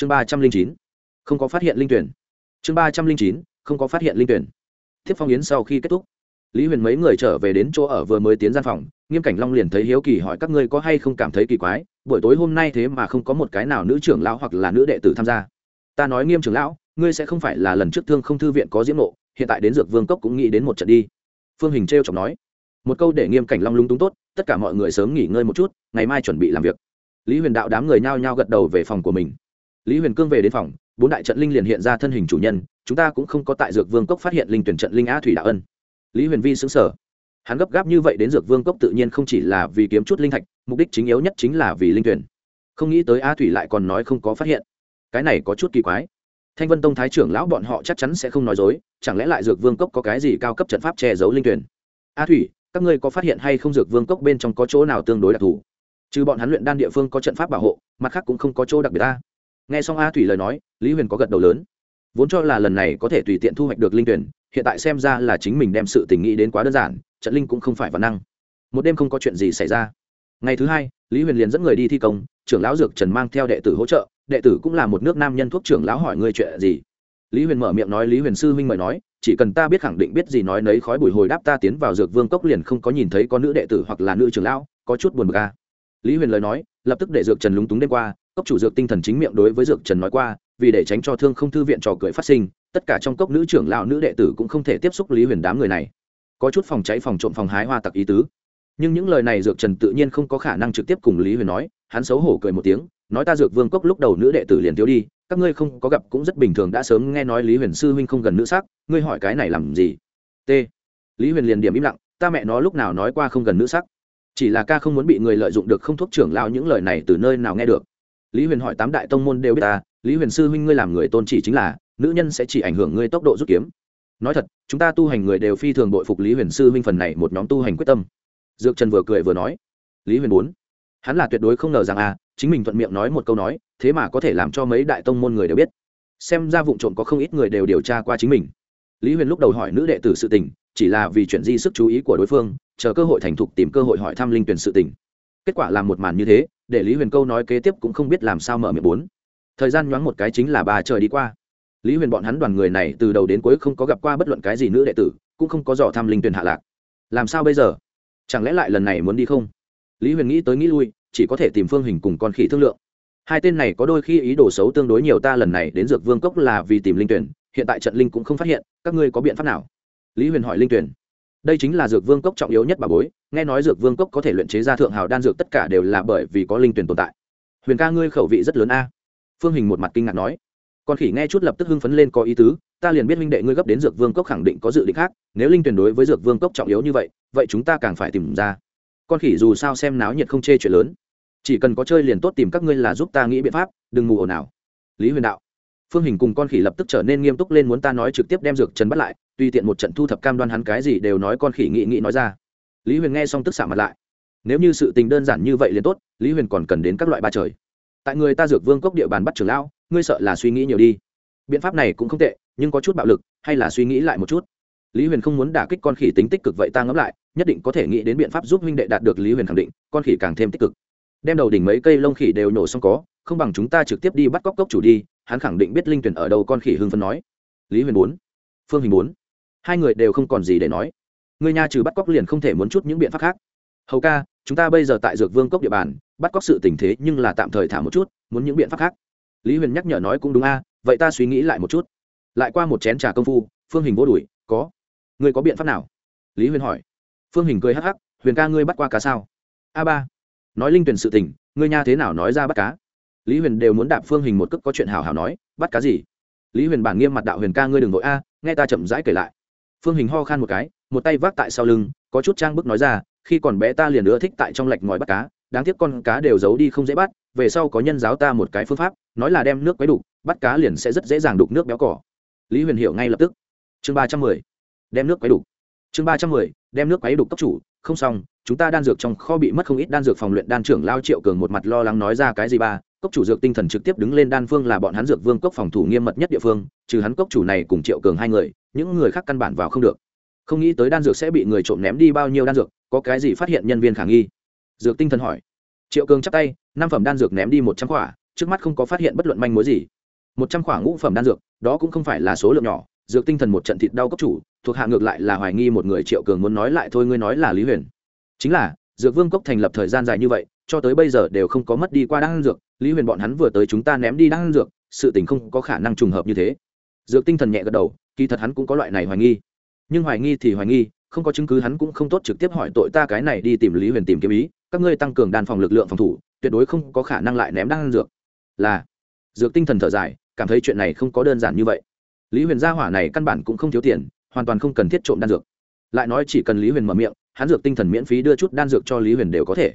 chương ba trăm linh chín. Không có phát hiện linh tuyển. Chương ba trăm linh chín, không có phát hiện linh tuyển. Tiếp phong yến sau khi kết thúc, lý huyền mấy người trở về đến chỗ ở vừa mới tiến gian phòng, nghiêm cảnh long liền thấy hiếu kỳ hỏi các ngươi có hay không cảm thấy kỳ quái, buổi tối hôm nay thế mà không có một cái nào nữ trưởng lão hoặc là nữ đệ tử tham gia. Ta nói nghiêm trưởng lão, ngươi sẽ không phải là lần trước thương không thư viện có diễm nộ, hiện tại đến dược vương cốc cũng nghĩ đến một trận đi. Phương hình t r chọc nói. Một câu để nghiêm cảnh long lung túng tốt, tất cả mọi người sớm nghỉ ngơi một chút, ngày mai chuẩn bị làm việc. Lý huyền đạo đám người nhao nhao gật đầu về phòng của mình lý huyền cương về đến phòng, bốn đại trận linh liền hiện ra thân hình chủ nhân, chúng ta cũng không có tại dược vương cốc phát hiện linh tuyển trận linh á thủy đạo ân. Lý huyền vi xứng sở hắn gấp gáp như vậy đến dược vương cốc tự nhiên không chỉ là vì kiếm chút linh thạch, mục đích chính yếu nhất chính là vì linh tuyển. Không nghĩ tới a thủy lại còn nói không có phát hiện. Cái này có chút kỳ quái. Thanh vân tông thái trưởng lão bọn họ chắc chắn sẽ không nói dối, chẳng lẽ lại dược vương cốc có cái gì cao cấp trận pháp che giấu linh tuyển? A thủy, các ngươi có phát hiện hay không dược vương cốc bên trong có chỗ nào tương đối đặc thù? Trừ bọn hắn luyện đan địa phương có trận pháp bảo hộ, mặt khác cũng không có chỗ đặc biệt ta nghe xong a thủy lời nói, lý huyền có gật đầu lớn. Vốn cho là lần này có thể tùy tiện thu hoạch được linh tuyển, hiện tại xem ra là chính mình đem sự tình nghĩ đến quá đơn giản, trận linh cũng không phải văn năng. Một đêm không có chuyện gì xảy ra. Ngày thứ hai, lý huyền liền dẫn người đi thi công, trưởng lão dược trần mang theo đệ tử hỗ trợ, đệ tử cũng là một nước nam nhân thuốc trưởng lão hỏi ngươi chuyện gì. Lý huyền mở miệng nói, lý huyền sư huynh mời nói, chỉ cần ta biết khẳng định biết gì nói nấy khói bùi hồi đáp ta tiến vào dược vương cốc liền không có nhìn thấy có nữ đệ tử hoặc là nữ trưởng lão, có chút buồn bực a. Lý huyền lời nói, lập tức để dược trần lúng túng đêm qua cốc chủ dược tinh thần chính miệng đối với dược trần nói qua, vì để tránh cho thương không thư viện trò cười phát sinh, tất cả trong cốc nữ trưởng lão nữ đệ tử cũng không thể tiếp xúc lý huyền đám người này. Có chút phòng cháy phòng trộm phòng hái hoa tặc ý tứ. Nhưng những lời này dược trần tự nhiên không có khả năng trực tiếp cùng lý huyền nói, hắn xấu hổ cười một tiếng, nói ta dược vương cốc lúc đầu nữ đệ tử liền thiếu đi, các ngươi không có gặp cũng rất bình thường, đã sớm nghe nói lý huyền sư huynh không gần nữ sắc, ngươi hỏi cái này làm gì? T. Lý huyền liền điểm im lặng, ta mẹ nó lúc nào nói qua không gần nữ sắc? Chỉ là ca không muốn bị người lợi dụng được không thuốc trưởng lao những lời này từ nơi nào nghe được lý huyền hỏi tám đại tông môn đều biết ta, lý huyền sư huynh ngươi làm người tôn chỉ chính là, nữ nhân sẽ chỉ ảnh hưởng ngươi tốc độ rút kiếm. Nói thật, chúng ta tu hành người đều phi thường đội phục lý huyền sư huynh phần này một nhóm tu hành quyết tâm. Dược trần vừa cười vừa nói. Lý huyền bốn hắn là tuyệt đối không ngờ rằng à chính mình thuận miệng nói một câu nói, thế mà có thể làm cho mấy đại tông môn người đều biết. Xem ra vụ trộm có không ít người đều điều tra qua chính mình. Lý huyền lúc đầu hỏi nữ đệ tử sự tình, chỉ là vì chuyện di sức chú ý của đối phương, chờ cơ hội thành thục tìm cơ hội hỏi thăm linh tuyển sự tình. Kết quả làm một màn như thế để lý huyền câu nói kế tiếp cũng không biết làm sao mở miệng bốn thời gian nhoáng một cái chính là ba trời đi qua lý huyền bọn hắn đoàn người này từ đầu đến cuối không có gặp qua bất luận cái gì nữ đệ tử cũng không có dò tham linh tuyển hạ lạc làm sao bây giờ chẳng lẽ lại lần này muốn đi không lý huyền nghĩ tới nghĩ lui chỉ có thể tìm phương hình cùng con khỉ thương lượng hai tên này có đôi khi ý đồ xấu tương đối nhiều ta lần này đến dược vương cốc là vì tìm linh tuyển hiện tại trận linh cũng không phát hiện các ngươi có biện pháp nào lý huyền hỏi linh tuyển đây chính là dược vương cốc trọng yếu nhất bà bối, nghe nói dược vương cốc có thể luyện chế ra thượng hào đan dược tất cả đều là bởi vì có linh tuyển tồn tại. Huyền ca ngươi khẩu vị rất lớn a. Phương hình một mặt kinh ngạc nói. Con khỉ nghe chút lập tức hưng phấn lên có ý tứ, ta liền biết minh đệ ngươi gấp đến dược vương cốc khẳng định có dự định khác, nếu linh tuyển đối với dược vương cốc trọng yếu như vậy vậy chúng ta càng phải tìm ra. Con khỉ dù sao xem náo nhiệt không chê chuyện lớn. Chỉ cần có chơi liền tốt tìm các ngươi là giúp ta nghĩ biện pháp, đừng mù ồn nào lý huyền đạo phương hình cùng con khỉ lập tức trở nên nghiêm túc lên muốn ta nói trực tiếp đem dược trần bắt lại, Tuy tiện một trận thu thập cam đoan hắn cái gì đều nói con khỉ nghị nghị nói ra. Lý huyền nghe xong tức xả mặt lại. Nếu như sự tình đơn giản như vậy liền tốt, lý huyền còn cần đến các loại ba trời. Tại người ta dược vương cốc địa bàn bắt trường lão, ngươi sợ là suy nghĩ nhiều đi. Biện pháp này cũng không tệ, nhưng có chút bạo lực, hay là suy nghĩ lại một chút. Lý huyền không muốn đả kích con khỉ tính tích cực vậy ta ngẫm lại, nhất định có thể nghĩ đến biện pháp giúp huynh đệ đạt được lý huyền khẳng định, con khỉ càng thêm tích cực đem đầu đỉnh mấy cây lông khỉ đều nổ xong có, không bằng chúng ta trực tiếp đi bắt cóc cốc chủ đi, hắn khẳng định biết linh tuyển ở đâu, con khỉ hưng phân nói. Lý huyền bốn, phương hình bốn, hai người đều không còn gì để nói. Người nhà trừ bắt cóc liền không thể muốn chút những biện pháp khác. Hầu ca, chúng ta bây giờ tại dược vương cốc địa bàn, bắt cóc sự tình thế nhưng là tạm thời thả một chút, muốn những biện pháp khác. Lý huyền nhắc nhở nói cũng đúng a, vậy ta suy nghĩ lại một chút. Lại qua một chén trà công phu, phương hình vô đuổi, có. Người có biện pháp nào? Lý huyền hỏi. Phương hình cười hắc hắc, huyền ca ngươi bắt qua cá sao? A ba nói linh tuyển sự tình, ngươi nha thế nào nói ra bắt cá? Lý huyền đều muốn đạp phương hình một cước có chuyện hào hào nói, bắt cá gì? Lý huyền bản nghiêm mặt đạo huyền ca ngươi đừng vội a, nghe ta chậm rãi kể lại. Phương hình ho khan một cái, một tay vác tại sau lưng, có chút trang bức nói ra, khi còn bé ta liền ưa thích tại trong lạch ngòi bắt cá, đáng tiếc con cá đều giấu đi không dễ bắt, về sau có nhân giáo ta một cái phương pháp, nói là đem nước quấy đục, bắt cá liền sẽ rất dễ dàng đục nước béo cỏ. Lý huyền hiểu ngay lập tức. Chương ba trăm mười, đem nước quấy đục chương ba trăm mười, đem nước máy đục cấp chủ. Không xong, chúng ta đan dược trong kho bị mất không ít đan dược phòng luyện đan trưởng lao triệu cường một mặt lo lắng nói ra cái gì ba cốc chủ dược tinh thần trực tiếp đứng lên đan phương là bọn hắn dược vương cốc phòng thủ nghiêm mật nhất địa phương, trừ hắn cốc chủ này cùng triệu cường hai người, những người khác căn bản vào không được. Không nghĩ tới đan dược sẽ bị người trộm ném đi bao nhiêu đan dược, có cái gì phát hiện nhân viên khả nghi? Dược tinh thần hỏi. Triệu cường chắp tay, năm phẩm đan dược ném đi một trăm quả trước mắt không có phát hiện bất luận manh mối gì. Một trăm quả ngũ phẩm đan dược, đó cũng không phải là số lượng nhỏ, dược tinh thần một trận thịt đau cốc chủ thuộc hạ ngược lại là hoài nghi một người triệu cường muốn nói lại thôi, ngươi nói là lý huyền. Chính là, dược vương cốc thành lập thời gian dài như vậy, cho tới bây giờ đều không có mất đi qua đan dược, lý huyền bọn hắn vừa tới chúng ta ném đi đan dược, sự tình không có khả năng trùng hợp như thế. Dược tinh thần nhẹ gật đầu, kỳ thật hắn cũng có loại này hoài nghi. Nhưng hoài nghi thì hoài nghi, không có chứng cứ hắn cũng không tốt trực tiếp hỏi tội ta cái này đi tìm lý huyền tìm kiếm ý, các ngươi tăng cường đan phòng lực lượng phòng thủ, tuyệt đối không có khả năng lại ném đan dược. Là, dược tinh thần thở dài, cảm thấy chuyện này không có đơn giản như vậy. Lý huyền gia hỏa này căn bản cũng không thiếu tiền hoàn toàn không cần thiết trộm đan dược. Lại nói chỉ cần lý huyền mở miệng, hắn dược tinh thần miễn phí đưa chút đan dược cho lý huyền đều có thể.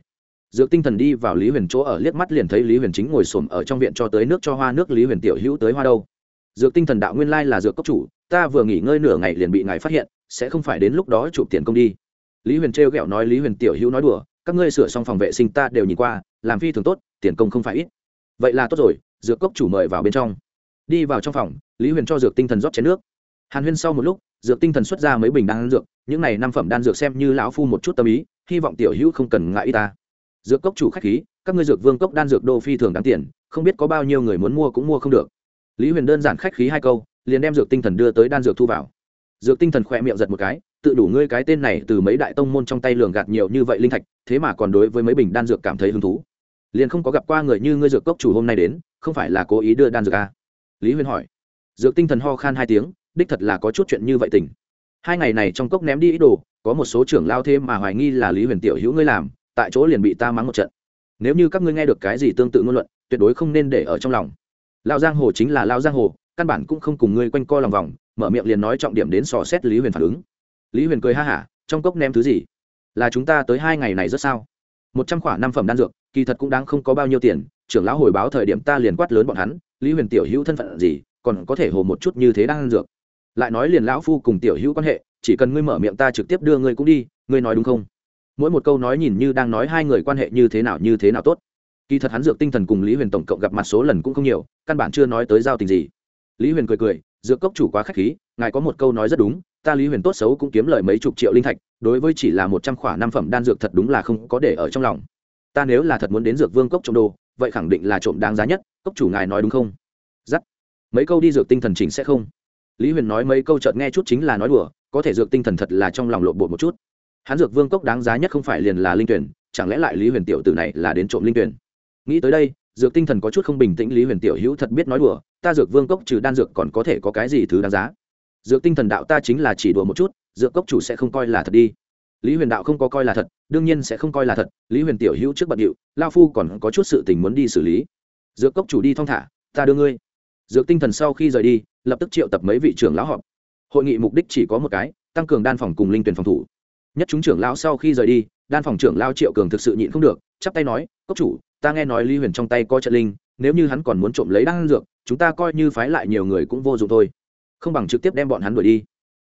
Dược tinh thần đi vào lý huyền chỗ ở liếc mắt liền thấy lý huyền chính ngồi xổm ở trong viện cho tới nước cho hoa nước lý huyền tiểu hữu tới hoa đâu. Dược tinh thần đạo nguyên lai là dược cốc chủ, ta vừa nghỉ ngơi nửa ngày liền bị ngài phát hiện, sẽ không phải đến lúc đó chụp tiền công đi. Lý huyền trêu ghẹo nói lý huyền tiểu hữu nói đùa, các ngươi sửa xong phòng vệ sinh ta đều nhìn qua, làm phi thường tốt, tiền công không phải ít. Vậy là tốt rồi, dược cốc chủ mời vào bên trong. Đi vào trong phòng, lý huyền cho dược tinh thần rót chén nước hàn huyên sau một lúc, dược tinh thần xuất ra mấy bình đan dược, những này năm phẩm đan dược xem như lão phu một chút tâm ý, hy vọng tiểu hữu không cần ngại y ta. Dược cốc chủ khách khí, các ngươi dược vương cốc đan dược đô phi thường đáng tiền, không biết có bao nhiêu người muốn mua cũng mua không được. Lý huyền đơn giản khách khí hai câu, liền đem dược tinh thần đưa tới đan dược thu vào. Dược tinh thần khỏe miệng giật một cái, tự đủ ngươi cái tên này từ mấy đại tông môn trong tay lường gạt nhiều như vậy linh thạch, thế mà còn đối với mấy bình đan dược cảm thấy hứng thú. Liền không có gặp qua người như ngươi dược cốc chủ hôm nay đến, không phải là cố ý đưa đan dược à? lý huyền hỏi. Dược tinh thần ho khan hai tiếng đích thật là có chút chuyện như vậy tình. Hai ngày này trong cốc ném đi ý đồ, có một số trưởng lao thêm mà hoài nghi là lý huyền tiểu hữu ngươi làm, tại chỗ liền bị ta mắng một trận. Nếu như các ngươi nghe được cái gì tương tự ngôn luận, tuyệt đối không nên để ở trong lòng. Lao giang hồ chính là lao giang hồ, căn bản cũng không cùng ngươi quanh co lòng vòng, mở miệng liền nói trọng điểm đến sò xét lý huyền phản ứng. Lý huyền cười ha hả, trong cốc ném thứ gì? Là chúng ta tới hai ngày này rất sao? Một trăm khoản năm phẩm đan dược, kỳ thật cũng đang không có bao nhiêu tiền, trưởng lão hồi báo thời điểm ta liền quát lớn bọn hắn, lý huyền tiểu hữu thân phận gì, còn có thể hồ một chút như thế đang ăn dược? Lại nói liền lão phu cùng tiểu hữu quan hệ, chỉ cần ngươi mở miệng ta trực tiếp đưa ngươi cũng đi, ngươi nói đúng không? Mỗi một câu nói nhìn như đang nói hai người quan hệ như thế nào như thế nào tốt. Kỳ thật hắn dược tinh thần cùng lý huyền tổng cộng gặp mặt số lần cũng không nhiều, căn bản chưa nói tới giao tình gì. Lý huyền cười cười, dược cốc chủ quá k h á c h khí, ngài có một câu nói rất đúng, ta lý huyền tốt xấu cũng kiếm lời mấy chục triệu linh thạch, đối với chỉ là một trăm k h ỏ a năm phẩm đan dược thật đúng là không có để ở trong lòng. Ta nếu là thật muốn đến dược vương cốc trộm đồ, vậy khẳng định là trộm đáng giá nhất, cốc chủ ngài nói đúng không? Giắt. Mấy câu đi dược tinh thần chỉnh sẽ không lý huyền nói mấy câu chợt nghe chút chính là nói đùa, có thể dược tinh thần thật là trong lòng lộ bột một chút. Hắn dược vương cốc đáng giá nhất không phải liền là linh tuyển, chẳng lẽ lại lý huyền tiểu tử này là đến trộm linh tuyển? Nghĩ tới đây, dược tinh thần có chút không bình tĩnh lý huyền tiểu hữu thật biết nói đùa, ta dược vương cốc trừ đan dược còn có thể có cái gì thứ đáng giá? Dược tinh thần đạo ta chính là chỉ đùa một chút, dược cốc chủ sẽ không coi là thật đi. Lý huyền đạo không có coi là thật, đương nhiên sẽ không coi là thật, lý huyền tiểu hữu trước bận điệu, lao phu còn có chút sự tình muốn đi xử lý. Dược cốc chủ đi thong thả, ta đưa ngươi. Dược tinh thần sau khi rời đi lập tức triệu tập mấy vị trưởng lão họp. Hội nghị mục đích chỉ có một cái, tăng cường đan phòng cùng linh tuyển phòng thủ. Nhất chúng trưởng lão sau khi rời đi, đan phòng trưởng lao triệu cường thực sự nhịn không được, chắp tay nói, cốc chủ, ta nghe nói lý huyền trong tay có trận linh, nếu như hắn còn muốn trộm lấy đan dược, chúng ta coi như phái lại nhiều người cũng vô dụng thôi. Không bằng trực tiếp đem bọn hắn đuổi đi.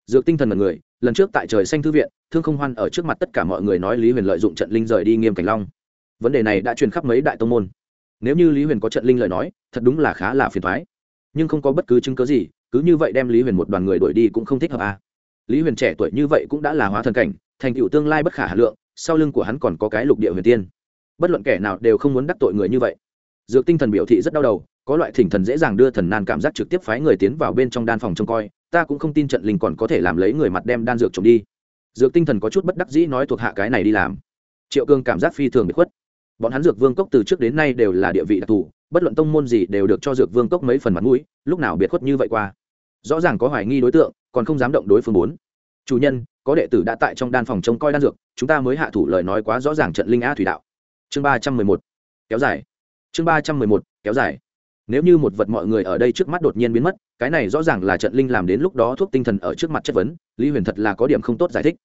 Dược tinh thần mật người, lần trước tại trời xanh thư viện, thương không hoan ở trước mặt tất cả mọi người nói lý huyền lợi dụng trận linh rời đi nghiêm cảnh long. Vấn đề này đã truyền khắp mấy đại tông môn. Nếu như lý huyền có trận linh lời nói, thật đúng là khá là phiền thoái nhưng không có bất cứ chứng cớ gì, cứ như vậy đem lý huyền một đoàn người đuổi đi cũng không thích hợp à. lý huyền trẻ tuổi như vậy cũng đã là hóa thần cảnh, thành tựu tương lai bất khả hà lượng, sau lưng của hắn còn có cái lục địa huyền tiên. Bất luận kẻ nào đều không muốn đắc tội người như vậy. Dược tinh thần biểu thị rất đau đầu, có loại thỉnh thần dễ dàng đưa thần nan cảm giác trực tiếp phái người tiến vào bên trong đan phòng trông coi, ta cũng không tin trận linh còn có thể làm lấy người mặt đem đan dược trộm đi. Dược tinh thần có chút bất đắc dĩ nói thuộc hạ cái này đi làm. Triệu cương cảm giác phi thường bị khuất bọn hắn dược vương cốc từ trước đến nay đều là địa vị đặc thù, bất luận tông môn gì đều được cho dược vương cốc mấy phần mặt mũi, lúc nào biệt khuất như vậy qua. Rõ ràng có hoài nghi đối tượng, còn không dám động đối phương bốn. Chủ nhân, có đệ tử đã tại trong đan phòng trông coi đan dược, chúng ta mới hạ thủ lời nói quá rõ ràng trận linh a thủy đạo. Chương ba trăm mười một, kéo dài. Chương ba trăm mười một, kéo dài. Nếu như một vật mọi người ở đây trước mắt đột nhiên biến mất, cái này rõ ràng là trận linh làm đến lúc đó thuốc tinh thần ở trước mặt chất vấn, lý huyền thật là có điểm không tốt giải thích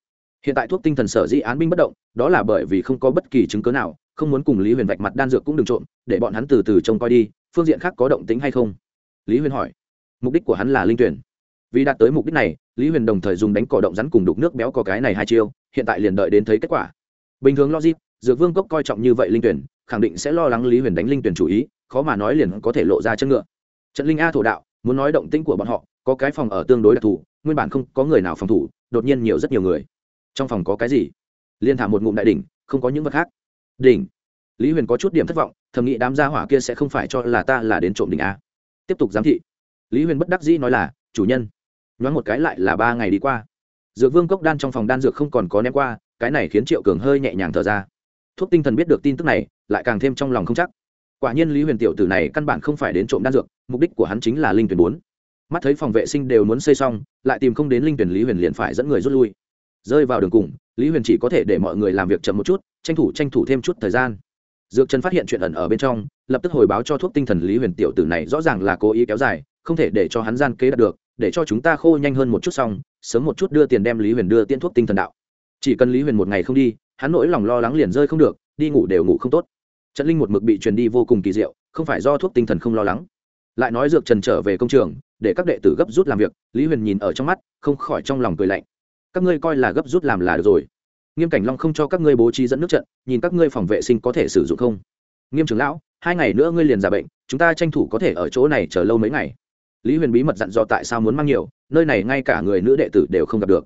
hiện tại thuốc tinh thần sở dĩ án binh bất động, đó là bởi vì không có bất kỳ chứng cớ nào, không muốn cùng lý huyền vạch mặt đan dược cũng đừng trộm, để bọn hắn từ từ trông coi đi, phương diện khác có động tính hay không? Lý huyền hỏi. Mục đích của hắn là linh tuyển. Vì đạt tới mục đích này, lý huyền đồng thời dùng đánh cỏ động rắn cùng đục nước béo có cái này hai chiêu, hiện tại liền đợi đến thấy kết quả. Bình thường logic, dược vương cốc coi trọng như vậy linh tuyển, khẳng định sẽ lo lắng lý huyền đánh linh tuyển chủ ý, khó mà nói liền có thể lộ ra chân ngựa. Trận linh a thổ đạo, muốn nói động tĩnh của bọn họ, có cái phòng ở tương đối đặc thù, nguyên bản không có người nào phòng thủ, đột nhiên nhiều rất nhiều người trong phòng có cái gì? Liên thả một ngụm đại đỉnh, không có những vật khác. Đỉnh. Lý huyền có chút điểm thất vọng, thầm nghĩ đám gia hỏa kia sẽ không phải cho là ta là đến trộm đỉnh a. Tiếp tục giám thị. Lý huyền bất đắc dĩ nói là, chủ nhân. Nhoáng một cái lại là ba ngày đi qua. Dược vương cốc đan trong phòng đan dược không còn có ném qua, cái này khiến triệu cường hơi nhẹ nhàng thở ra. Thuốc tinh thần biết được tin tức này, lại càng thêm trong lòng không chắc. Quả nhiên lý huyền tiểu tử này căn bản không phải đến trộm đan dược, mục đích của hắn chính là linh tuyển bốn. Mắt thấy phòng vệ sinh đều muốn xây xong, lại tìm không đến linh tuyển lý huyền liền phải dẫn người rút lui rơi vào đường cùng, lý huyền chỉ có thể để mọi người làm việc chậm một chút, tranh thủ tranh thủ thêm chút thời gian. Dược trần phát hiện chuyện ẩn ở bên trong, lập tức hồi báo cho thuốc tinh thần lý huyền tiểu tử này rõ ràng là cố ý kéo dài, không thể để cho hắn gian kế đạt được, để cho chúng ta khô nhanh hơn một chút xong, sớm một chút đưa tiền đem lý huyền đưa tiễn thuốc tinh thần đạo. Chỉ cần lý huyền một ngày không đi, hắn nỗi lòng lo lắng liền rơi không được, đi ngủ đều ngủ không tốt. Trận linh một mực bị truyền đi vô cùng kỳ diệu, không phải do thuốc tinh thần không lo lắng. Lại nói dược trần trở về công trường, để các đệ tử gấp rút làm việc, lý huyền nhìn ở trong mắt, không khỏi trong lòng cười lạnh các ngươi coi là gấp rút làm là được rồi. Nghiêm cảnh long không cho các ngươi bố trí dẫn nước trận, nhìn các ngươi phòng vệ sinh có thể sử dụng không? Nghiêm trưởng lão, hai ngày nữa ngươi liền ra bệnh, chúng ta tranh thủ có thể ở chỗ này chờ lâu mấy ngày. Lý huyền bí mật dặn dò tại sao muốn mang nhiều, nơi này ngay cả người nữ đệ tử đều không gặp được.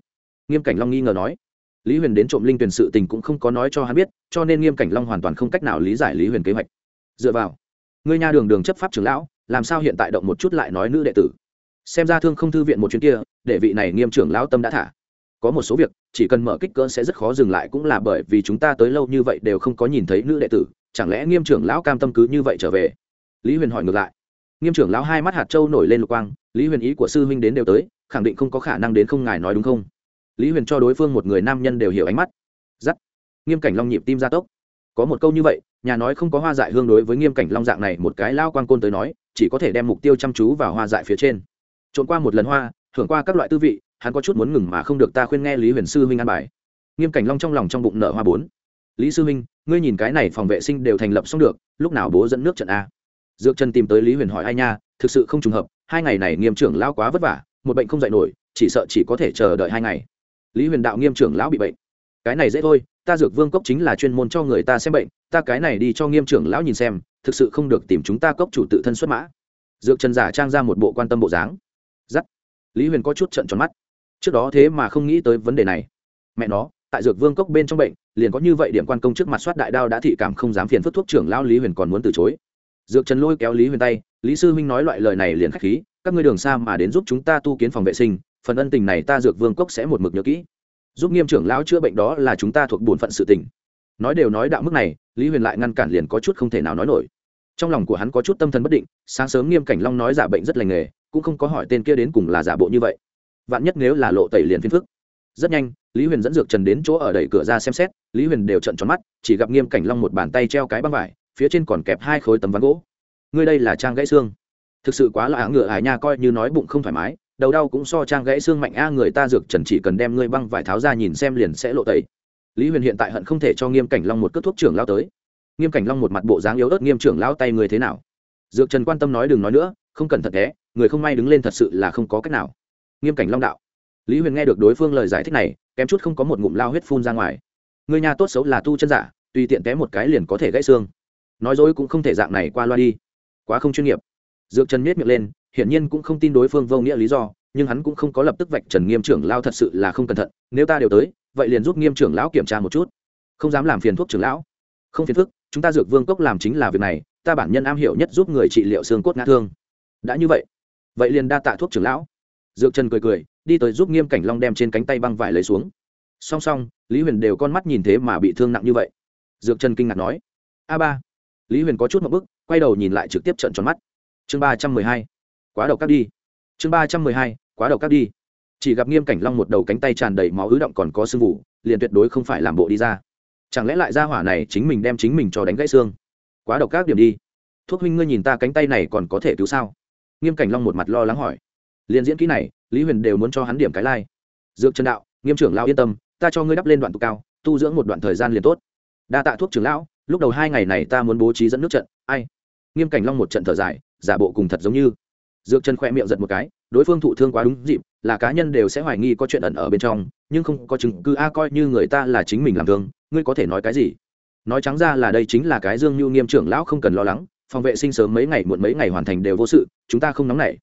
Nghiêm cảnh long nghi ngờ nói. Lý huyền đến trộm linh tuyển sự tình cũng không có nói cho hắn biết, cho nên nghiêm cảnh long hoàn toàn không cách nào lý giải lý huyền kế hoạch. Dựa vào, ngươi nha đường đường chấp pháp trưởng lão, làm sao hiện tại động một chút lại nói nữ đệ tử? Xem ra thương không thư viện một chuyến kia, để vị này nghiêm trưởng lão tâm đã thả có một số việc, chỉ cần mở kích cỡ sẽ rất khó dừng lại, cũng là bởi vì chúng ta tới lâu như vậy đều không có nhìn thấy nữ đệ tử, chẳng lẽ nghiêm trưởng lão cam tâm cứ như vậy trở về? Lý huyền hỏi ngược lại. Nghiêm trưởng lão hai mắt hạt châu nổi lên lục quang, lý huyền ý của sư huynh đến đều tới, khẳng định không có khả năng đến không ngài nói đúng không? Lý huyền cho đối phương một người nam nhân đều hiểu ánh mắt. Giắt. Nghiêm cảnh long nhịp tim gia tốc. Có một câu như vậy, nhà nói không có hoa dại hương đối với nghiêm cảnh long dạng này một cái lao quang côn tới nói, chỉ có thể đem mục tiêu chăm chú vào hoa dại phía trên. Trộn qua một lần hoa, thưởng qua các loại tư vị hắn có chút muốn ngừng mà không được ta khuyên nghe lý huyền sư huynh an bài nghiêm cảnh long trong lòng trong bụng nợ hoa bốn lý sư huynh ngươi nhìn cái này phòng vệ sinh đều thành lập xong được lúc nào bố dẫn nước trận a dược trần tìm tới lý huyền hỏi ai nha thực sự không trùng hợp hai ngày này nghiêm trưởng lão quá vất vả một bệnh không dạy nổi chỉ sợ chỉ có thể chờ đợi hai ngày lý huyền đạo nghiêm trưởng lão bị bệnh cái này dễ thôi ta dược vương cốc chính là chuyên môn cho người ta xem bệnh ta cái này đi cho nghiêm trưởng lão nhìn xem thực sự không được tìm chúng ta cốc chủ tự thân xuất mã dược trần giả trang ra một bộ quan tâm bộ dáng giắt lý huyền có chút trận tròn mắt trước đó thế mà không nghĩ tới vấn đề này. Mẹ nó, tại dược vương cốc bên trong bệnh, liền có như vậy điểm quan công trước mặt soát đại đao đã thị cảm không dám phiền phức thuốc trưởng lão lý huyền còn muốn từ chối. Dược trần lôi kéo lý huyền tay, lý sư minh nói loại lời này liền k h á c h khí, các ngươi đường xa mà đến giúp chúng ta tu kiến phòng vệ sinh, phần ân tình này ta dược vương cốc sẽ một mực nhớ kỹ. Giúp nghiêm trưởng lão chữa bệnh đó là chúng ta thuộc bổn phận sự tình. Nói đều nói đạo mức này, lý huyền lại ngăn cản liền có chút không thể nào nói nổi. Trong lòng của hắn có chút tâm thần bất định, sáng sớm nghiêm cảnh long nói giả bệnh rất lành nghề, cũng không có hỏi tên kia đến cùng là giả bộ như vậy vạn nhất nếu là lộ tẩy liền phiền phức. Rất nhanh, lý huyền dẫn dược trần đến chỗ ở đẩy cửa ra xem xét, lý huyền đều trận tròn mắt, chỉ gặp nghiêm cảnh long một bàn tay treo cái băng vải, phía trên còn kẹp hai khối tấm ván gỗ. Ngươi đây là trang gãy xương. Thực sự quá là ngựa hải nha, coi như nói bụng không thoải mái, đầu đau cũng so trang gãy xương mạnh a, người ta dược trần chỉ cần đem ngươi băng vải tháo ra nhìn xem liền sẽ lộ tẩy. Lý huyền hiện tại hận không thể cho nghiêm cảnh long một cất thuốc trưởng lao tới. Nghiêm cảnh long một mặt bộ dáng yếu ớt, nghiêm trưởng lao tay người thế nào? Dược trần quan tâm nói đừng nói nữa, không cần thật thế, người không may đứng lên thật sự là không có cách nào nghiêm cảnh long đạo. Lý huyền nghe được đối phương lời giải thích này, kém chút không có một ngụm lao huyết phun ra ngoài. Người nhà tốt xấu là tu chân giả, tùy tiện té một cái liền có thể gãy xương. Nói dối cũng không thể dạng này qua loa đi. Quá không chuyên nghiệp. Dược trần miết miệng lên, hiển nhiên cũng không tin đối phương vô nghĩa lý do, nhưng hắn cũng không có lập tức vạch trần nghiêm trưởng lao thật sự là không cẩn thận, nếu ta đều tới, vậy liền giúp nghiêm trưởng lão kiểm tra một chút. Không dám làm phiền thuốc trưởng lão. Không phiền phức, chúng ta dược vương cốc làm chính là việc này, ta bản nhân am hiểu nhất giúp người trị liệu xương cốt ngã thương. Đã như vậy vậy liền đa tạ thuốc trưởng lão dược trần cười cười, đi tới giúp nghiêm cảnh long đem trên cánh tay băng vải lấy xuống. Song song, lý huyền đều con mắt nhìn thế mà bị thương nặng như vậy. Dược trần kinh ngạc nói, a ba. Lý huyền có chút một bức, quay đầu nhìn lại trực tiếp trận tròn mắt. Chương ba trăm mười hai, quá đầu cắt đi. Chương ba trăm mười hai, quá đầu cắt đi. Chỉ gặp nghiêm cảnh long một đầu cánh tay tràn đầy máu ứ động còn có sưng vụ, liền tuyệt đối không phải làm bộ đi ra. Chẳng lẽ lại ra hỏa này chính mình đem chính mình cho đánh gãy xương? Quá độc các điểm đi. Thuốc huynh ngươi nhìn ta cánh tay này còn có thể cứu sao? Nghiêm cảnh long một mặt lo lắng hỏi liền diễn kỹ này, lý huyền đều muốn cho hắn điểm cái lai、like. dược trần đạo, nghiêm trưởng lão yên tâm, ta cho ngươi đắp lên đoạn tụ cao, tu dưỡng một đoạn thời gian liền tốt. Đa tạ thuốc trưởng lão, lúc đầu hai ngày này ta muốn bố trí dẫn nước trận, ai? Nghiêm cảnh long một trận thở dài, giả bộ cùng thật giống như. Dược chân khoe miệng giật một cái, đối phương thụ thương quá đúng dịp, là cá nhân đều sẽ hoài nghi có chuyện ẩn ở bên trong, nhưng không có chứng cứ, a, coi như người ta là chính mình làm thương, ngươi có thể nói cái gì? Nói trắng ra là đây chính là cái dương như nghiêm trưởng lão không cần lo lắng, phòng vệ sinh sớm mấy ngày muộn mấy ngày hoàn thành đều vô sự, chúng ta không nóng nảy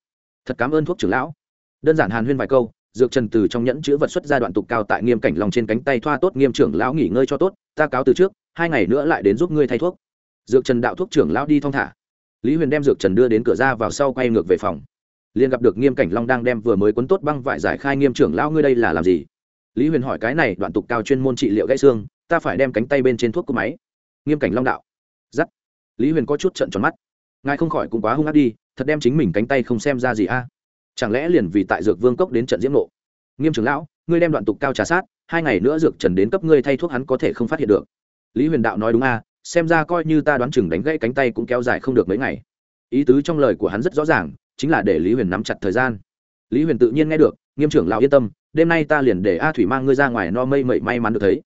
thật cảm ơn thuốc trưởng lão. Đơn giản hàn huyên vài câu, dược trần từ trong nhẫn chữ vật xuất ra đoạn tục cao tại nghiêm cảnh lòng trên cánh tay thoa tốt nghiêm trưởng lão nghỉ ngơi cho tốt, ta cáo từ trước, hai ngày nữa lại đến giúp ngươi thay thuốc. Dược trần đạo thuốc trưởng lão đi thong thả. Lý huyền đem dược trần đưa đến cửa ra vào sau quay ngược về phòng. Liền gặp được nghiêm cảnh long đang đem vừa mới quấn tốt băng vải giải khai nghiêm trưởng lão ngươi đây là làm gì? Lý huyền hỏi cái này đoạn tục cao chuyên môn trị liệu gãy xương, ta phải đem cánh tay bên trên thuốc của máy. Nghiêm cảnh long đạo. Giắt. Lý huyền có chút trận tròn mắt ngài không khỏi cũng quá hung ác đi, thật đem chính mình cánh tay không xem ra gì a. Chẳng lẽ liền vì tại dược vương cốc đến trận diễm nộ nghiêm trưởng lão, ngươi đem đoạn tục cao trà sát, hai ngày nữa dược trần đến cấp ngươi thay thuốc hắn có thể không phát hiện được. Lý huyền đạo nói đúng a, xem ra coi như ta đoán chừng đánh gãy cánh tay cũng kéo dài không được mấy ngày. Ý tứ trong lời của hắn rất rõ ràng, chính là để lý huyền nắm chặt thời gian. Lý huyền tự nhiên nghe được, nghiêm trưởng lão yên tâm, đêm nay ta liền để a thủy mang ngươi ra ngoài no mây mậy may mắn được thấy.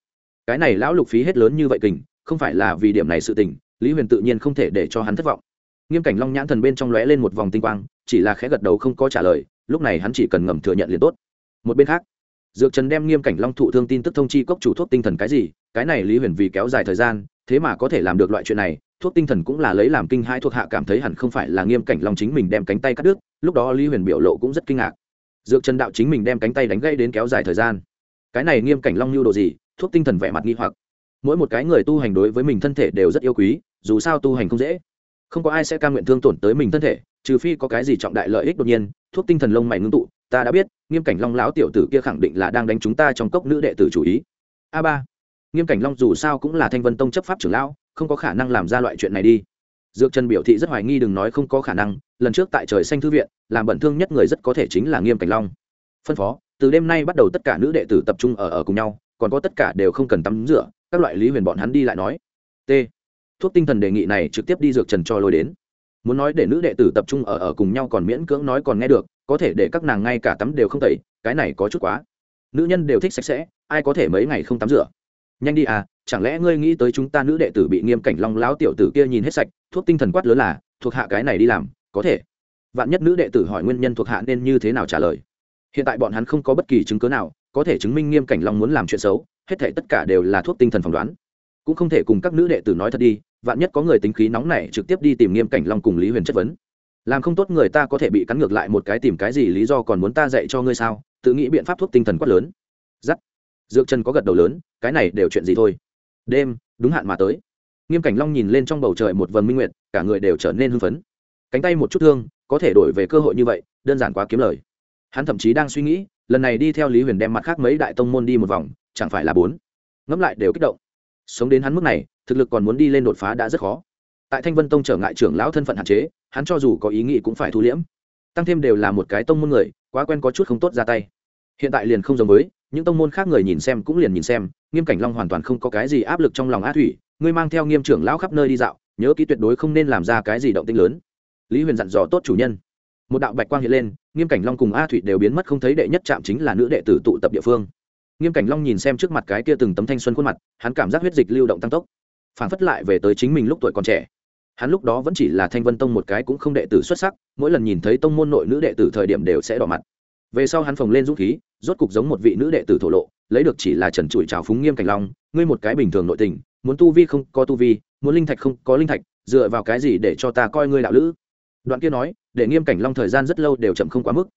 Cái này lão lục phí hết lớn như vậy kình, không phải là vì điểm này sự tình, lý huyền tự nhiên không thể để cho hắn thất vọng nghiêm cảnh long nhãn thần bên trong lóe lên một vòng tinh quang, chỉ là khẽ gật đầu không có trả lời, lúc này hắn chỉ cần ngầm thừa nhận liền tốt. Một bên khác, dược trần đem nghiêm cảnh long thụ thương tin tức thông chi cốc chủ thuốc tinh thần cái gì, cái này lý huyền vì kéo dài thời gian, thế mà có thể làm được loại chuyện này, thuốc tinh thần cũng là lấy làm kinh hai thuộc hạ cảm thấy hẳn không phải là nghiêm cảnh long chính mình đem cánh tay cắt đứt, lúc đó lý huyền biểu lộ cũng rất kinh ngạc. Dược trần đạo chính mình đem cánh tay đánh gây đến kéo dài thời gian. Cái này nghiêm cảnh long lưu đồ gì, thuốc tinh thần vẻ mặt nghi hoặc. Mỗi một cái người tu hành đối với mình thân thể đều rất yêu quý, dù sao tu hành không dễ không có ai sẽ ca nguyện thương tổn tới mình thân thể, trừ phi có cái gì trọng đại lợi ích đột nhiên, thuốc tinh thần lông mày ngưng tụ, ta đã biết, nghiêm cảnh long lão tiểu tử kia khẳng định là đang đánh chúng ta trong cốc nữ đệ tử chủ ý. A ba, nghiêm cảnh long dù sao cũng là thanh vân tông chấp pháp trưởng lão, không có khả năng làm ra loại chuyện này đi. Dược trần biểu thị rất hoài nghi đừng nói không có khả năng, lần trước tại trời xanh thư viện, làm bận thương nhất người rất có thể chính là nghiêm cảnh long. Phân phó, từ đêm nay bắt đầu tất cả nữ đệ tử tập trung ở ở cùng nhau, còn có tất cả đều không cần tắm rửa, các loại lý huyền bọn hắn đi lại nói. T thuốc tinh thần đề nghị này trực tiếp đi dược trần cho lôi đến. Muốn nói để nữ đệ tử tập trung ở ở cùng nhau còn miễn cưỡng nói còn nghe được, có thể để các nàng ngay cả tắm đều không tẩy, cái này có chút quá. Nữ nhân đều thích sạch sẽ, ai có thể mấy ngày không tắm rửa? Nhanh đi à chẳng lẽ ngươi nghĩ tới chúng ta nữ đệ tử bị nghiêm cảnh long láo tiểu tử kia nhìn hết sạch, thuốc tinh thần quát lớn là, thuộc hạ cái này đi làm, có thể. Vạn nhất nữ đệ tử hỏi nguyên nhân thuộc hạ nên như thế nào trả lời. Hiện tại bọn hắn không có bất kỳ chứng cớ nào, có thể chứng minh nghiêm cảnh long muốn làm chuyện xấu, hết thể tất cả đều là thuốc tinh thần phỏng đoán. Cũng không thể cùng các nữ đệ tử nói thật đi vạn nhất có người tính khí nóng này trực tiếp đi tìm nghiêm cảnh long cùng lý huyền chất vấn. Làm không tốt người ta có thể bị cắn ngược lại một cái tìm cái gì lý do còn muốn ta dạy cho ngươi sao? Tự nghĩ biện pháp thuốc tinh thần quát lớn. Giắt. Dược chân có gật đầu lớn, cái này đều chuyện gì thôi. Đêm, đúng hạn mà tới. Nghiêm cảnh long nhìn lên trong bầu trời một vần minh nguyệt, cả người đều trở nên hưng phấn. Cánh tay một chút thương, có thể đổi về cơ hội như vậy, đơn giản quá kiếm lời. Hắn thậm chí đang suy nghĩ, lần này đi theo lý huyền đem mặt khác mấy đại tông môn đi một vòng, chẳng phải là bốn. Ngẫm lại đều kích động. Sống đến hắn mức này thực lực còn muốn đi lên đột phá đã rất khó. Tại thanh vân tông trở ngại trưởng lão thân phận hạn chế, hắn cho dù có ý nghĩ cũng phải thu liễm. Tăng thêm đều là một cái tông môn người, quá quen có chút không tốt ra tay. Hiện tại liền không giống với, những tông môn khác người nhìn xem cũng liền nhìn xem, nghiêm cảnh long hoàn toàn không có cái gì áp lực trong lòng á thủy, ngươi mang theo nghiêm trưởng lão khắp nơi đi dạo, nhớ kỹ tuyệt đối không nên làm ra cái gì động tinh lớn. Lý huyền dặn dò tốt chủ nhân. Một đạo bạch quang hiện lên, nghiêm cảnh long cùng a thủy đều biến mất không thấy đệ nhất trạm chính là nữ đệ tử tụ tập địa phương. Nghiêm cảnh long nhìn xem trước mặt cái kia từng tấm thanh xuân khuôn mặt, hắn cảm giác huyết dịch lưu động tăng tốc phản phất lại về tới chính mình lúc tuổi còn trẻ. Hắn lúc đó vẫn chỉ là thanh vân tông một cái cũng không đệ tử xuất sắc, mỗi lần nhìn thấy tông môn nội nữ đệ tử thời điểm đều sẽ đỏ mặt. Về sau hắn phồng lên dũng khí, rốt cục giống một vị nữ đệ tử thổ lộ, lấy được chỉ là trần trụi trào phúng nghiêm cảnh long, ngươi một cái bình thường nội tình, muốn tu vi không có tu vi, muốn linh thạch không có linh thạch, dựa vào cái gì để cho ta coi ngươi đạo lữ? Đoạn kia nói, để nghiêm cảnh long thời gian rất lâu đều chậm không quá mức.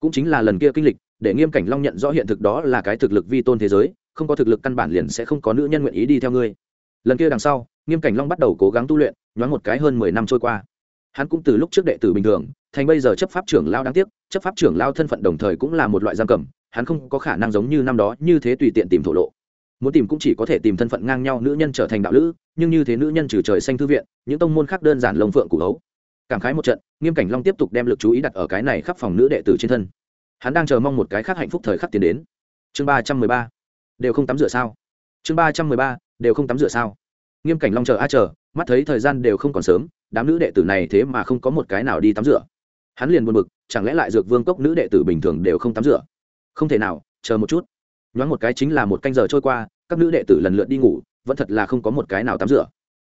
Cũng chính là lần kia kinh lịch, để nghiêm cảnh long nhận rõ hiện thực đó là cái thực lực vi tôn thế giới, không có thực lực căn bản liền sẽ không có nữ nhân nguyện ý đi theo ngươi lần kia đằng sau, nghiêm cảnh long bắt đầu cố gắng tu luyện, nhoáng một cái hơn mười năm trôi qua. Hắn cũng từ lúc trước đệ tử bình thường, thành bây giờ chấp pháp trưởng lao đáng tiếc, chấp pháp trưởng lao thân phận đồng thời cũng là một loại giam cầm, hắn không có khả năng giống như năm đó, như thế tùy tiện tìm thổ lộ. Muốn tìm cũng chỉ có thể tìm thân phận ngang nhau nữ nhân trở thành đạo lữ, nhưng như thế nữ nhân trừ trời xanh thư viện, những tông môn khác đơn giản lồng phượng cụ hấu cảm khái một trận, nghiêm cảnh long tiếp tục đem lực chú ý đặt ở cái này khắp phòng nữ đệ tử trên thân. Hắn đang chờ mong một cái khác hạnh phúc thời khắc tiến đến. Chương ba trăm mười ba. Đều không tắm rửa sao? Chương ba trăm mười ba đều không tắm rửa sao? Nghiêm cảnh long chờ a chờ, mắt thấy thời gian đều không còn sớm, đám nữ đệ tử này thế mà không có một cái nào đi tắm rửa. Hắn liền buồn bực, chẳng lẽ lại dược vương cốc nữ đệ tử bình thường đều không tắm rửa? Không thể nào, chờ một chút. Nhoáng một cái chính là một canh giờ trôi qua, các nữ đệ tử lần lượt đi ngủ, vẫn thật là không có một cái nào tắm rửa.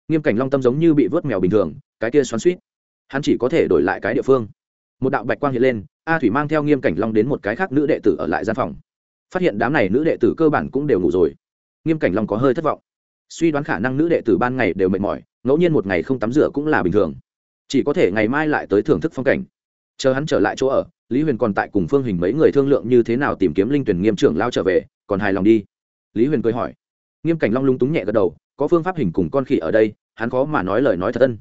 Nghiêm cảnh long tâm giống như bị vớt mèo bình thường, cái kia xoắn suýt hắn chỉ có thể đổi lại cái địa phương. Một đạo bạch quang hiện lên, a thủy mang theo nghiêm cảnh long đến một cái khác nữ đệ tử ở lại gian phòng. Phát hiện đám này nữ đệ tử cơ bản cũng đều ngủ rồi. Nghiêm cảnh long có hơi thất vọng suy đoán khả năng nữ đệ tử ban ngày đều mệt mỏi, ngẫu nhiên một ngày không tắm rửa cũng là bình thường. Chỉ có thể ngày mai lại tới thưởng thức phong cảnh. Chờ hắn trở lại chỗ ở, lý huyền còn tại cùng phương hình mấy người thương lượng như thế nào tìm kiếm linh tuyển nghiêm trưởng lao trở về, còn hài lòng đi. Lý huyền cười hỏi. Nghiêm cảnh long lung túng nhẹ gật đầu, có phương pháp hình cùng con khỉ ở đây, hắn khó mà nói lời nói thật ân.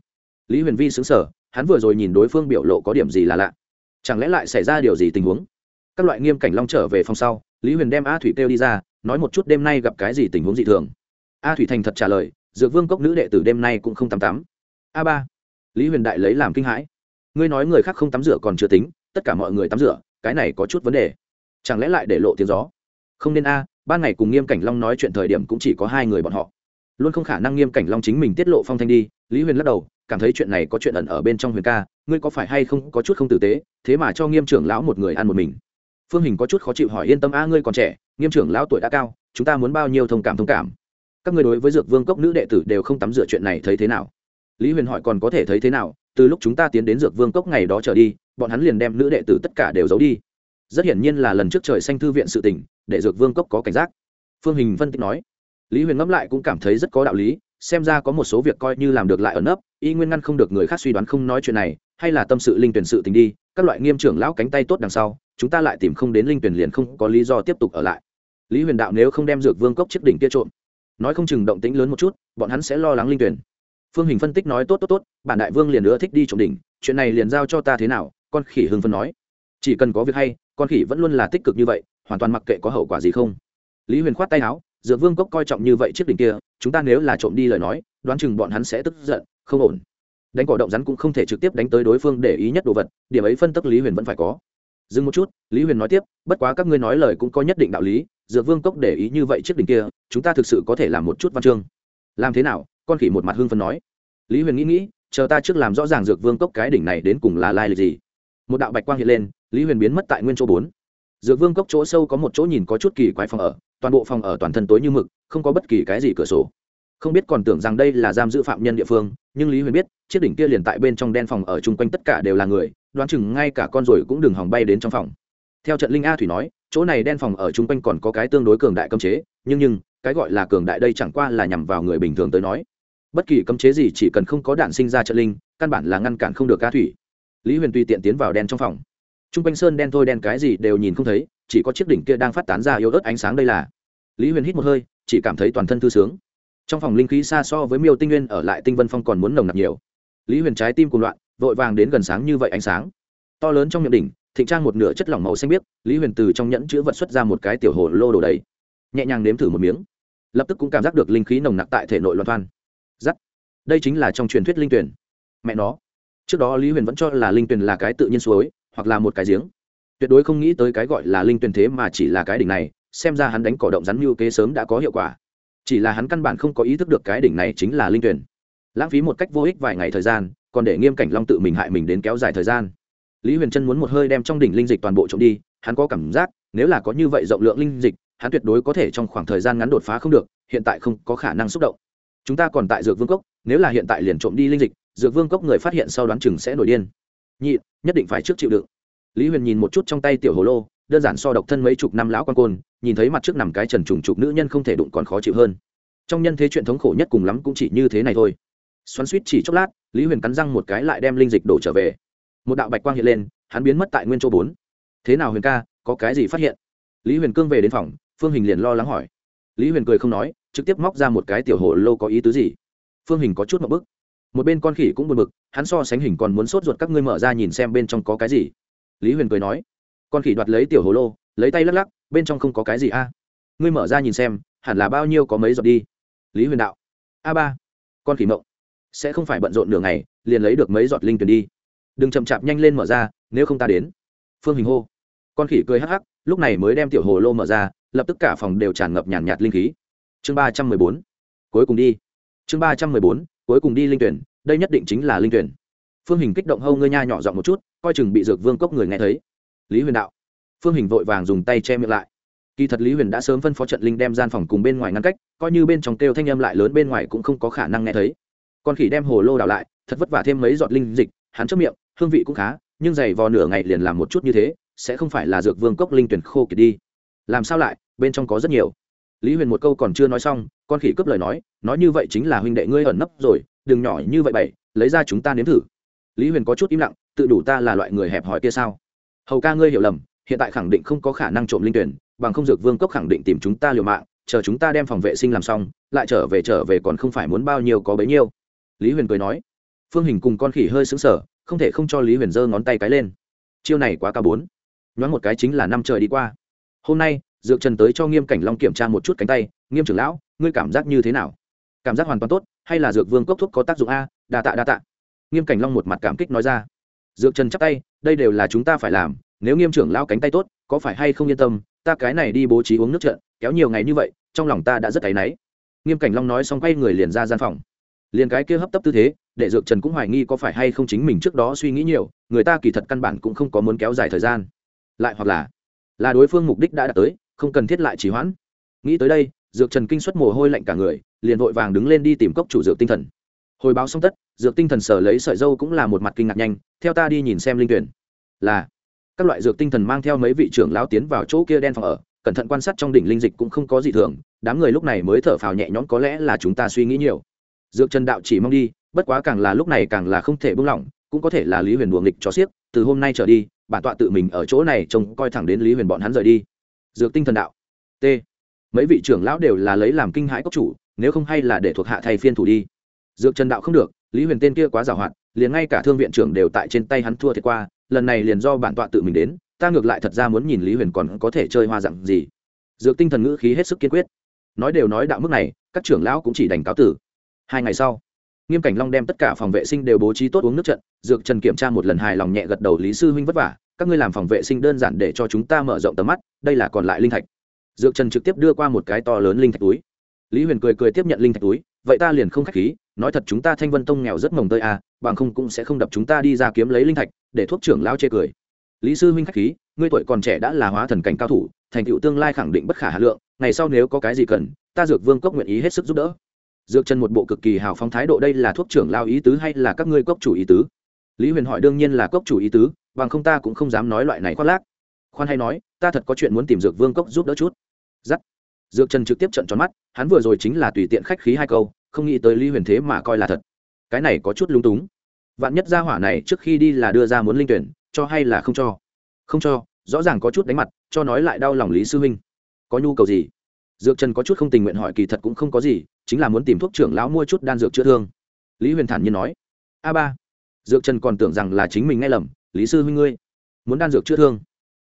Lý huyền vi xứng sở hắn vừa rồi nhìn đối phương biểu lộ có điểm gì là lạ. Chẳng lẽ lại xảy ra điều gì tình huống? Các loại nghiêm cảnh long trở về phòng sau, lý huyền đem a thủy kêu đi ra, nói một chút đêm nay gặp cái gì tình huống dị thường a thủy thành thật trả lời, dược vương cốc nữ đệ tử đêm nay cũng không tắm tắm. A ba, lý huyền đại lấy làm kinh hãi. Ngươi nói người khác không tắm rửa còn chưa tính, tất cả mọi người tắm rửa, cái này có chút vấn đề. Chẳng lẽ lại để lộ tiếng gió? Không nên a, ban ngày cùng nghiêm cảnh long nói chuyện thời điểm cũng chỉ có hai người bọn họ. Luôn không khả năng nghiêm cảnh long chính mình tiết lộ phong thanh đi, lý huyền lắc đầu, cảm thấy chuyện này có chuyện ẩn ở bên trong huyền ca, ngươi có phải hay không có chút không tử tế, thế mà cho nghiêm trưởng lão một người ăn một mình? Phương hình có chút khó chịu hỏi, yên tâm a, ngươi còn trẻ, nghiêm trưởng lão tuổi đã cao, chúng ta muốn bao nhiêu thông cảm thông cảm? Các người đối với dược vương cốc nữ đệ tử đều không tắm rửa chuyện này thấy thế nào? Lý huyền hỏi còn có thể thấy thế nào? Từ lúc chúng ta tiến đến dược vương cốc ngày đó trở đi, bọn hắn liền đem nữ đệ tử tất cả đều giấu đi. Rất hiển nhiên là lần trước trời xanh thư viện sự tỉnh để dược vương cốc có cảnh giác. Phương hình phân tích nói. Lý huyền ngẫm lại cũng cảm thấy rất có đạo lý, xem ra có một số việc coi như làm được lại ở nấp, y nguyên ngăn không được người khác suy đoán không nói chuyện này, hay là tâm sự linh tuyển sự tình đi, các loại nghiêm trưởng lão cánh tay tốt đằng sau, chúng ta lại tìm không đến linh tuyển liền không có lý do tiếp tục ở lại. Lý huyền đạo nếu không đem dược vương cốc chiếc đỉnh kia trộm nói không chừng động tĩnh lớn một chút, bọn hắn sẽ lo lắng linh tuyển. Phương hình phân tích nói, tốt tốt tốt, bản đại vương liền nữa thích đi trộm đỉnh, chuyện này liền giao cho ta thế nào? Con khỉ hưng phân nói. Chỉ cần có việc hay, con khỉ vẫn luôn là tích cực như vậy, hoàn toàn mặc kệ có hậu quả gì không. Lý huyền khoát tay áo, dược vương cốc coi trọng như vậy chiếc đỉnh kia, chúng ta nếu là trộm đi lời nói, đoán chừng bọn hắn sẽ tức giận, không ổn. Đánh cỏ động rắn cũng không thể trực tiếp đánh tới đối phương để ý nhất đồ vật, điểm ấy phân tức lý huyền vẫn phải có dừng một chút, lý huyền nói tiếp, bất quá các ngươi nói lời cũng có nhất định đạo lý, dược vương cốc để ý như vậy chiếc đỉnh kia, chúng ta thực sự có thể làm một chút văn chương. Làm thế nào? Con khỉ một mặt hưng phân nói. Lý huyền nghĩ nghĩ, chờ ta trước làm rõ ràng dược vương cốc cái đỉnh này đến cùng là lai lịch gì. Một đạo bạch quang hiện lên, lý huyền biến mất tại nguyên chỗ bốn. Dược vương cốc chỗ sâu có một chỗ nhìn có chút kỳ quái phòng ở, toàn bộ phòng ở toàn thân tối như mực, không có bất kỳ cái gì cửa sổ. Không biết còn tưởng rằng đây là giam giữ phạm nhân địa phương, nhưng lý huyền biết, chiếc đỉnh kia liền tại bên trong đen phòng ở chung quanh tất cả đều là người đoán chừng ngay cả con rồi cũng đừng hòng bay đến trong phòng. Theo trận linh a thủy nói, chỗ này đen phòng ở chung quanh còn có cái tương đối cường đại cấm chế, nhưng nhưng, cái gọi là cường đại đây chẳng qua là nhằm vào người bình thường tới nói. Bất kỳ cấm chế gì chỉ cần không có đạn sinh ra trận linh, căn bản là ngăn cản không được a thủy. Lý huyền tùy tiện tiến vào đen trong phòng. T r u n g quanh sơn đen thôi đen cái gì đều nhìn không thấy, chỉ có chiếc đỉnh kia đang phát tán ra yếu ớt ánh sáng đây là. Lý huyền hít một hơi, chỉ cảm thấy toàn thân thư sướng. Trong phòng linh khí xa so với miêu tinh nguyên ở lại tinh vân phong còn muốn nồng nặc nhiều. Lý huyền trái tim cùng loạn vội vàng đến gần sáng như vậy ánh sáng. To lớn trong miệng đỉnh, thịnh trang một nửa chất lỏng màu xanh biếc, lý huyền từ trong nhẫn chữ vật xuất ra một cái tiểu hồ lô đồ đầy. Nhẹ nhàng nếm thử một miếng. Lập tức cũng cảm giác được linh khí nồng nặc tại thể nội loan thoan. Giắt đây chính là trong truyền thuyết linh tuyển. Mẹ nó. Trước đó lý huyền vẫn cho là linh tuyển là cái tự nhiên suối, hoặc là một cái giếng. Tuyệt đối không nghĩ tới cái gọi là linh tuyển thế mà chỉ là cái đỉnh này, xem ra hắn đánh cỏ động rắn mưu kế sớm đã có hiệu quả. Chỉ là hắn căn bản không có ý thức được cái đỉnh này chính là linh tuyển. Lãng phí một cách vô ích vài ngày thời gian còn để nghiêm cảnh long tự mình hại mình đến kéo dài thời gian. Lý huyền trân muốn một hơi đem trong đỉnh linh dịch toàn bộ trộm đi, hắn có cảm giác, nếu là có như vậy rộng lượng linh dịch, hắn tuyệt đối có thể trong khoảng thời gian ngắn đột phá không được, hiện tại không có khả năng xúc động. Chúng ta còn tại dược vương cốc, nếu là hiện tại liền trộm đi linh dịch, dược vương cốc người phát hiện sau đoán chừng sẽ nổi điên. Nhị, nhất định phải trước chịu đựng. Lý huyền nhìn một chút trong tay tiểu hồ lô, đơn giản so độc thân mấy chục năm lão quan côn, nhìn thấy mặt trước nằm cái trần trùng trục nữ nhân không thể đụng còn khó chịu hơn. Trong nhân thế chuyện thống khổ nhất cùng lắm cũng chỉ như thế này thôi xoắn suýt chỉ chốc lát, lý huyền cắn răng một cái lại đem linh dịch đổ trở về. Một đạo bạch quang hiện lên, hắn biến mất tại nguyên chỗ bốn. Thế nào huyền ca, có cái gì phát hiện? Lý huyền cương về đến phòng, phương hình liền lo lắng hỏi. Lý huyền cười không nói, trực tiếp móc ra một cái tiểu hồ lô có ý tứ gì. Phương hình có chút một bức. Một bên con khỉ cũng buồn bực, hắn so sánh hình còn muốn sốt ruột các ngươi mở ra nhìn xem bên trong có cái gì. Lý huyền cười nói. Con khỉ đoạt lấy tiểu hồ lô, lấy tay lắc lắc, bên trong không có cái gì a. Ngươi mở ra nhìn xem, hẳn là bao nhiêu có mấy giọt đi. Lý huyền đạo. A ba, con khỉ mộng sẽ không phải bận rộn nửa ngày, liền lấy được mấy giọt linh tuyển đi. Đừng chậm chạp nhanh lên mở ra, nếu không ta đến. Phương hình hô. Con khỉ cười hắc hắc, lúc này mới đem tiểu hồ lô mở ra, lập tức cả phòng đều tràn ngập nhàn nhạt linh khí. Chương ba trăm mười bốn. Cuối cùng đi. Chương ba trăm mười bốn, cuối cùng đi linh tuyển, đây nhất định chính là linh tuyển. Phương hình kích động hâu ngươi nha nhỏ giọng một chút, coi chừng bị dược vương cốc người nghe thấy. Lý huyền đạo. Phương hình vội vàng dùng tay che miệng lại. Kỳ thật lý huyền đã sớm phân phó trận linh đem gian phòng cùng bên ngoài ngăn cách, coi như bên trong kêu thanh âm lại lớn bên ngoài cũng không có khả năng nghe thấy con khỉ đem hồ lô đào lại thật vất vả thêm mấy giọt linh dịch hắn chớp miệng hương vị cũng khá nhưng dày vò nửa ngày liền làm một chút như thế sẽ không phải là dược vương cốc linh tuyển khô kiệt đi. Làm sao lại bên trong có rất nhiều. Lý huyền một câu còn chưa nói xong con khỉ cướp lời nói nói như vậy chính là huynh đệ ngươi ẩn nấp rồi đừng nhỏ như vậy bậy, lấy ra chúng ta nếm thử. Lý huyền có chút im lặng tự đủ ta là loại người hẹp hòi kia sao? Hầu ca ngươi hiểu lầm hiện tại khẳng định không có khả năng trộm linh tuyển bằng không dược vương cốc khẳng định tìm chúng ta liều mạng chờ chúng ta đem phòng vệ sinh làm xong lại trở về trở về còn không phải muốn bao nhiêu có bấy nhiêu lý huyền cười nói, phương hình cùng con khỉ hơi xứng sở không thể không cho lý huyền giơ ngón tay cái lên. Chiêu này quá cao bốn. Nhoáng một cái chính là năm trời đi qua. Hôm nay, dược trần tới cho nghiêm cảnh long kiểm tra một chút cánh tay, nghiêm trưởng lão, ngươi cảm giác như thế nào? Cảm giác hoàn toàn tốt, hay là dược vương cốc thuốc có tác dụng a? Đa tạ đa tạ. Nghiêm cảnh long một mặt cảm kích nói ra. Dược trần chắp tay, đây đều là chúng ta phải làm, nếu nghiêm trưởng lão cánh tay tốt, có phải hay không yên tâm, ta cái này đi bố trí uống nước trận kéo nhiều ngày như vậy, trong lòng ta đã rất áy náy. Nghiêm cảnh long nói xong quay người liền ra gian phòng liền cái kia hấp tấp tư thế, để dược trần cũng hoài nghi có phải hay không chính mình trước đó suy nghĩ nhiều, người ta kỳ thật căn bản cũng không có muốn kéo dài thời gian. Lại hoặc là là đối phương mục đích đã đạt tới, không cần thiết lại trì hoãn. Nghĩ tới đây, dược trần kinh xuất mồ hôi lạnh cả người, liền vội vàng đứng lên đi tìm cốc chủ dược tinh thần. Hồi báo xong tất, dược tinh thần sở lấy sợi dâu cũng là một mặt kinh ngạc nhanh, theo ta đi nhìn xem linh tuyển. Là, các loại dược tinh thần mang theo mấy vị trưởng lão tiến vào chỗ kia đen phòng ở, cẩn thận quan sát trong đỉnh linh dịch cũng không có gì thường, đám người lúc này mới thở phào nhẹ nhõm có lẽ là chúng ta suy nghĩ nhiều dược trần đạo chỉ mong đi, bất quá càng là lúc này càng là không thể buông lỏng, cũng có thể là lý huyền buồng nghịch cho xiếc, từ hôm nay trở đi, bản tọa tự mình ở chỗ này trông coi thẳng đến lý huyền bọn hắn rời đi. Dược tinh thần đạo, t. Mấy vị trưởng lão đều là lấy làm kinh hãi cốc chủ, nếu không hay là để thuộc hạ thay phiên thủ đi. Dược trần đạo không được, lý huyền tên kia quá giàu hạn, liền ngay cả thương viện trưởng đều tại trên tay hắn thua thiệt qua, lần này liền do bản tọa tự mình đến, ta ngược lại thật ra muốn nhìn lý huyền còn có thể chơi hoa dặn gì. Dược tinh thần ngữ khí hết sức kiên quyết. Nói đều nói đạo mức này, các trưởng lão cũng chỉ đành cáo tử hai ngày sau, nghiêm cảnh long đem tất cả phòng vệ sinh đều bố trí tốt uống nước trận. Dược trần kiểm tra một lần hài lòng nhẹ gật đầu, lý sư huynh vất vả, các ngươi làm phòng vệ sinh đơn giản để cho chúng ta mở rộng tầm mắt, đây là còn lại linh thạch. Dược trần trực tiếp đưa qua một cái to lớn linh thạch túi. Lý huyền cười cười tiếp nhận linh thạch túi. Vậy ta liền không k h á c h khí, nói thật chúng ta thanh vân tông nghèo rất mồng tơi à bằng không cũng sẽ không đập chúng ta đi ra kiếm lấy linh thạch, để thuốc trưởng lao chê cười. Lý sư huynh k h á c h khí, ngươi tuổi còn trẻ đã là hóa thần cảnh cao thủ, thành tựu tương lai khẳng định bất khả hà lượng, ngày sau nếu có cái gì cần, ta dược vương cốc nguyện ý hết sức giúp đỡ dược chân một bộ cực kỳ hào phóng thái độ, đây là thuốc trưởng lao ý tứ hay là các ngươi cốc chủ ý tứ? Lý huyền hỏi, đương nhiên là cốc chủ ý tứ, bằng không ta cũng không dám nói loại này khoác lác. Khoan hay nói, ta thật có chuyện muốn tìm dược vương cốc giúp đỡ chút. Giắt. Dược trần trực tiếp trận tròn mắt, hắn vừa rồi chính là tùy tiện khách khí hai câu, không nghĩ tới lý huyền thế mà coi là thật. Cái này có chút lung túng. Vạn nhất gia hỏa này trước khi đi là đưa ra muốn linh tuyển, cho hay là không cho? Không cho, rõ ràng có chút đánh mặt, cho nói lại đau lòng lý sư huynh. Có nhu cầu gì? Dược trần có chút không tình nguyện hỏi, kỳ thật cũng không có gì chính là muốn tìm thuốc trưởng lão mua chút đan dược chữa thương. Lý huyền thản nhiên nói, a ba, dược trần còn tưởng rằng là chính mình nghe lầm, lý sư huynh ngươi, muốn đan dược chữa thương.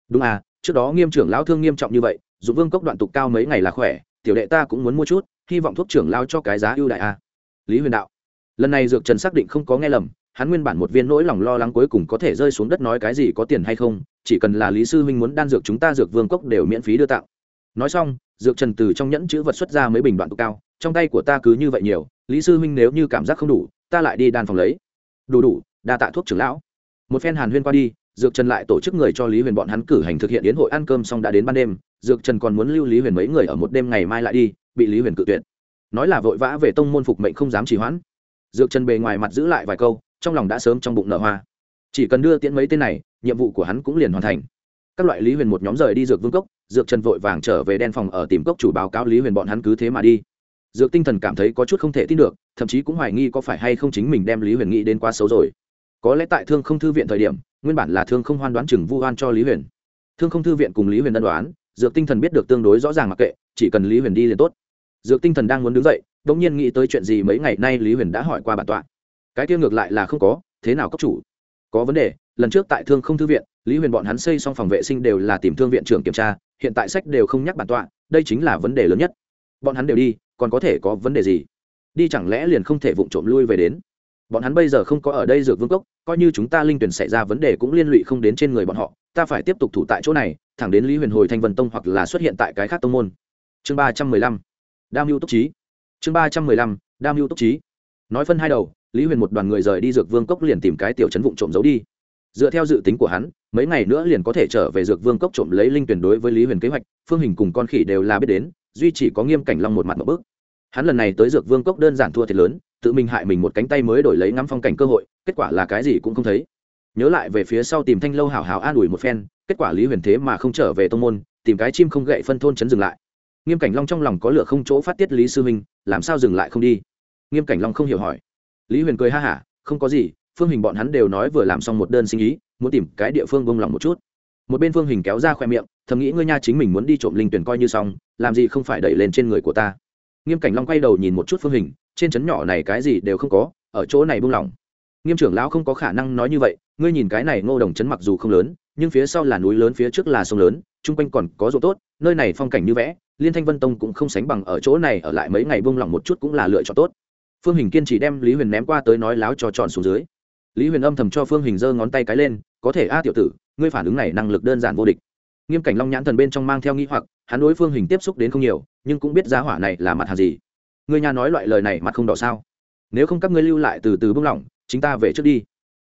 Đúng à trước đó nghiêm trưởng lão thương nghiêm trọng như vậy dù vương cốc đoạn tục cao mấy ngày là khỏe, tiểu đệ ta cũng muốn mua chút, hy vọng thuốc trưởng lao cho cái giá ưu đại a lý huyền đạo, lần này dược trần xác định không có nghe lầm, hắn nguyên bản một viên nỗi lòng lo lắng cuối cùng có thể rơi xuống đất nói cái gì có tiền hay không, chỉ cần là lý sư huynh muốn đan dược chúng ta dược vương cốc đều miễn phí đưa tặng. Nói xong, dược trần từ trong nhẫn chữ vật xuất ra mấy bình đoạn tục cao trong tay của ta cứ như vậy nhiều, lý sư huynh nếu như cảm giác không đủ, ta lại đi đan phòng lấy. Đủ đủ, đa tạ thuốc trưởng lão. Một phen hàn huyên qua đi, dược trần lại tổ chức người cho lý huyền bọn hắn cử hành thực hiện đến hội ăn cơm xong đã đến ban đêm, dược trần còn muốn lưu lý huyền mấy người ở một đêm ngày mai lại đi, bị lý huyền cự tuyệt. Nói là vội vã về tông môn phục mệnh không dám trì hoãn. Dược trần bề ngoài mặt giữ lại vài câu, trong lòng đã sớm trong bụng nở hoa. Chỉ cần đưa tiễn mấy tên này, nhiệm vụ của hắn cũng liền hoàn thành. Các loại lý huyền một nhóm rời đi dược vương cốc, dược trần vội vàng trở về đen phòng ở tìm cốc chủ báo cáo lý huyền bọn hắn cứ thế mà đi dược tinh thần cảm thấy có chút không thể tin được, thậm chí cũng hoài nghi có phải hay không chính mình đem lý huyền nghĩ đến quá xấu rồi. Có lẽ tại thương không thư viện thời điểm, nguyên bản là thương không hoan đoán chừng vu hoan cho lý huyền. Thương không thư viện cùng lý huyền ân đoán, dược tinh thần biết được tương đối rõ ràng mặc kệ, chỉ cần lý huyền đi liền tốt. Dược tinh thần đang muốn đứng dậy đ ỗ n g nhiên nghĩ tới chuyện gì mấy ngày nay lý huyền đã hỏi qua bản tọa. Cái kia ngược lại là không có, thế nào cấp chủ? Có vấn đề, lần trước tại thương không thư viện, lý huyền bọn hắn xây xong phòng vệ sinh đều là tìm thương viện trưởng kiểm tra, hiện tại sách đều không nhắc bản tọa, đây chính là vấn đề lớn nhất. Bọn hắn đều đi còn có thể có vấn đề gì? Đi chẳng lẽ liền không thể vụng trộm lui về đến? Bọn hắn bây giờ không có ở đây dược vương cốc, coi như chúng ta linh tuyển xảy ra vấn đề cũng liên lụy không đến trên người bọn họ, ta phải tiếp tục thủ tại chỗ này, thẳng đến lý huyền hồi thanh vân tông hoặc là xuất hiện tại cái khác tông môn. Chương ba trăm mười lăm. Đam mưu túc trí. Chương ba trăm mười lăm. Đam mưu túc trí. Nói phân hai đầu, lý huyền một đoàn người rời đi dược vương cốc liền tìm cái tiểu chấn vụng trộm giấu đi. Dựa theo dự tính của hắn, mấy ngày nữa liền có thể trở về dược vương cốc trộm lấy linh tuyển đối với lý huyền kế hoạch, phương hình cùng con khỉ đều là biết đến, duy chỉ có nghiêm cảnh long một mặt một bước hắn lần này tới dược vương cốc đơn giản thua thiệt lớn, tự mình hại mình một cánh tay mới đổi lấy ngắm phong cảnh cơ hội, kết quả là cái gì cũng không thấy. Nhớ lại về phía sau tìm thanh lâu hào hào an ủi một phen, kết quả lý huyền thế mà không trở về tông môn, tìm cái chim không gậy phân thôn chấn dừng lại. Nghiêm cảnh long trong lòng có lửa không chỗ phát tiết lý sư minh, làm sao dừng lại không đi? Nghiêm cảnh long không hiểu hỏi. Lý huyền cười ha hả, không có gì, phương hình bọn hắn đều nói vừa làm xong một đơn sinh ý, muốn tìm cái địa phương bông lòng một chút. Một bên phương hình kéo ra khoe miệng, thầm nghĩ ngươi nha chính mình muốn đi trộm linh tuyển coi như xong, làm gì không phải đẩy lên trên người của ta nghiêm cảnh long quay đầu nhìn một chút phương hình, trên trấn nhỏ này cái gì đều không có, ở chỗ này buông lỏng. Nghiêm trưởng lão không có khả năng nói như vậy, ngươi nhìn cái này ngô đồng chấn mặc dù không lớn, nhưng phía sau là núi lớn, phía trước là sông lớn, chung quanh còn có ruộng tốt, nơi này phong cảnh như vẽ, liên thanh vân tông cũng không sánh bằng ở chỗ này, ở lại mấy ngày buông lỏng một chút cũng là lựa chọn tốt. Phương hình kiên chỉ đem lý huyền ném qua tới nói láo cho tròn xuống dưới. Lý huyền âm thầm cho phương hình giơ ngón tay cái lên, có thể a tiểu tử, ngươi phản ứng này năng lực đơn giản vô địch nghiêm cảnh long nhãn thần bên trong mang theo nghi hoặc, hắn đối phương hình tiếp xúc đến không nhiều, nhưng cũng biết giá hỏa này là mặt hàng gì. Ngươi nhà nói loại lời này mặt không đỏ sao? Nếu không các ngươi lưu lại từ từ bưng lỏng, chính ta về trước đi.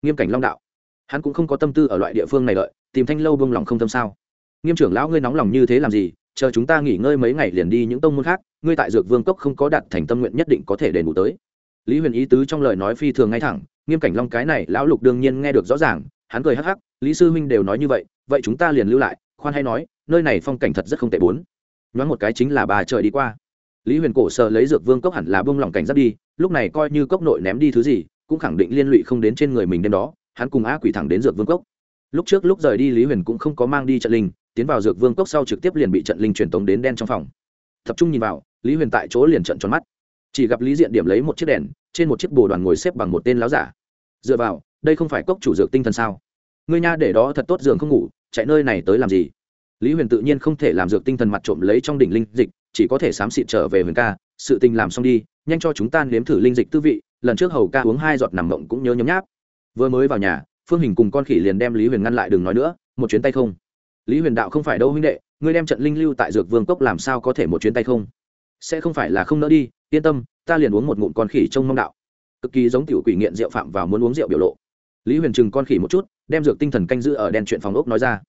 Nghiêm cảnh long đạo. Hắn cũng không có tâm tư ở loại địa phương này đợi, tìm thanh lâu bưng lỏng không tâm sao? Nghiêm trưởng lão ngươi nóng lòng như thế làm gì? Chờ chúng ta nghỉ ngơi mấy ngày liền đi những tông môn khác, ngươi tại dược vương cốc không có đặt thành tâm nguyện nhất định có thể đền bù tới. Lý huyền ý tứ trong lời nói phi thường ngay thẳng, nghiêm cảnh long cái này lão lục đương nhiên nghe được rõ ràng, hắn cười hắc hắc, lý sư huynh đều nói như vậy vậy chúng ta liền lưu lại khoan hay nói, nơi này phong cảnh thật rất không tệ bốn. Nhoáng một cái chính là bà trời đi qua. Lý huyền cổ sợ lấy dược vương cốc hẳn là bông lỏng cảnh giác đi, lúc này coi như cốc nội ném đi thứ gì, cũng khẳng định liên lụy không đến trên người mình đêm đó, hắn cùng á quỷ thẳng đến dược vương cốc. Lúc trước lúc rời đi lý huyền cũng không có mang đi trận linh, tiến vào dược vương cốc sau trực tiếp liền bị trận linh truyền tống đến đen trong phòng. Tập trung nhìn vào, lý huyền tại chỗ liền trận tròn mắt. Chỉ gặp lý diện điểm lấy một chiếc đèn, trên một chiếc bồ đoàn ngồi xếp bằng một tên láo giả. Dựa vào, đây không phải cốc chủ dược tinh thần sao? Ngươi nha, để đó thật tốt giường không ngủ chạy nơi này tới làm gì? Lý huyền tự nhiên không thể làm dược tinh thần mặt trộm lấy trong đỉnh linh dịch, chỉ có thể xám xịt trở về huyền ca. Sự tình làm xong đi, nhanh cho chúng ta nếm thử linh dịch tư vị, lần trước hầu ca uống hai giọt nằm mộng cũng nhớ nhấm nháp. Vừa mới vào nhà, phương hình cùng con khỉ liền đem lý huyền ngăn lại đừng nói nữa, một chuyến tay không. Lý huyền đạo không phải đâu huynh đệ, ngươi đem trận linh lưu tại dược vương cốc làm sao có thể một chuyến tay không? Sẽ không phải là không nỡ đi, yên tâm, ta liền uống một ngụm con khỉ trông mong đạo. Cực kỳ giống tiểu quỷ nghiện rượu phạm vào muốn uống rượu biểu lộ. Lý huyền chừng con khỉ một chút đem dược tinh thần canh giữ ở đèn chuyện phòng ốc nói ra.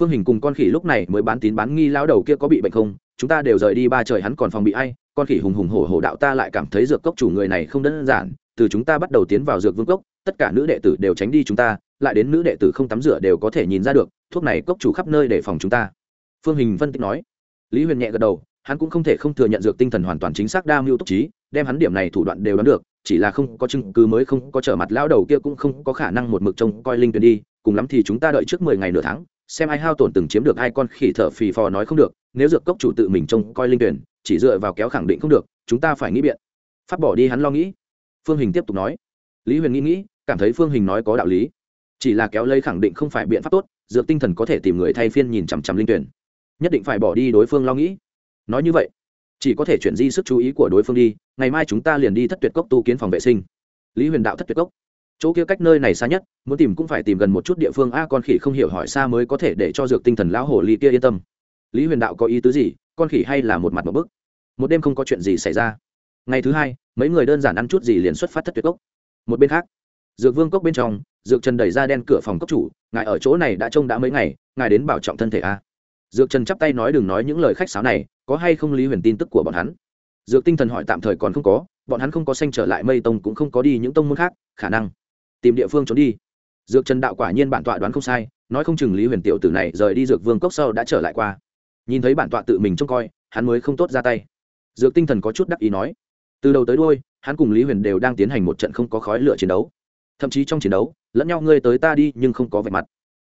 Phương hình cùng con khỉ lúc này mới bán tín bán nghi lao đầu kia có bị bệnh không? Chúng ta đều rời đi ba trời hắn còn phòng bị ai? Con khỉ hùng hùng hổ hổ đạo ta lại cảm thấy dược cốc chủ người này không đơn giản. Từ chúng ta bắt đầu tiến vào dược vương cốc, tất cả nữ đệ tử đều tránh đi chúng ta, lại đến nữ đệ tử không tắm rửa đều có thể nhìn ra được, thuốc này cốc chủ khắp nơi để phòng chúng ta. Phương hình phân tích nói. Lý huyền nhẹ gật đầu, hắn cũng không thể không thừa nhận dược tinh thần hoàn toàn chính xác đa mưu túc trí, đem hắn điểm này thủ đoạn đều đoán được chỉ là không có chứng cứ mới không có trở mặt, lão đầu kia cũng không có khả năng một mực trông coi linh tuyển đi, cùng lắm thì chúng ta đợi trước mười ngày nửa tháng, xem ai hao tổn từng chiếm được hai con khỉ thở phì phò nói không được, nếu dược cốc chủ tự mình trông coi linh tuyển chỉ dựa vào kéo khẳng định không được, chúng ta phải nghĩ biện. Phát bỏ đi hắn lo nghĩ. Phương hình tiếp tục nói. Lý huyền nghĩ nghĩ, cảm thấy phương hình nói có đạo lý. Chỉ là kéo lấy khẳng định không phải biện pháp tốt, dược tinh thần có thể tìm người thay phiên nhìn chằm chằm linh tuyển nhất định phải bỏ đi đối phương lo nghĩ. Nói như vậy chỉ có thể chuyển di sức chú ý của đối phương đi, ngày mai chúng ta liền đi thất tuyệt cốc tu kiến phòng vệ sinh. Lý huyền đạo thất tuyệt cốc. Chỗ kia cách nơi này xa nhất, muốn tìm cũng phải tìm gần một chút địa phương. A, con khỉ không hiểu hỏi xa mới có thể để cho dược tinh thần lão hồ ly kia yên tâm. Lý huyền đạo có ý tứ gì? Con khỉ hay là một mặt một bức? Một đêm không có chuyện gì xảy ra. Ngày thứ hai, mấy người đơn giản ăn chút gì liền xuất phát thất tuyệt cốc. Một bên khác, dược vương cốc bên trong, dược trần đẩy ra đen cửa phòng cốc chủ, ngài ở chỗ này đã trông đã mấy ngày, ngài đến bảo trọng thân thể a. Dược trần chắp tay nói đừng nói những lời khách sáo này có hay không lý huyền tin tức của bọn hắn? Dược tinh thần hỏi tạm thời còn không có, bọn hắn không có xanh trở lại mây tông cũng không có đi những tông môn khác, khả năng tìm địa phương trốn đi. Dược trần đạo quả nhiên bản tọa đoán không sai, nói không chừng lý huyền tiểu tử này rời đi dược vương cốc sau đã trở lại qua. Nhìn thấy bản tọa tự mình trông coi, hắn mới không tốt ra tay. Dược tinh thần có chút đắc ý nói, từ đầu tới đôi hắn cùng lý huyền đều đang tiến hành một trận không có khói lửa chiến đấu. Thậm chí trong chiến đấu, lẫn nhau ngươi tới ta đi nhưng không có vẻ mặt.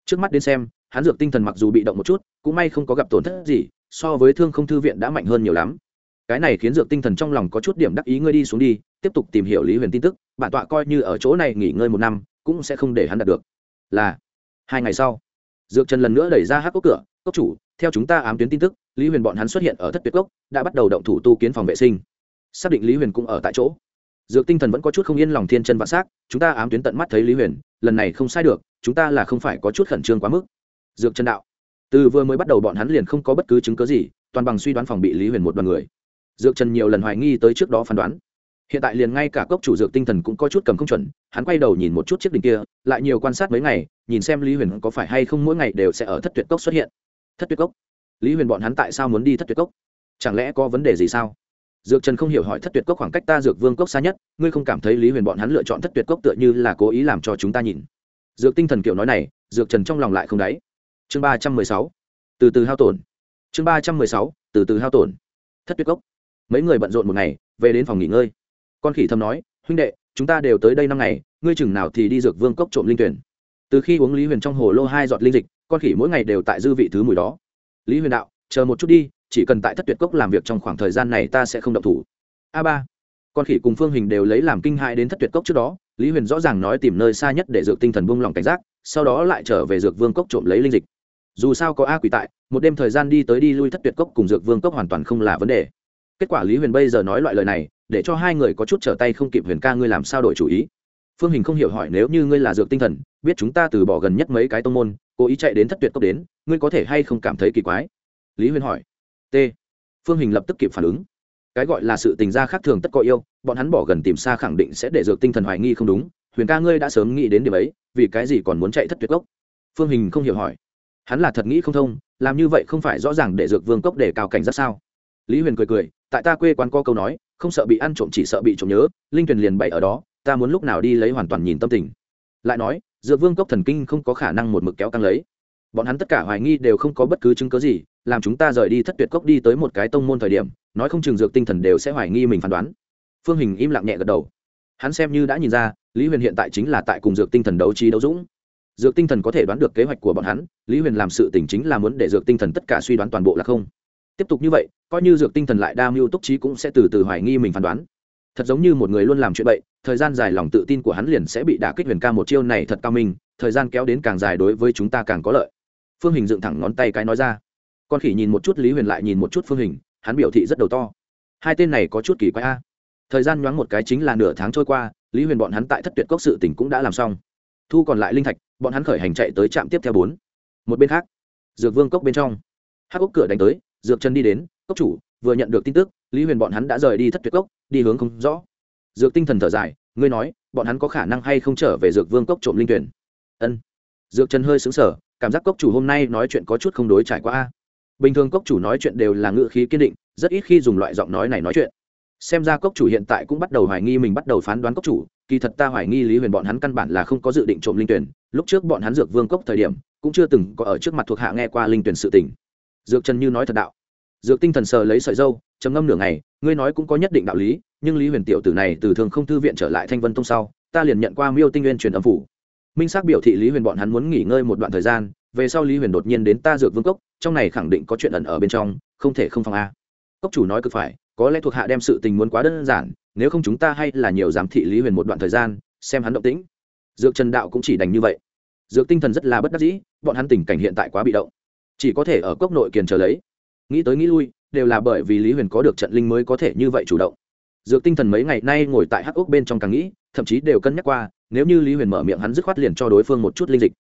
Trước mắt đến xem, hắn dược tinh thần mặc dù bị động một chút, cũng may không có gặp tổn thất gì so với thương không thư viện đã mạnh hơn nhiều lắm. Cái này khiến dược tinh thần trong lòng có chút điểm đắc ý ngươi đi xuống đi, tiếp tục tìm hiểu lý huyền tin tức, bản tọa coi như ở chỗ này nghỉ ngơi một năm, cũng sẽ không để hắn đạt được. Là, hai ngày sau, dược trần lần nữa đẩy ra hát cốc cửa, cốc chủ, theo chúng ta ám tuyến tin tức, lý huyền bọn hắn xuất hiện ở thất tuyệt cốc, đã bắt đầu động thủ tu kiến phòng vệ sinh. Xác định lý huyền cũng ở tại chỗ. Dược tinh thần vẫn có chút không yên lòng thiên chân vạn s á c chúng ta ám tuyến tận mắt thấy lý huyền, lần này không sai được, chúng ta là không phải có chút khẩn trương quá mức. Dược chân đạo từ vừa mới bắt đầu bọn hắn liền không có bất cứ chứng cớ gì, toàn bằng suy đoán phòng bị lý huyền một đoàn người. Dược trần nhiều lần hoài nghi tới trước đó phán đoán. Hiện tại liền ngay cả cốc chủ dược tinh thần cũng có chút cầm không chuẩn, hắn quay đầu nhìn một chút chiếc đỉnh kia, lại nhiều quan sát mấy ngày, nhìn xem lý huyền có phải hay không mỗi ngày đều sẽ ở thất tuyệt cốc xuất hiện. Thất tuyệt cốc? Lý huyền bọn hắn tại sao muốn đi thất tuyệt cốc? Chẳng lẽ có vấn đề gì sao? Dược trần không hiểu hỏi thất tuyệt cốc khoảng cách ta dược vương cốc xa nhất, ngươi không cảm thấy lý huyền bọn hắn lựa chọn thất tuyệt cốc tựa như là cố ý làm cho chúng ta nhìn. Dược tinh thần kiểu nói này, dược trần trong lòng lại không đáy chương ba trăm mười sáu. Từ từ hao tổn. Chương ba trăm mười sáu, từ từ hao tổn. Thất tuyệt cốc mấy người bận rộn một ngày, về đến phòng nghỉ ngơi. Con khỉ thầm nói, huynh đệ, chúng ta đều tới đây năm ngày, ngươi chừng nào thì đi dược vương cốc trộm linh tuyển. Từ khi uống lý huyền trong hồ lô hai giọt linh dịch, con khỉ mỗi ngày đều tại dư vị thứ mùi đó. Lý huyền đạo, chờ một chút đi, chỉ cần tại thất tuyệt cốc làm việc trong khoảng thời gian này ta sẽ không động thủ. A ba. Con khỉ cùng phương hình đều lấy làm kinh hại đến thất tuyệt cốc trước đó, lý huyền rõ ràng nói tìm nơi xa nhất để dược tinh thần buông lỏng cảnh giác, sau đó lại trở về dược vương cốc trộm lấy linh dịch dù sao có a quỷ tại, một đêm thời gian đi tới đi lui thất tuyệt cốc cùng dược vương cốc hoàn toàn không là vấn đề. Kết quả lý huyền bây giờ nói loại lời này, để cho hai người có chút trở tay không kịp huyền ca ngươi làm sao đổi chủ ý. Phương hình không hiểu hỏi nếu như ngươi là dược tinh thần, biết chúng ta từ bỏ gần nhất mấy cái tông môn, cố ý chạy đến thất tuyệt cốc đến, ngươi có thể hay không cảm thấy kỳ quái? Lý huyền hỏi. T. Phương hình lập tức kịp phản ứng. Cái gọi là sự tình gia khác thường tất có yêu, bọn hắn bỏ gần tìm xa khẳng định sẽ để dược tinh thần hoài nghi không đúng. Huyền ca ngươi đã sớm nghĩ đến điều ấy, vì cái gì còn muốn chạy thất tuyệt cốc? Phương hình không hiểu hỏi hắn là thật nghĩ không thông, làm như vậy không phải rõ ràng để dược vương cốc để cao cảnh giác sao? Lý huyền cười cười, tại ta quê quán có câu nói, không sợ bị ăn trộm chỉ sợ bị trộm nhớ, linh tuyền liền bày ở đó, ta muốn lúc nào đi lấy hoàn toàn nhìn tâm tình. Lại nói, dược vương cốc thần kinh không có khả năng một mực kéo căng lấy. Bọn hắn tất cả hoài nghi đều không có bất cứ chứng cớ gì, làm chúng ta rời đi thất tuyệt cốc đi tới một cái tông môn thời điểm, nói không chừng dược tinh thần đều sẽ hoài nghi mình phán đoán. Phương hình im lặng nhẹ gật đầu. Hắn xem như đã nhìn ra, lý huyền hiện tại chính là tại cùng dược tinh thần đấu trí đấu dũng dược tinh thần có thể đoán được kế hoạch của bọn hắn, lý huyền làm sự tỉnh chính là muốn để dược tinh thần tất cả suy đoán toàn bộ là không. Tiếp tục như vậy, coi như dược tinh thần lại đa mưu túc trí cũng sẽ từ từ hoài nghi mình phán đoán. Thật giống như một người luôn làm chuyện bậy, thời gian dài lòng tự tin của hắn liền sẽ bị đả kích huyền ca một chiêu này thật cao minh, thời gian kéo đến càng dài đối với chúng ta càng có lợi. Phương hình dựng thẳng ngón tay cái nói ra. Con khỉ nhìn một chút, lý huyền lại nhìn một chút phương hình, hắn biểu thị rất đầu to. Hai tên này có chút kỳ quái a. Thời gian nhoáng một cái chính là nửa tháng trôi qua, lý huyền bọn hắn tại thất tuyệt cốc sự tỉnh cũng đã làm xong. Thu còn lại linh thạch bọn hắn khởi hành chạy tới trạm tiếp theo bốn. Một bên khác, dược vương cốc bên trong. Hắc ốc cửa đánh tới, dược chân đi đến, cốc chủ, vừa nhận được tin tức, lý huyền bọn hắn đã rời đi thất tuyệt cốc, đi hướng không rõ. Dược tinh thần thở dài, ngươi nói, bọn hắn có khả năng hay không trở về dược vương cốc trộm linh tuyển? Ân. Dược chân hơi xứng sở cảm giác cốc chủ hôm nay nói chuyện có chút không đối trải qua. Bình thường cốc chủ nói chuyện đều là ngữ khí kiên định, rất ít khi dùng loại giọng nói này nói chuyện. Xem ra cốc chủ hiện tại cũng bắt đầu hoài nghi mình bắt đầu phán đoán cốc chủ, kỳ thật ta hoài nghi lý huyền bọn hắn căn bản là không có dự định trộm linh tuyển lúc trước bọn hắn dược vương cốc thời điểm, cũng chưa từng có ở trước mặt thuộc hạ nghe qua linh tuyển sự tình. Dược trần như nói thật đạo. Dược tinh thần sờ lấy sợi dâu, trầm ngâm nửa ngày, ngươi nói cũng có nhất định đạo lý, nhưng lý huyền tiểu tử này từ thường không thư viện trở lại thanh vân tông sau, ta liền nhận qua miêu tinh nguyên truyền âm phủ. Minh xác biểu thị lý huyền bọn hắn muốn nghỉ ngơi một đoạn thời gian, về sau lý huyền đột nhiên đến ta dược vương cốc, trong này khẳng định có chuyện ẩn ở bên trong, không thể không phòng a. Cốc chủ nói cực phải, có lẽ thuộc hạ đem sự tình muốn quá đơn giản, nếu không chúng ta hay là nhiều giám thị lý huyền một đoạn thời gian, xem hắn động tĩnh dược trần đạo cũng chỉ đành như vậy. Dược tinh thần rất là bất đắc dĩ bọn hắn tình cảnh hiện tại quá bị động. Chỉ có thể ở cốc nội kiền chờ lấy. Nghĩ tới nghĩ lui đều là bởi vì lý huyền có được trận linh mới có thể như vậy chủ động. Dược tinh thần mấy ngày nay ngồi tại hắc ốc bên trong càng nghĩ thậm chí đều cân nhắc qua nếu như lý huyền mở miệng hắn dứt khoát liền cho đối phương một chút linh dịch.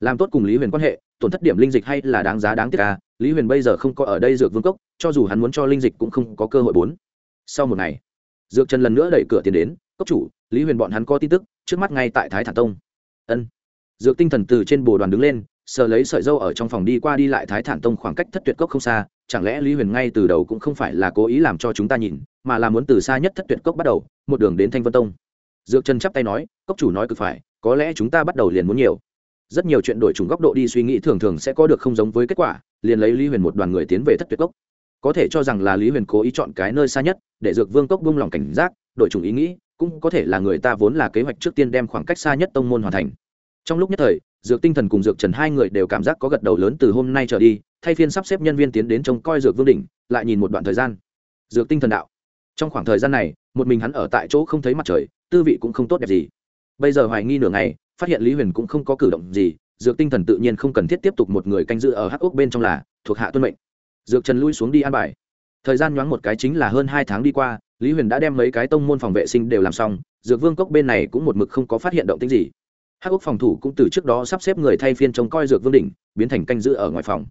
Làm tốt cùng lý huyền quan hệ tổn thất điểm linh dịch hay là đáng giá đáng tiếc à, lý huyền bây giờ không có ở đây dược vương cốc cho dù hắn muốn cho linh dịch cũng không có cơ hội bốn. Sau một ngày dược trần lần nữa đẩy cửa tiền đến cốc chủ lý huyền bọn hắn có tin tức trước mắt ngay tại thái thản tông. Ân. Dược tinh thần từ trên bồ đoàn đứng lên, sờ lấy sợi dâu ở trong phòng đi qua đi lại thái thản tông khoảng cách thất tuyệt cốc không xa, chẳng lẽ lý huyền ngay từ đầu cũng không phải là cố ý làm cho chúng ta nhìn, mà là muốn từ xa nhất thất tuyệt cốc bắt đầu, một đường đến thanh vân tông. Dược trần chắp tay nói, cốc chủ nói cực phải, có lẽ chúng ta bắt đầu liền muốn nhiều. Rất nhiều chuyện đổi chủng góc độ đi suy nghĩ thường thường sẽ có được không giống với kết quả, liền lấy lý huyền một đoàn người tiến về thất tuyệt cốc. Có thể cho rằng là lý huyền cố ý chọn cái nơi xa nhất, để dược vương cốc buông lòng cảnh giác, đổi chủng ý nghĩ cũng có thể là người ta vốn là kế hoạch trước tiên đem khoảng cách xa nhất tông môn hoàn thành. Trong lúc nhất thời, dược tinh thần cùng dược trần hai người đều cảm giác có gật đầu lớn từ hôm nay trở đi, thay phiên sắp xếp nhân viên tiến đến trông coi dược vương đỉnh, lại nhìn một đoạn thời gian. Dược tinh thần đạo. Trong khoảng thời gian này, một mình hắn ở tại chỗ không thấy mặt trời, tư vị cũng không tốt đẹp gì. Bây giờ hoài nghi nửa ngày, phát hiện lý huyền cũng không có cử động gì, dược tinh thần tự nhiên không cần thiết tiếp tục một người canh giữ ở hắc ốc bên trong là thuộc hạ tuân mệnh. Dược trần lui xuống đi an bài. Thời gian nhoáng một cái chính là hơn hai tháng đi qua lý huyền đã đem mấy cái tông môn phòng vệ sinh đều làm xong, dược vương cốc bên này cũng một mực không có phát hiện động tính gì. Hắc ốc phòng thủ cũng từ trước đó sắp xếp người thay phiên trông coi dược vương đỉnh, biến thành canh giữ ở ngoài phòng.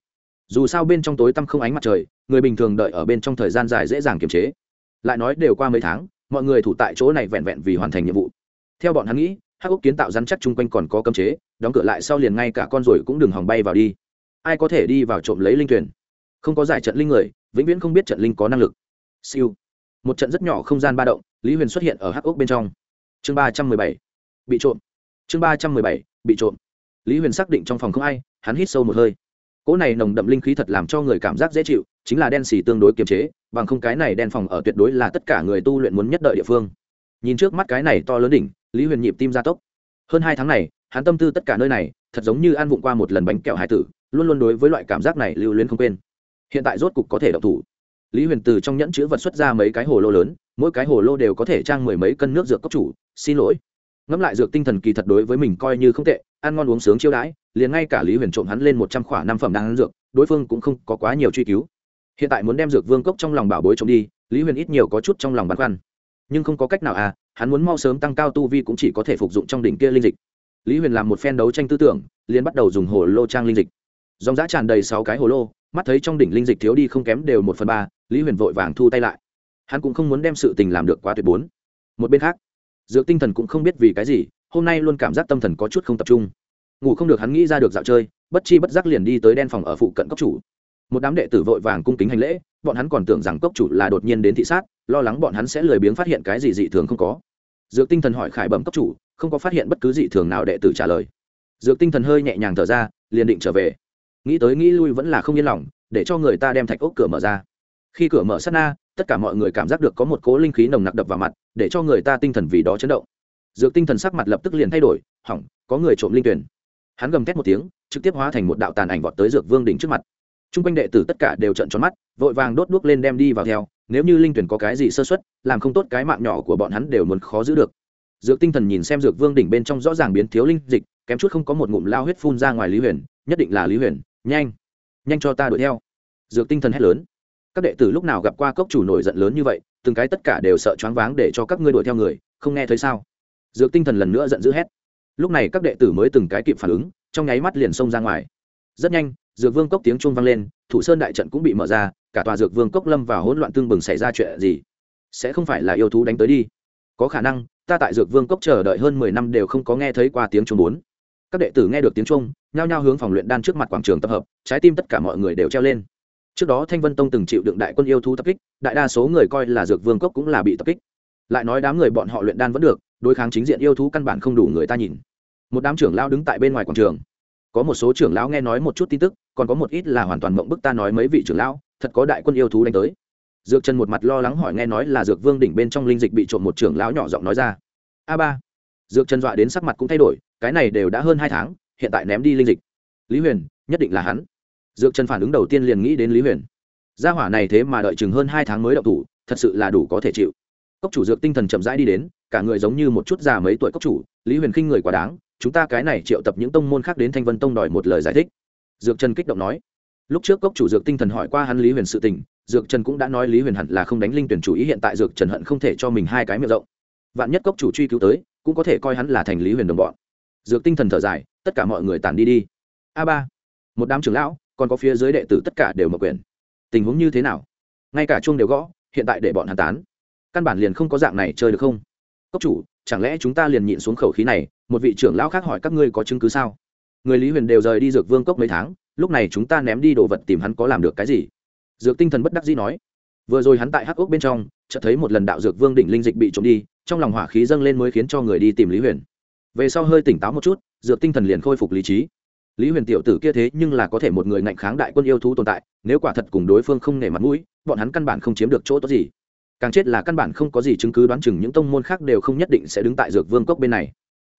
Dù sao bên trong tối tăm không ánh mặt trời, người bình thường đợi ở bên trong thời gian dài dễ dàng kiềm chế. Lại nói đều qua mấy tháng, mọi người thủ tại chỗ này vẹn vẹn vì hoàn thành nhiệm vụ. Theo bọn hắn nghĩ, hắc ốc kiến tạo rắn chắc chung quanh còn có cấm chế, đóng cửa lại sau liền ngay cả con rồi cũng đừng hòng bay vào đi. Ai có thể đi vào trộm lấy linh tuyển không có giải trận linh người, vĩnh viễn không biết trận linh có năng lực. Siêu một trận rất nhỏ không gian ba động, lý huyền xuất hiện ở hắc ốc bên trong. Chương ba trăm mười bảy, bị trộm. Chương ba trăm mười bảy, bị trộm. Lý huyền xác định trong phòng không ai, hắn hít sâu một hơi. Cỗ này nồng đậm linh khí thật làm cho người cảm giác dễ chịu, chính là đen xì tương đối kiềm chế, bằng không cái này đen phòng ở tuyệt đối là tất cả người tu luyện muốn nhất đợi địa phương. Nhìn trước mắt cái này to lớn đỉnh, lý huyền nhịp tim gia tốc. Hơn hai tháng này, hắn tâm tư tất cả nơi này, thật giống như ăn vụng qua một lần bánh kẹo hải tử, luôn luôn đối với loại cảm giác này lưu luyến không quên. Hiện tại rốt cục có thể độc thủ lý huyền từ trong nhẫn chữ vật xuất ra mấy cái hồ lô lớn, mỗi cái hồ lô đều có thể trang mười mấy cân nước dược cốc chủ, xin lỗi. Ngẫm lại dược tinh thần kỳ thật đối với mình coi như không tệ, ăn ngon uống sướng chiêu đãi, liền ngay cả lý huyền trộm hắn lên một trăm khoảng năm phẩm đang ăn dược, đối phương cũng không có quá nhiều truy cứu. Hiện tại muốn đem dược vương cốc trong lòng bảo bối trộm đi, lý huyền ít nhiều có chút trong lòng băn khoăn. Nhưng không có cách nào à hắn muốn mau sớm tăng cao tu vi cũng chỉ có thể phục dụng trong đỉnh kia linh dịch. Lý huyền làm một phen đấu tranh tư tưởng, liền bắt đầu dùng hồ lô trang linh dịch. Dòng giã tràn đầy sáu cái hồ lô, mắt thấy trong đỉnh linh dịch thiếu đi không kém đều một phần ba lý huyền vội vàng thu tay lại hắn cũng không muốn đem sự tình làm được quá tuyệt bốn một bên khác dược tinh thần cũng không biết vì cái gì hôm nay luôn cảm giác tâm thần có chút không tập trung ngủ không được hắn nghĩ ra được dạo chơi bất chi bất giác liền đi tới đen phòng ở phụ cận cốc chủ một đám đệ tử vội vàng cung kính hành lễ bọn hắn còn tưởng rằng cốc chủ là đột nhiên đến thị sát lo lắng bọn hắn sẽ lười biếng phát hiện cái gì dị thường không có dược tinh thần hỏi khải bẩm cốc chủ không có phát hiện bất cứ dị thường nào đệ tử trả lời dược tinh thần hơi nhẹ nhàng thở ra liền định trở về nghĩ tới nghĩ lui vẫn là không yên lòng để cho người ta đem thạch ốc cửa mở ra khi cửa mở sát na, tất cả mọi người cảm giác được có một cố linh khí nồng nặc đập vào mặt, để cho người ta tinh thần vì đó chấn động. Dược tinh thần sắc mặt lập tức liền thay đổi, hỏng, có người trộm linh tuyển. Hắn gầm thét một tiếng, trực tiếp hóa thành một đạo tàn ảnh vọt tới dược vương đỉnh trước mặt. T r u n g quanh đệ tử tất cả đều trận tròn mắt, vội vàng đốt đuốc lên đem đi vào theo, nếu như linh tuyển có cái gì sơ xuất làm không tốt cái mạng nhỏ của bọn hắn đều muốn khó giữ được. Dược tinh thần nhìn xem dược vương đỉnh bên trong rõ ràng biến thiếu linh dịch, kém chút không có một ngụm lao huyết phun ra ngoài lý huyền, nhất định là lý huyền, nhanh nhanh cho ta đuổi theo. Dược tinh thần hét lớn các đệ tử lúc nào gặp qua cốc chủ nổi giận lớn như vậy, từng cái tất cả đều sợ choáng váng để cho các ngươi đuổi theo người, không nghe thấy sao? Dược tinh thần lần nữa giận dữ hét. Lúc này các đệ tử mới từng cái kịp phản ứng, trong nháy mắt liền xông ra ngoài. Rất nhanh, dược vương cốc tiếng chuông vang lên, thủ sơn đại trận cũng bị mở ra, cả tòa dược vương cốc lâm vào hỗn loạn tương bừng xảy ra chuyện gì? Sẽ không phải là yêu thú đánh tới đi. Có khả năng, ta tại dược vương cốc chờ đợi hơn mười năm đều không có nghe thấy qua tiếng chuông bốn. Các đệ tử nghe được tiếng chuông, nhao nhao hướng phòng luyện đan trước mặt quảng trường tập hợp, trái tim tất cả mọi người đều treo lên trước đó thanh vân tông từng chịu đựng đại quân yêu thú tập kích, đại đa số người coi là dược vương cốc cũng là bị tập kích. Lại nói đám người bọn họ luyện đan vẫn được, đối kháng chính diện yêu thú căn bản không đủ người ta nhìn. Một đám trưởng lao đứng tại bên ngoài quảng trường. Có một số trưởng lão nghe nói một chút tin tức, còn có một ít là hoàn toàn mộng bức ta nói mấy vị trưởng lão, thật có đại quân yêu thú đánh tới. Dược trần một mặt lo lắng hỏi nghe nói là dược vương đỉnh bên trong linh dịch bị trộm một trưởng lão nhỏ giọng nói ra. A ba. Dược trần dọa đến sắc mặt cũng thay đổi, cái này đều đã hơn hai tháng, hiện tại ném đi linh dịch. Lý huyền, nhất định là hắn dược trần phản ứng đầu tiên liền nghĩ đến lý huyền gia hỏa này thế mà đợi chừng hơn hai tháng mới đậu thủ, thật sự là đủ có thể chịu. Cốc chủ dược tinh thần chậm rãi đi đến, cả người giống như một chút già mấy tuổi cốc chủ, lý huyền khinh người quá đáng, chúng ta cái này triệu tập những tông môn khác đến thanh vân tông đòi một lời giải thích. Dược trần kích động nói. Lúc trước cốc chủ dược tinh thần hỏi qua hắn lý huyền sự tình, dược trần cũng đã nói lý huyền hẳn là không đánh linh tuyển chủ ý hiện tại dược trần hận không thể cho mình hai cái miệng rộng. Vạn nhất cốc chủ truy cứu tới, cũng có thể coi hắn là thành lý huyền đồng bọn. Dược tinh thần thở dài, tất cả mọi người tàn đi đi. A ba. Một đám trưởng lão còn có phía dưới đệ tử tất cả đều mở quyền tình huống như thế nào? Ngay cả chuông đều gõ, hiện tại để bọn hắn tán. Căn bản liền không có dạng này chơi được không? Cốc chủ, chẳng lẽ chúng ta liền nhịn xuống khẩu khí này, một vị trưởng lão khác hỏi các ngươi có chứng cứ sao? Người lý huyền đều rời đi dược vương cốc mấy tháng, lúc này chúng ta ném đi đồ vật tìm hắn có làm được cái gì? Dược tinh thần bất đắc dĩ nói. Vừa rồi hắn tại hắc ốc bên trong, chợt thấy một lần đạo dược vương đỉnh linh dịch bị trộm đi, trong lòng hỏa khí dâng lên mới khiến cho người đi tìm lý huyền. Về sau hơi tỉnh táo một chút, dược tinh thần liền khôi phục lý trí lý huyền tiểu tử kia thế nhưng là có thể một người ngạnh kháng đại quân yêu thú tồn tại, nếu quả thật cùng đối phương không nể mặt mũi, bọn hắn căn bản không chiếm được chỗ tốt gì. Càng chết là căn bản không có gì chứng cứ đoán chừng những tông môn khác đều không nhất định sẽ đứng tại dược vương cốc bên này.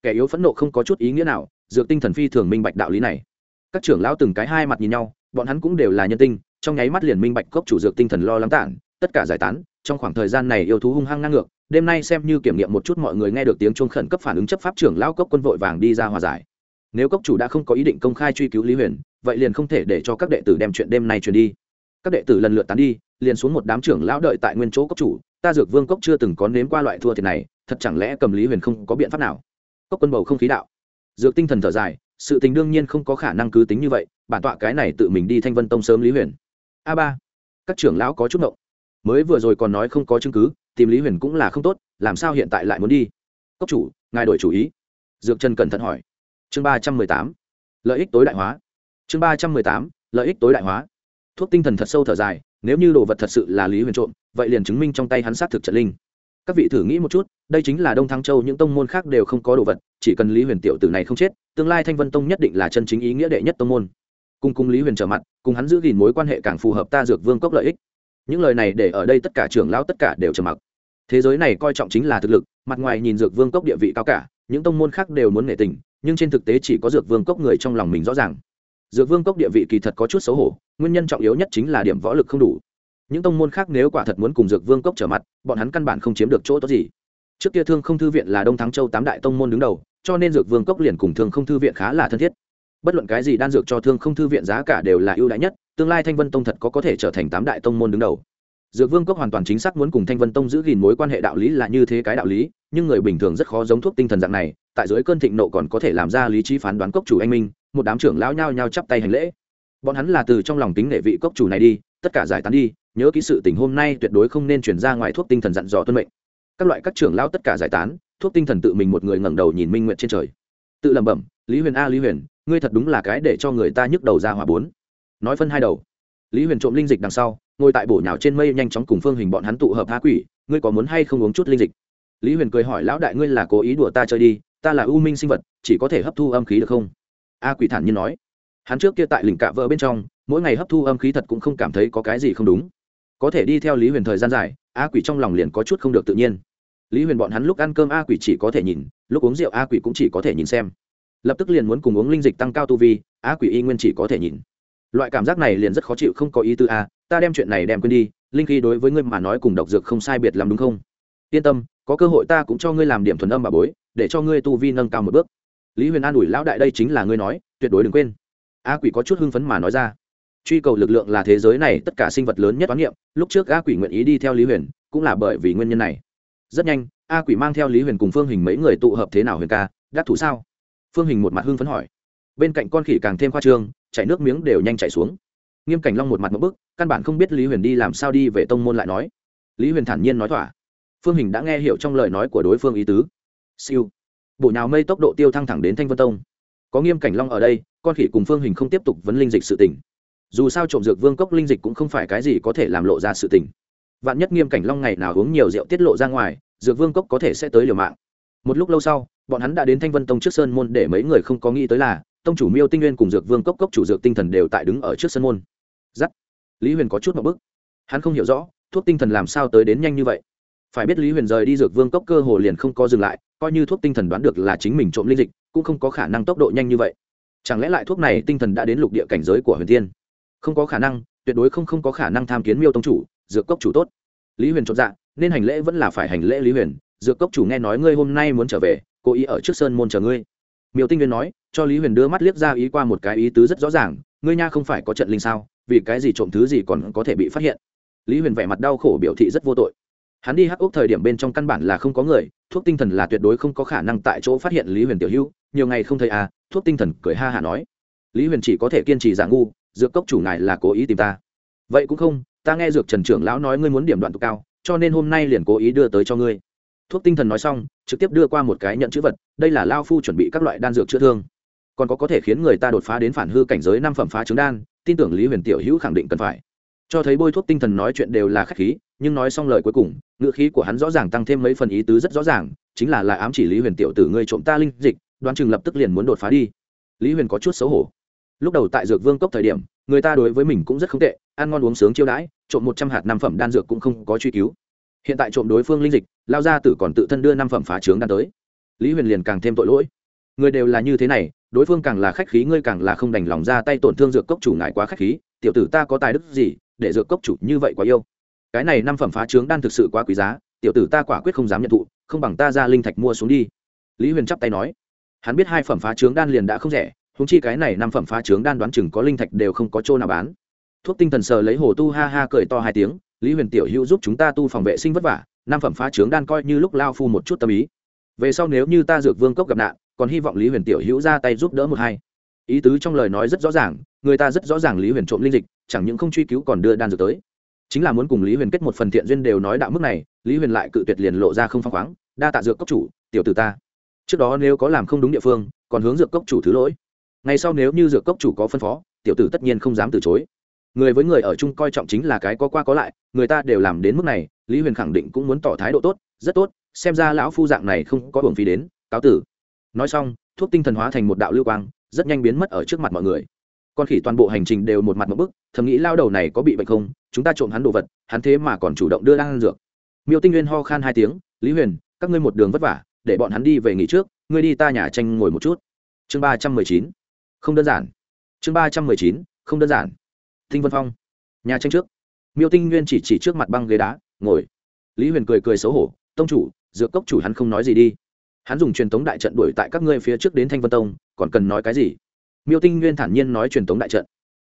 Kẻ yếu phẫn nộ không có chút ý nghĩa nào, dược tinh thần phi thường minh bạch đạo lý này. Các trưởng lão từng cái hai mặt nhìn nhau, bọn hắn cũng đều là nhân tinh, trong nháy mắt liền minh bạch cốc chủ dược tinh thần lo lắng tản, tất cả giải tán, trong khoảng thời gian này yêu thú hung hăng ngang ngược, đêm nay xem như kiểm nghiệm một chút mọi người nghe được tiếng chuông khẩn cấp phản ứng chấp pháp trưởng lão cốc quân vội vàng đi ra hòa giải nếu cốc chủ đã không có ý định công khai truy cứu lý huyền vậy liền không thể để cho các đệ tử đem chuyện đêm nay truyền đi các đệ tử lần lượt tán đi liền xuống một đám trưởng lão đợi tại nguyên chỗ cốc chủ ta dược vương cốc chưa từng có nếm qua loại thua thiệt này thật chẳng lẽ cầm lý huyền không có biện pháp nào cốc quân bầu không khí đạo dược tinh thần thở dài sự tình đương nhiên không có khả năng cứ tính như vậy bản tọa cái này tự mình đi thanh vân tông sớm lý huyền a ba các trưởng lão có chút ngộng mới vừa rồi còn nói không có chứng cứ tìm lý huyền cũng là không tốt làm sao hiện tại lại muốn đi cốc chủ ngài đổi chủ ý dược trần cẩn thận hỏi chương ba trăm mười tám. Lợi ích tối đại hóa. Chương ba trăm mười tám. Lợi ích tối đại hóa. Thuốc tinh thần thật sâu thở dài, nếu như đồ vật thật sự là lý huyền trộm, vậy liền chứng minh trong tay hắn xác thực trận linh. Các vị thử nghĩ một chút, đây chính là đông thăng châu, những tông môn khác đều không có đồ vật, chỉ cần lý huyền tiểu tử này không chết, tương lai thanh vân tông nhất định là chân chính ý nghĩa đệ nhất tông môn. Cùng cùng lý huyền trở mặt, cùng hắn giữ gìn mối quan hệ càng phù hợp ta dược vương cốc lợi ích. Những lời này để ở đây tất cả trưởng lão tất cả đều trầm mặc. Thế giới này coi trọng chính là thực lực, mặt ngoài nhìn dược vương cốc địa vị cao cả, những tông môn khác đều muốn nể tình nhưng trên thực tế chỉ có dược vương cốc người trong lòng mình rõ ràng. Dược vương cốc địa vị kỳ thật có chút xấu hổ, nguyên nhân trọng yếu nhất chính là điểm võ lực không đủ. Những tông môn khác nếu quả thật muốn cùng dược vương cốc trở mặt, bọn hắn căn bản không chiếm được chỗ tốt gì. Trước kia thương không thư viện là đông thắng châu tám đại tông môn đứng đầu, cho nên dược vương cốc liền cùng thương không thư viện khá là thân thiết. Bất luận cái gì đan dược cho thương không thư viện giá cả đều là ưu đãi nhất, tương lai thanh vân tông thật có có thể trở thành tám đại tông môn đứng đầu dược vương cốc hoàn toàn chính xác muốn cùng thanh vân tông giữ gìn mối quan hệ đạo lý là như thế cái đạo lý, nhưng người bình thường rất khó giống thuốc tinh thần dạng này, tại dưới cơn thịnh nộ còn có thể làm ra lý trí phán đoán cốc chủ anh minh, một đám trưởng lão nhao nhao chắp tay hành lễ. Bọn hắn là từ trong lòng tính nể vị cốc chủ này đi, tất cả giải tán đi, nhớ kỹ sự tình hôm nay tuyệt đối không nên chuyển ra ngoài thuốc tinh thần dặn dò tuân mệnh. Các loại các trưởng lão tất cả giải tán, thuốc tinh thần tự mình một người ngẩng đầu nhìn minh nguyện trên trời. Tự lẩm bẩm, lý huyền a, lý huyền, ngươi thật đúng là cái để cho người ta nhức đầu ra hỏa bốn. Nói phân hai đầu. Lý huyền trộm linh dịch đằng sau ngồi tại bổ nhào trên mây nhanh chóng cùng phương hình bọn hắn tụ hợp há quỷ, ngươi có muốn hay không uống chút linh dịch? Lý huyền cười hỏi, lão đại ngươi là cố ý đùa ta chơi đi, ta là ưu minh sinh vật, chỉ có thể hấp thu âm khí được không? A quỷ thản nhiên nói. Hắn trước kia tại lình cạ vỡ bên trong, mỗi ngày hấp thu âm khí thật cũng không cảm thấy có cái gì không đúng. Có thể đi theo lý huyền thời gian dài, a quỷ trong lòng liền có chút không được tự nhiên. Lý huyền bọn hắn lúc ăn cơm a quỷ chỉ có thể nhìn, lúc uống rượu a quỷ cũng chỉ có thể nhìn xem. Lập tức liền muốn cùng uống linh dịch tăng cao tu vi, a quỷ y nguyên chỉ có thể nhìn. Loại cảm giác này liền rất khó chịu, không có ý tư a ta đem chuyện này đem quên đi, linh khí đối với ngươi mà nói cùng độc dược không sai biệt làm đúng không? Yên tâm, có cơ hội ta cũng cho ngươi làm điểm thuần âm bà bối, để cho ngươi tu vi nâng cao một bước. Lý huyền an ủi lão đại, đây chính là ngươi nói, tuyệt đối đừng quên. A quỷ có chút hưng phấn mà nói ra. Truy cầu lực lượng là thế giới này tất cả sinh vật lớn nhất toán niệm, lúc trước a quỷ nguyện ý đi theo lý huyền, cũng là bởi vì nguyên nhân này. Rất nhanh, a quỷ mang theo lý huyền cùng phương hình mấy người tụ hợp thế nào huyền ca, đắc thủ sao? Phương hình một mặt hưng phấn hỏi. Bên cạnh con khỉ càng thêm khoa trương, chảy nước miếng đều nhanh chảy xuống nghiêm cảnh long một mặt một bức, căn bản không biết lý huyền đi làm sao đi về tông môn lại nói. Lý huyền thản nhiên nói thỏa. Phương hình đã nghe hiểu trong lời nói của đối phương ý tứ. Siêu. Bộ nhào mây tốc độ tiêu thăng thẳng đến thanh vân tông. Có nghiêm cảnh long ở đây, con khỉ cùng phương hình không tiếp tục vấn linh dịch sự tỉnh dù sao trộm dược vương cốc linh dịch cũng không phải cái gì có thể làm lộ ra sự tình. Vạn nhất nghiêm cảnh long ngày nào uống nhiều rượu tiết lộ ra ngoài, dược vương cốc có thể sẽ tới liều mạng. Một lúc lâu sau, bọn hắn đã đến thanh vân tông trước sơn môn để mấy người không có nghĩ tới là, tông chủ miêu tinh nguyên cùng dược vương cốc cốc chủ dược tinh thần đều tại đứng ở trước sân môn giắt. Lý huyền có chút một bức. Hắn không hiểu rõ, thuốc tinh thần làm sao tới đến nhanh như vậy? Phải biết lý huyền rời đi dược vương cốc cơ hồ liền không có dừng lại, coi như thuốc tinh thần đoán được là chính mình trộm linh dịch, cũng không có khả năng tốc độ nhanh như vậy. Chẳng lẽ lại thuốc này tinh thần đã đến lục địa cảnh giới của huyền tiên không có khả năng, tuyệt đối không không có khả năng tham kiến miêu tông chủ, dược cốc chủ tốt. Lý huyền chột dạ nên hành lễ vẫn là phải hành lễ lý huyền. Dược cốc chủ nghe nói ngươi hôm nay muốn trở về, cố ý ở trước sơn môn chờ ngươi. Miêu tinh viên nói, cho lý huyền đưa mắt liếc ra ý qua một cái ý tứ rất rõ ràng, ngươi nha không phải có trận linh sao? Vì cái gì trộm thứ gì còn có thể bị phát hiện. Lý huyền vẻ mặt đau khổ biểu thị rất vô tội. Hắn đi hắc ốc thời điểm bên trong căn bản là không có người, thuốc tinh thần là tuyệt đối không có khả năng tại chỗ phát hiện lý huyền tiểu hữu, nhiều ngày không thấy à thuốc tinh thần cười ha hả nói. Lý huyền chỉ có thể kiên trì giả ngu, dược cốc chủ ngài là cố ý tìm ta. Vậy cũng không, ta nghe dược trần trưởng lão nói ngươi muốn điểm đoạn tục cao, cho nên hôm nay liền cố ý đưa tới cho ngươi. Thuốc tinh thần nói xong, trực tiếp đưa qua một cái nhận chữ vật, đây là lao phu chuẩn bị các loại đan dược chữa thương. Còn có có thể khiến người ta đột phá đến phản hư cảnh giới năm phẩm phá trứng đan tin tưởng lý huyền tiểu hữu khẳng định cần phải. Cho thấy bôi thuốc tinh thần nói chuyện đều là khách khí, nhưng nói xong lời cuối cùng, ngữ khí của hắn rõ ràng tăng thêm mấy phần ý tứ rất rõ ràng, chính là lại ám chỉ lý huyền tiểu tử ngươi trộm ta linh dịch, đoán chừng lập tức liền muốn đột phá đi. Lý huyền có chút xấu hổ. Lúc đầu tại dược vương cốc thời điểm, người ta đối với mình cũng rất không tệ, ăn ngon uống sướng chiêu đãi, trộm một trăm hạt năm phẩm đan dược cũng không có truy cứu. Hiện tại trộm đối phương linh dịch, lao ra tử còn tự thân đưa năm phẩm phá trướng đan tới. Lý huyền liền càng thêm tội lỗi. Người đều là như thế này đối phương càng là khách khí, ngươi càng là không đành lòng ra tay tổn thương dược cốc chủ ngại quá khách khí, tiểu tử ta có tài đức gì để dược cốc chủ như vậy quá yêu? Cái này năm phẩm phá trướng đan thực sự quá quý giá, tiểu tử ta quả quyết không dám nhận thụ, không bằng ta ra linh thạch mua xuống đi. Lý huyền chắp tay nói. Hắn biết hai phẩm phá trướng đan liền đã không rẻ húng chi cái này năm phẩm phá trướng đan đoán chừng có linh thạch đều không có chỗ nào bán. Thuốc tinh thần sờ lấy hồ tu ha ha cười to hai tiếng, lý huyền tiểu hữu giúp chúng ta tu phòng vệ sinh vất vả, năm phẩm phá trướng đan coi như lúc lao phu một chút tâm ý. Về sau nếu như ta dược vương cốc gặp nạn còn hy vọng lý huyền tiểu hữu ra tay giúp đỡ một hai. Ý tứ trong lời nói rất rõ ràng, người ta rất rõ ràng lý huyền trộm linh dịch, chẳng những không truy cứu còn đưa đan dược tới. Chính là muốn cùng lý huyền kết một phần thiện duyên đều nói đạo mức này, lý huyền lại cự tuyệt liền lộ ra không phăng khoáng, đa tạ dược cốc chủ, tiểu tử ta. Trước đó nếu có làm không đúng địa phương, còn hướng dược cốc chủ thứ lỗi. Ngày sau nếu như dược cốc chủ có phân phó, tiểu tử tất nhiên không dám từ chối. Người với người ở chung coi trọng chính là cái có qua có lại, người ta đều làm đến mức này, lý huyền khẳng định cũng muốn tỏ thái độ tốt, rất tốt, xem ra lão phu dạng này không có hưởng phí đến, cáo tử nói xong, thuốc tinh thần hóa thành một đạo lưu quang, rất nhanh biến mất ở trước mặt mọi người. Con khỉ toàn bộ hành trình đều một mặt một bức, thầm nghĩ lao đầu này có bị bệnh không, chúng ta trộm hắn đồ vật, hắn thế mà còn chủ động đưa ăn dược. Miêu tinh nguyên ho khan hai tiếng, lý huyền, các ngươi một đường vất vả, để bọn hắn đi về nghỉ trước, ngươi đi ta nhà tranh ngồi một chút. Chương ba trăm mười chín, không đơn giản. Chương ba trăm mười chín, không đơn giản. Tinh vân phong, nhà tranh trước. Miêu tinh nguyên chỉ chỉ trước mặt băng ghế đá, ngồi. Lý huyền cười cười xấu hổ, tông chủ, dược cốc chủ hắn không nói gì đi hắn dùng truyền thống đại trận đuổi tại các ngươi phía trước đến thanh vân tông, còn cần nói cái gì? Miêu tinh nguyên thản nhiên nói truyền thống đại trận.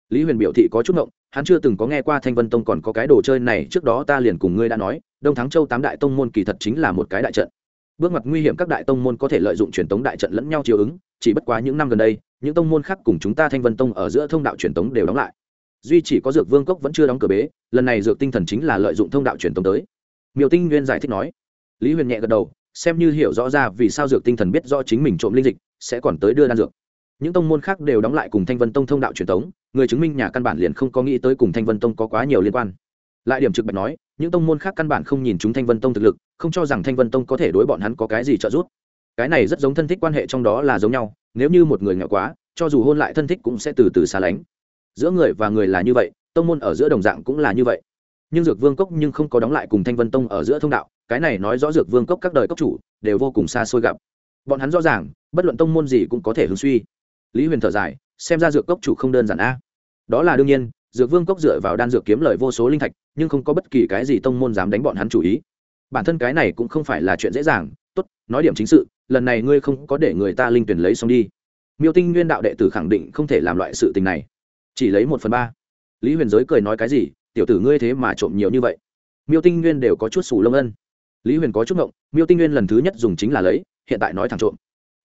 Lý huyền biểu thị có chút ngộng, hắn chưa từng có nghe qua thanh vân tông còn có cái đồ chơi này, trước đó ta liền cùng ngươi đã nói, đông thắng châu tám đại tông môn kỳ thật chính là một cái đại trận. Bước mặt nguy hiểm các đại tông môn có thể lợi dụng truyền thống đại trận lẫn nhau chiều ứng, chỉ bất quá những năm gần đây, những tông môn khác cùng chúng ta thanh vân tông ở giữa thông đạo truyền thống đều đóng lại. Duy chỉ có dược vương cốc vẫn chưa đóng cửa bế, lần này dược tinh thần chính là lợi dụng thông đạo truyền thống tới. Miêu tinh nguyên giải thích nói. Lý huyền nhẹ gật đầu xem như hiểu rõ ra vì sao dược tinh thần biết rõ chính mình trộm linh dịch, sẽ còn tới đưa đan dược. Những tông môn khác đều đóng lại cùng thanh vân tông thông đạo truyền thống, người chứng minh nhà căn bản liền không có nghĩ tới cùng thanh vân tông có quá nhiều liên quan. Lại điểm trực bạch nói, những tông môn khác căn bản không nhìn chúng thanh vân tông thực lực, không cho rằng thanh vân tông có thể đối bọn hắn có cái gì trợ giúp. Cái này rất giống thân thích quan hệ trong đó là giống nhau, nếu như một người nghèo quá, cho dù hôn lại thân thích cũng sẽ từ từ xa lánh. Giữa người và người là như vậy, tông môn ở giữa đồng dạng cũng là như vậy nhưng dược vương cốc nhưng không có đóng lại cùng thanh vân tông ở giữa thông đạo, cái này nói rõ dược vương cốc các đời cốc chủ đều vô cùng xa xôi gặp. Bọn hắn rõ ràng, bất luận tông môn gì cũng có thể hướng suy. Lý huyền thở dài, xem ra dược cốc chủ không đơn giản a. Đó là đương nhiên, dược vương cốc dựa vào đan dược kiếm lời vô số linh thạch, nhưng không có bất kỳ cái gì tông môn dám đánh bọn hắn chủ ý. Bản thân cái này cũng không phải là chuyện dễ dàng. Tốt, nói điểm chính sự, lần này ngươi không có để người ta linh tuyển lấy xong đi. Miêu tinh nguyên đạo đệ tử khẳng định không thể làm loại sự tình này. Chỉ lấy một phần ba. Lý huyền giới cười nói cái gì tiểu tử ngươi thế mà trộm nhiều như vậy. Miêu tinh nguyên đều có chút sủ lông ân. Lý huyền có chút ngộng, miêu tinh nguyên lần thứ nhất dùng chính là lấy, hiện tại nói thẳng trộm.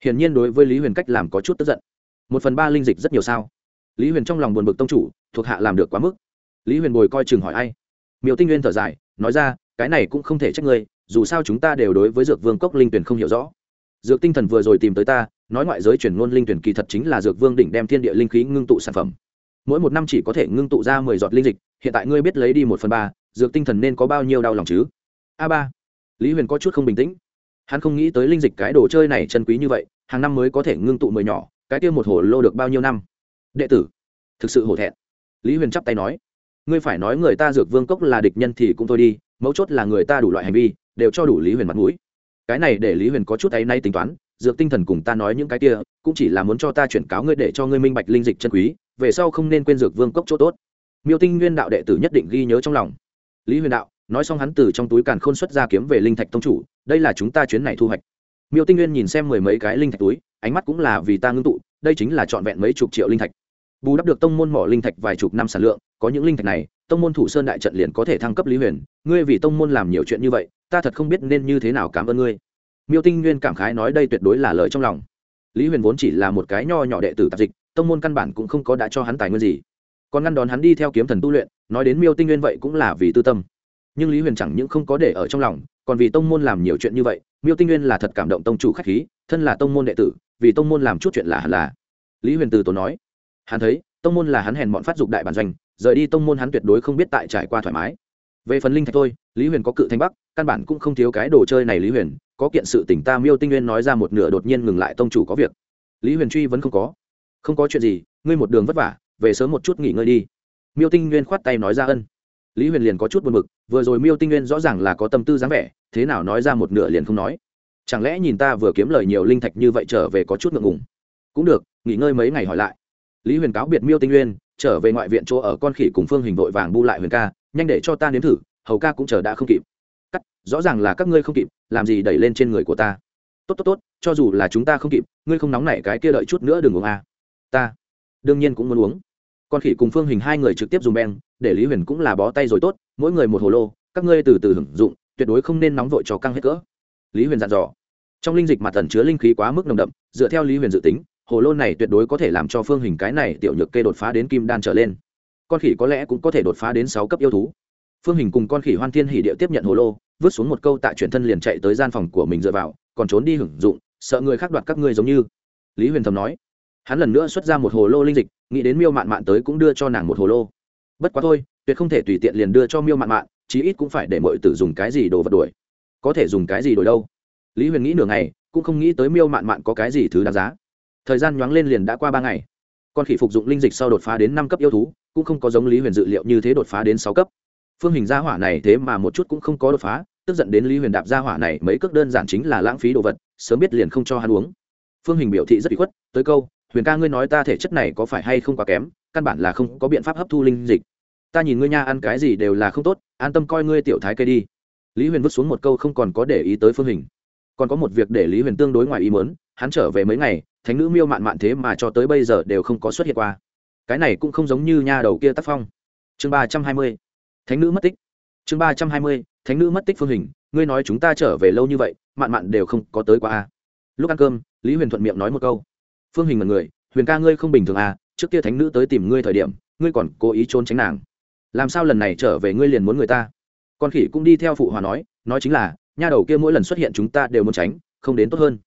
Hiển nhiên đối với lý huyền cách làm có chút tức giận. Một phần ba linh dịch rất nhiều sao? Lý huyền trong lòng buồn bực tông chủ, thuộc hạ làm được quá mức. Lý huyền bồi coi chừng hỏi ai. Miêu tinh nguyên thở dài, nói ra, cái này cũng không thể trách ngươi, dù sao chúng ta đều đối với dược vương cốc linh tuyển không hiểu rõ. Dược tinh thần vừa rồi tìm tới ta, nói ngoại giới chuyển ngôn linh tuyển kỳ thật chính là dược vương đỉnh đem thiên địa linh khí ngưng tụ sản phẩm mỗi một năm chỉ có thể ngưng tụ ra mười giọt linh dịch, hiện tại ngươi biết lấy đi một phần ba, dược tinh thần nên có bao nhiêu đau lòng chứ? A ba. Lý huyền có chút không bình tĩnh. Hắn không nghĩ tới linh dịch cái đồ chơi này chân quý như vậy, hàng năm mới có thể ngưng tụ mười nhỏ, cái kia một hồ lô được bao nhiêu năm? Đệ tử, thực sự hổ thẹn. Lý huyền chắp tay nói, ngươi phải nói người ta dược vương cốc là địch nhân thì cũng thôi đi, mấu chốt là người ta đủ loại hành vi, đều cho đủ lý huyền mặt mũi. Cái này để lý huyền có chút ấy nay tính toán, dược tinh thần cùng ta nói những cái kia, cũng chỉ là muốn cho ta chuyển cáo ngươi để cho ngươi minh bạch linh dịch chân quý về sau không nên quên dược vương cốc chỗ tốt. Miêu tinh nguyên đạo đệ tử nhất định ghi nhớ trong lòng. Lý huyền đạo, nói xong hắn từ trong túi càn khôn xuất ra kiếm về linh thạch tông chủ, đây là chúng ta chuyến này thu hoạch. Miêu tinh nguyên nhìn xem mười mấy cái linh thạch túi, ánh mắt cũng là vì ta ngưng tụ, đây chính là trọn vẹn mấy chục triệu linh thạch. Bù đắp được tông môn mỏ linh thạch vài chục năm sản lượng, có những linh thạch này, tông môn thủ sơn đại trận liền có thể thăng cấp lý huyền, ngươi vì tông môn làm nhiều chuyện như vậy, ta thật không biết nên như thế nào cảm ơn ngươi. Miêu tinh nguyên cảm khái nói đây tuyệt đối là lời trong lòng. Lý huyền vốn chỉ là một cái nho nhỏ đệ tử tạp dịch tông môn căn bản cũng không có đã cho hắn tài nguyên gì. Còn ngăn đón hắn đi theo kiếm thần tu luyện, nói đến miêu tinh nguyên vậy cũng là vì tư tâm. Nhưng lý huyền chẳng những không có để ở trong lòng, còn vì tông môn làm nhiều chuyện như vậy, miêu tinh nguyên là thật cảm động tông chủ k h á c h khí, thân là tông môn đệ tử, vì tông môn làm chút chuyện là hẳn là. Lý huyền từ tổ nói, hắn thấy, tông môn là hắn hèn bọn phát dục đại bản doanh, rời đi tông môn hắn tuyệt đối không biết tại trải qua thoải mái. Về phần linh thạch thôi, lý huyền có cự thanh bắc, căn bản cũng không thiếu cái đồ chơi này lý huyền, có kiện sự tỉnh ta miêu tinh nguyên nói ra một nửa đột nhiên ngừng lại tông chủ có việc. Lý huyền truy vẫn không có không có chuyện gì, ngươi một đường vất vả, về sớm một chút nghỉ ngơi đi. Miêu tinh nguyên khoát tay nói ra ân. Lý huyền liền có chút buồn b ự c vừa rồi miêu tinh nguyên rõ ràng là có tâm tư dáng vẻ, thế nào nói ra một nửa liền không nói. Chẳng lẽ nhìn ta vừa kiếm lời nhiều linh thạch như vậy trở về có chút ngượng ngùng? Cũng được, nghỉ ngơi mấy ngày hỏi lại. Lý huyền cáo biệt miêu tinh nguyên, trở về ngoại viện chỗ ở con khỉ cùng phương hình vội vàng bu lại huyền ca, nhanh để cho ta nếm thử, hầu ca cũng chờ đã không kịp. Cắt, rõ ràng là các ngươi không kịp, làm gì đẩy lên trên người của ta. Tốt tốt tốt, cho dù là chúng ta không kịp, ngươi không nóng nảy cái kia đợi chút nữa đừng uống à ta đương nhiên cũng muốn uống. Con khỉ cùng phương hình hai người trực tiếp dùng beng, để lý huyền cũng là bó tay rồi tốt, mỗi người một hồ lô, các ngươi từ từ hưởng dụng, tuyệt đối không nên nóng vội cho căng hết cỡ. Lý huyền dặn dò. Trong linh dịch mặt tần chứa linh khí quá mức nồng đậm, dựa theo lý huyền dự tính, hồ lô này tuyệt đối có thể làm cho phương hình cái này tiểu nhược kê đột phá đến kim đan trở lên. Con khỉ có lẽ cũng có thể đột phá đến sáu cấp yêu thú. Phương hình cùng con khỉ hoan thiên hỉ địa tiếp nhận hồ lô, vứt xuống một câu tại chuyển thân liền chạy tới gian phòng của mình dựa vào, còn trốn đi hưởng dụng, sợ người khác đoạt các ngươi giống như. Lý huyền thầm nói hắn lần nữa xuất ra một hồ lô linh dịch, nghĩ đến miêu mạn mạn tới cũng đưa cho nàng một hồ lô. Bất quá thôi, tuyệt không thể tùy tiện liền đưa cho miêu mạn mạn, chí ít cũng phải để mọi tử dùng cái gì đồ vật đuổi. Có thể dùng cái gì đổi đâu? Lý huyền nghĩ nửa ngày, cũng không nghĩ tới miêu mạn mạn có cái gì thứ đáng giá. Thời gian nhoáng lên liền đã qua ba ngày. Con khỉ phục dụng linh dịch sau đột phá đến năm cấp yêu thú, cũng không có giống lý huyền dự liệu như thế đột phá đến sáu cấp. Phương hình gia hỏa này thế mà một chút cũng không có đột phá, tức giận đến lý huyền đạp gia hỏa này mấy cước đơn giản chính là lãng phí đồ vật, sớm biết liền không cho hắn uống. Phương hình biểu thị rất bị khuất, tới câu huyền ca ngươi nói ta thể chất này có phải hay không quá kém, căn bản là không có biện pháp hấp thu linh dịch. Ta nhìn ngươi nha, ăn cái gì đều là không tốt, an tâm coi ngươi tiểu thái cây đi. Lý huyền vứt xuống một câu không còn có để ý tới phương hình. Còn có một việc để lý huyền tương đối ngoài ý mớn hắn trở về mấy ngày, thánh nữ miêu mạn mạn thế mà cho tới bây giờ đều không có xuất hiện qua. Cái này cũng không giống như nha đầu kia tác phong. Chương ba trăm hai mươi. Thánh nữ mất tích. Chương ba trăm hai mươi, thánh nữ mất tích phương hình, ngươi nói chúng ta trở về lâu như vậy, mạn mạn đều không có tới qua a. Lúc ăn cơm, lý huyền thuận miệng nói một câu phương hình mật người, huyền ca ngươi không bình thường à trước kia thánh nữ tới tìm ngươi thời điểm, ngươi còn cố ý trốn tránh nàng. Làm sao lần này trở về ngươi liền muốn người ta? Con khỉ cũng đi theo phụ hòa nói nói chính là, nha đầu kia mỗi lần xuất hiện chúng ta đều muốn tránh, không đến tốt hơn.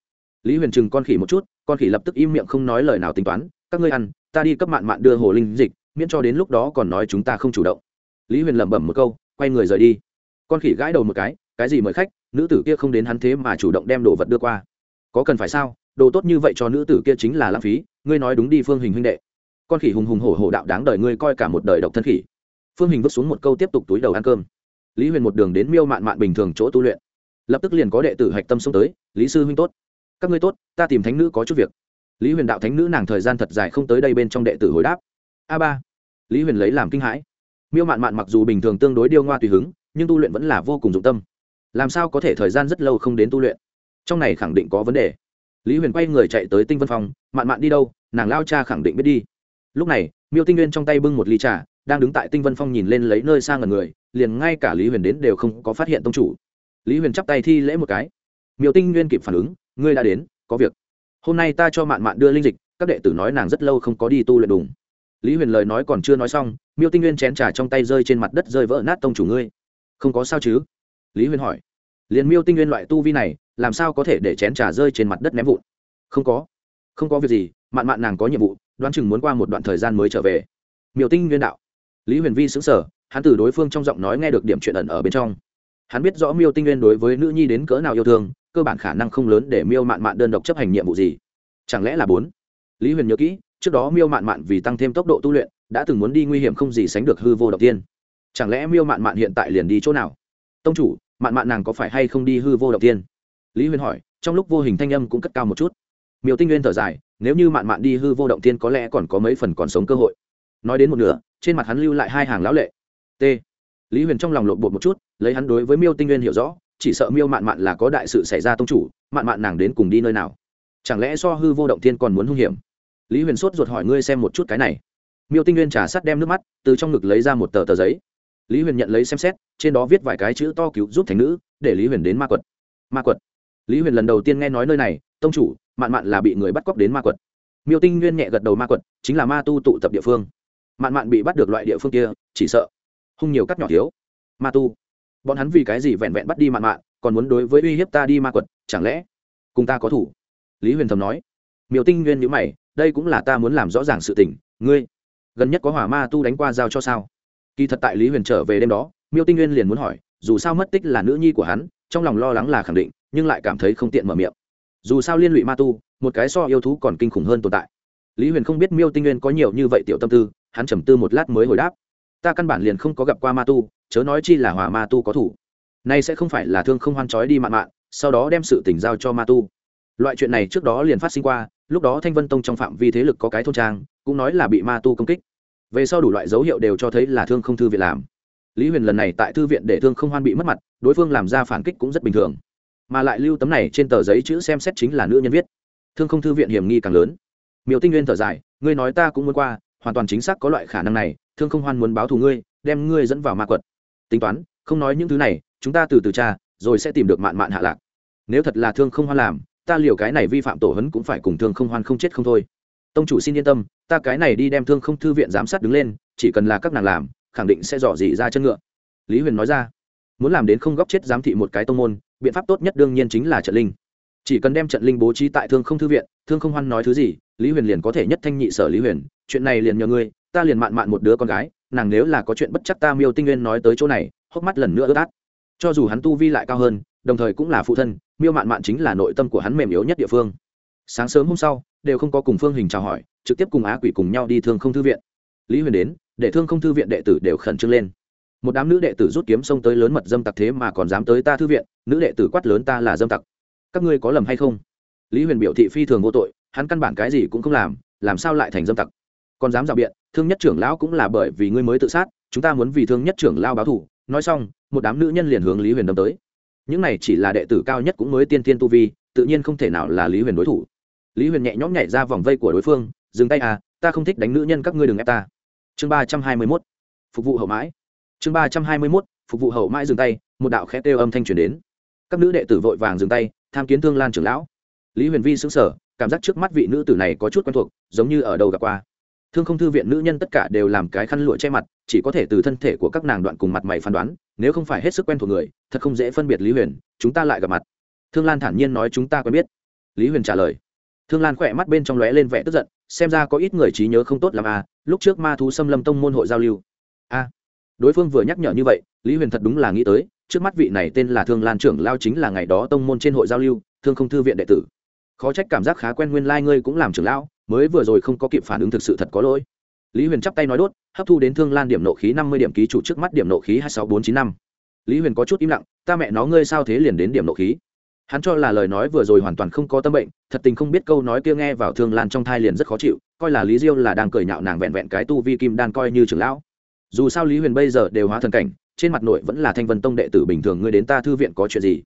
Lý huyền chừng con khỉ một chút, con khỉ lập tức im miệng không nói lời nào tính toán, các ngươi ăn, ta đi cấp mạn mạn đưa hồ linh dịch, miễn cho đến lúc đó còn nói chúng ta không chủ động. Lý huyền lẩm bẩm một câu, quay người rời đi. Con khỉ gãi đầu một cái cái gì mời khách, nữ tử kia không đến hắn thế mà chủ động đem đồ vật đưa qua. Có cần phải sao? Đồ tốt như vậy cho nữ tử kia chính là lãng phí, ngươi nói đúng đi phương hình huynh đệ. Con khỉ hùng hùng hổ hổ đạo đáng đời ngươi coi cả một đời độc thân khỉ. Phương hình vứt xuống một câu tiếp tục túi đầu ăn cơm. Lý huyền một đường đến miêu mạn mạn bình thường chỗ tu luyện. Lập tức liền có đệ tử hạch tâm xông tới, lý sư huynh tốt. Các ngươi tốt, ta tìm thánh nữ có chút việc. Lý huyền đạo thánh nữ nàng thời gian thật dài không tới đây bên trong đệ tử hồi đáp. A ba. Lý huyền lấy làm kinh hãi. Miêu mạn mạn mặc dù bình thường tương đối điêu ngoa tùy hứng, nhưng tu luyện vẫn là vô cùng dụng tâm. Làm sao có thể thời gian rất lâu không đến tu luyện? Trong này khẳng định có vấn đề lý huyền quay người chạy tới tinh vân phòng mạn mạn đi đâu? Nàng lao cha khẳng định biết đi. Lúc này, miêu tinh nguyên trong tay bưng một ly trà, đang đứng tại tinh vân phong nhìn lên lấy nơi sang ngần người, liền ngay cả lý huyền đến đều không có phát hiện tông chủ. Lý huyền chắp tay thi lễ một cái. Miêu tinh nguyên kịp phản ứng, ngươi đã đến, có việc. Hôm nay ta cho mạn mạn đưa linh dịch, các đệ tử nói nàng rất lâu không có đi tu luyện đùng. Lý huyền lời nói còn chưa nói xong, miêu tinh nguyên chén trà trong tay rơi trên mặt đất rơi vỡ nát tông chủ ngươi. Không có sao chứ? Lý huyền hỏi liền miêu tinh nguyên loại tu vi này, làm sao có thể để chén trà rơi trên mặt đất ném vụn? Không có. Không có việc gì, mạn mạn nàng có nhiệm vụ, đoán chừng muốn qua một đoạn thời gian mới trở về. Miêu tinh nguyên đạo. Lý huyền vi xứng sở hắn từ đối phương trong giọng nói nghe được điểm chuyện ẩn ở bên trong. Hắn biết rõ miêu tinh nguyên đối với nữ nhi đến cỡ nào yêu thương, cơ bản khả năng không lớn để miêu mạn mạn đơn độc chấp hành nhiệm vụ gì. Chẳng lẽ là bốn? Lý huyền nhớ kỹ, trước đó miêu mạn mạn vì tăng thêm tốc độ tu luyện, đã từng muốn đi nguy hiểm không gì sánh được hư vô đầu tiên. Chẳng lẽ miêu mạn mạn hiện tại liền đi chỗ nào? Tông chủ mạn mạn nàng có phải hay không đi hư vô động tiên? Lý huyền hỏi, trong lúc vô hình thanh âm cũng cất cao một chút. Miêu tinh nguyên thở dài, nếu như mạn mạn đi hư vô động tiên có lẽ còn có mấy phần còn sống cơ hội. Nói đến một nửa, trên mặt hắn lưu lại hai hàng lão lệ. T. Lý huyền trong lòng lộn bột một chút, lấy hắn đối với miêu tinh nguyên hiểu rõ, chỉ sợ miêu mạn mạn là có đại sự xảy ra tông chủ, mạn mạn nàng đến cùng đi nơi nào? Chẳng lẽ so hư vô động thiên còn muốn hung hiểm? Lý huyền sốt ruột hỏi, ngươi xem một chút cái này. Miêu tinh nguyên trả sắt đem nước mắt, từ trong ngực lấy ra một tờ tờ giấy lý huyền nhận lấy xem xét, trên đó viết vài cái chữ to cứu giúp thành nữ, để lý huyền đến ma quật. Ma quật. Lý huyền lần đầu tiên nghe nói nơi này, tông chủ, mạn mạn là bị người bắt cóc đến ma quật. Miêu tinh nguyên nhẹ gật đầu ma quật, chính là ma tu tụ tập địa phương. Mạn mạn bị bắt được loại địa phương kia, chỉ sợ hung nhiều cắt nhỏ thiếu. Ma tu. Bọn hắn vì cái gì vẹn vẹn bắt đi mạn mạn, còn muốn đối với uy hiếp ta đi ma quật, chẳng lẽ cùng ta có thủ? Lý huyền thầm nói. Miêu tinh nguyên nhữ mày, đây cũng là ta muốn làm rõ ràng sự tình, ngươi gần nhất có hỏa ma tu đánh qua giao cho sao? Kỳ thật tại lý huyền trở về đêm đó, miêu tinh nguyên liền muốn hỏi, dù sao mất tích là nữ nhi của hắn, trong lòng lo lắng là khẳng định, nhưng lại cảm thấy không tiện mở miệng. Dù sao liên lụy ma tu, một cái so yêu thú còn kinh khủng hơn tồn tại. Lý huyền không biết miêu tinh nguyên có nhiều như vậy tiểu tâm tư, hắn trầm tư một lát mới hồi đáp. Ta căn bản liền không có gặp qua ma tu, chớ nói chi là hỏa ma tu có thủ. Nay sẽ không phải là thương không hoan trói đi mạn mạn, sau đó đem sự tỉnh giao cho ma tu. Loại chuyện này trước đó liền phát sinh qua, lúc đó thanh vân tông trong phạm vi thế lực có cái thôn trang, cũng nói là bị ma tu công kích về sau đủ loại dấu hiệu đều cho thấy là thương không thư viện làm. Lý huyền lần này tại thư viện để thương không hoan bị mất mặt, đối phương làm ra phản kích cũng rất bình thường. Mà lại lưu tấm này trên tờ giấy chữ xem xét chính là nữ nhân viết. Thương không thư viện hiểm nghi càng lớn. Miêu tinh nguyên thở dài, ngươi nói ta cũng muốn qua, hoàn toàn chính xác có loại khả năng này, thương không hoan muốn báo thù ngươi, đem ngươi dẫn vào ma quật. Tính toán, không nói những thứ này, chúng ta từ từ cha rồi sẽ tìm được mạn mạn hạ lạc. Nếu thật là thương không hoan làm, ta liều cái này vi phạm tổ hấn cũng phải cùng thương không hoan không chết không thôi tông chủ xin yên tâm, ta cái này đi đem thương không thư viện giám sát đứng lên, chỉ cần là các nàng làm, khẳng định sẽ dò dỉ ra chân ngựa. Lý huyền nói ra. Muốn làm đến không góc chết giám thị một cái tông môn, biện pháp tốt nhất đương nhiên chính là trận linh. Chỉ cần đem trận linh bố trí tại thương không thư viện, thương không hoan nói thứ gì, lý huyền liền có thể nhất thanh nhị sở lý huyền, chuyện này liền nhờ ngươi, ta liền mạn mạn một đứa con gái, nàng nếu là có chuyện bất chắc ta miêu tinh nguyên nói tới chỗ này, hốc mắt lần nữa ướt át. Cho dù hắn tu vi lại cao hơn, đồng thời cũng là phụ thân, miêu mạn mạn chính là nội tâm của hắn mềm yếu nhất địa phương. Sáng sớm hôm sau đều không có cùng phương hình chào hỏi, trực tiếp cùng á quỷ cùng nhau đi thương không thư viện. Lý huyền đến, để thương không thư viện đệ tử đều khẩn trương lên. Một đám nữ đệ tử rút kiếm xông tới lớn mật dâm tặc thế mà còn dám tới ta thư viện, nữ đệ tử quát lớn ta là dâm tặc. Các ngươi có lầm hay không? Lý huyền biểu thị phi thường vô tội, hắn căn bản cái gì cũng không làm làm sao lại thành dâm tặc? Còn dám rào biện, thương nhất trưởng lão cũng là bởi vì ngươi mới tự sát, chúng ta muốn vì thương nhất trưởng lao báo thủ nói xong, một đám nữ nhân liền hướng lý huyền đâm tới. Những này chỉ là đệ tử cao nhất cũng mới tiên tiên tu vi, tự nhiên không thể nào là lý huyền đối thủ lý huyền nhẹ nhõm nhảy ra vòng vây của đối phương, dừng tay à ta không thích đánh nữ nhân các ngươi đừng ép ta. Chương ba trăm hai mươi mốt, phục vụ hậu mãi. Chương ba trăm hai mươi mốt, phục vụ hậu mãi dừng tay. Một đạo khẽ kêu âm thanh truyền đến. Các nữ đệ tử vội vàng dừng tay, tham kiến thương lan trưởng lão. Lý huyền vi xứng sở cảm giác trước mắt vị nữ tử này có chút quen thuộc, giống như ở đầu gặp qua. Thương không thư viện nữ nhân tất cả đều làm cái khăn lụa che mặt, chỉ có thể từ thân thể của các nàng đoạn cùng mặt mày phán đoán, nếu không phải hết sức quen thuộc người, thật không dễ phân biệt lý huyền, chúng ta lại gặp mặt. Thương lan thản nhiên nói, chúng ta quen biết. Lý huyền trả lời thương lan khỏe mắt bên trong lóe lên vẻ tức giận, xem ra có ít người trí nhớ không tốt làm à lúc trước ma thú xâm lâm tông môn hội giao lưu. A đối phương vừa nhắc nhở như vậy, lý huyền thật đúng là nghĩ tới, trước mắt vị này tên là thương lan trưởng lao chính là ngày đó tông môn trên hội giao lưu, thương không thư viện đệ tử. Khó trách cảm giác khá quen nguyên lai、like、ngươi cũng làm trưởng lão, mới vừa rồi không có kịp phản ứng thực sự thật có lỗi. Lý huyền chắp tay nói đốt, hấp thu đến thương lan điểm nộ khí năm mươi điểm ký chủ trước mắt điểm nộ khí hai sáu bốn chín năm. Lý huyền có chút im lặng, ta mẹ nó ngươi sao thế liền đến điểm nộ khí? Hắn cho là lời nói vừa rồi hoàn toàn không có tâm bệnh, thật tình không biết câu nói kia nghe vào thương lan trong thai liền rất khó chịu, coi là lý diêu là đang cười nhạo nàng vẹn vẹn cái tu vi kim đan coi như trưởng lão. Dù sao lý huyền bây giờ đều hóa thần cảnh, trên mặt nội vẫn là thanh vân tông đệ tử bình thường, ngươi đến ta thư viện có chuyện gì?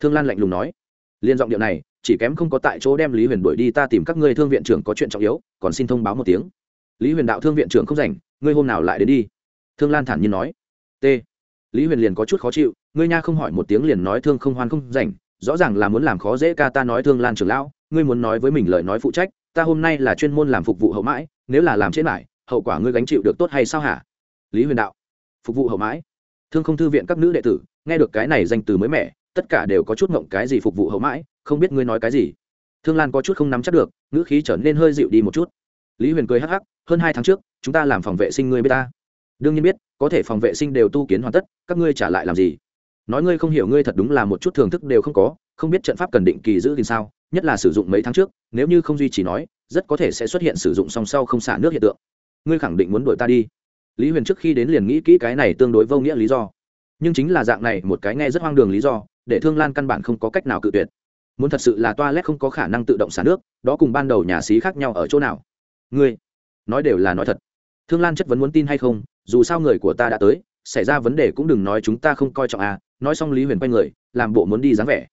Thương lan lạnh lùng nói. Liên giọng điệu này, chỉ kém không có tại chỗ đem lý huyền đuổi đi, ta tìm các ngươi thương viện trưởng có chuyện trọng yếu, còn xin thông báo một tiếng. Lý huyền đạo thương viện trưởng không rảnh, ngươi hôm nào lại đến đi? Thương lan thản nhiên nói. T. Lý huyền liền có chút khó chịu, ngươi nha không hỏi một tiếng liền nói thương không hoan không rảnh rõ ràng là muốn làm khó dễ ca ta nói thương lan trưởng lão, ngươi muốn nói với mình lời nói phụ trách, ta hôm nay là chuyên môn làm phục vụ hậu mãi, nếu là làm chết lại, hậu quả ngươi gánh chịu được tốt hay sao hả? Lý huyền đạo. Phục vụ hậu mãi. Thương không thư viện các nữ đệ tử, nghe được cái này danh từ mới mẻ, tất cả đều có chút ngộng cái gì phục vụ hậu mãi, không biết ngươi nói cái gì. Thương lan có chút không nắm chắc được, ngữ khí trở nên hơi dịu đi một chút. Lý huyền cười hắc hắc, hơn hai tháng trước, chúng ta làm phòng vệ sinh ngươi b i ế ta. Đương nhiên biết, có thể phòng vệ sinh đều tu kiến hoàn tất, các ngươi trả lại làm gì? Nói ngươi không hiểu ngươi thật đúng là một chút thưởng thức đều không có, không biết trận pháp cần định kỳ giữ gìn sao, nhất là sử dụng mấy tháng trước, nếu như không duy trì nói, rất có thể sẽ xuất hiện sử dụng song sau không xả nước hiện tượng. Ngươi khẳng định muốn đuổi ta đi. Lý huyền trước khi đến liền nghĩ kỹ cái này tương đối vô nghĩa lý do. Nhưng chính là dạng này một cái nghe rất hoang đường lý do, để thương lan căn bản không có cách nào cự tuyệt. Muốn thật sự là toa lét không có khả năng tự động xả nước, đó cùng ban đầu nhà xí khác nhau ở chỗ nào? Ngươi, nói đều là nói thật. Thương lan chất vấn muốn tin hay không, dù sao người của ta đã tới xảy ra vấn đề cũng đừng nói chúng ta không coi trọng à nói xong lý huyền quay người, làm bộ muốn đi dáng vẻ.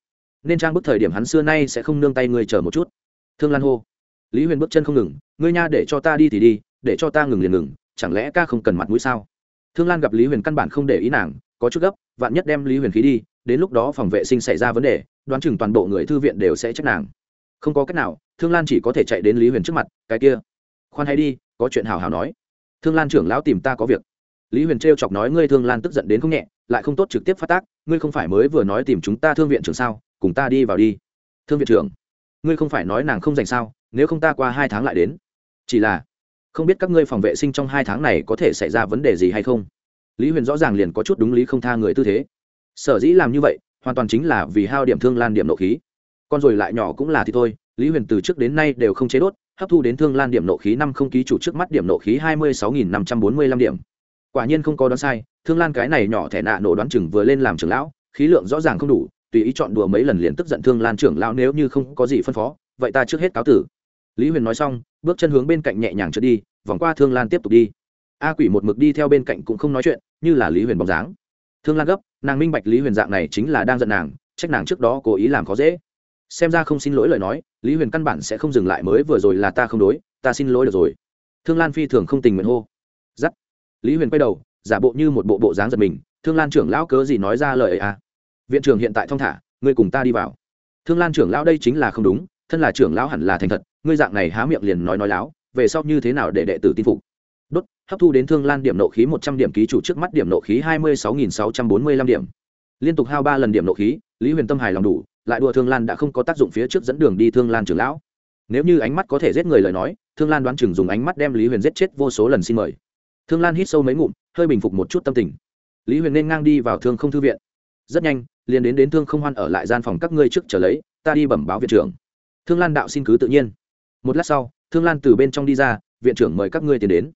Nên trang bức thời điểm hắn xưa nay sẽ không nương tay người chờ một chút. Thương lan hô. Lý huyền bước chân không ngừng, ngươi nha để cho ta đi thì đi, để cho ta ngừng liền ngừng, chẳng lẽ ca không cần mặt mũi sao? Thương lan gặp lý huyền căn bản không để ý nàng, có chút gấp, vạn nhất đem lý huyền khí đi, đến lúc đó phòng vệ sinh xảy ra vấn đề, đoán chừng toàn bộ người thư viện đều sẽ trách nàng. Không có cách nào, thương lan chỉ có thể chạy đến lý huyền trước mặt, cái kia, khoan hay đi, có chuyện hào hào nói. Thương lan trưởng lão tìm ta có việc lý huyền t chọc nói, ngươi thương lan tức giận đến không nhẹ, lại không tốt trực tiếp phát tác, ngươi không phải mới vừa nói tìm chúng ta thương viện trưởng sao, cùng ta đi vào đi. Thương viện trưởng, ngươi không phải nói nàng không dành sao, nếu không ta qua hai tháng lại đến. Chỉ là, không biết các ngươi phòng vệ sinh trong hai tháng này có thể xảy ra vấn đề gì hay không? Lý huyền rõ ràng liền có chút đúng lý không tha người tư thế. Sở dĩ làm như vậy, hoàn toàn chính là vì hao điểm thương lan điểm nộ khí. Con rồi lại nhỏ cũng là thì thôi, lý huyền từ trước đến nay đều không chế đốt, hấp thu đến thương lan điểm nộ khí năm không ký chủ trước mắt điểm nộ khí hai mươi sáu nghìn năm trăm bốn mươi lăm điểm quả nhiên không có đoán sai, thương lan cái này nhỏ thẻ nạ nổ đoán chừng vừa lên làm trưởng lão, khí lượng rõ ràng không đủ, tùy ý chọn đùa mấy lần liền tức giận thương lan trưởng lão nếu như không có gì phân phó, vậy ta trước hết cáo tử. Lý huyền nói xong, bước chân hướng bên cạnh nhẹ nhàng trượt đi, vòng qua thương lan tiếp tục đi. A quỷ một mực đi theo bên cạnh cũng không nói chuyện, như là lý huyền bóng dáng. Thương lan gấp, nàng minh bạch lý huyền dạng này chính là đang giận nàng, trách nàng trước đó cố ý làm khó dễ. Xem ra không xin lỗi lời nói, lý huyền căn bản sẽ không dừng lại mới vừa rồi là ta không đối, ta xin lỗi được rồi. Thương lan phi thường không tình nguyện hô lý huyền quay đầu, giả bộ như một bộ bộ dáng giật mình, thương lan trưởng lão cớ gì nói ra lời ấy à? Viện trưởng hiện tại thong thả, ngươi cùng ta đi vào. Thương lan trưởng lão đây chính là không đúng, thân là trưởng lão hẳn là thành thật, ngươi dạng này há miệng liền nói nói láo, về sau như thế nào để đệ tử tin phục? Đốt, hấp thu đến thương lan điểm nộ khí một trăm điểm ký chủ trước mắt điểm nộ khí hai mươi sáu nghìn sáu trăm bốn mươi lăm điểm. Liên tục hao ba lần điểm nộ khí, lý huyền tâm hài lòng đủ, lại đùa thương lan đã không có tác dụng phía trước dẫn đường đi thương lan trưởng lão. Nếu như ánh mắt có thể giết người lời nói, thương lan đoán chừng dùng ánh mắt đem lý huyền giết chết vô số lần xin mời thương lan hít sâu mấy ngụm, hơi bình phục một chút tâm tình. Lý huyền nên ngang đi vào thương không thư viện. Rất nhanh, liền đến đến thương không hoan ở lại gian phòng các ngươi trước trở lấy, ta đi bẩm báo viện trưởng. Thương lan đạo xin cứ tự nhiên. Một lát sau, thương lan từ bên trong đi ra, viện trưởng mời các ngươi tiến đến.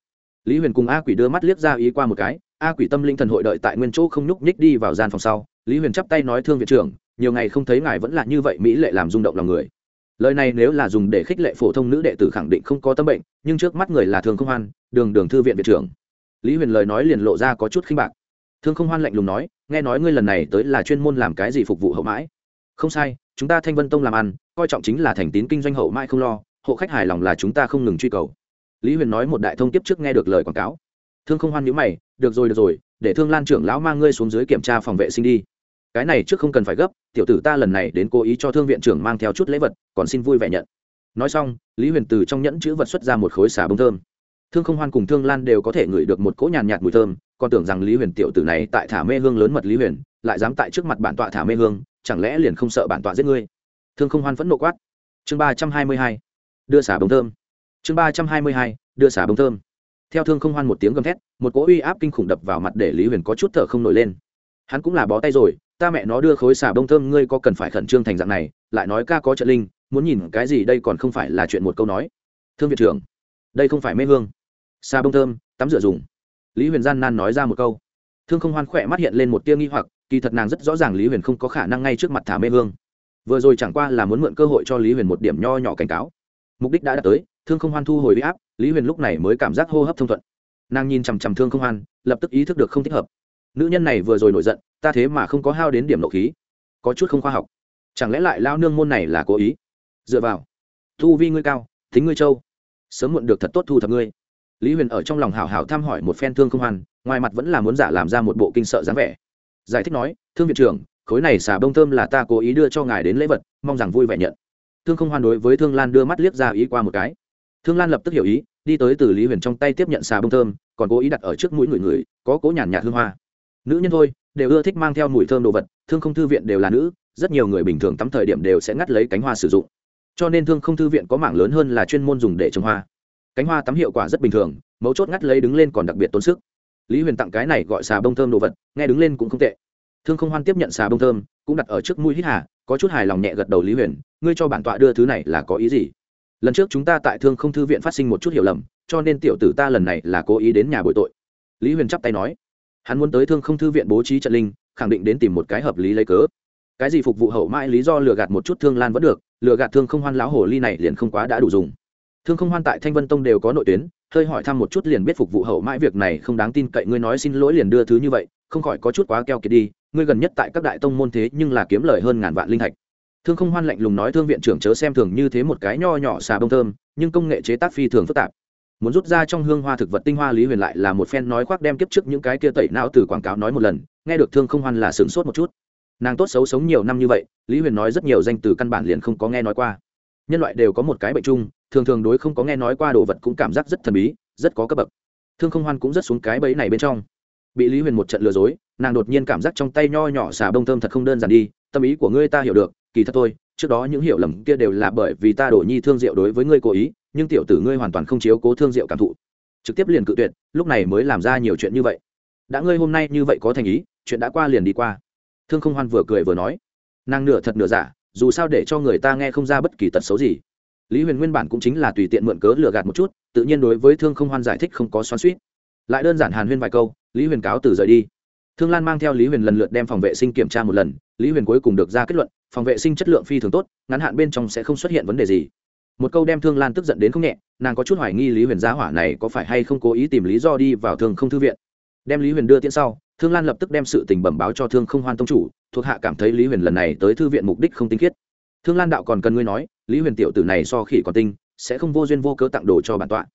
Lý huyền cùng a quỷ đưa mắt liếc ra ý qua một cái, a quỷ tâm linh thần hội đợi tại nguyên chỗ không nhúc nhích đi vào gian phòng sau, lý huyền chắp tay nói, thương viện trưởng, nhiều ngày không thấy ngài vẫn là như vậy mỹ lệ làm rung động lòng người. Lời này nếu là dùng để khích lệ phổ thông nữ đệ tử khẳng định không có tâm bệnh, nhưng trước mắt người là thường không hoan, đường đường thư viện viện trưởng lý huyền lời nói liền lộ ra có chút khinh bạc. Thương không hoan lạnh lùng nói, nghe nói ngươi lần này tới là chuyên môn làm cái gì phục vụ hậu mãi? Không sai, chúng ta thanh vân tông làm ăn, coi trọng chính là thành tín kinh doanh hậu mãi không lo, hộ khách hài lòng là chúng ta không ngừng truy cầu. Lý huyền nói một đại thông tiếp trước nghe được lời quảng cáo. Thương không hoan nhữ mày, được rồi được rồi, để thương lan trưởng lão mang ngươi xuống dưới kiểm tra phòng vệ sinh đi. Cái này trước không cần phải gấp, tiểu tử ta lần này đến cố ý cho thương viện trưởng mang theo chút lễ vật, còn xin vui vẻ nhận. Nói xong, lý huyền từ trong nhẫn chữ vật xuất ra một khối xà bông thơm thương không hoan cùng thương lan đều có thể ngửi được một cỗ nhàn nhạt, mùi thơm còn tưởng rằng lý huyền tiểu tử này tại thả mê hương lớn mật lý huyền lại dám tại trước mặt bản tọa thả mê hương chẳng lẽ liền không sợ bản tọa giết ngươi? Thương không hoan phẫn nộ quát. Chương ba trăm hai mươi hai đưa xả bông thơm. Chương ba trăm hai mươi hai đưa xả bông thơm. Theo thương không hoan một tiếng gầm thét một cỗ uy áp kinh khủng đập vào mặt để lý huyền có chút thở không nổi lên. Hắn cũng là bó tay rồi ta mẹ nó đưa khối xà bông thơm ngươi có cần phải khẩn trương thành dạng này lại nói ca có trợ linh muốn nhìn cái gì đây còn không phải là chuyện một câu nói. Thương viện trưởng đây không phải mê hương xà bông thơm, tắm rửa dùng. Lý huyền gian nan nói ra một câu. Thương không hoan khỏe mắt hiện lên một tia nghi hoặc, kỳ thật nàng rất rõ ràng lý huyền không có khả năng ngay trước mặt thả mê hương. Vừa rồi chẳng qua là muốn mượn cơ hội cho lý huyền một điểm nho nhỏ cảnh cáo. Mục đích đã đạt tới, thương không hoan thu hồi huy áp, lý huyền lúc này mới cảm giác hô hấp thông thuận. Nàng nhìn chằm chằm thương không hoan, lập tức ý thức được không thích hợp. Nữ nhân này vừa rồi nổi giận, ta thế mà không có hao đến điểm nộ khí. Có chút không khoa học. Chẳng lẽ lại lao nương môn này là cố ý? Dựa vào. Thu vi ngươi cao, thính ngươi châu. Sớm muộn được thật tốt thu thập ngươi lý huyền ở trong lòng hảo hảo thăm hỏi một phen thương không hoan, ngoài mặt vẫn là muốn giả làm ra một bộ kinh sợ dáng vẻ. Giải thích nói, thương viện trưởng, khối này xà bông thơm là ta cố ý đưa cho ngài đến lễ vật, mong rằng vui vẻ nhận. Thương không hoan đối với thương lan đưa mắt liếc ra ý qua một cái. Thương lan lập tức hiểu ý, đi tới từ lý huyền trong tay tiếp nhận xà bông thơm, còn cố ý đặt ở trước mũi người người, có cố nhàn nhạt hương hoa. Nữ nhân thôi, đều ưa thích mang theo mùi thơm đồ vật, thương không thư viện đều là nữ, rất nhiều người bình thường tắm thời điểm đều sẽ ngắt lấy cánh hoa sử dụng. Cho nên thương không thư viện có mảng lớn hơn là chuyên môn dùng để trồng hoa cánh hoa tắm hiệu quả rất bình thường, mấu chốt ngắt lấy đứng lên còn đặc biệt tốn sức. Lý huyền tặng cái này gọi xà bông thơm đồ vật, nghe đứng lên cũng không tệ. Thương không hoan tiếp nhận xà bông thơm, cũng đặt ở trước mũi hít hà, có chút hài lòng nhẹ gật đầu lý huyền, ngươi cho bản tọa đưa thứ này là có ý gì? Lần trước chúng ta tại thương không thư viện phát sinh một chút hiểu lầm, cho nên tiểu tử ta lần này là cố ý đến nhà bội tội. Lý huyền chắp tay nói, hắn muốn tới thương không thư viện bố trí trận linh, khẳng định đến tìm một cái hợp lý lấy cớ. Cái gì phục vụ hậu mãi lý do lừa gạt một chút thương lan vẫn được, lừa gạt thương không hoan lão hồ ly này liền không quá đã đủ dùng thương không hoan tại thanh vân tông đều có nội tuyến, hơi hỏi thăm một chút liền biết phục vụ hậu mãi việc này không đáng tin cậy, ngươi nói xin lỗi liền đưa thứ như vậy, không khỏi có chút quá keo kiệt đi, ngươi gần nhất tại các đại tông môn thế nhưng là kiếm lời hơn ngàn vạn linh thạch. Thương không hoan lạnh lùng nói thương viện trưởng chớ xem thường như thế một cái nho nhỏ xà bông thơm, nhưng công nghệ chế tác phi thường phức tạp. Muốn rút ra trong hương hoa thực vật tinh hoa lý huyền lại là một phen nói khoác đem kiếp trước những cái kia tẩy não từ quảng cáo nói một lần, nghe được thương không hoan là sửng sốt một chút. Nàng tốt xấu sống nhiều năm như vậy, lý huyền nói rất nhiều danh từ căn bản liền không có nghe nói qua nhân loại đều có một cái bệnh chung, thường thường đối không có nghe nói qua đồ vật cũng cảm giác rất thần bí, rất có cấp bậc. Thương không hoan cũng rất xuống cái bẫy này bên trong. Bị lý huyền một trận lừa dối, nàng đột nhiên cảm giác trong tay nho nhỏ xà bông thơm thật không đơn giản đi, tâm ý của ngươi ta hiểu được, kỳ thật thôi, trước đó những hiểu lầm kia đều là bởi vì ta đổ nhi thương diệu đối với ngươi cố ý, nhưng tiểu tử ngươi hoàn toàn không chiếu cố thương diệu cảm thụ. Trực tiếp liền cự tuyệt, lúc này mới làm ra nhiều chuyện như vậy. Đã ngươi hôm nay như vậy có thành ý, chuyện đã qua liền đi qua. Thương không hoan vừa cười vừa nói. Nàng nửa thật nửa giả dù sao để cho người ta nghe không ra bất kỳ tật xấu gì. Lý huyền nguyên bản cũng chính là tùy tiện mượn cớ lừa gạt một chút, tự nhiên đối với thương không hoan giải thích không có xoắn suýt lại đơn giản hàn huyên vài câu, lý huyền cáo từ rời đi. Thương lan mang theo lý huyền lần lượt đem phòng vệ sinh kiểm tra một lần, lý huyền cuối cùng được ra kết luận, phòng vệ sinh chất lượng phi thường tốt, ngắn hạn bên trong sẽ không xuất hiện vấn đề gì. Một câu đem thương lan tức giận đến không nhẹ, nàng có chút hoài nghi lý huyền giá hỏa này có phải hay không cố ý tìm lý do đi vào thương không thư viện đem lý huyền đưa tiễn sau, thương lan lập tức đem sự tình bẩm báo cho thương không hoan tông chủ, thuộc hạ cảm thấy lý huyền lần này tới thư viện mục đích không tinh khiết. Thương lan đạo còn cần ngươi nói, lý huyền tiểu tử này so khỉ còn tinh, sẽ không vô duyên vô cớ tặng đồ cho bản tọa.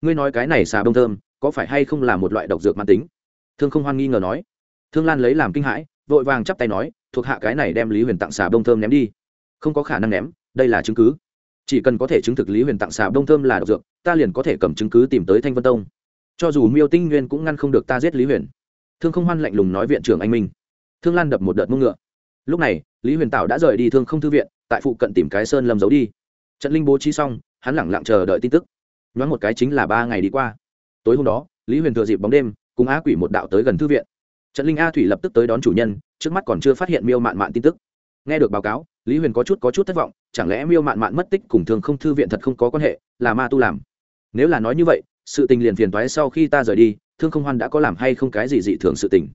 Ngươi nói cái này xà bông thơm, có phải hay không là một loại độc dược mãn tính? Thương không hoan nghi ngờ nói. Thương lan lấy làm kinh hãi, vội vàng chắp tay nói, thuộc hạ cái này đem lý huyền tặng xà bông thơm ném đi. Không có khả năng ném, đây là chứng cứ. Chỉ cần có thể chứng thực lý huyền tặng xà bông thơm là độc dược, ta liền có thể cầm chứng cứ tìm tới thanh vân tông cho dù miêu tinh nguyên cũng ngăn không được ta giết lý huyền. Thương không hoan lạnh lùng nói viện trưởng anh minh. Thương lan đập một đợt mông ngựa. Lúc này, lý huyền tạo đã rời đi thương không thư viện, tại phụ cận tìm cái sơn lâm giấu đi. Trận linh bố trí xong, hắn lẳng lặng chờ đợi tin tức. Nhoáng một cái chính là ba ngày đi qua. Tối hôm đó, lý huyền thừa dịp bóng đêm, cùng á quỷ một đạo tới gần thư viện. Trận linh a thủy lập tức tới đón chủ nhân, trước mắt còn chưa phát hiện miêu mạn mạn tin tức. Nghe được báo cáo, lý huyền có chút có chút thất vọng, chẳng lẽ miêu mạn mạn mất tích cùng thường không thư viện thật không có quan hệ, là ma tu làm? Nếu là nói như vậy sự tình liền phiền toái sau khi ta rời đi, thương không hoan đã có làm hay không cái gì dị thường sự tình?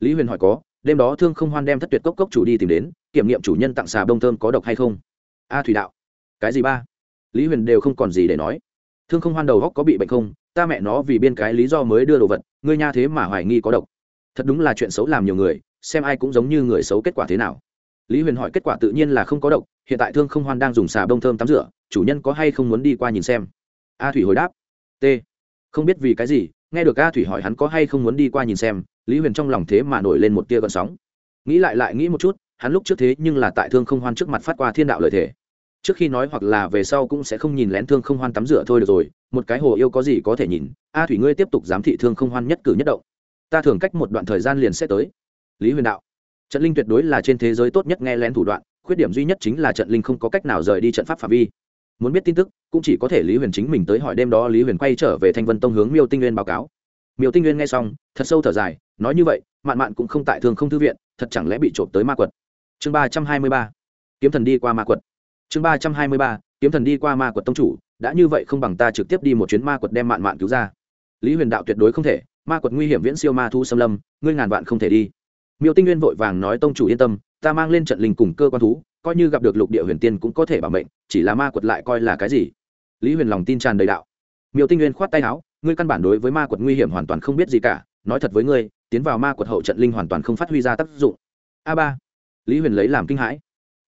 Lý huyền hỏi có, đêm đó thương không hoan đem thất tuyệt cốc cốc chủ đi tìm đến, kiểm nghiệm chủ nhân tặng xà bông thơm có độc hay không? A thủy đạo. Cái gì ba? Lý huyền đều không còn gì để nói. Thương không hoan đầu góc có bị bệnh không? Ta mẹ nó vì biên cái lý do mới đưa đồ vật, ngươi nha thế mà hoài nghi có độc. Thật đúng là chuyện xấu làm nhiều người, xem ai cũng giống như người xấu kết quả thế nào. Lý huyền hỏi kết quả tự nhiên là không có độc, hiện tại thương không hoan đang dùng xà bông thơm tắm rửa, chủ nhân có hay không muốn đi qua nhìn xem? A thủy hồi đáp. T không biết vì cái gì, nghe được a thủy hỏi hắn có hay không muốn đi qua nhìn xem, lý huyền trong lòng thế mà nổi lên một tia gợn sóng. Nghĩ lại lại nghĩ một chút, hắn lúc trước thế nhưng là tại thương không hoan trước mặt phát qua thiên đạo lợi thể trước khi nói hoặc là về sau cũng sẽ không nhìn lén thương không hoan tắm rửa thôi được rồi, một cái hồ yêu có gì có thể nhìn, a thủy ngươi tiếp tục giám thị thương không hoan nhất cử nhất động. Ta thường cách một đoạn thời gian liền sẽ tới. Lý huyền đạo, trận linh tuyệt đối là trên thế giới tốt nhất nghe lén thủ đoạn, khuyết điểm duy nhất chính là trận linh không có cách nào rời đi trận pháp phạm vi muốn biết tin tức, cũng chỉ có thể lý huyền chính mình tới hỏi đêm đó lý huyền quay trở về thanh vân tông hướng miêu tinh nguyên báo cáo. Miêu tinh nguyên nghe xong, thật sâu thở dài, nói như vậy, mạn mạn cũng không tại thường không thư viện, thật chẳng lẽ bị trộm tới ma quật. Chương ba trăm hai mươi ba. Kiếm thần đi qua ma quật. Chương ba trăm hai mươi ba. Kiếm thần đi qua ma quật tông chủ, đã như vậy không bằng ta trực tiếp đi một chuyến ma quật đem mạn mạn cứu ra. Lý huyền đạo tuyệt đối không thể, ma quật nguy hiểm viễn siêu ma thu xâm lâm, ngươi ngàn vạn không thể đi. Miêu tinh nguyên vội vàng nói tông chủ yên tâm, ta mang lên trận linh cùng cơ quan thú coi như gặp được lục địa huyền tiên cũng có thể bảo mệnh, chỉ là ma quật lại coi là cái gì? Lý huyền lòng tin tràn đầy đạo. Miêu tinh nguyên khoát tay áo, ngươi căn bản đối với ma quật nguy hiểm hoàn toàn không biết gì cả, nói thật với ngươi, tiến vào ma quật hậu trận linh hoàn toàn không phát huy ra tác dụng. A ba. Lý huyền lấy làm kinh hãi.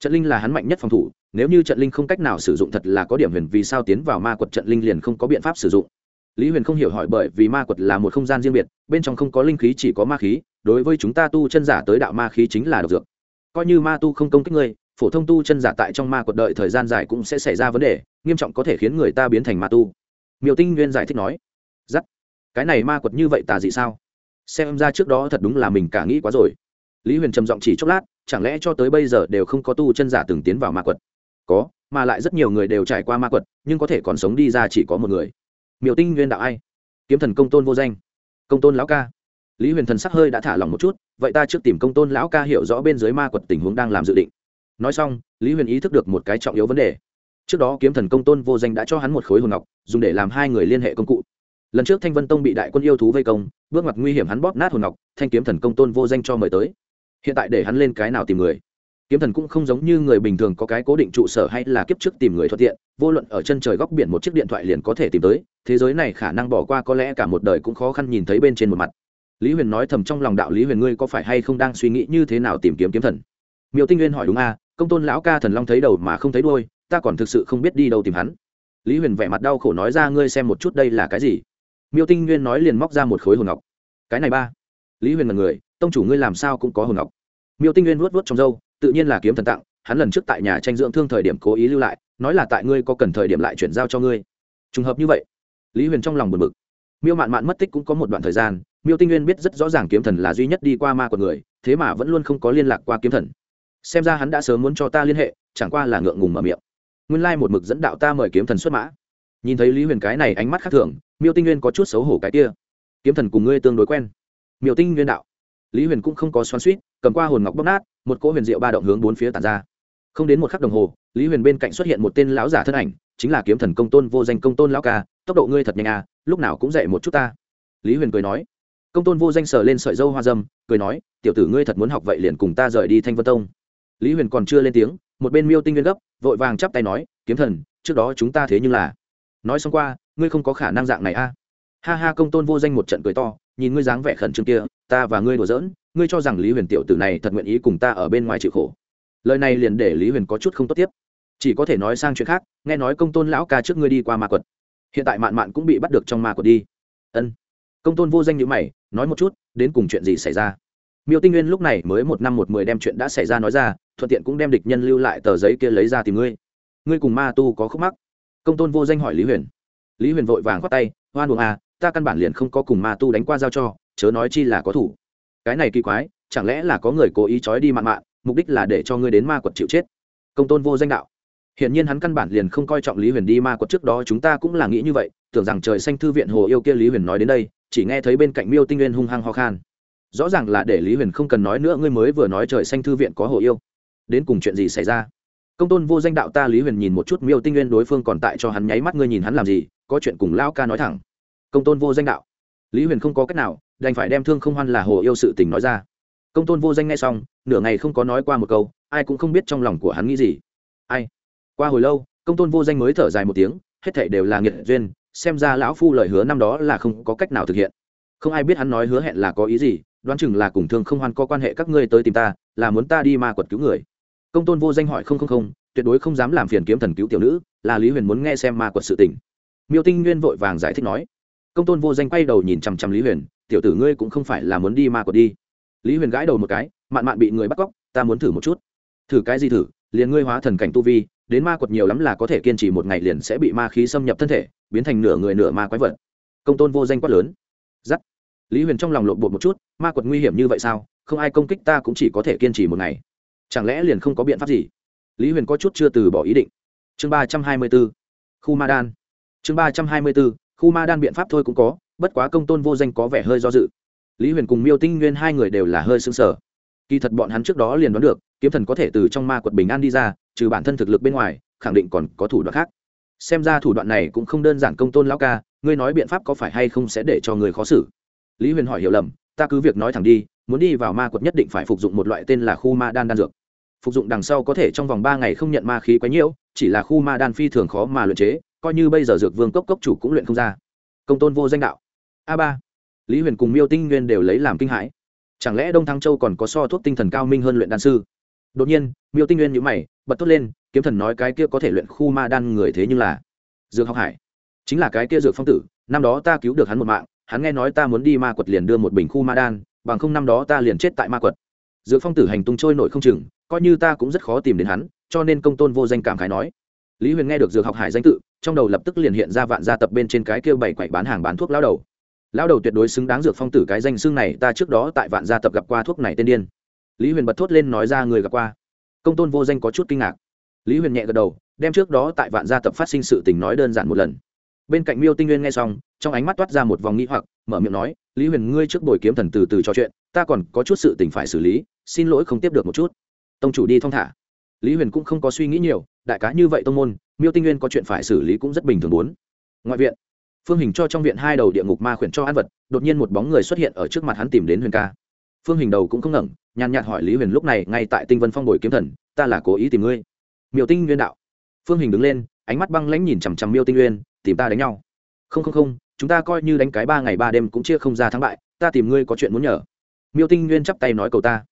Trận linh là hắn mạnh nhất phòng thủ, nếu như trận linh không cách nào sử dụng thật là có điểm huyền vì sao tiến vào ma quật trận linh liền không có biện pháp sử dụng. Lý huyền không hiểu hỏi bởi vì ma quật là một không gian riêng biệt, bên trong không có linh khí chỉ có ma khí, đối với chúng ta tu chân giả tới đạo ma khí chính là độc dược. Coi như ma tu không công kích ngươi phổ thông tu chân giả tại trong ma quật đợi thời gian dài cũng sẽ xảy ra vấn đề, nghiêm trọng có thể khiến người ta biến thành ma tu. Miêu tinh nguyên giải thích nói, giắt, cái này ma quật như vậy tà dị sao? Xem ra trước đó thật đúng là mình cả nghĩ quá rồi. Lý huyền trầm giọng chỉ chốc lát, chẳng lẽ cho tới bây giờ đều không có tu chân giả từng tiến vào ma quật? Có, mà lại rất nhiều người đều trải qua ma quật, nhưng có thể còn sống đi ra chỉ có một người. Miêu tinh nguyên đạo ai? Kiếm thần công tôn vô danh. Công tôn lão ca. Lý huyền thần sắc hơi đã thả lòng một chút, vậy ta trước tìm công tôn lão ca hiểu rõ bên dưới ma quật tình huống đang làm dự định nói xong lý huyền ý thức được một cái trọng yếu vấn đề. Trước đó kiếm thần công tôn vô danh đã cho hắn một khối hồn ngọc dùng để làm hai người liên hệ công cụ. Lần trước thanh vân tông bị đại quân yêu thú vây công bước ngoặt nguy hiểm hắn bóp nát hồn ngọc thanh kiếm thần công tôn vô danh cho mời tới. Hiện tại để hắn lên cái nào tìm người? Kiếm thần cũng không giống như người bình thường có cái cố định trụ sở hay là kiếp trước tìm người thuận tiện vô luận ở chân trời góc biển một chiếc điện thoại liền có thể tìm tới thế giới này khả năng bỏ qua có lẽ cả một đời cũng khó khăn nhìn thấy bên trên một mặt. Lý huyền nói thầm trong lòng đạo lý huyền ngươi có phải hay không đang suy nghĩ như thế nào tìm kiếm kiếm thần? Miêu tinh nguyên hỏi đúng a à, công tôn lão ca thần long thấy đầu mà không thấy đôi ta còn thực sự không biết đi đâu tìm hắn. Lý huyền vẻ mặt đau khổ nói ra, ngươi xem một chút đây là cái gì? Miêu tinh nguyên nói liền móc ra một khối hồn ngọc. Cái này ba. Lý huyền là người, tông chủ ngươi làm sao cũng có hồn ngọc. Miêu tinh nguyên vuốt vuốt trong râu, tự nhiên là kiếm thần tặng, hắn lần trước tại nhà tranh dưỡng thương thời điểm cố ý lưu lại, nói là tại ngươi có cần thời điểm lại chuyển giao cho ngươi. Trùng hợp như vậy, lý huyền trong lòng buồn bực. Miêu mạn mạn mất tích cũng có một đoạn thời gian, miêu tinh nguyên biết rất rõ ràng kiếm thần là duy nhất đi qua ma của người, thế mà vẫn luôn không có liên lạc qua kiếm thần xem ra hắn đã sớm muốn cho ta liên hệ, chẳng qua là ngượng ngùng mở miệng. Nguyên lai、like、một mực dẫn đạo ta mời kiếm thần xuất mã. Nhìn thấy lý huyền cái này ánh mắt khác thường, miêu tinh nguyên có chút xấu hổ cái kia. Kiếm thần cùng ngươi tương đối quen. Miêu tinh nguyên đạo. Lý huyền cũng không có xoắn suýt cầm qua hồn ngọc bóc nát, một cỗ huyền diệu ba động hướng bốn phía tàn ra. Không đến một khắc đồng hồ, lý huyền bên cạnh xuất hiện một tên lão giả thân ảnh, chính là kiếm thần công tôn vô danh công tôn lão ca, tốc độ ngươi thật nhanh à lúc nào cũng dạy một chút ta. Lý huyền cười nói. Công tôn vô danh sờ lên sợi dâu hoa dâm, cười nói, tiểu tử ngươi thật muốn học vậy liền cùng ta rời đi thanh vân tông lý huyền còn chưa lên tiếng, một bên miêu tinh nguyên gấp, vội vàng chắp tay nói, kiếm thần, trước đó chúng ta thế nhưng là nói xong qua, ngươi không có khả năng dạng này a. Ha ha, công tôn vô danh một trận cười to, nhìn ngươi dáng vẻ khẩn trương kia, ta và ngươi đùa giỡn, ngươi cho rằng lý huyền tiểu tử này thật nguyện ý cùng ta ở bên ngoài chịu khổ. Lời này liền để lý huyền có chút không tốt tiếp. Chỉ có thể nói sang chuyện khác, nghe nói công tôn lão ca trước ngươi đi qua ma quật. Hiện tại mạn mạn cũng bị bắt được trong ma quật đi. Ân. Công tôn vô danh nhữ mày, nói một chút, đến cùng chuyện gì xảy ra? Miêu tinh nguyên lúc này mới một năm một mười đem chuyện đã xảy ra nói ra, thuận tiện cũng đem địch nhân lưu lại tờ giấy kia lấy ra tìm ngươi. Ngươi cùng ma tu có khúc mắc? Công tôn vô danh hỏi lý huyền. Lý huyền vội vàng khoát tay hoan buồng à ta căn bản liền không có cùng ma tu đánh qua giao cho, chớ nói chi là có thủ. Cái này kỳ quái, chẳng lẽ là có người cố ý trói đi mạn mạn mục đích là để cho ngươi đến ma quật chịu chết? Công tôn vô danh đạo. Hiển nhiên hắn căn bản liền không coi trọng lý huyền đi ma quật trước đó, chúng ta cũng là nghĩ như vậy, tưởng rằng trời xanh thư viện hồ yêu kia lý huyền nói đến đây, chỉ nghe thấy bên cạnh miêu tinh nguyên hung hăng ho khan rõ ràng là để lý huyền không cần nói nữa, ngươi mới vừa nói trời xanh thư viện có hồ yêu. Đến cùng chuyện gì xảy ra? Công tôn vô danh đạo ta lý huyền nhìn một chút miêu tinh nguyên đối phương còn tại cho hắn nháy mắt, ngươi nhìn hắn làm gì? Có chuyện cùng lao ca nói thẳng. Công tôn vô danh đạo. Lý huyền không có cách nào, đành phải đem thương không hoan là hồ yêu sự tình nói ra. Công tôn vô danh nghe xong, nửa ngày không có nói qua một câu, ai cũng không biết trong lòng của hắn nghĩ gì. Ai? Qua hồi lâu, công tôn vô danh mới thở dài một tiếng, hết thảy đều là nghiệt duyên, xem ra lão phu lời hứa năm đó là không có cách nào thực hiện. Không ai biết hắn nói hứa hẹn là có ý gì đoán chừng là cùng thương không hoan có quan hệ các ngươi tới tìm ta, là muốn ta đi ma quật cứu người. Công tôn vô danh hỏi không không không, tuyệt đối không dám làm phiền kiếm thần cứu tiểu nữ, là lý huyền muốn nghe xem ma quật sự tình. Miêu tinh nguyên vội vàng giải thích nói. Công tôn vô danh quay đầu nhìn chằm chằm lý huyền, tiểu tử ngươi cũng không phải là muốn đi ma quật đi. Lý huyền gãi đầu một cái, mạn mạn bị người bắt cóc, ta muốn thử một chút. Thử cái gì thử? Liền ngươi hóa thần cảnh tu vi, đến ma quật nhiều lắm là có thể kiên trì một ngày liền sẽ bị ma khí xâm nhập thân thể, biến thành nửa người nửa ma quái vật. Công tôn vô danh quát lớn. Giắt lý huyền trong lòng lộn bột một chút, ma quật nguy hiểm như vậy sao? Không ai công kích ta cũng chỉ có thể kiên trì một ngày. Chẳng lẽ liền không có biện pháp gì? Lý huyền có chút chưa từ bỏ ý định. Chương ba trăm hai mươi b ố khu ma đan. Chương ba trăm hai mươi b ố khu ma đan biện pháp thôi cũng có, bất quá công tôn vô danh có vẻ hơi do dự. Lý huyền cùng miêu tinh nguyên hai người đều là hơi xứng sở kỳ thật bọn hắn trước đó liền đoán được, kiếm thần có thể từ trong ma quật bình an đi ra, trừ bản thân thực lực bên ngoài, khẳng định còn có thủ đoạn khác. Xem ra thủ đoạn này cũng không đơn giản công tôn lão ca, ngươi nói biện pháp có phải hay không sẽ để cho người khó xử? Lý huyền hỏi hiểu lầm, ta cứ việc nói thẳng đi, muốn đi vào ma quật nhất định phải phục dụng một loại tên là khu ma đan đan dược. Phục dụng đằng sau có thể trong vòng ba ngày không nhận ma khí quá nhiễu, chỉ là khu ma đan phi thường khó mà luyện chế, coi như bây giờ dược vương cốc cốc chủ cũng luyện không ra. Công tôn vô danh đạo. A ba. Lý huyền cùng miêu tinh nguyên đều lấy làm kinh hãi. Chẳng lẽ đông thăng châu còn có so thuốc tinh thần cao minh hơn luyện đan sư? Đột nhiên, miêu tinh nguyên nhữ mày, bật thốt lên, kiếm thần nói cái kia có thể luyện khu ma đan người thế nhưng là dược học hải. Chính là cái kia dược phong tử, năm đó ta cứu được hắn một mạng hắn nghe nói ta muốn đi ma quật liền đưa một bình khu ma đan, bằng không năm đó ta liền chết tại ma quật. Dược phong tử hành tung trôi nổi không chừng, coi như ta cũng rất khó tìm đến hắn, cho nên công tôn vô danh cảm khái nói. Lý huyền nghe được dược học hải danh tự, trong đầu lập tức liền hiện ra vạn gia tập bên trên cái kêu bảy quậy bán hàng bán thuốc lao đầu. Lao đầu tuyệt đối xứng đáng dược phong tử cái danh xương này, ta trước đó tại vạn gia tập gặp qua thuốc này tên điên. Lý huyền bật thốt lên nói ra người gặp qua. Công tôn vô danh có chút kinh ngạc. Lý huyền nhẹ gật đầu, đem trước đó tại vạn gia tập phát sinh sự tình nói đơn giản một lần bên cạnh miêu tinh nguyên nghe xong, trong ánh mắt toát ra một vòng nghĩ hoặc, mở miệng nói, lý huyền, ngươi trước bồi kiếm thần từ từ trò chuyện, ta còn có chút sự tình phải xử lý, xin lỗi không tiếp được một chút. Tông chủ đi thong thả. Lý huyền cũng không có suy nghĩ nhiều, đại cá như vậy tông môn, miêu tinh nguyên có chuyện phải xử lý cũng rất bình thường muốn ngoại viện, phương hình cho trong viện hai đầu địa ngục ma khuyển cho ăn vật, đột nhiên một bóng người xuất hiện ở trước mặt hắn tìm đến huyền ca. Phương hình đầu cũng không ngẩng, nhàn nhạt hỏi lý huyền lúc này ngay tại tinh vân phong bồi kiếm thần, ta là cố ý tìm ngươi. Miêu tinh nguyên đạo. Phương hình đứng lên, ánh mắt băng lãnh nhìn chằm chằm miêu tinh nguyên tìm ta đánh nhau. Không không không, chúng ta coi như đánh cái ba ngày ba đêm cũng chia không ra thắng bại, ta tìm ngươi có chuyện muốn nhờ. Miêu tinh nguyên chắp tay nói cầu ta.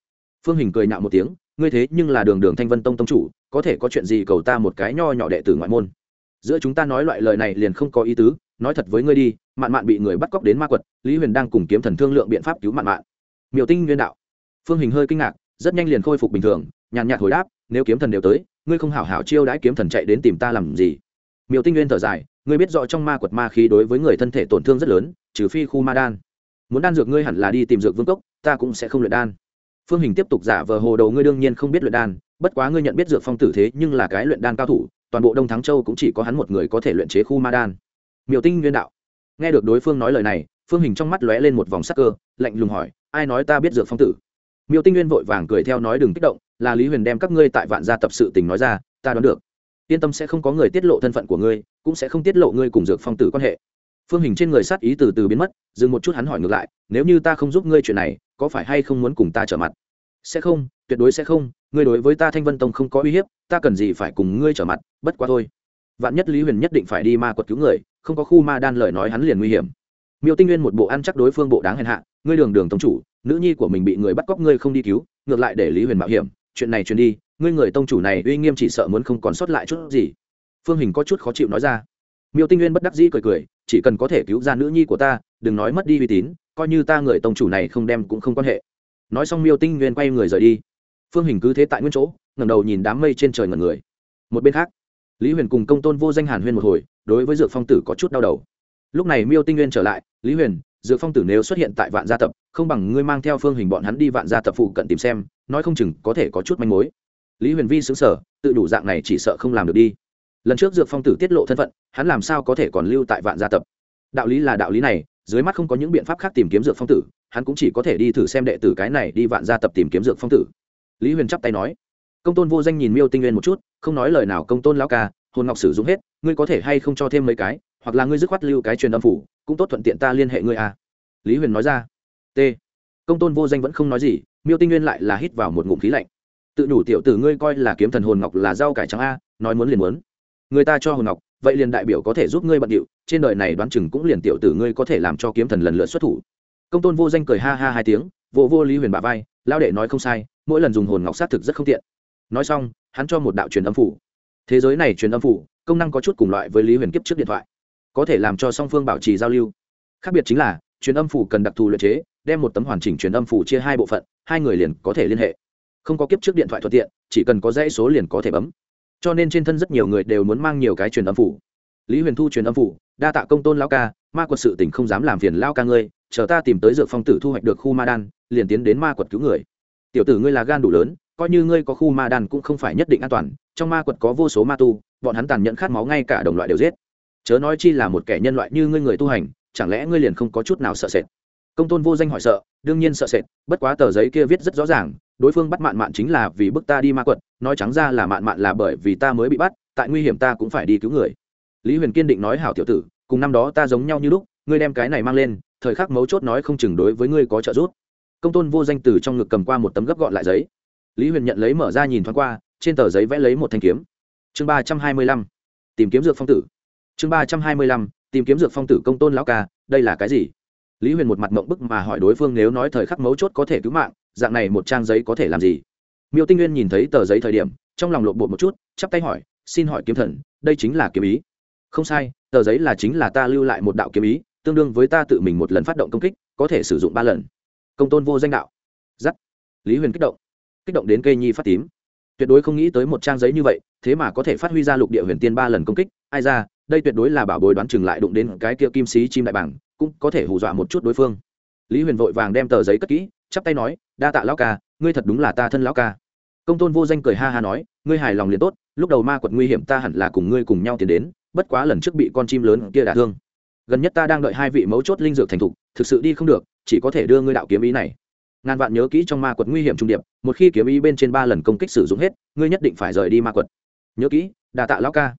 Phương hình cười nhạo một tiếng, ngươi thế nhưng là đường đường thanh vân tông tông chủ, có thể có chuyện gì cầu ta một cái nho nhỏ đệ tử ngoại môn. Giữa chúng ta nói loại lời này liền không có ý tứ, nói thật với ngươi đi, mạn mạn bị người bắt cóc đến ma quật, lý huyền đang cùng kiếm thần thương lượng biện pháp cứu mạn mạn. Miêu tinh nguyên đạo. Phương hình hơi kinh ngạc, rất nhanh liền khôi phục bình thường, nhàn nhạt hồi đáp, nếu kiếm thần đều tới, ngươi không hảo hảo chiêu đãi kiếm thần chạy đến tìm ta làm gì? Miêu tinh nguyên thở dài ngươi biết rõ trong ma quật ma khí đối với người thân thể tổn thương rất lớn, trừ phi khu ma đan. Muốn đan dược ngươi hẳn là đi tìm dược vương cốc, ta cũng sẽ không luyện đan. Phương hình tiếp tục giả vờ hồ đầu ngươi đương nhiên không biết luyện đan, bất quá ngươi nhận biết dược phong tử thế nhưng là cái luyện đan cao thủ, toàn bộ đông thắng châu cũng chỉ có hắn một người có thể luyện chế khu ma đan. Miêu tinh nguyên đạo. Nghe được đối phương nói lời này, phương hình trong mắt lóe lên một vòng sắc cơ, lạnh lùng hỏi, ai nói ta biết dược phong tử? Miêu tinh nguyên vội vàng cười theo nói đừng kích động, là lý huyền đem các ngươi tại vạn gia tập sự tình nói ra, ta đoán được yên tâm sẽ không có người tiết lộ thân phận của ngươi, cũng sẽ không tiết lộ ngươi cùng dược phong tử quan hệ. Phương hình trên người sát ý từ từ biến mất, dừng một chút hắn hỏi ngược lại, nếu như ta không giúp ngươi chuyện này, có phải hay không muốn cùng ta trở mặt? Sẽ không, tuyệt đối sẽ không, ngươi đối với ta thanh vân tông không có uy hiếp, ta cần gì phải cùng ngươi trở mặt, bất quá thôi. Vạn nhất lý huyền nhất định phải đi ma quật cứu người, không có khu ma đan lời nói hắn liền nguy hiểm. Miêu tinh nguyên một bộ ăn chắc đối phương bộ đáng hèn hạ, ngươi đường đường tông chủ, nữ nhi của mình bị người bắt cóc ngươi không đi cứu, ngược lại để lý huyền mạo hiểm chuyện này truyền đi, ngươi người tông chủ này uy nghiêm chỉ sợ muốn không còn sót lại chút gì. Phương hình có chút khó chịu nói ra. Miêu tinh nguyên bất đắc dĩ cười cười, chỉ cần có thể cứu ra nữ nhi của ta, đừng nói mất đi uy tín, coi như ta người tông chủ này không đem cũng không quan hệ. Nói xong miêu tinh nguyên quay người rời đi. Phương hình cứ thế tại nguyên chỗ, ngẩng đầu nhìn đám mây trên trời ngẩn người. Một bên khác, lý huyền cùng công tôn vô danh hàn huyên một hồi, đối với dược phong tử có chút đau đầu. Lúc này miêu tinh nguyên trở lại, lý huyền dược phong tử nếu xuất hiện tại vạn gia tập, không bằng ngươi mang theo phương hình bọn hắn đi vạn gia tập phụ cận tìm xem, nói không chừng có thể có chút manh mối. Lý huyền vi xứng sở tự đủ dạng này chỉ sợ không làm được đi. Lần trước dược phong tử tiết lộ thân phận, hắn làm sao có thể còn lưu tại vạn gia tập? Đạo lý là đạo lý này, dưới mắt không có những biện pháp khác tìm kiếm dược phong tử, hắn cũng chỉ có thể đi thử xem đệ tử cái này đi vạn gia tập tìm kiếm dược phong tử. Lý huyền chắp tay nói, công tôn vô danh nhìn miêu tinh nguyên một chút, không nói lời nào công tôn lão ca, hồn ngọc sử dụng hết, ngươi có thể hay không cho thêm mấy cái, hoặc là ngươi dứt khoát lưu cái truyền âm phủ cũng tốt thuận tiện ta liên hệ ngươi à. Lý huyền nói ra. T. Công tôn vô danh vẫn không nói gì, miêu tinh nguyên lại là hít vào một ngụm khí lạnh. Tự đủ tiểu tử ngươi coi là kiếm thần hồn ngọc là rau cải trắng a, nói muốn liền muốn. Người ta cho hồn ngọc, vậy liền đại biểu có thể giúp ngươi bận điệu, trên đời này đoán chừng cũng liền tiểu tử ngươi có thể làm cho kiếm thần lần lượt xuất thủ. Công tôn vô danh cười ha ha hai tiếng, vô vô lý huyền bà vai lao đệ nói không sai, mỗi lần dùng hồn ngọc sát thực rất không tiện. Nói xong, hắn cho một đạo truyền âm phủ. Thế giới này truyền âm phủ, công năng có chút cùng loại với lý huyền kiếp trước điện thoại có thể làm cho song phương bảo trì giao lưu. Khác biệt chính là, truyền âm phủ cần đặc thù luyện chế, đem một tấm hoàn chỉnh truyền âm phủ chia hai bộ phận, hai người liền có thể liên hệ. Không có kiếp trước điện thoại thuận tiện, chỉ cần có dãy số liền có thể bấm. Cho nên trên thân rất nhiều người đều muốn mang nhiều cái truyền âm phủ. Lý huyền thu truyền âm phủ, đa tạ công tôn lao ca, ma quật sự tình không dám làm phiền lao ca ngươi, chờ ta tìm tới dược phong tử thu hoạch được khu ma đan, liền tiến đến ma quật cứu người. Tiểu tử ngươi là gan đủ lớn, coi như ngươi có khu ma đan cũng không phải nhất định an toàn, trong ma quật có vô số ma tu, bọn hắn tàn nhẫn khát máu ngay cả đồng loại đều giết chớ nói chi là một kẻ nhân loại như ngươi người tu hành, chẳng lẽ ngươi liền không có chút nào sợ sệt? Công tôn vô danh hỏi sợ, đương nhiên sợ sệt, bất quá tờ giấy kia viết rất rõ ràng, đối phương bắt mạn mạn chính là vì bức ta đi ma quật, nói trắng ra là mạn mạn là bởi vì ta mới bị bắt, tại nguy hiểm ta cũng phải đi cứu người. Lý huyền kiên định nói hảo tiểu tử, cùng năm đó ta giống nhau như lúc, ngươi đem cái này mang lên, thời khắc mấu chốt nói không chừng đối với ngươi có trợ giúp. Công tôn vô danh từ trong ngực cầm qua một tấm gấp gọn lại giấy. Lý huyền nhận lấy mở ra nhìn thoáng qua, trên tờ giấy vẽ lấy một thanh kiếm. Chương ba trăm hai mươi lăm, tìm kiếm dược phong tử chương ba trăm hai mươi lăm, tìm kiếm dược phong tử công tôn lão ca, đây là cái gì? Lý huyền một mặt mộng bức mà hỏi đối phương nếu nói thời khắc mấu chốt có thể cứu mạng, dạng này một trang giấy có thể làm gì? Miêu tinh nguyên nhìn thấy tờ giấy thời điểm, trong lòng lộn bột một chút, chắp tay hỏi, xin hỏi kiếm thần, đây chính là kiếm ý? Không sai, tờ giấy là chính là ta lưu lại một đạo kiếm ý, tương đương với ta tự mình một lần phát động công kích, có thể sử dụng ba lần. Công tôn vô danh đạo. Giắt. Lý huyền kích động. Kích động đến cây nhi phát tím. Tuyệt đối không nghĩ tới một trang giấy như vậy, thế mà có thể phát huy ra lục địa huyền tiên ba lần công kích, ai ra đây tuyệt đối là bảo bối đoán chừng lại đụng đến cái kia kim sĩ chim đại bảng, cũng có thể hù dọa một chút đối phương. Lý huyền vội vàng đem tờ giấy cất kỹ, chắp tay nói, đa tạ lão ca, ngươi thật đúng là ta thân lão ca. Công tôn vô danh cười ha ha nói, ngươi hài lòng liền tốt, lúc đầu ma quật nguy hiểm ta hẳn là cùng ngươi cùng nhau tiến đến, bất quá lần trước bị con chim lớn kia đả thương. Gần nhất ta đang đợi hai vị mấu chốt linh dược thành thục, thực sự đi không được, chỉ có thể đưa ngươi đạo kiếm ý này. Ngàn vạn nhớ kỹ trong ma quật nguy hiểm trung điệp, một khi kiếm ý bên trên ba lần công kích sử dụng hết, ngươi nhất định phải rời đi ma quật. Nhớ kỹ đà tạ lão ca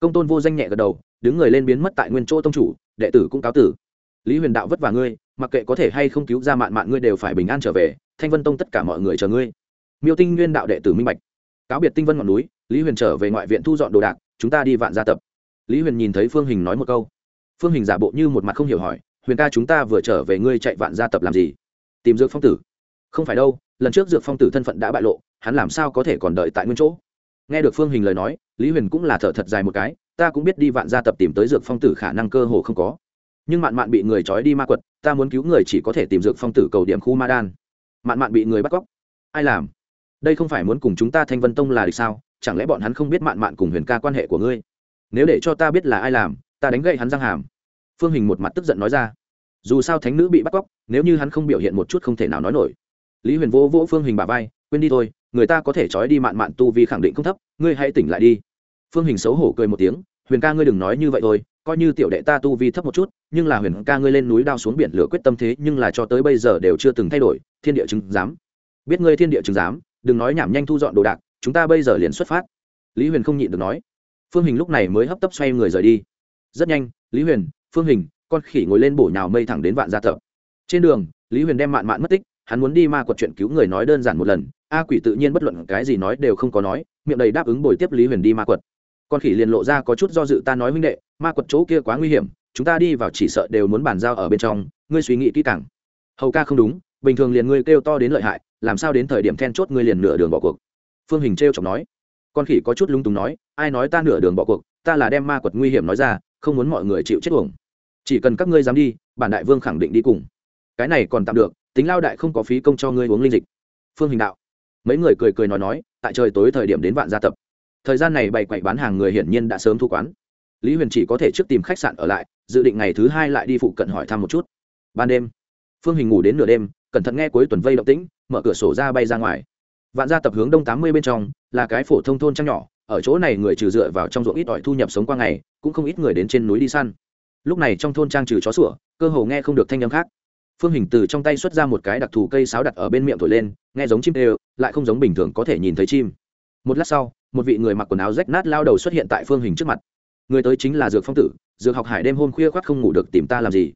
công tôn vô danh nhẹ gật đầu, đứng người lên biến mất tại nguyên chỗ tông chủ, đệ tử cũng cáo tử. Lý huyền đạo vất vả ngươi, mặc kệ có thể hay không cứu ra mạn mạn ngươi đều phải bình an trở về, thanh vân tông tất cả mọi người chờ ngươi. Miêu tinh nguyên đạo đệ tử minh bạch. Cáo biệt tinh vân ngọn núi, lý huyền trở về ngoại viện thu dọn đồ đạc, chúng ta đi vạn gia tập. Lý huyền nhìn thấy phương hình nói một câu. Phương hình giả bộ như một mặt không hiểu hỏi, huyền ca chúng ta vừa trở về ngươi chạy vạn gia tập làm gì? Tìm dược phong tử. Không phải đâu, lần trước dược phong tử thân phận đã bại lộ, hắn làm sao có thể còn đợi tại nguyên chỗ? Nghe được phương hình lời nói, lý huyền cũng là thở thật dài một cái, ta cũng biết đi vạn gia tập tìm tới dược phong tử khả năng cơ hồ không có. Nhưng mạn mạn bị người trói đi ma quật, ta muốn cứu người chỉ có thể tìm dược phong tử cầu điểm khu ma đan. Mạn mạn bị người bắt cóc. Ai làm? Đây không phải muốn cùng chúng ta thanh vân tông là địch sao? Chẳng lẽ bọn hắn không biết mạn mạn cùng huyền ca quan hệ của ngươi? Nếu để cho ta biết là ai làm, ta đánh gậy hắn răng hàm. Phương hình một mặt tức giận nói ra. Dù sao thánh nữ bị bắt cóc, nếu như hắn không biểu hiện một chút không thể nào nói nổi. Lý huyền vỗ vỗ phương hình bà vai, quên đi thôi người ta có thể trói đi mạn mạn tu vi khẳng định không thấp, ngươi hãy tỉnh lại đi. Phương hình xấu hổ cười một tiếng, huyền ca ngươi đừng nói như vậy thôi, coi như tiểu đệ ta tu vi thấp một chút, nhưng là huyền ca ngươi lên núi đao xuống biển lửa quyết tâm thế, nhưng là cho tới bây giờ đều chưa từng thay đổi, thiên địa chứng giám. Biết ngươi thiên địa chứng giám, đừng nói nhảm nhanh thu dọn đồ đạc, chúng ta bây giờ liền xuất phát. Lý huyền không nhịn được nói. Phương hình lúc này mới hấp tấp xoay người rời đi. Rất nhanh, lý huyền, phương hình, con khỉ ngồi lên bổ nhào mây thẳng đến vạn gia tập. Trên đường, lý huyền đem mạn mạn mất tích, hắn muốn đi ma quật chuyện cứu người nói đơn giản một lần a quỷ tự nhiên bất luận cái gì nói đều không có nói, miệng đầy đáp ứng bồi tiếp lý huyền đi ma quật. Con khỉ liền lộ ra có chút do dự, ta nói huynh đệ, ma quật chỗ kia quá nguy hiểm, chúng ta đi vào chỉ sợ đều muốn bàn giao ở bên trong, ngươi suy nghĩ kỹ càng. Hầu ca không đúng, bình thường liền ngươi kêu to đến lợi hại, làm sao đến thời điểm then chốt ngươi liền nửa đường bỏ cuộc? Phương hình t r e o chọc nói. Con khỉ có chút lung túng nói, ai nói ta nửa đường bỏ cuộc, ta là đem ma quật nguy hiểm nói ra, không muốn mọi người chịu chết uổng. Chỉ cần các ngươi dám đi, bản đại vương khẳng định đi cùng. Cái này còn tạm được, tính lao đại không có phí công cho ngươi uống linh dịch. Phương hình đạo mấy người cười cười nói nói, tại trời tối thời điểm đến vạn gia tập. Thời gian này bày quậy bán hàng người hiển nhiên đã sớm thu quán. Lý huyền chỉ có thể trước tìm khách sạn ở lại, dự định ngày thứ hai lại đi phụ cận hỏi thăm một chút. Ban đêm, phương hình ngủ đến nửa đêm, cẩn thận nghe cuối tuần vây động tĩnh, mở cửa sổ ra bay ra ngoài. Vạn gia tập hướng đông tám mươi bên trong, là cái phổ thông thôn trang nhỏ, ở chỗ này người trừ dựa vào trong ruộng ít ỏi thu nhập sống qua ngày, cũng không ít người đến trên núi đi săn. Lúc này trong thôn trang trừ chó sủa, cơ hồ nghe không được thanh âm khác phương hình từ trong tay xuất ra một cái đặc thù cây sáo đặt ở bên miệng thổi lên, nghe giống chim tê lại không giống bình thường có thể nhìn thấy chim. Một lát sau, một vị người mặc quần áo rách nát lao đầu xuất hiện tại phương hình trước mặt. Người tới chính là dược phong tử, dược học hải đêm hôm khuya khoác không ngủ được tìm ta làm gì?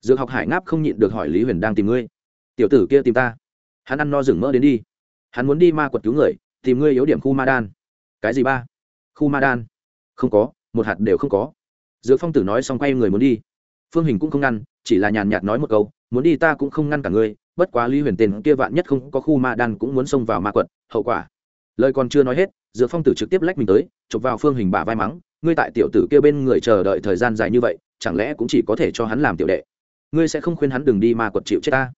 Dược học hải ngáp không nhịn được hỏi lý huyền đang tìm ngươi. Tiểu tử kia tìm ta. Hắn ăn no rừng mỡ đến đi. Hắn muốn đi ma quật cứu người, tìm ngươi yếu điểm khu ma đan. Cái gì ba? Khu ma đan? Không có, một hạt đều không có. Dược phong tử nói xong quay người muốn đi. Phương hình cũng không ngăn chỉ là nhàn nhạt nói một câu, muốn đi ta cũng không ngăn cả ngươi, bất quá lý huyền tên kia vạn nhất không có khu ma đan cũng muốn xông vào ma quật, hậu quả. Lời còn chưa nói hết dược phong tử trực tiếp lách mình tới, chụp vào phương hình bả vai mắng, ngươi tại tiểu tử kia bên người chờ đợi thời gian dài như vậy, chẳng lẽ cũng chỉ có thể cho hắn làm tiểu đệ? Ngươi sẽ không khuyên hắn đừng đi ma quật chịu chết ta?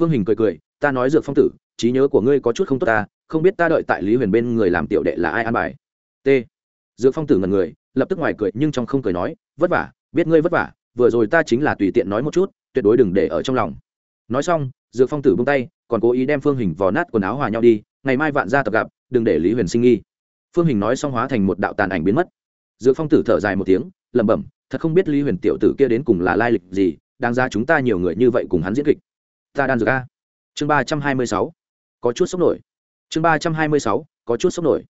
Phương hình cười cười, ta nói dược phong tử, trí nhớ của ngươi có chút không tốt ta, không biết ta đợi tại lý huyền bên người làm tiểu đệ là ai an bài? T. Dược phong tử ngần người, lập tức ngoài cười nhưng trong không cười nói, vất vả, biết ngươi vất vả vừa rồi ta chính là tùy tiện nói một chút, tuyệt đối đừng để ở trong lòng. Nói xong, dược phong tử bung tay, còn cố ý đem phương hình vò nát quần áo hòa nhau đi, ngày mai vạn ra tập gặp, đừng để lý huyền sinh nghi. Phương hình nói xong hóa thành một đạo tàn ảnh biến mất. Dược phong tử thở dài một tiếng, lẩm bẩm, thật không biết lý huyền tiểu tử kia đến cùng là lai lịch gì, đáng ra chúng ta nhiều người như vậy cùng hắn diễn kịch. Ta đan dược a. Chương ba trăm hai mươi sáu, có chút sốc nổi. Chương ba trăm hai mươi sáu, có chút sốc nổi.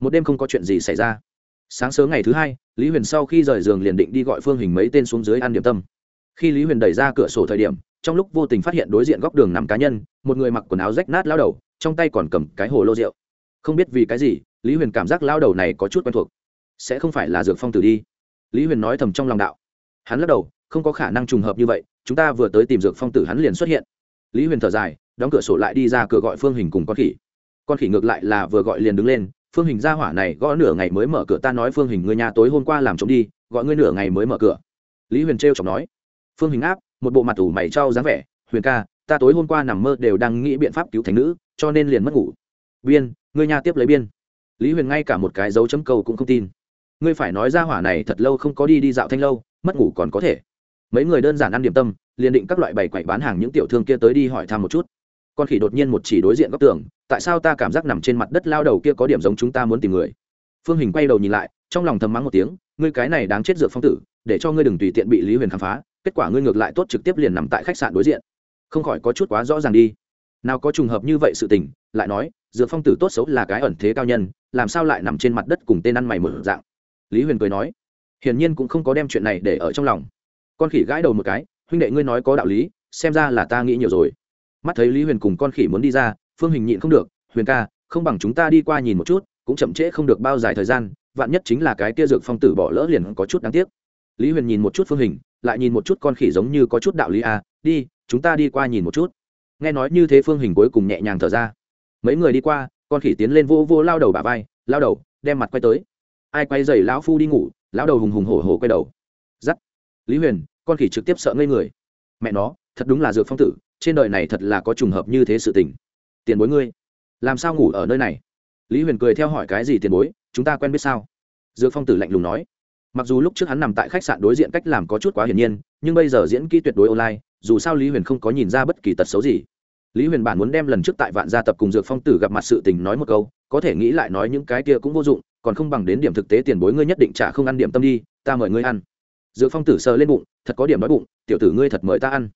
Một đêm không có chuyện gì xảy ra sáng sớm ngày thứ hai, lý huyền sau khi rời giường liền định đi gọi phương hình mấy tên xuống dưới ăn điểm tâm. Khi lý huyền đẩy ra cửa sổ thời điểm, trong lúc vô tình phát hiện đối diện góc đường nằm cá nhân, một người mặc quần áo rách nát lao đầu, trong tay còn cầm cái hồ lô rượu. Không biết vì cái gì, lý huyền cảm giác lao đầu này có chút quen thuộc. Sẽ không phải là dược phong tử đi. Lý huyền nói thầm trong lòng đạo. Hắn lắc đầu, không có khả năng trùng hợp như vậy, chúng ta vừa tới tìm dược phong tử hắn liền xuất hiện. Lý huyền thở dài, đóng cửa sổ lại đi ra cửa gọi phương hình cùng con khỉ. Con khỉ ngược lại là vừa gọi liền đứng lên phương hình ra hỏa này gõ nửa ngày mới mở cửa, ta nói phương hình người nhà tối hôm qua làm trống đi, gọi ngươi nửa ngày mới mở cửa. Lý huyền trêu chọc nói. Phương hình áp, một bộ mặt ủ mày trao dáng vẻ, huyền ca, ta tối hôm qua nằm mơ đều đang nghĩ biện pháp cứu thành nữ, cho nên liền mất ngủ. Biên, ngươi nhà tiếp lấy biên. Lý huyền ngay cả một cái dấu chấm câu cũng không tin. Ngươi phải nói ra hỏa này thật lâu không có đi đi dạo thanh lâu, mất ngủ còn có thể. Mấy người đơn giản ăn điểm tâm, liền định các loại bày quậy bán hàng những tiểu thương kia tới đi hỏi thăm một chút con khỉ đột nhiên một chỉ đối diện góc tường, tại sao ta cảm giác nằm trên mặt đất lao đầu kia có điểm giống chúng ta muốn tìm người? Phương hình quay đầu nhìn lại, trong lòng thầm mắng một tiếng, ngươi cái này đáng chết dược phong tử, để cho ngươi đừng tùy tiện bị lý huyền khám phá, kết quả ngươi ngược lại tốt trực tiếp liền nằm tại khách sạn đối diện. Không khỏi có chút quá rõ ràng đi. Nào có trùng hợp như vậy sự tình, lại nói, dược phong tử tốt xấu là cái ẩn thế cao nhân, làm sao lại nằm trên mặt đất cùng tên ăn mày mở dạng? Lý huyền cười nói, hiển nhiên cũng không có đem chuyện này để ở trong lòng. Con khỉ gãi đầu một cái, huynh đệ ngươi nói có đạo lý, xem ra là ta nghĩ nhiều rồi mắt thấy lý huyền cùng con khỉ muốn đi ra, phương hình nhịn không được, huyền ca, không bằng chúng ta đi qua nhìn một chút, cũng chậm trễ không được bao dài thời gian, vạn nhất chính là cái kia dược phong tử bỏ lỡ liền có chút đáng tiếc. Lý huyền nhìn một chút phương hình, lại nhìn một chút con khỉ giống như có chút đạo lý à đi, chúng ta đi qua nhìn một chút. Nghe nói như thế phương hình cuối cùng nhẹ nhàng thở ra. Mấy người đi qua, con khỉ tiến lên vô vô lao đầu bà vai, lao đầu, đem mặt quay tới. Ai quay dày lão phu đi ngủ, lão đầu hùng hùng hổ hổ quay đầu. Giắt. Lý huyền, con khỉ trực tiếp sợ ngây người. Mẹ nó, thật đúng là dược phong tử trên đời này thật là có trùng hợp như thế sự tình. Tiền bối ngươi, làm sao ngủ ở nơi này? Lý huyền cười theo hỏi cái gì tiền bối, chúng ta quen biết sao? Dược phong tử lạnh lùng nói. Mặc dù lúc trước hắn nằm tại khách sạn đối diện cách làm có chút quá hiển nhiên, nhưng bây giờ diễn kỹ tuyệt đối online, dù sao lý huyền không có nhìn ra bất kỳ tật xấu gì. Lý huyền bản muốn đem lần trước tại vạn gia tập cùng dược phong tử gặp mặt sự tình nói một câu, có thể nghĩ lại nói những cái kia cũng vô dụng, còn không bằng đến điểm thực tế tiền bối ngươi nhất định trả không ăn điểm tâm đi, ta mời ngươi ăn. Dược phong tử sờ lên bụng, thật có điểm đói bụng, tiểu tử ngươi thật mời ta ăn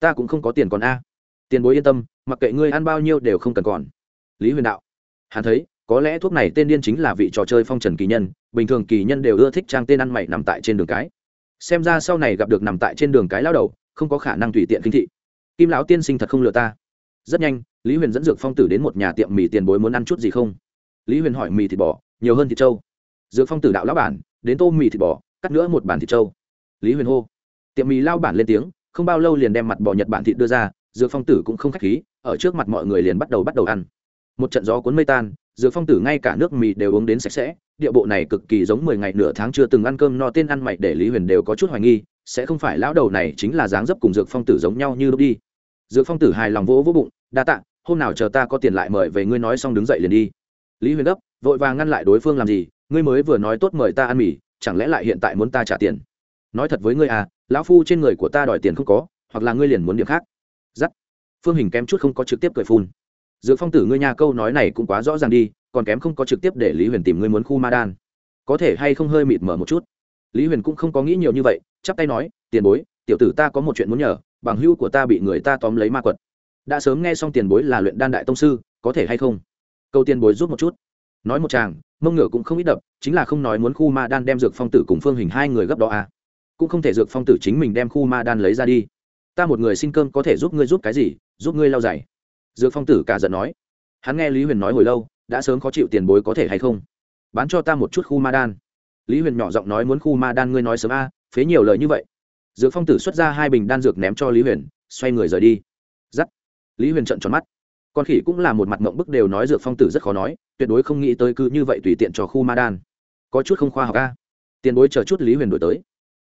ta cũng không có tiền còn a. Tiền bối yên tâm, mặc kệ ngươi ăn bao nhiêu đều không cần còn. Lý huyền đạo. Hắn thấy, có lẽ thuốc này tên điên chính là vị trò chơi phong trần kỳ nhân, bình thường kỳ nhân đều ưa thích trang tên ăn mày nằm tại trên đường cái. Xem ra sau này gặp được nằm tại trên đường cái lao đầu, không có khả năng tùy tiện kinh thị. Kim lão tiên sinh thật không lừa ta. Rất nhanh, lý huyền dẫn dược phong tử đến một nhà tiệm mì tiền bối muốn ăn chút gì không? Lý huyền hỏi mì thịt bò, nhiều hơn thịt trâu. Dược phong tử đạo lão bản, đến tô mì thịt bò, cắt nữa một bản thịt trâu. Lý huyền hô. Tiệm mì lao bản lên tiếng không bao lâu liền đem mặt bò nhật bản thịt đưa ra, dược phong tử cũng không k h á c h khí, ở trước mặt mọi người liền bắt đầu bắt đầu ăn. Một trận gió cuốn mây tan, dược phong tử ngay cả nước mì đều uống đến sạch sẽ, địa bộ này cực kỳ giống mười ngày nửa tháng chưa từng ăn cơm no tên ăn mày để lý huyền đều có chút hoài nghi, sẽ không phải lão đầu này chính là dáng dấp cùng dược phong tử giống nhau như lúc đi. Dược phong tử hài lòng vỗ vỗ bụng, đa tạ, hôm nào chờ ta có tiền lại mời về ngươi nói xong đứng dậy liền đi. Lý huyền gấp, vội vàng ngăn lại đối phương làm gì, ngươi mới vừa nói tốt mời ta ăn mì, chẳng lẽ lại hiện tại muốn ta trả tiền? Nói thật với ngươi à lão phu trên người của ta đòi tiền không có, hoặc là ngươi liền muốn điểm khác. Giắt. Phương hình kém chút không có trực tiếp cười phun. Dược phong tử ngươi nhà câu nói này cũng quá rõ ràng đi, còn kém không có trực tiếp để lý huyền tìm ngươi muốn khu ma đan. Có thể hay không hơi mịt mở một chút? Lý huyền cũng không có nghĩ nhiều như vậy, chắp tay nói, tiền bối, tiểu tử ta có một chuyện muốn nhờ, bằng hữu của ta bị người ta tóm lấy ma quật. Đã sớm nghe xong tiền bối là luyện đan đại tông sư, có thể hay không? Câu tiền bối rút một chút. Nói một chàng, mông ngựa cũng không ít đập, chính là không nói muốn khu ma đan đem dược phong tử cùng phương hình hai người gấp đó à cũng không thể dược phong tử chính mình đem khu ma đan lấy ra đi. Ta một người xin cơm có thể giúp ngươi giúp cái gì, giúp ngươi lau dày dược phong tử cả giận nói. Hắn nghe lý huyền nói hồi lâu, đã sớm khó chịu tiền bối có thể hay không? Bán cho ta một chút khu ma đan. Lý huyền nhỏ giọng nói muốn khu ma đan ngươi nói sớm a, phế nhiều lời như vậy. Dược phong tử xuất ra hai bình đan dược ném cho lý huyền, xoay người rời đi. Giắt. Lý huyền trận tròn mắt. Con khỉ cũng là một mặt mộng bức đều nói dược phong tử rất khó nói, tuyệt đối không nghĩ tới cứ như vậy tùy tiện cho khu ma đan. Có chút không khoa học a. Tiền bối chờ chút lý huyền đổi tới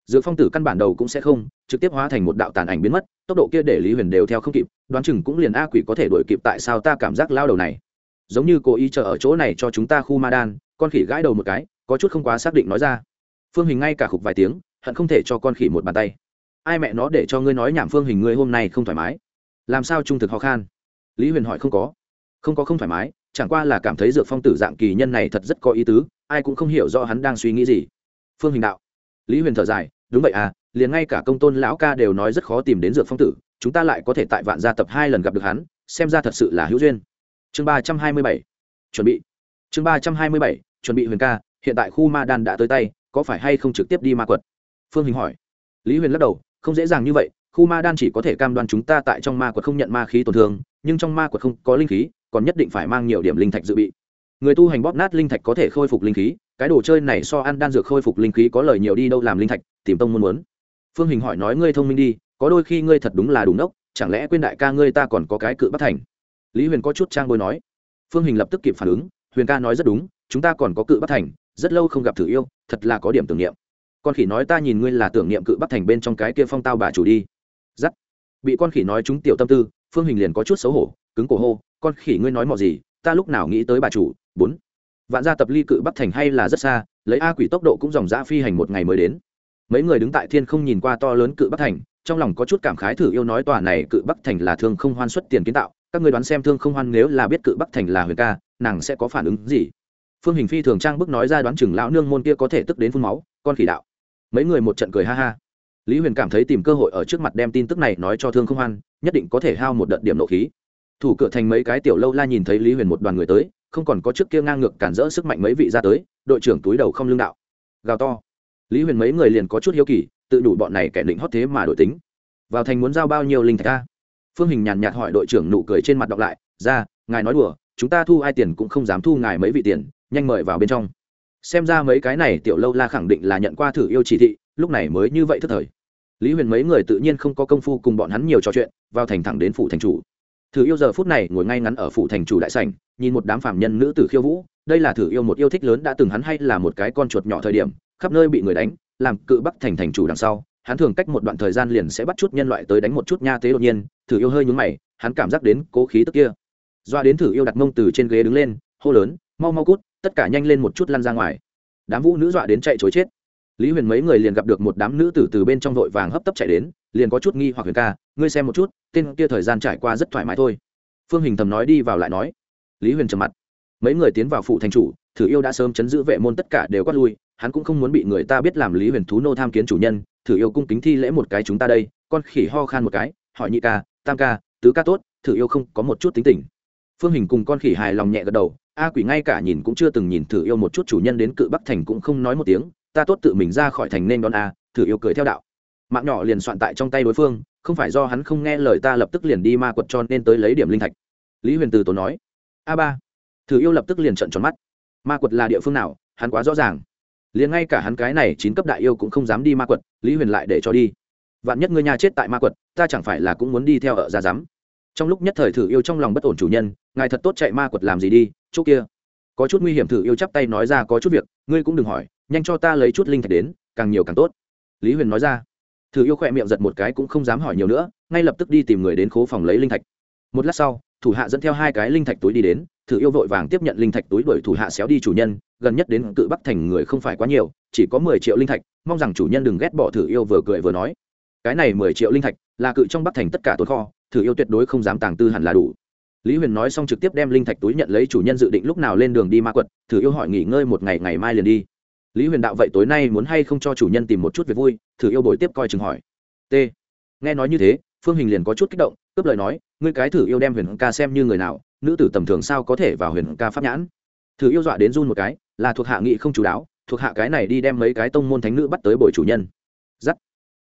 dược phong tử căn bản đầu cũng sẽ không, trực tiếp hóa thành một đạo tàn ảnh biến mất, tốc độ kia để lý huyền đều theo không kịp, đoán chừng cũng liền a quỷ có thể đổi kịp tại sao ta cảm giác lao đầu này. Giống như cố ý chờ ở chỗ này cho chúng ta khu ma đan, con khỉ gãi đầu một cái, có chút không quá xác định nói ra. Phương hình ngay cả khục vài tiếng, hận không thể cho con khỉ một bàn tay. Ai mẹ nó để cho ngươi nói nhảm phương hình ngươi hôm nay không thoải mái. Làm sao trung thực ho khan? Lý huyền hỏi không có. Không có không thoải mái, chẳng qua là cảm thấy dược phong tử dạng kỳ nhân này thật rất có ý tứ, ai cũng không hiểu rõ hắn đang suy nghĩ gì. Phương hình đạo lý huyền thở dài, đúng vậy à liền ngay cả công tôn lão ca đều nói rất khó tìm đến dược phong tử, chúng ta lại có thể tại vạn gia tập hai lần gặp được hắn, xem ra thật sự là hữu duyên. Chương ba trăm hai mươi bảy, chuẩn bị. Chương ba trăm hai mươi bảy, chuẩn bị huyền ca, hiện tại khu ma đan đã tới tay, có phải hay không trực tiếp đi ma quật? Phương hình hỏi. Lý huyền lắc đầu, không dễ dàng như vậy, khu ma đan chỉ có thể cam đoan chúng ta tại trong ma quật không nhận ma khí tổn thương, nhưng trong ma quật không có linh khí, còn nhất định phải mang nhiều điểm linh thạch dự bị. Người tu hành bóp nát linh thạch có thể khôi phục linh khí cái đồ chơi này so ăn đan dược khôi phục linh khí có lời nhiều đi đâu làm linh thạch, tìm tông muốn muốn. Phương hình hỏi nói, ngươi thông minh đi, có đôi khi ngươi thật đúng là đúng đốc chẳng lẽ quên đại ca ngươi ta còn có cái cự bất thành? Lý huyền có chút trang bôi nói. Phương hình lập tức kịp phản ứng, huyền ca nói rất đúng, chúng ta còn có cự bất thành, rất lâu không gặp thử yêu, thật là có điểm tưởng niệm. Con khỉ nói ta nhìn ngươi là tưởng niệm cự bắc thành bên trong cái kia phong tao bà chủ đi. Giắt bị con khỉ nói chúng tiểu tâm tư, phương hình liền có chút xấu hổ, cứng cổ hô, con khỉ ngươi nói mọi gì, ta lúc nào nghĩ tới bà chủ, bốn vạn gia tập ly cự bắc thành hay là rất xa, lấy a quỷ tốc độ cũng dòng dã phi hành một ngày mới đến. Mấy người đứng tại thiên không nhìn qua to lớn cự bắc thành, trong lòng có chút cảm khái thử yêu nói tòa này cự bắc thành là thương không hoan xuất tiền kiến tạo, các người đoán xem thương không hoan nếu là biết cự bắc thành là huyền ca, nàng sẽ có phản ứng gì? Phương hình phi thường trang bức nói ra đoán chừng lão nương môn kia có thể tức đến phun máu, con khỉ đạo. Mấy người một trận cười ha ha. Lý huyền cảm thấy tìm cơ hội ở trước mặt đem tin tức này nói cho thương không hoan, nhất định có thể hao một đợt điểm nộ khí. Thủ cửa thành mấy cái tiểu lâu la nhìn thấy lý huyền một đoàn người tới không còn có trước kia ngang ngược cản rỡ sức mạnh mấy vị ra tới, đội trưởng túi đầu không lương đạo. Gào to. Lý huyền mấy người liền có chút hiếu kỳ, tự đủ bọn này kẻ định hót thế mà đổi tính. Vào thành muốn giao bao nhiêu linh thạch ta phương hình nhàn nhạt hỏi đội trưởng nụ cười trên mặt đọc lại, ra, ngài nói đùa, chúng ta thu ai tiền cũng không dám thu ngài mấy vị tiền, nhanh mời vào bên trong. Xem ra mấy cái này tiểu lâu la khẳng định là nhận qua thử yêu chỉ thị, lúc này mới như vậy thức thời. Lý huyền mấy người tự nhiên không có công phu cùng bọn hắn nhiều trò chuyện, vào thành thẳng đến phủ thành chủ thử yêu giờ phút này ngồi ngay ngắn ở phủ thành chủ đại sảnh, nhìn một đám phạm nhân nữ tử khiêu vũ, đây là thử yêu một yêu thích lớn đã từng hắn hay là một cái con chuột nhỏ thời điểm, khắp nơi bị người đánh, làm cự bắc thành thành chủ đằng sau, hắn thường cách một đoạn thời gian liền sẽ bắt chút nhân loại tới đánh một chút nha tế đột nhiên, thử yêu hơi nhúng mày, hắn cảm giác đến cố khí tức kia. Doa đến thử yêu đặt mông từ trên ghế đứng lên, hô lớn, mau mau cút, tất cả nhanh lên một chút lăn ra ngoài. Đám vũ nữ dọa đến chạy chối chết. Lý huyền mấy người liền gặp được một đám nữ tử từ bên trong vội vàng hấp tấp chạy đến liền có chút nghi hoặc huyền ca, ngươi xem một chút, tên kia thời gian trải qua rất thoải mái thôi. Phương hình thầm nói đi vào lại nói. Lý huyền trầm mặt. Mấy người tiến vào phụ thành chủ, thử yêu đã sớm chấn giữ vệ môn tất cả đều quát lui, hắn cũng không muốn bị người ta biết làm lý huyền thú nô tham kiến chủ nhân, thử yêu cung kính thi lễ một cái chúng ta đây. Con khỉ ho khan một cái, hỏi nhị ca, tam ca, tứ ca tốt, thử yêu không có một chút tính tình. Phương hình cùng con khỉ hài lòng nhẹ gật đầu, a quỷ ngay cả nhìn cũng chưa từng nhìn thử yêu một chút chủ nhân đến cự bắc thành cũng không nói một tiếng, ta tốt tự mình ra khỏi thành nên đón a, thử yêu cười theo đạo mạng nhỏ liền soạn tại trong tay đối phương, không phải do hắn không nghe lời ta lập tức liền đi ma quật cho nên tới lấy điểm linh thạch. Lý huyền từ tốn nói, a ba, thử yêu lập tức liền trận tròn mắt. Ma quật là địa phương nào, hắn quá rõ ràng. Liền ngay cả hắn cái này chín cấp đại yêu cũng không dám đi ma quật, lý huyền lại để cho đi. Vạn nhất ngươi nhà chết tại ma quật, ta chẳng phải là cũng muốn đi theo ở ra dám? Trong lúc nhất thời thử yêu trong lòng bất ổn chủ nhân, ngài thật tốt chạy ma quật làm gì đi, chỗ kia. Có chút nguy hiểm thử yêu chắp tay nói ra có chút việc, ngươi cũng đừng hỏi, nhanh cho ta lấy chút linh thạch đến, càng nhiều càng tốt. Lý huyền nói ra thử yêu khỏe miệng giật một cái cũng không dám hỏi nhiều nữa, ngay lập tức đi tìm người đến khố phòng lấy linh thạch. Một lát sau, thủ hạ dẫn theo hai cái linh thạch túi đi đến, thử yêu vội vàng tiếp nhận linh thạch túi đuổi thủ hạ xéo đi chủ nhân, gần nhất đến cự bắc thành người không phải quá nhiều, chỉ có mười triệu linh thạch, mong rằng chủ nhân đừng ghét bỏ thử yêu vừa cười vừa nói. Cái này mười triệu linh thạch là cự trong bắc thành tất cả tồn kho, thử yêu tuyệt đối không dám tàng tư hẳn là đủ. Lý huyền nói xong trực tiếp đem linh thạch túi nhận lấy chủ nhân dự định lúc nào lên đường đi ma quật, thử yêu hỏi nghỉ ngơi một ngày ngày mai liền đi lý huyền đạo vậy tối nay muốn hay không cho chủ nhân tìm một chút việc vui, thử yêu bồi tiếp coi chừng hỏi. T. Nghe nói như thế, phương hình liền có chút kích động, cướp lời nói, ngươi cái thử yêu đem huyền ca xem như người nào, nữ tử tầm thường sao có thể vào huyền ca pháp nhãn? Thử yêu dọa đến run một cái, là thuộc hạ nghị không chú đáo, thuộc hạ cái này đi đem mấy cái tông môn thánh nữ bắt tới bồi chủ nhân. Giắt.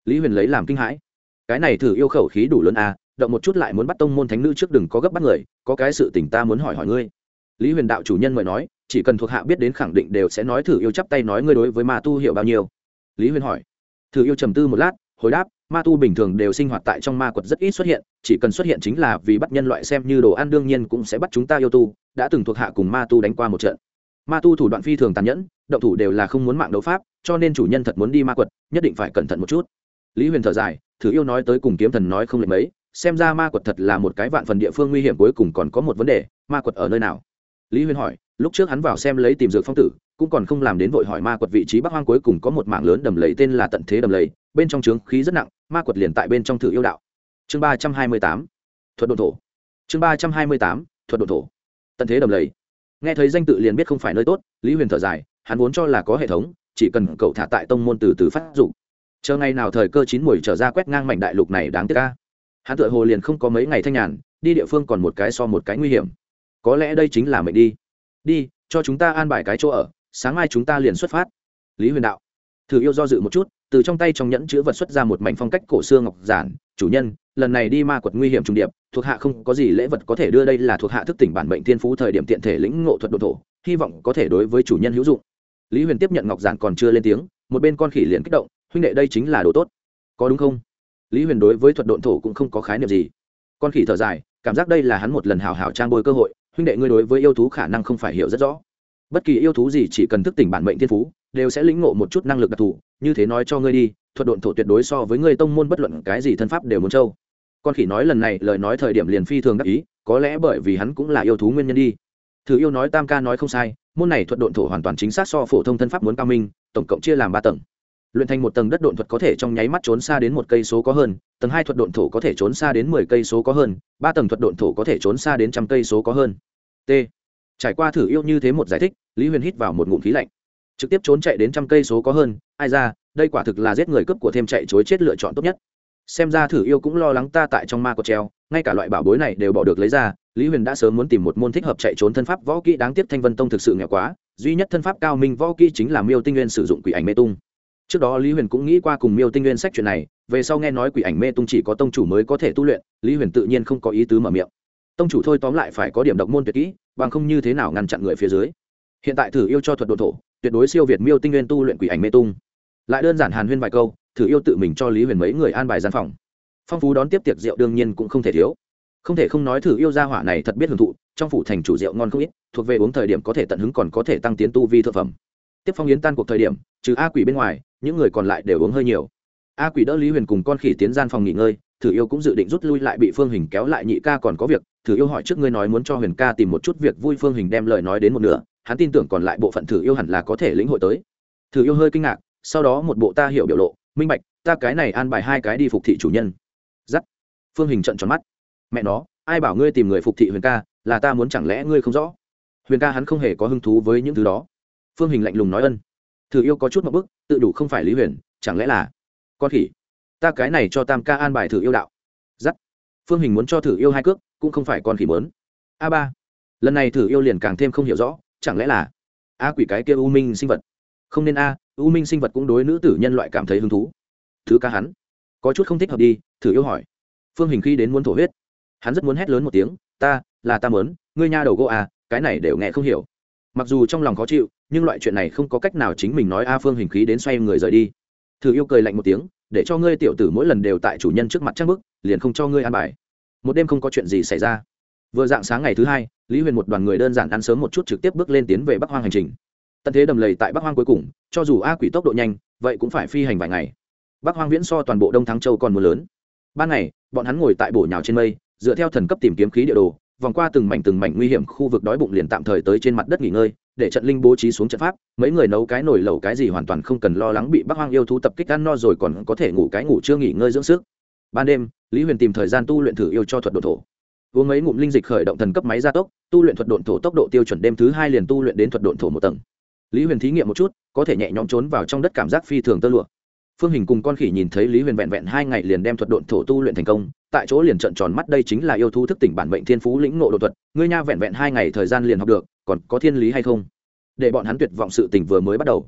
Lý huyền lấy làm kinh hãi. Cái này thử yêu khẩu khí đủ lớn à động một chút lại muốn bắt tông môn thánh nữ trước đừng có gấp bắt người, có cái sự tình ta muốn hỏi hỏi ngươi. Lý huyền đạo chủ nhân mời nói chỉ cần thuộc hạ biết đến khẳng định đều sẽ nói thử yêu chắp tay nói ngươi đối với ma tu hiểu bao nhiêu. Lý huyền hỏi. Thử yêu trầm tư một lát, hồi đáp, ma tu bình thường đều sinh hoạt tại trong ma quật rất ít xuất hiện, chỉ cần xuất hiện chính là vì bắt nhân loại xem như đồ ăn đương nhiên cũng sẽ bắt chúng ta yêu tu, đã từng thuộc hạ cùng ma tu đánh qua một trận. Ma tu thủ đoạn phi thường tàn nhẫn, động thủ đều là không muốn mạng đấu pháp, cho nên chủ nhân thật muốn đi ma quật, nhất định phải cẩn thận một chút. Lý huyền thở dài, thử yêu nói tới cùng kiếm thần nói không lệ mấy, xem ra ma quật thật là một cái vạn phần địa phương nguy hiểm cuối cùng còn có một vấn đề, ma quật ở nơi nào? Lý Huyên hỏi, lúc trước hắn vào xem lấy tìm dược phong tử, cũng còn không làm đến vội hỏi ma quật vị trí bắc hoang cuối cùng có một mạng lớn đầm lầy tên là tận thế đầm lầy, bên trong trướng khí rất nặng, ma quật liền tại bên trong thử yêu đạo. Chương ba trăm hai mươi tám, thuật đồn thổ. Chương ba trăm hai mươi tám, thuật đồn thổ. Tận thế đầm lầy. Nghe thấy danh tự liền biết không phải nơi tốt, lý huyền thở dài, hắn vốn cho là có hệ thống, chỉ cần cậu thả tại tông môn từ từ phát dụng. Chờ ngày nào thời cơ chín mùi trở ra quét ngang mảnh đại lục này đáng tiếc ca hắn tựa hồ liền không có mấy ngày thanh nhàn, đi địa phương còn một cái so một cái nguy hiểm có lẽ đây chính là mệnh đi. Đi, cho chúng ta an bài cái chỗ ở, sáng mai chúng ta liền xuất phát. Lý huyền đạo. Thử yêu do dự một chút, từ trong tay trong nhẫn chữ vật xuất ra một mảnh phong cách cổ xưa ngọc giản, chủ nhân, lần này đi ma quật nguy hiểm trùng điệp, thuộc hạ không có gì lễ vật có thể đưa đây là thuộc hạ thức tỉnh bản bệnh thiên phú thời điểm tiện thể lĩnh ngộ thuật độ thổ, hy vọng có thể đối với chủ nhân hữu dụng. Lý huyền tiếp nhận ngọc giản còn chưa lên tiếng, một bên con khỉ liền kích động, huynh đệ, đây chính là đồ tốt. Có đúng không? Lý huyền đối với thuật độn thổ cũng không có khái niệm gì. Con khỉ thở dài, cảm giác đây là hắn một lần hào hào trang bôi cơ hội huynh đệ ngươi đối với yêu thú khả năng không phải hiểu rất rõ. Bất kỳ yêu thú gì chỉ cần thức tỉnh bản mệnh thiên phú, đều sẽ lĩnh ngộ một chút năng lực đặc thù, như thế nói cho ngươi đi, thuật độn thổ tuyệt đối so với ngươi tông môn bất luận cái gì thân pháp đều muốn châu con khỉ nói lần này, lời nói thời điểm liền phi thường đắc ý, có lẽ bởi vì hắn cũng là yêu thú nguyên nhân đi. Thử yêu nói tam ca nói không sai, môn này thuật độn thổ hoàn toàn chính xác so phổ thông thân pháp muốn cao minh, tổng cộng chia làm ba tầng. Luyện thành một tầng đất độn thuật có thể trong nháy mắt trốn xa đến một cây số có hơn tầng hai thuật độn thổ có thể trốn xa đến mười cây số có hơn, ba tầng thuật độn thổ có thể trốn xa đến trăm cây số có hơn. T. Trải qua thử yêu như thế một giải thích, lý huyền hít vào một ngụm khí lạnh. Trực tiếp trốn chạy đến trăm cây số có hơn, ai ra, đây quả thực là giết người cướp của thêm chạy chối chết lựa chọn tốt nhất. Xem ra thử yêu cũng lo lắng ta tại trong ma cột treo, ngay cả loại bảo bối này đều bỏ được lấy ra, lý huyền đã sớm muốn tìm một môn thích hợp chạy trốn thân pháp võ kỹ đáng tiếc thanh vân tông thực sự nghèo quá, duy nhất thân pháp cao minh võ kỹ chính là miêu tinh nguyên sử dụng quỷ ảnh mê tung trước đó lý huyền cũng nghĩ qua cùng miêu tinh nguyên sách chuyện này, về sau nghe nói quỷ ảnh mê tung chỉ có tông chủ mới có thể tu luyện, lý huyền tự nhiên không có ý tứ mở miệng. Tông chủ thôi tóm lại phải có điểm độc môn tuyệt kỹ, bằng không như thế nào ngăn chặn người phía dưới. Hiện tại thử yêu cho thuật độ thổ, tuyệt đối siêu việt miêu tinh nguyên tu luyện quỷ ảnh mê tung. Lại đơn giản hàn huyên vài câu, thử yêu tự mình cho lý huyền mấy người an bài gian phòng. Phong phú đón tiếp tiệc rượu đương nhiên cũng không thể thiếu. Không thể không nói thử yêu gia hỏa này thật biết hưởng thụ, trong phủ thành chủ rượu ngon không ít, thuộc về uống thời điểm có thể tận hứng còn có thể tăng tiến tu vi thực phẩm. Tiếp phong yến tan cuộc thời điểm, trừ a quỷ bên ngoài những người còn lại đều uống hơi nhiều. A quỷ đỡ lý huyền cùng con khỉ tiến gian phòng nghỉ ngơi, thử yêu cũng dự định rút lui lại bị phương hình kéo lại, nhị ca còn có việc, thử yêu hỏi trước ngươi nói muốn cho huyền ca tìm một chút việc vui, phương hình đem lời nói đến một nửa, hắn tin tưởng còn lại bộ phận thử yêu hẳn là có thể lĩnh hội tới. Thử yêu hơi kinh ngạc, sau đó một bộ ta hiểu biểu lộ, minh bạch, ta cái này an bài hai cái đi phục thị chủ nhân. Giắt. Phương hình trận tròn mắt. Mẹ nó, ai bảo ngươi tìm người phục thị huyền ca, là ta muốn chẳng lẽ ngươi không rõ? Huyền ca hắn không hề có hứng thú với những thứ đó. Phương hình lạnh lùng nói ân thử yêu có chút một bức, tự đủ không phải lý huyền, chẳng lẽ là con khỉ? Ta cái này cho tam ca an bài thử yêu đạo. Giắt. Phương hình muốn cho thử yêu hai cước, cũng không phải con khỉ mớn a ba. Lần này thử yêu liền càng thêm không hiểu rõ, chẳng lẽ là a quỷ cái kia u minh sinh vật? Không nên a, u minh sinh vật cũng đối nữ tử nhân loại cảm thấy hứng thú. Thứ ca hắn. Có chút không thích hợp đi, thử yêu hỏi. Phương hình khi đến muốn thổ huyết. Hắn rất muốn hét lớn một tiếng, ta, là ta mớn ngươi nha đầu gỗ à cái này đều nghe không hiểu mặc dù trong lòng khó chịu, nhưng loại chuyện này không có cách nào chính mình nói a phương hình khí đến xoay người rời đi. Thử yêu cười lạnh một tiếng, để cho ngươi tiểu tử mỗi lần đều tại chủ nhân trước mặt trang bức, liền không cho ngươi ăn bài. Một đêm không có chuyện gì xảy ra. Vừa dạng sáng ngày thứ hai, lý huyền một đoàn người đơn giản ăn sớm một chút trực tiếp bước lên tiến về bắc hoang hành trình. Tận thế đầm lầy tại bắc hoang cuối cùng, cho dù a quỷ tốc độ nhanh, vậy cũng phải phi hành vài ngày. Bắc hoang viễn so toàn bộ đông thắng châu còn mưa lớn. Ban ngày, bọn hắn ngồi tại bổ nhào trên mây, dựa theo thần cấp tìm kiếm khí địa đồ vòng qua từng mảnh từng mảnh nguy hiểm khu vực đói bụng liền tạm thời tới trên mặt đất nghỉ ngơi, để trận linh bố trí xuống trận pháp, mấy người nấu cái nồi lẩu cái gì hoàn toàn không cần lo lắng bị bắc hoang yêu thú tập kích ăn no rồi còn có thể ngủ cái ngủ chưa nghỉ ngơi dưỡng sức. Ban đêm, lý huyền tìm thời gian tu luyện thử yêu cho thuật độ thổ. Uống mấy ngụm linh dịch khởi động thần cấp máy gia tốc, tu luyện thuật độn thổ tốc độ tiêu chuẩn đêm thứ hai liền tu luyện đến thuật độn thổ một tầng. Lý huyền thí nghiệm một chút, có thể nhẹ nhõm trốn vào trong đất cảm giác phi thường tơ lụa phương hình cùng con khỉ nhìn thấy lý huyền vẹn vẹn hai ngày liền đem thuật độn thổ tu luyện thành công, tại chỗ liền trợn tròn mắt đây chính là yêu thú thức tỉnh bản mệnh thiên phú lĩnh ngộ độ thuật, ngươi nha vẹn vẹn hai ngày thời gian liền học được, còn có thiên lý hay không? Để bọn hắn tuyệt vọng sự tỉnh vừa mới bắt đầu.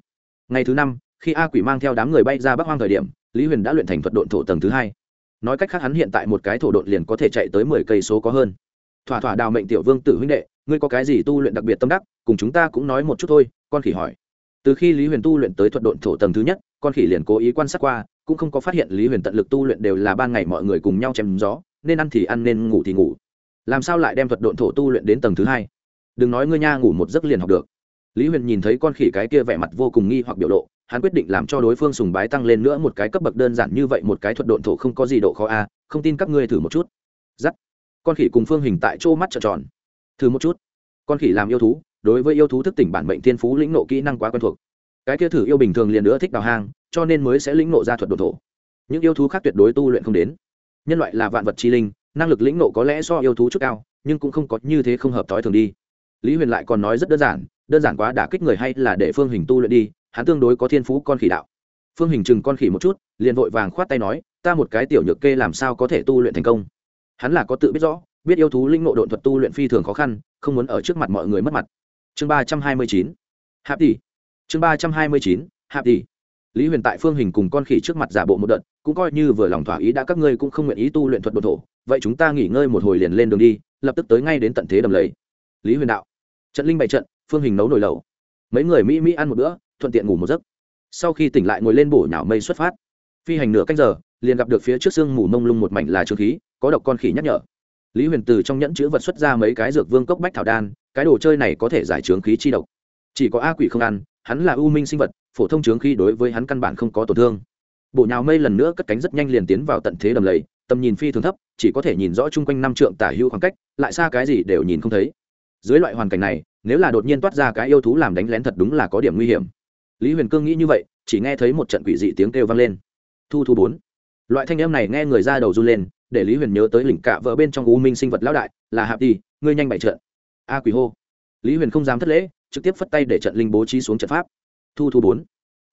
Ngày thứ năm, khi a quỷ mang theo đám người bay ra bắc hoang thời điểm, lý huyền đã luyện thành thuật độn thổ tầng thứ hai. Nói cách khác hắn hiện tại một cái thổ độn liền có thể chạy tới mười cây số có hơn. Thỏa thỏa đào mệnh tiểu vương tử huynh đệ, ngươi có cái gì tu luyện đặc biệt tâm đắc, cùng chúng ta cũng nói một chút thôi, con khỉ hỏi từ khi lý huyền tu luyện tới thuật độn thổ tầng thứ nhất, con khỉ liền cố ý quan sát qua, cũng không có phát hiện lý huyền tận lực tu luyện đều là ban ngày mọi người cùng nhau chém gió, nên ăn thì ăn, nên ngủ thì ngủ. Làm sao lại đem thuật độn thổ tu luyện đến tầng thứ hai? Đừng nói ngươi nha, ngủ một giấc liền học được. Lý huyền nhìn thấy con khỉ cái kia vẻ mặt vô cùng nghi hoặc biểu lộ, hắn quyết định làm cho đối phương sùng bái tăng lên nữa một cái cấp bậc đơn giản như vậy, một cái thuật độn thổ không có gì độ khó a, không tin các ngươi thử một chút. Giắt con khỉ cùng phương hình tại chỗ mắt trợn tròn. Thử một chút. Con khỉ làm yêu thú đối với yêu thú thức tỉnh bản mệnh thiên phú lĩnh nộ kỹ năng quá quen thuộc. Cái kia thử yêu bình thường liền nữa thích đào hang, cho nên mới sẽ lĩnh nộ ra thuật độn thổ. Những yêu thú khác tuyệt đối tu luyện không đến. Nhân loại là vạn vật chi linh, năng lực lĩnh nộ có lẽ do yêu thú chút cao, nhưng cũng không có như thế không hợp thói thường đi. Lý huyền lại còn nói rất đơn giản đơn giản quá đả kích người hay là để phương hình tu luyện đi, hắn tương đối có thiên phú con khỉ đạo. Phương hình chừng con khỉ một chút, liền vội vàng khoát tay nói, ta một cái tiểu nhược kê làm sao có thể tu luyện thành công? Hắn là có tự biết rõ, biết yêu thú linh ngộ độn thuật tu luyện phi thường khó khăn, không muốn ở trước mặt mọi người mất mặt chương ba trăm hai mươi chín. Hạp tỷ. Chương ba trăm hai mươi chín, hạp tỷ. Lý huyền tại phương hình cùng con khỉ trước mặt giả bộ một đợt, cũng coi như vừa lòng thỏa ý đã các ngươi cũng không nguyện ý tu luyện thuật đột thổ, vậy chúng ta nghỉ ngơi một hồi liền lên đường đi, lập tức tới ngay đến tận thế đầm lầy. Lý huyền đạo. Trận linh bày trận, phương hình nấu nồi lẩu. Mấy người mỹ mỹ ăn một bữa, thuận tiện ngủ một giấc. Sau khi tỉnh lại ngồi lên bổ nhảo mây xuất phát. Phi hành nửa canh giờ, liền gặp được phía trước sương mù mông lung một mảnh là trường khí, có độc con khỉ nhắc nhở. Lý huyền từ trong nhẫn chữ vật xuất ra mấy cái dược vương cốc bách thảo đan cái đồ chơi này có thể giải trướng khí chi độc. Chỉ có a quỷ không ăn, hắn là u minh sinh vật, phổ thông trướng khí đối với hắn căn bản không có tổn thương. Bộ nhào mây lần nữa cất cánh rất nhanh liền tiến vào tận thế đầm lầy, tầm nhìn phi thường thấp, chỉ có thể nhìn rõ chung quanh năm trượng tả hữu khoảng cách, lại xa cái gì đều nhìn không thấy. Dưới loại hoàn cảnh này, nếu là đột nhiên toát ra cái yêu thú làm đánh lén thật đúng là có điểm nguy hiểm. Lý huyền cương nghĩ như vậy, chỉ nghe thấy một trận quỷ dị tiếng kêu vang lên. Thu thu bốn. Loại thanh em này nghe người ra đầu run lên, để lý huyền nhớ tới lỉnh cạ vợ bên trong u minh sinh vật lão đại, là hạp đi ngươi nhanh bày trận a quỷ hô. Lý huyền không dám thất lễ, trực tiếp phất tay để trận linh bố trí xuống trận pháp. Thu thu bốn.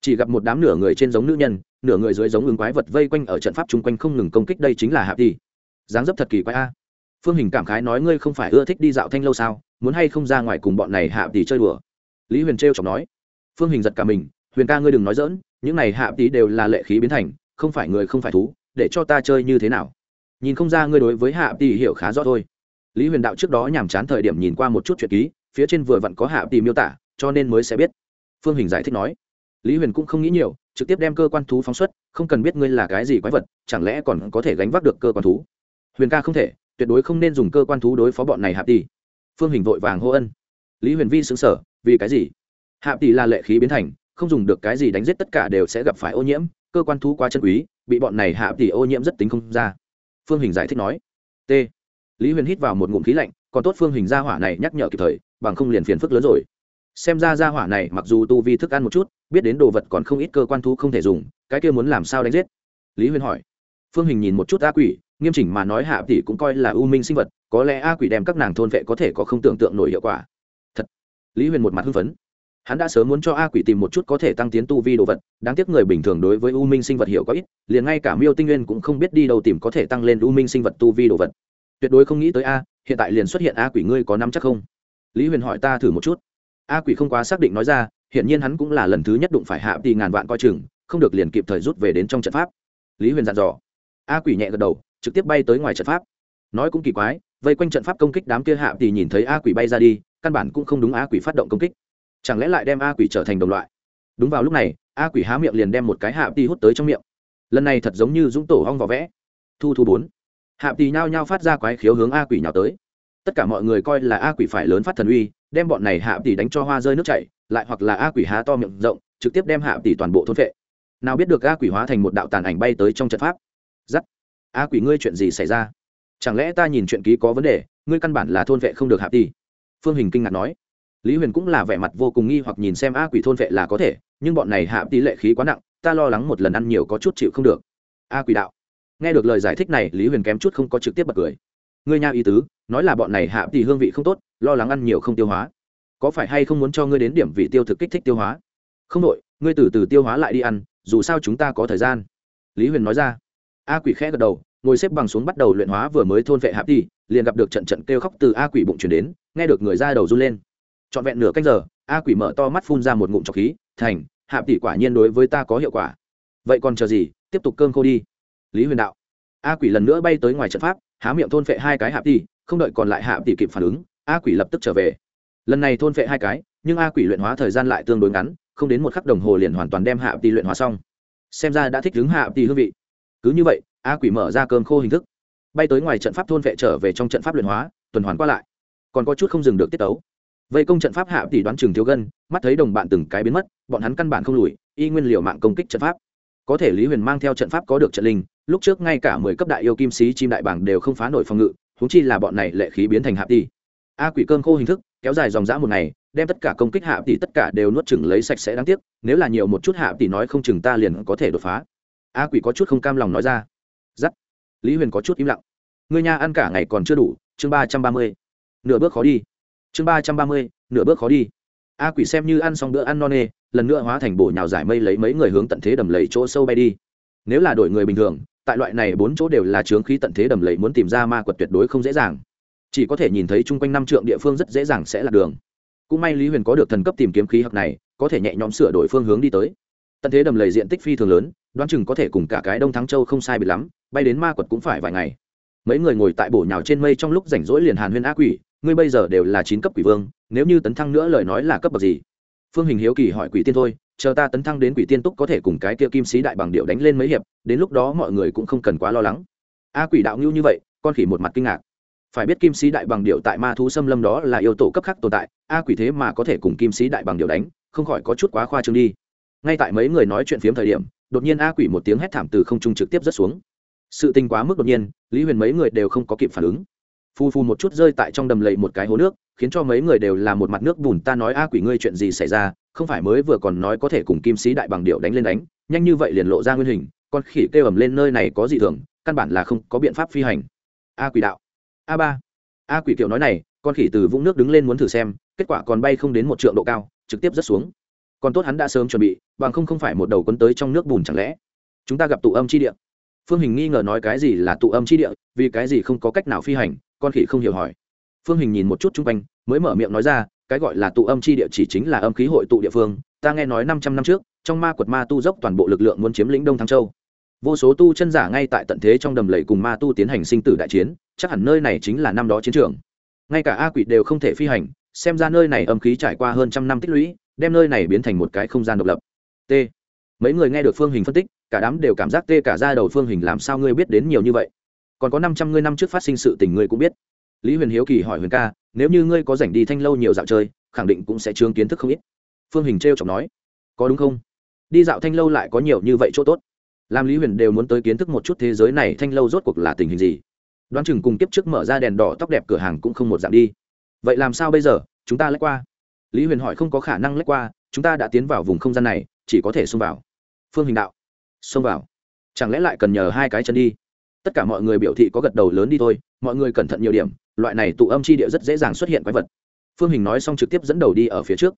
Chỉ gặp một đám nửa người trên giống nữ nhân, nửa người dưới giống ứng quái vật vây quanh ở trận pháp chung quanh không ngừng công kích, đây chính là hạp đi dáng dấp thật kỳ quái a. Phương hình cảm khái nói, ngươi không phải ưa thích đi dạo thanh lâu sao? Muốn hay không ra ngoài cùng bọn này hạ tỷ chơi đùa? Lý huyền trêu chọc nói. Phương hình giật cả mình, huyền ca ngươi đừng nói dỡn những này hạ tỷ đều là lệ khí biến thành, không phải người không phải thú, để cho ta chơi như thế nào? Nhìn không ra ngươi đối với hạ tỷ hiểu khá rõ thôi lý huyền đạo trước đó nhàm chán thời điểm nhìn qua một chút chuyện ký, phía trên vừa vặn có hạ tì miêu tả, cho nên mới sẽ biết. Phương hình giải thích nói. Lý huyền cũng không nghĩ nhiều, trực tiếp đem cơ quan thú phóng xuất, không cần biết ngươi là cái gì quái vật, chẳng lẽ còn có thể gánh vác được cơ quan thú? Huyền ca không thể, tuyệt đối không nên dùng cơ quan thú đối phó bọn này hạp tỷ phương hình vội vàng hô ân. Lý huyền vi xứng sở vì cái gì? Hạp tỷ là lệ khí biến thành, không dùng được cái gì đánh giết tất cả đều sẽ gặp phải ô nhiễm, cơ quan thú quá chân quý, bị bọn này hạ tỷ ô nhiễm rất tính không ra. Phương hình giải thích nói. T lý huyền hít vào một ngụm khí lạnh, còn tốt phương hình gia hỏa này nhắc nhở kịp thời, bằng không liền phiền phức lớn rồi. Xem ra gia hỏa này mặc dù tu vi thức ăn một chút, biết đến đồ vật còn không ít cơ quan thú không thể dùng, cái kia muốn làm sao đánh giết? Lý huyền hỏi. Phương hình nhìn một chút a quỷ, nghiêm chỉnh mà nói hạ tỷ cũng coi là ưu minh sinh vật, có lẽ a quỷ đem các nàng thôn vệ có thể có không tưởng tượng nổi hiệu quả. Thật. Lý huyền một mặt hưng phấn. Hắn đã sớm muốn cho a quỷ tìm một chút có thể tăng tiến tu vi đồ vật, đáng tiếc người bình thường đối với u minh sinh vật hiểu có ít, liền ngay cả miêu tinh nguyên cũng không biết đi đâu tìm có thể tăng lên u minh sinh vật tu vi đồ vật tuyệt đối không nghĩ tới a, hiện tại liền xuất hiện a quỷ ngươi có nắm chắc không? Lý huyền hỏi ta thử một chút. A quỷ không quá xác định nói ra hiện nhiên hắn cũng là lần thứ nhất đụng phải hạ tỷ ngàn vạn coi chừng, không được liền kịp thời rút về đến trong trận pháp. Lý huyền dặn dò. A quỷ nhẹ gật đầu, trực tiếp bay tới ngoài trận pháp. Nói cũng kỳ quái, vây quanh trận pháp công kích đám kia hạ thì nhìn thấy a quỷ bay ra đi, căn bản cũng không đúng a quỷ phát động công kích. Chẳng lẽ lại đem a quỷ trở thành đồng loại? Đúng vào lúc này, a quỷ há miệng liền đem một cái hạ ti hút tới trong miệng. Lần này thật giống như dũng tổ hong vỏ vẽ. Thu thu bốn hạ tỷ nhao nhao phát ra quái khiếu hướng a quỷ nhào tới. Tất cả mọi người coi là a quỷ phải lớn phát thần uy, đem bọn này hạ tỷ đánh cho hoa rơi nước chảy, lại hoặc là a quỷ há to miệng rộng, trực tiếp đem hạ tỷ toàn bộ thôn vệ nào biết được a quỷ hóa thành một đạo tàn ảnh bay tới trong trận pháp. Giắt. A quỷ ngươi chuyện gì xảy ra? Chẳng lẽ ta nhìn chuyện ký có vấn đề, ngươi căn bản là thôn vệ không được hạ tỷ phương hình kinh ngạc nói. Lý huyền cũng là vẻ mặt vô cùng nghi hoặc nhìn xem a quỷ thôn vệ là có thể, nhưng bọn này hạ tỷ lệ khí quá nặng, ta lo lắng một lần ăn nhiều có chút chịu không được. A quỷ đạo nghe được lời giải thích này, lý huyền kém chút không có trực tiếp bật cười. Ngươi nha ý tứ, nói là bọn này hạ tỷ hương vị không tốt, lo lắng ăn nhiều không tiêu hóa. Có phải hay không muốn cho ngươi đến điểm vị tiêu thực kích thích tiêu hóa? Không đội, ngươi từ từ tiêu hóa lại đi ăn, dù sao chúng ta có thời gian. Lý huyền nói ra. A quỷ khẽ gật đầu, ngồi xếp bằng xuống bắt đầu luyện hóa vừa mới thôn vệ hạp đi liền gặp được trận trận kêu khóc từ a quỷ bụng chuyển đến, nghe được người ra đầu run lên. Trọn vẹn nửa canh giờ, a quỷ mở to mắt phun ra một ngụm trọc khí, thành hạp tỷ quả nhiên đối với ta có hiệu quả. Vậy còn chờ gì, tiếp tục cơm khô đi lý huyền đạo. A quỷ lần nữa bay tới ngoài trận pháp, há miệng thôn phệ hai cái hạp tỷ, không đợi còn lại hạp tỷ kịp phản ứng, a quỷ lập tức trở về. Lần này thôn vệ hai cái, nhưng a quỷ luyện hóa thời gian lại tương đối ngắn, không đến một khắc đồng hồ liền hoàn toàn đem hạ tỷ luyện hóa xong. Xem ra đã thích ứng hạ tỷ hương vị. Cứ như vậy, a quỷ mở ra cơm khô hình thức. Bay tới ngoài trận pháp thôn vệ trở về trong trận pháp luyện hóa, tuần hoàn qua lại. Còn có chút không dừng được tiết tấu. Vây công trận pháp hạ tỷ đoán trường thiếu gân, mắt thấy đồng bạn từng cái biến mất, bọn hắn căn bản không lùi, y nguyên liều mạng công kích trận pháp. Có thể lý huyền mang theo trận pháp có được trận linh lúc trước ngay cả mười cấp đại yêu kim sĩ chim đại bảng đều không phá nổi phòng ngự húng chi là bọn này lệ khí biến thành hạ tỷ a quỷ cơn khô hình thức, kéo dài dòng dã một ngày, đem tất cả công kích hạ tỷ tất cả đều nuốt chừng lấy sạch sẽ đáng tiếc, nếu là nhiều một chút hạ tỷ nói không chừng ta liền có thể đột phá. A quỷ có chút không cam lòng nói ra. Giắt. Lý huyền có chút im lặng. Người nhà ăn cả ngày còn chưa đủ, chương ba trăm ba mươi. Nửa bước khó đi. Chương ba trăm ba mươi, nửa bước khó đi. A quỷ xem như ăn xong bữa ăn no nê, lần nữa hóa thành bổ nhào giải mây lấy mấy người hướng tận thế đầm lầy chỗ sâu bay đi. Nếu là đổi người bình thường tại loại này bốn chỗ đều là chướng khí tận thế đầm lầy muốn tìm ra ma quật tuyệt đối không dễ dàng. Chỉ có thể nhìn thấy chung quanh năm trượng địa phương rất dễ dàng sẽ là đường. Cũng may lý huyền có được thần cấp tìm kiếm khí học này, có thể nhẹ nhõm sửa đổi phương hướng đi tới. Tận thế đầm lầy diện tích phi thường lớn, đoán chừng có thể cùng cả cái đông thắng châu không sai bị lắm, bay đến ma quật cũng phải vài ngày. Mấy người ngồi tại bổ nhào trên mây trong lúc rảnh rỗi liền hàn huyên ác quỷ, ngươi bây giờ đều là chín cấp quỷ vương, nếu như tấn thăng nữa lời nói là cấp bậc gì? Phương hình hiếu kỳ hỏi quỷ tiên thôi chờ ta tấn thăng đến quỷ tiên túc có thể cùng cái kia kim sĩ đại bằng điệu đánh lên mấy hiệp, đến lúc đó mọi người cũng không cần quá lo lắng. A quỷ đạo ngưu như vậy, con khỉ một mặt kinh ngạc. Phải biết kim sĩ đại bằng điệu tại ma thú xâm lâm đó là yếu tố cấp khác tồn tại, a quỷ thế mà có thể cùng kim sĩ đại bằng điệu đánh, không khỏi có chút quá khoa trương đi. Ngay tại mấy người nói chuyện phiếm thời điểm, đột nhiên a quỷ một tiếng hét thảm từ không trung trực tiếp rớt xuống. Sự tình quá mức đột nhiên, lý huyền mấy người đều không có kịp phản ứng. Phu phu một chút rơi tại trong đầm lầy một cái hố nước, khiến cho mấy người đều là một mặt nước bùn. Ta nói a quỷ ngươi chuyện gì xảy ra không phải mới vừa còn nói có thể cùng kim sĩ đại bằng điệu đánh lên đánh, nhanh như vậy liền lộ ra nguyên hình, con khỉ kêu ầm lên nơi này có gì thường, căn bản là không có biện pháp phi hành. A quỷ đạo. A ba. A quỷ kiểu nói này, con khỉ từ vũng nước đứng lên muốn thử xem, kết quả còn bay không đến một trượng độ cao, trực tiếp rớt xuống. Còn tốt hắn đã sớm chuẩn bị, bằng không không phải một đầu quấn tới trong nước bùn chẳng lẽ. Chúng ta gặp tụ âm chi địa. Phương hình nghi ngờ nói cái gì là tụ âm chi địa, vì cái gì không có cách nào phi hành, con khỉ không hiểu hỏi. Phương hình nhìn một chút chung quanh, mới mở miệng nói ra cái gọi là tụ âm chi địa chỉ chính là âm khí hội tụ địa phương, ta nghe nói năm trăm năm trước, trong ma quật ma tu dốc toàn bộ lực lượng muốn chiếm lĩnh đông thăng châu. Vô số tu chân giả ngay tại tận thế trong đầm lầy cùng ma tu tiến hành sinh tử đại chiến, chắc hẳn nơi này chính là năm đó chiến trường. Ngay cả a quỷ đều không thể phi hành, xem ra nơi này âm khí trải qua hơn trăm năm tích lũy, đem nơi này biến thành một cái không gian độc lập. T. Mấy người nghe được phương hình phân tích, cả đám đều cảm giác tê cả ra đầu phương hình làm sao ngươi biết đến nhiều như vậy. Còn có năm trăm ngươi năm trước phát sinh sự tình ngươi cũng biết lý huyền hiếu kỳ hỏi huyền ca, nếu như ngươi có rảnh đi thanh lâu nhiều dạo chơi, khẳng định cũng sẽ chướng kiến thức không ít. Phương hình t r e o chọc nói, có đúng không? Đi dạo thanh lâu lại có nhiều như vậy chỗ tốt. Làm lý huyền đều muốn tới kiến thức một chút thế giới này thanh lâu rốt cuộc là tình hình gì. Đoán chừng cùng kiếp trước mở ra đèn đỏ tóc đẹp cửa hàng cũng không một dạng đi. Vậy làm sao bây giờ? Chúng ta lách qua. Lý huyền hỏi không có khả năng lách qua, chúng ta đã tiến vào vùng không gian này, chỉ có thể xông vào. Phương hình đạo, xông vào? Chẳng lẽ lại cần nhờ hai cái chân đi? Tất cả mọi người biểu thị có gật đầu lớn đi thôi, mọi người cẩn thận nhiều điểm loại này tụ âm chi địa rất dễ dàng xuất hiện quái vật. Phương hình nói xong trực tiếp dẫn đầu đi ở phía trước.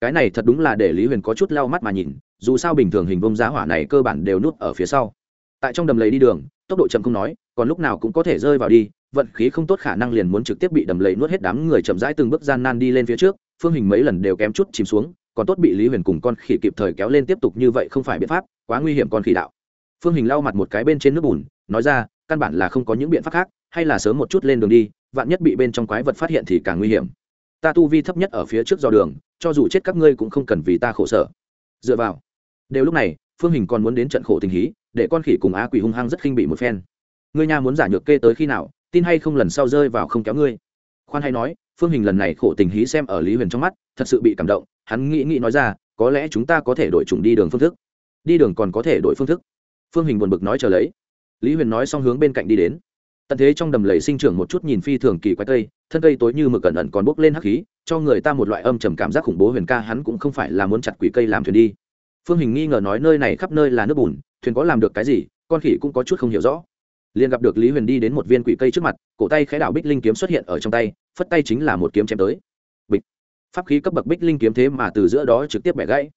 Cái này thật đúng là để lý huyền có chút lau mắt mà nhìn, dù sao bình thường hình vông giá hỏa này cơ bản đều nút ở phía sau. Tại trong đầm lầy đi đường, tốc độ chậm không nói, còn lúc nào cũng có thể rơi vào đi, vận khí không tốt khả năng liền muốn trực tiếp bị đầm lầy nuốt hết đám người chậm rãi từng bước gian nan đi lên phía trước, phương hình mấy lần đều kém chút chìm xuống, còn tốt bị lý huyền cùng con khỉ kịp thời kéo lên tiếp tục như vậy không phải biện pháp, quá nguy hiểm con khỉ đạo. Phương hình lau mặt một cái bên trên nước bùn, nói ra, căn bản là không có những biện pháp khác, hay là sớm một chút lên đường đi vạn nhất bị bên trong quái vật phát hiện thì càng nguy hiểm. Ta tu vi thấp nhất ở phía trước do đường, cho dù chết các ngươi cũng không cần vì ta khổ sở. Dựa vào. Đều lúc này, phương hình còn muốn đến trận khổ tình hí, để con khỉ cùng á quỷ hung hăng rất khinh bị một phen. Ngươi nha muốn giả nhược kê tới khi nào, tin hay không lần sau rơi vào không kéo ngươi. Khoan hay nói, phương hình lần này khổ tình hí xem ở lý huyền trong mắt, thật sự bị cảm động, hắn nghĩ nghĩ nói ra, có lẽ chúng ta có thể đổi chủng đi đường phương thức. Đi đường còn có thể đổi phương thức. Phương hình buồn bực nói chờ lấy. Lý huyền nói xong hướng bên cạnh đi đến tận thế trong đầm lầy sinh trưởng một chút nhìn phi thường kỳ quái cây, thân cây tối như mực cẩn ẩn còn bốc lên hắc khí, cho người ta một loại âm trầm cảm giác khủng bố huyền ca hắn cũng không phải là muốn chặt quỷ cây làm thuyền đi. Phương hình nghi ngờ nói nơi này khắp nơi là nước bùn, thuyền có làm được cái gì, con khỉ cũng có chút không hiểu rõ. Liền gặp được lý huyền đi đến một viên quỷ cây trước mặt, cổ tay khẽ đảo bích linh kiếm xuất hiện ở trong tay, phất tay chính là một kiếm chém tới. Bịch. Pháp khí cấp bậc bích linh kiếm thế mà từ giữa đó trực tiếp bẻ gãy.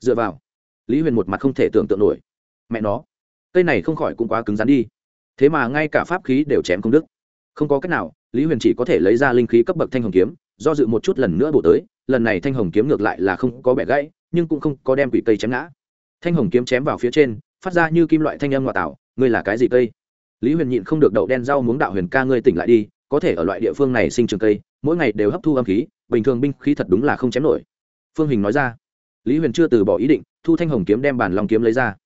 Dựa vào. Lý huyền một mặt không thể tưởng tượng nổi. Mẹ nó. Cây này không khỏi cũng quá cứng rắn đi thế mà ngay cả pháp khí đều chém không đứt. Không có cách nào, lý huyền chỉ có thể lấy ra linh khí cấp bậc thanh hồng kiếm, do dự một chút lần nữa bổ tới, lần này thanh hồng kiếm ngược lại là không có bẻ gãy, nhưng cũng không có đem quỷ cây chém ngã. Thanh hồng kiếm chém vào phía trên, phát ra như kim loại thanh âm ngoại tạo, ngươi là cái gì cây? Lý huyền nhịn không được đậu đen rau muống đạo huyền ca ngươi tỉnh lại đi, có thể ở loại địa phương này sinh trường cây, mỗi ngày đều hấp thu âm khí, bình thường binh khí thật đúng là không chém nổi. Phương hình nói ra. Lý huyền chưa từ bỏ ý định, thu thanh hồng kiếm đem bản lòng kiếm lấy ra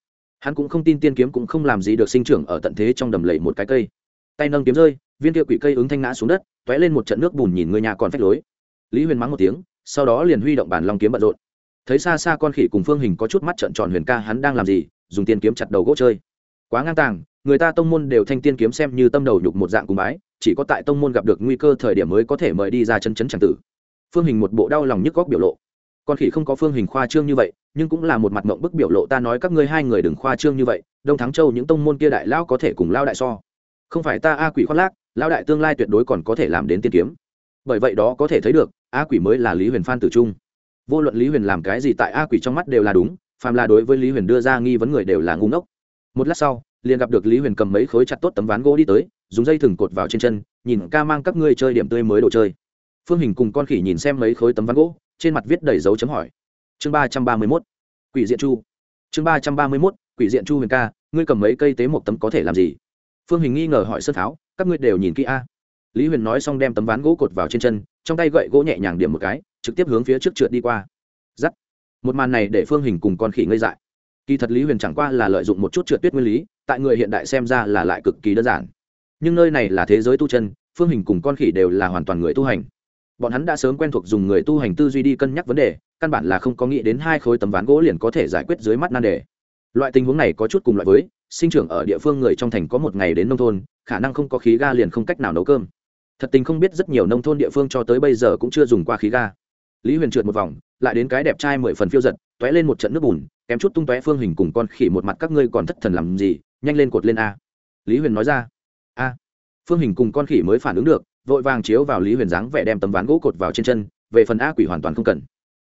hắn cũng không tin tiên kiếm cũng không làm gì được sinh trưởng ở tận thế trong đầm lầy một cái cây. Tay nâng kiếm rơi, viên kia quỷ cây ứng thanh ngã xuống đất t ó é lên một trận nước bùn nhìn người nhà còn phách lối. Lý huyền mắng một tiếng, sau đó liền huy động bản long kiếm bận rộn. Thấy xa xa con khỉ cùng phương hình có chút mắt trận tròn huyền ca hắn đang làm gì, dùng tiên kiếm chặt đầu gỗ chơi. Quá ngang tàng, người ta tông môn đều thanh tiên kiếm xem như tâm đầu nhục một dạng cùng bái, chỉ có tại tông môn gặp được nguy cơ thời điểm mới có thể mời đi ra chân chấn tràng tử. Phương hình một bộ đau lòng nhức góc biểu lộ. Con khỉ không có phương hình khoa trương như vậy nhưng cũng là một mặt mộng bức biểu lộ ta nói các ngươi hai người đừng khoa trương như vậy, đông thắng châu những tông môn kia đại lao có thể cùng lao đại so. Không phải ta a quỷ khoác lác lao đại tương lai tuyệt đối còn có thể làm đến tiên kiếm. Bởi vậy đó có thể thấy được, a quỷ mới là lý huyền phan tử trung. Vô luận lý huyền làm cái gì tại a quỷ trong mắt đều là đúng, phàm là đối với lý huyền đưa ra nghi vấn người đều là ngu ngốc. Một lát sau, liền gặp được lý huyền cầm mấy khối chặt tốt tấm ván gỗ đi tới, dùng dây thừng cột vào trên chân, nhìn ca mang các ngươi chơi điểm tươi mới đồ chơi. Phương hình cùng con khỉ nhìn xem mấy khối tấm ván gỗ, trên mặt viết đầy dấu chấm hỏi chương ba trăm ba mươi mốt, quỷ diện chu. Chương ba trăm ba mươi mốt, quỷ diện chu huyền ca, ngươi cầm mấy cây tế một tấm có thể làm gì? Phương hình nghi ngờ hỏi sơn tháo, các ngươi đều nhìn kỹ a. Lý huyền nói xong đem tấm ván gỗ cột vào trên chân, trong tay gậy gỗ nhẹ nhàng điểm một cái, trực tiếp hướng phía trước trượt đi qua. Giắt. Một màn này để phương hình cùng con khỉ ngây dại. Kỳ thật lý huyền chẳng qua là lợi dụng một chút trượt tuyết nguyên lý, tại người hiện đại xem ra là lại cực kỳ đơn giản. Nhưng nơi này là thế giới tu chân, phương hình cùng con khỉ đều là hoàn toàn người tu hành bọn hắn đã sớm quen thuộc dùng người tu hành tư duy đi cân nhắc vấn đề, căn bản là không có nghĩ đến hai khối tấm ván gỗ liền có thể giải quyết dưới mắt nan đề. Loại tình huống này có chút cùng loại với, sinh trưởng ở địa phương người trong thành có một ngày đến nông thôn, khả năng không có khí ga liền không cách nào nấu cơm. Thật tình không biết rất nhiều nông thôn địa phương cho tới bây giờ cũng chưa dùng qua khí ga. Lý huyền trượt một vòng, lại đến cái đẹp trai mười phần phiêu giật t ó é lên một trận nước bùn, kém chút tung tóe phương hình cùng con khỉ một mặt các ngươi còn thất thần làm gì, nhanh lên cột lên a. Lý huyền nói ra, a, phương hình cùng con khỉ mới phản ứng được vội vàng chiếu vào lý huyền dáng vẻ đem tấm ván gỗ cột vào trên chân, về phần a quỷ hoàn toàn không cần.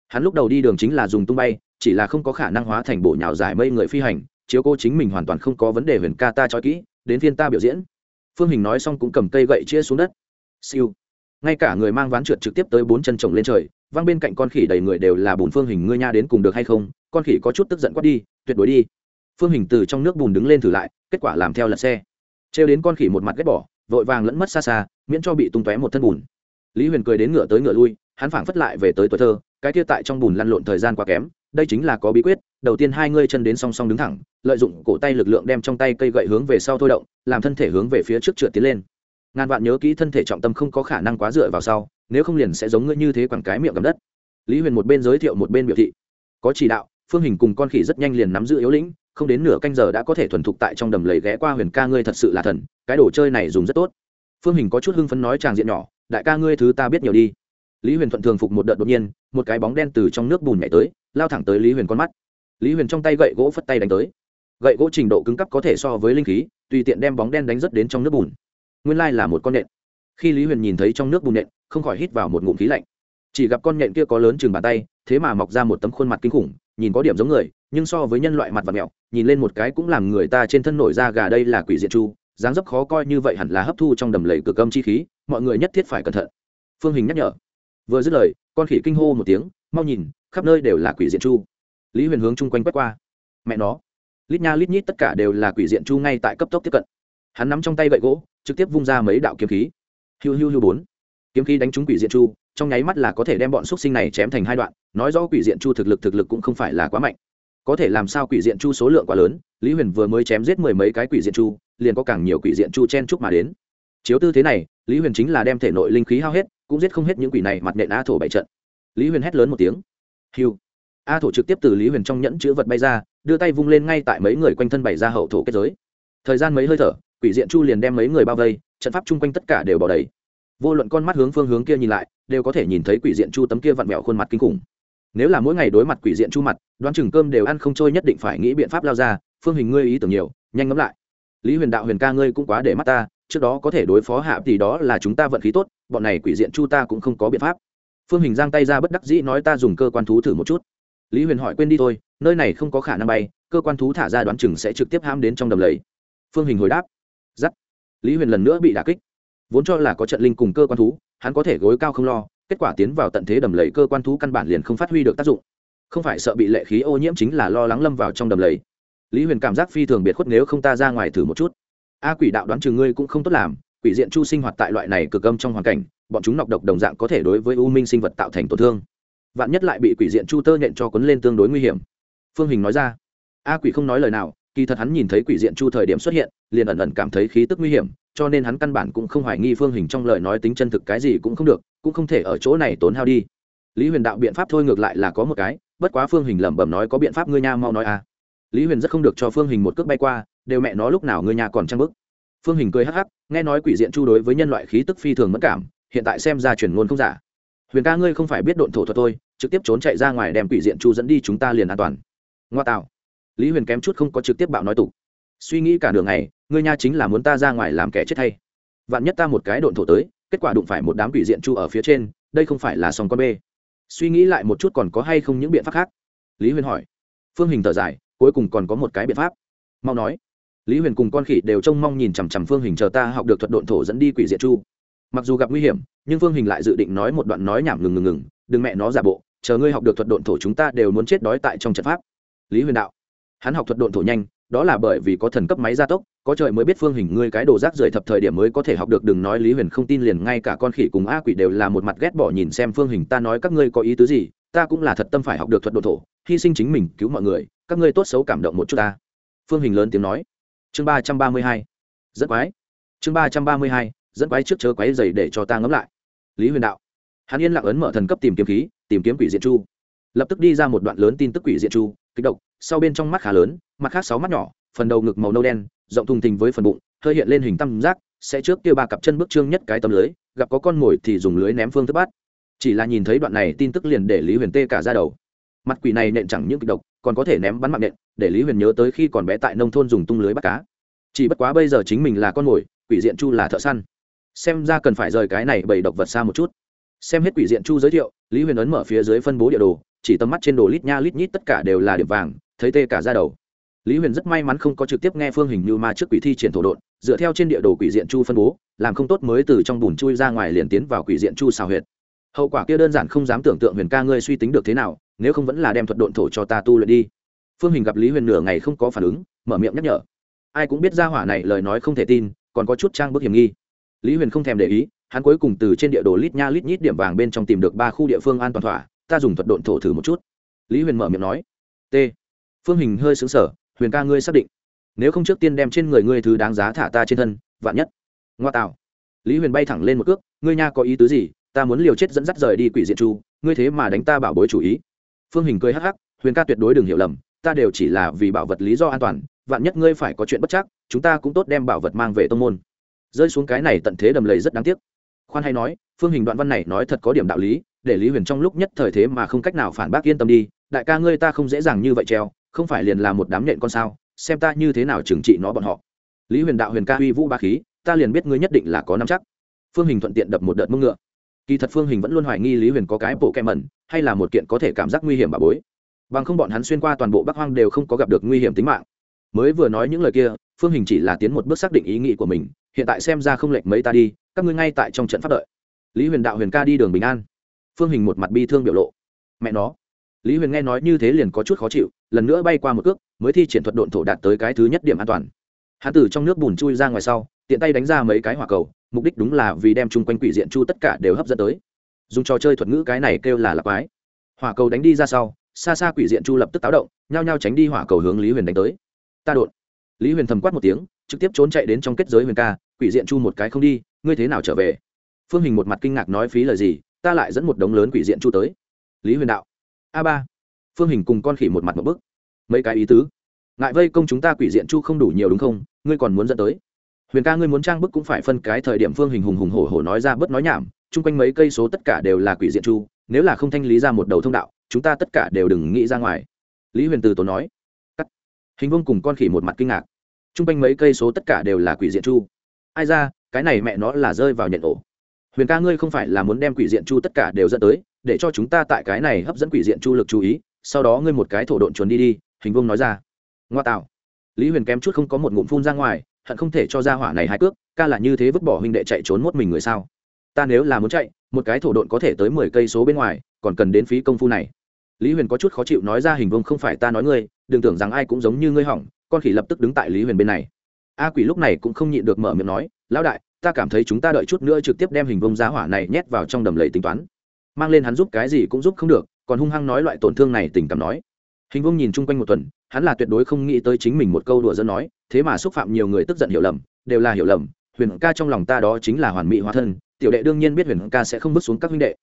Hắn lúc đầu đi đường chính là dùng tung bay, chỉ là không có khả năng hóa thành bộ nhào dài mây người phi hành, chiếu cô chính mình hoàn toàn không có vấn đề huyền ca ta cho kỹ, đến phiên ta biểu diễn. Phương hình nói xong cũng cầm cây gậy chia xuống đất. Siêu. Ngay cả người mang ván trượt trực tiếp tới bốn chân trồng lên trời văng bên cạnh con khỉ đầy người đều là bùn phương hình, ngươi nha đến cùng được hay không? Con khỉ có chút tức giận quát đi, tuyệt đối đi. Phương hình từ trong nước bùn đứng lên thử lại, kết quả làm theo lật xe. Trêu đến con khỉ một mặt ghét bỏ vội vàng lẫn mất xa xa, miễn cho bị tung tóe một thân bùn. Lý huyền cười đến ngựa tới ngựa lui, hắn phảng phất lại về tới tuổi thơ, cái kia tại trong bùn lăn lộn thời gian quá kém, đây chính là có bí quyết, đầu tiên hai ngươi chân đến song song đứng thẳng, lợi dụng cổ tay lực lượng đem trong tay cây gậy hướng về sau thôi động, làm thân thể hướng về phía trước trượt tiến lên. Ngàn vạn nhớ kỹ thân thể trọng tâm không có khả năng quá dựa vào sau, nếu không liền sẽ giống ngươi như thế quẳng cái miệng gầm đất. Lý huyền một bên giới thiệu một bên biểu thị, có chỉ đạo, phương hình cùng con khỉ rất nhanh liền nắm giữ yếu lĩnh không đến nửa canh giờ đã có thể thuần thục tại trong đầm lầy ghé qua huyền ca ngươi thật sự là thần, cái đồ chơi này dùng rất tốt. Phương hình có chút hưng phấn nói tràng diện nhỏ, đại ca ngươi thứ ta biết nhiều đi. Lý huyền thuận thường phục một đợt đột nhiên, một cái bóng đen từ trong nước bùn nhảy tới, lao thẳng tới lý huyền con mắt. Lý huyền trong tay gậy gỗ phất tay đánh tới. Gậy gỗ trình độ cứng cấp có thể so với linh khí, tùy tiện đem bóng đen đánh rất đến trong nước bùn. Nguyên lai là một con nện khi lý huyền nhìn thấy trong nước bùn nện không khỏi hít vào một ngụm khí lạnh. Chỉ gặp con nện kia có lớn chừng bàn tay thế mà mọc ra một tấm khuôn mặt kinh khủng, nhìn có điểm giống người, nhưng so với nhân loại mặt và mẹo, nhìn lên một cái cũng làm người ta trên thân nổi da gà đây là quỷ diện chu dáng dấp khó coi như vậy hẳn là hấp thu trong đầm lầy cửa âm chi khí, mọi người nhất thiết phải cẩn thận. Phương hình nhắc nhở. Vừa dứt lời, con khỉ kinh hô một tiếng, mau nhìn, khắp nơi đều là quỷ diện chu lý huyền hướng chung quanh quét qua. Mẹ nó. Lít nha lít nhít tất cả đều là quỷ diện chu ngay tại cấp tốc tiếp cận. Hắn nắm trong tay gậy gỗ, trực tiếp vung ra mấy đạo kiếm khí. Hiu hiu hiu bốn. Kiếm khí đánh trúng quỷ diện chu trong nháy mắt là có thể đem bọn xúc sinh này chém thành hai đoạn, nói rõ quỷ diện chu thực lực thực lực cũng không phải là quá mạnh. Có thể làm sao quỷ diện chu số lượng quá lớn, lý huyền vừa mới chém giết mười mấy cái quỷ diện chu, liền có càng nhiều quỷ diện chu chen chúc mà đến. Chiếu tư thế này, lý huyền chính là đem thể nội linh khí hao hết, cũng giết không hết những quỷ này mặt nện a thổ bảy trận. Lý huyền hét lớn một tiếng. Hiu. A thổ trực tiếp từ lý huyền trong nhẫn chữ vật bay ra, đưa tay vung lên ngay tại mấy người quanh thân bày ra hậu thổ kết giới. Thời gian mấy hơi thở, quỷ diện chu liền đem mấy người bao vây, trận pháp chung quanh tất cả đều bỏ đầy. Vô luận con mắt hướng phương hướng kia nhìn lại đều có thể nhìn thấy quỷ diện chu tấm kia vặn vẹo khuôn mặt kinh khủng. Nếu là mỗi ngày đối mặt quỷ diện chu mặt, đoán chừng cơm đều ăn không trôi nhất định phải nghĩ biện pháp lao ra, phương hình ngươi ý tưởng nhiều, nhanh ngẫm lại. Lý huyền đạo huyền ca ngươi cũng quá để mắt ta, trước đó có thể đối phó hạ thì đó là chúng ta vận khí tốt, bọn này quỷ diện chu ta cũng không có biện pháp. Phương hình giang tay ra bất đắc dĩ nói ta dùng cơ quan thú thử một chút. Lý huyền hỏi quên đi thôi, nơi này không có khả năng bay, cơ quan thú thả ra đoán chừng sẽ trực tiếp ham đến trong đầm lầy. Phương hình hồi đáp. Giắt. Lý huyền lần nữa bị đả kích. Vốn cho là có trận linh cùng cơ quan thú hắn có thể gối cao không lo, kết quả tiến vào tận thế đầm lầy cơ quan thú căn bản liền không phát huy được tác dụng. Không phải sợ bị lệ khí ô nhiễm chính là lo lắng lâm vào trong đầm lầy. Lý huyền cảm giác phi thường biệt khuất nếu không ta ra ngoài thử một chút. A quỷ đạo đoán chừng ngươi cũng không tốt làm, quỷ diện chu sinh hoạt tại loại này cực âm trong hoàn cảnh, bọn chúng nọc độc đồng dạng có thể đối với u minh sinh vật tạo thành tổn thương. Vạn nhất lại bị quỷ diện chu tơ nhện cho quấn lên tương đối nguy hiểm. Phương hình nói ra. A quỷ không nói lời nào, kỳ thật hắn nhìn thấy quỷ diện chu thời điểm xuất hiện, liền ẩn ẩn cảm thấy khí tức nguy hiểm cho nên hắn căn bản cũng không hoài nghi phương hình trong lời nói tính chân thực cái gì cũng không được cũng không thể ở chỗ này tốn hao đi. Lý huyền đạo biện pháp thôi ngược lại là có một cái bất quá phương hình lẩm bẩm nói có biện pháp ngươi nha mau nói à. Lý huyền rất không được cho phương hình một cước bay qua đều mẹ nó lúc nào ngươi nhà còn trăng bức phương hình cười hắc hắc nghe nói quỷ diện chu đối với nhân loại khí tức phi thường mất cảm hiện tại xem ra chuyển ngôn không giả. Huyền ca ngươi không phải biết độn thổ thuật thôi, trực tiếp trốn chạy ra ngoài đem quỷ diện chu dẫn đi chúng ta liền an toàn. Ngoa tạo. Lý huyền kém chút không có trực tiếp bạo nói tục suy nghĩ cả đường này, ngươi nha chính là muốn ta ra ngoài làm kẻ chết hay vạn nhất ta một cái độn thổ tới, kết quả đụng phải một đám quỷ diện chu ở phía trên, đây không phải là sòng con bê. Suy nghĩ lại một chút còn có hay không những biện pháp khác? Lý huyền hỏi. Phương hình thở dài, cuối cùng còn có một cái biện pháp. Mau nói. Lý huyền cùng con khỉ đều trông mong nhìn chằm chằm phương hình chờ ta học được thuật độn thổ dẫn đi quỷ diện chu mặc dù gặp nguy hiểm, nhưng phương hình lại dự định nói một đoạn nói nhảm ngừng ngừng ngừng, đừng mẹ nó giả bộ, chờ ngươi học được thuật độn thổ chúng ta đều muốn chết đói tại trong trận pháp. Lý huyền đạo. Hắn học thuật độn thổ nhanh đó là bởi vì có thần cấp máy gia tốc, có trời mới biết phương hình ngươi cái đồ rác rưởi thập thời điểm mới có thể học được, đừng nói lý huyền không tin liền ngay cả con khỉ cùng a quỷ đều là một mặt ghét bỏ nhìn xem phương hình ta nói các ngươi có ý tứ gì, ta cũng là thật tâm phải học được thuật đồ thổ, hy sinh chính mình, cứu mọi người, các ngươi tốt xấu cảm động một chút ta. Phương hình lớn tiếng nói. Chương ba trăm ba mươi hai. Dẫn quái. Chương ba trăm ba mươi hai. Dẫn quái trước chớ quái dày để cho ta ngẫm lại. Lý huyền đạo. Hắn yên lặng ấn mở thần cấp tìm kiếm khí, tìm kiếm quỷ diện chu. Lập tức đi ra một đoạn lớn tin tức quỷ diện chu kích động sau bên trong mắt khá lớn, mặt khác sáu mắt nhỏ, phần đầu ngực màu nâu đen, rộng thùng thình với phần bụng, hơi hiện lên hình tam giác, sẽ trước kia ba cặp chân bước trương nhất cái tấm lưới, gặp có con mồi thì dùng lưới ném phương thức bắt. Chỉ là nhìn thấy đoạn này tin tức liền để lý huyền tê cả ra đầu. Mặt quỷ này nện chẳng những kịch độc, còn có thể ném bắn mạng nện, để lý huyền nhớ tới khi còn bé tại nông thôn dùng tung lưới bắt cá. Chỉ bất quá bây giờ chính mình là con mồi, quỷ diện chu là thợ săn. Xem ra cần phải rời cái này bầy độc vật xa một chút. Xem hết quỷ diện chu giới thiệu, lý huyền ấn mở phía dưới phân bố địa đồ chỉ tầm mắt trên đồ lít nha lít nhít tất cả đều là điểm vàng, thấy tê cả ra đầu. Lý huyền rất may mắn không có trực tiếp nghe phương hình như ma trước quỷ thi triển thổ độn, dựa theo trên địa đồ quỷ diện chu phân bố, làm không tốt mới từ trong bùn chui ra ngoài liền tiến vào quỷ diện chu xào huyệt. Hậu quả kia đơn giản không dám tưởng tượng huyền ca ngươi suy tính được thế nào, nếu không vẫn là đem thuật độn thổ cho ta tu luyện đi. Phương hình gặp lý huyền nửa ngày không có phản ứng, mở miệng nhắc nhở. Ai cũng biết ra hỏa này lời nói không thể tin, còn có chút trang bức hiểm nghi. Lý huyền không thèm để ý, hắn cuối cùng từ trên địa đồ lít nha lít nhít điểm vàng bên trong tìm được ba khu địa phương an toàn thỏa ta dùng thuật độn thổ thử một chút. Lý huyền mở miệng nói, t. Phương hình hơi xứng sở huyền ca ngươi xác định, nếu không trước tiên đem trên người ngươi thứ đáng giá thả ta trên thân, vạn nhất. Ngoa tạo. Lý huyền bay thẳng lên một cước, ngươi nha có ý tứ gì? Ta muốn liều chết dẫn dắt rời đi quỷ diện chu ngươi thế mà đánh ta bảo bối chủ ý. Phương hình cười hắc hắc, huyền ca tuyệt đối đừng hiểu lầm, ta đều chỉ là vì bảo vật lý do an toàn, vạn nhất ngươi phải có chuyện bất chắc, chúng ta cũng tốt đem bảo vật mang về tông môn. Rơi xuống cái này tận thế đầm lầy rất đáng tiếc khoan hay nói, phương hình đoạn văn này nói thật có điểm đạo lý, để lý huyền trong lúc nhất thời thế mà không cách nào phản bác yên tâm đi, đại ca ngươi ta không dễ dàng như vậy treo, không phải liền là một đám nhện con sao, xem ta như thế nào trừng trị nó bọn họ. Lý huyền đạo huyền ca uy vũ ba khí, ta liền biết ngươi nhất định là có năm chắc. Phương hình thuận tiện đập một đợt mông ngựa. Kỳ thật phương hình vẫn luôn hoài nghi lý huyền có cái bộ kem mẩn, hay là một kiện có thể cảm giác nguy hiểm bà bối. Bằng không bọn hắn xuyên qua toàn bộ bắc hoang đều không có gặp được nguy hiểm tính mạng. Mới vừa nói những lời kia, phương hình chỉ là tiến một bước xác định ý nghĩ của mình, hiện tại xem ra không lệch mấy ta đi các ngươi ngay tại trong trận pháp đợi. Lý huyền đạo huyền ca đi đường bình an. Phương hình một mặt bi thương biểu lộ. Mẹ nó. Lý huyền nghe nói như thế liền có chút khó chịu, lần nữa bay qua một cước, mới thi triển thuật độn thổ đạt tới cái thứ nhất điểm an toàn. Hắn từ trong nước bùn chui ra ngoài sau, tiện tay đánh ra mấy cái hỏa cầu, mục đích đúng là vì đem chung quanh quỷ diện chu tất cả đều hấp dẫn tới. Dùng trò chơi thuật ngữ cái này kêu là lạc quái. Hỏa cầu đánh đi ra sau, xa xa quỷ diện chu lập tức táo động, nhao nhao tránh đi hỏa cầu hướng lý huyền đánh tới. Ta đột. Lý huyền thầm quát một tiếng, trực tiếp trốn chạy đến trong kết giới huyền ca quỷ diện chu một cái không đi, ngươi thế nào trở về? Phương hình một mặt kinh ngạc nói phí lời gì, ta lại dẫn một đống lớn quỷ diện chu tới. Lý huyền đạo, a ba. Phương hình cùng con khỉ một mặt một bức. Mấy cái ý tứ? Ngại vây công chúng ta quỷ diện chu không đủ nhiều đúng không? Ngươi còn muốn dẫn tới? Huyền ca ngươi muốn trang bức cũng phải phân cái thời điểm phương hình hùng hùng hổ hổ nói ra bớt nói nhảm, chung quanh mấy cây số tất cả đều là quỷ diện chu, nếu là không thanh lý ra một đầu thông đạo, chúng ta tất cả đều đừng nghĩ ra ngoài. Lý huyền từ tốn nói. Cắt. Hình vương cùng con khỉ một mặt kinh ngạc. Chung quanh mấy cây số tất cả đều là quỷ diện chu ai ra, cái này mẹ nó là rơi vào nhận ổ. Huyền ca ngươi không phải là muốn đem quỷ diện chu tất cả đều dẫn tới, để cho chúng ta tại cái này hấp dẫn quỷ diện chu lực chú ý, sau đó ngươi một cái thổ độn chuồn đi đi, hình vương nói ra. Ngoa tạo. Lý huyền kém chút không có một ngụm phun ra ngoài, hận không thể cho ra hỏa này hai cước, ca là như thế vứt bỏ huynh đệ chạy trốn mốt mình người sao? Ta nếu là muốn chạy, một cái thổ độn có thể tới mười cây số bên ngoài, còn cần đến phí công phu này. Lý huyền có chút khó chịu nói ra hình vương không phải ta nói ngươi, đừng tưởng rằng ai cũng giống như ngươi hỏng, con khỉ lập tức đứng tại lý huyền bên này a quỷ lúc này cũng không nhịn được mở miệng nói, lão đại, ta cảm thấy chúng ta đợi chút nữa trực tiếp đem hình vông giá hỏa này nhét vào trong đầm lầy tính toán. Mang lên hắn giúp cái gì cũng giúp không được, còn hung hăng nói loại tổn thương này tình cảm nói. Hình vông nhìn chung quanh một tuần, hắn là tuyệt đối không nghĩ tới chính mình một câu đùa dân nói, thế mà xúc phạm nhiều người tức giận hiểu lầm, đều là hiểu lầm, huyền ca trong lòng ta đó chính là hoàn mỹ hóa thân, tiểu đệ đương nhiên biết huyền ca sẽ không bước xuống các huynh đệ.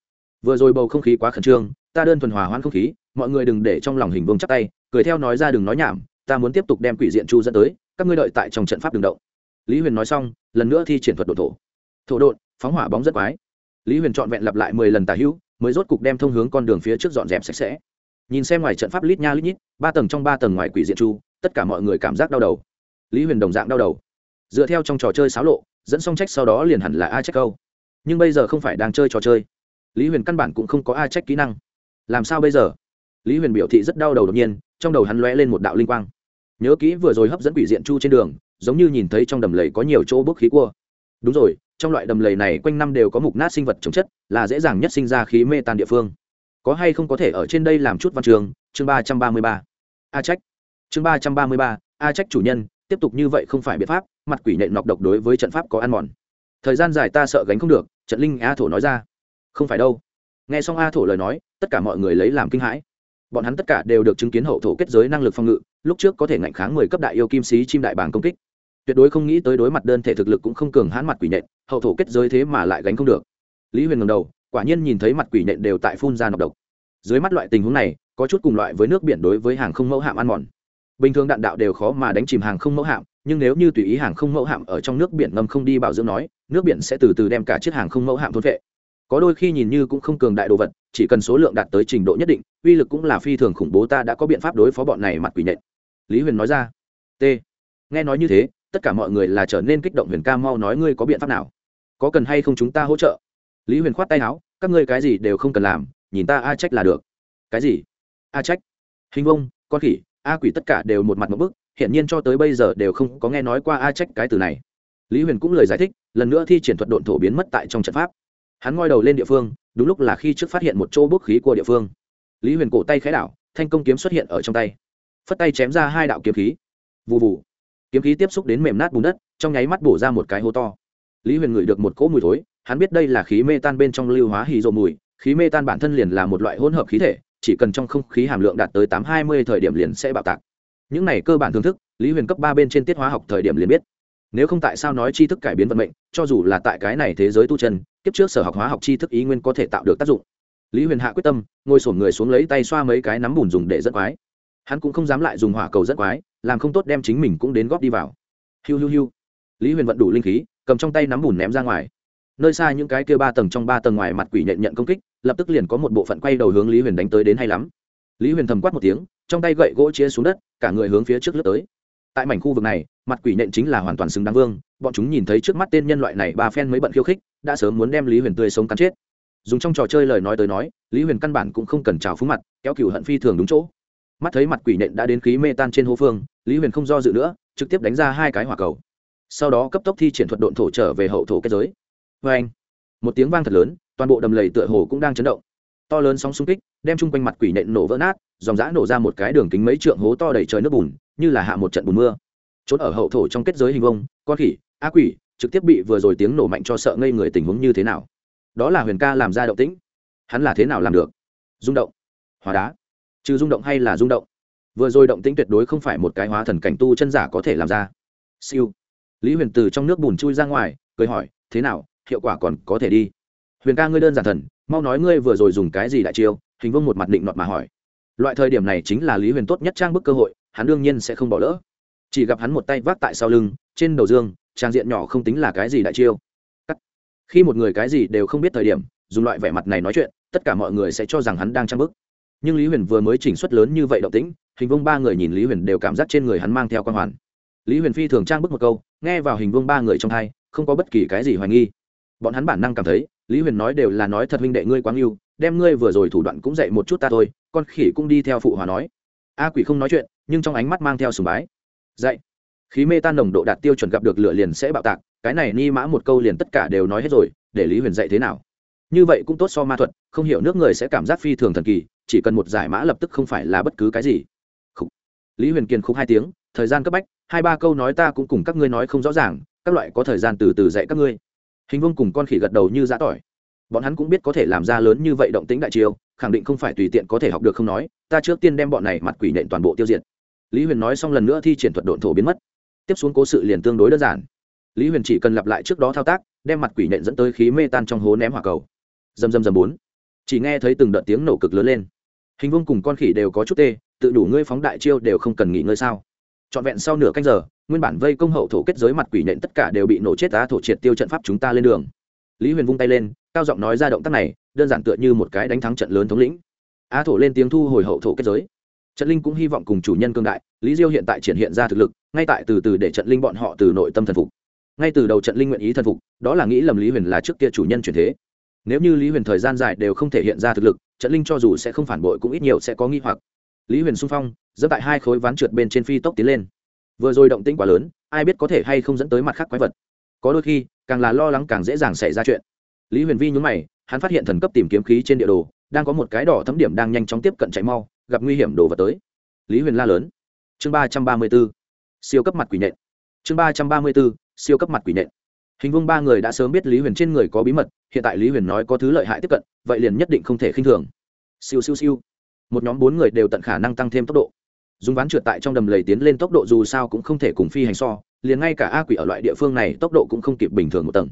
Vừa rồi bầu không khí quá khẩn trương, ta đơn thuần hòa hoãn không khí, mọi người đừng để trong lòng hình vương chắc tay, cười theo nói ra đừng nói nhảm, ta muốn tiếp tục đem quỷ diện chu dẫn tới các ngươi đợi tại trong trận pháp đường động. Lý huyền nói xong, lần nữa thi triển thuật độ thổ. Thổ đột phóng hỏa bóng rất quái. Lý huyền trọn vẹn lặp lại mười lần tà hữu, mới rốt cục đem thông hướng con đường phía trước dọn dẹp sạch sẽ. Nhìn xem ngoài trận pháp lít nha lít nhít, ba tầng trong ba tầng ngoài quỷ diện chu, tất cả mọi người cảm giác đau đầu. Lý huyền đồng dạng đau đầu. Dựa theo trong trò chơi xáo lộ, dẫn song trách sau đó liền hẳn là ai trách câu. Nhưng bây giờ không phải đang chơi trò chơi. Lý huyền căn bản cũng không có ai trách kỹ năng. Làm sao bây giờ? Lý huyền biểu thị rất đau đầu đột nhiên, trong đầu hắn lóe lên một đạo linh quang nhớ kỹ vừa rồi hấp dẫn quỷ diện chu trên đường, giống như nhìn thấy trong đầm lầy có nhiều chỗ bốc khí cua. Đúng rồi, trong loại đầm lầy này quanh năm đều có mục nát sinh vật chống chất, là dễ dàng nhất sinh ra khí mê tan địa phương. Có hay không có thể ở trên đây làm chút văn trường? Chương ba trăm ba mươi ba. A trách. Chương ba trăm ba mươi ba. A trách chủ nhân, tiếp tục như vậy không phải biện pháp, mặt quỷ nện nọc độc đối với trận pháp có ăn mòn. Thời gian dài ta sợ gánh không được, trận linh a thổ nói ra. Không phải đâu. Nghe xong a thổ lời nói, tất cả mọi người lấy làm kinh hãi bọn hắn tất cả đều được chứng kiến hậu thổ kết giới năng lực phòng ngự, lúc trước có thể ngạnh kháng mười cấp đại yêu kim sĩ chim đại bàng công kích. Tuyệt đối không nghĩ tới đối mặt đơn thể thực lực cũng không cường hãn mặt quỷ nện, hậu thổ kết giới thế mà lại gánh không được. Lý huyền ngầm đầu, quả nhiên nhìn thấy mặt quỷ nện đều tại phun ra nọc độc. Dưới mắt loại tình huống này, có chút cùng loại với nước biển đối với hàng không mẫu hạm ăn mòn. Bình thường đạn đạo đều khó mà đánh chìm hàng không mẫu hạm, nhưng nếu như tùy ý hàng không mẫu hạm ở trong nước biển ngâm không đi bảo dưỡng nói, nước biển sẽ từ từ đem cả chiếc hàng không mẫu hạm thốt vệ có đôi khi nhìn như cũng không cường đại đồ vật, chỉ cần số lượng đạt tới trình độ nhất định, uy lực cũng là phi thường khủng bố ta đã có biện pháp đối phó bọn này mặt quỷ nhện. Lý huyền nói ra. T. Nghe nói như thế, tất cả mọi người là trở nên kích động huyền ca mau nói ngươi có biện pháp nào? Có cần hay không chúng ta hỗ trợ? Lý huyền khoát tay áo, các ngươi cái gì đều không cần làm, nhìn ta a trách là được. Cái gì? A trách? Hình vông, con khỉ, a quỷ tất cả đều một mặt một bức hiện nhiên cho tới bây giờ đều không có nghe nói qua a trách cái từ này. Lý huyền cũng lời giải thích, lần nữa thi triển thuật độn thổ biến mất tại trong trận pháp hắn ngoi đầu lên địa phương, đúng lúc là khi trước phát hiện một chỗ bốc khí của địa phương. Lý huyền cổ tay khẽ đảo, thanh công kiếm xuất hiện ở trong tay. Phất tay chém ra hai đạo kiếm khí. Vụ vụ kiếm khí tiếp xúc đến mềm nát bùn đất, trong nháy mắt bổ ra một cái hố to. Lý huyền ngửi được một cỗ mùi thối, hắn biết đây là khí mê tan bên trong lưu hóa hì dồ mùi, khí mê tan bản thân liền là một loại hỗn hợp khí thể, chỉ cần trong không khí hàm lượng đạt tới tám hai mươi thời điểm liền sẽ bạo tạc. Những này cơ bản thưởng thức, lý huyền cấp ba bên trên tiết hóa học thời điểm liền biết nếu không tại sao nói tri thức cải biến vận mệnh, cho dù là tại cái này thế giới tu chân, kiếp trước sở học hóa học tri thức ý nguyên có thể tạo được tác dụng. Lý huyền hạ quyết tâm, ngồi sổn người xuống lấy tay xoa mấy cái nắm bùn dùng để dẫn quái. Hắn cũng không dám lại dùng hỏa cầu dẫn quái, làm không tốt đem chính mình cũng đến góp đi vào. Hiu hiu hiu. Lý huyền vận đủ linh khí, cầm trong tay nắm bùn ném ra ngoài. Nơi xa những cái kia ba tầng trong ba tầng ngoài mặt quỷ nhận nhận công kích, lập tức liền có một bộ phận quay đầu hướng lý huyền đánh tới đến hay lắm. Lý huyền thầm quát một tiếng, trong tay gậy gỗ chia xuống đất, cả người hướng phía trước lướt tới tại mảnh khu vực này, mặt quỷ nện chính là hoàn toàn xứng đáng vương, bọn chúng nhìn thấy trước mắt tên nhân loại này ba phen mới bận khiêu khích, đã sớm muốn đem lý huyền tươi sống cắn chết. Dùng trong trò chơi lời nói tới nói, lý huyền căn bản cũng không cần trào phú mặt, kéo cựu hận phi thường đúng chỗ. Mắt thấy mặt quỷ nện đã đến khí mê tan trên hô phương, lý huyền không do dự nữa, trực tiếp đánh ra hai cái hỏa cầu. Sau đó cấp tốc thi triển thuật độn thổ trở về hậu thổ kết giới. Vê anh, một tiếng vang thật lớn, toàn bộ đầm lầy tựa hồ cũng đang chấn động. To lớn sóng xung kích, đem chung quanh mặt quỷ nện nổ vỡ nát, dòng giã nổ ra một cái đường kính mấy trượng hố to đầy trời nước bùn như là hạ một trận bùn mưa. Trốn ở hậu thổ trong kết giới hình vông, con khỉ á quỷ, trực tiếp bị vừa rồi tiếng nổ mạnh cho sợ ngây người tình huống như thế nào? Đó là huyền ca làm ra động tĩnh. Hắn là thế nào làm được? Rung động. Hóa đá. Trừ rung động hay là rung động? Vừa rồi động tĩnh tuyệt đối không phải một cái hóa thần cảnh tu chân giả có thể làm ra. Siêu. Lý huyền từ trong nước bùn chui ra ngoài, cười hỏi, thế nào, hiệu quả còn có thể đi? Huyền ca, ngươi đơn giản thần, mau nói ngươi vừa rồi dùng cái gì đại chiêu? Hình vương một mặt định nọt mà hỏi. Loại thời điểm này chính là lý huyền tốt nhất trang bức cơ hội hắn đương nhiên sẽ không bỏ lỡ. Chỉ gặp hắn một tay vác tại sau lưng, trên đầu dương, trang diện nhỏ không tính là cái gì đại chiêu. Cắt. khi một người cái gì đều không biết thời điểm, dùng loại vẻ mặt này nói chuyện, tất cả mọi người sẽ cho rằng hắn đang trang bức. Nhưng lý huyền vừa mới chỉnh xuất lớn như vậy động tĩnh, hình vương ba người nhìn lý huyền đều cảm giác trên người hắn mang theo quan hoàn. Lý huyền phi thường trang bức một câu, nghe vào hình vương ba người trong thai không có bất kỳ cái gì hoài nghi. Bọn hắn bản năng cảm thấy, lý huyền nói đều là nói thật huynh đệ ngươi quáng yêu đem ngươi vừa rồi thủ đoạn cũng dạy một chút ta thôi, con khỉ cũng đi theo phụ hòa nói. A quỷ không nói chuyện nhưng trong ánh mắt mang theo sùng bái. Dạy khí mê tan nồng độ đạt tiêu chuẩn gặp được lửa liền sẽ bạo tạc, cái này ni mã một câu liền tất cả đều nói hết rồi, để lý huyền dạy thế nào? Như vậy cũng tốt so ma thuật, không hiểu nước người sẽ cảm giác phi thường thần kỳ, chỉ cần một giải mã lập tức không phải là bất cứ cái gì. Khúc. lý huyền kiên khúc hai tiếng, thời gian cấp bách, hai ba câu nói ta cũng cùng các ngươi nói không rõ ràng, các loại có thời gian từ từ dạy các ngươi. Hình vương cùng con khỉ gật đầu như giã tỏi. Bọn hắn cũng biết có thể làm ra lớn như vậy động tĩnh đại chiêu, khẳng định không phải tùy tiện có thể học được không nói, ta trước tiên đem bọn này mặt quỷ nện toàn bộ tiêu diệt lý huyền nói xong lần nữa thi triển thuật độn thổ biến mất. Tiếp xuống cố sự liền tương đối đơn giản. Lý huyền chỉ cần lặp lại trước đó thao tác, đem mặt quỷ nện dẫn tới khí mê tan trong hố ném hỏa cầu. Dầm dầm dầm bốn. Chỉ nghe thấy từng đợt tiếng nổ cực lớn lên. Hình vuông cùng con khỉ đều có chút tê, tự đủ ngươi phóng đại chiêu đều không cần nghỉ ngơi sao? Trọn vẹn sau nửa canh giờ, nguyên bản vây công hậu thổ kết giới mặt quỷ nện tất cả đều bị nổ chết á thổ triệt tiêu trận pháp chúng ta lên đường. Lý huyền vung tay lên, cao giọng nói ra động tác này, đơn giản tựa như một cái đánh thắng trận lớn thống lĩnh. Á thổ lên tiếng thu hồi hậu thổ kết giới trận linh cũng hy vọng cùng chủ nhân cương đại, lý diêu hiện tại triển hiện ra thực lực, ngay tại từ từ để trận linh bọn họ từ nội tâm thần phục. Ngay từ đầu trận linh nguyện ý thần phục, đó là nghĩ lầm lý huyền là trước kia chủ nhân chuyển thế. Nếu như lý huyền thời gian dài đều không thể hiện ra thực lực, trận linh cho dù sẽ không phản bội cũng ít nhiều sẽ có nghi hoặc. Lý huyền sung phong dẫn tại hai khối ván trượt bên trên phi tốc tiến lên. Vừa rồi động tĩnh quá lớn, ai biết có thể hay không dẫn tới mặt khác quái vật. Có đôi khi, càng là lo lắng càng dễ dàng xảy ra chuyện. Lý huyền vi nhún mày, hắn phát hiện thần cấp tìm kiếm khí trên địa đồ, đang có một cái đỏ thấm điểm đang nhanh chóng tiếp cận chạy mau gặp nguy hiểm đổ vào tới. Lý huyền la lớn. Chương ba trăm ba mươi b ố siêu cấp mặt quỷ nện chương ba trăm ba mươi b ố siêu cấp mặt quỷ nện hình vương ba người đã sớm biết lý huyền trên người có bí mật, hiện tại lý huyền nói có thứ lợi hại tiếp cận, vậy liền nhất định không thể khinh thường. Siêu siêu siêu. Một nhóm bốn người đều tận khả năng tăng thêm tốc độ. Dùng ván trượt tại trong đầm lầy tiến lên tốc độ dù sao cũng không thể cùng phi hành so, liền ngay cả a quỷ ở loại địa phương này tốc độ cũng không kịp bình thường một tầng.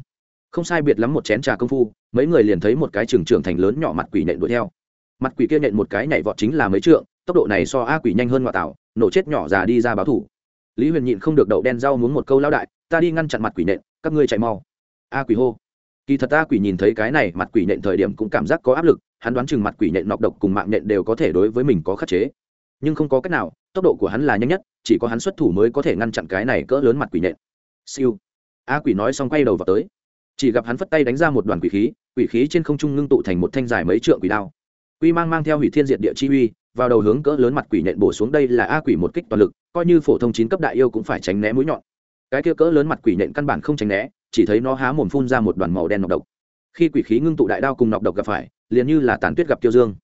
Không sai biệt lắm một chén trà công phu, mấy người liền thấy một cái trường trưởng thành lớn nhỏ mặt quỷ nện đuổi theo mặt quỷ kia nện một cái nhảy vọt chính là mấy trượng tốc độ này so a quỷ nhanh hơn ngoại tảo, nổ chết nhỏ già đi ra báo thủ. Lý huyền nhịn không được đậu đen rau muốn một câu lao đại ta đi ngăn chặn mặt quỷ nện các ngươi chạy mau. A quỷ hô. Kỳ thật a quỷ nhìn thấy cái này mặt quỷ nện thời điểm cũng cảm giác có áp lực hắn đoán chừng mặt quỷ nện nọc độc cùng mạng nện đều có thể đối với mình có khắc chế. Nhưng không có cách nào tốc độ của hắn là nhanh nhất chỉ có hắn xuất thủ mới có thể ngăn chặn cái này cỡ lớn mặt quỷ nện. Siêu. A quỷ nói xong quay đầu vào tới. Chỉ gặp hắn phất tay đánh ra một đoàn quỷ khí quỷ khí trên không trung ngưng tụ thành một thanh dài mấy trượng quỷ đao quy mang mang theo hủy thiên diệt địa chi uy, vào đầu hướng cỡ lớn mặt quỷ nện bổ xuống đây là a quỷ một kích toàn lực, coi như phổ thông chín cấp đại yêu cũng phải tránh né mũi nhọn. Cái kia cỡ lớn mặt quỷ nện căn bản không tránh né, chỉ thấy nó há mồm phun ra một đoàn màu đen nọc độc. Khi quỷ khí ngưng tụ đại đao cùng nọc độc gặp phải, liền như là tàn tuyết gặp tiêu dương.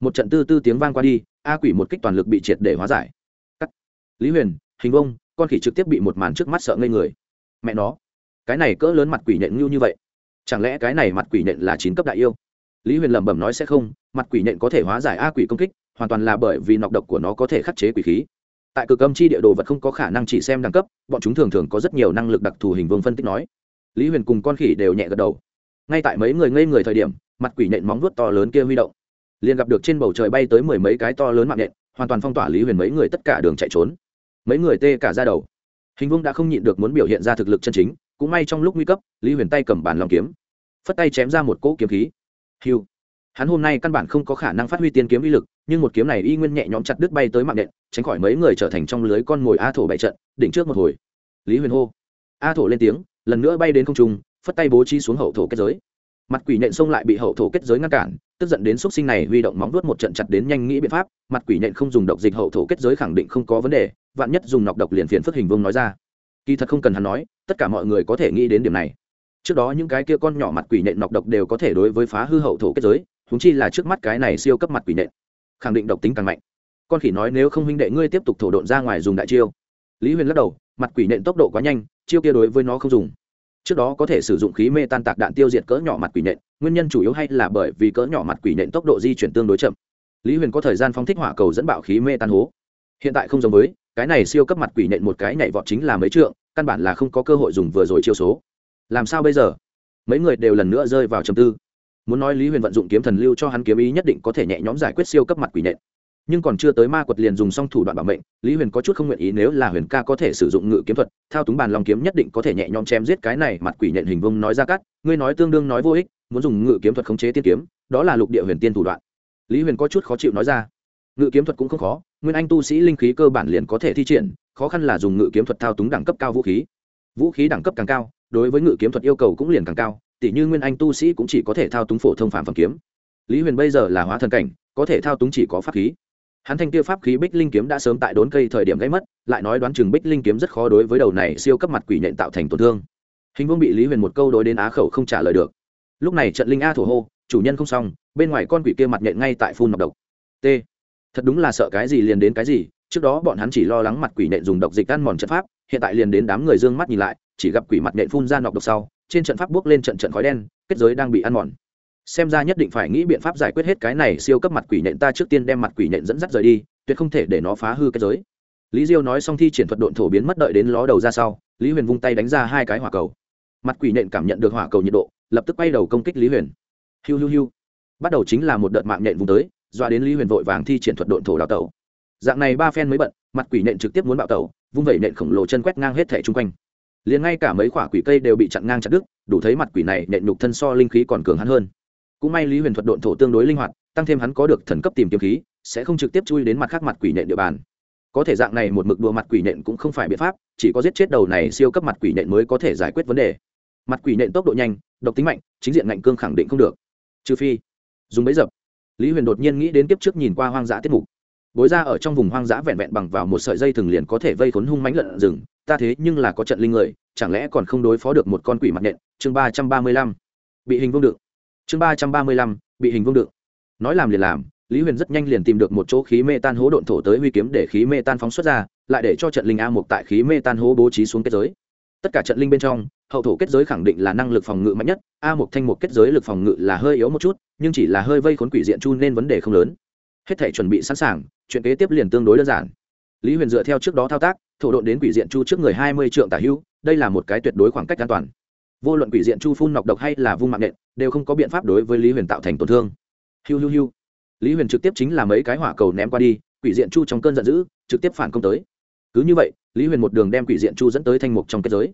Một trận tư tư tiếng vang qua đi, a quỷ một kích toàn lực bị triệt để hóa giải. Cắt. Lý huyền, hình ông con khỉ trực tiếp bị một màn trước mắt sợ ngây người. Mẹ nó. Cái này cỡ lớn mặt quỷ nện ngưu như vậy. Chẳng lẽ cái này mặt quỷ nện là chín cấp đại yêu? Lý huyền lẩm bẩm nói sẽ không, mặt quỷ nện có thể hóa giải a quỷ công kích, hoàn toàn là bởi vì nọc độc của nó có thể khắc chế quỷ khí. Tại cực âm chi địa đồ vật không có khả năng chỉ xem đẳng cấp, bọn chúng thường thường có rất nhiều năng lực đặc thù hình vương phân tích nói. Lý huyền cùng con khỉ đều nhẹ gật đầu. Ngay tại mấy người ngây người thời điểm, mặt quỷ nện móng vuốt to lớn kia huy động. Liền gặp được trên bầu trời bay tới mười mấy cái to lớn mạng nện hoàn toàn phong tỏa lý huyền mấy người tất cả đường chạy trốn. Mấy người tê cả ra đầu. Hình vương đã không nhịn được muốn biểu hiện ra thực lực chân chính, cũng may trong lúc nguy cấp, lý huyền tay cầm bàn lòng kiếm. Phất tay chém ra một cỗ kiếm khí hiu hắn hôm nay căn bản không có khả năng phát huy tiên kiếm uy lực, nhưng một kiếm này y nguyên nhẹ nhõm chặt đứt bay tới mạng nện, tránh khỏi mấy người trở thành trong lưới con mồi a thổ bại trận, đỉnh trước một hồi. Lý huyền hô. A thổ lên tiếng, lần nữa bay đến không trung, phất tay bố trí xuống hậu thổ kết giới. Mặt quỷ nện xông lại bị hậu thổ kết giới ngăn cản, tức giận đến xúc sinh này huy động móng vuốt một trận chặt đến nhanh nghĩ biện pháp, mặt quỷ nện không dùng độc dịch hậu thổ kết giới khẳng định không có vấn đề, vạn nhất dùng nọc độc liền phiền phức hình vương nói ra. Kỳ thật không cần hắn nói, tất cả mọi người có thể nghĩ đến điểm này trước đó những cái kia con nhỏ mặt quỷ nện nọc độc đều có thể đối với phá hư hậu thổ kết giới húng chi là trước mắt cái này siêu cấp mặt quỷ nện khẳng định độc tính càng mạnh. Con khỉ nói nếu không huynh đệ ngươi tiếp tục thổ độn ra ngoài dùng đại chiêu. Lý huyền lắc đầu, mặt quỷ nện tốc độ quá nhanh, chiêu kia đối với nó không dùng. Trước đó có thể sử dụng khí mê tan tạc đạn tiêu diệt cỡ nhỏ mặt quỷ nện nguyên nhân chủ yếu hay là bởi vì cỡ nhỏ mặt quỷ nện tốc độ di chuyển tương đối chậm. Lý huyền có thời gian phóng thích hỏa cầu dẫn bạo khí mê tan hố. Hiện tại không giống với, cái này siêu cấp mặt quỷ nện một cái nhảy vọt chính là mấy trượng, căn bản là không có cơ hội dùng vừa rồi chiêu số làm sao bây giờ? Mấy người đều lần nữa rơi vào trầm tư. Muốn nói lý huyền vận dụng kiếm thần lưu cho hắn kiếm ý nhất định có thể nhẹ nhõm giải quyết siêu cấp mặt quỷ nện. Nhưng còn chưa tới ma quật liền dùng xong thủ đoạn bảo mệnh, lý huyền có chút không nguyện ý nếu là huyền ca có thể sử dụng ngự kiếm thuật, thao túng bàn lòng kiếm nhất định có thể nhẹ nhõm chém giết cái này mặt quỷ nện hình vông nói ra cắt. Ngươi nói tương đương nói vô ích, muốn dùng ngự kiếm thuật khống chế tiên kiếm, đó là lục địa huyền tiên thủ đoạn. Lý huyền có chút khó chịu nói ra. Ngự kiếm thuật cũng không khó, nguyên anh tu sĩ linh khí cơ bản liền có thể thi triển, khó khăn là dùng ngự kiếm thuật thao túng đẳng cấp cao vũ khí. Vũ khí đẳng cấp càng cao đối với ngự kiếm thuật yêu cầu cũng liền càng cao tỷ như nguyên anh tu sĩ cũng chỉ có thể thao túng phổ thông phạm phẩm kiếm. Lý huyền bây giờ là hóa thần cảnh, có thể thao túng chỉ có pháp khí. Hắn thanh kia pháp khí bích linh kiếm đã sớm tại đốn cây thời điểm gây mất, lại nói đoán chừng bích linh kiếm rất khó đối với đầu này siêu cấp mặt quỷ nhện tạo thành tổn thương. Hình vương bị lý huyền một câu đối đến á khẩu không trả lời được. Lúc này trận linh a thổ hô, chủ nhân không xong, bên ngoài con quỷ kia mặt nhện ngay tại phun nọc độc. T. Thật đúng là sợ cái gì liền đến cái gì, trước đó bọn hắn chỉ lo lắng mặt quỷ nện dùng độc dịch ăn mòn chất pháp, hiện tại liền đến đám người dương mắt nhìn lại chỉ gặp quỷ mặt nện phun ra nọc độc sau, trên trận pháp bước lên trận trận khói đen, kết giới đang bị ăn mòn. Xem ra nhất định phải nghĩ biện pháp giải quyết hết cái này siêu cấp mặt quỷ nện ta trước tiên đem mặt quỷ nện dẫn dắt rời đi, tuyệt không thể để nó phá hư kết giới. Lý diêu nói xong thi triển thuật độn thổ biến mất đợi đến ló đầu ra sau, lý huyền vung tay đánh ra hai cái hỏa cầu. Mặt quỷ nện cảm nhận được hỏa cầu nhiệt độ, lập tức bay đầu công kích lý huyền. Hiu hiu hiu. Bắt đầu chính là một đợt mạng nện vùng tới doa đến lý huyền vội vàng thi triển thuật độn thổ đào tẩu. Dạng này ba phen mới bận, mặt quỷ nện trực tiếp muốn bạo tẩu, vung vẩy nện khổng lồ chân quét ngang hết thẻ chung quanh liền ngay cả mấy quả quỷ cây đều bị chặn ngang chặt đứt, đủ thấy mặt quỷ này nện nhục thân so linh khí còn cường hắn hơn. Cũng may lý huyền thuật độn thổ tương đối linh hoạt, tăng thêm hắn có được thần cấp tìm kiếm khí, sẽ không trực tiếp chui đến mặt khác mặt quỷ nện địa bàn. Có thể dạng này một mực đùa mặt quỷ nện cũng không phải biện pháp, chỉ có giết chết đầu này siêu cấp mặt quỷ nện mới có thể giải quyết vấn đề. Mặt quỷ nện tốc độ nhanh, độc tính mạnh, chính diện ngạnh cương khẳng định không được. Trừ phi, dùng bấy dập. Lý huyền đột nhiên nghĩ đến kiếp trước nhìn qua hoang dã tiết mục bối ra ở trong vùng hoang dã vẹn vẹn bằng vào một sợi dây thừng liền có thể vây khốn hung mánh lợn rừng. Ta thế nhưng là có trận linh người, chẳng lẽ còn không đối phó được một con quỷ mặt nện? Chương ba trăm ba mươi lăm. Bị hình vương đựng chương ba trăm ba mươi lăm. Bị hình vương đựng nói làm liền làm, lý huyền rất nhanh liền tìm được một chỗ khí mê tan hố độn thổ tới huy kiếm để khí mê tan phóng xuất ra, lại để cho trận linh a một tại khí mê tan hố bố trí xuống kết giới. Tất cả trận linh bên trong, hậu thổ kết giới khẳng định là năng lực phòng ngự mạnh nhất, a một thanh một kết giới lực phòng ngự là hơi yếu một chút, nhưng chỉ là hơi vây khốn quỷ diện chu nên vấn đề không lớn hết thể chuẩn bị sẵn sàng, chuyện kế tiếp liền tương đối đơn giản. Lý huyền dựa theo trước đó thao tác, thổ độn đến quỷ diện chu trước người hai mươi trượng tả hữu, đây là một cái tuyệt đối khoảng cách an toàn. Vô luận quỷ diện chu phun nọc độc hay là vung mạng nện, đều không có biện pháp đối với lý huyền tạo thành tổn thương. Hiu hiu hiu. Lý huyền trực tiếp chính là mấy cái hỏa cầu ném qua đi, quỷ diện chu trong cơn giận dữ, trực tiếp phản công tới. Cứ như vậy, lý huyền một đường đem quỷ diện chu dẫn tới thanh mục trong kết giới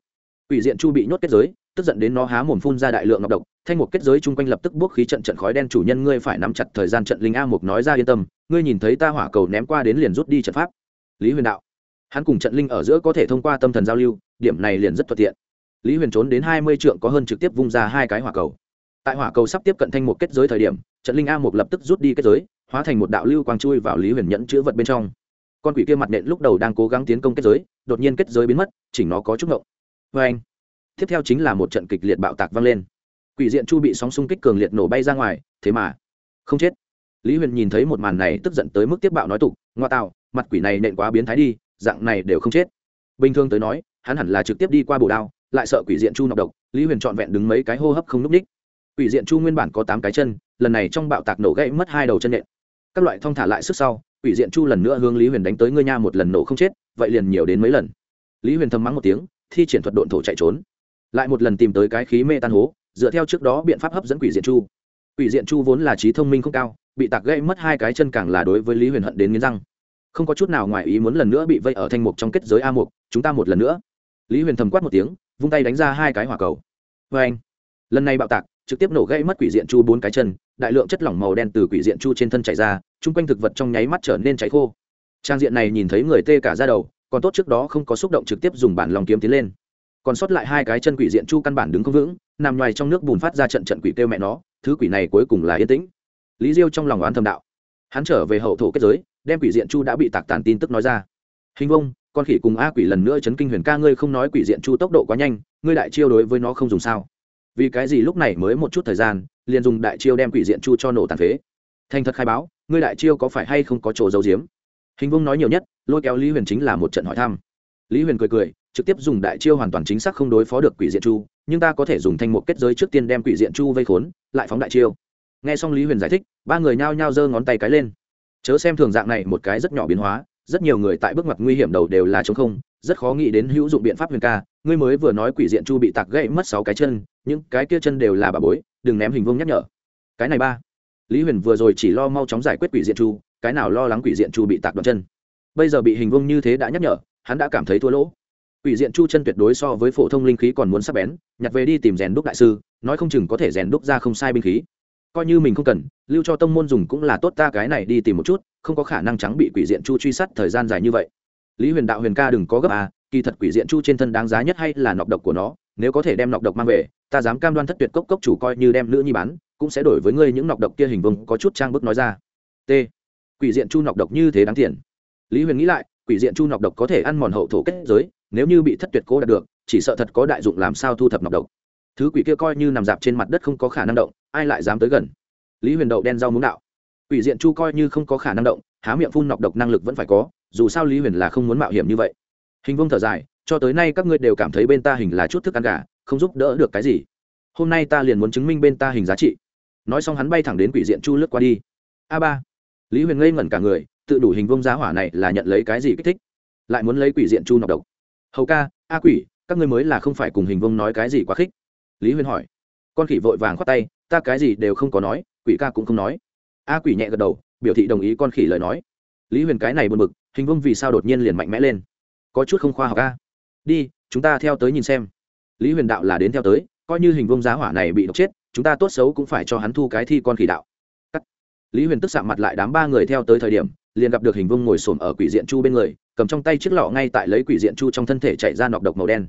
quỷ diện chu bị nhốt kết giới, tức giận đến nó há mồm phun ra đại lượng ngọc độc, thanh mục kết giới chung quanh lập tức bốc khí trận trận khói đen, chủ nhân ngươi phải nắm chặt thời gian trận linh a mục nói ra yên tâm, ngươi nhìn thấy ta hỏa cầu ném qua đến liền rút đi trận pháp. Lý huyền đạo. Hắn cùng trận linh ở giữa có thể thông qua tâm thần giao lưu, điểm này liền rất thuận tiện. Lý huyền trốn đến hai mươi trượng có hơn trực tiếp vung ra hai cái hỏa cầu. Tại hỏa cầu sắp tiếp cận thanh mục kết giới thời điểm, trận linh a mục lập tức rút đi kết giới, hóa thành một đạo lưu quang chui vào lý huyền nhẫn chữ vật bên trong. Con quỷ kia mặt nện lúc đầu đang cố gắng tiến công kết giới, đột nhiên kết giới biến mất, chỉnh nó có chút ngộng vê anh. Tiếp theo chính là một trận kịch liệt bạo tạc vang lên. Quỷ diện chu bị sóng xung kích cường liệt nổ bay ra ngoài, thế mà không chết. Lý huyền nhìn thấy một màn này tức giận tới mức tiếp bạo nói tục, ngoa tạo, mặt quỷ này nện quá biến thái đi, dạng này đều không chết. Bình thường tới nói, hắn hẳn là trực tiếp đi qua bồ đao, lại sợ quỷ diện chu nọc độc, lý huyền trọn vẹn đứng mấy cái hô hấp không núp ních. Quỷ diện chu nguyên bản có tám cái chân, lần này trong bạo tạc nổ gãy mất hai đầu chân nện. Các loại thong thả lại sức sau, quỷ diện chu lần nữa hướng lý huyền đánh tới ngươi nha một lần nổ không chết, vậy liền nhiều đến mấy lần. Lý huyền thầm mắng một tiếng thi triển thuật độn thổ chạy trốn. Lại một lần tìm tới cái khí mê tan hố, dựa theo trước đó biện pháp hấp dẫn quỷ diện chu. Quỷ diện chu vốn là trí thông minh không cao, bị tạc gãy mất hai cái chân càng là đối với lý huyền hận đến nghiến răng. Không có chút nào ngoài ý muốn lần nữa bị vây ở thanh mục trong kết giới a mục, chúng ta một lần nữa. Lý huyền thầm quát một tiếng, vung tay đánh ra hai cái hỏa cầu. Vê anh, lần này bạo tạc, trực tiếp nổ gãy mất quỷ diện chu bốn cái chân, đại lượng chất lỏng màu đen từ quỷ diện chu trên thân chảy ra, chung quanh thực vật trong nháy mắt trở nên cháy khô. Trang diện này nhìn thấy người tê cả ra đầu còn tốt trước đó không có xúc động trực tiếp dùng bản lòng kiếm tiến lên. Còn sót lại hai cái chân quỷ diện chu căn bản đứng không vững, nằm ngoài trong nước bùn phát ra trận trận quỷ kêu mẹ nó, thứ quỷ này cuối cùng là yên tĩnh. Lý diêu trong lòng oán thầm đạo. Hắn trở về hậu thổ kết giới, đem quỷ diện chu đã bị tạc tàn tin tức nói ra. Hình vông, con khỉ cùng a quỷ lần nữa chấn kinh huyền ca ngươi không nói quỷ diện chu tốc độ quá nhanh, ngươi đại chiêu đối với nó không dùng sao? Vì cái gì lúc này mới một chút thời gian, liền dùng đại chiêu đem quỷ diện chu cho nổ tàn phế? Thành thật khai báo, ngươi đại chiêu có phải hay không có chỗ giấu giếm? Hình vông nói nhiều nhất, lôi kéo lý huyền chính là một trận hỏi thăm. Lý huyền cười cười, trực tiếp dùng đại chiêu hoàn toàn chính xác không đối phó được quỷ diện chu, nhưng ta có thể dùng thanh mục kết giới trước tiên đem quỷ diện chu vây khốn, lại phóng đại chiêu. Nghe xong lý huyền giải thích, ba người nhao nhao giơ ngón tay cái lên. Chớ xem thường dạng này một cái rất nhỏ biến hóa, rất nhiều người tại bước ngoặt nguy hiểm đầu đều là chống không, rất khó nghĩ đến hữu dụng biện pháp huyền ca. Ngươi mới vừa nói quỷ diện chu bị tạc gãy mất sáu cái chân, những cái kia chân đều là bà bối, đừng ném hình vông nhắc nhở. Cái này ba. Lý huyền vừa rồi chỉ lo mau chóng giải quyết quỷ diện chu cái nào lo lắng quỷ diện chu bị tạc đoạn chân. Bây giờ bị hình vông như thế đã nhắc nhở, hắn đã cảm thấy thua lỗ. Quỷ diện chu chân tuyệt đối so với phổ thông linh khí còn muốn sắp bén, nhặt về đi tìm rèn đúc đại sư, nói không chừng có thể rèn đúc ra không sai binh khí. Coi như mình không cần, lưu cho tông môn dùng cũng là tốt ta cái này đi tìm một chút, không có khả năng trắng bị quỷ diện chu truy sát thời gian dài như vậy. Lý huyền đạo huyền ca đừng có gấp à kỳ thật quỷ diện chu trên thân đáng giá nhất hay là nọc độc của nó, nếu có thể đem nọc độc mang về, ta dám cam đoan thất tuyệt cốc cốc chủ coi như đem nữ nhi bán, cũng sẽ đổi với ngươi những nọc độc kia hình vông có chút trang bức nói ra. T quỷ diện chu nọc độc như thế đáng tiền. Lý huyền nghĩ lại, quỷ diện chu nọc độc có thể ăn mòn hậu thổ kết giới, nếu như bị thất tuyệt cố đạt được, chỉ sợ thật có đại dụng làm sao thu thập nọc độc. Thứ quỷ kia coi như nằm dạp trên mặt đất không có khả năng động, ai lại dám tới gần? Lý huyền đậu đen rau muống đạo. Quỷ diện chu coi như không có khả năng động, há miệng phun nọc độc năng lực vẫn phải có, dù sao lý huyền là không muốn mạo hiểm như vậy. Hình vông thở dài, cho tới nay các ngươi đều cảm thấy bên ta hình là chút thức ăn gà, không giúp đỡ được cái gì. Hôm nay ta liền muốn chứng minh bên ta hình giá trị. Nói xong hắn bay thẳng đến quỷ diện chu lướt qua đi. A ba lý huyền ngây ngẩn cả người, tự đủ hình vông giá hỏa này là nhận lấy cái gì kích thích? Lại muốn lấy quỷ diện chu nọc độc. Hầu ca, a quỷ, các ngươi mới là không phải cùng hình vông nói cái gì quá khích. Lý huyền hỏi. Con khỉ vội vàng khoát tay, ta cái gì đều không có nói, quỷ ca cũng không nói. A quỷ nhẹ gật đầu, biểu thị đồng ý con khỉ lời nói. Lý huyền cái này buồn bực, hình vông vì sao đột nhiên liền mạnh mẽ lên? Có chút không khoa học ca đi, chúng ta theo tới nhìn xem. Lý huyền đạo là đến theo tới, coi như hình vông giá hỏa này bị độc chết, chúng ta tốt xấu cũng phải cho hắn thu cái thi con khỉ đạo lý huyền tức sạm mặt lại đám ba người theo tới thời điểm, liền gặp được hình vương ngồi xổm ở quỷ diện chu bên người, cầm trong tay chiếc lọ ngay tại lấy quỷ diện chu trong thân thể chạy ra nọc độc màu đen.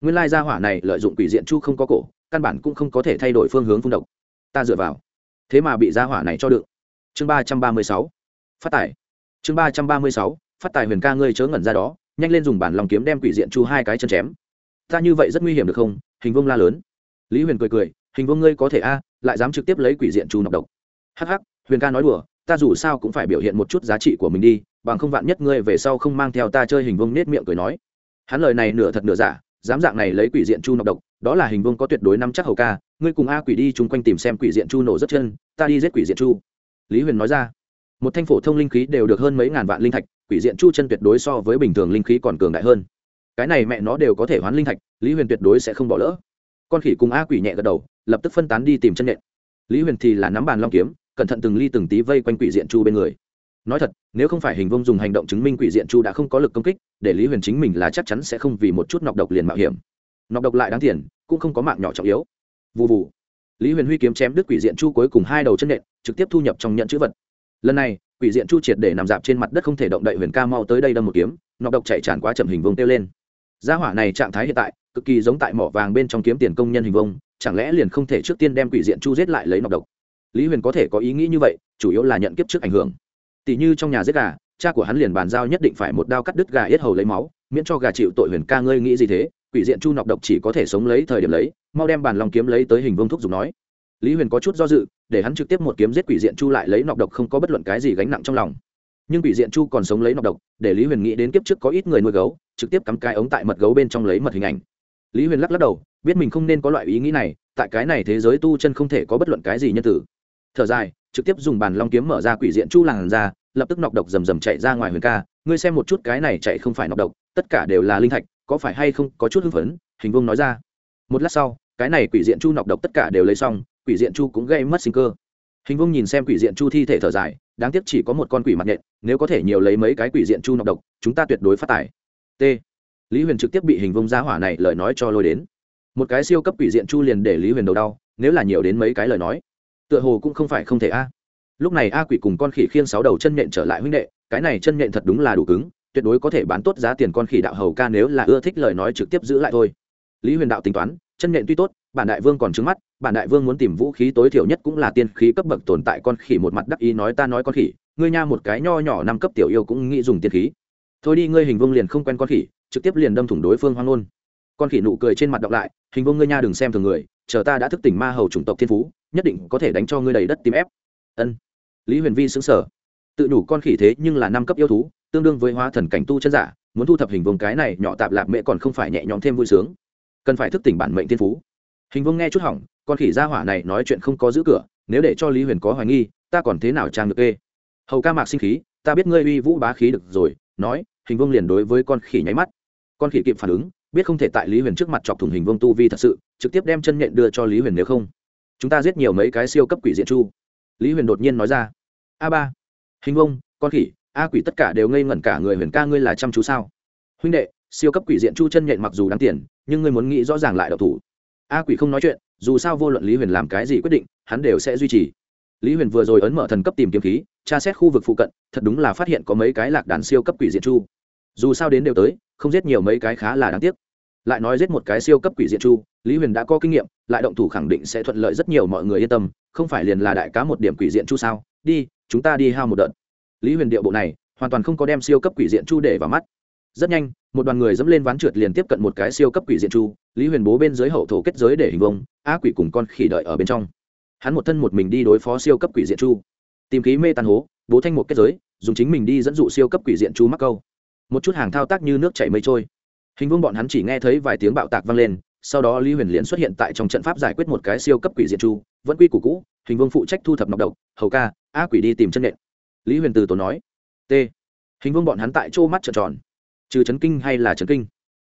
Nguyên lai gia hỏa này lợi dụng quỷ diện chu không có cổ, căn bản cũng không có thể thay đổi phương hướng phun độc. Ta dựa vào. Thế mà bị gia hỏa này cho đựng. Chương ba trăm ba mươi sáu. Phát tài. Chương ba trăm ba mươi sáu. Phát tài huyền ca ngươi chớ ngẩn ra đó, nhanh lên dùng bản lòng kiếm đem quỷ diện chu hai cái chân chém. Ta như vậy rất nguy hiểm được không? Hình vương la lớn. Lý huyền cười cười, hình vương ngươi có thể a, lại dám trực tiếp lấy quỷ diện chu nọc độc. Hh huyền ca nói đùa, ta dù sao cũng phải biểu hiện một chút giá trị của mình đi, bằng không vạn nhất ngươi về sau không mang theo ta chơi hình vông nết miệng cười nói. Hắn lời này nửa thật nửa giả, dám dạng này lấy quỷ diện chu nọc độc, đó là hình vông có tuyệt đối nắm chắc hầu ca, ngươi cùng a quỷ đi chung quanh tìm xem quỷ diện chu nổ rất chân, ta đi giết quỷ diện chu. Lý huyền nói ra, một thanh phổ thông linh khí đều được hơn mấy ngàn vạn linh thạch, quỷ diện chu chân tuyệt đối so với bình thường linh khí còn cường đại hơn. Cái này mẹ nó đều có thể hoán linh thạch, lý huyền tuyệt đối sẽ không bỏ lỡ. Con khỉ cùng a quỷ nhẹ gật đầu, lập tức phân tán đi tìm chân nhện. Lý huyền thì là nắm bàn long kiếm cẩn thận từng ly từng tí vây quanh quỷ diện chu bên người. Nói thật, nếu không phải hình vông dùng hành động chứng minh quỷ diện chu đã không có lực công kích, để lý huyền chính mình là chắc chắn sẽ không vì một chút nọc độc liền mạo hiểm. Nọc độc lại đáng tiền, cũng không có mạng nhỏ trọng yếu. Vụ vụ lý huyền huy kiếm chém đứt quỷ diện chu cuối cùng hai đầu chân nện, trực tiếp thu nhập trong nhận chữ vật. Lần này, quỷ diện chu triệt để nằm dạp trên mặt đất không thể động đậy huyền ca mau tới đây đâm một kiếm, nọc độc chạy tràn quá chậm hình vông kêu lên. Gia hỏa này trạng thái hiện tại, cực kỳ giống tại mỏ vàng bên trong kiếm tiền công nhân hình vông, chẳng lẽ liền không thể trước tiên đem quỷ diện chu giết lại lấy nọc độc? Lý huyền có thể có ý nghĩ như vậy, chủ yếu là nhận kiếp trước ảnh hưởng. Tỷ như trong nhà giết gà, cha của hắn liền bàn giao nhất định phải một đao cắt đứt gà yết hầu lấy máu, miễn cho gà chịu tội huyền ca ngươi nghĩ gì thế? Quỷ diện chu nọc độc chỉ có thể sống lấy thời điểm lấy, mau đem bàn lòng kiếm lấy tới hình vông thúc dùng nói. Lý huyền có chút do dự, để hắn trực tiếp một kiếm giết quỷ diện chu lại lấy nọc độc không có bất luận cái gì gánh nặng trong lòng. Nhưng quỷ diện chu còn sống lấy nọc độc, để lý huyền nghĩ đến kiếp trước có ít người nuôi gấu, trực tiếp cắm cái ống tại mật gấu bên trong lấy mật hình ảnh. Lý huyền lắc lắc đầu, biết mình không nên có loại ý nghĩ này, tại cái này thế giới tu chân không thể có bất luận cái gì nhân tử thở dài, trực tiếp dùng bàn long kiếm mở ra quỷ diện chu làng ra, lập tức nọc độc rầm rầm chạy ra ngoài huyền ca. Ngươi xem một chút cái này chạy không phải nọc độc, tất cả đều là linh thạch, có phải hay không có chút hưng phấn? Hình vương nói ra. Một lát sau, cái này quỷ diện chu nọc độc tất cả đều lấy xong, quỷ diện chu cũng gây mất sinh cơ. Hình vương nhìn xem quỷ diện chu thi thể thở dài, đáng tiếc chỉ có một con quỷ mặt nhện, nếu có thể nhiều lấy mấy cái quỷ diện chu nọc độc, chúng ta tuyệt đối phát tài. T. Lý huyền trực tiếp bị hình vông giá hỏa này lời nói cho lôi đến. Một cái siêu cấp quỷ diện chu liền để lý huyền đầu đau, nếu là nhiều đến mấy cái lời nói tựa hồ cũng không phải không thể a. À. Lúc này a quỷ cùng con khỉ khiêng sáu đầu chân nhện trở lại huynh đệ, cái này chân nhện thật đúng là đủ cứng, tuyệt đối có thể bán tốt giá tiền con khỉ đạo hầu ca nếu là ưa thích lời nói trực tiếp giữ lại thôi. Lý huyền đạo tính toán, chân nhện tuy tốt, bản đại vương còn trứng mắt, bản đại vương muốn tìm vũ khí tối thiểu nhất cũng là tiên khí cấp bậc tồn tại con khỉ một mặt đắc ý nói ta nói con khỉ, ngươi nha một cái nho nhỏ năm cấp tiểu yêu cũng nghĩ dùng tiên khí. Thôi đi, ngươi hình vương liền không quen con khỉ, trực tiếp liền đâm thủng đối phương hoang ngôn. Con khỉ nụ cười trên mặt đọc lại, hình vương ngươi nha đừng xem thường người chờ ta đã thức tỉnh ma hầu chủng tộc thiên phú, nhất định có thể đánh cho ngươi đầy đất tìm ép. Ân. Lý huyền vi xứng sở tự đủ con khỉ thế nhưng là năm cấp yêu thú, tương đương với hóa thần cảnh tu chân giả, muốn thu thập hình vùng cái này nhỏ tạp lạp mẹ còn không phải nhẹ nhõm thêm vui sướng. Cần phải thức tỉnh bản mệnh thiên phú. Hình vương nghe chút hỏng, con khỉ gia hỏa này nói chuyện không có giữ cửa, nếu để cho lý huyền có hoài nghi, ta còn thế nào trang được ê hầu ca mạc sinh khí, ta biết ngươi uy vũ bá khí được rồi, nói, hình vương liền đối với con khỉ nháy mắt. Con khỉ kịp phản ứng biết không thể tại lý huyền trước mặt chọc thủng hình vương tu vi thật sự, trực tiếp đem chân nhện đưa cho lý huyền nếu không. Chúng ta giết nhiều mấy cái siêu cấp quỷ diện chu. Lý huyền đột nhiên nói ra. A ba. Hình vông con khỉ, a quỷ tất cả đều ngây ngẩn cả người huyền ca ngươi là chăm chú sao? Huynh đệ, siêu cấp quỷ diện chu chân nhện mặc dù đáng tiền, nhưng ngươi muốn nghĩ rõ ràng lại đậu thủ. A quỷ không nói chuyện, dù sao vô luận lý huyền làm cái gì quyết định, hắn đều sẽ duy trì. Lý huyền vừa rồi ấn mở thần cấp tìm kiếm khí, tra xét khu vực phụ cận, thật đúng là phát hiện có mấy cái lạc đàn siêu cấp quỷ diện chu. Dù sao đến đều tới không giết nhiều mấy cái khá là đáng tiếc. Lại nói giết một cái siêu cấp quỷ diện chu, lý huyền đã có kinh nghiệm, lại động thủ khẳng định sẽ thuận lợi rất nhiều mọi người yên tâm, không phải liền là đại cá một điểm quỷ diện chu sao? Đi, chúng ta đi hao một đợt. Lý huyền điệu bộ này, hoàn toàn không có đem siêu cấp quỷ diện chu để vào mắt. Rất nhanh, một đoàn người dẫm lên ván trượt liền tiếp cận một cái siêu cấp quỷ diện chu, lý huyền bố bên dưới hậu thổ kết giới để hình vông á quỷ cùng con khỉ đợi ở bên trong. Hắn một thân một mình đi đối phó siêu cấp quỷ diện chu. Tìm khí mê tàn hố, bố thanh một kết giới, dùng chính mình đi dẫn dụ siêu cấp quỷ diện chu mắc câu một chút hàng thao tác như nước chảy mây trôi. Hình vương bọn hắn chỉ nghe thấy vài tiếng bạo tạc vang lên, sau đó lý huyền liền xuất hiện tại trong trận pháp giải quyết một cái siêu cấp quỷ diện chu, vẫn quy củ cũ, hình vương phụ trách thu thập nọc độc, hầu ca, a quỷ đi tìm chân nện. Lý huyền từ tổ nói, t. Hình vương bọn hắn tại chỗ mắt trợn tròn. Trừ chấn kinh hay là chấn kinh?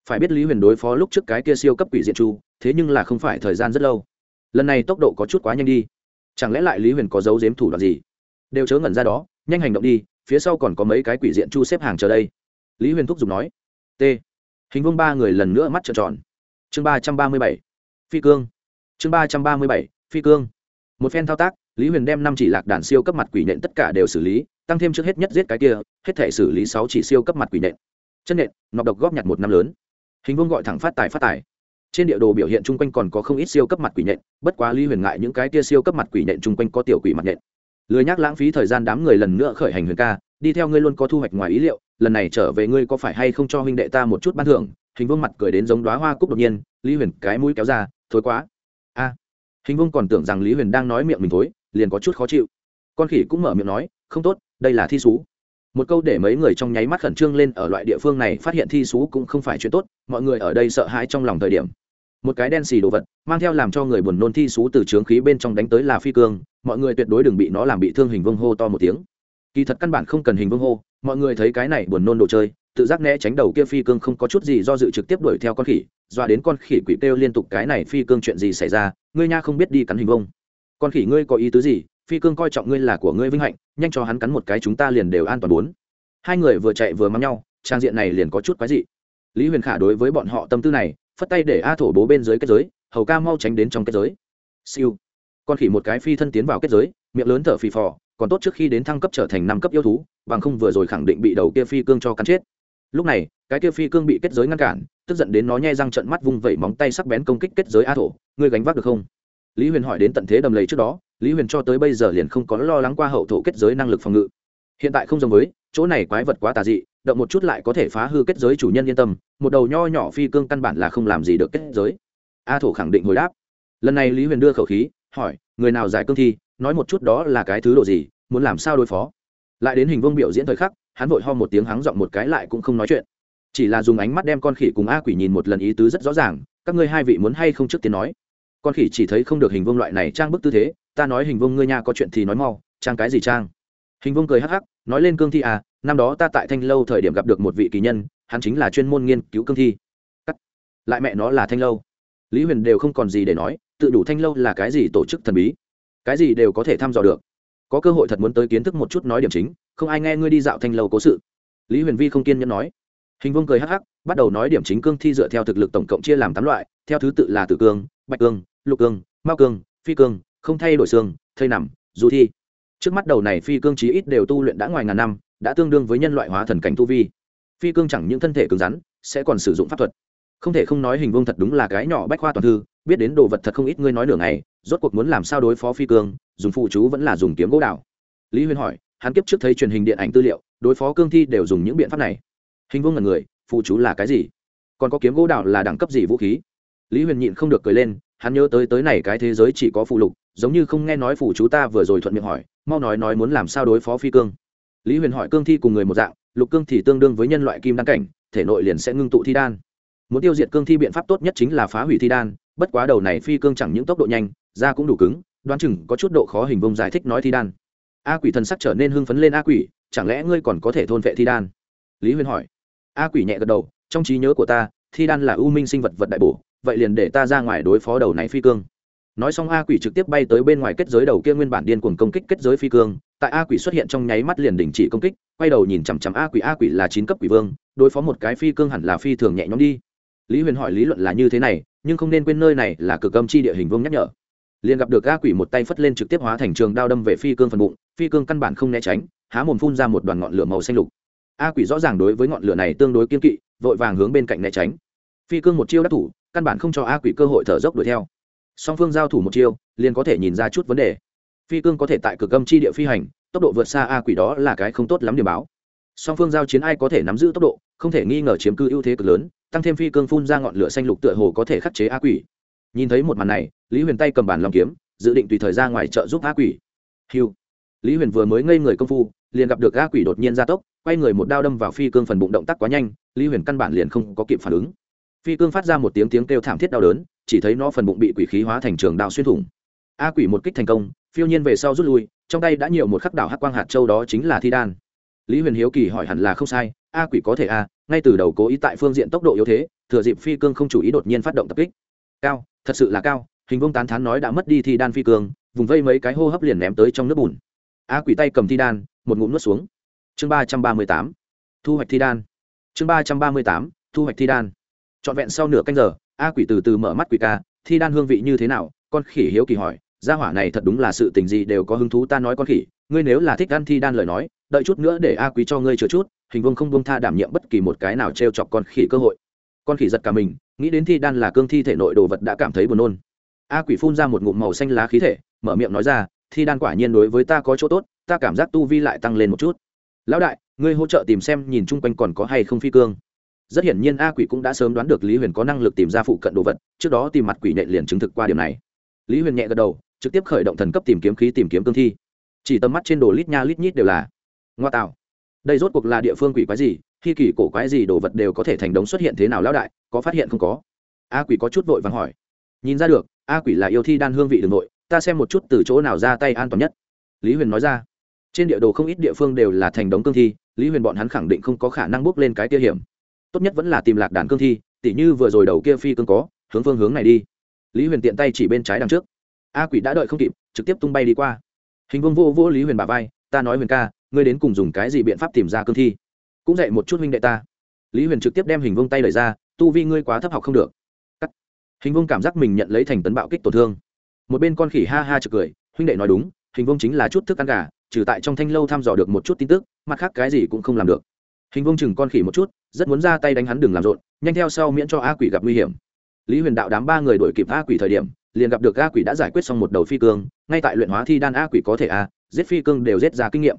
Phải biết lý huyền đối phó lúc trước cái kia siêu cấp quỷ diện chu, thế nhưng là không phải thời gian rất lâu. Lần này tốc độ có chút quá nhanh đi. Chẳng lẽ lại lý huyền có dấu dếm thủ đoạn gì? Đều chớ ngẩn ra đó, nhanh hành động đi, phía sau còn có mấy cái quỷ diện chu xếp hàng chờ đây lý huyền thúc giục nói, t. Hình vương ba người lần nữa mắt trợn tròn. Chương ba trăm ba mươi bảy, phi cương. Chương ba trăm ba mươi bảy, phi cương. Một phen thao tác, lý huyền đem năm chỉ lạc đàn siêu cấp mặt quỷ nện tất cả đều xử lý, tăng thêm trước hết nhất giết cái kia, hết thể xử lý sáu chỉ siêu cấp mặt quỷ nện. Chân nện, nọc độc góp nhặt một năm lớn. Hình vương gọi thẳng phát tài phát tài. Trên địa đồ biểu hiện chung quanh còn có không ít siêu cấp mặt quỷ nện, bất quá lý huyền ngại những cái kia siêu cấp mặt quỷ nện chung quanh có tiểu quỷ mặt nện. Lười nhắc lãng phí thời gian đám người lần nữa khởi hành huyền ca đi theo ngươi luôn có thu hoạch ngoài ý liệu, lần này trở về ngươi có phải hay không cho huynh đệ ta một chút ban thưởng? Hình vương mặt cười đến giống đoá hoa cúc đột nhiên, lý huyền cái mũi kéo ra thối quá. A. Hình vương còn tưởng rằng lý huyền đang nói miệng mình thối, liền có chút khó chịu. Con khỉ cũng mở miệng nói, không tốt, đây là thi sú một câu để mấy người trong nháy mắt khẩn trương lên ở loại địa phương này, phát hiện thi sú cũng không phải chuyện tốt, mọi người ở đây sợ hãi trong lòng thời điểm. Một cái đen xì đồ vật, mang theo làm cho người buồn nôn thi sú từ trướng khí bên trong đánh tới là phi cương, mọi người tuyệt đối đừng bị nó làm bị thương, hình vương hô to một tiếng kỳ thật căn bản không cần hình vương hô, mọi người thấy cái này buồn nôn đồ chơi, tự giác né tránh đầu kia phi cương không có chút gì do dự trực tiếp đuổi theo con khỉ doa đến con khỉ quỷ kêu liên tục cái này phi cương chuyện gì xảy ra, ngươi nha không biết đi cắn hình vông con khỉ ngươi có ý tứ gì, phi cương coi trọng ngươi là của ngươi vinh hạnh, nhanh cho hắn cắn một cái chúng ta liền đều an toàn bốn. Hai người vừa chạy vừa mắng nhau, trang diện này liền có chút quái dị. Lý huyền khả đối với bọn họ tâm tư này, phất tay để a thổ bố bên dưới kết giới, hầu ca mau tránh đến trong kết giới. Siêu. Con khỉ một cái phi thân tiến vào kết giới, miệng lớn thở phì phò còn tốt trước khi đến thăng cấp trở thành năm cấp yêu thú, bằng không vừa rồi khẳng định bị đầu kia phi cương cho cắn chết. Lúc này, cái kia phi cương bị kết giới ngăn cản, tức giận đến nó nhai răng trận mắt vung vẩy móng tay sắc bén công kích kết giới a thổ, ngươi gánh vác được không? Lý huyền hỏi đến tận thế đầm lầy trước đó, lý huyền cho tới bây giờ liền không có lo lắng qua hậu thổ kết giới năng lực phòng ngự. Hiện tại không giống với, chỗ này quái vật quá tà dị, động một chút lại có thể phá hư kết giới chủ nhân yên tâm, một đầu nho nhỏ phi cương căn bản là không làm gì được kết giới. A thổ khẳng định hồi đáp. Lần này lý huyền đưa khẩu khí, hỏi, người nào giải cương thi? Nói một chút đó là cái thứ độ gì, muốn làm sao đối phó. Lại đến hình vương biểu diễn thời khắc, hắn vội ho một tiếng hắng giọng một cái lại cũng không nói chuyện. Chỉ là dùng ánh mắt đem con khỉ cùng a quỷ nhìn một lần ý tứ rất rõ ràng, các ngươi hai vị muốn hay không trước tiên nói. Con khỉ chỉ thấy không được hình vương loại này trang bức tư thế, ta nói hình vương ngươi nha có chuyện thì nói mau, trang cái gì trang? Hình vương cười hắc hắc, nói lên cương thi à năm đó ta tại thanh lâu thời điểm gặp được một vị kỳ nhân, hắn chính là chuyên môn nghiên cứu cương thi. Cắt. lại mẹ nó là thanh lâu. Lý huyền đều không còn gì để nói, tự đủ thanh lâu là cái gì tổ chức thần bí cái gì đều có thể thăm dò được. Có cơ hội thật muốn tới kiến thức một chút nói điểm chính, không ai nghe ngươi đi dạo thanh lâu cố sự. Lý huyền vi không kiên nhẫn nói. Hình vương cười hắc hắc, bắt đầu nói điểm chính cương thi dựa theo thực lực tổng cộng chia làm tám loại, theo thứ tự là tử cương, bạch cương, lục cương, mao cương, phi cương, không thay đổi xương, thây nằm, dù thi. Trước mắt đầu này phi cương chí ít đều tu luyện đã ngoài ngàn năm, đã tương đương với nhân loại hóa thần cảnh tu vi. Phi cương chẳng những thân thể cứng rắn, sẽ còn sử dụng pháp thuật. Không thể không nói hình vương thật đúng là cái nhỏ bách khoa toàn thư, biết đến đồ vật thật không ít, ngươi nói nửa ngày rốt cuộc muốn làm sao đối phó phi cương, dùng phụ chú vẫn là dùng kiếm gỗ đào. Lý huyên hỏi, hắn kiếp trước thấy truyền hình điện ảnh tư liệu, đối phó cương thi đều dùng những biện pháp này. Hình vương ngần người, phụ chú là cái gì? Còn có kiếm gỗ đào là đẳng cấp gì vũ khí? Lý huyền nhịn không được cười lên, hắn nhớ tới tới này cái thế giới chỉ có phụ lục, giống như không nghe nói phụ chú ta vừa rồi thuận miệng hỏi, mau nói nói muốn làm sao đối phó phi cương. Lý huyền hỏi cương thi cùng người một dạng, lục cương thì tương đương với nhân loại kim đan cảnh, thể nội liền sẽ ngưng tụ thi đan. Muốn tiêu diệt cương thi biện pháp tốt nhất chính là phá hủy thi đan, bất quá đầu này phi cương chẳng những tốc độ nhanh da cũng đủ cứng, đoán chừng có chút độ khó hình vông giải thích nói thi đan. A quỷ thần sắc trở nên hưng phấn lên a quỷ, chẳng lẽ ngươi còn có thể thôn vệ thi đan? Lý huyền hỏi. A quỷ nhẹ gật đầu, trong trí nhớ của ta, thi đan là ưu minh sinh vật vật đại bổ, vậy liền để ta ra ngoài đối phó đầu này phi cương. Nói xong a quỷ trực tiếp bay tới bên ngoài kết giới đầu kia nguyên bản điên cuồng công kích kết giới phi cương, tại a quỷ xuất hiện trong nháy mắt liền đình chỉ công kích, quay đầu nhìn chằm chằm a quỷ a quỷ là chín cấp quỷ vương, đối phó một cái phi cương hẳn là phi thường nhẹ nhõm đi. Lý huyền hỏi lý luận là như thế này, nhưng không nên quên nơi này là cực âm chi địa hình vương nhắc nhở liền gặp được a quỷ một tay phất lên trực tiếp hóa thành trường đao đâm về phi cương phần bụng, phi cương căn bản không né tránh, há mồm phun ra một đoàn ngọn lửa màu xanh lục. A quỷ rõ ràng đối với ngọn lửa này tương đối kiên kỵ, vội vàng hướng bên cạnh né tránh. Phi cương một chiêu đắc thủ, căn bản không cho a quỷ cơ hội thở dốc đuổi theo. Song phương giao thủ một chiêu, liền có thể nhìn ra chút vấn đề. Phi cương có thể tại cực âm chi địa phi hành, tốc độ vượt xa a quỷ đó là cái không tốt lắm điểm báo. Song phương giao chiến ai có thể nắm giữ tốc độ, không thể nghi ngờ chiếm cư ưu thế cực lớn, tăng thêm phi cương phun ra ngọn lửa xanh lục tựa hồ có thể khắc chế a quỷ nhìn thấy một màn này, lý huyền tay cầm bàn lòng kiếm, dự định tùy thời ra ngoài chợ giúp a quỷ. Hiu lý huyền vừa mới ngây người công phu, liền gặp được a quỷ đột nhiên gia tốc, quay người một đao đâm vào phi cương phần bụng động tác quá nhanh, lý huyền căn bản liền không có kịp phản ứng. Phi cương phát ra một tiếng tiếng kêu thảm thiết đau đớn, chỉ thấy nó phần bụng bị quỷ khí hóa thành trường đạo xuyên thủng. A quỷ một kích thành công, phiêu nhiên về sau rút lui, trong tay đã nhiều một khắc đảo hắc quang hạt châu đó chính là thi đan. Lý huyền hiếu kỳ hỏi hẳn là không sai, a quỷ có thể a, ngay từ đầu cố ý tại phương diện tốc độ yếu thế, thừa dịp phi cương không chủ ý đột nhiên phát động tập kích. Cao thật sự là cao, hình vông tán thán nói đã mất đi thi đan phi cường, vùng vây mấy cái hô hấp liền ném tới trong nước bùn. A quỷ tay cầm thi đan, một ngụm nuốt xuống. Chương ba trăm ba mươi tám, thu hoạch thi đan. Chương ba trăm ba mươi tám, thu hoạch thi đan. Trọn vẹn sau nửa canh giờ, a quỷ từ từ mở mắt quỷ ca, thi đan hương vị như thế nào, con khỉ hiếu kỳ hỏi, gia hỏa này thật đúng là sự tình gì đều có hứng thú ta nói con khỉ, ngươi nếu là thích ăn thi đan lời nói, đợi chút nữa để a quý cho ngươi chờ chút, hình vương không bông tha đảm nhiệm bất kỳ một cái nào t r e o chọc con khỉ cơ hội. Con khỉ giật cả mình nghĩ đến thi đan là cương thi thể nội đồ vật đã cảm thấy buồn nôn. A quỷ phun ra một ngụm màu xanh lá khí thể, mở miệng nói ra, thi đan quả nhiên đối với ta có chỗ tốt, ta cảm giác tu vi lại tăng lên một chút. Lão đại, ngươi hỗ trợ tìm xem nhìn chung quanh còn có hay không phi cương. Rất hiển nhiên a quỷ cũng đã sớm đoán được lý huyền có năng lực tìm ra phụ cận đồ vật, trước đó tìm mặt quỷ nệ liền chứng thực qua điều này. Lý huyền nhẹ gật đầu, trực tiếp khởi động thần cấp tìm kiếm khí tìm kiếm cương thi. Chỉ tầm mắt trên đồ lít nha lít nhít đều là, ngoa tạo, đây rốt cuộc là địa phương quỷ quái gì? Khi kỳ cổ quái gì đồ vật đều có thể thành đống xuất hiện thế nào lão đại, có phát hiện không có? A quỷ có chút vội vàng hỏi. Nhìn ra được, a quỷ là yêu thi đan hương vị đường nội, ta xem một chút từ chỗ nào ra tay an toàn nhất. Lý huyền nói ra. Trên địa đồ không ít địa phương đều là thành đống cương thi, lý huyền bọn hắn khẳng định không có khả năng bước lên cái kia hiểm. Tốt nhất vẫn là tìm lạc đàn cương thi, tỉ như vừa rồi đầu kia phi cương có, hướng phương hướng này đi. Lý huyền tiện tay chỉ bên trái đằng trước. A quỷ đã đợi không kịp, trực tiếp tung bay đi qua. Hình vương vô vô lý huyền bà vai, ta nói huyền ca, ngươi đến cùng dùng cái gì biện pháp tìm ra cương thi? Cũng dạy một chút huynh đệ ta. Lý huyền trực tiếp đem hình vương tay lời ra, tu vi ngươi quá thấp học không được. Cắt. hình vương cảm giác mình nhận lấy thành tấn bạo kích tổn thương. Một bên con khỉ ha ha trực cười, huynh đệ nói đúng, hình vương chính là chút thức ăn gà, trừ tại trong thanh lâu thăm dò được một chút tin tức, mặt khác cái gì cũng không làm được. Hình vương chừng con khỉ một chút, rất muốn ra tay đánh hắn đừng làm rộn, nhanh theo sau miễn cho a quỷ gặp nguy hiểm. Lý huyền đạo đám ba người đuổi kịp a quỷ thời điểm, liền gặp được a quỷ đã giải quyết xong một đầu phi cương, ngay tại luyện hóa thi đan a quỷ có thể a, giết phi cương đều giết ra kinh nghiệm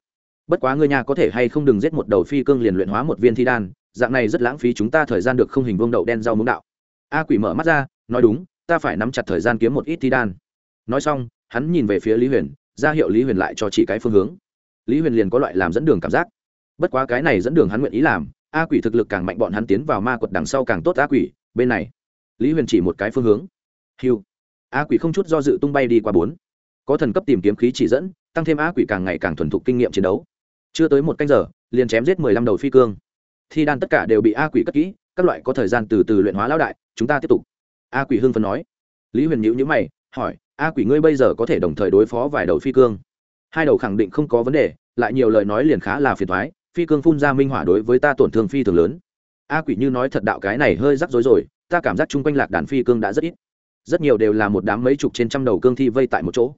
bất quá ngươi nhà có thể hay không đừng giết một đầu phi cương liền luyện hóa một viên thi đan, dạng này rất lãng phí chúng ta thời gian được không hình vương đậu đen rau muống đạo. A quỷ mở mắt ra, nói đúng, ta phải nắm chặt thời gian kiếm một ít thi đan. Nói xong, hắn nhìn về phía lý huyền, ra hiệu lý huyền lại cho chỉ cái phương hướng. Lý huyền liền có loại làm dẫn đường cảm giác. Bất quá cái này dẫn đường hắn nguyện ý làm, a quỷ thực lực càng mạnh bọn hắn tiến vào ma quật đằng sau càng tốt a quỷ, bên này. Lý huyền chỉ một cái phương hướng. Hiu a quỷ không chút do dự tung bay đi qua bốn. Có thần cấp tìm kiếm khí chỉ dẫn, tăng thêm a quỷ càng ngày càng thuần thục kinh nghiệm chiến đấu chưa tới một canh giờ, liền chém giết mười lăm đầu phi cương. Thi đan tất cả đều bị a quỷ cất kỹ, các loại có thời gian từ từ luyện hóa lão đại, chúng ta tiếp tục. A quỷ hưng phấn nói. Lý huyền nhữ nhữ mày, hỏi, a quỷ ngươi bây giờ có thể đồng thời đối phó vài đầu phi cương? Hai đầu khẳng định không có vấn đề, lại nhiều lời nói liền khá là phiền thoái phi cương phun ra minh hỏa đối với ta tổn thương phi thường lớn. A quỷ như nói thật đạo cái này hơi rắc rối rồi, ta cảm giác chung quanh lạc đàn phi cương đã rất ít. Rất nhiều đều là một đám mấy chục trên trăm đầu cương thi vây tại một chỗ.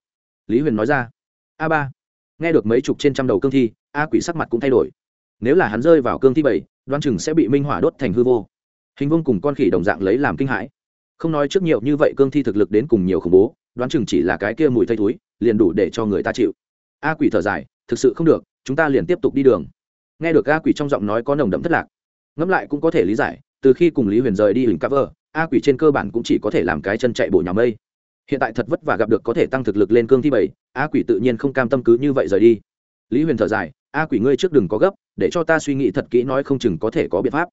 Lý huyền nói ra. A ba, nghe được mấy chục trên trăm đầu cương thi a quỷ sắc mặt cũng thay đổi. Nếu là hắn rơi vào cương thi bảy đoan chừng sẽ bị minh hỏa đốt thành hư vô. Hình vương cùng con khỉ đồng dạng lấy làm kinh hãi. Không nói trước nhiều như vậy cương thi thực lực đến cùng nhiều khủng bố, đoán chừng chỉ là cái kia mùi thây túi liền đủ để cho người ta chịu. A quỷ thở dài, thực sự không được, chúng ta liền tiếp tục đi đường. Nghe được a quỷ trong giọng nói có nồng đậm thất lạc. Ngẫm lại cũng có thể lý giải, từ khi cùng lý huyền rời đi hình cover, a quỷ trên cơ bản cũng chỉ có thể làm cái chân chạy bổ nhà mây. Hiện tại thật vất vả gặp được có thể tăng thực lực lên cương thi bảy a quỷ tự nhiên không cam tâm cứ như vậy rời đi. Lý huyền thở dài a quỷ ngươi trước đừng có gấp, để cho ta suy nghĩ thật kỹ nói không chừng có thể có biện pháp.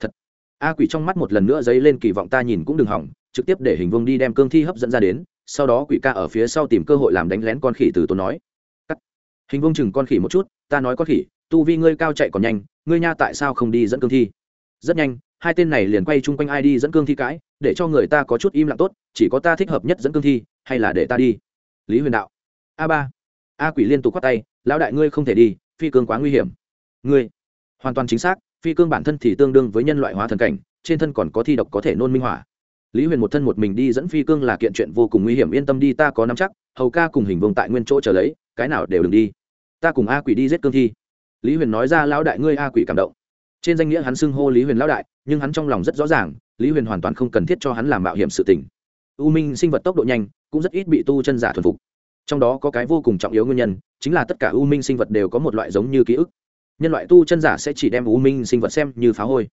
Thật. A quỷ trong mắt một lần nữa dấy lên kỳ vọng ta nhìn cũng đừng hỏng, trực tiếp để hình vương đi đem cương thi hấp dẫn ra đến, sau đó quỷ ca ở phía sau tìm cơ hội làm đánh lén con khỉ từ tôi nói. Cắt. Hình vương chừng con khỉ một chút, ta nói con khỉ, tu vi ngươi cao chạy còn nhanh, ngươi nha tại sao không đi dẫn cương thi? Rất nhanh, hai tên này liền quay chung quanh ai đi dẫn cương thi cãi, để cho người ta có chút im lặng tốt, chỉ có ta thích hợp nhất dẫn cương thi, hay là để ta đi? Lý huyền đạo. A ba. A quỷ liên tục khoát tay, lão đại ngươi không thể đi phi cương quá nguy hiểm. Ngươi, hoàn toàn chính xác, phi cương bản thân thì tương đương với nhân loại hóa thần cảnh, trên thân còn có thi độc có thể nôn minh hỏa. Lý huyền một thân một mình đi dẫn phi cương là kiện chuyện vô cùng nguy hiểm, yên tâm đi, ta có nắm chắc, hầu ca cùng hình vùng tại nguyên chỗ trở lấy, cái nào đều đừng đi. Ta cùng a quỷ đi giết cương thi. Lý huyền nói ra, lão đại ngươi a quỷ cảm động. Trên danh nghĩa hắn xưng hô lý huyền lão đại, nhưng hắn trong lòng rất rõ ràng, lý huyền hoàn toàn không cần thiết cho hắn làm mạo hiểm sự tình. U minh sinh vật tốc độ nhanh, cũng rất ít bị tu chân giả thuần phục trong đó có cái vô cùng trọng yếu nguyên nhân, chính là tất cả u minh sinh vật đều có một loại giống như ký ức. Nhân loại tu chân giả sẽ chỉ đem u minh sinh vật xem như phá hôi.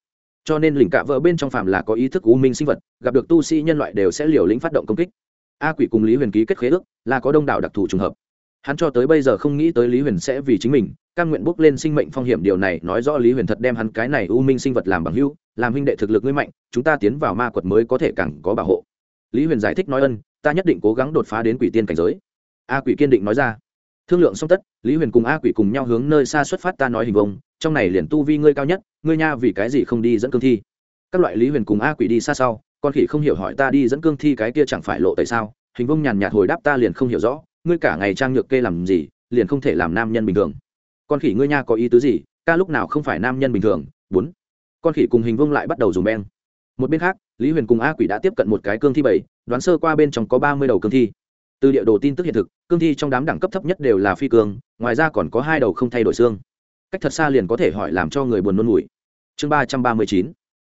Cho nên lỉnh cạ vợ bên trong phạm là có ý thức u minh sinh vật, gặp được tu sĩ nhân loại đều sẽ liều lĩnh phát động công kích. A quỷ cùng lý huyền ký kết khế ước, là có đông đảo đặc thù trùng hợp. Hắn cho tới bây giờ không nghĩ tới lý huyền sẽ vì chính mình căn nguyện bốc lên sinh mệnh phong hiểm. Điều này nói rõ lý huyền thật đem hắn cái này u minh sinh vật làm bằng hữu, làm huynh đệ thực lực ngươi mạnh, chúng ta tiến vào ma quật mới có thể càng có bảo hộ. Lý huyền giải thích nói ân, ta nhất định cố gắng đột phá đến quỷ tiên cảnh giới a quỷ kiên định nói ra. Thương lượng xong tất, lý huyền cùng a quỷ cùng nhau hướng nơi xa xuất phát ta nói hình vông trong này liền tu vi ngươi cao nhất, ngươi nha vì cái gì không đi dẫn cương thi? Các loại lý huyền cùng a quỷ đi xa sau, con khỉ không hiểu hỏi ta đi dẫn cương thi cái kia chẳng phải lộ tại sao? Hình vông nhàn nhạt hồi đáp ta liền không hiểu rõ, ngươi cả ngày trang nhược kê làm gì, liền không thể làm nam nhân bình thường. Con khỉ ngươi nha có ý tứ gì? Ca lúc nào không phải nam nhân bình thường? Bốn. Con khỉ cùng hình vông lại bắt đầu dùng beng. Một bên khác, lý huyền cùng a quỷ đã tiếp cận một cái cương thi bảy, đoán sơ qua bên trong có ba mươi đầu cương thi từ địa đồ tin tức hiện thực, cương thi trong đám đẳng cấp thấp nhất đều là phi cương, ngoài ra còn có hai đầu không thay đổi xương. Cách thật xa liền có thể hỏi làm cho người buồn nôn ngủi. Chương ba trăm ba mươi chín,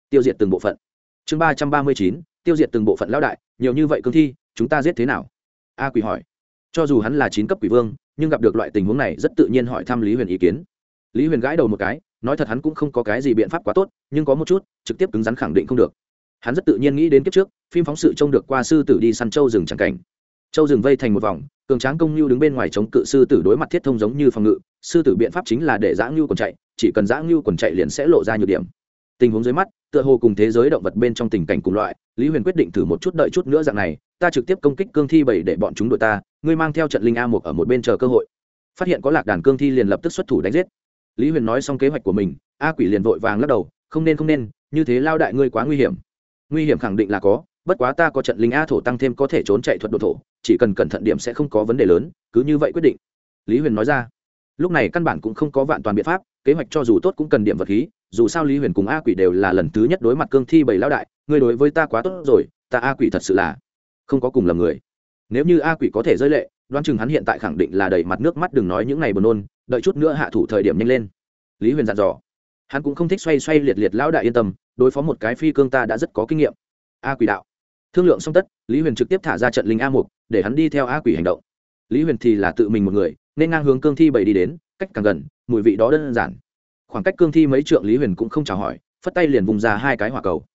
tiêu diệt từng bộ phận. Chương ba trăm ba mươi chín, tiêu diệt từng bộ phận lão đại, nhiều như vậy cương thi, chúng ta giết thế nào? A quỷ hỏi. Cho dù hắn là chín cấp quỷ vương, nhưng gặp được loại tình huống này rất tự nhiên hỏi thăm lý huyền ý kiến. Lý huyền gãi đầu một cái, nói thật hắn cũng không có cái gì biện pháp quá tốt, nhưng có một chút, trực tiếp cứng rắn khẳng định không được. Hắn rất tự nhiên nghĩ đến kiếp trước, phim phóng sự trông được qua sư tử đi săn châu rừng chẳng cảnh châu rừng vây thành một vòng, cường tráng công nhu đứng bên ngoài chống cự sư tử đối mặt thiết thông giống như phòng ngự, sư tử biện pháp chính là để giã ngưu còn chạy, chỉ cần giã ngưu còn chạy liền sẽ lộ ra nhược điểm. Tình huống dưới mắt, tựa hồ cùng thế giới động vật bên trong tình cảnh cùng loại, lý huyền quyết định thử một chút đợi chút nữa dạng này, ta trực tiếp công kích cương thi bảy để bọn chúng đội ta, ngươi mang theo trận linh a một ở một bên chờ cơ hội. Phát hiện có lạc đàn cương thi liền lập tức xuất thủ đánh giết. Lý huyền nói xong kế hoạch của mình, a quỷ liền vội vàng lắc đầu, không nên không nên, như thế lao đại ngươi quá nguy hiểm. Nguy hiểm khẳng định là có, bất quá ta có trận linh a thổ tăng thêm có thể trốn chạy thuật độ thổ chỉ cần cẩn thận điểm sẽ không có vấn đề lớn, cứ như vậy quyết định. Lý huyền nói ra. Lúc này căn bản cũng không có vạn toàn biện pháp, kế hoạch cho dù tốt cũng cần điểm vật khí, dù sao lý huyền cùng a quỷ đều là lần thứ nhất đối mặt cương thi bảy lão đại, ngươi đối với ta quá tốt rồi, ta a quỷ thật sự là không có cùng lầm người. Nếu như a quỷ có thể rơi lệ, đoán chừng hắn hiện tại khẳng định là đầy mặt nước mắt đừng nói những ngày buồn nôn, đợi chút nữa hạ thủ thời điểm nhanh lên. Lý huyền dặn dò. Hắn cũng không thích xoay xoay liệt liệt lão đại yên tâm, đối phó một cái phi cương ta đã rất có kinh nghiệm. A quỷ đạo. Thương lượng xong tất, lý huyền trực tiếp thả ra trận linh a mục để hắn đi theo a quỷ hành động. Lý huyền thì là tự mình một người, nên ngang hướng cương thi bảy đi đến, cách càng gần, mùi vị đó đơn giản. Khoảng cách cương thi mấy trượng lý huyền cũng không chào hỏi, phất tay liền vùng ra hai cái hỏa cầu.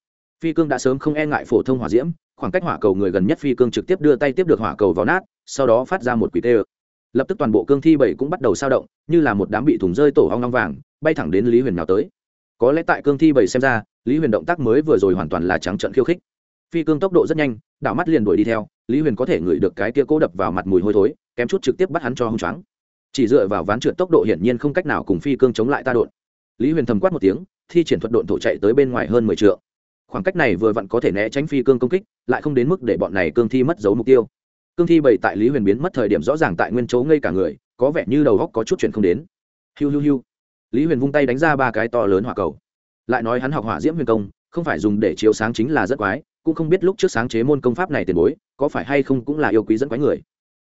Phi cương đã sớm không e ngại phổ thông hỏa diễm, khoảng cách hỏa cầu người gần nhất phi cương trực tiếp đưa tay tiếp được hỏa cầu vào nát, sau đó phát ra một quỷ tê ơ. Lập tức toàn bộ cương thi bảy cũng bắt đầu sao động, như là một đám bị thùng rơi tổ hong long vàng, bay thẳng đến lý huyền nào tới. Có lẽ tại cương thi bảy xem ra, lý huyền động tác mới vừa rồi hoàn toàn là trắng trận khiêu khích phi cương tốc độ rất nhanh, đảo mắt liền đuổi đi theo, lý huyền có thể ngửi được cái tia cố đập vào mặt mùi hôi thối, kém chút trực tiếp bắt hắn cho hông choáng. Chỉ dựa vào ván trượt tốc độ hiển nhiên không cách nào cùng phi cương chống lại ta đột. Lý huyền thầm quát một tiếng, thi triển thuật độn thổ chạy tới bên ngoài hơn mười t khoảng cách này vừa vặn có thể né tránh phi cương công kích, lại không đến mức để bọn này cương thi mất dấu mục tiêu. Cương thi bảy tại lý huyền biến mất thời điểm rõ ràng tại nguyên chỗ ngây cả người, có vẻ như đầu góc có chút chuyện không đến. Hiu hiu hiu. Lý huyền vung tay đánh ra ba cái to lớn hỏa cầu. Lại nói hắn học hỏa diễm huyền công, không phải dùng để chiếu sáng chính là rất quái cũng không biết lúc trước sáng chế môn công pháp này tiền bối, có phải hay không cũng là yêu quý dẫn quái người.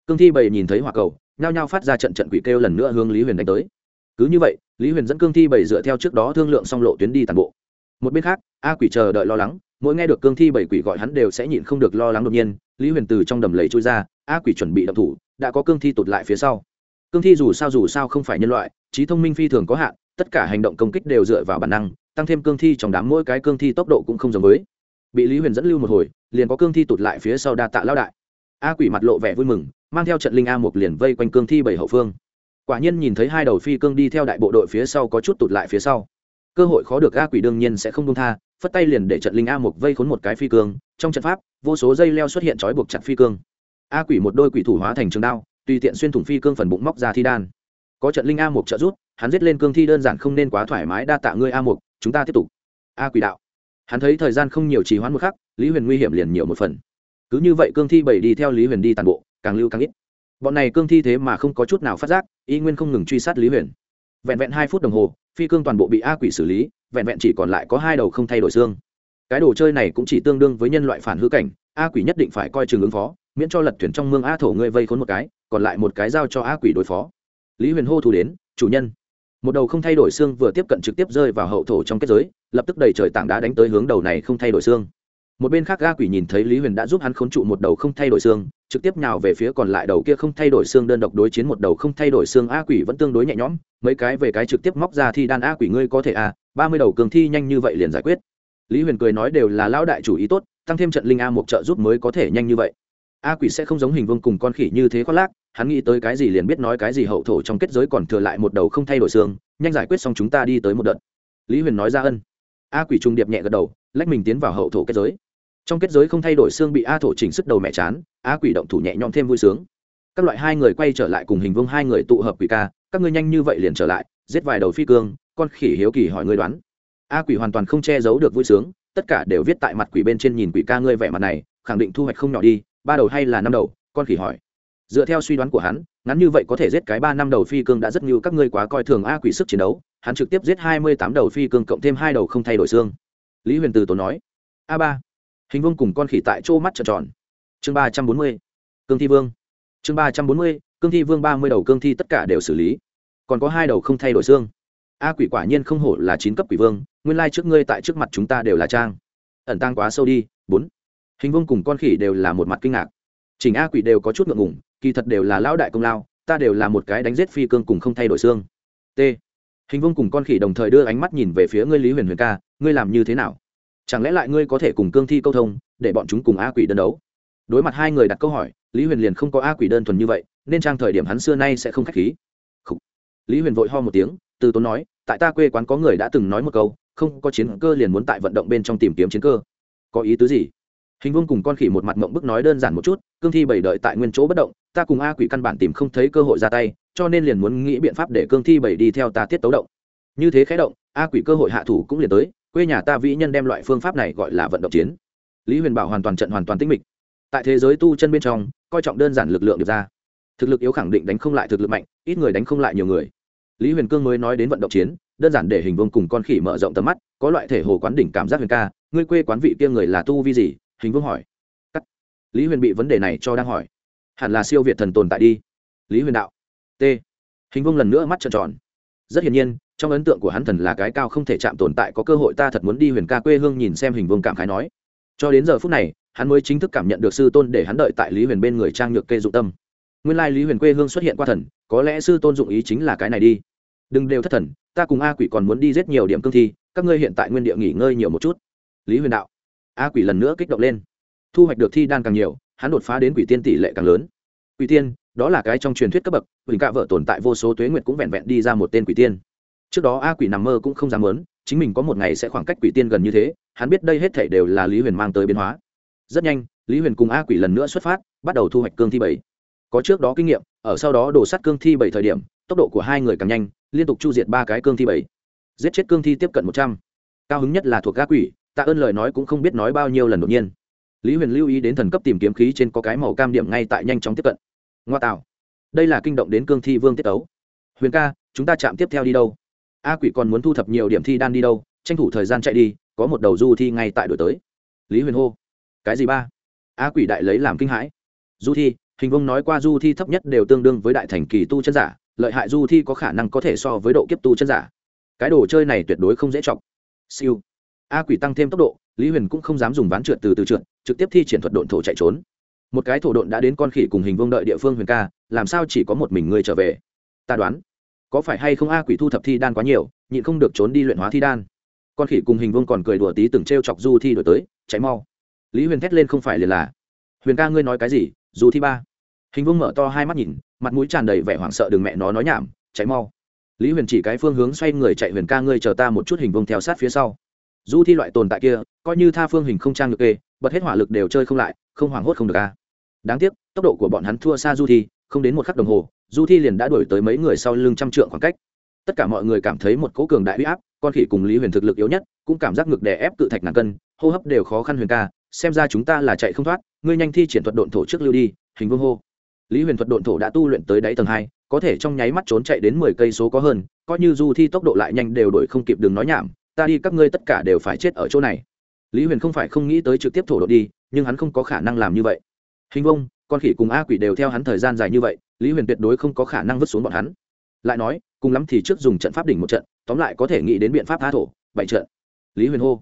Cương thi bảy nhìn thấy hỏa cầu, nhao nhao phát ra trận trận quỷ kêu lần nữa hướng lý huyền đánh tới. Cứ như vậy, lý huyền dẫn cương thi bảy dựa theo trước đó thương lượng xong lộ tuyến đi toàn bộ. Một bên khác, a quỷ chờ đợi lo lắng, mỗi nghe được cương thi bảy quỷ gọi hắn đều sẽ nhịn không được lo lắng đột nhiên, lý huyền từ trong đầm lầy trôi ra, a quỷ chuẩn bị đập thủ, đã có cương thi tụt lại phía sau. Cương thi dù sao dù sao không phải nhân loại, trí thông minh phi thường có hạn, tất cả hành động công kích đều dựa vào bản năng, tăng thêm cương thi trong đám mỗi cái cương thi tốc độ cũng không giống với bị lý huyền dẫn lưu một hồi liền có cương thi tụt lại phía sau đa tạ lao đại a quỷ mặt lộ vẻ vui mừng mang theo trận linh a một liền vây quanh cương thi bảy hậu phương quả nhiên nhìn thấy hai đầu phi cương đi theo đại bộ đội phía sau có chút tụt lại phía sau cơ hội khó được a quỷ đương nhiên sẽ không công tha phất tay liền để trận linh a một vây khốn một cái phi cương trong trận pháp vô số dây leo xuất hiện trói buộc chặt phi cương a quỷ một đôi quỷ thủ hóa thành trường đao tùy tiện xuyên thủng phi cương phần bụng móc ra thi đan có trận linh a một trợ rút hắn giết lên cương thi đơn giản không nên quá thoải mái đa tạ ngươi a một chúng ta tiếp tục a quỷ đạo hắn thấy thời gian không nhiều trì hoãn một khắc, lý huyền nguy hiểm liền nhiều một phần. Cứ như vậy cương thi bảy đi theo lý huyền đi tàn bộ, càng lưu càng ít. Bọn này cương thi thế mà không có chút nào phát giác, y nguyên không ngừng truy sát lý huyền. Vẹn vẹn hai phút đồng hồ, phi cương toàn bộ bị a quỷ xử lý, vẹn vẹn chỉ còn lại có hai đầu không thay đổi xương. Cái đồ chơi này cũng chỉ tương đương với nhân loại phản hư cảnh, a quỷ nhất định phải coi chừng ứng phó, miễn cho lật thuyền trong mương a thổ ngươi vây khốn một cái, còn lại một cái giao cho a quỷ đối phó. Lý huyền hô thu đến, chủ nhân! Một đầu không thay đổi xương vừa tiếp cận trực tiếp rơi vào hậu thổ trong kết giới, lập tức đầy trời tảng đá đánh tới hướng đầu này không thay đổi xương. Một bên khác, ga quỷ nhìn thấy lý huyền đã giúp hắn khốn trụ một đầu không thay đổi xương, trực tiếp nào về phía còn lại đầu kia không thay đổi xương đơn độc đối chiến một đầu không thay đổi xương a quỷ vẫn tương đối nhẹ nhõm, mấy cái về cái trực tiếp móc ra thi đan a quỷ ngươi có thể a ba mươi đầu cường thi nhanh như vậy liền giải quyết. Lý huyền cười nói đều là lão đại chủ ý tốt, tăng thêm trận linh a một trợ giúp mới có thể nhanh như vậy a quỷ sẽ không giống hình vương cùng con khỉ như thế khoác lác, hắn nghĩ tới cái gì liền biết nói cái gì hậu thổ trong kết giới còn thừa lại một đầu không thay đổi xương, nhanh giải quyết xong chúng ta đi tới một đợt. Lý huyền nói ra ân. A quỷ trung điệp nhẹ gật đầu, lách mình tiến vào hậu thổ kết giới. Trong kết giới không thay đổi xương bị a thổ chỉnh sức đầu mẹ chán, a quỷ động thủ nhẹ nhõm thêm vui sướng. Các loại hai người quay trở lại cùng hình vương hai người tụ hợp quỷ ca, các ngươi nhanh như vậy liền trở lại, giết vài đầu phi cương, con khỉ hiếu kỳ hỏi ngươi đoán. A quỷ hoàn toàn không che giấu được vui sướng, tất cả đều viết tại mặt quỷ bên trên nhìn quỷ ca ngươi vẻ mặt này, khẳng định thu hoạch không nhỏ đi ba đầu hay là năm đầu, con khỉ hỏi. Dựa theo suy đoán của hắn, ngắn như vậy có thể giết cái ba năm đầu phi cương đã rất nhiều các ngươi quá coi thường a quỷ sức chiến đấu, hắn trực tiếp giết hai mươi tám đầu phi cương cộng thêm hai đầu không thay đổi xương. Lý huyền từ tốn nói. A ba. Hình vương cùng con khỉ tại chỗ mắt trợn tròn. Chương ba trăm bốn mươi. Cương thi vương. Chương ba trăm bốn mươi, cương thi vương ba mươi đầu cương thi tất cả đều xử lý. Còn có hai đầu không thay đổi xương. A quỷ quả nhiên không hổ là chín cấp quỷ vương, nguyên lai trước ngươi tại trước mặt chúng ta đều là trang. Ẩn tăng quá sâu đi. Bốn hình vương cùng con khỉ đều là một mặt kinh ngạc. Chỉnh a quỷ đều có chút ngượng ngủng kỳ thật đều là lão đại công lao, ta đều là một cái đánh giết phi cương cùng không thay đổi xương. T. Hình vương cùng con khỉ đồng thời đưa ánh mắt nhìn về phía ngươi lý huyền huyền ca, ngươi làm như thế nào? Chẳng lẽ lại ngươi có thể cùng cương thi câu thông, để bọn chúng cùng a quỷ đơn đấu? Đối mặt hai người đặt câu hỏi, lý huyền liền không có a quỷ đơn thuần như vậy, nên trang thời điểm hắn xưa nay sẽ không k h á c h khí lý huyền vội ho một tiếng, từ tốn nói, tại ta quê quán có người đã từng nói một câu, không có chiến cơ liền muốn tại vận động bên trong tìm kiếm chiến cơ. Có ý tứ gì? Hình vương cùng con khỉ một mặt mộng bức nói đơn giản một chút, cương thi bảy đợi tại nguyên chỗ bất động, ta cùng a quỷ căn bản tìm không thấy cơ hội ra tay, cho nên liền muốn nghĩ biện pháp để cương thi bảy đi theo ta tiết tấu động. Như thế khé động, a quỷ cơ hội hạ thủ cũng liền tới, quê nhà ta vĩ nhân đem loại phương pháp này gọi là vận động chiến. Lý huyền bảo hoàn toàn trận hoàn toàn tinh mịch. Tại thế giới tu chân bên trong, coi trọng đơn giản lực lượng được ra. Thực lực yếu khẳng định đánh không lại thực lực mạnh, ít người đánh không lại nhiều người. Lý huyền cương mới nói đến vận động chiến, đơn giản để hình vương cùng con khỉ mở rộng tầm mắt, có loại thể hồ quán đỉnh cảm giác huyền ca, ngươi quê quán vị kia người là tu vi gì hình vương hỏi. Cắt. Lý huyền bị vấn đề này cho đang hỏi. Hẳn là siêu việt thần tồn tại đi. Lý huyền đạo. T. Hình vương lần nữa mắt trợn tròn. Rất hiển nhiên, trong ấn tượng của hắn thần là cái cao không thể chạm tồn tại có cơ hội ta thật muốn đi huyền ca quê hương nhìn xem hình vương cảm khái nói. Cho đến giờ phút này, hắn mới chính thức cảm nhận được sư tôn để hắn đợi tại lý huyền bên người trang nhược kê dụng tâm. Nguyên lai lý huyền quê hương xuất hiện qua thần, có lẽ sư tôn dụng ý chính là cái này đi. Đừng đều thất thần, ta cùng a quỷ còn muốn đi rất nhiều điểm cương thi, các ngươi hiện tại nguyên địa nghỉ ngơi nhiều một chút. Lý huyền đạo a quỷ lần nữa kích động lên. Thu hoạch được thi đan càng nhiều, hắn đột phá đến quỷ tiên tỷ lệ càng lớn. Quỷ tiên, đó là cái trong truyền thuyết cấp bậc huỳnh cạ vợ tồn tại vô số tuế nguyệt cũng vẹn vẹn đi ra một tên quỷ tiên. Trước đó a quỷ nằm mơ cũng không dám lớn chính mình có một ngày sẽ khoảng cách quỷ tiên gần như thế, hắn biết đây hết thể đều là lý huyền mang tới biến hóa. Rất nhanh, lý huyền cùng a quỷ lần nữa xuất phát, bắt đầu thu hoạch cương thi bảy. Có trước đó kinh nghiệm, ở sau đó đổ sát cương thi bảy thời điểm, tốc độ của hai người càng nhanh, liên tục chu diệt ba cái cương thi bảy. Giết chết cương thi tiếp cận một trăm. Cao hứng nhất là thuộc gác quỷ tạ ơn lời nói cũng không biết nói bao nhiêu lần đột nhiên. Lý huyền lưu ý đến thần cấp tìm kiếm khí trên có cái màu cam điểm ngay tại nhanh chóng tiếp cận. Ngoa tạo. Đây là kinh động đến cương thi vương tiết ấu huyền ca, chúng ta chạm tiếp theo đi đâu? A quỷ còn muốn thu thập nhiều điểm thi đan đi đâu? Tranh thủ thời gian chạy đi, có một đầu du thi ngay tại đổi tới. Lý huyền hô. Cái gì ba? A quỷ đại lấy làm kinh hãi. Du thi, hình vông nói qua du thi thấp nhất đều tương đương với đại thành kỳ tu chân giả, lợi hại du thi có khả năng có thể so với độ kiếp tu chân giả. Cái đồ chơi này tuyệt đối không dễ chọc. Siêu a quỷ tăng thêm tốc độ, lý huyền cũng không dám dùng ván trượt từ từ trượt, trực tiếp thi triển thuật độn thổ chạy trốn. Một cái thổ độn đã đến con khỉ cùng hình vương đợi địa phương huyền ca, làm sao chỉ có một mình ngươi trở về? Ta đoán, có phải hay không a quỷ thu thập thi đan quá nhiều, nhịn không được trốn đi luyện hóa thi đan. Con khỉ cùng hình vương còn cười đùa tí từng t r e o chọc du thi đổi tới cháy mau. Lý huyền thét lên không phải liền là, huyền ca ngươi nói cái gì? Dù thi ba. Hình vương mở to hai mắt nhìn, mặt mũi tràn đầy vẻ hoảng sợ đừng mẹ nó nói nhảm cháy mau. Lý huyền chỉ cái phương hướng xoay người chạy, huyền ca ngươi chờ ta một chút hình vương theo sát phía sau du thi loại tồn tại kia, coi như tha phương hình không trang được kê, bật hết hỏa lực đều chơi không lại, không hoảng hốt không được ca đáng tiếc, tốc độ của bọn hắn thua xa du thi, không đến một khắc đồng hồ, du thi liền đã đuổi tới mấy người sau lưng trăm trượng khoảng cách. Tất cả mọi người cảm thấy một cố cường đại huy áp, con khỉ cùng lý huyền thực lực yếu nhất, cũng cảm giác ngực đè ép cự thạch ngàn cân, hô hấp đều khó khăn huyền ca, xem ra chúng ta là chạy không thoát, ngươi nhanh thi triển thuật độn thổ trước lưu đi, hình vương hô. Lý huyền thuật độn thổ đã tu luyện tới đáy tầng hai, có thể trong nháy mắt trốn chạy đến mười cây số có hơn, coi như du thi tốc độ lại nhanh đều đổi không kịp đường nói nhảm ta đi các ngươi tất cả đều phải chết ở chỗ này. Lý huyền không phải không nghĩ tới trực tiếp thổ độn đi, nhưng hắn không có khả năng làm như vậy. Hình vông, con khỉ cùng a quỷ đều theo hắn thời gian dài như vậy, lý huyền tuyệt đối không có khả năng vứt xuống bọn hắn. Lại nói, cùng lắm thì trước dùng trận pháp đỉnh một trận, tóm lại có thể nghĩ đến biện pháp tha thổ bảy trận. Lý huyền hô.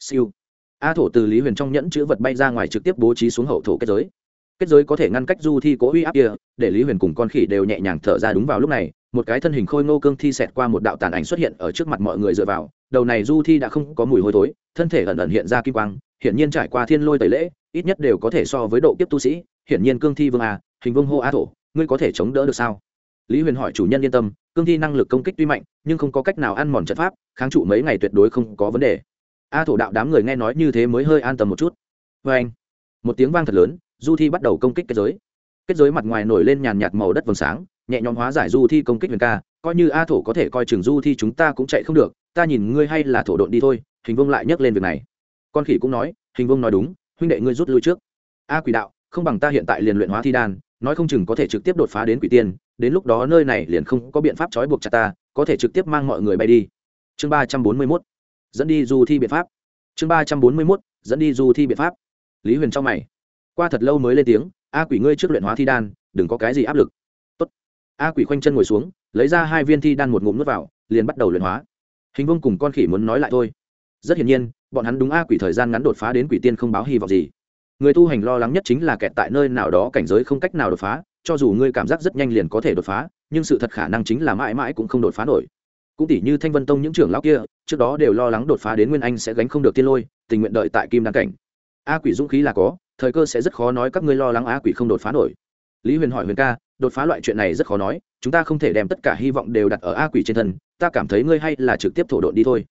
Siêu. A thổ từ lý huyền trong nhẫn chữ vật bay ra ngoài trực tiếp bố trí xuống hậu thổ kết giới. Kết giới có thể ngăn cách du thi cố uy áp kia, để lý huyền cùng con khỉ đều nhẹ nhàng thở ra đúng vào lúc này một cái thân hình khôi ngô cương thi xẹt qua một đạo tàn ảnh xuất hiện ở trước mặt mọi người dựa vào. Đầu này du thi đã không có mùi hôi thối, thân thể ẩn ẩn hiện ra kim quang, hiển nhiên trải qua thiên lôi tẩy lễ, ít nhất đều có thể so với độ kiếp tu sĩ. Hiển nhiên cương thi vương a hình vương hô a thổ, ngươi có thể chống đỡ được sao? Lý huyền hỏi chủ nhân yên tâm, cương thi năng lực công kích tuy mạnh, nhưng không có cách nào ăn mòn trận pháp, kháng trụ mấy ngày tuyệt đối không có vấn đề. A thổ đạo đám người nghe nói như thế mới hơi an tâm một chút. Vê anh. Một tiếng vang thật lớn, du thi bắt đầu công kích kết giới. Kết giới mặt ngoài nổi lên nhàn nhạt màu đất vầng sáng nhẹ nhõm hóa giải du thi công kích huyền ca, coi như a thổ có thể coi chừng du thi chúng ta cũng chạy không được, ta nhìn ngươi hay là thổ độn đi thôi, hình vương lại nhắc lên việc này. Con khỉ cũng nói, hình vương nói đúng, huynh đệ ngươi rút lui trước. A quỷ đạo, không bằng ta hiện tại liền luyện hóa thi đan, nói không chừng có thể trực tiếp đột phá đến quỷ tiên, đến lúc đó nơi này liền không có biện pháp trói buộc chặt ta, có thể trực tiếp mang mọi người bay đi. Chương ba trăm bốn mươi mốt, dẫn đi du thi biện pháp. Chương ba trăm bốn mươi mốt, dẫn đi du thi biện pháp. Lý huyền trong mày. Qua thật lâu mới lên tiếng, a quỷ ngươi trước luyện hóa thi đan, đừng có cái gì áp lực a quỷ khoanh chân ngồi xuống, lấy ra hai viên thi đan một ngụm nước vào, liền bắt đầu luyện hóa. Hình vương cùng con khỉ muốn nói lại thôi. Rất hiển nhiên, bọn hắn đúng a quỷ thời gian ngắn đột phá đến quỷ tiên không báo hy vọng gì. Người tu hành lo lắng nhất chính là kẹt tại nơi nào đó cảnh giới không cách nào đột phá, cho dù ngươi cảm giác rất nhanh liền có thể đột phá, nhưng sự thật khả năng chính là mãi mãi cũng không đột phá nổi. Cũng tỷ như thanh vân tông những trưởng lão kia, trước đó đều lo lắng đột phá đến nguyên anh sẽ gánh không được tiên lôi, tình nguyện đợi tại kim Đan cảnh. A quỷ dũng khí là có, thời cơ sẽ rất khó nói các ngươi lo lắng a quỷ không đột phá nổi. Lý huyền hỏi huyền ca đột phá loại chuyện này rất khó nói, chúng ta không thể đem tất cả hy vọng đều đặt ở a quỷ trên thân, ta cảm thấy ngươi hay là trực tiếp thổ độn đi thôi.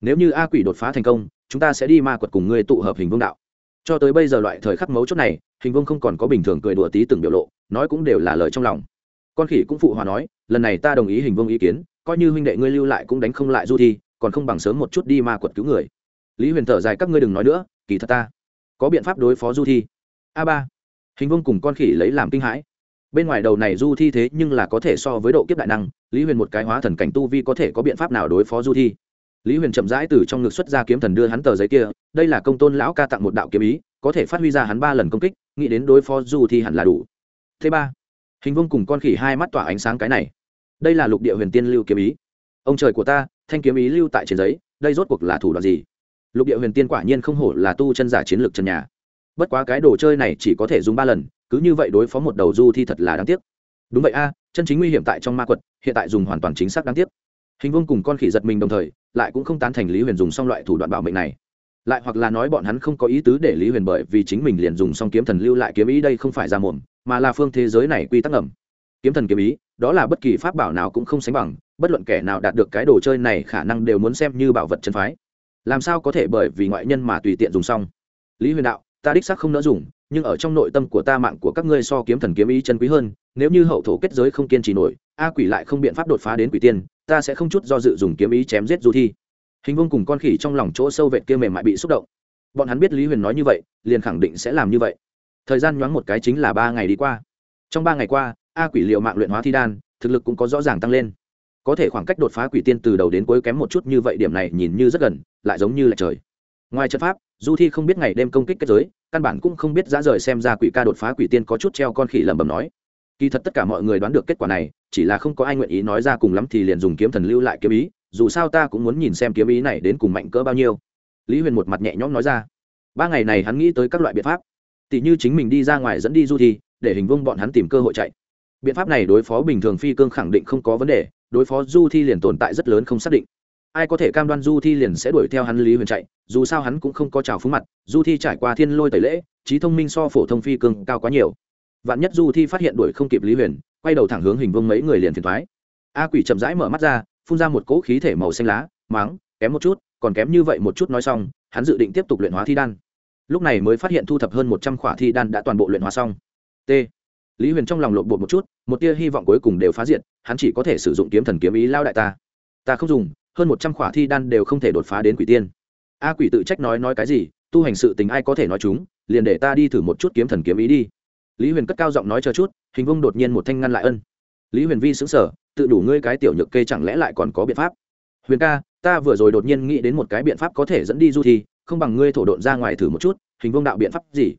Nếu như a quỷ đột phá thành công, chúng ta sẽ đi ma quật cùng ngươi tụ hợp hình vương đạo. Cho tới bây giờ loại thời khắc mấu chốt này, hình vương không còn có bình thường cười đùa tí từng biểu lộ, nói cũng đều là lời trong lòng. Con khỉ cũng phụ hòa nói, lần này ta đồng ý hình vương ý kiến, coi như huynh đệ ngươi lưu lại cũng đánh không lại du thi, còn không bằng sớm một chút đi ma quật cứu người. Lý huyền thở dài, các ngươi đừng nói nữa, kỳ thật ta có biện pháp đối phó du thi. A ba. Hình vương cùng con khỉ lấy làm kinh hãi bên ngoài đầu này du thi thế nhưng là có thể so với độ kiếp đại năng, lý huyền một cái hóa thần cảnh tu vi có thể có biện pháp nào đối phó du thi? Lý huyền chậm rãi từ trong ngực xuất ra kiếm thần đưa hắn tờ giấy kia, đây là công tôn lão ca tặng một đạo kiếm ý, có thể phát huy ra hắn ba lần công kích, nghĩ đến đối phó du thi hẳn là đủ. Thứ ba, hình vông cùng con khỉ hai mắt tỏa ánh sáng cái này. Đây là lục địa huyền tiên lưu kiếm ý. Ông trời của ta, thanh kiếm ý lưu tại trên giấy, đây rốt cuộc là thủ đoạn gì? Lục địa huyền tiên quả nhiên không hổ là tu chân giả chiến lược chân nhà bất quá cái đồ chơi này chỉ có thể dùng ba lần cứ như vậy đối phó một đầu du thi thật là đáng tiếc. Đúng vậy a chân chính nguy hiểm tại trong ma quật hiện tại dùng hoàn toàn chính xác đáng tiếc. Hình vương cùng con khỉ giật mình đồng thời lại cũng không tán thành lý huyền dùng xong loại thủ đoạn bảo mệnh này. Lại hoặc là nói bọn hắn không có ý tứ để lý huyền bởi vì chính mình liền dùng xong kiếm thần lưu lại kiếm ý đây không phải ra muộn, mà là phương thế giới này quy tắc ẩm kiếm thần kiếm ý đó là bất kỳ pháp bảo nào cũng không sánh bằng bất luận kẻ nào đạt được cái đồ chơi này khả năng đều muốn xem như bảo vật chân phái. Làm sao có thể bởi vì ngoại nhân mà tùy tiện dùng xong? Lý huyền đạo ta đích xác không nỡ dùng, nhưng ở trong nội tâm của ta mạng của các ngươi so kiếm thần kiếm ý chân quý hơn, nếu như hậu thổ kết giới không kiên trì nổi, a quỷ lại không biện pháp đột phá đến quỷ tiên, ta sẽ không chút do dự dùng kiếm ý chém giết du thi. Hình vông cùng con khỉ trong lòng chỗ sâu vệt kia mềm mại bị xúc động. Bọn hắn biết lý huyền nói như vậy, liền khẳng định sẽ làm như vậy. Thời gian nhoáng một cái chính là ba ngày đi qua. Trong ba ngày qua, a quỷ liệu mạng luyện hóa thi đan, thực lực cũng có rõ ràng tăng lên. Có thể khoảng cách đột phá quỷ tiên từ đầu đến cuối kém một chút như vậy, điểm này nhìn như rất gần, lại giống như là trời. Ngoài trận pháp du thi không biết ngày đêm công kích kết giới, căn bản cũng không biết giá rời xem ra quỷ ca đột phá quỷ tiên có chút treo con khỉ lẩm bẩm nói. Kỳ thật tất cả mọi người đoán được kết quả này, chỉ là không có ai nguyện ý nói ra cùng lắm thì liền dùng kiếm thần lưu lại kiếm ý, dù sao ta cũng muốn nhìn xem kiếm ý này đến cùng mạnh cỡ bao nhiêu. Lý huyền một mặt nhẹ nhõm nói ra. Ba ngày này hắn nghĩ tới các loại biện pháp. Tỷ như chính mình đi ra ngoài dẫn đi du thi, để hình vung bọn hắn tìm cơ hội chạy. Biện pháp này đối phó bình thường phi cương khẳng định không có vấn đề, đối phó du thi liền tồn tại rất lớn không xác định ai có thể cam đoan du thi liền sẽ đuổi theo hắn lý huyền chạy, dù sao hắn cũng không có trào phúng mặt, du thi trải qua thiên lôi tẩy lễ, trí thông minh so phổ thông phi cường cao quá nhiều. Vạn nhất du thi phát hiện đuổi không kịp lý huyền, quay đầu thẳng hướng hình vương mấy người liền phiền thoái a quỷ chậm rãi mở mắt ra, phun ra một cỗ khí thể màu xanh lá, máng, kém một chút, còn kém như vậy một chút nói xong, hắn dự định tiếp tục luyện hóa thi đan. Lúc này mới phát hiện thu thập hơn một trăm khỏa thi đan đã toàn bộ luyện hóa xong. T. Lý huyền trong lòng lộn bột một chút, một tia hy vọng cuối cùng đều phá diệt, hắn chỉ có thể sử dụng kiếm thần kiếm ý lao đại ta. Ta không dùng hơn một trăm khỏa thi đan đều không thể đột phá đến quỷ tiên. A quỷ tự trách nói nói cái gì, tu hành sự tình ai có thể nói chúng, liền để ta đi thử một chút kiếm thần kiếm ý đi. Lý huyền cất cao giọng nói chờ chút, hình Vung đột nhiên một thanh ngăn lại ân. Lý huyền vi xứng sở tự đủ ngươi cái tiểu nhược kê chẳng lẽ lại còn có biện pháp? Huyền ca, ta vừa rồi đột nhiên nghĩ đến một cái biện pháp có thể dẫn đi du thi, không bằng ngươi thổ độn ra ngoài thử một chút, hình Vung đạo biện pháp gì?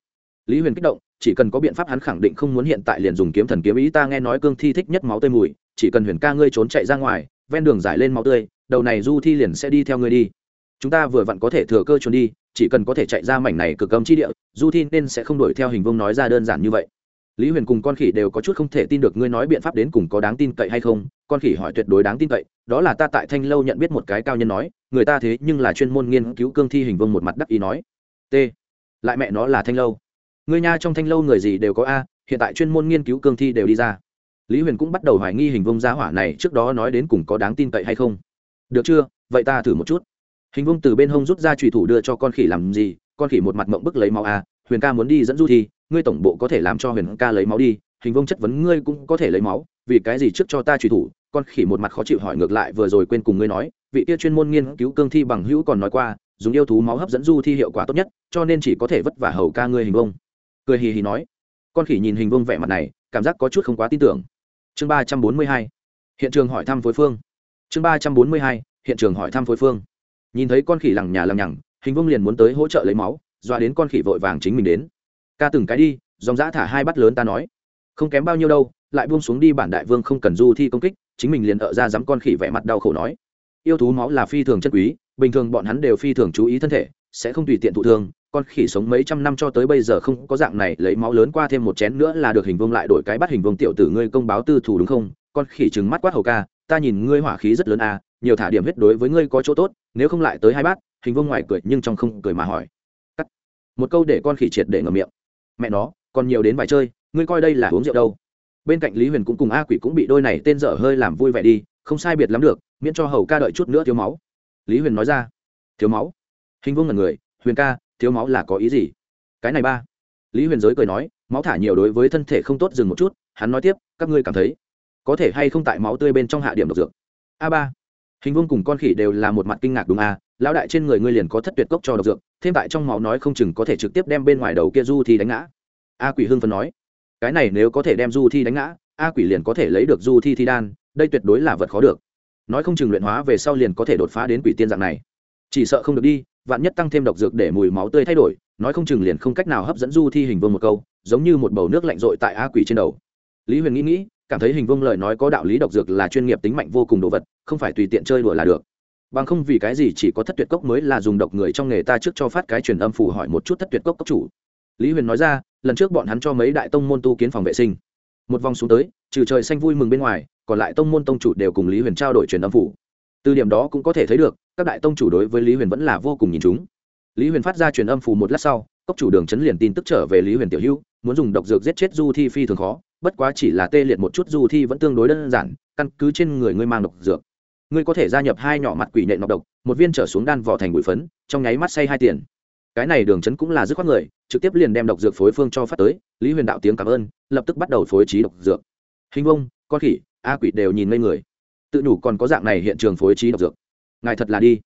Lý huyền kích động, chỉ cần có biện pháp hắn khẳng định không muốn hiện tại liền dùng kiếm thần kiếm ý, ta nghe nói cương thi thích nhất máu tươi mùi, chỉ cần huyền ca ngươi trốn chạy ra ngoài, ven đường giải lên máu tươi đầu này du thi liền sẽ đi theo ngươi đi. Chúng ta vừa vặn có thể thừa cơ trốn đi, chỉ cần có thể chạy ra mảnh này cực cấm chi địa, du thi nên sẽ không đuổi theo hình vông nói ra đơn giản như vậy. Lý huyền cùng con khỉ đều có chút không thể tin được ngươi nói biện pháp đến cùng có đáng tin cậy hay không, con khỉ hỏi tuyệt đối đáng tin cậy, đó là ta tại thanh lâu nhận biết một cái cao nhân nói, người ta thế nhưng là chuyên môn nghiên cứu cương thi hình vông một mặt đắc ý nói. T. Lại mẹ nó là thanh lâu. Người nha trong thanh lâu người gì đều có a, hiện tại chuyên môn nghiên cứu cương thi đều đi ra. Lý huyền cũng bắt đầu hoài nghi hình vông giá hỏa này trước đó nói đến cùng có đáng tin cậy hay không được chưa? Vậy ta thử một chút. Hình vung từ bên hông rút ra trùy thủ đưa cho con khỉ làm gì? Con khỉ một mặt mộng bức lấy máu à? Huyền ca muốn đi dẫn du thi ngươi tổng bộ có thể làm cho huyền ca lấy máu đi. Hình vông chất vấn ngươi cũng có thể lấy máu. Vì cái gì trước cho ta trùy thủ? Con khỉ một mặt khó chịu hỏi ngược lại vừa rồi quên cùng ngươi nói. Vị kia chuyên môn nghiên cứu cương thi bằng hữu còn nói qua, dùng yêu thú máu hấp dẫn du thi hiệu quả tốt nhất, cho nên chỉ có thể vất vả hầu ca ngươi hình vông cười hì hì nói. Con khỉ nhìn hình vông vẻ mặt này, cảm giác có chút không quá tin tưởng. Chương ba trăm bốn mươi hai. Hiện trường hỏi thăm phối phương chương ba trăm bốn mươi hai, hiện trường hỏi thăm phối phương. Nhìn thấy con khỉ lằng nhà lằng nhằng, hình Vương liền muốn tới hỗ trợ lấy máu, dọa đến con khỉ vội vàng chính mình đến. Ca từng cái đi, dòng giã thả hai bắt lớn ta nói. Không kém bao nhiêu đâu, lại buông xuống đi bản đại vương không cần du thi công kích, chính mình liền ở ra dám con khỉ vẻ mặt đau khổ nói. Yêu thú máu là phi thường chân quý, bình thường bọn hắn đều phi thường chú ý thân thể, sẽ không tùy tiện thụ thương, con khỉ sống mấy trăm năm cho tới bây giờ không có dạng này lấy máu lớn qua thêm một chén nữa là được hình vương lại đổi cái bắt hình vương tiểu tử ngươi công báo tư thủ đúng không? Con khỉ trừng mắt quát hầu ca ta nhìn ngươi hỏa khí rất lớn à nhiều thả điểm huyết đối với ngươi có chỗ tốt, nếu không lại tới hai bát, hình vương ngoài cười nhưng trong không cười mà hỏi. Cắt. Một câu để con khỉ triệt để ngậm miệng. Mẹ nó, còn nhiều đến bài chơi, ngươi coi đây là uống rượu đâu. Bên cạnh lý huyền cũng cùng a quỷ cũng bị đôi này tên dở hơi làm vui vẻ đi, không sai biệt lắm được, miễn cho hầu ca đợi chút nữa thiếu máu. Lý huyền nói ra. Thiếu máu? Hình vương ngẩn người, huyền ca, thiếu máu là có ý gì? Cái này ba. Lý huyền giới cười nói, máu thả nhiều đối với thân thể không tốt dừng một chút, hắn nói tiếp, các ngươi cảm thấy có thể hay không tại máu tươi bên trong hạ điểm độc dược? A ba. Hình vương cùng con khỉ đều là một mặt kinh ngạc đúng a lão đại trên người ngươi liền có thất tuyệt cốc cho độc dược, thêm tại trong máu nói không chừng có thể trực tiếp đem bên ngoài đầu kia du thi đánh ngã. A quỷ hưng phân nói. Cái này nếu có thể đem du thi đánh ngã, a quỷ liền có thể lấy được du thi thi đan, đây tuyệt đối là vật khó được. Nói không chừng luyện hóa về sau liền có thể đột phá đến quỷ tiên dạng này. Chỉ sợ không được đi, vạn nhất tăng thêm độc dược để mùi máu tươi thay đổi, nói không chừng liền không cách nào hấp dẫn du thi hình vương một câu, giống như một bầu nước lạnh rội tại a quỷ trên đầu. Lý huyền nghĩ nghĩ cảm thấy hình vương lời nói có đạo lý độc dược là chuyên nghiệp tính mạnh vô cùng đồ vật, không phải tùy tiện chơi đùa là được. Bằng không vì cái gì chỉ có thất tuyệt cốc mới là dùng độc người trong nghề ta trước cho phát cái truyền âm phù hỏi một chút thất tuyệt cốc cốc chủ. Lý huyền nói ra, lần trước bọn hắn cho mấy đại tông môn tu kiến phòng vệ sinh. Một vòng xuống tới, trừ trời xanh vui mừng bên ngoài, còn lại tông môn tông chủ đều cùng lý huyền trao đổi truyền âm phủ từ điểm đó cũng có thể thấy được, các đại tông chủ đối với lý huyền vẫn là vô cùng nhìn chúng. Lý huyền phát ra truyền âm phủ một lát sau, cốc chủ đường chấn liền tin tức trở về lý huyền tiểu hữu, muốn dùng độc dược giết chết du thi phi thường khó bất quá chỉ là tê liệt một chút, dù thi vẫn tương đối đơn giản, căn cứ trên người ngươi mang độc dược. Ngươi có thể gia nhập hai nhỏ mặt quỷ nệ nọc độc, một viên trở xuống đan vỏ thành bụi phấn, trong nháy mắt say hai tiền. Cái này đường chấn cũng là dứt khoát người, trực tiếp liền đem độc dược phối phương cho phát tới, lý huyền đạo tiếng cảm ơn, lập tức bắt đầu phối trí độc dược. Hình vông, con khỉ, a quỷ đều nhìn ngây người. Tự nhủ còn có dạng này hiện trường phối trí độc dược. Ngài thật là đi.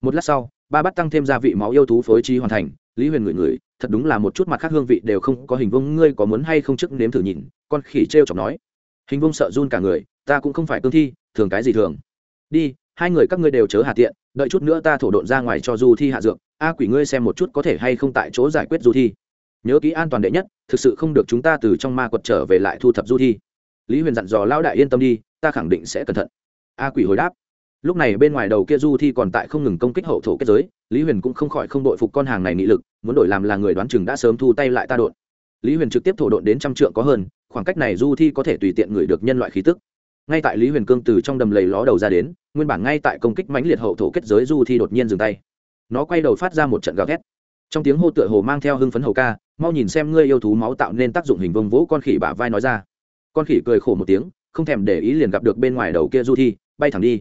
Một lát sau, ba bắt tăng thêm gia vị máu yêu thú phối trí hoàn thành, lý huyền ngửi ngửi, thật đúng là một chút mặt khác hương vị đều không có hình vông, ngươi có muốn hay không trước nếm thử nhìn con khỉ t r e o chọc nói. Hình vung sợ run cả người, ta cũng không phải cương thi, thường cái gì thường. Đi, hai người các ngươi đều chớ hà tiện, đợi chút nữa ta thổ độn ra ngoài cho du thi hạ dược, a quỷ ngươi xem một chút có thể hay không tại chỗ giải quyết du thi. Nhớ kỹ an toàn đệ nhất, thực sự không được chúng ta từ trong ma quật trở về lại thu thập du thi. Lý huyền dặn dò lão đại yên tâm đi, ta khẳng định sẽ cẩn thận. A quỷ hồi đáp. Lúc này bên ngoài đầu kia du thi còn tại không ngừng công kích hậu thổ kết giới, lý huyền cũng không khỏi không đội phục con hàng này nghị lực, muốn đổi làm là người đoán chừng đã sớm thu tay lại ta đột. Lý huyền trực tiếp thổ độn đến trăm trượng có hơn khoảng cách này du thi có thể tùy tiện người được nhân loại khí tức. Ngay tại lý huyền cương từ trong đầm lầy ló đầu ra đến, nguyên bản ngay tại công kích mãnh liệt hậu thổ kết giới du thi đột nhiên dừng tay. Nó quay đầu phát ra một trận gào thét. Trong tiếng hô tựa hồ mang theo hưng phấn hầu ca, mau nhìn xem ngươi yêu thú máu tạo nên tác dụng hình vông vỗ con khỉ bả vai nói ra. Con khỉ cười khổ một tiếng, không thèm để ý liền gặp được bên ngoài đầu kia du thi, bay thẳng đi.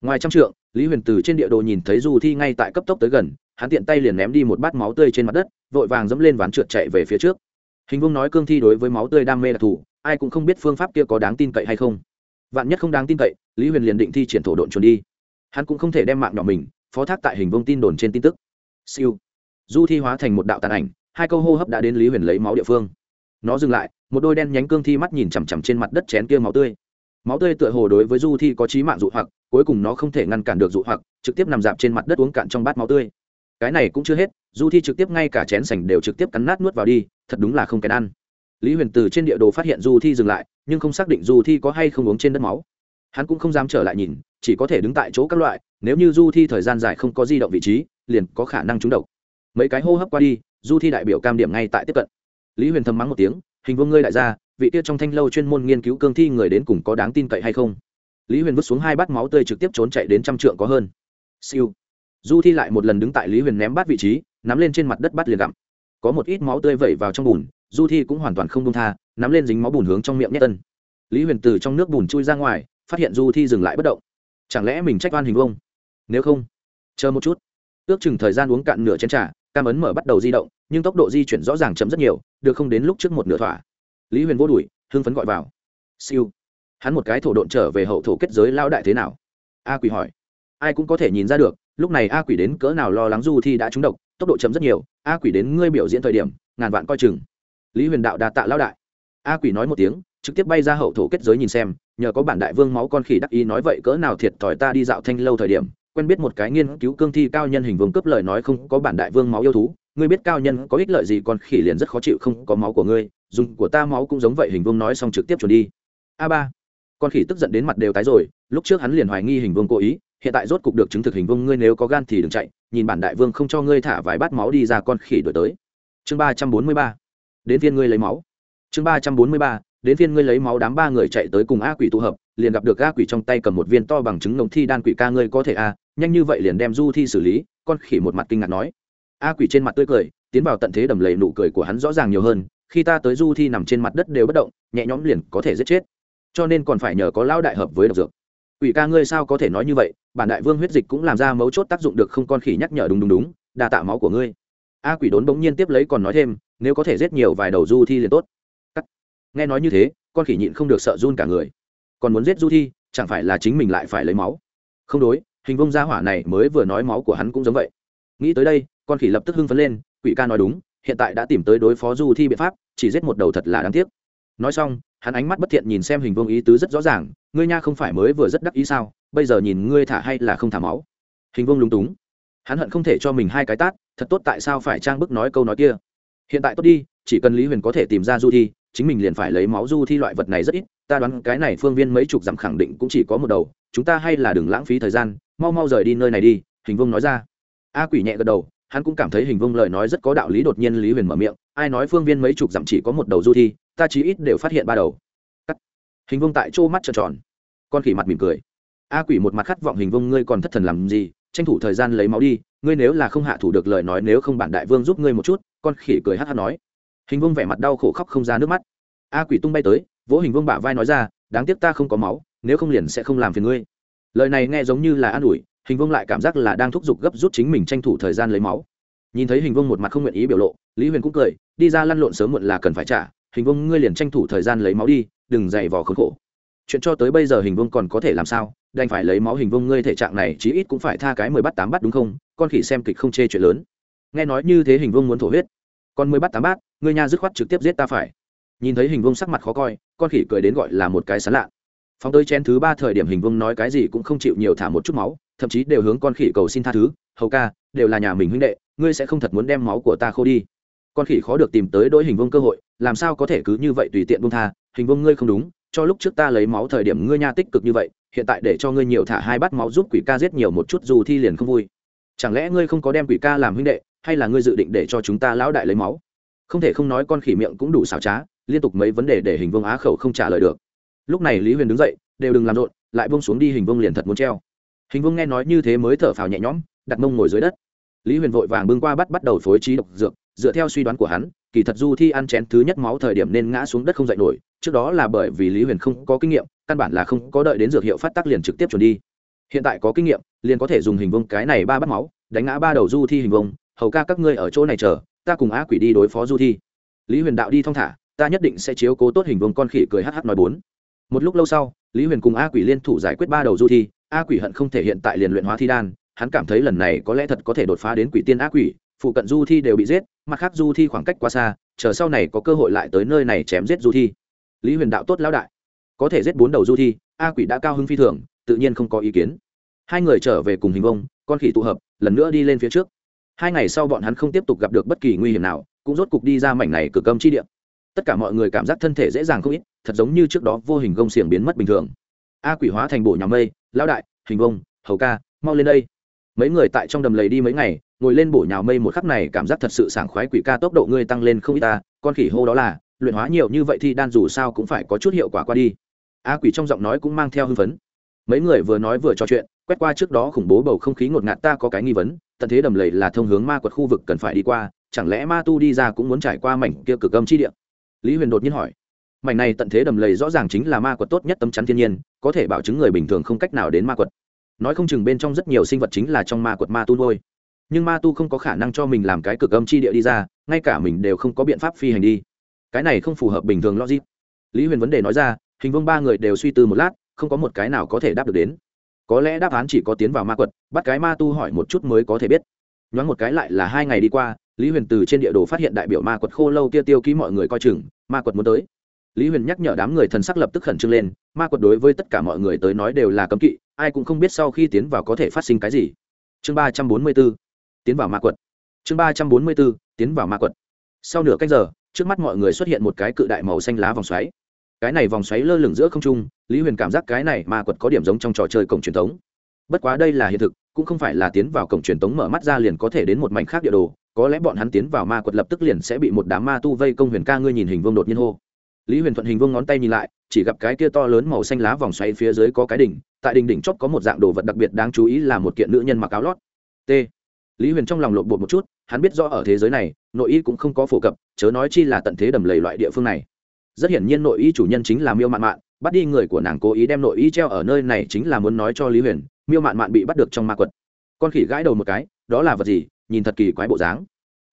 Ngoài trăm trượng, lý huyền từ trên địa đồ nhìn thấy du thi ngay tại cấp tốc tới gần, hắn tiện tay liền ném đi một bát máu tươi trên mặt đất, vội vàng dẫm lên ván trượt chạy về phía trước hình vương nói cương thi đối với máu tươi đam mê đặc thù ai cũng không biết phương pháp kia có đáng tin cậy hay không. Vạn nhất không đáng tin cậy, lý huyền liền định thi triển thổ độn trốn đi. Hắn cũng không thể đem mạng nhỏ mình, phó thác tại hình Vương tin đồn trên tin tức. Siêu. Du thi hóa thành một đạo tàn ảnh, hai câu hô hấp đã đến lý huyền lấy máu địa phương. Nó dừng lại, một đôi đen nhánh cương thi mắt nhìn chằm chằm trên mặt đất chén kia máu tươi. Máu tươi tựa hồ đối với du thi có trí mạng dụ hoặc, cuối cùng nó không thể ngăn cản được dụ hoặc, trực tiếp nằm dạp trên mặt đất uống cạn trong bát máu tươi cái này cũng chưa hết, du thi trực tiếp ngay cả chén sành đều trực tiếp cắn nát nuốt vào đi, thật đúng là không kén ăn. Lý huyền từ trên địa đồ phát hiện du thi dừng lại, nhưng không xác định du thi có hay không uống trên đất máu. Hắn cũng không dám trở lại nhìn, chỉ có thể đứng tại chỗ các loại, nếu như du thi thời gian dài không có di động vị trí, liền có khả năng trúng độc. Mấy cái hô hấp qua đi, du thi đại biểu cam điểm ngay tại tiếp cận. Lý huyền thầm mắng một tiếng, hình vương ngươi đại gia vị tiết trong thanh lâu chuyên môn nghiên cứu cương thi người đến cùng có đáng tin cậy hay không? Lý huyền vứt xuống hai bát máu tươi trực tiếp trốn chạy đến trăm trượng có hơn. Siêu du thi lại một lần đứng tại lý huyền ném bát vị trí, nắm lên trên mặt đất bắt liền gặm. Có một ít máu tươi vẩy vào trong bùn, du thi cũng hoàn toàn không đông tha, nắm lên dính máu bùn hướng trong miệng nhét tân lý huyền từ trong nước bùn chui ra ngoài, phát hiện du thi dừng lại bất động. Chẳng lẽ mình trách oan hình vông nếu không, chờ một chút. Ước chừng thời gian uống cạn nửa chén trà, cam ấn mở bắt đầu di động, nhưng tốc độ di chuyển rõ ràng chấm rất nhiều, được không đến lúc trước một nửa thỏa. Lý huyền vô đùi hưng phấn gọi vào. Siêu. Hắn một cái thổ độn trở về hậu thổ kết giới lao đại thế nào? A Quỳ hỏi. Ai cũng có thể nhìn ra được lúc này a quỷ đến cỡ nào lo lắng du thi đã trúng độc, tốc độ chấm rất nhiều. A quỷ đến ngươi biểu diễn thời điểm, ngàn vạn coi chừng. Lý huyền đạo đà tạ lao đại. A quỷ nói một tiếng, trực tiếp bay ra hậu thổ kết giới nhìn xem, nhờ có bản đại vương máu con khỉ đắc ý nói vậy cỡ nào thiệt thòi ta đi dạo thanh lâu thời điểm, quen biết một cái nghiên cứu cương thi cao nhân hình vương cướp lời nói không có bản đại vương máu yêu thú. Ngươi biết cao nhân có ích lợi gì, con khỉ liền rất khó chịu không có máu của ngươi, dùng của ta máu cũng giống vậy, hình vương nói xong trực tiếp chuẩn đi. A ba. Con khỉ tức giận đến mặt đều tái rồi, lúc trước hắn liền hoài nghi hình vương cố ý hiện tại rốt cục được chứng thực hình vương ngươi nếu có gan thì đừng chạy, nhìn bản đại vương không cho ngươi thả vài bát máu đi ra con khỉ đổi tới. Chương ba trăm bốn mươi ba, đến viên ngươi lấy máu. Chương ba trăm bốn mươi ba, đến viên ngươi lấy máu đám ba người chạy tới cùng a quỷ tụ hợp, liền gặp được a quỷ trong tay cầm một viên to bằng chứng nồng thi đan quỷ ca ngươi có thể a, nhanh như vậy liền đem du thi xử lý, con khỉ một mặt kinh ngạc nói. A quỷ trên mặt tươi cười, tiến vào tận thế đầm lầy nụ cười của hắn rõ ràng nhiều hơn, khi ta tới du thi nằm trên mặt đất đều bất động, nhẹ nhõm liền có thể giết chết. Cho nên còn phải nhờ có lão đại hợp với độc dược quỷ ca ngươi sao có thể nói như vậy, bản đại vương huyết dịch cũng làm ra mấu chốt tác dụng được không con khỉ nhắc nhở đúng đúng đúng, đa tạ máu của ngươi. A quỷ đốn bỗng nhiên tiếp lấy còn nói thêm, nếu có thể giết nhiều vài đầu du thi liền tốt. Nghe nói như thế, con khỉ nhịn không được sợ run cả người. Còn muốn giết du thi, chẳng phải là chính mình lại phải lấy máu? Không đối, hình vông gia hỏa này mới vừa nói máu của hắn cũng giống vậy. Nghĩ tới đây, con khỉ lập tức hưng phấn lên, quỷ ca nói đúng, hiện tại đã tìm tới đối phó du thi biện pháp, chỉ giết một đầu thật là đáng tiếc. Nói xong hắn ánh mắt bất thiện nhìn xem hình vương ý tứ rất rõ ràng, ngươi nha không phải mới vừa rất đắc ý sao, bây giờ nhìn ngươi thả hay là không thả máu. Hình vương lúng túng. Hắn hận không thể cho mình hai cái tát, thật tốt tại sao phải trang bức nói câu nói kia. Hiện tại tốt đi, chỉ cần lý huyền có thể tìm ra du thi, chính mình liền phải lấy máu du thi loại vật này rất ít, ta đoán cái này phương viên mấy chục dặm khẳng định cũng chỉ có một đầu, chúng ta hay là đừng lãng phí thời gian, mau mau rời đi nơi này đi, hình vương nói ra. A quỷ nhẹ gật đầu, hắn cũng cảm thấy hình vương lời nói rất có đạo lý đột nhiên lý huyền mở miệng, ai nói phương viên mấy chục dặm chỉ có một đầu du thi ta chí ít đều phát hiện ba đầu. Cắt. hình vông tại chỗ mắt tròn tròn. Con khỉ mặt mỉm cười. A quỷ một mặt khát vọng hình vông ngươi còn thất thần làm gì? Tranh thủ thời gian lấy máu đi. Ngươi nếu là không hạ thủ được lời nói, nếu không bản đại vương giúp ngươi một chút, con khỉ cười hát hát nói. Hình vương vẻ mặt đau khổ khóc không ra nước mắt. A quỷ tung bay tới, vỗ hình vương bả vai nói ra, đáng tiếc ta không có máu, nếu không liền sẽ không làm phiền ngươi. Lời này nghe giống như là an ủi, hình vương lại cảm giác là đang thúc giục gấp rút chính mình tranh thủ thời gian lấy máu. Nhìn thấy hình vương một mặt không nguyện ý biểu lộ, lý huyền cũng cười, đi ra lăn lộn sớm muộn là cần phải trả hình vương ngươi liền tranh thủ thời gian lấy máu đi, đừng dày vò khốn khổ. Chuyện cho tới bây giờ hình vương còn có thể làm sao? Đành phải lấy máu hình vương ngươi thể trạng này, chí ít cũng phải tha cái mười bắt tám bắt đúng không? Con khỉ xem kịch không chê chuyện lớn. Nghe nói như thế hình vương muốn thổ huyết. Còn mười bắt tám bát, ngươi nha dứt khoát trực tiếp giết ta phải. Nhìn thấy hình vông sắc mặt khó coi, con khỉ cười đến gọi là một cái sán lạ. Phóng tới chén thứ ba thời điểm hình vông nói cái gì cũng không chịu nhiều thả một chút máu, thậm chí đều hướng con khỉ cầu xin tha thứ. Hầu ca, đều là nhà mình huynh đệ, ngươi sẽ không thật muốn đem máu của ta khô đi con khỉ khó được tìm tới đôi hình vông cơ hội, làm sao có thể cứ như vậy tùy tiện buông tha? Hình vông ngươi không đúng, cho lúc trước ta lấy máu thời điểm ngươi nha tích cực như vậy, hiện tại để cho ngươi nhiều thả hai bát máu giúp quỷ ca giết nhiều một chút dù thi liền không vui. Chẳng lẽ ngươi không có đem quỷ ca làm huynh đệ, hay là ngươi dự định để cho chúng ta lão đại lấy máu? Không thể không nói con khỉ miệng cũng đủ xảo trá, liên tục mấy vấn đề để hình vông á khẩu không trả lời được. Lúc này lý huyền đứng dậy, đều đừng làm rộn, lại bông xuống đi hình vông liền thật muốn treo. Hình vông nghe nói như thế mới thở phào nhẹ nhõm, đặt mông ngồi dưới đất. Lý huyền vội vàng bưng qua bắt bắt đầu phối trí độc dược dựa theo suy đoán của hắn, kỳ thật du thi ăn chén thứ nhất máu thời điểm nên ngã xuống đất không dậy nổi, trước đó là bởi vì lý huyền không có kinh nghiệm, căn bản là không có đợi đến dược hiệu phát tác liền trực tiếp chuẩn đi. Hiện tại có kinh nghiệm, liền có thể dùng hình vông cái này ba bắt máu, đánh ngã ba đầu du thi hình vông hầu ca các ngươi ở chỗ này chờ, ta cùng á quỷ đi đối phó du thi. Lý huyền đạo đi thong thả, ta nhất định sẽ chiếu cố tốt hình vương con khỉ cười hh nói bốn. Một lúc lâu sau, lý huyền cùng a quỷ liên thủ giải quyết ba đầu du thi, a quỷ hận không thể hiện tại liền luyện hóa thi đan, hắn cảm thấy lần này có lẽ thật có thể đột phá đến quỷ tiên a quỷ phụ cận du thi đều bị giết, mặt khác du thi khoảng cách quá xa, chờ sau này có cơ hội lại tới nơi này chém giết du thi. Lý huyền đạo tốt lão đại. Có thể giết bốn đầu du thi, a quỷ đã cao hứng phi thường, tự nhiên không có ý kiến. Hai người trở về cùng hình vông, con khỉ tụ hợp, lần nữa đi lên phía trước. Hai ngày sau bọn hắn không tiếp tục gặp được bất kỳ nguy hiểm nào, cũng rốt cục đi ra mảnh này cực âm chi địa. Tất cả mọi người cảm giác thân thể dễ dàng không ít, thật giống như trước đó vô hình gông xiềng biến mất bình thường. A quỷ hóa thành bộ nhà mây, lão đại, hình vông, hầu ca, mau lên đây mấy người tại trong đầm lầy đi mấy ngày, ngồi lên bổ nhào mây một khắc này, cảm giác thật sự sảng khoái, quỷ ca tốc độ ngươi tăng lên không ít ta, con khỉ hô đó là, luyện hóa nhiều như vậy thì đan dù sao cũng phải có chút hiệu quả qua đi. A quỷ trong giọng nói cũng mang theo hưng phấn. Mấy người vừa nói vừa trò chuyện, quét qua trước đó khủng bố bầu không khí ngột ngạt, ta có cái nghi vấn, tận thế đầm lầy là thông hướng ma quật khu vực cần phải đi qua, chẳng lẽ ma tu đi ra cũng muốn trải qua mảnh kia cực âm chi địa? Lý huyền đột nhiên hỏi. Mảnh này tận thế đầm lầy rõ ràng chính là ma quật tốt nhất tấm chắn thiên nhiên, có thể bảo chứng người bình thường không cách nào đến ma quật nói không chừng bên trong rất nhiều sinh vật chính là trong ma quật ma tu nuôi. Nhưng ma tu không có khả năng cho mình làm cái cực âm chi địa đi ra, ngay cả mình đều không có biện pháp phi hành đi. Cái này không phù hợp bình thường logic. Lý huyền vấn đề nói ra, hình vương ba người đều suy tư một lát, không có một cái nào có thể đáp được đến. Có lẽ đáp án chỉ có tiến vào ma quật, bắt cái ma tu hỏi một chút mới có thể biết. Nhoáng một cái lại là hai ngày đi qua, lý huyền từ trên địa đồ phát hiện đại biểu ma quật khô lâu kia tiêu ký mọi người coi chừng, ma quật muốn tới lý huyền nhắc nhở đám người thần sắc lập tức khẩn trương lên, ma quật đối với tất cả mọi người tới nói đều là cấm kỵ, ai cũng không biết sau khi tiến vào có thể phát sinh cái gì. Chương ba trăm bốn mươi b ố tiến vào ma quật. Chương ba trăm bốn mươi b ố tiến vào ma quật. Sau nửa cách giờ, trước mắt mọi người xuất hiện một cái cự đại màu xanh lá vòng xoáy. Cái này vòng xoáy lơ lửng giữa không trung, lý huyền cảm giác cái này ma quật có điểm giống trong trò chơi cổng truyền thống. Bất quá đây là hiện thực, cũng không phải là tiến vào cổng truyền thống mở mắt ra liền có thể đến một mảnh khác địa đồ, có lẽ bọn hắn tiến vào ma quật lập tức liền sẽ bị một đám ma tu vây công huyền ca ngươi nhìn hình vương đột nhiên hô lý huyền thuận hình vương ngón tay nhìn lại, chỉ gặp cái kia to lớn màu xanh lá vòng xoay phía dưới có cái đỉnh, tại đỉnh đỉnh chót có một dạng đồ vật đặc biệt đáng chú ý là một kiện nữ nhân mặc áo lót. T. Lý huyền trong lòng lộn bột một chút, hắn biết rõ ở thế giới này, nội y cũng không có phổ cập, chớ nói chi là tận thế đầm lầy loại địa phương này. Rất hiển nhiên nội y chủ nhân chính là miêu mạn mạn, bắt đi người của nàng cố ý đem nội y treo ở nơi này chính là muốn nói cho lý huyền, miêu mạn mạn bị bắt được trong ma quật. Con khỉ gãi đầu một cái, đó là vật gì, nhìn thật kỳ quái bộ dáng.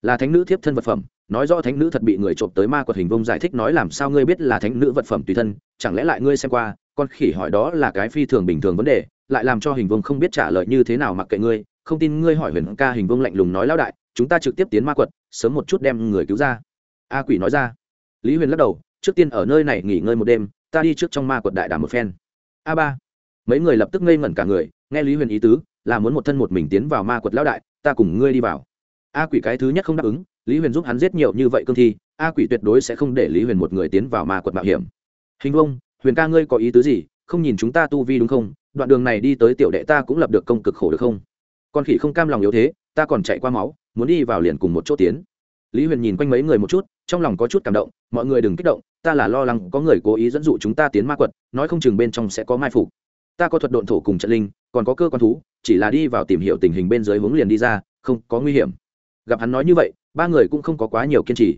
Là thánh nữ thiếp thân vật phẩm nói rõ thánh nữ thật bị người trộm tới ma quật hình vông giải thích nói làm sao ngươi biết là thánh nữ vật phẩm tùy thân, chẳng lẽ lại ngươi xem qua, con khỉ hỏi đó là cái phi thường bình thường vấn đề, lại làm cho hình vông không biết trả lời như thế nào mặc kệ ngươi, không tin ngươi hỏi huyền ca hình vông lạnh lùng nói lão đại, chúng ta trực tiếp tiến ma quật, sớm một chút đem người cứu ra. A quỷ nói ra. Lý huyền lắc đầu, trước tiên ở nơi này nghỉ ngơi một đêm, ta đi trước trong ma quật đại đà một phen. A ba. Mấy người lập tức ngây ngẩn cả người, nghe lý huyền ý tứ, là muốn một thân một mình tiến vào ma quật lão đại, ta cùng ngươi đi vào. A quỷ cái thứ nhất không đáp ứng lý huyền giúp hắn giết nhiều như vậy cương thi, a quỷ tuyệt đối sẽ không để lý huyền một người tiến vào ma quật mạo hiểm. Hình vông, huyền ca ngươi có ý tứ gì? Không nhìn chúng ta tu vi đúng không? Đoạn đường này đi tới tiểu đệ ta cũng lập được công cực khổ được không? Con khỉ không cam lòng yếu thế, ta còn chạy qua máu, muốn đi vào liền cùng một chỗ tiến. Lý huyền nhìn quanh mấy người một chút, trong lòng có chút cảm động, mọi người đừng kích động, ta là lo lắng có người cố ý dẫn dụ chúng ta tiến ma quật, nói không chừng bên trong sẽ có mai phục. Ta có thuật độn thổ cùng trận linh, còn có cơ quan thú, chỉ là đi vào tìm hiểu tình hình bên dưới hướng liền đi ra, không có nguy hiểm. Gặp hắn nói như vậy ba người cũng không có quá nhiều kiên trì.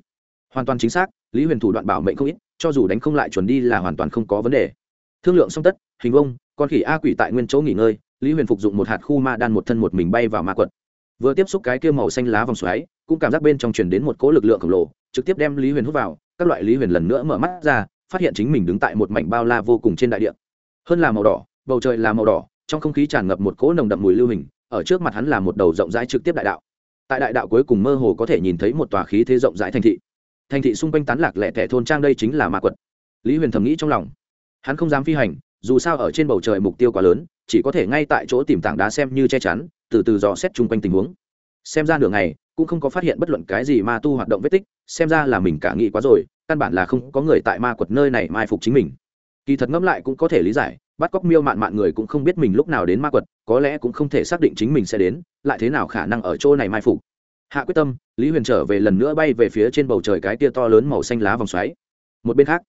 Hoàn toàn chính xác, lý huyền thủ đoạn bảo mệnh không ít, cho dù đánh không lại chuẩn đi là hoàn toàn không có vấn đề. Thương lượng xong tất, hình ông, con khỉ a quỷ tại nguyên chỗ nghỉ ngơi, lý huyền phục dụng một hạt khu ma đan một thân một mình bay vào ma quật. Vừa tiếp xúc cái kia màu xanh lá vòng xoáy, cũng cảm giác bên trong truyền đến một cỗ lực lượng khổng lồ, trực tiếp đem lý huyền hút vào, các loại lý huyền lần nữa mở mắt ra, phát hiện chính mình đứng tại một mảnh bao la vô cùng trên đại địa. Hơn là màu đỏ, bầu trời là màu đỏ, trong không khí tràn ngập một cỗ nồng đậm mùi lưu hình, ở trước mặt hắn là một đầu rộng rãi trực tiếp đại đạo tại đại đạo cuối cùng mơ hồ có thể nhìn thấy một tòa khí thế rộng rãi thành thị. Thành thị xung quanh tán lạc lẻ tẻ thôn trang đây chính là ma quật. Lý huyền thầm nghĩ trong lòng. Hắn không dám phi hành, dù sao ở trên bầu trời mục tiêu quá lớn, chỉ có thể ngay tại chỗ tìm tảng đá xem như che chắn, từ từ dò xét chung quanh tình huống. Xem ra nửa ngày, cũng không có phát hiện bất luận cái gì ma tu hoạt động vết tích, xem ra là mình cả nghĩ quá rồi, căn bản là không có người tại ma quật nơi này mai phục chính mình. Kỳ thật ngẫm lại cũng có thể lý giải bắt cóc miêu mạn mạn người cũng không biết mình lúc nào đến ma quật, có lẽ cũng không thể xác định chính mình sẽ đến, lại thế nào khả năng ở chỗ này mai phục. Hạ quyết tâm, lý huyền trở về lần nữa bay về phía trên bầu trời cái tia to lớn màu xanh lá vòng xoáy. Một bên khác,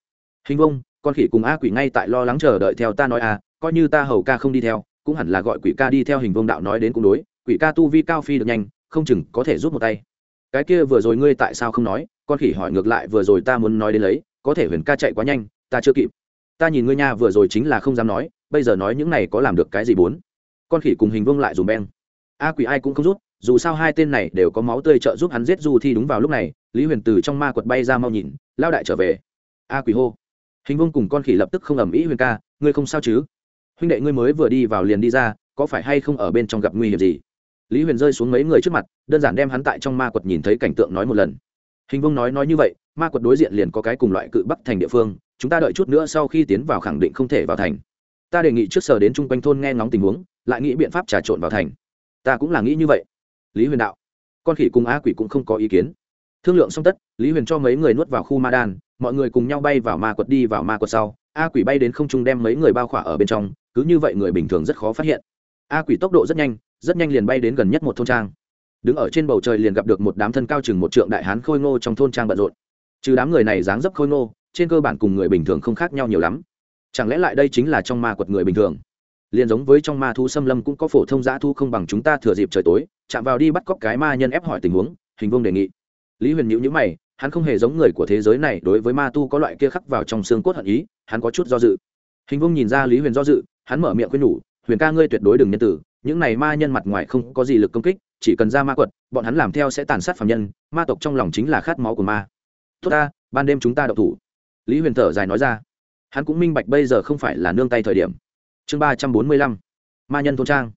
hình vông, con khỉ cùng a quỷ ngay tại lo lắng chờ đợi theo ta nói à coi như ta hầu ca không đi theo, cũng hẳn là gọi quỷ ca đi theo hình vông đạo nói đến cũng đối, quỷ ca tu vi cao phi được nhanh, không chừng có thể rút một tay. Cái kia vừa rồi ngươi tại sao không nói, con khỉ hỏi ngược lại vừa rồi ta muốn nói đến lấy, có thể huyền ca chạy quá nhanh, ta chưa kịp ta nhìn ngươi nha vừa rồi chính là không dám nói, bây giờ nói những này có làm được cái gì bốn? Con khỉ cùng hình vương lại dùm beng. A quỷ ai cũng không rút, dù sao hai tên này đều có máu tươi trợ giúp hắn giết du thi đúng vào lúc này, lý huyền từ trong ma quật bay ra mau nhìn, lao đại trở về. A quỷ hô. Hình vương cùng con khỉ lập tức không ầm ĩ huyền ca, ngươi không sao chứ? Huynh đệ ngươi mới vừa đi vào liền đi ra, có phải hay không ở bên trong gặp nguy hiểm gì? Lý huyền rơi xuống mấy người trước mặt, đơn giản đem hắn tại trong ma quật nhìn thấy cảnh tượng nói một lần hình vương nói nói như vậy, ma quật đối diện liền có cái cùng loại cự bắc thành địa phương, chúng ta đợi chút nữa sau khi tiến vào khẳng định không thể vào thành. Ta đề nghị trước sở đến chung quanh thôn nghe ngóng tình huống, lại nghĩ biện pháp trà trộn vào thành. Ta cũng là nghĩ như vậy. Lý huyền đạo. Con khỉ cùng a quỷ cũng không có ý kiến. Thương lượng xong tất, lý huyền cho mấy người nuốt vào khu ma đan, mọi người cùng nhau bay vào ma quật đi vào ma quật sau, a quỷ bay đến không trung đem mấy người bao khỏa ở bên trong, cứ như vậy người bình thường rất khó phát hiện. A quỷ tốc độ rất nhanh rất nhanh liền bay đến gần nhất một thôn trang đứng ở trên bầu trời liền gặp được một đám thân cao chừng một trượng đại hán khôi ngô trong thôn trang bận rộn. Trừ đám người này dáng dấp khôi ngô, trên cơ bản cùng người bình thường không khác nhau nhiều lắm. Chẳng lẽ lại đây chính là trong ma quật người bình thường? Liền giống với trong ma thu xâm lâm cũng có phổ thông giã thu không bằng chúng ta thừa dịp trời tối, chạm vào đi bắt cóc cái ma nhân ép hỏi tình huống, hình vương đề nghị. Lý huyền nhữ nhữ mày, hắn không hề giống người của thế giới này đối với ma tu có loại kia khắc vào trong xương cốt hận ý, hắn có chút do dự. Hình vương nhìn ra lý huyền do dự, hắn mở miệng khuyên nhủ, huyền ca ngươi tuyệt đối đừng nhân tử những này ma nhân mặt ngoài không có gì lực công kích chỉ cần ra ma quật, bọn hắn làm theo sẽ tàn sát phạm nhân, ma tộc trong lòng chính là khát máu của ma. Tốt ta, ban đêm chúng ta đậu thủ. Lý huyền thở dài nói ra. Hắn cũng minh bạch bây giờ không phải là nương tay thời điểm. Chương ba trăm bốn mươi lăm, ma nhân thôn trang.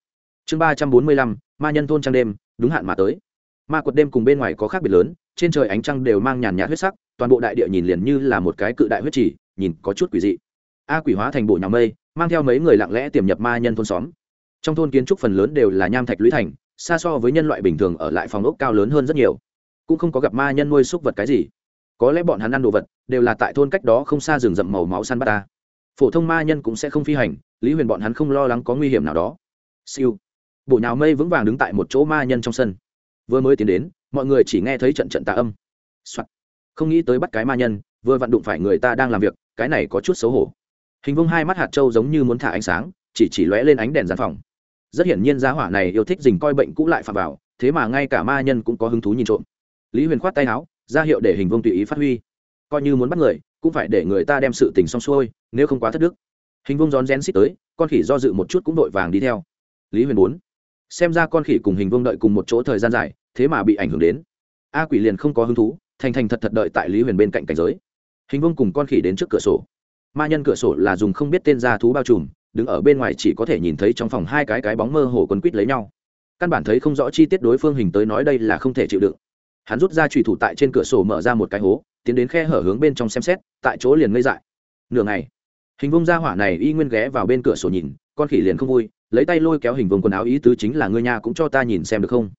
Chương ba trăm bốn mươi lăm, ma nhân thôn trang đêm, đúng hạn mà tới. Ma quật đêm cùng bên ngoài có khác biệt lớn, trên trời ánh trăng đều mang nhàn nhạt huyết sắc, toàn bộ đại địa nhìn liền như là một cái cự đại huyết chỉ nhìn có chút quỷ dị. A quỷ hóa thành bộ nhà mây, mang theo mấy người lặng lẽ tiềm nhập ma nhân thôn xóm. Trong thôn kiến trúc phần lớn đều là nham thạch lũy thành xa so với nhân loại bình thường ở lại phòng ốc cao lớn hơn rất nhiều. Cũng không có gặp ma nhân nuôi súc vật cái gì. Có lẽ bọn hắn ăn đồ vật, đều là tại thôn cách đó không xa rừng rậm màu máu săn bắt ta. Phổ thông ma nhân cũng sẽ không phi hành, lý huyền bọn hắn không lo lắng có nguy hiểm nào đó. Siêu. Bộ nhào mây vững vàng đứng tại một chỗ ma nhân trong sân. Vừa mới tiến đến, mọi người chỉ nghe thấy trận trận tạ âm、Soạn. không nghĩ tới bắt cái ma nhân, vừa vặn đụng phải người ta đang làm việc, cái này có chút xấu hổ. Hình vông hai mắt hạt trâu giống như muốn thả ánh sáng, chỉ chỉ lóe lên ánh đèn gian phòng rất hiển nhiên giá hỏa này yêu thích dình coi bệnh cũ lại phạm vào, thế mà ngay cả ma nhân cũng có hứng thú nhìn trộm. Lý huyền khoát tay áo, ra hiệu để hình vông tùy ý phát huy. Coi như muốn bắt người, cũng phải để người ta đem sự tình xong xuôi, nếu không quá thất đức. Hình vông rón rén xích tới, con khỉ do dự một chút cũng đội vàng đi theo. Lý huyền bốn, xem ra con khỉ cùng hình vông đợi cùng một chỗ thời gian dài, thế mà bị ảnh hưởng đến. A quỷ liền không có hứng thú, thành thành thật thật đợi tại lý huyền bên cạnh cảnh giới. Hình vông cùng con khỉ đến trước cửa sổ. Ma nhân cửa sổ là dùng không biết tên gia thú bao trùm đứng ở bên ngoài chỉ có thể nhìn thấy trong phòng hai cái cái bóng mơ hồ quấn quýt lấy nhau. Căn bản thấy không rõ chi tiết đối phương hình tới nói đây là không thể chịu đựng. Hắn rút ra trùy thủ tại trên cửa sổ mở ra một cái hố, tiến đến khe hở hướng bên trong xem xét, tại chỗ liền ngây dại. Nửa ngày, hình vông gia hỏa này y nguyên ghé vào bên cửa sổ nhìn, con khỉ liền không vui, lấy tay lôi kéo hình vông quần áo ý tứ chính là ngươi nha cũng cho ta nhìn xem được không?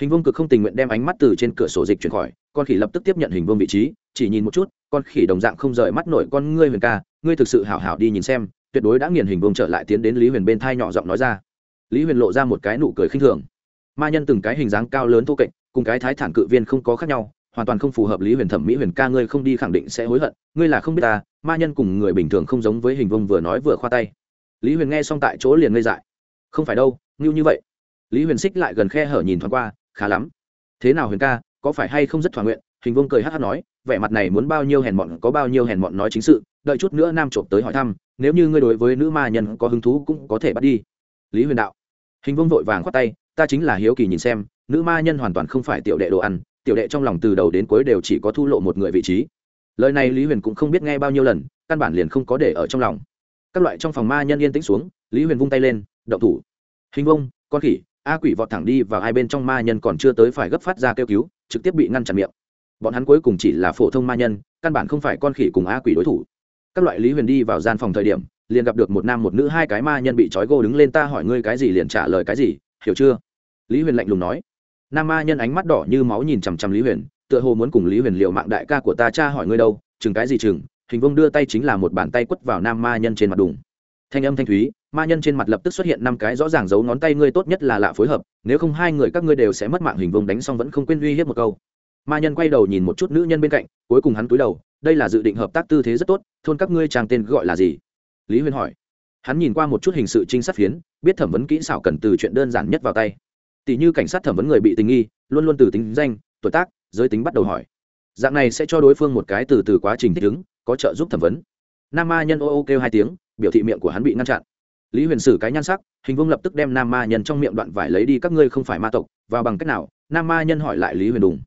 Hình vông cực không tình nguyện đem ánh mắt từ trên cửa sổ dịch chuyển khỏi, con khỉ lập tức tiếp nhận hình vông vị trí, chỉ nhìn một chút, con khỉ đồng dạng không rời mắt nổi con ngươi huyền ca, ngươi thực sự hảo hảo đi nhìn xem tuyệt đối đã nghiền hình vương trở lại tiến đến lý huyền bên thai nhỏ giọng nói ra. Lý huyền lộ ra một cái nụ cười khinh thường. Ma nhân từng cái hình dáng cao lớn thô kệch, cùng cái thái thản cự viên không có khác nhau, hoàn toàn không phù hợp lý huyền thẩm mỹ huyền ca ngươi không đi khẳng định sẽ hối hận, ngươi là không biết ta, ma nhân cùng người bình thường không giống với hình vông vừa nói vừa khoa tay. Lý huyền nghe xong tại chỗ liền ngây dại. Không phải đâu, ngưu như vậy. Lý huyền xích lại gần khe hở nhìn thoáng qua, khá lắm. Thế nào huyền ca, có phải hay không rất thỏa nguyện? Hình vông cười hát hát nói, vẻ mặt này muốn bao nhiêu hèn mọn có bao nhiêu hèn mọn nói chính sự, đợi chút nữa nam trộm tới hỏi thăm, nếu như ngươi đối với nữ ma nhân có hứng thú cũng có thể bắt đi. Lý huyền đạo. Hình vông vội vàng khoát tay, ta chính là hiếu kỳ nhìn xem, nữ ma nhân hoàn toàn không phải tiểu đệ đồ ăn, tiểu đệ trong lòng từ đầu đến cuối đều chỉ có thu lộ một người vị trí. Lời này lý huyền cũng không biết nghe bao nhiêu lần, căn bản liền không có để ở trong lòng. Các loại trong phòng ma nhân yên tĩnh xuống, lý huyền vung tay lên, động thủ. Hình vông con khỉ, a quỷ vọt thẳng đi và hai bên trong ma nhân còn chưa tới phải gấp phát ra kêu cứu, trực tiếp bị ngăn chặn miệng bọn hắn cuối cùng chỉ là phổ thông ma nhân, căn bản không phải con khỉ cùng a quỷ đối thủ. Các loại lý huyền đi vào gian phòng thời điểm, liền gặp được một nam một nữ hai cái ma nhân bị trói gô đứng lên ta hỏi ngươi cái gì liền trả lời cái gì, hiểu chưa? Lý huyền lạnh lùng nói. Nam ma nhân ánh mắt đỏ như máu nhìn chằm chằm lý huyền, tựa hồ muốn cùng lý huyền liệu mạng đại ca của ta cha hỏi ngươi đâu, chừng cái gì chừng, hình vông đưa tay chính là một bàn tay quất vào nam ma nhân trên mặt đùng. Thanh âm thanh thúy, ma nhân trên mặt lập tức xuất hiện năm cái rõ ràng giấu ngón tay ngươi tốt nhất là lạ phối hợp, nếu không hai người các ngươi đều sẽ mất mạng hình vông đánh xong vẫn không quên uy hiếp một câu ma nhân quay đầu nhìn một chút nữ nhân bên cạnh, cuối cùng hắn cúi đầu, đây là dự định hợp tác tư thế rất tốt, thôn các ngươi trang tên gọi là gì? Lý huyền hỏi. Hắn nhìn qua một chút hình sự trinh sát phiến, biết thẩm vấn kỹ xảo cần từ chuyện đơn giản nhất vào tay. Tỷ như cảnh sát thẩm vấn người bị tình nghi, luôn luôn từ tính danh, tuổi tác, giới tính bắt đầu hỏi. Dạng này sẽ cho đối phương một cái từ từ quá trình thích ứng, có trợ giúp thẩm vấn. Nam ma nhân ô ô kêu hai tiếng, biểu thị miệng của hắn bị ngăn chặn. Lý huyền sử cái nhan sắc, hình vương lập tức đem nam ma nhân trong miệng đoạn vải lấy đi, các ngươi không phải ma tộc và bằng cách nào? Nam ma nhân hỏi lại lý huyền đùng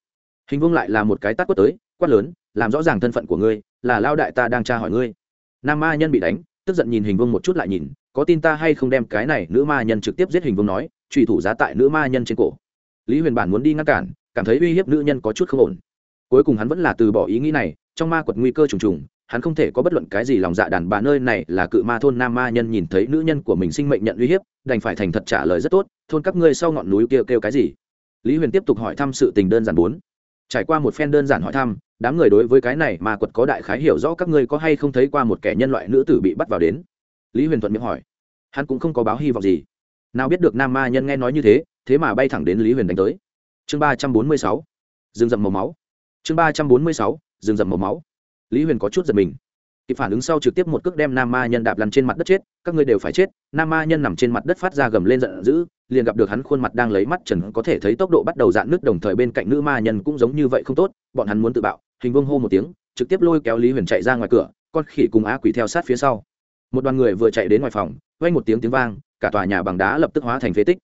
hình vương lại là một cái tát quất tới, quát lớn, làm rõ ràng thân phận của ngươi, là lao đại ta đang tra hỏi ngươi. Nam ma nhân bị đánh, tức giận nhìn hình vương một chút lại nhìn, có tin ta hay không đem cái này nữ ma nhân trực tiếp giết hình vương nói, trùy thủ giá tại nữ ma nhân trên cổ. Lý huyền bản muốn đi ngăn cản, cảm thấy uy hiếp nữ nhân có chút không ổn. Cuối cùng hắn vẫn là từ bỏ ý nghĩ này, trong ma quật nguy cơ trùng trùng, hắn không thể có bất luận cái gì lòng dạ đàn bà nơi này là cự ma thôn nam ma nhân nhìn thấy nữ nhân của mình sinh mệnh nhận uy hiếp, đành phải thành thật trả lời rất tốt, thôn các ngươi sau ngọn núi kêu kêu cái gì? Lý huyền tiếp tục hỏi thăm sự tình đơn giản bốn trải qua một phen đơn giản hỏi thăm, đám người đối với cái này mà quật có đại khái hiểu rõ các ngươi có hay không thấy qua một kẻ nhân loại nữ tử bị bắt vào đến. Lý huyền thuận miệng hỏi. Hắn cũng không có báo hy vọng gì. Nào biết được nam ma nhân nghe nói như thế thế mà bay thẳng đến lý huyền đánh tới. Chương ba trăm bốn mươi sáu. Rừng rậm màu máu. Chương ba trăm bốn mươi sáu. Rừng rậm màu máu. Lý huyền có chút giật mình kịp phản ứng sau trực tiếp một cước đem nam ma nhân đạp lăn trên mặt đất chết, các ngươi đều phải chết. Nam ma nhân nằm trên mặt đất phát ra gầm lên giận dữ, liền gặp được hắn khuôn mặt đang lấy mắt trần, có thể thấy tốc độ bắt đầu dạn nước đồng thời bên cạnh nữ ma nhân cũng giống như vậy không tốt, bọn hắn muốn tự bạo, hình vương hô một tiếng, trực tiếp lôi kéo lý huyền chạy ra ngoài cửa, con khỉ cùng á quỷ theo sát phía sau. Một đoàn người vừa chạy đến ngoài phòng, vang một tiếng tiếng vang, cả tòa nhà bằng đá lập tức hóa thành phế tích.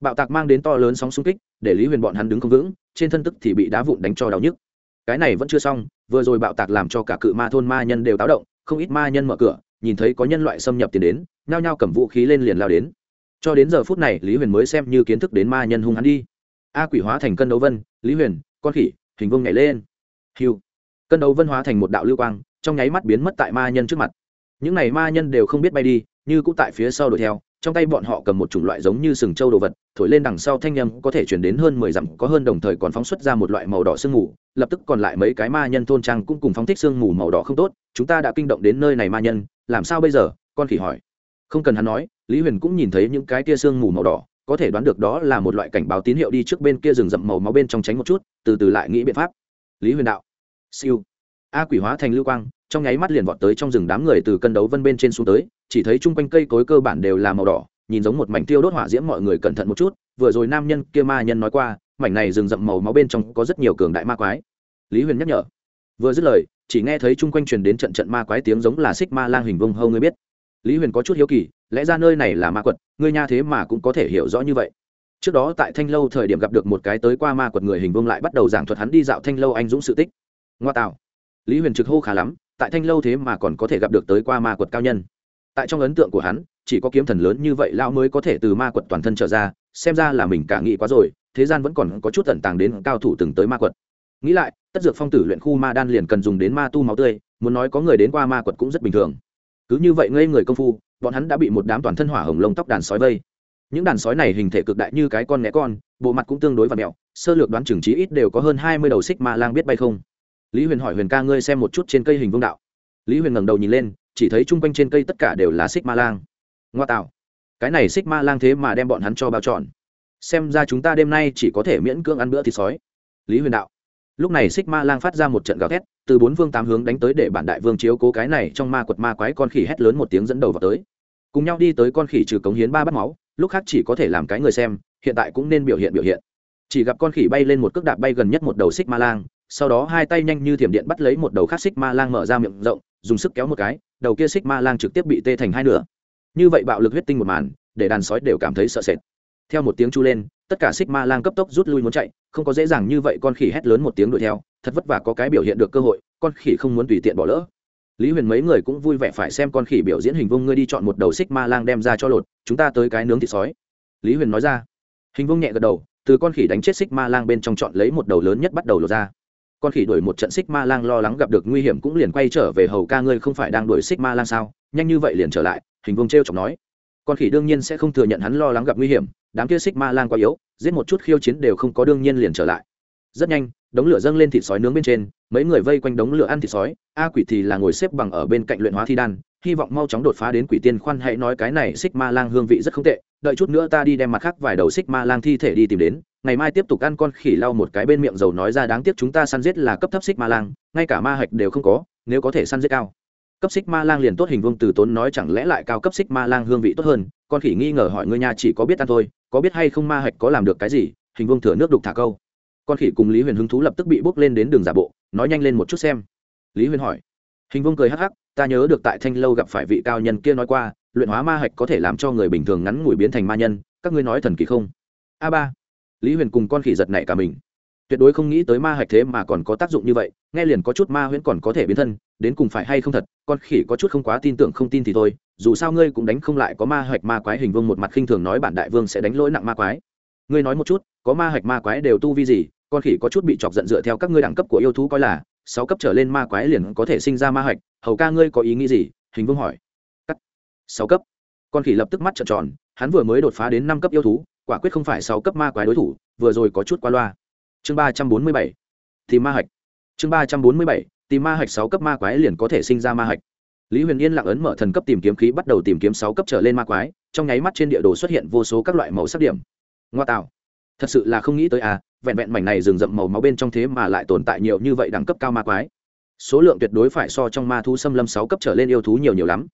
Bạo tạc mang đến to lớn sóng xung kích, để lý huyền bọn hắn đứng không vững, trên thân tức thì bị đá vụn đánh cho đau nhức cái này vẫn chưa xong, vừa rồi bạo tạc làm cho cả cự ma thôn ma nhân đều táo động, không ít ma nhân mở cửa, nhìn thấy có nhân loại xâm nhập tiền đến, nhao nhao cầm vũ khí lên liền lao đến. Cho đến giờ phút này, lý huyền mới xem như kiến thức đến ma nhân hung hắn đi. A quỷ hóa thành cân đấu vân, lý huyền, con khỉ, hình vương nhảy lên. Hiu. Cân đấu vân hóa thành một đạo lưu quang, trong nháy mắt biến mất tại ma nhân trước mặt. Những n à y ma nhân đều không biết bay đi, như cũng tại phía sau đuổi theo trong tay bọn họ cầm một chủng loại giống như sừng trâu đồ vật, thổi lên đằng sau thanh â m có thể chuyển đến hơn mười dặm, có hơn đồng thời còn phóng xuất ra một loại màu đỏ sương mù, lập tức còn lại mấy cái ma nhân thôn trang cũng cùng phóng thích sương mù màu đỏ không tốt, chúng ta đã kinh động đến nơi này ma nhân, làm sao bây giờ? Con khỉ hỏi. Không cần hắn nói, lý huyền cũng nhìn thấy những cái tia sương mù màu đỏ, có thể đoán được đó là một loại cảnh báo tín hiệu đi trước bên kia rừng rậm màu máu bên trong tránh một chút, từ từ lại nghĩ biện pháp. Lý huyền đạo. Siêu a quỷ hóa thành lưu quang, trong nháy mắt liền vọt tới trong rừng đám người từ cân đấu vân bên trên xuống tới, chỉ thấy chung quanh cây cối cơ bản đều là màu đỏ, nhìn giống một mảnh tiêu đốt hỏa diễm mọi người cẩn thận một chút, vừa rồi nam nhân kia ma nhân nói qua, mảnh này rừng rậm màu máu bên trong có rất nhiều cường đại ma quái. Lý huyền nhắc nhở. Vừa dứt lời, chỉ nghe thấy chung quanh truyền đến trận trận ma quái tiếng giống là xích ma lang hình vông hâu ngươi biết. Lý huyền có chút hiếu kỳ, lẽ ra nơi này là ma quật, ngươi nha thế mà cũng có thể hiểu rõ như vậy. Trước đó tại thanh lâu thời điểm gặp được một cái tới qua ma quật người hình vương lại bắt đầu giảng thuật hắn đi dạo thanh lâu anh dũng sự tích. Ngoa tạo lý huyền trực hô khá lắm, tại thanh lâu thế mà còn có thể gặp được tới qua ma quật cao nhân. Tại trong ấn tượng của hắn, chỉ có kiếm thần lớn như vậy lão mới có thể từ ma quật toàn thân trở ra, xem ra là mình cả nghĩ quá rồi, thế gian vẫn còn có chút tận tàng đến cao thủ từng tới ma quật. Nghĩ lại, tất dược phong tử luyện khu ma đan liền cần dùng đến ma tu máu tươi, muốn nói có người đến qua ma quật cũng rất bình thường. Cứ như vậy ngây người công phu, bọn hắn đã bị một đám toàn thân hỏa hồng lông tóc đàn sói vây. Những đàn sói này hình thể cực đại như cái con né con, bộ mặt cũng tương đối và mẹo, sơ lược đoán chừng trí ít đều có hơn hai mươi đầu xích ma lang biết bay không lý huyền hỏi huyền ca ngươi xem một chút trên cây hình vương đạo. Lý huyền ngẩng đầu nhìn lên, chỉ thấy chung quanh trên cây tất cả đều là xích ma lang. Ngoa tạo. Cái này xích ma lang thế mà đem bọn hắn cho bao trọn. Xem ra chúng ta đêm nay chỉ có thể miễn cưỡng ăn bữa thịt sói. Lý huyền đạo. Lúc này xích ma lang phát ra một trận gào thét, từ bốn vương tám hướng đánh tới để bản đại vương chiếu cố cái này trong ma quật ma quái con khỉ hét lớn một tiếng dẫn đầu vào tới. Cùng nhau đi tới con khỉ trừ cống hiến ba bát máu, lúc khác chỉ có thể làm cái người xem, hiện tại cũng nên biểu hiện biểu hiện. Chỉ gặp con khỉ bay lên một cước đạp bay gần nhất một đầu xích ma lang sau đó hai tay nhanh như thiểm điện bắt lấy một đầu khác xích ma lang mở ra miệng rộng, dùng sức kéo một cái, đầu kia xích ma lang trực tiếp bị tê thành hai nửa. Như vậy bạo lực huyết tinh một màn, để đàn sói đều cảm thấy sợ sệt. Theo một tiếng chu lên, tất cả xích ma lang cấp tốc rút lui muốn chạy, không có dễ dàng như vậy con khỉ hét lớn một tiếng đuổi theo, thật vất vả có cái biểu hiện được cơ hội, con khỉ không muốn tùy tiện bỏ lỡ. Lý huyền mấy người cũng vui vẻ phải xem con khỉ biểu diễn hình vông ngươi đi chọn một đầu xích ma lang đem ra cho lột, chúng ta tới cái nướng thịt sói. Lý huyền nói ra. Hình vông nhẹ gật đầu, từ con khỉ đánh chết xích ma lang bên trong chọn lấy một đầu lớn nhất bắt đầu lột ra con khỉ đuổi một trận xích ma lang lo lắng gặp được nguy hiểm cũng liền quay trở về hầu ca ngươi không phải đang đuổi xích ma lang sao? Nhanh như vậy liền trở lại, hình vương t r e o chọc nói. Con khỉ đương nhiên sẽ không thừa nhận hắn lo lắng gặp nguy hiểm, đám kia xích ma lang quá yếu, giết một chút khiêu chiến đều không có đương nhiên liền trở lại. Rất nhanh, đống lửa dâng lên thịt sói nướng bên trên, mấy người vây quanh đống lửa ăn thịt sói, a quỷ thì là ngồi xếp bằng ở bên cạnh luyện hóa thi đan hy vọng mau chóng đột phá đến quỷ tiên khoan, hãy nói cái này xích ma lang hương vị rất không tệ, đợi chút nữa ta đi đem mặt khác vài đầu xích ma lang thi thể đi tìm đến, ngày mai tiếp tục ăn con khỉ lau một cái bên miệng dầu nói ra đáng tiếc chúng ta săn giết là cấp thấp xích ma lang, ngay cả ma hạch đều không có, nếu có thể săn giết cao. Cấp xích ma lang liền tốt hình vương từ tốn nói chẳng lẽ lại cao cấp xích ma lang hương vị tốt hơn, con khỉ nghi ngờ hỏi ngươi nhà chỉ có biết ăn thôi, có biết hay không ma hạch có làm được cái gì, hình vương thừa nước đục thả câu. Con khỉ cùng lý huyền hứng thú lập tức bị bốc lên đến đường giả bộ, nói nhanh lên một chút xem. Lý huyền hỏi. Hình vương cười hắc hắc ta nhớ được tại thanh lâu gặp phải vị cao nhân kia nói qua, luyện hóa ma hạch có thể làm cho người bình thường ngắn ngủi biến thành ma nhân, các ngươi nói thần kỳ không? A ba. Lý huyền cùng con khỉ giật nảy cả mình. Tuyệt đối không nghĩ tới ma hạch thế mà còn có tác dụng như vậy, nghe liền có chút ma huyễn còn có thể biến thân, đến cùng phải hay không thật, con khỉ có chút không quá tin tưởng không tin thì thôi, dù sao ngươi cũng đánh không lại có ma hạch ma quái hình vương một mặt khinh thường nói bản đại vương sẽ đánh lỗi nặng ma quái. Ngươi nói một chút, có ma hạch ma quái đều tu vi gì, con khỉ có chút bị chọc giận dựa theo các ngươi đẳng cấp của yêu thú coi là, sáu cấp trở lên ma quái liền có thể sinh ra ma hạch hầu ca ngươi có ý nghĩ gì? Hình vương hỏi. Cắt. Sáu cấp. Con khỉ lập tức mắt trợn tròn, hắn vừa mới đột phá đến năm cấp yêu thú, quả quyết không phải sáu cấp ma quái đối thủ, vừa rồi có chút qua loa. Chương ba trăm bốn mươi bảy. Tìm ma hạch. Chương ba trăm bốn mươi bảy, tìm ma hạch sáu cấp ma quái liền có thể sinh ra ma hạch. Lý huyền yên lặng ấn mở thần cấp tìm kiếm khí, bắt đầu tìm kiếm sáu cấp trở lên ma quái, trong nháy mắt trên địa đồ xuất hiện vô số các loại màu sắc điểm. Ngoa tạo. Thật sự là không nghĩ tới à vẹn vẹn mảnh này rừng rậm màu máu bên trong thế mà lại tồn tại nhiều như vậy đẳng cấp cao ma quái số lượng tuyệt đối phải so trong ma thú xâm lâm sáu cấp trở lên yêu thú nhiều nhiều lắm.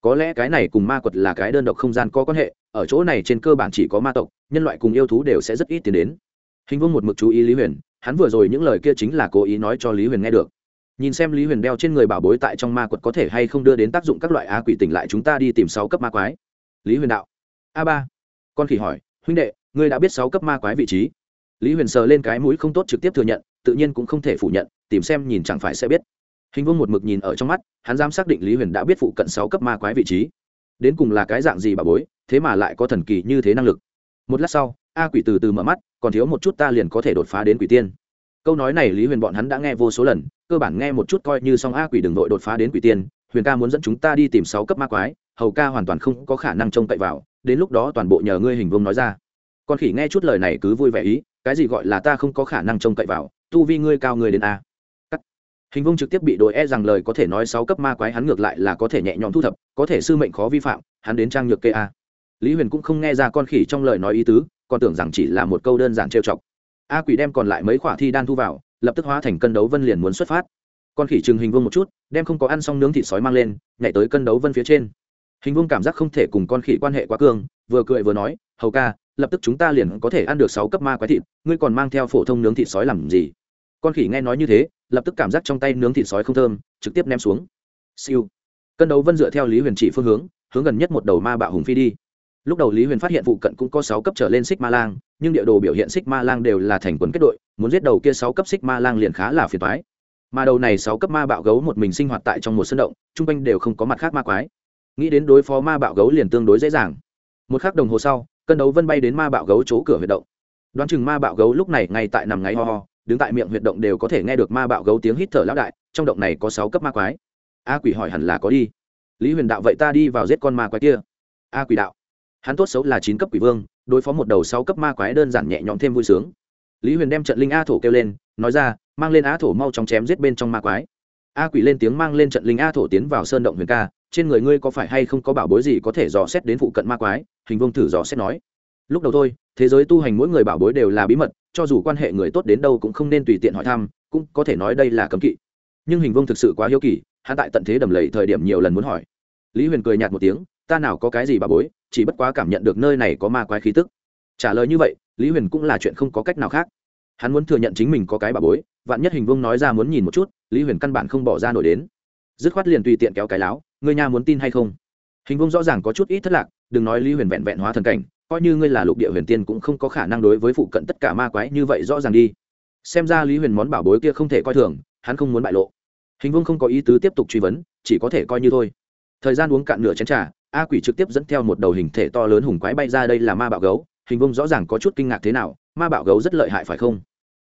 Có lẽ cái này cùng ma quật là cái đơn độc không gian có quan hệ, ở chỗ này trên cơ bản chỉ có ma tộc, nhân loại cùng yêu thú đều sẽ rất ít tiến đến. Hình vương một mực chú ý lý huyền, hắn vừa rồi những lời kia chính là cố ý nói cho lý huyền nghe được. Nhìn xem lý huyền đeo trên người bảo bối tại trong ma quật có thể hay không đưa đến tác dụng các loại á quỷ tỉnh lại chúng ta đi tìm sáu cấp ma quái. Lý huyền đạo. A ba. Con khỉ hỏi, huynh đệ, ngươi đã biết sáu cấp ma quái vị trí? Lý huyền sờ lên cái mũi không tốt trực tiếp thừa nhận tự nhiên cũng không thể phủ nhận, tìm xem nhìn chẳng phải sẽ biết. Hình vương một mực nhìn ở trong mắt, hắn dám xác định lý huyền đã biết phụ cận sáu cấp ma quái vị trí. Đến cùng là cái dạng gì bà bối, thế mà lại có thần kỳ như thế năng lực. Một lát sau, a quỷ từ từ mở mắt, còn thiếu một chút ta liền có thể đột phá đến quỷ tiên. Câu nói này lý huyền bọn hắn đã nghe vô số lần, cơ bản nghe một chút coi như xong a quỷ đừng nội đột phá đến quỷ tiên, huyền ca muốn dẫn chúng ta đi tìm sáu cấp ma quái, hầu ca hoàn toàn không có khả năng trông cậy vào, đến lúc đó toàn bộ nhờ ngươi hình vương nói ra. Con khỉ nghe chút lời này cứ vui vẻ ý, cái gì gọi là ta không có khả năng trông cậy vào tu vi ngươi cao người đến a. Hình vông trực tiếp bị đội e rằng lời có thể nói sáu cấp ma quái hắn ngược lại là có thể nhẹ nhõm thu thập, có thể sư mệnh khó vi phạm, hắn đến trang nhược kê a. Lý huyền cũng không nghe ra con khỉ trong lời nói ý tứ, còn tưởng rằng chỉ là một câu đơn giản trêu chọc. A quỷ đem còn lại mấy khỏa thi đan thu vào, lập tức hóa thành cân đấu vân liền muốn xuất phát. Con khỉ chừng hình vương một chút, đem không có ăn xong nướng thịt sói mang lên, nhảy tới cân đấu vân phía trên. Hình vương cảm giác không thể cùng con khỉ quan hệ quá cương vừa cười vừa nói, hầu ca lập tức chúng ta liền có thể ăn được sáu cấp ma quái thịt, ngươi còn mang theo phổ thông nướng thịt sói làm gì? Con khỉ nghe nói như thế, lập tức cảm giác trong tay nướng thịt sói không thơm, trực tiếp ném xuống. Siêu. Cân đấu vân dựa theo lý huyền chỉ phương hướng hướng gần nhất một đầu ma bạo hùng phi đi. Lúc đầu lý huyền phát hiện phụ cận cũng có sáu cấp trở lên xích ma lang, nhưng địa đồ biểu hiện xích ma lang đều là thành quần kết đội, muốn giết đầu kia sáu cấp xích ma lang liền khá là phiền toái. Mà đầu này sáu cấp ma bạo gấu một mình sinh hoạt tại trong một sân động, chung quanh đều không có mặt khác ma quái. Nghĩ đến đối phó ma bạo gấu liền tương đối dễ dàng. Một khắc đồng hồ sau cân đấu vân bay đến ma bạo gấu chỗ cửa huyệt động. Đoán chừng ma bạo gấu lúc này ngay tại nằm ngáy ho ho, đứng tại miệng huyệt động đều có thể nghe được ma bạo gấu tiếng hít thở lão đại, trong động này có sáu cấp ma quái. A quỷ hỏi hẳn là có đi. Lý huyền đạo, vậy ta đi vào giết con ma quái kia. A quỷ đạo, hắn tốt xấu là chín cấp quỷ vương, đối phó một đầu sáu cấp ma quái đơn giản nhẹ nhõm thêm vui sướng. Lý huyền đem trận linh a thổ kêu lên, nói ra, mang lên a thổ mau chóng chém giết bên trong ma quái. A quỷ lên tiếng mang lên trận linh a thổ tiến vào sơn động huyền ca trên người ngươi có phải hay không có bảo bối gì có thể dò xét đến phụ cận ma quái? Hình vông thử dò xét nói. Lúc đầu thôi, thế giới tu hành mỗi người bảo bối đều là bí mật, cho dù quan hệ người tốt đến đâu cũng không nên tùy tiện hỏi thăm, cũng có thể nói đây là cấm kỵ. Nhưng hình vông thực sự quá hiếu kỳ, hắn tại tận thế đầm lầy thời điểm nhiều lần muốn hỏi. Lý huyền cười nhạt một tiếng, ta nào có cái gì bảo bối, chỉ bất quá cảm nhận được nơi này có ma quái khí tức. Trả lời như vậy, lý huyền cũng là chuyện không có cách nào khác. Hắn muốn thừa nhận chính mình có cái bảo bối, vạn nhất hình vương nói ra muốn nhìn một chút, lý huyền căn bản không bỏ ra nổi đến. Dứt khoát liền tùy tiện kéo cái láo ngươi nha muốn tin hay không? Hình vương rõ ràng có chút ít thất lạc, đừng nói lý huyền vẹn vẹn hóa thần cảnh, coi như ngươi là lục địa huyền tiên cũng không có khả năng đối với phụ cận tất cả ma quái như vậy rõ ràng đi. Xem ra lý huyền món bảo bối kia không thể coi thường, hắn không muốn bại lộ. Hình vương không có ý tứ tiếp tục truy vấn, chỉ có thể coi như thôi. Thời gian uống cạn nửa chén t r à a quỷ trực tiếp dẫn theo một đầu hình thể to lớn hùng quái bay ra đây là ma bạo gấu. Hình vông rõ ràng có chút kinh ngạc thế nào, ma bạo gấu rất lợi hại phải không?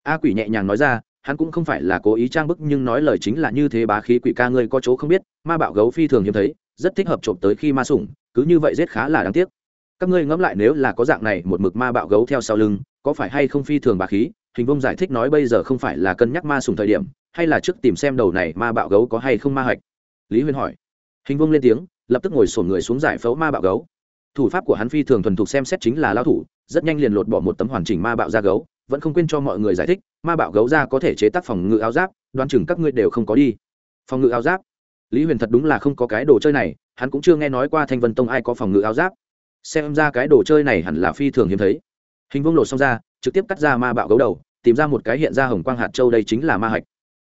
A quỷ nhẹ nhàng nói ra hắn cũng không phải là cố ý trang bức, nhưng nói lời chính là như thế bá khí quỷ ca ngươi có chỗ không biết, ma bạo gấu phi thường hiếm thấy, rất thích hợp trộm tới khi ma sủng, cứ như vậy giết khá là đáng tiếc. Các ngươi ngẫm lại nếu là có dạng này một mực ma bạo gấu theo sau lưng, có phải hay không phi thường bá khí? Hình vông giải thích nói bây giờ không phải là cân nhắc ma sủng thời điểm, hay là trước tìm xem đầu này ma bạo gấu có hay không ma hạch lý huyên hỏi. Hình vông lên tiếng, lập tức ngồi sổn người xuống giải phẫu ma bạo gấu. Thủ pháp của hắn phi thường thuần thục xem xét chính là lao thủ, rất nhanh liền lột bỏ một tấm hoàn chỉnh ma bạo ra gấu vẫn không quên cho mọi người giải thích, ma bạo gấu ra có thể chế tác phòng ngự áo giáp, đoán chừng các ngươi đều không có đi. Phòng ngự áo giáp? Lý huyền thật đúng là không có cái đồ chơi này, hắn cũng chưa nghe nói qua thanh vân tông ai có phòng ngự áo giáp. Xem ra cái đồ chơi này hẳn là phi thường hiếm thấy. Hình vông lột xong ra, trực tiếp cắt ra ma bạo gấu đầu, tìm ra một cái hiện ra hồng quang hạt châu đây chính là ma hạch.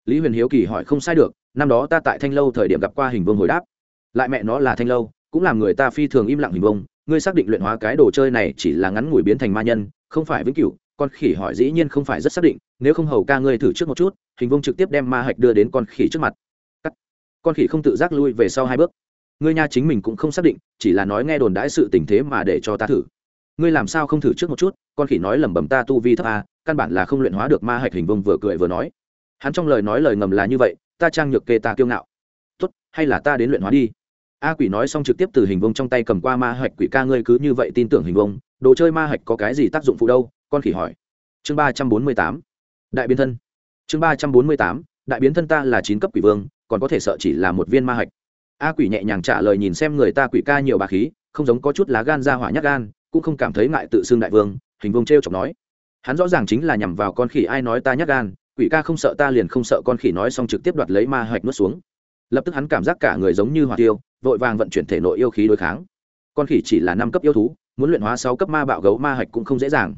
Lý huyền hiếu kỳ hỏi không sai được, năm đó ta tại thanh lâu thời điểm gặp qua hình vương hồi đáp. Lại mẹ nó là thanh lâu, cũng làm người ta phi thường im lặng hình vông ngươi xác định luyện hóa cái đồ chơi này chỉ là ngắn ngủi biến thành ma nhân, không phải vĩnh cửu con khỉ hỏi dĩ nhiên không phải rất xác định, nếu không hầu ca ngươi thử trước một chút, hình vông trực tiếp đem ma hạch đưa đến con khỉ trước mặt. Cắt. con khỉ không tự giác lui về sau hai bước. Ngươi nha chính mình cũng không xác định, chỉ là nói nghe đồn đãi sự tình thế mà để cho ta thử. Ngươi làm sao không thử trước một chút, con khỉ nói lẩm bẩm ta tu vi thấp a, căn bản là không luyện hóa được ma hạch hình vông vừa cười vừa nói. Hắn trong lời nói lời ngầm là như vậy, ta trang nhược kê ta kiêu ngạo. Tốt, hay là ta đến luyện hóa đi. A quỷ nói xong trực tiếp từ hình vông trong tay cầm qua ma hạch quỷ ca ngươi cứ như vậy tin tưởng hình vông đồ chơi ma hạch có cái gì tác dụng phụ đâu? Con khỉ hỏi. Chương ba trăm bốn mươi tám, đại biến thân. Chương ba trăm bốn mươi tám, đại biến thân ta là chín cấp quỷ vương, còn có thể sợ chỉ là một viên ma hạch. A quỷ nhẹ nhàng trả lời nhìn xem người ta quỷ ca nhiều bà khí, không giống có chút lá gan ra hỏa nhát gan, cũng không cảm thấy ngại tự xưng đại vương, hình vông t r e o chọc nói. Hắn rõ ràng chính là nhằm vào con khỉ ai nói ta nhát gan, quỷ ca không sợ ta liền không sợ con khỉ nói xong trực tiếp đoạt lấy ma hạch nuốt xuống. Lập tức hắn cảm giác cả người giống như hỏa tiêu, vội vàng vận chuyển thể nội yêu khí đối kháng. Con khỉ chỉ là năm cấp yêu thú, muốn luyện hóa sáu cấp ma bạo gấu ma hạch cũng không dễ dàng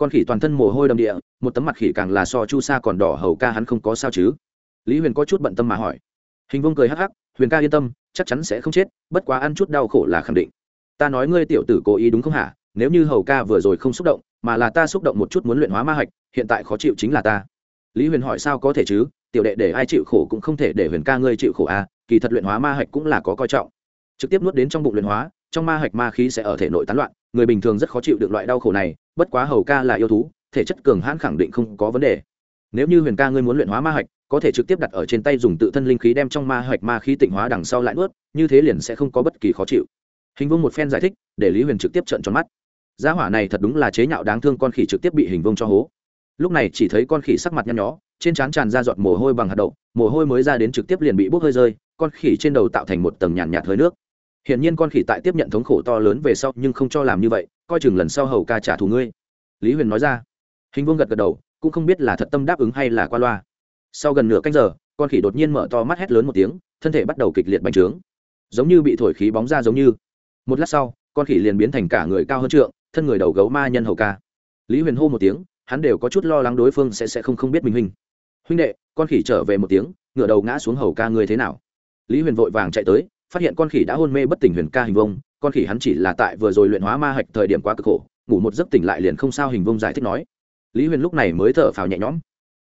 con khỉ toàn thân mồ hôi đầm địa, một tấm mặt khỉ càng là so chu sa còn đỏ hầu ca hắn không có sao chứ. Lý huyền có chút bận tâm mà hỏi. Hình vông cười hắc hắc, huyền ca yên tâm, chắc chắn sẽ không chết, bất quá ăn chút đau khổ là khẳng định. Ta nói ngươi tiểu tử cố ý đúng không hả? Nếu như hầu ca vừa rồi không xúc động, mà là ta xúc động một chút muốn luyện hóa ma hạch, hiện tại khó chịu chính là ta. Lý huyền hỏi, sao có thể chứ? Tiểu đệ để ai chịu khổ cũng không thể để huyền ca ngươi chịu khổ à kỳ thật luyện hóa ma hạch cũng là có coi trọng. Trực tiếp nuốt đến trong bụng luyện hóa, trong ma hạch ma khí sẽ ở thể nội tán loạn, người bình thường rất khó chịu được loại đau khổ này bất quá hầu ca là yêu thú thể chất cường hãn khẳng định không có vấn đề. Nếu như huyền ca ngươi muốn luyện hóa ma hạch có thể trực tiếp đặt ở trên tay dùng tự thân linh khí đem trong ma hạch ma khí tịnh hóa đằng sau lại nuốt như thế liền sẽ không có bất kỳ khó chịu. Hình vương một phen giải thích để lý huyền trực tiếp trợn tròn mắt. Gia hỏa này thật đúng là chế nhạo đáng thương con khỉ trực tiếp bị hình vương cho hố. Lúc này chỉ thấy con khỉ sắc mặt nhăn nhó trên trán tràn ra giọt mồ hôi bằng hạt đậu mồ hôi mới ra đến trực tiếp liền bị bốc hơi rơi con khỉ trên đầu tạo thành một tầng nhàn nhạt, nhạt hơi nước hiển nhiên con khỉ tại tiếp nhận thống khổ to lớn về sau nhưng không cho làm như vậy, coi chừng lần sau hầu ca trả thù ngươi. Lý huyền nói ra. Hình vương gật gật đầu, cũng không biết là thật tâm đáp ứng hay là qua loa. Sau gần nửa canh giờ, con khỉ đột nhiên mở to mắt hét lớn một tiếng, thân thể bắt đầu kịch liệt bành trướng. Giống như bị thổi khí bóng ra giống như. Một lát sau, con khỉ liền biến thành cả người cao hơn trượng, thân người đầu gấu ma nhân hầu ca. Lý huyền hô một tiếng, hắn đều có chút lo lắng đối phương sẽ sẽ không không biết mình huynh huynh đệ, con khỉ trở về một tiếng ngựa đầu ngã xuống hầu ca người thế nào. Lý huyền vội vàng chạy tới phát hiện con khỉ đã hôn mê bất tỉnh huyền ca hình vông, con khỉ hắn chỉ là tại vừa rồi luyện hóa ma hạch thời điểm quá cực khổ, ngủ một giấc tỉnh lại liền không sao hình vông giải thích nói. Lý huyền lúc này mới thở phào nhẹ nhõm.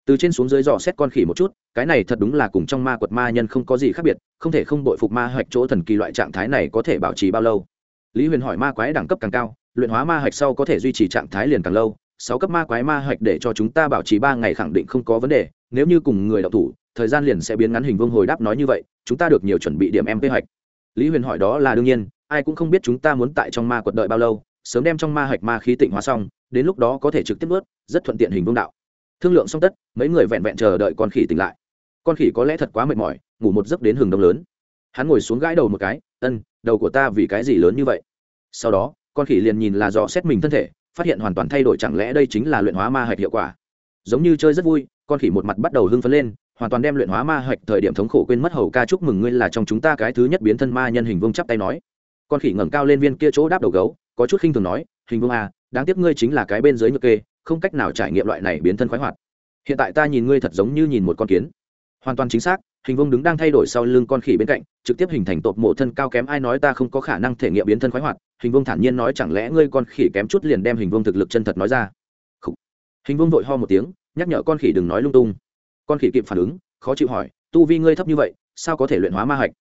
Từ trên xuống dưới dò xét con khỉ một chút, cái này thật đúng là cùng trong ma quật ma nhân không có gì khác biệt, không thể không bội phục ma hạch chỗ thần kỳ loại trạng thái này có thể bảo trì bao lâu. Lý huyền hỏi ma quái đẳng cấp càng cao, luyện hóa ma hạch sau có thể duy trì trạng thái liền càng lâu, sáu cấp ma quái ma hạch để cho chúng ta bảo trì ba ngày khẳng định không có vấn đề, nếu như cùng người đọc thủ, thời gian liền sẽ biến ngắn hình vương hồi đáp nói như vậy, chúng ta được nhiều chuẩn bị điểm em kế hạch lý huyền hỏi đó là đương nhiên, ai cũng không biết chúng ta muốn tại trong ma quật đợi bao lâu, sớm đem trong ma hạch ma khí tịnh hóa xong, đến lúc đó có thể trực tiếp ướt rất thuận tiện hình vương đạo. Thương lượng xong tất, mấy người vẹn vẹn chờ đợi con khỉ tỉnh lại. Con khỉ có lẽ thật quá mệt mỏi, ngủ một giấc đến hừng đông lớn. Hắn ngồi xuống gãi đầu một cái, ân, đầu của ta vì cái gì lớn như vậy? Sau đó, con khỉ liền nhìn là dò xét mình thân thể, phát hiện hoàn toàn thay đổi chẳng lẽ đây chính là luyện hóa ma hạch hiệu quả. Giống như chơi rất vui, con khỉ một mặt bắt đầu hưng phấn lên hoàn toàn đem luyện hóa ma hạch thời điểm thống khổ quên mất hầu ca chúc mừng ngươi là trong chúng ta cái thứ nhất biến thân ma nhân hình vương chắp tay nói. Con khỉ ngẩng cao lên viên kia chỗ đáp đầu gấu, có chút khinh thường nói, hình vương à đáng tiếc ngươi chính là cái bên dưới nhược kê, không cách nào trải nghiệm loại này biến thân khoái hoạt. Hiện tại ta nhìn ngươi thật giống như nhìn một con kiến. Hoàn toàn chính xác, hình vương đứng đang thay đổi sau lưng con khỉ bên cạnh, trực tiếp hình thành tột mộ thân cao kém ai nói ta không có khả năng thể nghiệm biến thân khoái hoạt, hình vương thản nhiên nói chẳng lẽ ngươi con khỉ kém chút liền đem hình vương thực lực chân thật nói ra. Khủ. hình vương vội ho một tiếng, nhắc nhở con khỉ đừng nói lung tung con khỉ kịp phản ứng, khó chịu hỏi, tu vi ngươi thấp như vậy, sao có thể luyện hóa ma hạch?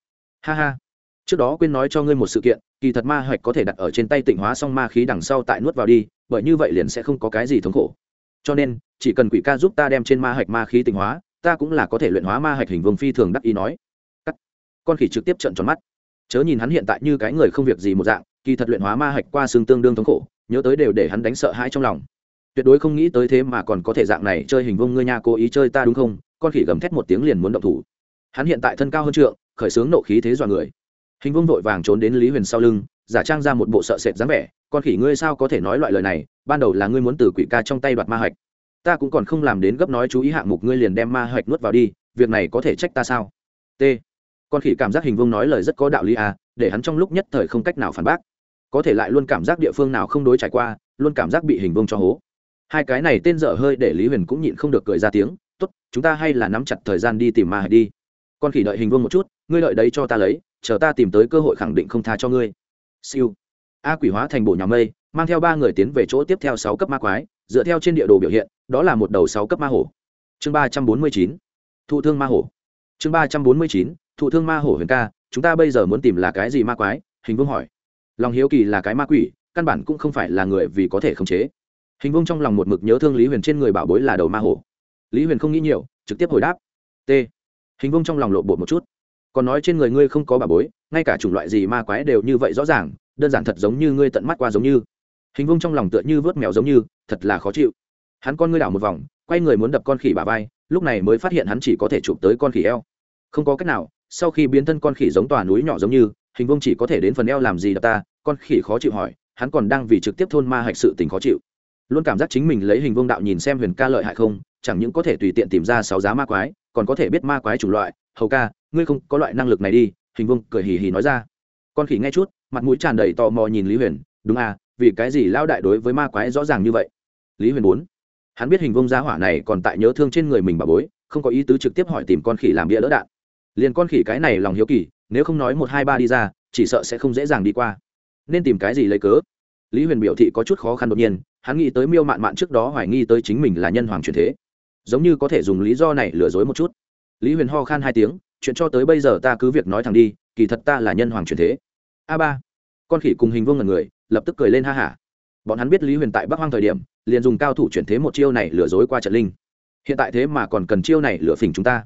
Ha ha. Trước đó quên nói cho ngươi một sự kiện, kỳ thật ma hạch có thể đặt ở trên tay tịnh hóa xong ma khí đằng sau tại nuốt vào đi, bởi như vậy liền sẽ không có cái gì thống khổ. Cho nên, chỉ cần quỷ ca giúp ta đem trên ma hạch ma khí tịnh hóa, ta cũng là có thể luyện hóa ma hạch hình vương phi thường đắc ý nói. Cắt. con khỉ trực tiếp trận tròn mắt. Chớ nhìn hắn hiện tại như cái người không việc gì một dạng, kỳ thật luyện hóa ma hạch qua xương tương đương thống khổ, nhớ tới đều để hắn đánh sợ hãi trong lòng tuyệt đối không nghĩ tới thế mà còn có thể dạng này chơi hình vông ngươi nha, cố ý chơi ta đúng không? Con khỉ gầm thét một tiếng liền muốn động thủ. Hắn hiện tại thân cao hơn trượng, khởi xướng nộ khí thế dọa người. Hình vông vội vàng trốn đến lý huyền sau lưng, giả trang ra một bộ sợ sệt dáng vẻ, con khỉ ngươi sao có thể nói loại lời này? Ban đầu là ngươi muốn từ quỷ ca trong tay đoạt ma hạch. Ta cũng còn không làm đến gấp nói chú ý hạng mục ngươi liền đem ma hạch nuốt vào đi, việc này có thể trách ta sao? T. Con khỉ cảm giác hình vông nói lời rất có đạo lý à để hắn trong lúc nhất thời không cách nào phản bác. Có thể lại luôn cảm giác địa phương nào không đối trải qua, luôn cảm giác bị hình vông cho hố hai cái này tên dở hơi để lý huyền cũng nhịn không được cười ra tiếng, tốt, chúng ta hay là nắm chặt thời gian đi tìm ma hải đi. Con khỉ đợi hình vương một chút, ngươi đợi đấy cho ta lấy, chờ ta tìm tới cơ hội khẳng định không tha cho ngươi. Siêu. A quỷ hóa thành bộ nhà mây, mang theo ba người tiến về chỗ tiếp theo sáu cấp ma quái, dựa theo trên địa đồ biểu hiện, đó là một đầu sáu cấp ma hổ. Chương ba trăm bốn mươi chín, thụ thương ma hổ. Chương ba trăm bốn mươi chín, thụ thương ma hổ huyền ca, chúng ta bây giờ muốn tìm là cái gì ma quái? Hình vương hỏi. Lòng hiếu kỳ là cái ma quỷ, căn bản cũng không phải là người vì có thể khống chế hình vương trong lòng một mực nhớ thương lý huyền trên người bảo bối là đầu ma hổ. Lý huyền không nghĩ nhiều, trực tiếp hồi đáp, t. Hình vương trong lòng lộ bột một chút. Còn nói trên người ngươi không có bảo bối, ngay cả chủng loại gì ma quái đều như vậy rõ ràng, đơn giản thật giống như ngươi tận mắt qua giống như. Hình vung trong lòng tựa như vớt mèo giống như, thật là khó chịu. Hắn con ngươi đảo một vòng, quay người muốn đập con khỉ bà vai, lúc này mới phát hiện hắn chỉ có thể chụp tới con khỉ eo. Không có cách nào, sau khi biến thân con khỉ giống tòa núi nhỏ giống như, hình vung chỉ có thể đến phần eo làm gì đập ta, con khỉ khó chịu hỏi, hắn còn đang vì trực tiếp thôn ma hạch sự tình khó chịu luôn cảm giác chính mình lấy hình vương đạo nhìn xem huyền ca lợi hại không, chẳng những có thể tùy tiện tìm ra sáu giá ma quái, còn có thể biết ma quái chủng loại. Hầu ca, ngươi không có loại năng lực này đi, hình vương cười hì hì nói ra. Con khỉ nghe chút, mặt mũi tràn đầy tò mò nhìn lý huyền. Đúng à vì cái gì lao đại đối với ma quái rõ ràng như vậy? Lý huyền bốn hắn biết hình vông giá hỏa này còn tại nhớ thương trên người mình bà bối, không có ý tứ trực tiếp hỏi tìm con khỉ làm bia lỡ đạn. Liền con khỉ cái này lòng hiếu kỳ, nếu không nói một hai ba đi ra, chỉ sợ sẽ không dễ dàng đi qua. Nên tìm cái gì lấy cớ? Lý huyền biểu thị có chút khó khăn đột nhiên, hắn nghĩ tới miêu mạn mạn trước đó hoài nghi tới chính mình là nhân hoàng truyền thế. Giống như có thể dùng lý do này lừa dối một chút. Lý huyền ho khan hai tiếng, chuyện cho tới bây giờ ta cứ việc nói thẳng đi, kỳ thật ta là nhân hoàng truyền thế. A ba. Con khỉ cùng hình vương là người, lập tức cười lên ha hả. Bọn hắn biết lý huyền tại bắc hoang thời điểm, liền dùng cao thủ chuyển thế một chiêu này lừa dối qua trận linh. Hiện tại thế mà còn cần chiêu này lừa phỉnh chúng ta.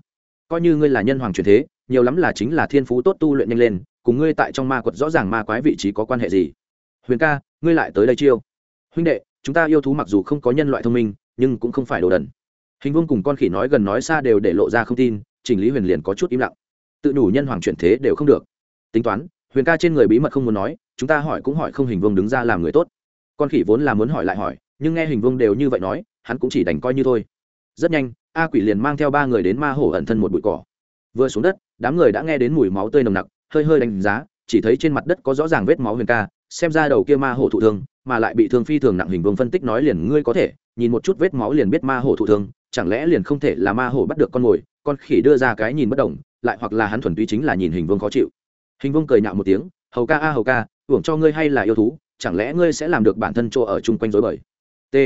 Coi như ngươi là nhân hoàng truyền thế, nhiều lắm là chính là thiên phú tốt tu luyện nhanh lên, cùng ngươi tại trong ma quật rõ ràng ma quái vị trí có quan hệ gì. Huyền ca ngươi lại tới đây chiêu. Huynh đệ, chúng ta yêu thú mặc dù không có nhân loại thông minh, nhưng cũng không phải đồ đần. Hình vương cùng con khỉ nói gần nói xa đều để lộ ra không tin, chỉnh lý huyền liền có chút im lặng. Tự đủ nhân hoàng chuyển thế đều không được. Tính toán, huyền ca trên người bí mật không muốn nói, chúng ta hỏi cũng hỏi không hình vương đứng ra làm người tốt. Con khỉ vốn là muốn hỏi lại hỏi, nhưng nghe hình vương đều như vậy nói, hắn cũng chỉ đành coi như thôi. Rất nhanh, a quỷ liền mang theo ba người đến ma hổ ẩn thân một bụi cỏ. Vừa xuống đất, đám người đã nghe đến mùi máu tươi nồng nặc, hơi hơi đánh giá chỉ thấy trên mặt đất có rõ ràng vết máu huyền ca, xem ra đầu kia ma hổ thụ thương, mà lại bị thương phi thường nặng hình vương phân tích nói liền ngươi có thể, nhìn một chút vết máu liền biết ma hổ thụ thương, chẳng lẽ liền không thể là ma hổ bắt được con mồi, con khỉ đưa ra cái nhìn bất đồng, lại hoặc là hắn thuần túy chính là nhìn hình vương khó chịu. Hình vương cười nhạo một tiếng, hầu ca a à hầu ca, hưởng cho ngươi hay là yêu thú, chẳng lẽ ngươi sẽ làm được bản thân chỗ ở chung quanh dối bời? T.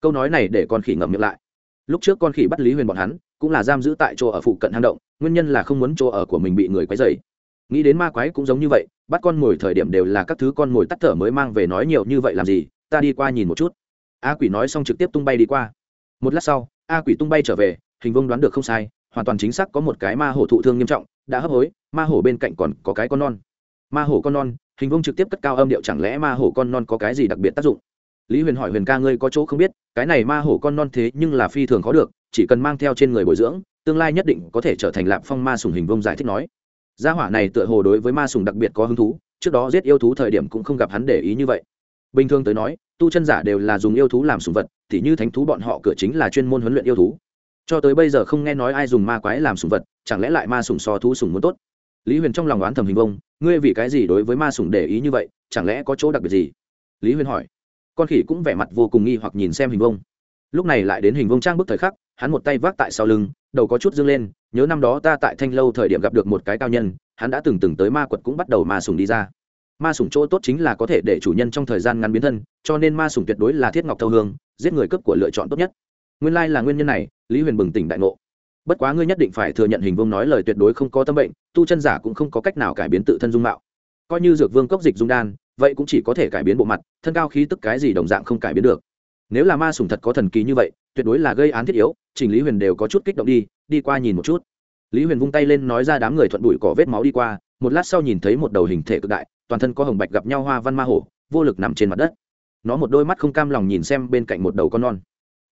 Câu nói này để con khỉ ngậm miệng lại. Lúc trước con khỉ bắt lý huyền bọn hắn, cũng là giam giữ tại chỗ ở phụ cận hang động, nguyên nhân là không muốn chỗ ở của mình bị người quấy dày nghĩ đến ma quái cũng giống như vậy, bắt con mồi thời điểm đều là các thứ con mồi tắt thở mới mang về nói nhiều như vậy làm gì, ta đi qua nhìn một chút. A quỷ nói xong trực tiếp tung bay đi qua. Một lát sau, a quỷ tung bay trở về, hình vông đoán được không sai, hoàn toàn chính xác có một cái ma hổ thụ thương nghiêm trọng, đã hấp hối, ma hổ bên cạnh còn có cái con non. Ma hổ con non, hình vông trực tiếp cất cao âm điệu chẳng lẽ ma hổ con non có cái gì đặc biệt tác dụng? Lý huyền hỏi huyền ca ngươi có chỗ không biết, cái này ma hổ con non thế nhưng là phi thường khó được, chỉ cần mang theo trên người bồi dưỡng, tương lai nhất định có thể trở thành lạp phong ma sùng hình vông giải thích nói gia hỏa này tựa hồ đối với ma sùng đặc biệt có hứng thú, trước đó giết yêu thú thời điểm cũng không gặp hắn để ý như vậy. Bình thường tới nói, tu chân giả đều là dùng yêu thú làm sùng vật thì như thánh thú bọn họ cửa chính là chuyên môn huấn luyện yêu thú. Cho tới bây giờ không nghe nói ai dùng ma quái làm sùng vật, chẳng lẽ lại ma sùng so thú sùng muốn tốt? Lý huyền trong lòng oán thầm hình vông, ngươi vì cái gì đối với ma sùng để ý như vậy, chẳng lẽ có chỗ đặc biệt gì? Lý huyền hỏi. Con khỉ cũng vẻ mặt vô cùng nghi hoặc nhìn xem hình vông. Lúc này lại đến hình vông trang bức thời khắc hắn một tay vác tại sau lưng, đầu có chút dâng lên, nhớ năm đó ta tại thanh lâu thời điểm gặp được một cái cao nhân, hắn đã từng từng tới ma quật cũng bắt đầu ma sùng đi ra. Ma sùng chỗ tốt chính là có thể để chủ nhân trong thời gian ngắn biến thân, cho nên ma sùng tuyệt đối là thiết ngọc thâu hương, giết người cấp của lựa chọn tốt nhất. Nguyên lai là nguyên nhân này, lý huyền bừng tỉnh đại ngộ. Bất quá ngươi nhất định phải thừa nhận hình vương nói lời tuyệt đối không có tâm bệnh, tu chân giả cũng không có cách nào cải biến tự thân dung mạo. Coi như dược vương cốc dịch dung đan, vậy cũng chỉ có thể cải biến bộ mặt, thân cao khí tức cái gì đồng dạng không cải biến được nếu là ma sùng thật có thần kỳ như vậy, tuyệt đối là gây án thiết yếu Trình lý huyền đều có chút kích động đi đi qua nhìn một chút. Lý huyền vung tay lên nói ra đám người thuận đuổi cỏ vết máu đi qua, một lát sau nhìn thấy một đầu hình thể cực đại, toàn thân có hồng bạch gặp nhau hoa văn ma hổ, vô lực nằm trên mặt đất. Nó một đôi mắt không cam lòng nhìn xem bên cạnh một đầu con non.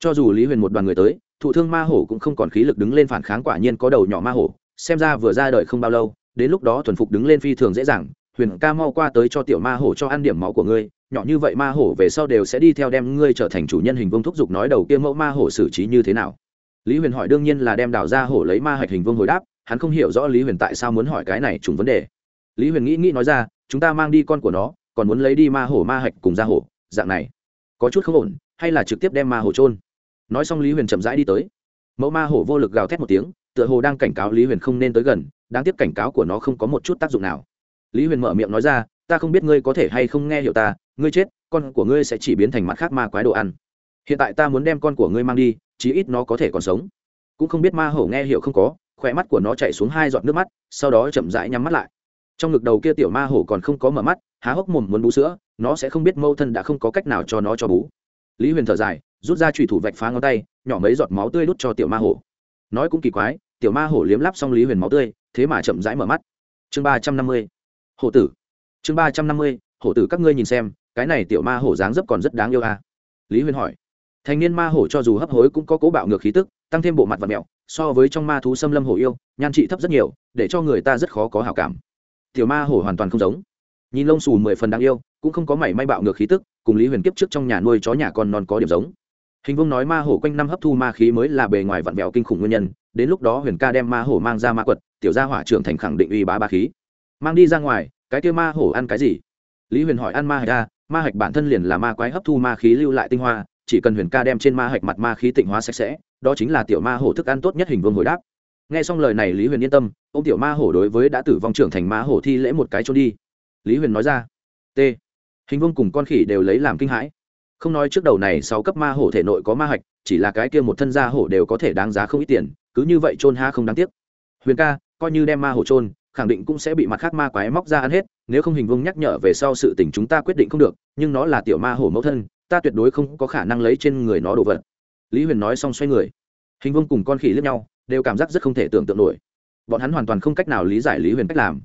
Cho dù lý huyền một đoàn người tới, thụ thương ma hổ cũng không còn khí lực đứng lên phản kháng quả nhiên có đầu nhỏ ma hổ, xem ra vừa ra đời không bao lâu, đến lúc đó thuần phục đứng lên phi thường dễ dàng huyền ca mau qua tới cho tiểu ma hổ cho ăn điểm máu của ngươi, nhỏ như vậy ma hổ về sau đều sẽ đi theo đem ngươi trở thành chủ nhân hình vương thúc giục nói đầu kia mẫu ma hổ xử trí như thế nào. Lý huyền hỏi đương nhiên là đem đào ra hổ lấy ma hạch hình vương hồi đáp, hắn không hiểu rõ lý huyền tại sao muốn hỏi cái này trùng vấn đề. Lý huyền nghĩ nghĩ nói ra, chúng ta mang đi con của nó, còn muốn lấy đi ma hổ ma hạch cùng ra hổ, dạng này. Có chút không ổn, hay là trực tiếp đem ma hổ trôn nói xong lý huyền chậm rãi đi tới. Mẫu ma hổ vô lực gào thét một tiếng, tựa hồ đang cảnh cáo lý huyền không nên tới gần, đáng tiếc cảnh cáo của nó không có một chút tác dụng nào lý huyền mở miệng nói ra, ta không biết ngươi có thể hay không nghe hiểu ta, ngươi chết, con của ngươi sẽ chỉ biến thành mặt khác ma quái đồ ăn. Hiện tại ta muốn đem con của ngươi mang đi, chí ít nó có thể còn sống. Cũng không biết ma hổ nghe hiểu không có, khỏe mắt của nó chạy xuống hai giọt nước mắt, sau đó chậm rãi nhắm mắt lại. Trong ngực đầu kia tiểu ma hổ còn không có mở mắt, há hốc mồm muốn bú sữa, nó sẽ không biết mâu thân đã không có cách nào cho nó cho bú. Lý huyền thở dài, rút ra trùy thủ vạch phá ngón tay, nhỏ mấy giọt máu tươi đút cho tiểu ma hổ. Nói cũng kỳ quái, tiểu ma hổ liếm lắp xong lý huyền máu tươi, thế mà chậm rãi mở mắt. Chương ba trăm năm mươi hổ tử. Chương ba trăm năm mươi, hổ tử các ngươi nhìn xem, cái này tiểu ma hổ dáng dấp còn rất đáng yêu à. lý Huyên hỏi. Thành niên ma hổ cho dù hấp hối cũng có cố bạo ngược khí tức, tăng thêm bộ mặt và mẹo, so với trong ma thú xâm lâm hổ yêu, nhan trị thấp rất nhiều, để cho người ta rất khó có hảo cảm. Tiểu ma hổ hoàn toàn không giống. Nhìn lông xù mười phần đáng yêu, cũng không có mảy may bạo ngược khí tức, cùng lý huyền kiếp trước trong nhà nuôi chó nhà con non có điểm giống. Hình vương nói ma hổ quanh năm hấp thu ma khí mới là bề ngoài vặn vẹo kinh khủng nguyên nhân, đến lúc đó huyền ca đem ma hổ mang ra ma quật, tiểu gia hỏa trưởng thành khẳng định uy bá ba khí mang đi ra ngoài, cái kia ma hổ ăn cái gì? Lý huyền hỏi ăn ma hạch ra, ma hạch bản thân liền là ma quái hấp thu ma khí lưu lại tinh hoa, chỉ cần huyền ca đem trên ma hạch mặt ma khí tịnh hóa sạch sẽ, đó chính là tiểu ma hổ thức ăn tốt nhất hình vương hồi đáp. Nghe xong lời này lý huyền yên tâm ô m tiểu ma hổ đối với đã tử vong trưởng thành ma hổ thi lễ một cái trốn đi. Lý huyền nói ra, t. Hình vương cùng con khỉ đều lấy làm kinh hãi. Không nói trước đầu này sáu cấp ma hổ thể nội có ma hạch, chỉ là cái kia một thân gia hổ đều có thể đáng giá không ít tiền, cứ như vậy trôn ha không đáng tiếc. Huyền ca, coi như đem ma hổ trôn khẳng định cũng sẽ bị mặt khác ma quái móc ra ăn hết, nếu không hình vương nhắc nhở về sau sự tình chúng ta quyết định không được, nhưng nó là tiểu ma hổ mẫu thân, ta tuyệt đối không có khả năng lấy trên người nó đồ vật. Lý huyền nói xong xoay người. Hình vương cùng con khỉ lướt nhau, đều cảm giác rất không thể tưởng tượng nổi. Bọn hắn hoàn toàn không cách nào lý giải lý huyền cách làm.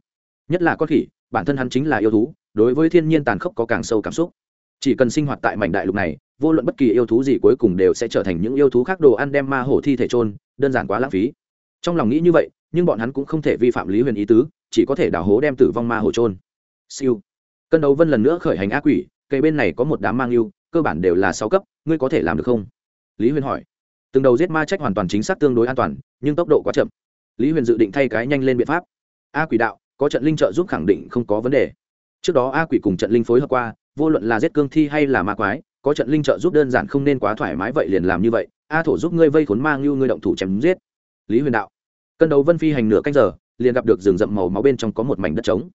Nhất là con khỉ, bản thân hắn chính là yêu thú, đối với thiên nhiên tàn khốc có càng sâu cảm xúc. Chỉ cần sinh hoạt tại mảnh đại lục này, vô luận bất kỳ yêu thú gì cuối cùng đều sẽ trở thành những yêu thú khác đồ ăn đem ma hổ thi thể trôn đơn giản quá lãng phí. Trong lòng nghĩ như vậy nhưng bọn hắn cũng không thể vi phạm lý huyền ý tứ, chỉ có thể đào hố đem tử vong ma hồ trôn siêu. Cân đấu vân lần nữa khởi hành ác quỷ, cây bên này có một đám mang yêu, cơ bản đều là sáu cấp, ngươi có thể làm được không? Lý huyền hỏi. Từng đầu giết ma trách hoàn toàn chính xác tương đối an toàn, nhưng tốc độ quá chậm. Lý huyền dự định thay cái nhanh lên biện pháp. A quỷ đạo, có trận linh trợ giúp khẳng định không có vấn đề. Trước đó a quỷ cùng trận linh phối hợp qua, vô luận là giết cương thi hay là ma quái, có trận linh trợ giúp đơn giản không nên quá thoải mái vậy liền làm như vậy, a thổ giúp ngươi vây khốn ma ngưu ngươi động thủ chém giết. Lý huyền đạo cân đấu vân phi hành nửa canh giờ, liền gặp được rừng rậm màu máu bên trong có một mảnh đất trống.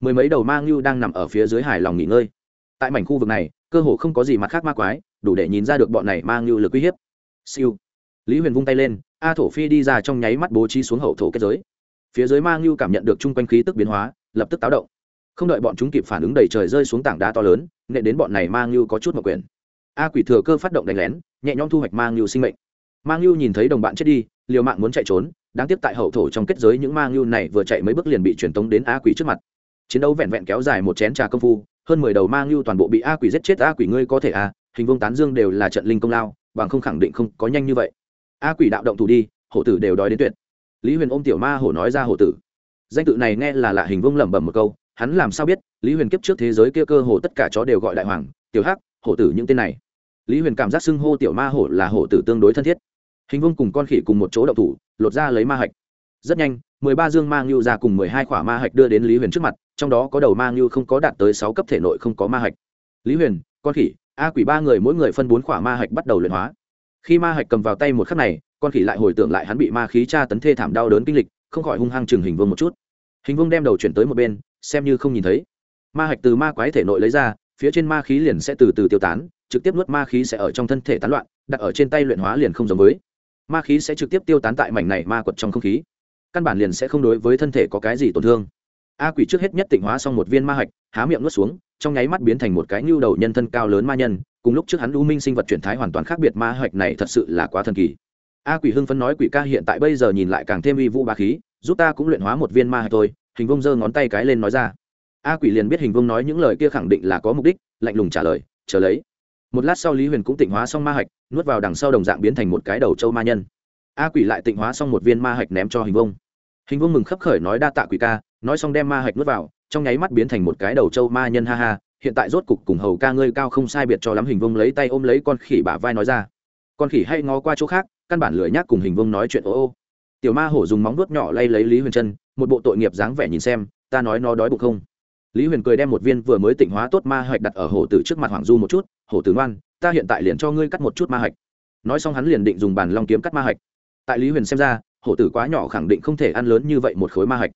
Mười mấy đầu ma ngưu đang nằm ở phía dưới hải lòng nghỉ ngơi. Tại mảnh khu vực này, cơ hồ không có gì mặt khác ma quái, đủ để nhìn ra được bọn này ma ngưu lực uy hiếp. Siêu. Lý huyền vung tay lên, a thổ phi đi ra trong nháy mắt bố trí xuống hậu thổ kết giới. Phía dưới ma ngưu cảm nhận được chung quanh khí tức biến hóa, lập tức táo động. Không đợi bọn chúng kịp phản ứng đầy trời rơi xuống tảng đá to lớn nệ đến bọn này ma ngưu có chút mặc quyền a quỷ thừa cơ phát động đánh lén, nhẹ nhõm thu hoạch ma ngưu sinh mệnh. Ma ngưu nhìn thấy đồng bạn chết đi liều mạng muốn chạy trốn, đáng tiếc tại hậu thổ trong kết giới những ma ngưu này vừa chạy mấy bước liền bị truyền tống đến a quỷ trước mặt. Chiến đấu vẹn vẹn kéo dài một chén trà công phu, hơn mười đầu ma ngưu toàn bộ bị a quỷ giết chết, a quỷ ngươi có thể a hình vương tán dương đều là trận linh công lao, bằng không khẳng định không có nhanh như vậy. A quỷ đạo động thủ đi, hổ tử đều đói đến tuyệt. Lý huyền ôm tiểu ma hổ nói ra hổ tử. Danh tự này nghe là lạ hình vương lẩm bẩm một câu, hắn làm sao biết, lý huyền kiếp trước thế giới kia cơ hồ tất cả chó đều gọi đại hoàng, tiểu hắc, hổ tử những tên này. Lý huyền cảm giác xưng hô tiểu ma hổ là hổ tử tương đối thân thiết hình vương cùng con khỉ cùng một chỗ đậu thủ, lột ra lấy ma hạch. Rất nhanh, mười ba dương mang ngưu ra cùng mười hai khỏa ma hạch đưa đến lý huyền trước mặt, trong đó có đầu mang ngưu không có đạt tới sáu cấp thể nội không có ma hạch. Lý huyền, con khỉ, a quỷ ba người mỗi người phân bốn khỏa ma hạch bắt đầu luyện hóa. Khi ma hạch cầm vào tay một khắc này, con khỉ lại hồi tưởng lại hắn bị ma khí tra tấn thê thảm đau đớn kinh lịch, không khỏi hung hăng chừng hình vương một chút. Hình vương đem đầu chuyển tới một bên, xem như không nhìn thấy. Ma hạch từ ma quái thể nội lấy ra, phía trên ma khí liền sẽ từ từ tiêu tán, trực tiếp nuốt ma khí sẽ ở trong thân thể tán loạn, đặt ở trên tay luyện hóa liền không giống với ma khí sẽ trực tiếp tiêu tán tại mảnh này ma quật trong không khí. Căn bản liền sẽ không đối với thân thể có cái gì tổn thương. A quỷ trước hết nhất tịnh hóa xong một viên ma hạch, há miệng nuốt xuống, trong nháy mắt biến thành một cái nhu đầu nhân thân cao lớn ma nhân, cùng lúc trước hắn u minh sinh vật chuyển thái hoàn toàn khác biệt ma hạch này thật sự là quá thần kỳ. A quỷ hưng phấn nói quỷ ca hiện tại bây giờ nhìn lại càng thêm uy vũ ba khí, giúp ta cũng luyện hóa một viên ma hạch thôi, hình vông giơ ngón tay cái lên nói ra. A quỷ liền biết hình vông nói những lời kia khẳng định là có mục đích, lạnh lùng trả lời, chờ lấy một lát sau lý huyền cũng tịnh hóa xong ma hạch, nuốt vào đằng sau đồng dạng biến thành một cái đầu châu ma nhân. A quỷ lại tịnh hóa xong một viên ma hạch ném cho hình vông. Hình vông mừng khấp khởi nói đa tạ quỷ ca, nói xong đem ma hạch nuốt vào, trong nháy mắt biến thành một cái đầu châu ma nhân ha ha, hiện tại rốt cục cùng hầu ca ngươi cao không sai biệt cho lắm, hình vông lấy tay ôm lấy con khỉ bả vai nói ra. Con khỉ hay ngó qua chỗ khác, căn bản lười nhác cùng hình vông nói chuyện ô ô. Tiểu ma hổ dùng móng nuốt nhỏ lay lấy lý huyền chân, một bộ tội nghiệp dáng vẻ nhìn xem, ta nói nó đói bụng không? Lý huyền cười đem một viên vừa mới tịnh hóa tốt ma hạch đặt ở hổ tử trước mặt hoàng du một chút hổ tử ngoan, ta hiện tại liền cho ngươi cắt một chút ma hạch. Nói xong hắn liền định dùng bàn long kiếm cắt ma hạch. Tại lý huyền xem ra, hổ tử quá nhỏ khẳng định không thể ăn lớn như vậy một khối ma hạch.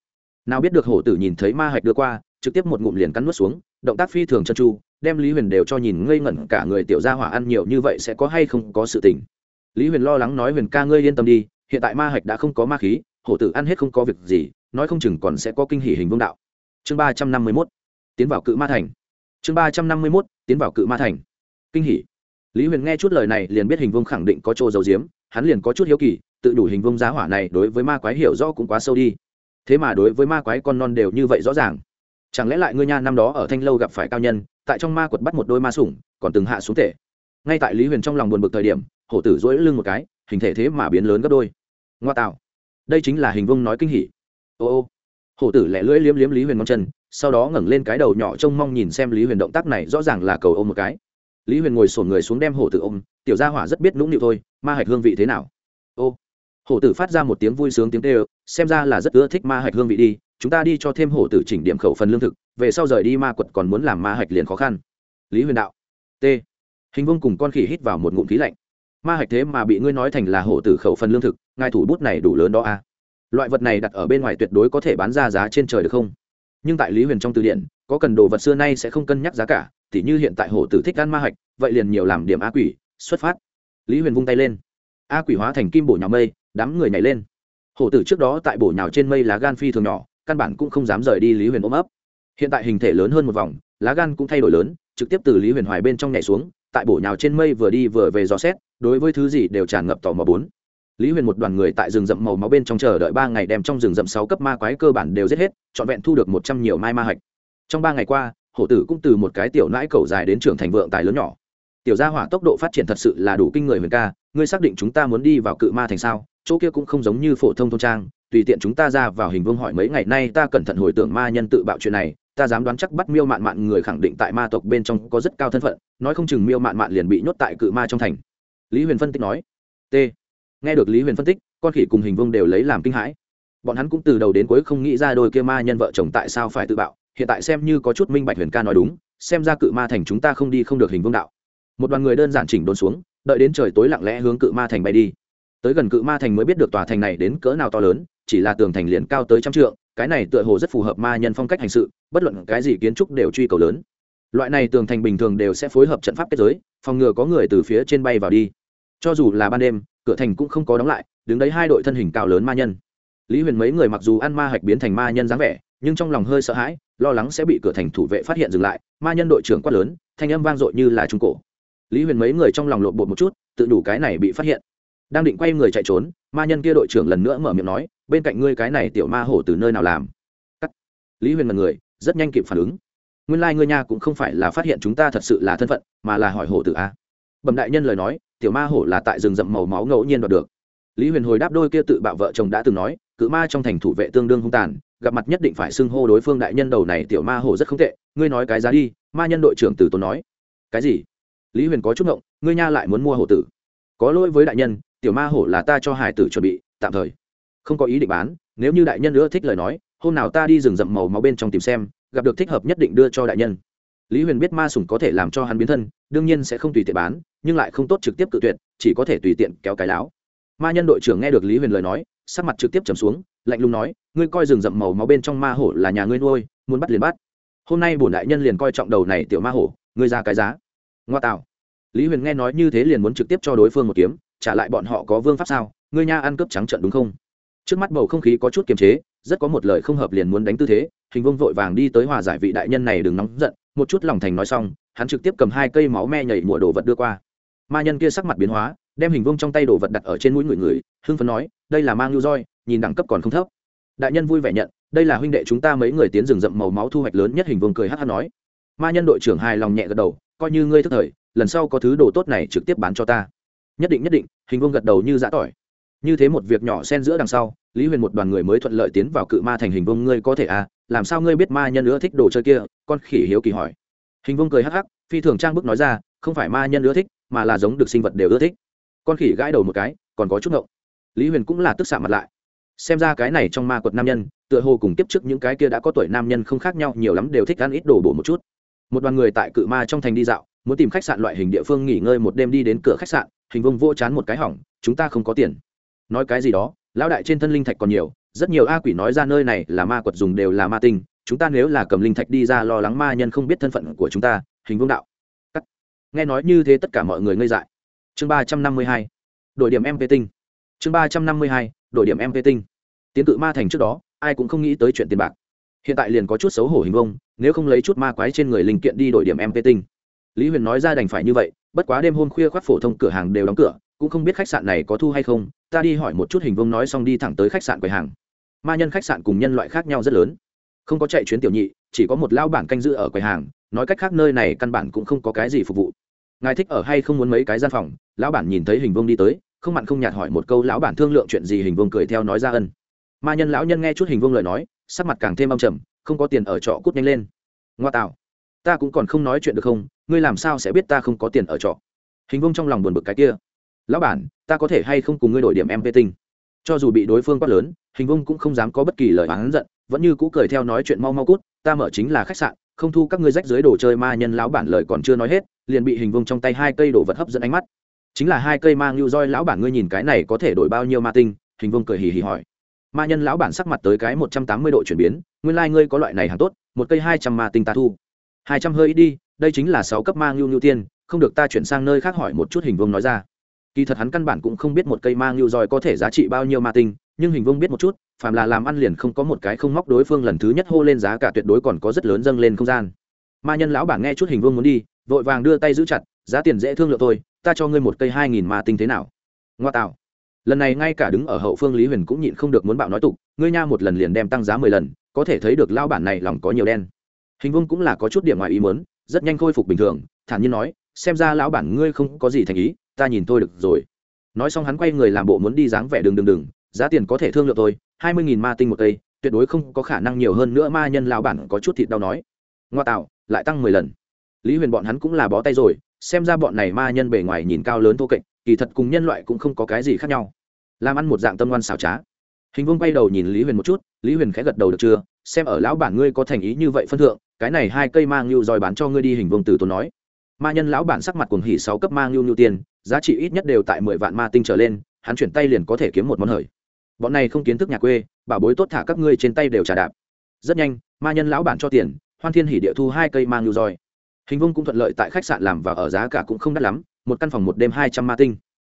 Nào biết được hổ tử nhìn thấy ma hạch đưa qua, trực tiếp một ngụm liền cắn nuốt xuống, động tác phi thường chân chu đem lý huyền đều cho nhìn ngây ngẩn cả người tiểu gia hỏa ăn nhiều như vậy sẽ có hay không có sự tình. Lý huyền lo lắng nói huyền ca ngươi yên tâm đi, hiện tại ma hạch đã không có ma khí, hổ tử ăn hết không có việc gì, nói không chừng còn sẽ có kinh hỷ hình vương đạo. Chương ba trăm năm mươi mốt, tiến vào cự ma thành. Chương ba trăm năm mươi mốt, tiến vào cự ma thành kinh hỉ, lý huyền nghe chút lời này liền biết hình vương khẳng định có chỗ dầu diếm hắn liền có chút hiếu kỳ tự đủ hình vương giá hỏa này đối với ma quái hiểu rõ cũng quá sâu đi. Thế mà đối với ma quái con non đều như vậy rõ ràng. Chẳng lẽ lại ngươi nha năm đó ở thanh lâu gặp phải cao nhân tại trong ma quật bắt một đôi ma sủng còn từng hạ xuống thể. ngay tại lý huyền trong lòng buồn bực thời điểm hổ tử dỗi lưng một cái hình thể thế mà biến lớn gấp đôi. Ngoa tạo. Đây chính là hình vông nói kinh hỉ. Ô ô. Hổ tử lẻ lưỡi liếm liếm lý huyền ngón chân sau đó ngẩng lên cái đầu nhỏ trông mong nhìn xem lý huyền động tác này rõ ràng là cầu ôm một cái lý huyền ngồi sổn người xuống đem hổ tử ôm, tiểu gia hỏa rất biết nũng nịu thôi, ma hạch hương vị thế nào? Ô, hổ tử phát ra một tiếng vui sướng tiếng tê ơ xem ra là rất ưa thích ma hạch hương vị đi, chúng ta đi cho thêm hổ tử chỉnh điểm khẩu phần lương thực, về sau rời đi ma quật còn muốn làm ma hạch liền khó khăn. Lý huyền đạo, t. Hình vông cùng con khỉ hít vào một ngụm khí lạnh. Ma hạch thế mà bị ngươi nói thành là hổ tử khẩu phần lương thực, ngài thủ bút này đủ lớn đó à? Loại vật này đặt ở bên ngoài tuyệt đối có thể bán ra giá trên trời được không? Nhưng tại lý huyền trong từ điển, có cần đồ vật xưa nay sẽ không cân nhắc giá cả tỉ như hiện tại hổ tử thích ăn ma hạch, vậy liền nhiều làm điểm a quỷ, xuất phát. Lý huyền vung tay lên. A quỷ hóa thành kim bổ nhào mây, đám người nhảy lên. Hổ tử trước đó tại bổ nhào trên mây lá gan phi thường nhỏ, căn bản cũng không dám rời đi lý huyền ôm ấp. Hiện tại hình thể lớn hơn một vòng, lá gan cũng thay đổi lớn, trực tiếp từ lý huyền hoài bên trong nhảy xuống, tại bổ nhào trên mây vừa đi vừa về dò xét, đối với thứ gì đều tràn ngập tò mò bốn. Lý huyền một đoàn người tại rừng rậm màu máu bên trong chờ đợi ba ngày đem trong rừng rậm sáu cấp ma quái cơ bản đều giết hết, trọn vẹn thu được một trăm nhiều mai ma hạch. Trong ba ngày qua hổ tử cũng từ một cái tiểu nãi cầu dài đến trưởng thành vượng tài lớn nhỏ. Tiểu gia hỏa tốc độ phát triển thật sự là đủ kinh người huyền ca, ngươi xác định chúng ta muốn đi vào cự ma thành sao? Chỗ kia cũng không giống như phổ thông thôn trang, tùy tiện chúng ta ra vào hình vương hỏi mấy ngày nay ta cẩn thận hồi tưởng ma nhân tự bạo chuyện này, ta dám đoán chắc bắt miêu mạn mạn người khẳng định tại ma tộc bên trong có rất cao thân phận, nói không chừng miêu mạn mạn liền bị nhốt tại cự ma trong thành. Lý huyền phân tích nói, t, nghe được lý huyền phân tích, con khỉ cùng hình vương đều lấy làm kinh hãi. Bọn hắn cũng từ đầu đến cuối không nghĩ ra đôi kia ma nhân vợ chồng tại sao phải tự bạo hiện tại xem như có chút minh bạch huyền ca nói đúng, xem ra cự ma thành chúng ta không đi không được hình vương đạo. Một đoàn người đơn giản chỉnh đốn xuống, đợi đến trời tối lặng lẽ hướng cự ma thành bay đi. Tới gần cự ma thành mới biết được tòa thành này đến cỡ nào to lớn, chỉ là tường thành liền cao tới trăm trượng, cái này tựa hồ rất phù hợp ma nhân phong cách hành sự, bất luận cái gì kiến trúc đều truy cầu lớn. Loại này tường thành bình thường đều sẽ phối hợp trận pháp kết giới, phòng ngừa có người từ phía trên bay vào đi. Cho dù là ban đêm, cửa thành cũng không có đóng lại, đứng đấy hai đội thân hình cao lớn ma nhân. Lý huyền mấy người mặc dù ăn ma hạch biến thành ma nhân dáng vẻ, nhưng trong lòng hơi sợ hãi lo lắng sẽ bị cửa thành thủ vệ phát hiện dừng lại, ma nhân đội trưởng quát lớn, thanh âm vang dội như là trung cổ. Lý huyền mấy người trong lòng lộn bột một chút, tự đủ cái này bị phát hiện. Đang định quay người chạy trốn, ma nhân kia đội trưởng lần nữa mở miệng nói, bên cạnh ngươi cái này tiểu ma hổ từ nơi nào làm? Cắt. Lý huyền mật người, rất nhanh kịp phản ứng. Nguyên lai、like、ngươi nha cũng không phải là phát hiện chúng ta thật sự là thân phận, mà là hỏi hổ từ a. Bẩm đại nhân lời nói, tiểu ma hổ là tại rừng rậm màu máu ngẫu nhiên đoạt được. Lý huyền hồi đáp đôi kia tự bạo vợ chồng đã từng nói, cự ma trong thành thủ vệ tương đương hung tàn gặp mặt nhất định phải xưng hô đối phương đại nhân đầu này, tiểu ma hổ rất không tệ, ngươi nói cái giá đi, ma nhân đội trưởng từ tốn nói. Cái gì? Lý huyền có chút ngộng, ngươi nha lại muốn mua hổ tử. Có lỗi với đại nhân, tiểu ma hổ là ta cho hải tử chuẩn bị, tạm thời. Không có ý định bán, nếu như đại nhân nữa thích lời nói, hôm nào ta đi rừng rậm màu máu bên trong tìm xem, gặp được thích hợp nhất định đưa cho đại nhân. Lý huyền biết ma sủng có thể làm cho hắn biến thân, đương nhiên sẽ không tùy tiện bán, nhưng lại không tốt trực tiếp cự tuyệt, chỉ có thể tùy tiện kéo cái láo. Ma nhân đội trưởng nghe được lý huyền lời nói sắc mặt trực tiếp trầm xuống, lạnh lùng nói, ngươi coi rừng rậm màu máu bên trong ma hổ là nhà ngươi nuôi, muốn bắt liền bắt. Hôm nay bổn đại nhân liền coi trọng đầu này tiểu ma hổ, ngươi ra cái giá. Ngoa tạo. Lý huyền nghe nói như thế liền muốn trực tiếp cho đối phương một kiếm, trả lại bọn họ có vương pháp sao, ngươi nha ăn cướp trắng trận đúng không? Trước mắt bầu không khí có chút kiềm chế, rất có một lời không hợp liền muốn đánh tư thế, hình vương vội vàng đi tới hòa giải vị đại nhân này đừng nóng giận, một chút lòng thành nói xong, hắn trực tiếp cầm hai cây máu me nhảy mùa đồ vật đưa qua. Ma nhân kia sắc mặt biến hóa đem hình vuông trong tay đồ vật đặt ở trên mũi người người, hưng phấn nói, đây là mang lưu roi, nhìn đẳng cấp còn không thấp. Đại nhân vui vẻ nhận, đây là huynh đệ chúng ta mấy người tiến rừng rậm màu máu thu hoạch lớn nhất hình vuông cười hát hát nói. Ma nhân đội trưởng hài lòng nhẹ gật đầu, coi như ngươi thức thời, lần sau có thứ đồ tốt này trực tiếp bán cho ta. Nhất định nhất định, hình vuông gật đầu như giã tỏi. Như thế một việc nhỏ xen giữa đằng sau, lý huyền một đoàn người mới thuận lợi tiến vào cự ma thành hình vuông, ngươi có thể à làm sao ngươi biết ma nhân ưa thích đồ chơi kia? Con khỉ hiếu kỳ hỏi. Hình vuông cười hắc hắc, phi thường trang bức nói ra, không phải ma nhân ưa thích, mà là giống được sinh vật đều ưa thích con khỉ gãi đầu một cái, còn có chút ngộng. Lý huyền cũng là tức xạ mặt lại. Xem ra cái này trong ma quật nam nhân, tựa hồ cùng tiếp trước những cái kia đã có tuổi nam nhân không khác nhau, nhiều lắm đều thích ăn ít đồ bổ một chút. Một đoàn người tại cự ma trong thành đi dạo, muốn tìm khách sạn loại hình địa phương nghỉ ngơi một đêm đi đến cửa khách sạn, hình vông vô chán một cái hỏng, chúng ta không có tiền. Nói cái gì đó, lão đại trên thân linh thạch còn nhiều, rất nhiều a quỷ nói ra nơi này là ma quật dùng đều là ma tinh, chúng ta nếu là cầm linh thạch đi ra lo lắng ma nhân không biết thân phận của chúng ta, hình vương đạo. Cắt. nghe nói như thế tất cả mọi người ngây dại chương ba trăm năm mươi hai đội điểm mp tinh. Chương ba trăm năm mươi hai đội điểm mp tinh. Tiến cự ma thành trước đó, ai cũng không nghĩ tới chuyện tiền bạc. Hiện tại liền có chút xấu hổ hình vông, nếu không lấy chút ma quái trên người linh kiện đi đổi điểm mp tinh. Lý huyền nói ra đành phải như vậy, bất quá đêm hôm khuya khoác phổ thông cửa hàng đều đóng cửa, cũng không biết khách sạn này có thu hay không, ta đi hỏi một chút hình vông nói xong đi thẳng tới khách sạn quầy hàng. Ma nhân khách sạn cùng nhân loại khác nhau rất lớn. Không có chạy chuyến tiểu nhị, chỉ có một lao bản canh giữ ở quầy hàng, nói cách khác nơi này căn bản cũng không có cái gì phục vụ ngài thích ở hay không muốn mấy cái gian phòng? Lão bản nhìn thấy hình vương đi tới, không mặn không nhạt hỏi một câu, lão bản thương lượng chuyện gì? Hình vương cười theo nói ra ân. Ma nhân lão nhân nghe chút hình vương lời nói, sắc mặt càng thêm âm trầm, không có tiền ở trọ cút nhanh lên. Ngoa tạo ta cũng còn không nói chuyện được không? Ngươi làm sao sẽ biết ta không có tiền ở trọ? Hình vương trong lòng buồn bực cái kia. Lão bản, ta có thể hay không cùng ngươi đổi điểm em vệ tinh? Cho dù bị đối phương quát lớn, hình vương cũng không dám có bất kỳ lời oán giận, vẫn như cũ cười theo nói chuyện mau mau cút, ta mở chính là khách sạn, không thu các ngươi rách dưới đồ chơi ma nhân lão bản lời còn chưa nói hết liền bị hình vông trong tay hai cây đổ vật hấp dẫn ánh mắt. Chính là hai cây mang lưu roi, lão bản ngươi nhìn cái này có thể đổi bao nhiêu ma tinh? Hình vông cười hì hì hỏi. Ma nhân lão bản sắc mặt tới cái một trăm tám mươi độ chuyển biến, nguyên lai、like、ngươi có loại này hàng tốt, một cây hai trăm ma tinh ta thu. Hai trăm hơi ít đi, đây chính là sáu cấp ma ngưu ngưu tiên, không được ta chuyển sang nơi khác hỏi một chút hình vương nói ra. Kỳ thật hắn căn bản cũng không biết một cây ma ngưu roi có thể giá trị bao nhiêu ma tinh, nhưng hình vương biết một chút, phàm là làm ăn liền không có một cái không móc đối phương lần thứ nhất hô lên giá cả tuyệt đối còn có rất lớn dâng lên không gian. Ma nhân lão bản nghe chút hình vương muốn đi vội vàng đưa tay giữ chặt, giá tiền dễ thương lượng tôi ta cho ngươi một cây hai nghìn ma tinh thế nào. Ngoa tạo. Lần này ngay cả đứng ở hậu phương lý huyền cũng nhịn không được muốn bạo nói tục, ngươi nha một lần liền đem tăng giá mười lần, có thể thấy được lao bản này lòng có nhiều đen. Hình vương cũng là có chút điểm ngoài ý mớn rất nhanh khôi phục bình thường, thản nhiên nói, xem ra lão bản ngươi không có gì thành ý, ta nhìn tôi được rồi. Nói xong hắn quay người làm bộ muốn đi dáng vẻ đường đường đường, giá tiền có thể thương lượng tôi hai mươi nghìn ma tinh một cây, tuyệt đối không có khả năng nhiều hơn nữa, ma nhân lão bản có chút thịt đau nói. Ngoa tạo, lại tăng mười lần lý huyền bọn hắn cũng là bó tay rồi, xem ra bọn này ma nhân bề ngoài nhìn cao lớn thô kệch, kỳ thật cùng nhân loại cũng không có cái gì khác nhau. Làm ăn một dạng tâm ngoan xảo trá. Hình vương quay đầu nhìn lý huyền một chút, lý huyền khẽ gật đầu được chưa? Xem ở lão bản ngươi có thành ý như vậy phân thượng, cái này hai cây mang lưu dòi bán cho ngươi đi, hình vương từ tốn nói. Ma nhân lão bản sắc mặt cuồng hỉ sáu cấp mang lưu lưu tiền, giá trị ít nhất đều tại mười vạn ma tinh trở lên, hắn chuyển tay liền có thể kiếm một món hời. Bọn này không kiến thức nhà quê, bảo bối tốt thả các ngươi trên tay đều trả đạp. Rất nhanh, ma nhân lão bản cho tiền, hoan thiên hỉ địa thu hai cây mang lưu roi hình vông cũng thuận lợi tại khách sạn làm và ở giá cả cũng không đắt lắm, một căn phòng một đêm hai trăm ma tinh.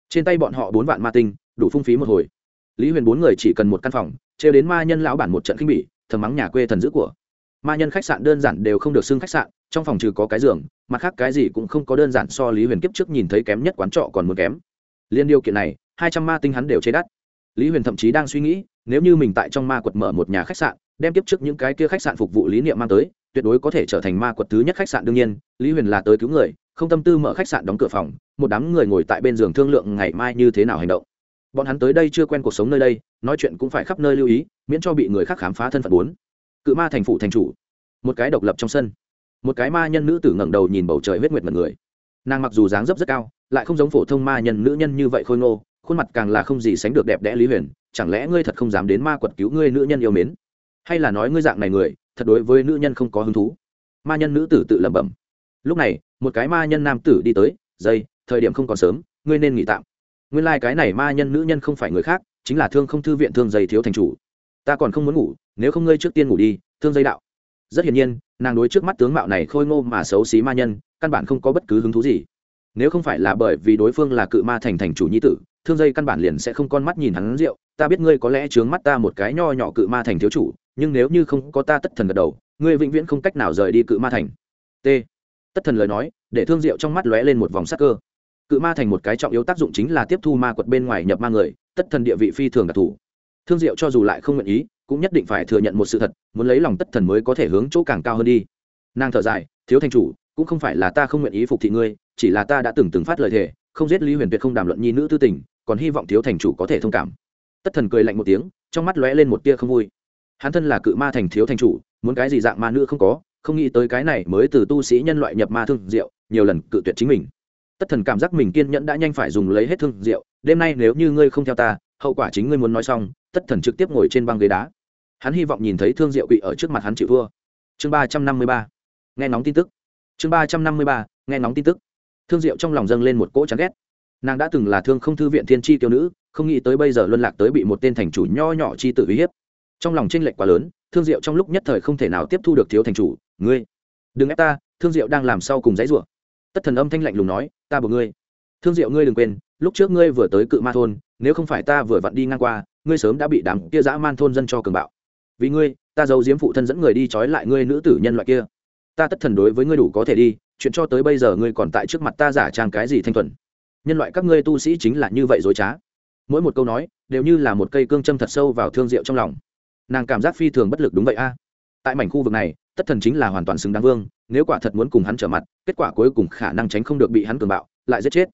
Trên tay bọn họ bốn vạn ma tinh, đủ phung phí một hồi. Lý huyền bốn người chỉ cần một căn phòng, trêu đến ma nhân lão bản một trận khinh bỉ, thầm mắng nhà quê thần dữ của. Ma nhân khách sạn đơn giản đều không được xưng khách sạn, trong phòng trừ có cái giường, mặt khác cái gì cũng không có đơn giản so lý huyền kiếp trước nhìn thấy kém nhất quán trọ còn muốn kém. Liên điều kiện này, hai trăm ma tinh hắn đều chế đắt. Lý huyền thậm chí đang suy nghĩ, nếu như mình tại trong ma quật mở một nhà khách sạn, đem kiếp trước những cái kia khách sạn phục vụ lý niệm mang tới tuyệt đối có thể trở thành ma quật thứ nhất khách sạn đương nhiên, lý huyền là tới cứu người, không tâm tư mở khách sạn đóng cửa phòng, một đám người ngồi tại bên giường thương lượng ngày mai như thế nào hành động. Bọn hắn tới đây chưa quen cuộc sống nơi đây, nói chuyện cũng phải khắp nơi lưu ý, miễn cho bị người khác khám phá thân phận bốn. Cự ma thành phụ thành chủ. Một cái độc lập trong sân. Một cái ma nhân nữ tử ngẩng đầu nhìn bầu trời huyết nguyệt mật người. Nàng mặc dù dáng dấp rất cao, lại không giống phổ thông ma nhân nữ nhân như vậy khôi ngô, khuôn mặt càng là không gì sánh được đẹp đẽ lý huyền, chẳng lẽ ngươi thật không dám đến ma quật cứu ngươi nữ nhân yêu mến? Hay là nói ngươi dạng này người thật đối với nữ nhân không có hứng thú. Ma nhân nữ tử tự lẩm bẩm. Lúc này, một cái ma nhân nam tử đi tới, dây, thời điểm không còn sớm, ngươi nên nghỉ tạm. Nguyên lai、like、cái này ma nhân nữ nhân không phải người khác, chính là thương không thư viện thương dây thiếu thành chủ. Ta còn không muốn ngủ, nếu không ngươi trước tiên ngủ đi, thương dây đạo. Rất hiển nhiên, nàng đối trước mắt tướng mạo này khôi ngô mà xấu xí ma nhân, căn bản không có bất cứ hứng thú gì. Nếu không phải là bởi vì đối phương là cự ma thành thành chủ nhi tử, thương dây căn bản liền sẽ không con mắt nhìn hắn rượu. Ta biết ngươi có lẽ chướng mắt ta một cái nho nhỏ cự ma thành thiếu chủ nhưng nếu như không có ta tất thần gật đầu, ngươi vĩnh viễn không cách nào rời đi cự ma thành. T. Tất thần lời nói, để thương diệu trong mắt lóe lên một vòng sắc cơ. Cự ma thành một cái trọng yếu tác dụng chính là tiếp thu ma quật bên ngoài nhập ma người, tất thần địa vị phi thường đặc thù. Thương diệu cho dù lại không nguyện ý, cũng nhất định phải thừa nhận một sự thật, muốn lấy lòng tất thần mới có thể hướng chỗ càng cao hơn đi. Nàng thở dài, thiếu thành chủ, cũng không phải là ta không nguyện ý phục thị ngươi, chỉ là ta đã từng từng phát lời thề, không giết lý huyền tuyệt không đàm luận nhi nữ tư tình, còn hy vọng thiếu thành chủ có thể thông cảm. Tất thần cười lạnh một tiếng, trong mắt lóe lên một tia không vui hắn thân là cự ma thành thiếu thành chủ, muốn cái gì dạng ma nữ không có, không nghĩ tới cái này mới từ tu sĩ nhân loại nhập ma thương diệu nhiều lần cự tuyệt chính mình. Tất thần cảm giác mình kiên nhẫn đã nhanh phải dùng lấy hết thương diệu đêm nay nếu như ngươi không theo ta, hậu quả chính ngươi muốn nói xong, tất thần trực tiếp ngồi trên băng ghế đá. Hắn hy vọng nhìn thấy thương diệu quỵ ở trước mặt hắn chịu thua. Chương ba trăm năm mươi ba. Nghe nóng tin tức. Chương ba trăm năm mươi ba. Nghe nóng tin tức. Thương diệu trong lòng dâng lên một cỗ chán ghét. Nàng đã từng là thương không thư viện thiên tri tiêu nữ, không nghĩ tới bây giờ luân lạc tới bị một tên thành chủ nho nhỏ chi tự uy hiếp trong lòng tranh lệch quá lớn, thương diệu trong lúc nhất thời không thể nào tiếp thu được thiếu thành chủ, ngươi, đừng ép ta, thương diệu đang làm sau cùng dãy rủa. Tất thần âm thanh lạnh lùng nói, ta buộc ngươi. Thương diệu, ngươi đừng quên, lúc trước ngươi vừa tới cự ma thôn, nếu không phải ta vừa vặn đi ngang qua, ngươi sớm đã bị đám kia dã man thôn dân cho cường bạo. Vì ngươi, ta giấu diếm phụ thân dẫn người đi trói lại ngươi nữ tử nhân loại kia. Ta tất thần đối với ngươi đủ có thể đi, chuyện cho tới bây giờ ngươi còn tại trước mặt ta giả trang cái gì thanh thuần. Nhân loại các ngươi tu sĩ chính là như vậy dối trá. Mỗi một câu nói, đều như là một cây cương châm thật sâu vào thương diệu trong lòng nàng cảm giác phi thường bất lực đúng vậy a. Tại mảnh khu vực này, tất thần chính là hoàn toàn xứng đáng vương, nếu quả thật muốn cùng hắn trở mặt, kết quả cuối cùng khả năng tránh không được bị hắn cường bạo, lại giết chết.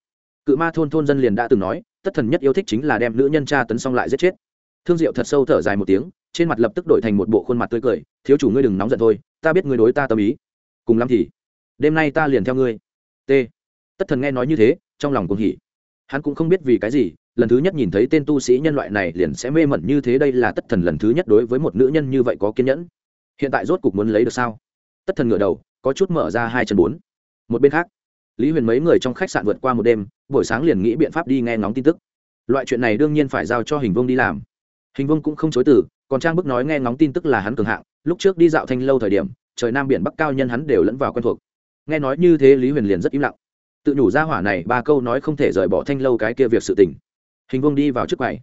Cự ma thôn thôn dân liền đã từng nói, tất thần nhất yêu thích chính là đem nữ nhân tra tấn xong lại giết chết. Thương diệu thật sâu thở dài một tiếng, trên mặt lập tức đổi thành một bộ khuôn mặt tươi cười, thiếu chủ ngươi đừng nóng giận thôi, ta biết ngươi đối ta tâm ý. Cùng lắm thì, đêm nay ta liền theo ngươi. T. Tất thần nghe nói như thế, trong lòng cũng hỉ. Hắn cũng không biết vì cái gì lần thứ nhất nhìn thấy tên tu sĩ nhân loại này liền sẽ mê mẩn như thế, đây là tất thần lần thứ nhất đối với một nữ nhân như vậy có kiên nhẫn. Hiện tại rốt cục muốn lấy được sao? Tất thần ngửa đầu, có chút mở ra hai chân bốn. Một bên khác, lý huyền mấy người trong khách sạn vượt qua một đêm, buổi sáng liền nghĩ biện pháp đi nghe ngóng tin tức. Loại chuyện này đương nhiên phải giao cho hình vông đi làm. Hình vông cũng không chối từ, còn trang bức nói nghe ngóng tin tức là hắn cường hạng, lúc trước đi dạo thanh lâu thời điểm, trời nam biển bắc cao nhân hắn đều lẫn vào quen thuộc. Nghe nói như thế lý huyền liền rất im lặng. Tự nhủ ra hỏa này, ba câu nói không thể rời bỏ thanh lâu cái kia việc sự tình hình vương đi vào trước quầy.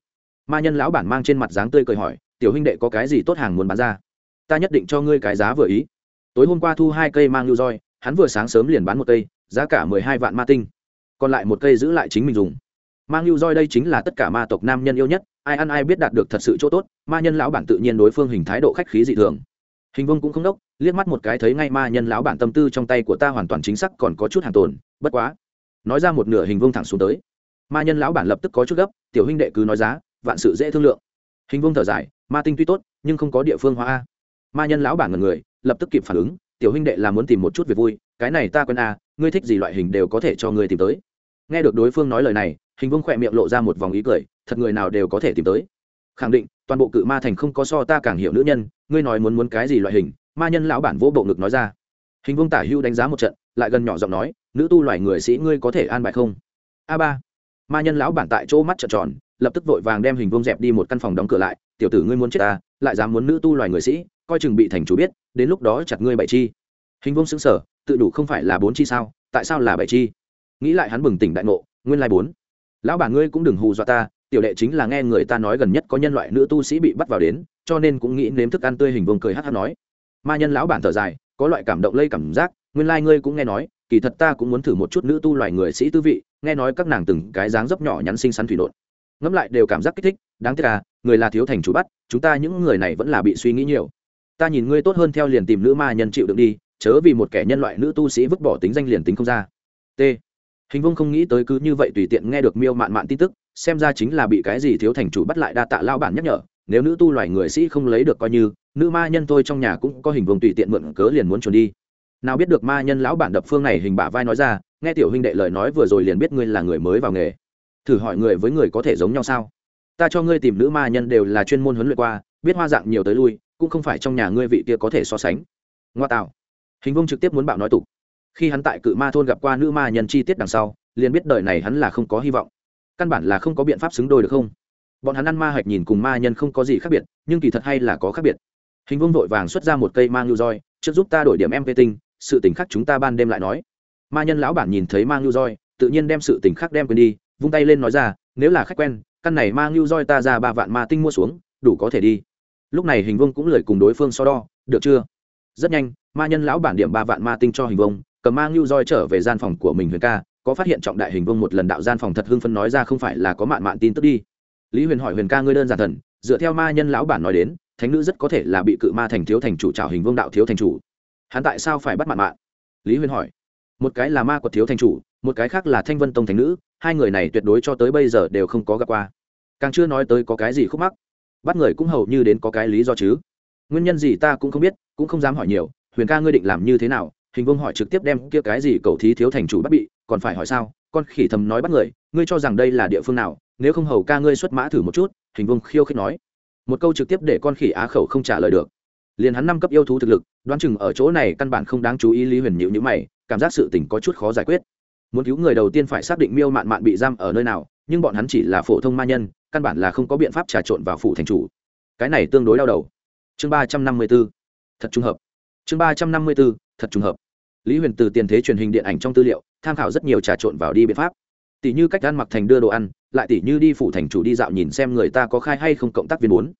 Ma nhân lão bản mang trên mặt dáng tươi cười hỏi, tiểu huynh đệ có cái gì tốt hàng muốn bán ra? Ta nhất định cho ngươi cái giá vừa ý. Tối hôm qua thu hai cây mang lưu roi, hắn vừa sáng sớm liền bán một cây, giá cả mười hai vạn ma tinh. Còn lại một cây giữ lại chính mình dùng. Mang lưu roi đây chính là tất cả ma tộc nam nhân yêu nhất, ai ăn ai biết đạt được thật sự chỗ tốt, ma nhân lão bản tự nhiên đối phương hình thái độ khách khí dị thường. Hình vương cũng không đốc, liếc mắt một cái thấy ngay ma nhân lão bản tâm tư trong tay của ta hoàn toàn chính xác còn có chút hàng tồn, bất quá. Nói ra một nửa hình vương thẳng xuống tới ma nhân lão bản lập tức có chút gấp, tiểu huynh đệ cứ nói giá, vạn sự dễ thương lượng. Hình vương thở dài, ma tinh tuy tốt, nhưng không có địa phương hóa a. Ma nhân lão bản ngần người, lập tức kịp phản ứng, tiểu huynh đệ là muốn tìm một chút việc vui, cái này ta quen a, ngươi thích gì loại hình đều có thể cho ngươi tìm tới. Nghe được đối phương nói lời này, hình vương khỏe miệng lộ ra một vòng ý cười, thật người nào đều có thể tìm tới. Khẳng định, toàn bộ cự ma thành không có so ta càng hiểu nữ nhân, ngươi nói muốn muốn cái gì loại hình, ma nhân lão bản vỗ bộ ngực nói ra. Hình vương tả hưu đánh giá một trận, lại gần nhỏ giọng nói, nữ tu loài người sĩ ngươi có thể an bài không? A ba ma nhân lão bản tại chỗ mắt trợn tròn, lập tức vội vàng đem hình vương dẹp đi một căn phòng đóng cửa lại, tiểu tử ngươi muốn chết ta, lại dám muốn nữ tu loài người sĩ, coi chừng bị thành chủ biết, đến lúc đó chặt ngươi bảy chi. Hình vương xứng sở tự đủ không phải là bốn chi sao, tại sao là bảy chi? Nghĩ lại hắn bừng tỉnh đại ngộ, nguyên lai bốn. Lão bản ngươi cũng đừng hù dọa ta, tiểu đệ chính là nghe người ta nói gần nhất có nhân loại nữ tu sĩ bị bắt vào đến, cho nên cũng nghĩ nếm thức ăn tươi. Hình vương cười hát hát nói. Ma nhân lão bản thở dài, có loại cảm động lây cảm giác, nguyên lai ngươi cũng nghe nói, kỳ thật ta cũng muốn thử một chút nữ tu loài người sĩ tư vị nghe nói các nàng từng cái dáng dấp nhỏ nhắn xinh xắn thủy đột ngẫm lại đều cảm giác kích thích, đáng tiếc à người là thiếu thành chủ bắt, chúng ta những người này vẫn là bị suy nghĩ nhiều. Ta nhìn ngươi tốt hơn theo liền tìm nữ ma nhân chịu đựng đi, chớ vì một kẻ nhân loại nữ tu sĩ vứt bỏ tính danh liền tính không ra. T. Hình vông không nghĩ tới cứ như vậy tùy tiện nghe được miêu mạn mạn tin tức, xem ra chính là bị cái gì thiếu thành chủ bắt lại đa tạ lao bản nhắc nhở, nếu nữ tu loài người sĩ không lấy được coi như, nữ ma nhân tôi trong nhà cũng có hình vông tùy tiện mượn cớ liền muốn trốn đi nào biết được ma nhân lão bản đập phương này hình bả vai nói ra, nghe tiểu huynh đệ lời nói vừa rồi liền biết ngươi là người mới vào nghề. Thử hỏi người với người có thể giống nhau sao? Ta cho ngươi tìm nữ ma nhân đều là chuyên môn huấn luyện qua, biết hoa dạng nhiều tới lui, cũng không phải trong nhà ngươi vị kia có thể so sánh. Ngoa tạo. Hình vông trực tiếp muốn bạo nói tục. Khi hắn tại cự ma thôn gặp qua nữ ma nhân chi tiết đằng sau, liền biết đời này hắn là không có hy vọng. Căn bản là không có biện pháp xứng đôi được không? Bọn hắn ăn ma hạch nhìn cùng ma nhân không có gì khác biệt, nhưng kỳ thật hay là có khác biệt. Hình vông vội vàng xuất ra một cây ma ngưu roi, trước giúp ta đổi điểm mp tinh sự tình khác chúng ta ban đêm lại nói. Ma nhân lão bản nhìn thấy mang lưu roi, tự nhiên đem sự tình khác đem quên đi, vung tay lên nói ra, nếu là khách quen, căn này mang lưu roi ta ra ba vạn ma tinh mua xuống, đủ có thể đi. Lúc này hình vông cũng lời cùng đối phương so đo, được chưa? Rất nhanh, ma nhân lão bản điểm ba vạn ma tinh cho hình vông, cầm mang lưu roi trở về gian phòng của mình huyền ca, có phát hiện trọng đại hình vông một lần đạo gian phòng thật hưng phân nói ra không phải là có mạn mạn tin tức đi. Lý huyền hỏi huyền ca ngươi đơn giản thần, dựa theo ma nhân lão bản nói đến, thánh nữ rất có thể là bị cự ma thành thiếu thành chủ trào hình vương đạo thiếu thành chủ hắn tại sao phải bắt mạn mạn? Lý huyên hỏi. Một cái là ma quật thiếu thành chủ, một cái khác là thanh vân tông thành nữ, hai người này tuyệt đối cho tới bây giờ đều không có gặp qua. Càng chưa nói tới có cái gì khúc mắc. Bắt người cũng hầu như đến có cái lý do chứ. Nguyên nhân gì ta cũng không biết, cũng không dám hỏi nhiều. Huyền ca ngươi định làm như thế nào? Hình vương hỏi trực tiếp đem kia cái gì cầu thí thiếu thành chủ bắt bị, còn phải hỏi sao? Con khỉ thầm nói bắt người, ngươi cho rằng đây là địa phương nào? Nếu không hầu ca ngươi xuất mã thử một chút, hình vương khiêu khích nói. Một câu trực tiếp để con khỉ á khẩu không trả lời được liền hắn năm cấp yêu thú thực lực, đoán chừng ở chỗ này căn bản không đáng chú ý lý huyền nhịu nhữ mày, cảm giác sự tình có chút khó giải quyết. Muốn cứu người đầu tiên phải xác định miêu mạn mạn bị giam ở nơi nào, nhưng bọn hắn chỉ là phổ thông ma nhân, căn bản là không có biện pháp trà trộn vào phủ thành chủ. Cái này tương đối đau đầu. Chương ba trăm năm mươi b ố thật trùng hợp. Chương ba trăm năm mươi b ố thật trùng hợp. Lý huyền từ tiền thế truyền hình điện ảnh trong tư liệu, tham khảo rất nhiều trà trộn vào đi biện pháp. Tỷ như cách ăn mặc thành đưa đồ ăn, lại tỷ như đi phủ thành chủ đi dạo nhìn xem người ta có khai hay không cộng tác viên bốn.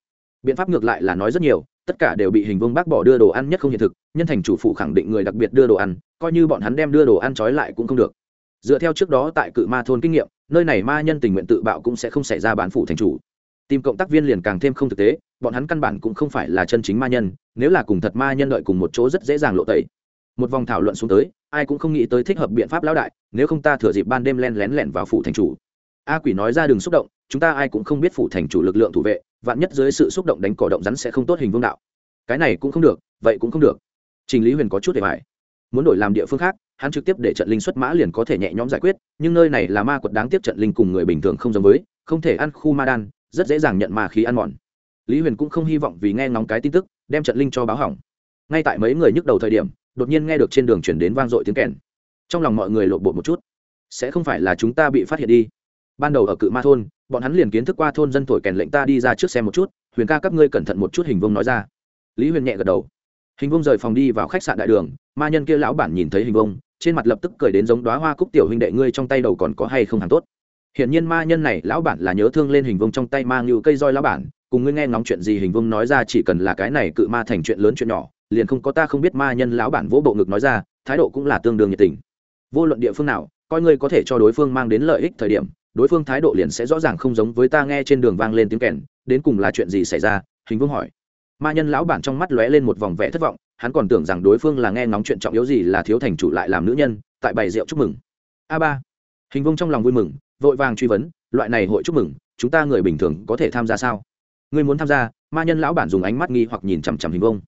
Biện pháp ngược lại là nói rất nhiều tất cả đều bị hình vương bác bỏ đưa đồ ăn nhất không hiện thực, nhân thành chủ phụ khẳng định người đặc biệt đưa đồ ăn, coi như bọn hắn đem đưa đồ ăn trói lại cũng không được. Dựa theo trước đó tại cự ma thôn kinh nghiệm, nơi này ma nhân tình nguyện tự bạo cũng sẽ không xảy ra bán phủ thành chủ. Tìm cộng tác viên liền càng thêm không thực tế, bọn hắn căn bản cũng không phải là chân chính ma nhân, nếu là cùng thật ma nhân đợi cùng một chỗ rất dễ dàng lộ tẩy. Một vòng thảo luận xuống tới, ai cũng không nghĩ tới thích hợp biện pháp lão đại, nếu không ta thừa dịp ban đêm len lén lẻn vào phủ thành chủ. A quỷ nói ra đường xúc động, chúng ta ai cũng không biết phủ thành chủ lực lượng thủ vệ vạn nhất dưới sự xúc động đánh cỏ động rắn sẽ không tốt hình vương đạo. Cái này cũng không được, vậy cũng không được. Trình lý huyền có chút để bài muốn đổi làm địa phương khác, hắn trực tiếp để trận linh xuất mã liền có thể nhẹ nhõm giải quyết, nhưng nơi này là ma quật đáng tiếc trận linh cùng người bình thường không giống với, không thể ăn khu ma đan, rất dễ dàng nhận ma khí ăn mòn. Lý huyền cũng không hy vọng vì nghe ngóng cái tin tức, đem trận linh cho báo hỏng. Ngay tại mấy người nhức đầu thời điểm, đột nhiên nghe được trên đường chuyển đến vang dội tiếng kèn. Trong lòng mọi người lộn bột một chút. Sẽ không phải là chúng ta bị phát hiện đi. Ban đầu ở cự ma thôn bọn hắn liền kiến thức qua thôn dân thổi kèn lệnh ta đi ra trước xem một chút, huyền ca các ngươi cẩn thận một chút, hình vông nói ra. Lý huyền nhẹ gật đầu. Hình vông rời phòng đi vào khách sạn đại đường, ma nhân kia lão bản nhìn thấy hình vông trên mặt lập tức cười đến giống đoá hoa cúc tiểu huynh đệ ngươi trong tay đầu còn có hay không hàng tốt. Hiện nhiên ma nhân này lão bản là nhớ thương lên hình vông trong tay mang như cây roi lão bản, cùng ngươi nghe ngóng chuyện gì hình vông nói ra chỉ cần là cái này cự ma thành chuyện lớn chuyện nhỏ, liền không có ta không biết ma nhân lão bản vỗ bộ ngực nói ra, thái độ cũng là tương đương nhiệt tình. Vô luận địa phương nào, coi ngươi có thể cho đối phương mang đến lợi ích thời điểm đối phương thái độ liền sẽ rõ ràng không giống với ta nghe trên đường vang lên tiếng kèn, đến cùng là chuyện gì xảy ra, hình vương hỏi. Ma nhân lão bản trong mắt lóe lên một vòng vẻ thất vọng, hắn còn tưởng rằng đối phương là nghe ngóng chuyện trọng yếu gì là thiếu thành chủ lại làm nữ nhân, tại bày rượu chúc mừng. A ba. Hình vương trong lòng vui mừng, vội vàng truy vấn, loại này hội chúc mừng, chúng ta người bình thường có thể tham gia sao? Ngươi muốn tham gia, ma nhân lão bản dùng ánh mắt nghi hoặc nhìn chằm chằm hình vương.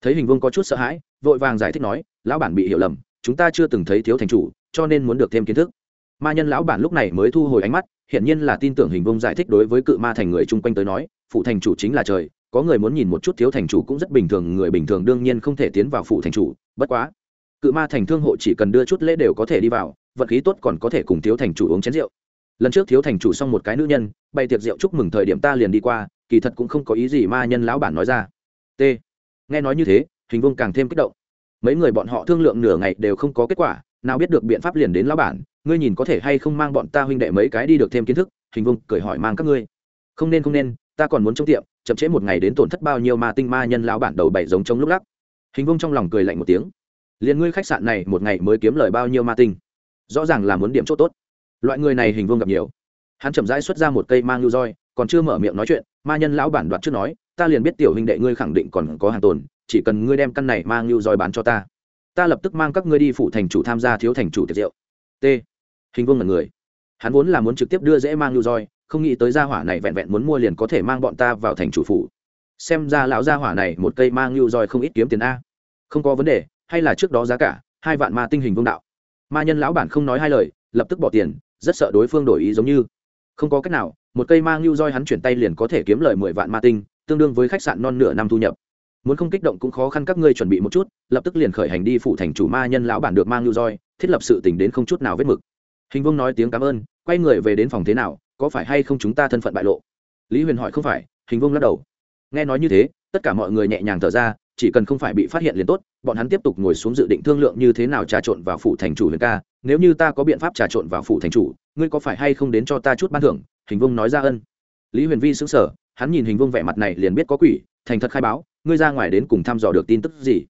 Thấy hình vương có chút sợ hãi, vội vàng giải thích nói, lão bản bị hiểu lầm, chúng ta chưa từng thấy thiếu thành chủ, cho nên muốn được thêm kiến thức ma nhân lão bản lúc này mới thu hồi ánh mắt, hiển nhiên là tin tưởng hình vông giải thích đối với cự ma thành người chung quanh tới nói, phụ thành chủ chính là trời, có người muốn nhìn một chút thiếu thành chủ cũng rất bình thường, người bình thường đương nhiên không thể tiến vào phụ thành chủ, bất quá. Cự ma thành thương hộ chỉ cần đưa chút lễ đều có thể đi vào, vận khí tốt còn có thể cùng thiếu thành chủ uống chén rượu. Lần trước thiếu thành chủ xong một cái nữ nhân, bày tiệc rượu chúc mừng thời điểm ta liền đi qua, kỳ thật cũng không có ý gì ma nhân lão bản nói ra. T. Nghe nói như thế, hình vông càng thêm kích động. Mấy người bọn họ thương lượng nửa ngày đều không có kết quả, nào biết được biện pháp liền đến lão bản ngươi nhìn có thể hay không mang bọn ta huynh đệ mấy cái đi được thêm kiến thức, hình vung cười hỏi mang các ngươi. Không nên không nên, ta còn muốn trong tiệm, chậm trễ một ngày đến tổn thất bao nhiêu ma tinh ma nhân lão bản đầu bảy giống trong lúc lắc. Hình vung trong lòng cười lạnh một tiếng. Liền ngươi khách sạn này một ngày mới kiếm lời bao nhiêu ma tinh? Rõ ràng là muốn điểm chỗ tốt. Loại người này hình vung gặp nhiều. Hắn chậm rãi xuất ra một cây mang lưu roi, còn chưa mở miệng nói chuyện, ma nhân lão bản đoạt trước nói, ta liền biết tiểu huynh đệ ngươi khẳng định còn có hàng tồn, chỉ cần ngươi đem căn này mang lưu roi bán cho ta. Ta lập tức mang các ngươi đi phụ thành chủ tham gia thiếu thành chủ tiệc rượu. T hình vương là người. Hắn vốn là muốn trực tiếp đưa dễ mang lưu roi không nghĩ tới gia hỏa này vẹn vẹn muốn mua liền có thể mang bọn ta vào thành chủ phủ. Xem ra lão gia hỏa này một cây mang lưu roi không ít kiếm tiền a. Không có vấn đề, hay là trước đó giá cả, hai vạn ma tinh hình vương đạo. Ma nhân lão bản không nói hai lời, lập tức bỏ tiền, rất sợ đối phương đổi ý giống như. Không có cách nào, một cây mang lưu roi hắn chuyển tay liền có thể kiếm lời mười vạn ma tinh, tương đương với khách sạn non nửa năm thu nhập. Muốn không kích động cũng khó khăn các ngươi chuẩn bị một chút, lập tức liền khởi hành đi phụ thành chủ ma nhân lão bản được mang lưu roi thiết lập sự tình đến không chút nào vết mực hình vương nói tiếng cảm ơn, quay người về đến phòng thế nào, có phải hay không chúng ta thân phận bại lộ? Lý huyền hỏi không phải, hình vương lắc đầu. Nghe nói như thế, tất cả mọi người nhẹ nhàng thở ra, chỉ cần không phải bị phát hiện liền tốt, bọn hắn tiếp tục ngồi xuống dự định thương lượng như thế nào trà trộn vào phủ thành chủ huyền ca. Nếu như ta có biện pháp trà trộn vào phủ thành chủ, ngươi có phải hay không đến cho ta chút ban thưởng? Hình vương nói ra ân. Lý huyền vi xứng sở hắn nhìn hình vương vẻ mặt này liền biết có quỷ, thành thật khai báo, ngươi ra ngoài đến cùng thăm dò được tin tức gì?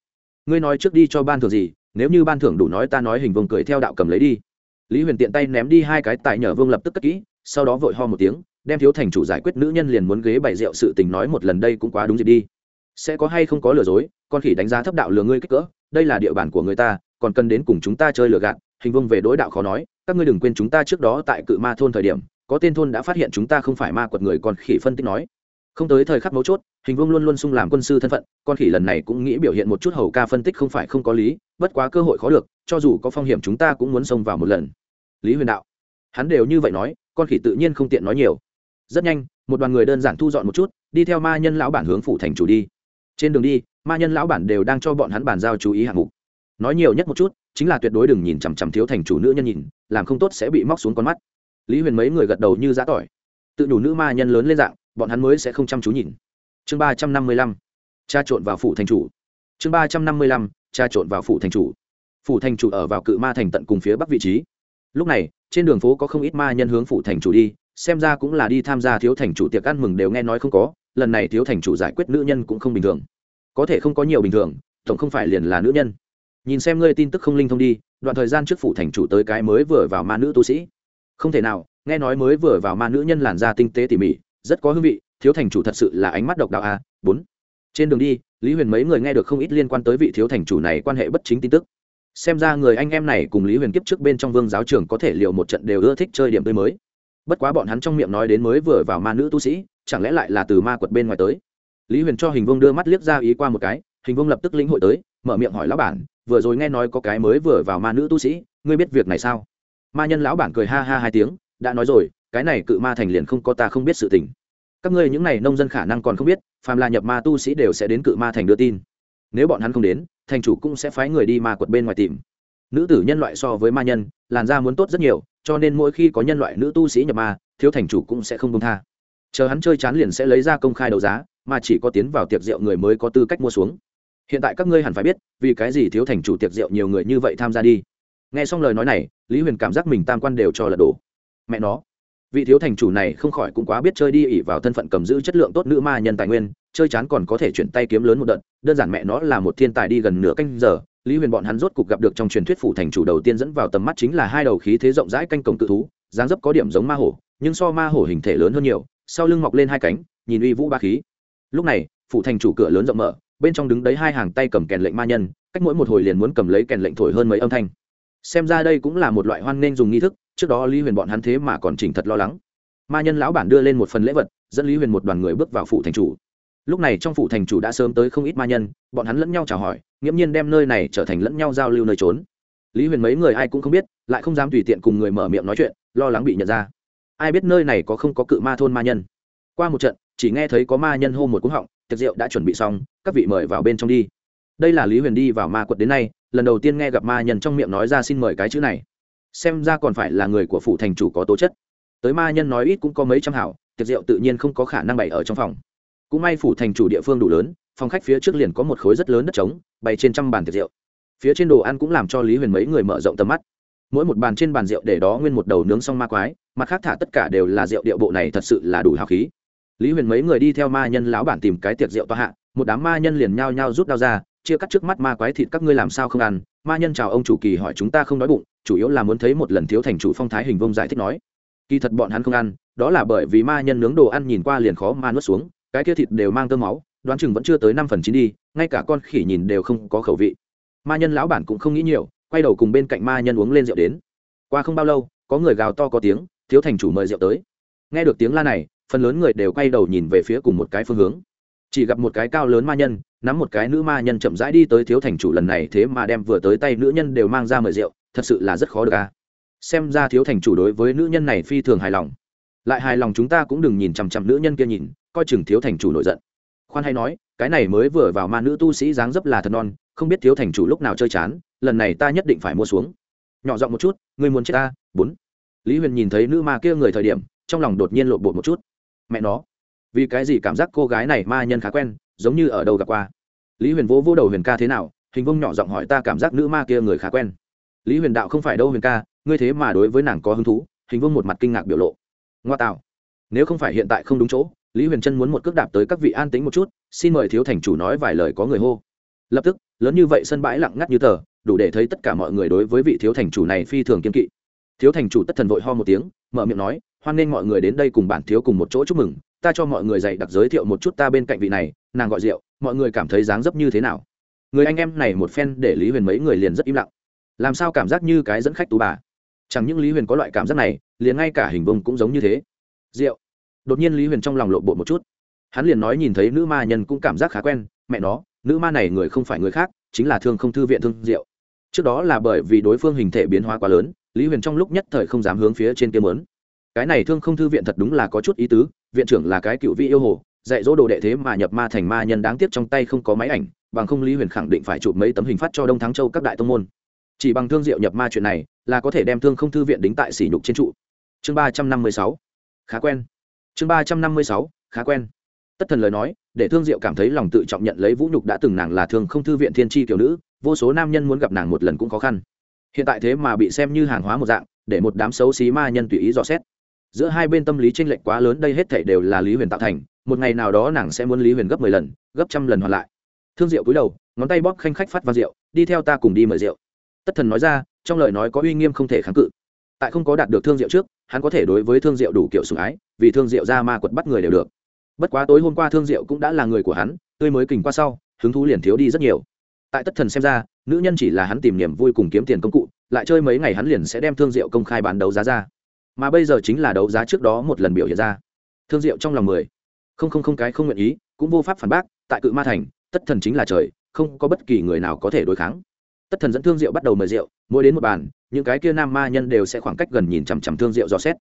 Ngươi nói trước đi cho ban thưởng gì, nếu như ban thưởng đủ nói ta nói hình vương cười theo đạo cầm lấy đi lý huyền tiện tay ném đi hai cái tại nhờ vương lập tức cất kỹ, sau đó vội ho một tiếng, đem thiếu thành chủ giải quyết nữ nhân liền muốn ghế bày rượu sự tình nói một lần đây cũng quá đúng dịp đi. Sẽ có hay không có lừa dối, con khỉ đánh giá thấp đạo lừa ngươi kích cỡ, đây là địa bàn của người ta, còn cần đến cùng chúng ta chơi lừa gạt, hình vương về đối đạo khó nói, các ngươi đừng quên chúng ta trước đó tại cự ma thôn thời điểm, có tên thôn đã phát hiện chúng ta không phải ma quật người còn khỉ phân tích nói không tới thời khắc mấu chốt, hình vương luôn luôn sung làm quân sư thân phận, con khỉ lần này cũng nghĩ biểu hiện một chút hầu ca phân tích không phải không có lý, bất quá cơ hội khó được, cho dù có phong hiểm chúng ta cũng muốn xông vào một lần. Lý huyền đạo, hắn đều như vậy nói, con khỉ tự nhiên không tiện nói nhiều. Rất nhanh, một đoàn người đơn giản thu dọn một chút, đi theo ma nhân lão bản hướng phủ thành chủ đi. Trên đường đi, ma nhân lão bản đều đang cho bọn hắn bàn giao chú ý hạng mục. Nói nhiều nhất một chút, chính là tuyệt đối đừng nhìn chằm chằm thiếu thành chủ nữ nhân nhìn, làm không tốt sẽ bị móc xuống con mắt. Lý huyền mấy người gật đầu như giã tỏi. Tự nhủ nữ ma nhân lớn lên dạng bọn hắn mới sẽ không chăm chú nhìn. Chương ba trăm năm mươi lăm cha trộn vào phủ thành chủ. Chương ba trăm năm mươi lăm cha trộn vào phủ thành chủ. Phủ thành chủ ở vào cự ma thành tận cùng phía bắc vị trí. Lúc này, trên đường phố có không ít ma nhân hướng phủ thành chủ đi, xem ra cũng là đi tham gia thiếu thành chủ tiệc ăn mừng đều nghe nói không có, lần này thiếu thành chủ giải quyết nữ nhân cũng không bình thường. Có thể không có nhiều bình thường, tổng không phải liền là nữ nhân. Nhìn xem ngươi tin tức không linh thông đi, đoạn thời gian trước phủ thành chủ tới cái mới vừa vào ma nữ tu sĩ. Không thể nào, nghe nói mới vừa vào ma nữ nhân làn da tinh tế tỉ mỉ rất có hương vị, thiếu thành chủ thật sự là ánh mắt độc đạo a. Bốn. Trên đường đi, lý huyền mấy người nghe được không ít liên quan tới vị thiếu thành chủ này quan hệ bất chính tin tức. Xem ra người anh em này cùng lý huyền kiếp trước bên trong vương giáo trường có thể liệu một trận đều ưa thích chơi điểm tươi mới. Bất quá bọn hắn trong miệng nói đến mới vừa vào ma nữ tu sĩ, chẳng lẽ lại là từ ma quật bên ngoài tới? Lý huyền cho hình vương đưa mắt liếc ra ý qua một cái, hình vương lập tức lĩnh hội tới, mở miệng hỏi lão bản, vừa rồi nghe nói có cái mới vừa vào ma nữ tu sĩ, ngươi biết việc này sao? Ma nhân lão bản cười ha ha hai tiếng, đã nói rồi cái này cự ma thành liền không có ta không biết sự tình. Các ngươi những n à y nông dân khả năng còn không biết, phàm là nhập ma tu sĩ đều sẽ đến cự ma thành đưa tin. Nếu bọn hắn không đến, thành chủ cũng sẽ phái người đi ma quật bên ngoài tìm. Nữ tử nhân loại so với ma nhân, làn da muốn tốt rất nhiều, cho nên mỗi khi có nhân loại nữ tu sĩ nhập ma, thiếu thành chủ cũng sẽ không công tha. Chờ hắn chơi chán liền sẽ lấy ra công khai đấu giá, mà chỉ có tiến vào tiệc rượu người mới có tư cách mua xuống. Hiện tại các ngươi hẳn phải biết, vì cái gì thiếu thành chủ tiệc rượu nhiều người như vậy tham gia đi. Nghe xong lời nói này, lý huyền cảm giác mình tam quan đều cho lật đổ mẹ nó vị thiếu thành chủ này không khỏi cũng quá biết chơi đi ỉ vào thân phận cầm giữ chất lượng tốt nữ ma nhân tài nguyên, chơi chán còn có thể chuyển tay kiếm lớn một đợt, đơn giản mẹ nó là một thiên tài đi gần nửa canh giờ. Lý huyền bọn hắn rốt cục gặp được trong truyền thuyết phủ thành chủ đầu tiên dẫn vào tầm mắt chính là hai đầu khí thế rộng rãi canh cổng tự thú, dáng dấp có điểm giống ma hổ, nhưng so ma hổ hình thể lớn hơn nhiều, sau lưng mọc lên hai cánh, nhìn uy vũ ba khí. Lúc này, phủ thành chủ cửa lớn rộng mở, bên trong đứng đấy hai hàng tay cầm kèn lệnh ma nhân, cách mỗi một hồi liền muốn cầm lấy kèn lệnh thổi hơn mấy âm thanh. Xem ra đây cũng là một loại hoan nên dùng nghi thức trước đó lý huyền bọn hắn thế mà còn chỉnh thật lo lắng ma nhân lão bản đưa lên một phần lễ vật dẫn lý huyền một đoàn người bước vào phủ thành chủ lúc này trong phủ thành chủ đã sớm tới không ít ma nhân bọn hắn lẫn nhau chào hỏi nghiễm nhiên đem nơi này trở thành lẫn nhau giao lưu nơi trốn lý huyền mấy người ai cũng không biết lại không dám tùy tiện cùng người mở miệng nói chuyện lo lắng bị nhận ra ai biết nơi này có không có cự ma thôn ma nhân qua một trận chỉ nghe thấy có ma nhân hô một cúng họng tiệc rượu đã chuẩn bị xong các vị mời vào bên trong đi đây là lý huyền đi vào ma quật đến nay lần đầu tiên nghe gặp ma nhân trong miệng nói ra xin mời cái chữ này xem ra còn phải là người của phủ thành chủ có tố chất. Tới ma nhân nói ít cũng có mấy trăm hảo, tiệc rượu tự nhiên không có khả năng bày ở trong phòng. Cũng may phủ thành chủ địa phương đủ lớn, phòng khách phía trước liền có một khối rất lớn đất trống, bày trên trăm bàn tiệc rượu. Phía trên đồ ăn cũng làm cho lý huyền mấy người mở rộng tầm mắt. Mỗi một bàn trên bàn rượu để đó nguyên một đầu nướng xong ma quái, mặt khác thả tất cả đều là rượu điệu bộ này thật sự là đủ hào khí. Lý huyền mấy người đi theo ma nhân lão bản tìm cái tiệc rượu toa hạ, một đám ma nhân liền nhao nhao rút đao ra chia cắt trước mắt ma quái thịt các ngươi làm sao không ăn? Ma nhân chào ông chủ kỳ hỏi chúng ta không đói bụng, chủ yếu là muốn thấy một lần thiếu thành chủ phong thái hình vông giải thích nói. Kỳ thật bọn hắn không ăn, đó là bởi vì ma nhân nướng đồ ăn nhìn qua liền khó ma nuốt xuống, cái kia thịt đều mang tơ máu, đoán chừng vẫn chưa tới năm phần chín đi, ngay cả con khỉ nhìn đều không có khẩu vị. Ma nhân lão bản cũng không nghĩ nhiều, quay đầu cùng bên cạnh ma nhân uống lên rượu đến. Qua không bao lâu, có người gào to có tiếng, thiếu thành chủ mời rượu tới. Nghe được tiếng la này, phần lớn người đều quay đầu nhìn về phía cùng một cái phương hướng chỉ gặp một cái cao lớn ma nhân, nắm một cái nữ ma nhân chậm rãi đi tới thiếu thành chủ lần này thế mà đem vừa tới tay nữ nhân đều mang ra mời rượu, thật sự là rất khó được à xem ra thiếu thành chủ đối với nữ nhân này phi thường hài lòng. Lại hài lòng chúng ta cũng đừng nhìn chằm chằm nữ nhân kia nhìn, coi chừng thiếu thành chủ nổi giận. Khoan hay nói, cái này mới vừa vào ma nữ tu sĩ dáng dấp là thật non, không biết thiếu thành chủ lúc nào chơi chán, lần này ta nhất định phải mua xuống. Nhỏ giọng một chút người muốn chết ta, bốn. Lý huyền nhìn thấy nữ ma kia người thời điểm, trong lòng đột nhiên lộn bột một chút. Mẹ nó vì cái gì cảm giác cô gái này ma nhân khá quen, giống như ở đâu gặp qua? Lý huyền vỗ vỗ đầu huyền ca thế nào? Hình vông nhỏ giọng hỏi ta cảm giác nữ ma kia người khá quen. Lý huyền đạo không phải đâu huyền ca, ngươi thế mà đối với nàng có hứng thú, hình vông một mặt kinh ngạc biểu lộ. Ngoa tạo. Nếu không phải hiện tại không đúng chỗ, lý huyền trân muốn một cước đạp tới các vị an tính một chút, xin mời thiếu thành chủ nói vài lời có người hô. Lập tức, lớn như vậy sân bãi lặng ngắt như tờ, đủ để thấy tất cả mọi người đối với vị thiếu thành chủ này phi thường kiên kỵ. Thiếu thành chủ tất thần vội ho một tiếng, mở miệng nói, hoan nghênh mọi người đến đây cùng bản thiếu cùng một chỗ chúc mừng ta cho mọi người dạy đặc giới thiệu một chút ta bên cạnh vị này, nàng gọi rượu mọi người cảm thấy dáng dấp như thế nào? Người anh em này một phen để lý huyền mấy người liền rất im lặng. Làm sao cảm giác như cái dẫn khách tú bà? Chẳng những lý huyền có loại cảm giác này, liền ngay cả hình vông cũng giống như thế. Rượu đột nhiên lý huyền trong lòng lộ bộ một chút. Hắn liền nói nhìn thấy nữ ma nhân cũng cảm giác khá quen, mẹ nó, nữ ma này người không phải người khác, chính là thương không thư viện thương diệu. Trước đó là bởi vì đối phương hình thể biến hóa quá lớn, lý huyền trong lúc nhất thời không dám hướng phía trên kia mớn cái này thương không thư viện thật đúng là có chút ý tứ viện trưởng là cái cựu vị yêu hồ, dạy dỗ đồ đệ thế mà nhập ma thành ma nhân đáng tiếc trong tay không có máy ảnh, bằng không lý huyền khẳng định phải chụp mấy tấm hình phát cho đông thắng châu các đại tông môn. Chỉ bằng thương diệu nhập ma chuyện này, là có thể đem thương không thư viện đính tại sỉ nhục trên trụ. Chương ba trăm năm mươi sáu. Khá quen. Chương ba trăm năm mươi sáu. Khá quen. Tất thần lời nói, để thương diệu cảm thấy lòng tự trọng nhận lấy vũ nhục đã từng nàng là thương không thư viện thiên tri kiểu nữ, vô số nam nhân muốn gặp nàng một lần cũng khó khăn. Hiện tại thế mà bị xem như hàng hóa một dạng, để một đám xấu xí ma nhân tùy ý dò xét giữa hai bên tâm lý tranh lệch quá lớn, đây hết thảy đều là lý huyền tạo thành, một ngày nào đó nàng sẽ muốn lý huyền gấp mười lần, gấp trăm lần hoàn lại. Thương diệu cúi đầu, ngón tay bóp khanh khách phát vào rượu, đi theo ta cùng đi mời rượu. Tất thần nói ra, trong lời nói có uy nghiêm không thể kháng cự. Tại không có đạt được thương diệu trước, hắn có thể đối với thương diệu đủ kiểu sủng ái, vì thương diệu ra ma quật bắt người đều được. Bất quá tối hôm qua thương diệu cũng đã là người của hắn, tươi mới kình qua sau, hứng thú liền thiếu đi rất nhiều. Tại tất thần xem ra, nữ nhân chỉ là hắn tìm niềm vui cùng kiếm tiền công cụ, lại chơi mấy ngày hắn liền sẽ đem thương diệu công khai bán đấu giá ra mà bây giờ chính là đấu giá trước đó một lần biểu hiện ra. Thương diệu trong lòng mười. Không không không, cái không nguyện ý, cũng vô pháp phản bác, tại cự ma thành, tất thần chính là trời, không có bất kỳ người nào có thể đối kháng. Tất thần dẫn thương diệu bắt đầu mời rượu, mỗi đến một bàn, những cái kia nam ma nhân đều sẽ khoảng cách gần nhìn chằm chằm thương diệu dò xét.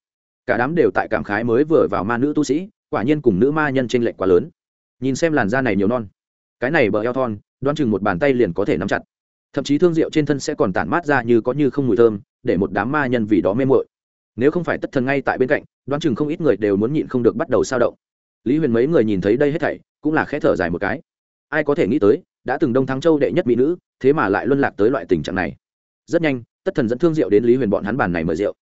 Cả đám đều tại cảm khái mới vừa vào ma nữ tu sĩ, quả nhiên cùng nữ ma nhân t r ê n lệch quá lớn. Nhìn xem làn da này nhiều non, cái này bờ eo thon đoan chừng một bàn tay liền có thể nắm chặt. Thậm chí thương Diệu trên thân sẽ còn tản mát ra như có như không mùi thơm, để một đám ma nhân vì đó mê mội nếu không phải tất thần ngay tại bên cạnh, đoán chừng không ít người đều muốn nhịn không được bắt đầu sao động. Lý huyền mấy người nhìn thấy đây hết thảy, cũng là khẽ thở dài một cái. Ai có thể nghĩ tới, đã từng đông thắng châu đệ nhất mỹ nữ, thế mà lại luân lạc tới loại tình trạng này. Rất nhanh, tất thần dẫn thương diệu đến lý huyền bọn hắn bàn này mời rượu.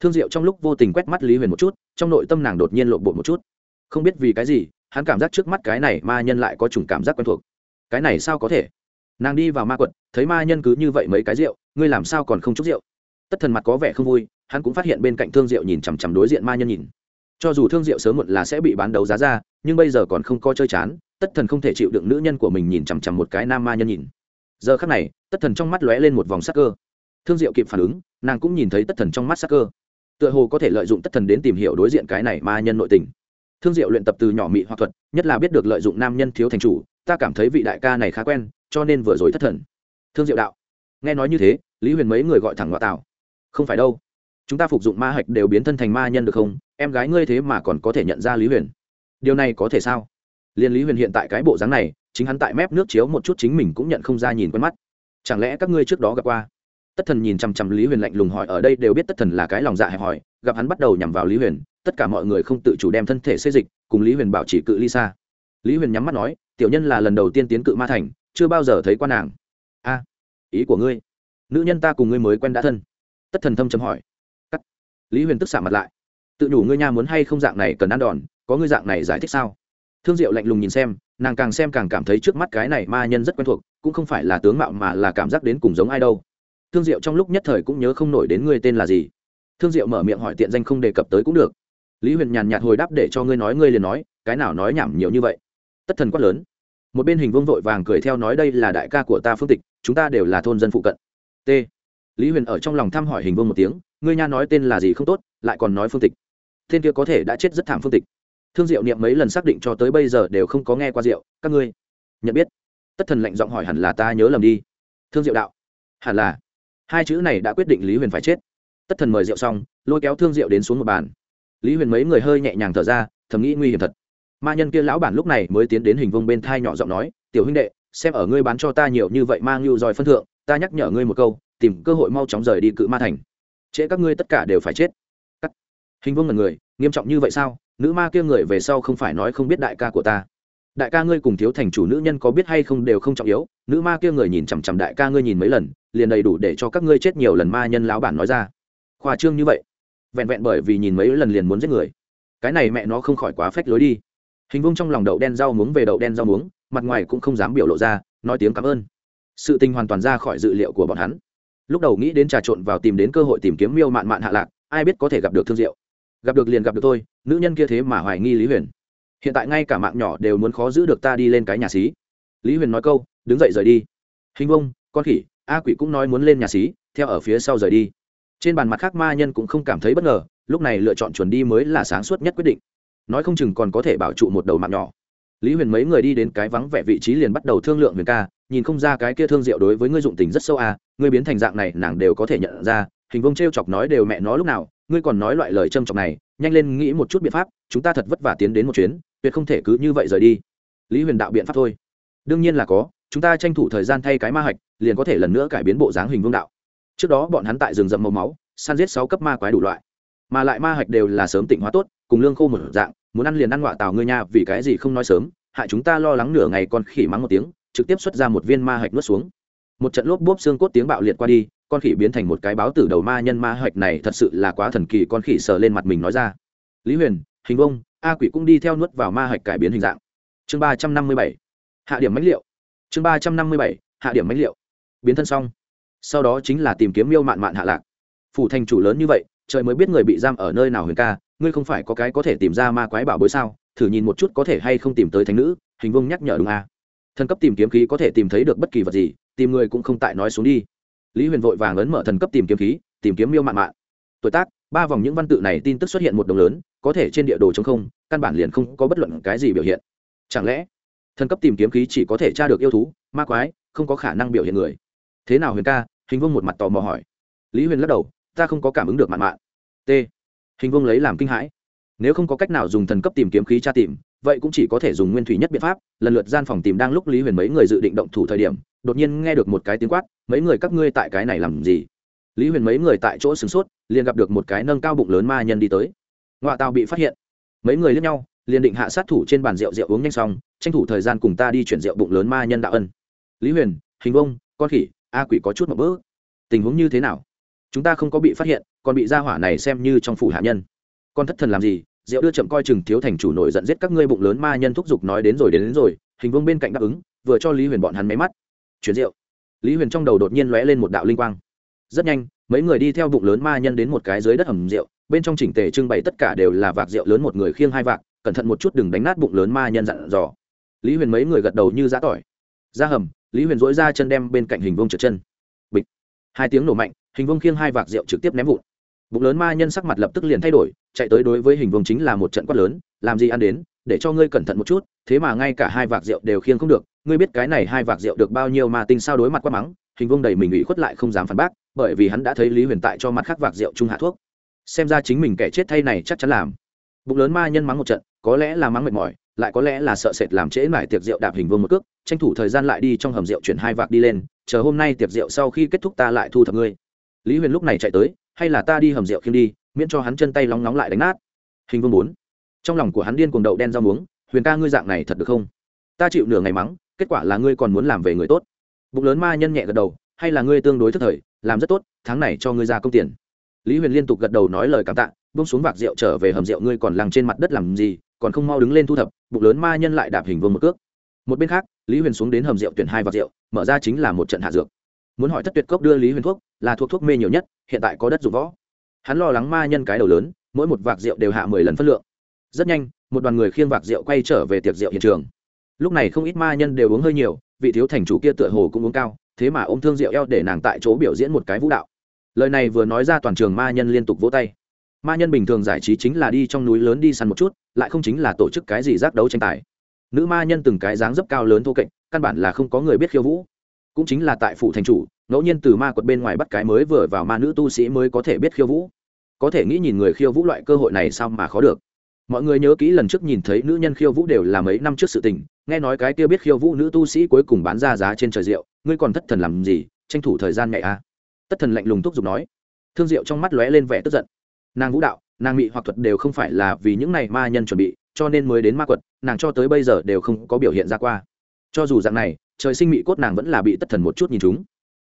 Thương diệu trong lúc vô tình quét mắt lý huyền một chút, trong nội tâm nàng đột nhiên lộn bột một chút. Không biết vì cái gì, hắn cảm giác trước mắt cái này ma nhân lại có chủng cảm giác quen thuộc. Cái này sao có thể? Nàng đi vào ma quật, thấy ma nhân cứ như vậy mấy cái rượu, ngươi làm sao còn không chúc rượu? Tất thần mặt có vẻ không vui hắn cũng phát hiện bên cạnh thương diệu nhìn chằm chằm đối diện ma nhân nhìn. Cho dù thương diệu sớm muộn là sẽ bị bán đấu giá ra, nhưng bây giờ còn không có chơi chán, tất thần không thể chịu đựng nữ nhân của mình nhìn chằm chằm một cái nam ma nhân nhìn. Giờ khắc này, tất thần trong mắt lóe lên một vòng sắc cơ. Thương diệu kịp phản ứng, nàng cũng nhìn thấy tất thần trong mắt sắc cơ. Tựa hồ có thể lợi dụng tất thần đến tìm hiểu đối diện cái này ma nhân nội tình. Thương diệu luyện tập từ nhỏ mị hoặc thuật, nhất là biết được lợi dụng nam nhân thiếu thành chủ, ta cảm thấy vị đại ca này khá quen, cho nên vừa rồi thất thần. Thương diệu đạo. Nghe nói như thế, lý huyền mấy người gọi thẳng ngoại tảo không phải đâu chúng ta phục dụng ma hạch đều biến thân thành ma nhân được không? Em gái ngươi thế mà còn có thể nhận ra lý huyền. Điều này có thể sao? Liên lý huyền hiện tại cái bộ dáng này, chính hắn tại mép nước chiếu một chút chính mình cũng nhận không ra nhìn quen mắt. Chẳng lẽ các ngươi trước đó gặp qua? Tất thần nhìn chằm chằm lý huyền lạnh lùng hỏi, ở đây đều biết tất thần là cái lòng dạ hẹp hòi, gặp hắn bắt đầu nhằm vào lý huyền, tất cả mọi người không tự chủ đem thân thể xây dịch, cùng lý huyền bảo chỉ cự ly xa. Lý huyền nhắm mắt nói, tiểu nhân là lần đầu tiên tiến cự ma thành, chưa bao giờ thấy quan nàng. A, ý của ngươi. Nữ nhân ta cùng ngươi mới quen đã thân. Tất thần thâm chấm hỏi lý huyền tức xạ mặt lại. Tự nhủ ngươi nha muốn hay không dạng này cần ăn đòn, có ngươi dạng này giải thích sao? Thương diệu lạnh lùng nhìn xem, nàng càng xem càng cảm thấy trước mắt cái này ma nhân rất quen thuộc, cũng không phải là tướng mạo mà là cảm giác đến cùng giống ai đâu. Thương diệu trong lúc nhất thời cũng nhớ không nổi đến ngươi tên là gì. Thương diệu mở miệng hỏi tiện danh không đề cập tới cũng được. Lý huyền nhàn nhạt hồi đáp để cho ngươi nói ngươi liền nói, cái nào nói nhảm nhiều như vậy. Tất thần quát lớn. Một bên hình vương vội vàng cười theo nói đây là đại ca của ta phương tịch, chúng ta đều là thôn dân phụ cận. T. Lý huyền ở trong lòng thăm hỏi hình vương một tiếng ngươi nha nói tên là gì không tốt lại còn nói phương tịch. Tên kia có thể đã chết rất thảm phương tịch. Thương diệu niệm mấy lần xác định cho tới bây giờ đều không có nghe qua Diệu, các ngươi nhận biết. Tất thần lạnh giọng hỏi hẳn là ta nhớ lầm đi. Thương diệu đạo hẳn là. Hai chữ này đã quyết định lý huyền phải chết. Tất thần mời rượu xong lôi kéo thương diệu đến xuống một bàn. Lý huyền mấy người hơi nhẹ nhàng thở ra thầm nghĩ nguy hiểm thật. Ma nhân kia lão bản lúc này mới tiến đến hình vông bên thai nhỏ giọng nói tiểu huynh đệ xem ở ngươi bán cho ta nhiều như vậy mang lưu dòi phân thượng ta nhắc nhở ngươi một câu tìm cơ hội mau chóng rời đi cự ma thành trễ các ngươi tất cả đều phải chết. Cắt. hình vương là người, nghiêm trọng như vậy sao? Nữ ma kia người về sau không phải nói không biết đại ca của ta. Đại ca ngươi cùng thiếu thành chủ nữ nhân có biết hay không đều không trọng yếu, nữ ma kia người nhìn chằm chằm đại ca ngươi nhìn mấy lần, liền đầy đủ để cho các ngươi chết nhiều lần ma nhân lão bản nói ra. Khoa trương như vậy. Vẹn vẹn bởi vì nhìn mấy lần liền muốn giết người. Cái này mẹ nó không khỏi quá phách lối đi. Hình vung trong lòng đậu đen rau muống về đậu đen rau muống, mặt ngoài cũng không dám biểu lộ ra, nói tiếng cảm ơn. Sự tình hoàn toàn ra khỏi dự liệu của bọn hắn lúc đầu nghĩ đến trà trộn vào tìm đến cơ hội tìm kiếm miêu mạn mạn hạ lạc, ai biết có thể gặp được thương diệu. Gặp được liền gặp được tôi nữ nhân kia thế mà hoài nghi lý huyền. Hiện tại ngay cả mạng nhỏ đều muốn khó giữ được ta đi lên cái nhà xí. Lý huyền nói câu, đứng dậy rời đi. Hình vông, con khỉ, a quỷ cũng nói muốn lên nhà xí, theo ở phía sau rời đi. Trên bàn mặt khác ma nhân cũng không cảm thấy bất ngờ, lúc này lựa chọn chuẩn đi mới là sáng suốt nhất quyết định. Nói không chừng còn có thể bảo trụ một đầu mạng nhỏ. Lý huyền mấy người đi đến cái vắng vẻ vị trí liền bắt đầu thương lượng huyền ca nhìn không ra cái kia thương diệu đối với ngươi dụng tình rất sâu à ngươi biến thành dạng này, nàng đều có thể nhận ra, hình vông t r e o chọc nói đều mẹ nó lúc nào, ngươi còn nói loại lời châm chọc này, nhanh lên nghĩ một chút biện pháp, chúng ta thật vất vả tiến đến một chuyến, tuyệt không thể cứ như vậy rời đi. Lý huyền đạo biện pháp thôi. Đương nhiên là có, chúng ta tranh thủ thời gian thay cái ma hạch, liền có thể lần nữa cải biến bộ dáng hình vương đạo. Trước đó bọn hắn tại rừng rậm màu máu, săn giết sáu cấp ma quái đủ loại. Mà lại ma hạch đều là sớm tịnh hóa tốt, cùng lương khô một dạng, muốn ăn liền ăn ngọa tào ngươi nha, vì cái gì không nói sớm, hại chúng ta lo lắng nửa ngày còn khỉ mắng một tiếng trực tiếp xuất ra một viên ma hạch nuốt xuống. Một trận lốp bốp xương cốt tiếng bạo liệt qua đi, con khỉ biến thành một cái báo tử đầu ma nhân ma hạch này thật sự là quá thần kỳ, con khỉ sờ lên mặt mình nói ra. Lý huyền, hình vông, a quỷ cũng đi theo nuốt vào ma hạch cải biến hình dạng. Chương ba trăm năm mươi bảy, hạ điểm mãnh liệu. Chương ba trăm năm mươi bảy, hạ điểm mãnh liệu. Biến thân xong. Sau đó chính là tìm kiếm miêu mạn mạn hạ lạc. Phủ thành chủ lớn như vậy, trời mới biết người bị giam ở nơi nào huyền ca, ngươi không phải có cái có thể tìm ra ma quái bảo bối sao? Thử nhìn một chút có thể hay không tìm tới thánh nữ, hình vông nhắc nhở đúng à thần cấp tìm kiếm khí có thể tìm thấy được bất kỳ vật gì, tìm người cũng không tại nói xuống đi. Lý huyền vội vàng ấn mở thần cấp tìm kiếm khí, tìm kiếm miêu mạn mạn. Tuổi tác, ba vòng những văn tự này tin tức xuất hiện một đồng lớn, có thể trên địa đồ chống không, căn bản liền không có bất luận cái gì biểu hiện. Chẳng lẽ, thần cấp tìm kiếm khí chỉ có thể tra được yêu thú, ma quái, không có khả năng biểu hiện người? Thế nào huyền ca? Hình vương một mặt tò mò hỏi. Lý huyền lắc đầu, ta không có cảm ứng được mạn mạn. T. Hình vương lấy làm kinh hãi. Nếu không có cách nào dùng thần cấp tìm kiếm khí tra tìm vậy cũng chỉ có thể dùng nguyên thủy nhất biện pháp, lần lượt gian phòng tìm đang lúc lý huyền mấy người dự định động thủ thời điểm, đột nhiên nghe được một cái tiếng quát, mấy người các ngươi tại cái này làm gì? Lý huyền mấy người tại chỗ sửng sốt, liền gặp được một cái nâng cao bụng lớn ma nhân đi tới. Ngoại tàu bị phát hiện. Mấy người lướt nhau, liền định hạ sát thủ trên bàn rượu rượu uống nhanh xong, tranh thủ thời gian cùng ta đi chuyển rượu bụng lớn ma nhân đạo ân. Lý huyền, hình bông con khỉ, a quỷ có chút một bữa tình huống như thế nào? Chúng ta không có bị phát hiện, còn bị gia hỏa này xem như trong phủ hạ nhân. Con thất thần làm gì? Rượu đưa chậm coi chừng thiếu thành chủ nổi giận giết các ngươi bụng lớn ma nhân thúc giục nói đến rồi đến, đến rồi hình vương bên cạnh đáp ứng vừa cho lý huyền bọn hắn máy mắt. Chuyển rượu. Lý huyền trong đầu đột nhiên lóe lên một đạo linh quang. Rất nhanh mấy người đi theo bụng lớn ma nhân đến một cái dưới đất hầm rượu bên trong chỉnh tề trưng bày tất cả đều là vạc rượu lớn một người khiêng hai vạc cẩn thận một chút đừng đánh nát bụng lớn ma nhân dặn dò. Lý huyền mấy người gật đầu như giã tỏi. Ra hầm lý huyền dỗi ra chân đem bên cạnh hình vông trượt chân. Bịch. Hai tiếng nổ mạnh hình vông khiêng hai vạc rượu trực tiếp ném vụn bụng lớn ma nhân sắc mặt lập tức liền thay đổi, chạy tới đối với hình vương chính là một trận quát lớn, làm gì ăn đến, để cho ngươi cẩn thận một chút, thế mà ngay cả hai vạc rượu đều khiêng không được, ngươi biết cái này hai vạc rượu được bao nhiêu mà tinh sao đối mặt quát mắng? Hình vương đầy mình ủy khuất lại không dám phản bác, bởi vì hắn đã thấy lý huyền tại cho mặt khác vạc rượu trung hạ thuốc. Xem ra chính mình kẻ chết thay này chắc chắn làm. Bụng lớn ma nhân mắng một trận, có lẽ là mắng mệt mỏi, lại có lẽ là sợ sệt làm trễ mải tiệc rượu đạp hình vương một cước, tranh thủ thời gian lại đi trong hầm rượu chuyển hai vạc đi lên, chờ hôm nay tiệc rượu sau khi kết thúc ta lại thu thập ngươi. Lý huyền lúc này chạy tới hay là ta đi hầm rượu khiêng đi, miễn cho hắn chân tay lóng nóng lại đánh nát. Hình vương bốn. Trong lòng của hắn điên cuồng đậu đen rau muống, huyền ca ngươi dạng này thật được không? Ta chịu nửa ngày mắng, kết quả là ngươi còn muốn làm về người tốt. Bụng lớn ma nhân nhẹ gật đầu, hay là ngươi tương đối thức thời, làm rất tốt, tháng này cho ngươi ra công tiền. Lý huyền liên tục gật đầu nói lời cảm tạ bông xuống vạc rượu trở về hầm rượu ngươi còn lằng trên mặt đất làm gì, còn không mau đứng lên thu thập. Bụng lớn ma nhân lại đạp hình vương một cước. Một bên khác, lý huyền xuống đến hầm rượu tuyển hai vạc rượu, mở ra chính là một trận hạ dược muốn hỏi thất tuyệt cốc đưa lý huyền thuốc là thuộc thuốc mê nhiều nhất, hiện tại có đất dụng võ. Hắn lo lắng ma nhân cái đầu lớn, mỗi một vạc rượu đều hạ mười lần phân lượng. Rất nhanh, một đoàn người khiêng vạc rượu quay trở về tiệc rượu hiện trường. Lúc này không ít ma nhân đều uống hơi nhiều, vị thiếu thành chủ kia tựa hồ cũng uống cao, thế mà ôm thương rượu eo để nàng tại chỗ biểu diễn một cái vũ đạo. Lời này vừa nói ra toàn trường ma nhân liên tục vỗ tay. Ma nhân bình thường giải trí chính là đi trong núi lớn đi săn một chút, lại không chính là tổ chức cái gì giác đấu tranh tài. Nữ ma nhân từng cái dáng dấp cao lớn thô kệch, căn bản là không có người biết khiêu vũ cũng chính là tại phủ thành chủ, ngẫu nhiên từ ma quật bên ngoài bắt cái mới vừa vào ma nữ tu sĩ mới có thể biết khiêu vũ. Có thể nghĩ nhìn người khiêu vũ loại cơ hội này sao mà khó được. Mọi người nhớ kỹ lần trước nhìn thấy nữ nhân khiêu vũ đều là mấy năm trước sự tình, nghe nói cái kia biết khiêu vũ nữ tu sĩ cuối cùng bán ra giá trên trời rượu, ngươi còn thất thần làm gì, tranh thủ thời gian ngày a. À. tất thần lạnh lùng thúc giục nói. Thương rượu trong mắt lóe lên vẻ tức giận. Nàng vũ đạo, nàng mị hoặc thuật đều không phải là vì những này ma nhân chuẩn bị, cho nên mới đến ma quật, nàng cho tới bây giờ đều không có biểu hiện ra qua. Cho dù dạng này trời sinh mỹ cốt nàng vẫn là bị tất thần một chút nhìn chúng.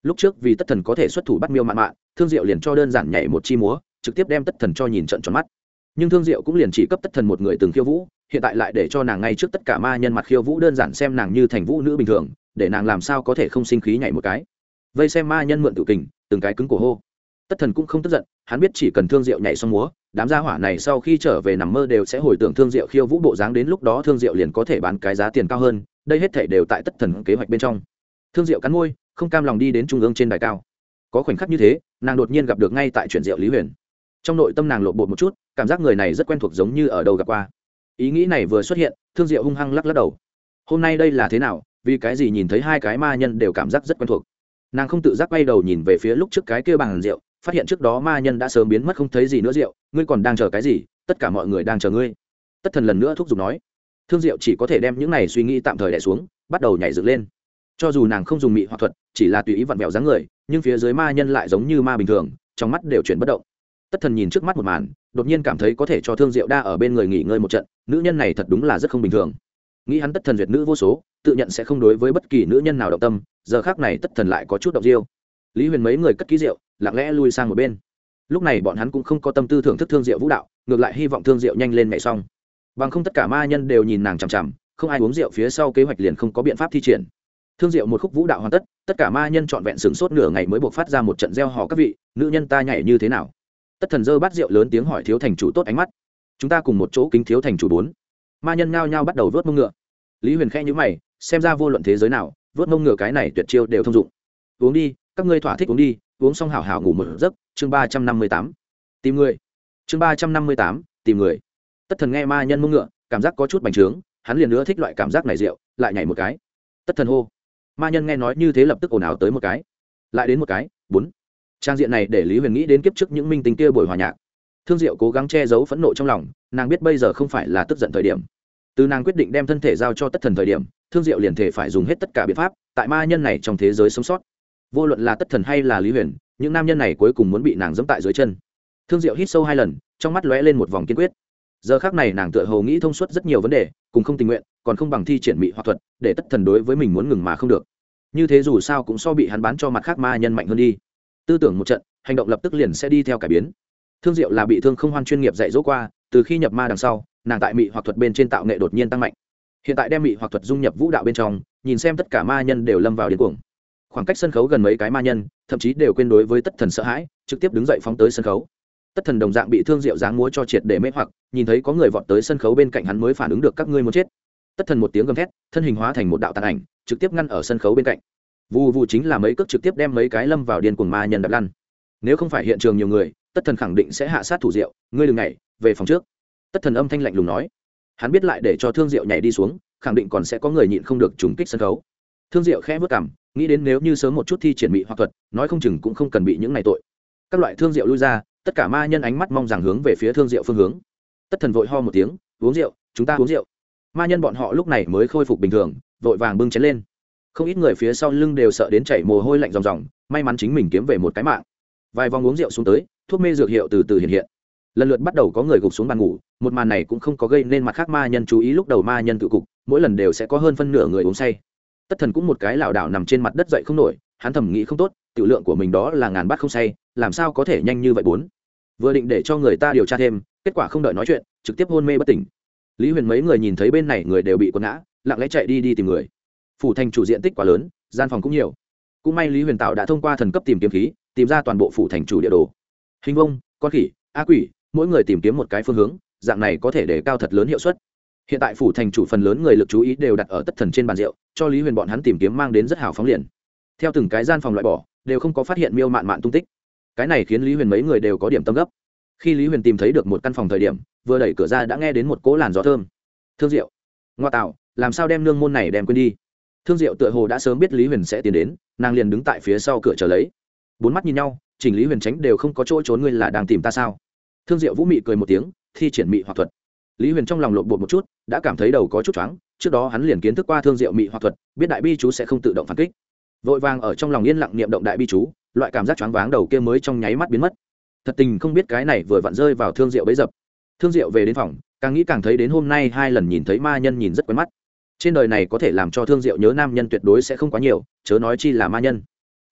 Lúc trước vì tất thần có thể xuất thủ bắt miêu mạn mạn, thương diệu liền cho đơn giản nhảy một chi múa, trực tiếp đem tất thần cho nhìn trận tròn mắt. Nhưng thương diệu cũng liền chỉ cấp tất thần một người từng khiêu vũ, hiện tại lại để cho nàng ngay trước tất cả ma nhân mặt khiêu vũ đơn giản xem nàng như thành vũ nữ bình thường, để nàng làm sao có thể không sinh khí nhảy một cái. Vây xem ma nhân mượn tự kình, từng cái cứng cổ hô. Tất thần cũng không tức giận, hắn biết chỉ cần thương diệu nhảy xong múa, đám gia hỏa này sau khi trở về nằm mơ đều sẽ hồi tưởng thương diệu khiêu vũ bộ dáng đến lúc đó thương diệu liền có thể bán cái giá tiền cao hơn đây hết thể đều tại tất thần kế hoạch bên trong. Thương diệu cắn môi, không cam lòng đi đến trung ương trên đài cao. Có khoảnh khắc như thế, nàng đột nhiên gặp được ngay tại chuyển diệu lý huyền. Trong nội tâm nàng lộn bột một chút, cảm giác người này rất quen thuộc giống như ở đâu gặp qua. Ý nghĩ này vừa xuất hiện, thương diệu hung hăng lắc lắc đầu. Hôm nay đây là thế nào, vì cái gì nhìn thấy hai cái ma nhân đều cảm giác rất quen thuộc. Nàng không tự giác quay đầu nhìn về phía lúc trước cái kia bằng rượu, phát hiện trước đó ma nhân đã sớm biến mất không thấy gì nữa rượu, ngươi còn đang chờ cái gì, tất cả mọi người đang chờ ngươi. Tất thần lần nữa thúc giục nói thương diệu chỉ có thể đem những này suy nghĩ tạm thời đẻ xuống, bắt đầu nhảy dựng lên. Cho dù nàng không dùng mị hoặc thuật, chỉ là tùy ý vặn vẹo dáng người, nhưng phía dưới ma nhân lại giống như ma bình thường, trong mắt đều chuyển bất động. Tất thần nhìn trước mắt một màn, đột nhiên cảm thấy có thể cho thương diệu đa ở bên người nghỉ ngơi một trận, nữ nhân này thật đúng là rất không bình thường. Nghĩ hắn tất thần duyệt nữ vô số, tự nhận sẽ không đối với bất kỳ nữ nhân nào động tâm, giờ khác này tất thần lại có chút động riêu. Lý huyền mấy người cất ký rượu, lặng lẽ lui sang một bên. Lúc này bọn hắn cũng không có tâm tư thưởng thức thương diệu vũ đạo, ngược lại hy vọng thương diệu nhanh lên mẹ xong bằng không tất cả ma nhân đều nhìn nàng chằm chằm, không ai uống rượu phía sau kế hoạch liền không có biện pháp thi triển. Thương rượu một khúc vũ đạo hoàn tất tất cả ma nhân trọn vẹn sửng sốt nửa ngày mới buộc phát ra một trận gieo hò các vị, nữ nhân ta nhảy như thế nào? Tất thần dơ bát rượu lớn tiếng hỏi thiếu thành chủ tốt ánh mắt. Chúng ta cùng một chỗ kính thiếu thành chủ bốn. Ma nhân ngao nhao bắt đầu vớt mông ngựa. Lý huyền khe nhữ mày, xem ra vô luận thế giới nào, vớt mông ngựa cái này tuyệt chiêu đều thông dụng. Uống đi, các ngươi thỏa thích uống đi, uống xong hảo hảo ngủ một giấc. Chương ba trăm năm mươi tám. Tìm người. Chương ba trăm năm mươi tám, tìm người tất thần nghe ma nhân mông ngựa, cảm giác có chút bành trướng, hắn liền nữa thích loại cảm giác này rượu, lại nhảy một cái. Tất thần hô. Ma nhân nghe nói như thế lập tức ồn ào tới một cái. Lại đến một cái, bốn. Trang diện này để lý huyền nghĩ đến kiếp trước những minh tính kia buổi hòa nhạc. Thương diệu cố gắng che giấu phẫn nộ trong lòng, nàng biết bây giờ không phải là tức giận thời điểm. Từ nàng quyết định đem thân thể giao cho tất thần thời điểm, thương diệu liền thể phải dùng hết tất cả biện pháp, tại ma nhân này trong thế giới sống sót. Vô luận là tất thần hay là lý huyền, những nam nhân này cuối cùng muốn bị nàng dẫm tại dưới chân. Thương diệu hít sâu hai lần, trong mắt lóe lên một vòng kiên quyết giờ khác này nàng tựa hồ nghĩ thông suốt rất nhiều vấn đề, cùng không tình nguyện, còn không bằng thi triển mỹ hoặc thuật, để tất thần đối với mình muốn ngừng mà không được. Như thế dù sao cũng so bị hắn bán cho mặt khác ma nhân mạnh hơn đi. Tư tưởng một trận, hành động lập tức liền sẽ đi theo cải biến. Thương diệu là bị thương không hoan chuyên nghiệp dạy dỗ qua, từ khi nhập ma đằng sau, nàng tại mỹ hoặc thuật bên trên tạo nghệ đột nhiên tăng mạnh. Hiện tại đem mỹ hoặc thuật dung nhập vũ đạo bên trong, nhìn xem tất cả ma nhân đều lâm vào điên cuồng. Khoảng cách sân khấu gần mấy cái ma nhân, thậm chí đều quên đối với tất thần sợ hãi, trực tiếp đứng dậy phóng tới sân khấu tất thần đồng dạng bị thương diệu dáng múa cho triệt để mê hoặc, nhìn thấy có người vọt tới sân khấu bên cạnh hắn mới phản ứng được các ngươi muốn chết. Tất thần một tiếng gầm thét, thân hình hóa thành một đạo tàn ảnh, trực tiếp ngăn ở sân khấu bên cạnh. Vụ vụ chính là mấy cước trực tiếp đem mấy cái lâm vào điên cuồng ma nhân đập lăn. Nếu không phải hiện trường nhiều người, tất thần khẳng định sẽ hạ sát thủ diệu ngươi đừng nhảy, về phòng trước. Tất thần âm thanh lạnh lùng nói. Hắn biết lại để cho thương diệu nhảy đi xuống, khẳng định còn sẽ có người nhịn không được trùng kích sân khấu. Thương diệu khẽ vất cảm nghĩ đến nếu như sớm một chút thi triển mỹ hoặc thuật, nói không chừng cũng không cần bị những này tội. Các loại thương diệu lui ra tất cả ma nhân ánh mắt mong rằng hướng về phía thương diệu phương hướng. Tất thần vội ho một tiếng, uống rượu, chúng ta uống rượu. Ma nhân bọn họ lúc này mới khôi phục bình thường, vội vàng bưng chén lên. Không ít người phía sau lưng đều sợ đến chảy mồ hôi lạnh ròng ròng, may mắn chính mình kiếm về một cái mạng. Vài vòng uống rượu xuống tới, thuốc mê dược hiệu từ từ hiện hiện. Lần lượt bắt đầu có người gục xuống bàn ngủ, một màn này cũng không có gây nên mặt khác ma nhân chú ý lúc đầu ma nhân tự cục, mỗi lần đều sẽ có hơn phân nửa người uống say. Tất thần cũng một cái lảo đảo nằm trên mặt đất dậy không nổi, hắn thầm nghĩ không tốt tiểu lượng của mình đó là ngàn bát không say, làm sao có thể nhanh như vậy bốn? Vừa định để cho người ta điều tra thêm, kết quả không đợi nói chuyện, trực tiếp hôn mê bất tỉnh. Lý huyền mấy người nhìn thấy bên này người đều bị quật ngã, lặng lẽ chạy đi đi tìm người. Phủ thành chủ diện tích quá lớn, gian phòng cũng nhiều. Cũng may lý huyền tạo đã thông qua thần cấp tìm kiếm khí, tìm ra toàn bộ phủ thành chủ địa đồ. Hình vông, con khỉ, a quỷ, mỗi người tìm kiếm một cái phương hướng, dạng này có thể để cao thật lớn hiệu suất. Hiện tại phủ thành chủ phần lớn người lực chú ý đều đặt ở tất thần trên bàn rượu, cho lý huyền bọn hắn tìm kiếm mang đến rất hào phóng liền. Theo từng cái gian phòng loại bỏ đều không có phát hiện miêu mạn mạn tung tích. Cái này khiến lý huyền mấy người đều có điểm tâm gấp. Khi lý huyền tìm thấy được một căn phòng thời điểm, vừa đẩy cửa ra đã nghe đến một cỗ làn gió thơm. Thương diệu. Ngoa tạo, làm sao đem nương môn này đem quên đi? Thương diệu tựa hồ đã sớm biết lý huyền sẽ tiến đến, nàng liền đứng tại phía sau cửa chờ lấy. Bốn mắt nhìn nhau, chỉnh lý huyền tránh đều không có chỗ trốn ngươi là đang tìm ta sao? Thương diệu vũ mị cười một tiếng, thi triển mị hoặc thuật. Lý huyền trong lòng lộn bột một chút, đã cảm thấy đầu có chút choáng, trước đó hắn liền kiến thức qua thương diệu mị hoặc thuật, biết đại bi chú sẽ không tự động phản kích vội vàng ở trong lòng yên lặng niệm động đại bi chú, loại cảm giác choáng váng đầu kia mới trong nháy mắt biến mất. Thật tình không biết cái này vừa vặn rơi vào thương diệu bấy dập. Thương diệu về đến phòng, càng nghĩ càng thấy đến hôm nay hai lần nhìn thấy ma nhân nhìn rất quen mắt. Trên đời này có thể làm cho thương diệu nhớ nam nhân tuyệt đối sẽ không quá nhiều, chớ nói chi là ma nhân.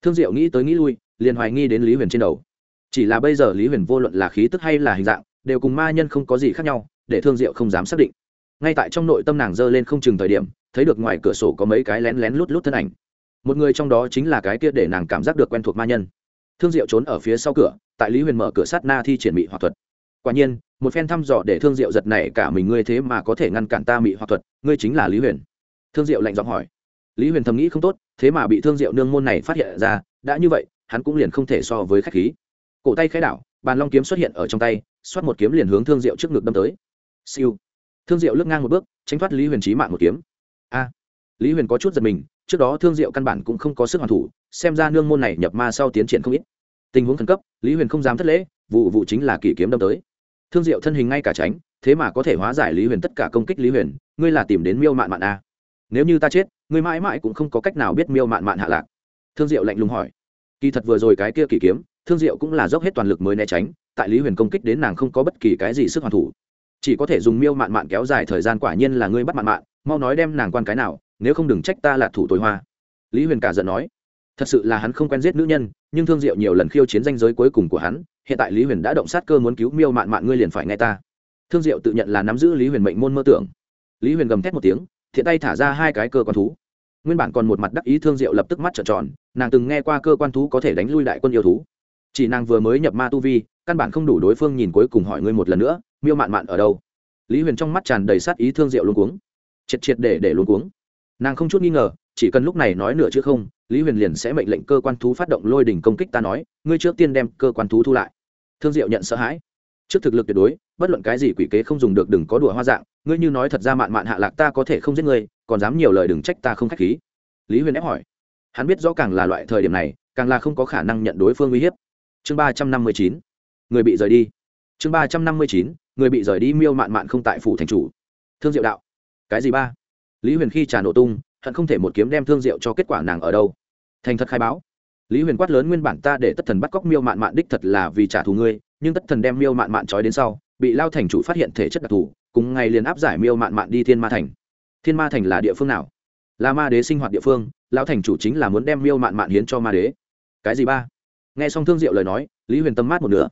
Thương diệu nghĩ tới nghĩ lui, liền hoài nghi đến lý huyền trên đầu. Chỉ là bây giờ lý huyền vô luận là khí tức hay là hình dạng, đều cùng ma nhân không có gì khác nhau, để thương diệu không dám xác định. Ngay tại trong nội tâm nàng dơ lên không chừng thời điểm, thấy được ngoài cửa sổ có mấy cái lén lén lút lút thân ảnh một người trong đó chính là cái kia để nàng cảm giác được quen thuộc ma nhân. Thương diệu trốn ở phía sau cửa, tại lý huyền mở cửa sát na thi triển mị hoạt thuật. Quả nhiên, một phen thăm dò để thương diệu giật này cả mình, ngươi thế mà có thể ngăn cản ta mị hoạt thuật, ngươi chính là lý huyền. Thương diệu lạnh giọng hỏi. Lý huyền thầm nghĩ không tốt, thế mà bị thương diệu nương môn này phát hiện ra, đã như vậy, hắn cũng liền không thể so với khách khí. Cổ tay khai đảo, bàn long kiếm xuất hiện ở trong tay, xoát một kiếm liền hướng thương diệu trước ngực đâm tới. Siêu. Thương diệu lướt ngang một bước, tránh thoát lý huyền trí mạng một kiếm. A. Lý huyền có chút giật mình trước đó thương diệu căn bản cũng không có sức hoàn thủ, xem ra nương môn này nhập ma sau tiến triển không ít. Tình huống khẩn cấp, lý huyền không dám thất lễ, vụ vụ chính là kỷ kiếm đâm tới. Thương diệu thân hình ngay cả tránh, thế mà có thể hóa giải lý huyền tất cả công kích lý huyền, ngươi là tìm đến miêu mạn mạn a nếu như ta chết, ngươi mãi mãi cũng không có cách nào biết miêu mạn mạn hạ lạc. Thương diệu lạnh lùng hỏi. Kỳ thật vừa rồi cái kia kỷ kiếm, thương diệu cũng là dốc hết toàn lực mới né tránh, tại lý huyền công kích đến nàng không có bất kỳ cái gì sức hoàn thủ. Chỉ có thể dùng miêu mạn mạn kéo dài thời gian quả nhiên là ngươi bắt mạn mạn, mau nói đem nàng quan cái nào nếu không đừng trách ta là thủ tối hoa. Lý huyền cả giận nói, thật sự là hắn không quen giết nữ nhân, nhưng thương diệu nhiều lần khiêu chiến danh giới cuối cùng của hắn, hiện tại lý huyền đã động sát cơ muốn cứu miêu mạn mạn ngươi liền phải nghe ta. Thương diệu tự nhận là nắm giữ lý huyền mệnh môn mơ tưởng. Lý huyền gầm thét một tiếng, thiện tay thả ra hai cái cơ quan thú. Nguyên bản còn một mặt đắc ý thương diệu lập tức mắt trợn tròn, nàng từng nghe qua cơ quan thú có thể đánh lui đại quân yêu thú. Chỉ nàng vừa mới nhập ma tu vi, căn bản không đủ đối phương nhìn cuối cùng hỏi ngươi một lần nữa, miêu mạn mạn ở đâu? Lý huyền trong mắt tràn đầy sát ý thương diệu luôn cuống. Triệt triệt để để luôn cuống nàng không chút nghi ngờ, chỉ cần lúc này nói nửa chữ không, lý huyền liền sẽ mệnh lệnh cơ quan thú phát động lôi đỉnh công kích ta nói, ngươi trước tiên đem cơ quan thú thu lại. Thương diệu nhận sợ hãi. Trước thực lực tuyệt đối, bất luận cái gì quỷ kế không dùng được đừng có đùa hoa dạng, ngươi như nói thật ra mạn mạn hạ lạc ta có thể không giết ngươi, còn dám nhiều lời đừng trách ta không k h á c h khí. Lý huyền ép hỏi. Hắn biết rõ càng là loại thời điểm này, càng là không có khả năng nhận đối phương uy hiếp. Chương ba trăm năm mươi chín. Người bị rời đi. Chương ba trăm năm mươi chín. Người bị rời đi miêu mạn mạn không tại phủ thành chủ. Thương diệu đạo. Cái gì ba? Lý huyền khi trà nổ tung, hận không thể một kiếm đem thương diệu cho kết quả nàng ở đâu. Thành thật khai báo, lý huyền quát lớn nguyên bản ta để tất thần bắt cóc miêu mạn mạn đích thật là vì trả thù ngươi, nhưng tất thần đem miêu mạn mạn trói đến sau, bị lao thành chủ phát hiện thể chất đặc thù, cùng ngày liền áp giải miêu mạn mạn đi thiên ma thành. Thiên ma thành là địa phương nào? Là ma đế sinh hoạt địa phương, lao thành chủ chính là muốn đem miêu mạn mạn hiến cho ma đế. Cái gì ba? Nghe xong thương diệu lời nói, lý huyền tâm mát một nửa.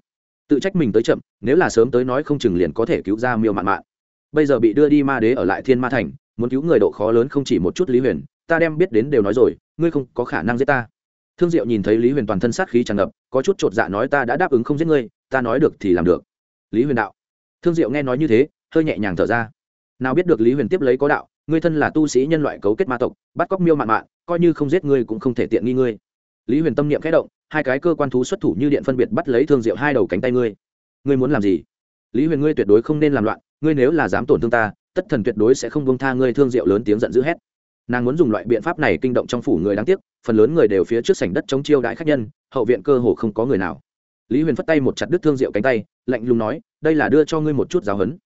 Tự trách mình tới chậm, nếu là sớm tới nói không chừng liền có thể cứu ra miêu mạn mạn. Bây giờ bị đưa đi ma đế ở lại thiên ma thành muốn cứu người độ khó lớn không chỉ một chút lý huyền, ta đem biết đến đều nói rồi, ngươi không có khả năng giết ta. Thương diệu nhìn thấy lý huyền toàn thân sát khí tràn ngập, có chút chột dạ nói ta đã đáp ứng không giết ngươi, ta nói được thì làm được. Lý huyền đạo. Thương diệu nghe nói như thế, hơi nhẹ nhàng thở ra. Nào biết được lý huyền tiếp lấy có đạo, ngươi thân là tu sĩ nhân loại cấu kết ma tộc, bắt cóc miêu mạn mạn, coi như không giết ngươi cũng không thể tiện nghi ngươi. Lý huyền tâm niệm khẽ động, hai cái cơ quan thú xuất thủ như điện phân biệt bắt lấy thương diệu hai đầu cánh tay ngươi. Ngươi muốn làm gì? Lý huyền ngươi tuyệt đối không nên làm loạn, ngươi nếu là dám tổn thương ta tất thần tuyệt đối sẽ không buông tha ngươi thương diệu lớn tiếng giận dữ hét. Nàng muốn dùng loại biện pháp này kinh động trong phủ người đáng tiếc, phần lớn người đều phía trước sảnh đất chống chiêu đãi khách nhân, hậu viện cơ hồ không có người nào. Lý huyền phất tay một chặt đứt thương diệu cánh tay, lạnh lùng nói, đây là đưa cho ngươi một chút giáo hấn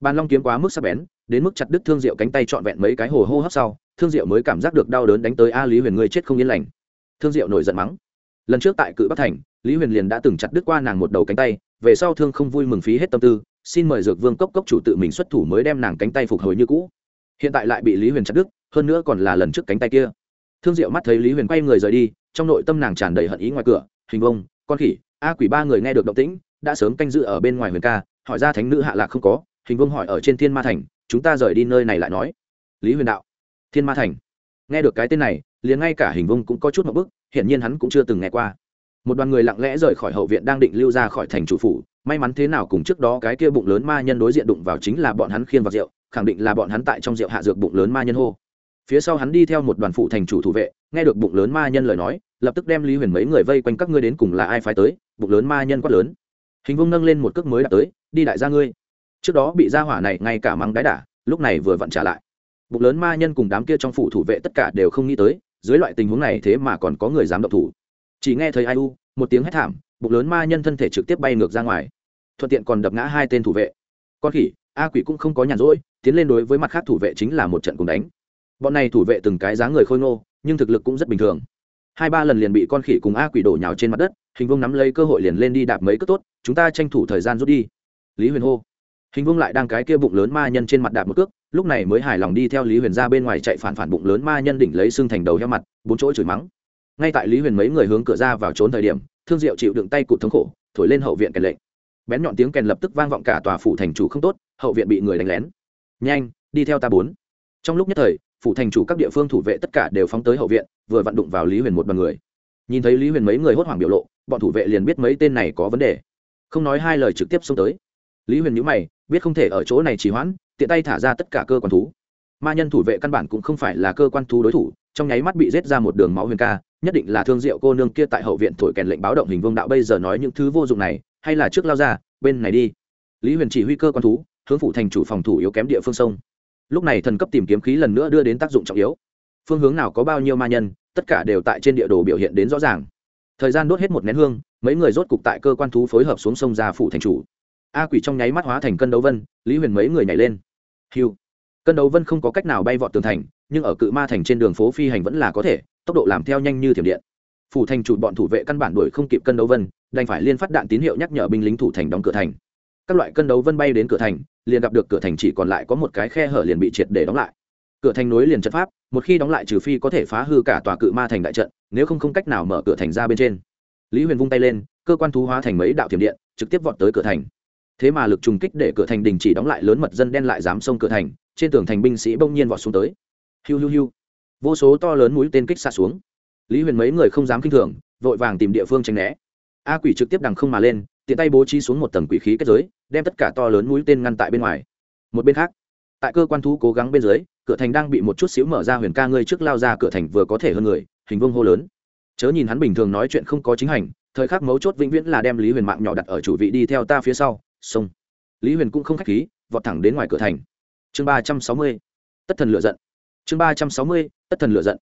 bàn long kiếm quá mức sắc bén, đến mức chặt đứt thương diệu cánh tay trọn vẹn mấy cái hồ hô hấp sau, thương diệu mới cảm giác được đau đớn đánh tới a lý huyền, ngươi chết không yên lành. Thương diệu nổi giận mắng. Lần trước tại cự bắc thành, lý huyền liền đã từng chặt đứt qua nàng một đầu cánh tay, về sau thương không vui mừng phí hết tâm tư xin mời dược vương cốc cốc chủ tự mình xuất thủ mới đem nàng cánh tay phục hồi như cũ. Hiện tại lại bị lý huyền chặt đứt, hơn nữa còn là lần trước cánh tay kia. Thương diệu mắt thấy lý huyền quay người rời đi, trong nội tâm nàng tràn đầy hận ý ngoài cửa, hình vông, con khỉ, a quỷ ba người nghe được động tĩnh, đã sớm canh giữ ở bên ngoài huyền ca, hỏi ra thánh nữ hạ lạc không có. Hình vông hỏi ở trên thiên ma thành, chúng ta rời đi nơi này lại nói. Lý huyền đạo, thiên ma thành. Nghe được cái tên này, liền ngay cả hình vông cũng có chút một bức, hiển nhiên hắn cũng chưa từng nghe qua. Một đoàn người lặng lẽ rời khỏi hậu viện đang định lưu ra khỏi thành chủ phủ may mắn thế nào cùng trước đó cái kia bụng lớn ma nhân đối diện đụng vào chính là bọn hắn khiên vào rượu, khẳng định là bọn hắn tại trong rượu hạ dược bụng lớn ma nhân hô. Phía sau hắn đi theo một đoàn phụ thành chủ thủ vệ, nghe được bụng lớn ma nhân lời nói, lập tức đem lý huyền mấy người vây quanh các ngươi đến cùng là ai phái tới, bụng lớn ma nhân quát lớn. Hình vung nâng lên một cước mới đã tới, đi đại gia ngươi. Trước đó bị gia hỏa này ngay cả mắng đáy đả, lúc này vừa vặn trả lại. Bụng lớn ma nhân cùng đám kia trong phủ thủ vệ tất cả đều không nghĩ tới, dưới loại tình huống này thế mà còn có người dám động thủ. Chỉ nghe thấy ai u, một tiếng hét thảm bụng lớn ma nhân thân thể trực tiếp bay ngược ra ngoài. Thuận tiện còn đập ngã hai tên thủ vệ. Con khỉ, a quỷ cũng không có nhàn rỗi, tiến lên đối với mặt khác thủ vệ chính là một trận cùng đánh. Bọn này thủ vệ từng cái dáng người khôi ngô, nhưng thực lực cũng rất bình thường. Hai ba lần liền bị con khỉ cùng a quỷ đổ nhào trên mặt đất, hình vông nắm lấy cơ hội liền lên đi đạp mấy cước tốt, chúng ta tranh thủ thời gian rút đi. Lý huyền hô. Hình vông lại đang cái kia bụng lớn ma nhân trên mặt đạp một cước, lúc này mới hài lòng đi theo lý huyền ra bên ngoài chạy phản phản bụng lớn ma nhân đỉnh lấy xương thành đầu heo mặt, bốn chỗ chửi mắng. Ngay tại lý huyền mấy người hướng cửa ra vào trốn thời điểm thương diệu chịu đựng tay cụt thống khổ, thổi lên hậu viện kèn lệnh. Bén nhọn tiếng kèn lập tức vang vọng cả tòa phủ thành chủ không tốt, hậu viện bị người đánh lén. Nhanh, đi theo ta bốn. Trong lúc nhất thời, phủ thành chủ các địa phương thủ vệ tất cả đều phóng tới hậu viện, vừa vặn đụng vào lý huyền một đoàn người. Nhìn thấy lý huyền mấy người hốt hoảng biểu lộ, bọn thủ vệ liền biết mấy tên này có vấn đề. Không nói hai lời trực tiếp xông tới. Lý huyền nhữ mày, biết không thể ở chỗ này trì hoãn, tiện tay thả ra tất cả cơ quan thú. Ma nhân thủ vệ căn bản cũng không phải là cơ quan thú đối thủ, trong nháy mắt bị rết ra một đường máu huyền ca nhất định là thương diệu cô nương kia tại hậu viện thổi kèn lệnh báo động hình vương đạo bây giờ nói những thứ vô dụng này, hay là trước lao ra, bên này đi. Lý huyền chỉ huy cơ quan thú, hướng phủ thành chủ phòng thủ yếu kém địa phương sông. Lúc này thần cấp tìm kiếm khí lần nữa đưa đến tác dụng trọng yếu. Phương hướng nào có bao nhiêu ma nhân, tất cả đều tại trên địa đồ biểu hiện đến rõ ràng. Thời gian đốt hết một nén hương, mấy người rốt cục tại cơ quan thú phối hợp xuống sông ra phủ thành chủ. A quỷ trong nháy mắt hóa thành cân đấu vân, lý huyền mấy người nhảy lên. Hiu cân đấu vân không có cách nào bay vọt tường thành, nhưng ở cự ma thành trên đường phố phi hành vẫn là có thể tốc độ làm theo nhanh như thiểm điện. Phủ thành chủ bọn thủ vệ căn bản đuổi không kịp cân đấu vân, đành phải liên phát đạn tín hiệu nhắc nhở binh lính thủ thành đóng cửa thành. Các loại cân đấu vân bay đến cửa thành, liền gặp được cửa thành chỉ còn lại có một cái khe hở liền bị triệt để đóng lại. Cửa thành nối liền trận pháp, một khi đóng lại trừ phi có thể phá hư cả tòa cự ma thành đại trận, nếu không không cách nào mở cửa thành ra bên trên. Lý huyền vung tay lên, cơ quan thú hóa thành mấy đạo thiểm điện, trực tiếp vọt tới cửa thành. Thế mà lực trùng kích để cửa thành đình chỉ đóng lại lớn mật dân đen lại dám xông cửa thành, trên tường thành binh sĩ bỗng nhiên vọt xuống tới. Hiu hiu hiu vô số to lớn mũi tên kích xạ xuống. Lý huyền mấy người không dám kinh thường, vội vàng tìm địa phương tránh né. A quỷ trực tiếp đằng không mà lên, tiện tay bố trí xuống một tầng quỷ khí kết giới, đem tất cả to lớn mũi tên ngăn tại bên ngoài. Một bên khác, tại cơ quan thú cố gắng bên dưới, cửa thành đang bị một chút xíu mở ra huyền ca ngươi trước lao ra cửa thành vừa có thể hơn người, hình vương hô lớn. Chớ nhìn hắn bình thường nói chuyện không có chính hành, thời khắc mấu chốt vĩnh viễn là đem lý huyền mạng nhỏ đặt ở chủ vị đi theo ta phía sau sông lý huyền cũng không k h á c h khí, vọt thẳng đến ngoài cửa thành. Chương ba trăm sáu mươi, tất thần lựa giận. Chương ba trăm sáu mươi tất thần lựa giận.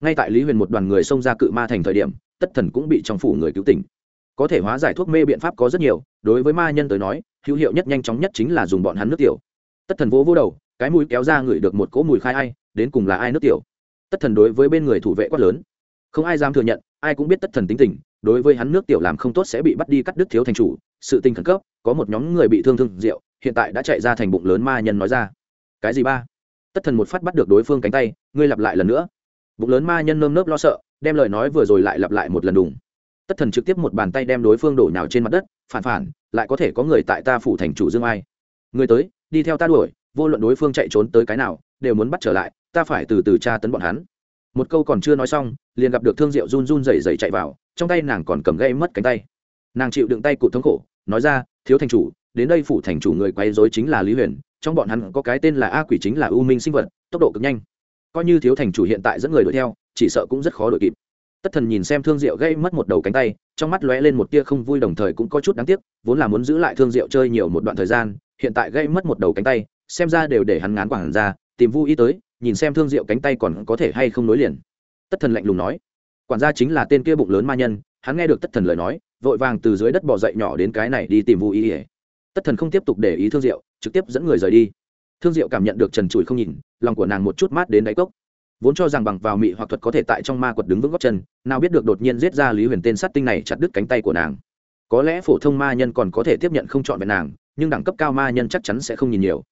Ngay tại lý huyền một đoàn người xông ra cự ma thành thời điểm, tất thần cũng bị trong phủ người cứu tỉnh. Có thể hóa giải thuốc mê biện pháp có rất nhiều, đối với ma nhân tới nói, hữu hiệu nhất nhanh chóng nhất chính là dùng bọn hắn nước tiểu. Tất thần vỗ vỗ đầu, cái mũi kéo ra ngửi được một cỗ mùi khai ai, đến cùng là ai nước tiểu. Tất thần đối với bên người thủ vệ quát lớn. Không ai dám thừa nhận, ai cũng biết tất thần tính tình, đối với hắn nước tiểu làm không tốt sẽ bị bắt đi cắt đứt thiếu thành chủ, sự tình khẩn cấp, có một nhóm người bị thương thương rượu, hiện tại đã chạy ra thành bụng lớn ma nhân nói ra. Cái gì ba? Tất thần một phát bắt được đối phương cánh tay, ngươi lặp lại lần nữa. Bụng lớn ma nhân nơm nớp lo sợ, đem lời nói vừa rồi lại lặp lại một lần đùng. Tất thần trực tiếp một bàn tay đem đối phương đổ nhào trên mặt đất, phản phản, lại có thể có người tại ta phủ thành chủ dương ai. Người tới, đi theo ta đuổi, vô luận đối phương chạy trốn tới cái nào, đều muốn bắt trở lại, ta phải từ từ tra tấn bọn hắn. Một câu còn chưa nói xong, liền gặp được thương diệu run run rẩy rẩy chạy vào, trong tay nàng còn cầm gây mất cánh tay. Nàng chịu đựng tay cụ thống khổ, nói ra, thiếu thành chủ, đến đây phủ thành chủ người quay dối chính là lý huyền trong bọn hắn có cái tên là a quỷ chính là u minh sinh vật, tốc độ cực nhanh. Coi như thiếu thành chủ hiện tại dẫn người đuổi theo, chỉ sợ cũng rất khó đuổi kịp. Tất thần nhìn xem thương diệu gây mất một đầu cánh tay, trong mắt lóe lên một tia không vui đồng thời cũng có chút đáng tiếc, vốn là muốn giữ lại thương diệu chơi nhiều một đoạn thời gian, hiện tại gây mất một đầu cánh tay, xem ra đều để hắn ngán quản ra, tìm vui ý tới, nhìn xem thương diệu cánh tay còn có thể hay không nối liền. Tất thần lạnh lùng nói, quản gia chính là tên kia bụng lớn ma nhân, hắn nghe được tất thần lời nói, vội vàng từ dưới đất bỏ dậy nhỏ đến cái này đi tìm vui ý. ỉa tất thần không tiếp tục để ý thương diệu, trực tiếp dẫn người rời đi. Thương diệu cảm nhận được trần trụi không nhìn, lòng của nàng một chút mát đến đáy cốc. Vốn cho rằng bằng vào mị hoặc thuật có thể tại trong ma quật đứng vững góc chân, nào biết được đột nhiên giết ra lý huyền tên sát tinh này chặt đứt cánh tay của nàng. Có lẽ phổ thông ma nhân còn có thể tiếp nhận không chọn về nàng, nhưng đẳng cấp cao ma nhân chắc chắn sẽ không nhìn nhiều.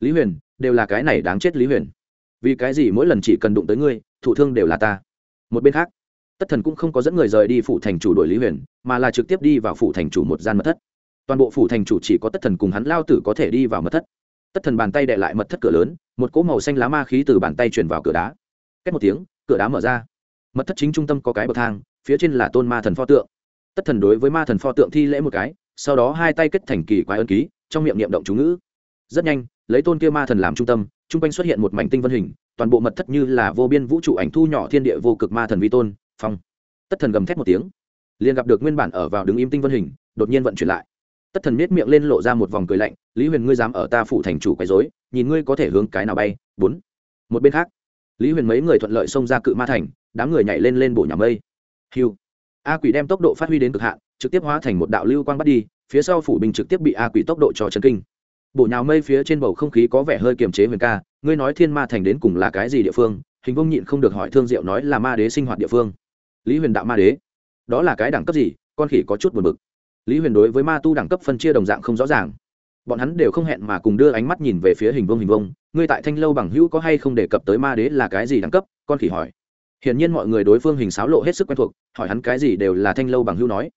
Lý huyền, đều là cái này đáng chết lý huyền. Vì cái gì mỗi lần chỉ cần đụng tới ngươi thủ thương đều là ta. Một bên khác, tất thần cũng không có dẫn người rời đi phủ thành chủ đội lý huyền, mà là trực tiếp đi vào phủ thành chủ một gian mật thất toàn bộ phủ thành chủ chỉ có tất thần cùng hắn lao tử có thể đi vào mật thất. Tất thần bàn tay đệ lại mật thất cửa lớn, một cỗ màu xanh lá ma khí từ bàn tay chuyển vào cửa đá. Cách một tiếng, cửa đá mở ra. Mật thất chính trung tâm có cái bậc thang, phía trên là tôn ma thần pho tượng. Tất thần đối với ma thần pho tượng thi lễ một cái, sau đó hai tay kết thành kỳ quái ân ký, trong miệng niệm động chú ngữ. Rất nhanh, lấy tôn kia ma thần làm trung tâm t r u n g quanh xuất hiện một mảnh tinh vân hình, toàn bộ mật thất như là vô biên vũ trụ ảnh thu nhỏ thiên địa vô cực ma thần vi tôn, phong. Tất thần gầm thét một tiếng, liền gặp được nguyên bản ở vào đứng im tinh vân hình, đột nhiên vận chuyển lại tất thần miết miệng lên lộ ra một vòng cười lạnh, lý huyền ngươi dám ở ta phủ thành chủ quấy dối nhìn ngươi có thể hướng cái nào bay. Bốn. Một bên khác, lý huyền mấy người thuận lợi xông ra cự ma thành, đám người nhảy lên lên bổ nhà mây. Hiu. A quỷ đem tốc độ phát huy đến cực hạn, trực tiếp hóa thành một đạo lưu quang bắt đi, phía sau phủ bình trực tiếp bị a quỷ tốc độ cho chân kinh. Bộ nhào mây phía trên bầu không khí có vẻ hơi kiềm chế huyền ca, ngươi nói thiên ma thành đến cùng là cái gì địa phương? Hình vông nhịn không được hỏi thương diệu nói là ma đế sinh hoạt địa phương. Lý huyền đạo ma đế, đó là cái đẳng cấp gì? Con khỉ có chút buồn bực lý huyền đối với ma tu đẳng cấp phân chia đồng dạng không rõ ràng. Bọn hắn đều không hẹn mà cùng đưa ánh mắt nhìn về phía hình vông hình vông ngươi tại thanh lâu bằng hữu có hay không đề cập tới ma đế là cái gì đẳng cấp, con khỉ hỏi. Hiển nhiên mọi người đối phương hình sáo lộ hết sức quen thuộc, hỏi hắn cái gì đều là thanh lâu bằng hữu nói.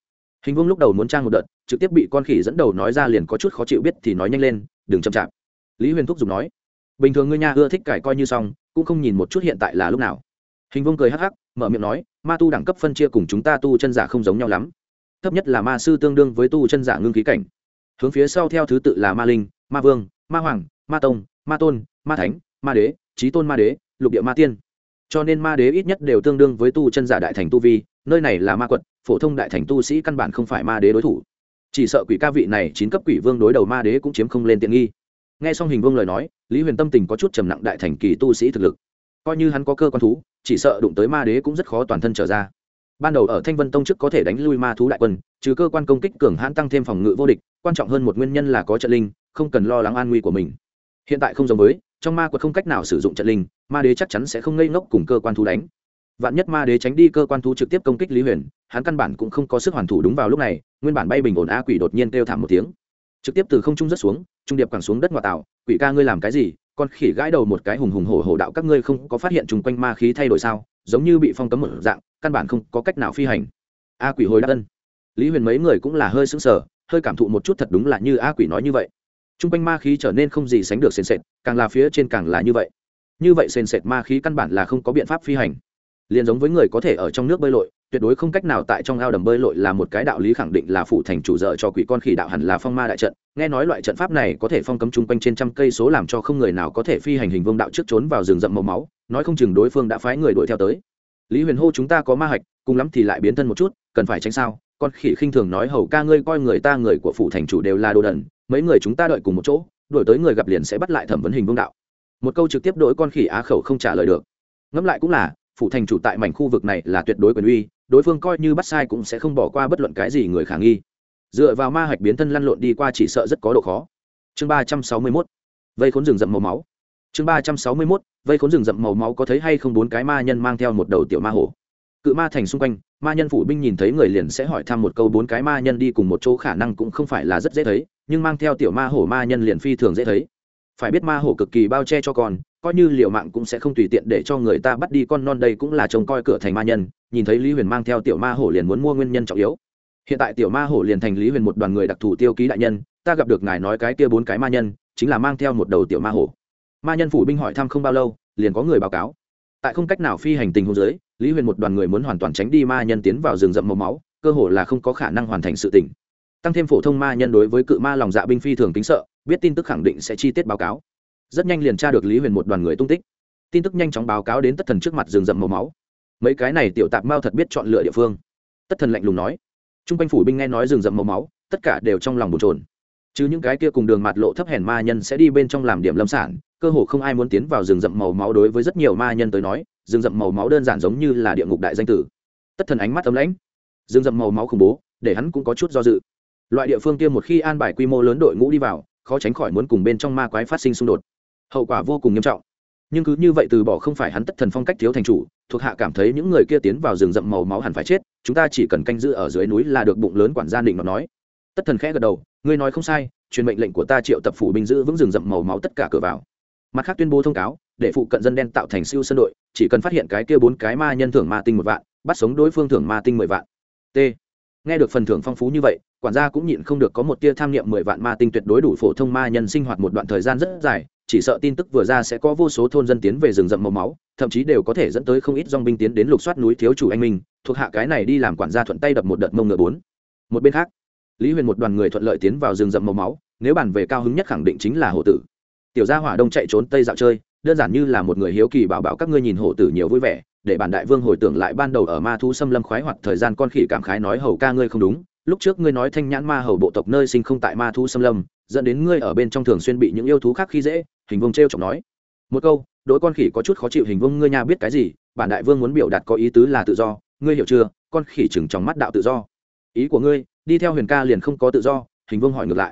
Hình vông lúc đầu muốn trang một đợt, trực tiếp bị con khỉ dẫn đầu nói ra liền có chút khó chịu biết thì nói nhanh lên, đừng chậm chạp. Lý huyền thúc giục nói. Bình thường ngươi nha ưa thích cải coi như xong, cũng không nhìn một chút hiện tại là lúc nào. Hình vông cười hắc hắc, mở miệng nói, ma tu đẳng cấp phân chia cùng chúng ta tu chân giả không giống nhau lắm thấp nhất là ma sư tương đương với tu chân giả ngưng khí cảnh. Hướng phía sau theo thứ tự là ma linh, ma vương, ma hoàng, ma tông, ma tôn, ma thánh, ma đế trí tôn ma đế, lục địa ma tiên. Cho nên ma đế ít nhất đều tương đương với tu chân giả đại thành tu vi, nơi này là ma quật, phổ thông đại thành tu sĩ căn bản không phải ma đế đối thủ. Chỉ sợ quỷ ca vị này chín cấp quỷ vương đối đầu ma đế cũng chiếm không lên tiện nghi. Nghe xong hình vương lời nói, lý huyền tâm tình có chút trầm nặng đại thành kỳ tu sĩ thực lực. Coi như hắn có cơ quan thú, chỉ sợ đụng tới ma đế cũng rất khó toàn thân trở ra ban đầu ở thanh vân tông trước có thể đánh lui ma thú đại quân, trừ cơ quan công kích cường hãn tăng thêm phòng ngự vô địch, quan trọng hơn một nguyên nhân là có trận linh, không cần lo lắng an nguy của mình. Hiện tại không giống với, trong ma quật không cách nào sử dụng trận linh, ma đế chắc chắn sẽ không ngây ngốc cùng cơ quan thú đánh. Vạn nhất ma đế tránh đi cơ quan thú trực tiếp công kích lý huyền, hắn căn bản cũng không có sức hoàn thủ đúng vào lúc này, nguyên bản bay bình ổn a quỷ đột nhiên kêu thảm một tiếng. Trực tiếp từ không trung rất xuống, trung điệp quẳng xuống đất ngoại tạo, quỷ ca ngươi làm cái gì? Con khỉ gãi đầu một cái hùng hùng hổ hổ đạo các ngươi không có phát hiện chung quanh ma khí thay đổi sao? Giống như bị phong cấm một dạng căn bản không có cách nào phi hành. A quỷ hồi đáp ân. Lý huyền mấy người cũng là hơi sững sờ, hơi cảm thụ một chút thật đúng là như a quỷ nói như vậy. T r u n g quanh ma khí trở nên không gì sánh được sền sệt, càng là phía trên càng là như vậy. Như vậy sền sệt ma khí căn bản là không có biện pháp phi hành. Liền giống với người có thể ở trong nước bơi lội, tuyệt đối không cách nào tại trong ao đầm bơi lội là một cái đạo lý khẳng định là phụ thành chủ dợ cho quỷ con khỉ đạo hẳn là phong ma đại trận. Nghe nói loại trận pháp này có thể phong cấm chung quanh trên trăm cây số làm cho không người nào có thể phi hành hình vương đạo trước trốn vào rừng rậm màu máu, nói không chừng đối phương đã phái người đuổi theo tới lý huyền hô chúng ta có ma hạch, cùng lắm thì lại biến thân một chút, cần phải tránh sao? Con khỉ khinh thường nói hầu ca ngươi coi người ta người của phủ thành chủ đều là đồ đần, mấy người chúng ta đợi cùng một chỗ đổi tới người gặp liền sẽ bắt lại thẩm vấn hình vương đạo. Một câu trực tiếp đổi con khỉ á khẩu không trả lời được. Ngẫm lại cũng là, phủ thành chủ tại mảnh khu vực này là tuyệt đối quyền uy, đối phương coi như bắt sai cũng sẽ không bỏ qua bất luận cái gì người khả nghi. Dựa vào ma hạch biến thân lăn lộn đi qua chỉ sợ rất có độ khó. Chương ba trăm sáu mươi mốt. Vây khốn rừng rậm màu máu chương ba trăm sáu mươi mốt, vây khốn rừng rậm màu máu có thấy hay không? Bốn cái ma nhân mang theo một đầu tiểu ma hổ. Cự ma thành xung quanh, ma nhân phủ binh nhìn thấy người liền sẽ hỏi thăm một câu. Bốn cái ma nhân đi cùng một chỗ khả năng cũng không phải là rất dễ thấy, nhưng mang theo tiểu ma hổ ma nhân liền phi thường dễ thấy. Phải biết ma hổ cực kỳ bao che cho con, coi như liệu mạng cũng sẽ không tùy tiện để cho người ta bắt đi con non. Đây cũng là trông coi cửa thành ma nhân, nhìn thấy lý huyền mang theo tiểu ma hổ liền muốn mua nguyên nhân trọng yếu. Hiện tại tiểu ma hổ liền thành lý huyền một đoàn người đặc thù tiêu ký đại nhân, ta gặp được ngài nói cái kia bốn cái ma nhân, chính là mang theo một đầu tiểu ma hổ ma nhân phủ binh hỏi thăm không bao lâu, liền có người báo cáo. Tại không cách nào phi hành tình hôn giới lý huyền một đoàn người muốn hoàn toàn tránh đi ma nhân tiến vào rừng rậm màu máu, cơ hồ là không có khả năng hoàn thành sự tỉnh tăng thêm phổ thông ma nhân đối với cự ma lòng dạ binh phi thường tính sợ, biết tin tức khẳng định sẽ chi tiết báo cáo. Rất nhanh liền tra được lý huyền một đoàn người tung tích. Tin tức nhanh chóng báo cáo đến tất thần trước mặt rừng rậm màu máu. Mấy cái này tiểu tạp mao thật biết chọn lựa địa phương. Tất thần lạnh lùng nói. T r u n g quanh phủ binh nghe nói rừng rậm màu máu, tất cả đều trong lòng bồn trồn chứ những cái kia cùng đường mạt lộ thấp hèn ma nhân sẽ đi bên trong làm điểm lâm sản cơ hồ không ai muốn tiến vào rừng rậm màu máu đối với rất nhiều ma nhân tới nói, rừng rậm màu máu đơn giản giống như là địa ngục đại danh tử. Tất thần ánh mắt ấm lãnh. Rừng rậm màu máu khủng bố, để hắn cũng có chút do dự. Loại địa phương kia một khi an bài quy mô lớn đội ngũ đi vào, khó tránh khỏi muốn cùng bên trong ma quái phát sinh xung đột. Hậu quả vô cùng nghiêm trọng. Nhưng cứ như vậy từ bỏ không phải hắn tất thần phong cách thiếu thành chủ, thuộc hạ cảm thấy những người kia tiến vào rừng rậm màu máu hẳn phải chết, chúng ta chỉ cần canh giữ ở dưới núi là được bụng lớn quản gia định mà nói. Tất thần khẽ gật đầu, ngươi nói không sai, truyền mệnh lệnh của ta triệu tập phủ binh giữ vững rừng rậm màu máu tất cả cửa vào mặt khác tuyên bố thông cáo, để phụ cận dân đen tạo thành siêu sân đội, chỉ cần phát hiện cái kia bốn cái ma nhân thưởng ma tinh một vạn, bắt sống đối phương thưởng ma tinh mười vạn. T. Nghe được phần thưởng phong phú như vậy, quản gia cũng nhịn không được có một tia tham niệm mười vạn ma tinh tuyệt đối đủ phổ thông ma nhân sinh hoạt một đoạn thời gian rất dài, chỉ sợ tin tức vừa ra sẽ có vô số thôn dân tiến về rừng rậm màu máu, thậm chí đều có thể dẫn tới không ít dong binh tiến đến lục soát núi thiếu chủ anh minh, thuộc hạ cái này đi làm quản gia thuận tay đập một đợt mông ngựa bốn. Một bên khác, lý huyền một đoàn người thuận lợi tiến vào rừng rậm màu máu, nếu bàn về cao hứng nhất khẳng định chính là hổ tử tiểu gia hỏa đông chạy trốn tây dạo chơi, đơn giản như là một người hiếu kỳ bảo bảo các ngươi nhìn hổ tử nhiều vui vẻ, để bản đại vương hồi tưởng lại ban đầu ở ma thu xâm lâm khoái hoặc thời gian con khỉ cảm khái nói hầu ca ngươi không đúng, lúc trước ngươi nói thanh nhãn ma hầu bộ tộc nơi sinh không tại ma thu xâm lâm, dẫn đến ngươi ở bên trong thường xuyên bị những yêu thú khác khi dễ, hình vông t r e o chọc nói một câu đỗi con khỉ có chút khó chịu hình vông ngươi nha biết cái gì, bản đại vương muốn biểu đạt có ý tứ là tự do, ngươi hiểu chưa, con khỉ chừng trong mắt đạo tự do ý của ngươi, đi theo huyền ca liền không có tự do, hình vông hỏi ngược lại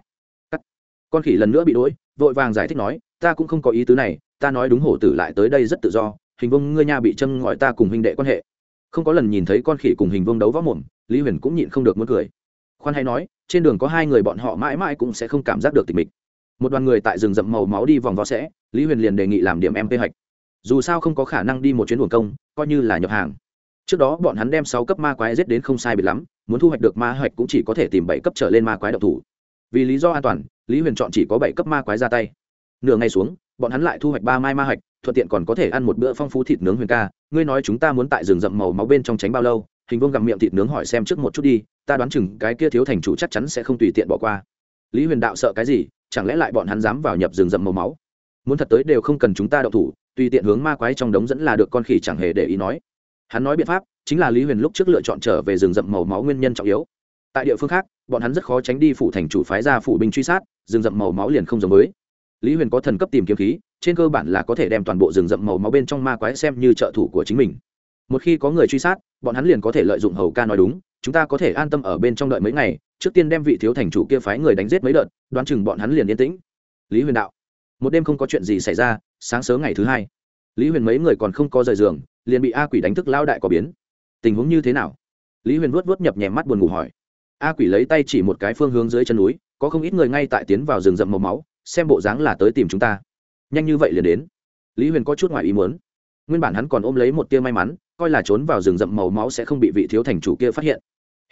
Cắt. con khỉ lần nữa bị đuổi vội vàng giải thích nói, ta cũng không có ý tứ này, ta nói đúng hổ tử lại tới đây rất tự do, hình vông ngươi nha bị châm ngòi ta cùng huynh đệ quan hệ. Không có lần nhìn thấy con khỉ cùng hình vông đấu võ mồm, lý huyền cũng nhịn không được muốn cười. Khoan hay nói, trên đường có hai người bọn họ mãi mãi cũng sẽ không cảm giác được tình mình. Một đoàn người tại rừng rậm màu máu đi vòng vo sẽ, lý huyền liền đề nghị làm điểm em kế hoạch dù sao không có khả năng đi một chuyến buồng công, coi như là nhập hàng. Trước đó bọn hắn đem sáu cấp ma quái giết đến không sai biệt lắm, muốn thu hoạch được ma hoạch cũng chỉ có thể tìm bảy cấp trở lên ma quái độc thủ vì lý do an toàn, lý huyền chọn chỉ có bảy cấp ma quái ra tay. Nửa ngày xuống, bọn hắn lại thu hoạch ba mai ma hạch, thuận tiện còn có thể ăn một bữa phong phú thịt nướng huyền ca. Ngươi nói chúng ta muốn tại rừng rậm màu máu bên trong tránh bao lâu, hình Vương gặm miệng thịt nướng hỏi xem trước một chút đi, ta đoán chừng cái kia thiếu thành chủ chắc chắn sẽ không tùy tiện bỏ qua. Lý huyền đạo sợ cái gì, chẳng lẽ lại bọn hắn dám vào nhập rừng rậm màu máu? Muốn thật tới đều không cần chúng ta đậu thủ, tùy tiện hướng ma quái trong đống dẫn là được, con khỉ chẳng hề để ý nói. Hắn nói biện pháp, chính là lý huyền lúc trước lựa chọn trở về rừng rậm màu máu nguyên nhân trọng yếu. Tại địa phương khác bọn hắn rất khó tránh đi phủ thành chủ phái ra phủ binh truy sát, rừng rậm màu máu liền không giống với. Lý huyền có thần cấp tìm kiếm khí, trên cơ bản là có thể đem toàn bộ rừng rậm màu máu bên trong ma quái xem như trợ thủ của chính mình. Một khi có người truy sát, bọn hắn liền có thể lợi dụng hầu ca nói đúng, chúng ta có thể an tâm ở bên trong đợi mấy ngày, trước tiên đem vị thiếu thành chủ kia phái người đánh giết mấy đợt, đoán chừng bọn hắn liền yên tĩnh. Lý huyền đạo, một đêm không có chuyện gì xảy ra, sáng sớm ngày thứ hai, lý huyền mấy người còn không có rời giường, liền bị a quỷ đánh thức lao đại có biến. Tình huống như thế nào? Lý huyền vuốt vuốt nhập nhèm mắt buồn ngủ hỏi a quỷ lấy tay chỉ một cái phương hướng dưới chân núi có không ít người ngay tại tiến vào rừng rậm màu máu xem bộ dáng là tới tìm chúng ta. Nhanh như vậy liền đến. Lý huyền có chút ngoài ý muốn. Nguyên bản hắn còn ôm lấy một tia may mắn coi là trốn vào rừng rậm màu máu sẽ không bị vị thiếu thành chủ kia phát hiện.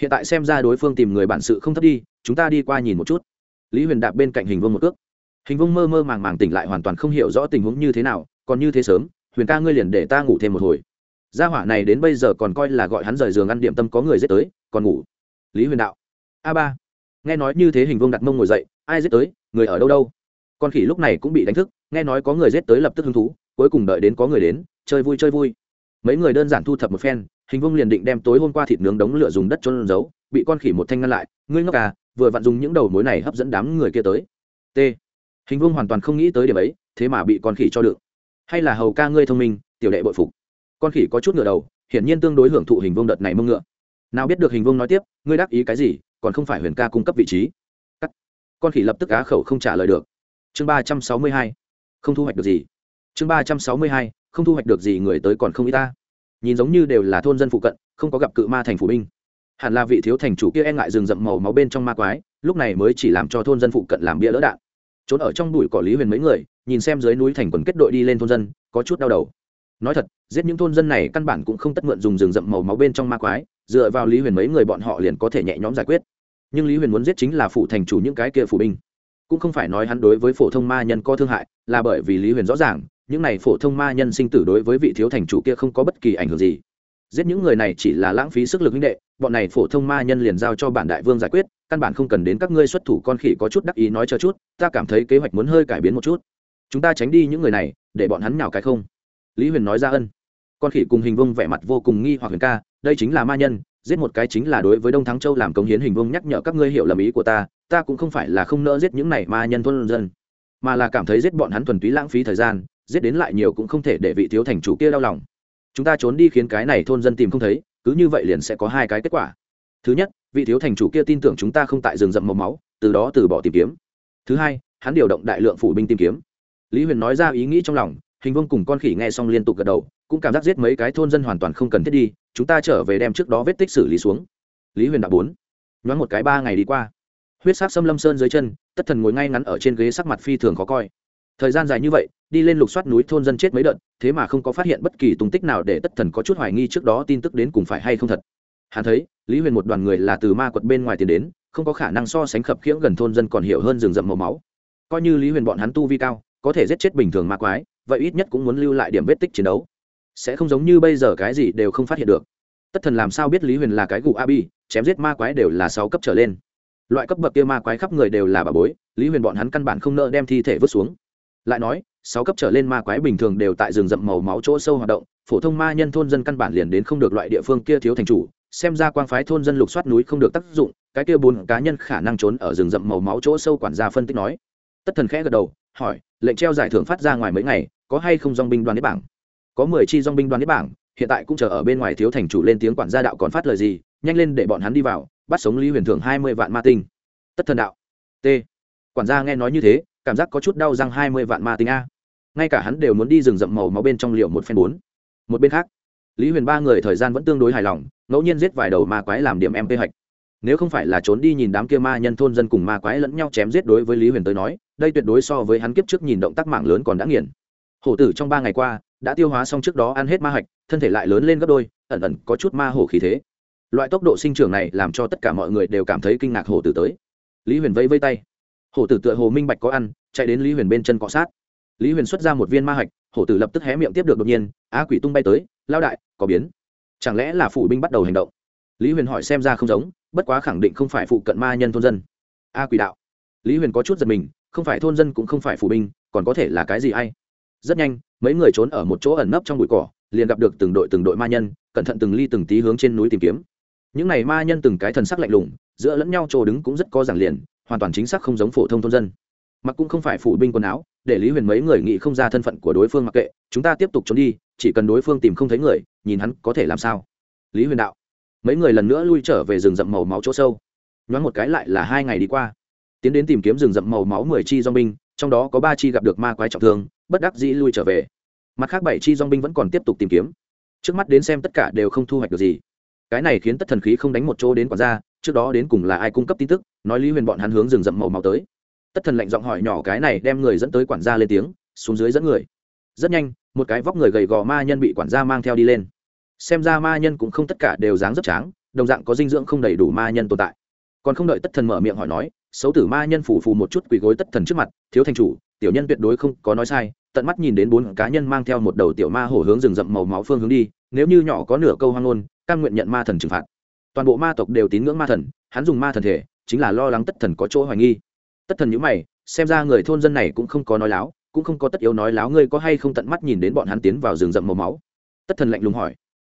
Hiện tại xem ra đối phương tìm người bản sự không thấp đi chúng ta đi qua nhìn một chút. Lý huyền đạp bên cạnh hình vương một cước, hình vương mơ mơ màng màng tỉnh lại hoàn toàn không hiểu rõ tình huống như thế nào còn như thế sớm huyền ca ngươi liền để ta ngủ thêm một hồi. Gia hỏa này đến bây giờ còn coi là gọi hắn rời giường ăn điểm tâm có người giết tới còn ngủ. Lý huyền đạo a ba. Nghe nói như thế hình vương đặt mông ngồi dậy, ai giết tới, người ở đâu đâu? Con khỉ lúc này cũng bị đánh thức, nghe nói có người giết tới lập tức hứng thú, cuối cùng đợi đến có người đến, chơi vui chơi vui. Mấy người đơn giản thu thập một phen, hình vương liền định đem tối hôm qua thịt nướng đống lửa dùng đất trôn giấu, bị con khỉ một thanh ngăn lại, ngươi ngốc à vừa vặn dùng những đầu mối này hấp dẫn đám người kia tới. T. Hình vương hoàn toàn không nghĩ tới điểm ấy, thế mà bị con khỉ cho được hay là hầu ca ngươi thông minh, tiểu đệ bội phục. Con khỉ có chút ngựa đầu, hiển nhiên tương đối hưởng thụ hình vương đợt này mông ngựa. Nào biết được hình vương nói tiếp, ngươi đáp ý cái gì còn không phải huyền ca cung cấp vị trí. Cắt. con khỉ lập tức á khẩu không trả lời được. Chương ba trăm sáu mươi hai. Không thu hoạch được gì. Chương ba trăm sáu mươi hai. Không thu hoạch được gì người tới còn không y ta. Nhìn giống như đều là thôn dân phụ cận, không có gặp cự ma thành phủ binh. Hẳn là vị thiếu thành chủ kia e ngại rừng rậm màu máu bên trong ma quái, lúc này mới chỉ làm cho thôn dân phụ cận làm bia lỡ đạn. Trốn ở trong bụi cỏ lý huyền mấy người, nhìn xem dưới núi thành quần kết đội đi lên thôn dân, có chút đau đầu nói thật, giết những thôn dân này căn bản cũng không tất mượn dùng rừng rậm màu máu bên trong ma quái, dựa vào lý huyền mấy người bọn họ liền có thể nhẹ nhõm giải quyết. Nhưng lý huyền muốn giết chính là phủ thành chủ những cái kia phủ binh. Cũng không phải nói hắn đối với phổ thông ma nhân có thương hại, là bởi vì lý huyền rõ ràng, những này phổ thông ma nhân sinh tử đối với vị thiếu thành chủ kia không có bất kỳ ảnh hưởng gì. Giết những người này chỉ là lãng phí sức lực huynh đệ, bọn này phổ thông ma nhân liền giao cho bản đại vương giải quyết, căn bản không cần đến các ngươi xuất thủ con khỉ có chút đắc ý nói cho chút, ta cảm thấy kế hoạch muốn hơi cải biến một chút. Chúng ta tránh đi những người này, để bọn hắn nào cái không lý huyền nói ra ân. Con khỉ cùng hình vông vẻ mặt vô cùng nghi hoặc huyền ca, đây chính là ma nhân, giết một cái chính là đối với đông thắng châu làm công hiến hình vông nhắc nhở các ngươi hiểu lầm ý của ta ta cũng không phải là không nỡ giết những này ma nhân thôn dân, mà là cảm thấy giết bọn hắn thuần túy lãng phí thời gian, giết đến lại nhiều cũng không thể để vị thiếu thành chủ kia đau lòng. Chúng ta trốn đi khiến cái này thôn dân tìm không thấy, cứ như vậy liền sẽ có hai cái kết quả. Thứ nhất, vị thiếu thành chủ kia tin tưởng chúng ta không tại rừng rậm màu máu, từ đó từ bỏ tìm kiếm. Thứ hai, hắn điều động đại lượng phủ binh tìm kiếm. Lý huyền nói ra ý nghĩ trong lòng hình vương cùng con khỉ nghe xong liên tục gật đầu, cũng cảm giác giết mấy cái thôn dân hoàn toàn không cần thiết đi, chúng ta trở về đem trước đó vết tích xử lý xuống. Lý huyền đã bốn, nhoáng một cái ba ngày đi qua. Huyết sắc xâm lâm sơn dưới chân, tất thần ngồi ngay ngắn ở trên ghế sắc mặt phi thường khó coi. Thời gian dài như vậy, đi lên lục soát núi thôn dân chết mấy đợt, thế mà không có phát hiện bất kỳ tung tích nào để tất thần có chút hoài nghi trước đó tin tức đến cùng phải hay không thật. Hắn thấy, lý huyền một đoàn người là từ ma quật bên ngoài tiền đến, không có khả năng so sánh khập khiễng gần thôn dân còn hiểu hơn rừng rậm màu máu. Coi như lý huyền bọn hắn tu vi cao có thể giết chết bình thường ma quái, vậy ít nhất cũng muốn lưu lại điểm vết tích chiến đấu. Sẽ không giống như bây giờ cái gì đều không phát hiện được. Tất thần làm sao biết lý huyền là cái gù a bi, chém giết ma quái đều là sáu cấp trở lên. Loại cấp bậc kia ma quái khắp người đều là bà bối, lý huyền bọn hắn căn bản không nợ đem thi thể vứt xuống. Lại nói, sáu cấp trở lên ma quái bình thường đều tại rừng rậm màu máu chỗ sâu hoạt động, phổ thông ma nhân thôn dân căn bản liền đến không được loại địa phương kia thiếu thành chủ, xem ra quang phái thôn dân lục soát núi không được tác dụng, cái kia bốn cá nhân khả năng trốn ở rừng rậm màu máu chỗ sâu quản gia phân tích nói. Tất thần khẽ gật đầu hỏi, lệnh treo giải thưởng phát ra ngoài mấy ngày, có hay không dong binh đoàn đế bảng? Có mười chi dong binh đoàn đế bảng, hiện tại cũng chờ ở bên ngoài thiếu thành chủ lên tiếng quản gia đạo còn phát lời gì, nhanh lên để bọn hắn đi vào, bắt sống lý huyền thưởng hai mươi vạn ma tinh. Tất thần đạo. T. Quản gia nghe nói như thế, cảm giác có chút đau răng hai mươi vạn ma tinh a. Ngay cả hắn đều muốn đi rừng rậm màu máu bên trong liệu một phen bốn. Một bên khác, lý huyền ba người thời gian vẫn tương đối hài lòng, ngẫu nhiên giết vài đầu ma quái làm điểm em kế hoạch. Nếu không phải là trốn đi nhìn đám kia ma nhân thôn dân cùng ma quái lẫn nhau chém giết đối với lý huyền tới nói đây tuyệt đối so với hắn kiếp trước nhìn động tác mạng lớn còn đã nghiền. Hổ tử trong ba ngày qua, đã tiêu hóa xong trước đó ăn hết ma hạch, thân thể lại lớn lên gấp đôi, ẩn ẩn có chút ma hổ khí thế. Loại tốc độ sinh trưởng này làm cho tất cả mọi người đều cảm thấy kinh ngạc hổ tử tới. Lý huyền vẫy vây tay. Hổ tử tựa hồ minh bạch có ăn, chạy đến lý huyền bên chân cọ sát. Lý huyền xuất ra một viên ma hạch, hổ tử lập tức hé miệng tiếp được đột nhiên, á quỷ tung bay tới lao đại, có biến. Chẳng lẽ là phụ binh bắt đầu hành động? Lý huyền hỏi xem ra không giống, bất quá khẳng định không phải phụ cận ma nhân thôn dân. A quỷ đạo. Lý huyền có chút giật mình không phải thôn dân cũng không phải phủ binh, còn có thể là cái gì hay rất nhanh, mấy người trốn ở một chỗ ẩn nấp trong bụi cỏ, liền gặp được từng đội từng đội ma nhân, cẩn thận từng ly từng tí hướng trên núi tìm kiếm. Những n à y ma nhân từng cái thần sắc lạnh lùng, giữa lẫn nhau trồ đứng cũng rất có giảng liền, hoàn toàn chính xác không giống phổ thông thôn dân. Mặc cũng không phải phủ binh quần áo, để lý huyền mấy người nghĩ không ra thân phận của đối phương mặc kệ, chúng ta tiếp tục trốn đi, chỉ cần đối phương tìm không thấy người, nhìn hắn có thể làm sao? Lý huyền đạo. Mấy người lần nữa lui trở về rừng rậm màu máu chỗ sâu. Nhoáng một cái lại là hai ngày đi qua tiến đến tìm kiếm rừng rậm màu máu mười chi dong binh trong đó có ba chi gặp được ma quái trọng thương, bất đắc dĩ lui trở về. Mặt khác bảy chi dong binh vẫn còn tiếp tục tìm kiếm. Trước mắt đến xem tất cả đều không thu hoạch được gì. Cái này khiến tất thần khí không đánh một chỗ đến quản gia, trước đó đến cùng là ai cung cấp tin tức, nói lý huyền bọn hắn hướng rừng rậm màu máu tới. Tất thần lạnh giọng hỏi nhỏ cái này đem người dẫn tới quản gia lên tiếng, xuống dưới dẫn người. Rất nhanh, một cái vóc người gầy gò ma nhân bị quản gia mang theo đi lên. Xem ra ma nhân cũng không tất cả đều dáng rất tráng, đồng dạng có dinh dưỡng không đầy đủ ma nhân tồn tại. Còn không đợi tất thần mở miệng hỏi nói xấu tử ma nhân phủ phù một chút quỳ gối tất thần trước mặt, thiếu thành chủ, tiểu nhân tuyệt đối không có nói sai, tận mắt nhìn đến bốn cá nhân mang theo một đầu tiểu ma hổ hướng rừng rậm màu máu phương hướng đi, nếu như nhỏ có nửa câu hoang ngôn căn nguyện nhận ma thần trừng phạt. Toàn bộ ma tộc đều tín ngưỡng ma thần, hắn dùng ma thần thể, chính là lo lắng tất thần có chỗ hoài nghi. Tất thần nhữ mày, xem ra người thôn dân này cũng không có nói láo, cũng không có tất yếu nói láo, ngươi có hay không tận mắt nhìn đến bọn hắn tiến vào rừng rậm màu máu? Tất thần lạnh lùng hỏi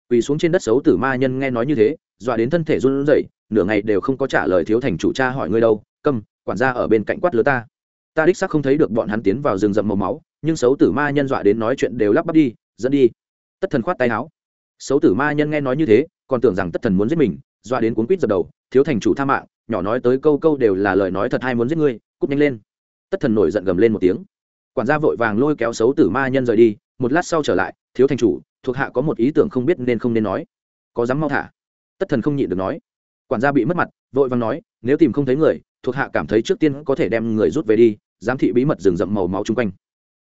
quỳ xuống trên đất xấu tử ma nhân nghe nói như thế, dọa đến thân thể run rẩy, nửa ngày đều không có trả lời thiếu thành chủ cha hỏi ngươi đâu, câm, quản gia ở bên cạnh quát lứa ta. Ta đích xác không thấy được bọn hắn tiến vào rừng rậm màu máu, nhưng xấu tử ma nhân dọa đến nói chuyện đều lắp bắp đi, dẫn đi. Tất thần khoát tay áo. Xấu tử ma nhân nghe nói như thế, còn tưởng rằng tất thần muốn giết mình, dọa đến cuốn quýt dập đầu, thiếu thành chủ tha mạng, nhỏ nói tới câu câu đều là lời nói thật hay muốn giết ngươi cúp nhanh lên. Tất thần nổi giận gầm lên một tiếng. Quản gia vội vàng lôi kéo xấu tử ma nhân rời đi, một lát sau trở lại thiếu thành chủ, thuộc hạ có một ý tưởng không biết nên không nên nói. Có dám mau thả? Tất thần không nhịn được nói. Quản gia bị mất mặt, vội vàng nói, nếu tìm không thấy người, thuộc hạ cảm thấy trước tiên có thể đem người rút về đi, giám thị bí mật rừng rậm màu máu chung quanh.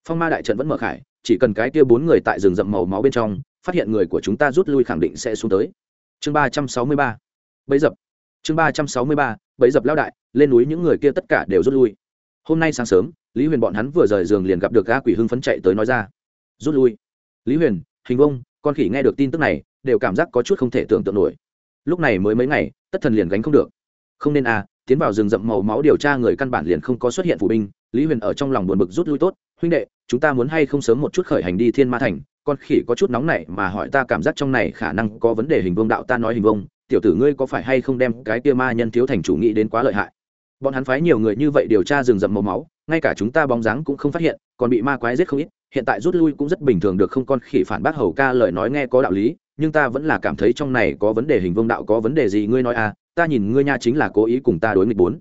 Phong ma đại trận vẫn mở khải, chỉ cần cái kia bốn người tại rừng rậm màu máu bên trong, phát hiện người của chúng ta rút lui khẳng định sẽ xuống tới. Chương ba trăm sáu mươi ba. Bấy dập. Chương ba trăm sáu mươi ba, bấy dập lao đại, lên núi những người kia tất cả đều rút lui. Hôm nay sáng sớm, lý huyền bọn hắn vừa rời giường liền gặp được ga quỷ hưng phấn chạy tới nói ra. Rút lui lý huyền, hình vông, con khỉ nghe được tin tức này, đều cảm giác có chút không thể tưởng tượng nổi. Lúc này mới mấy ngày, tất thần liền gánh không được. Không nên à tiến vào rừng rậm màu máu điều tra người căn bản liền không có xuất hiện phụ binh, lý huyền ở trong lòng buồn bực rút lui tốt, huynh đệ, chúng ta muốn hay không sớm một chút khởi hành đi thiên ma thành, con khỉ có chút nóng này mà hỏi ta cảm giác trong này khả năng có vấn đề hình vông đạo ta nói hình vông, tiểu tử ngươi có phải hay không đem cái kia ma nhân thiếu thành chủ nghĩ đến quá lợi hại? Bọn hắn phái nhiều người như vậy điều tra rừng rậm màu máu, ngay cả chúng ta bóng dáng cũng không phát hiện, còn bị ma quái giết không ít hiện tại rút lui cũng rất bình thường được không con khỉ phản bác hầu ca lời nói nghe có đạo lý, nhưng ta vẫn là cảm thấy trong này có vấn đề hình vương đạo có vấn đề gì ngươi nói à ta nhìn ngươi nha chính là cố ý cùng ta đối nghịch bốn.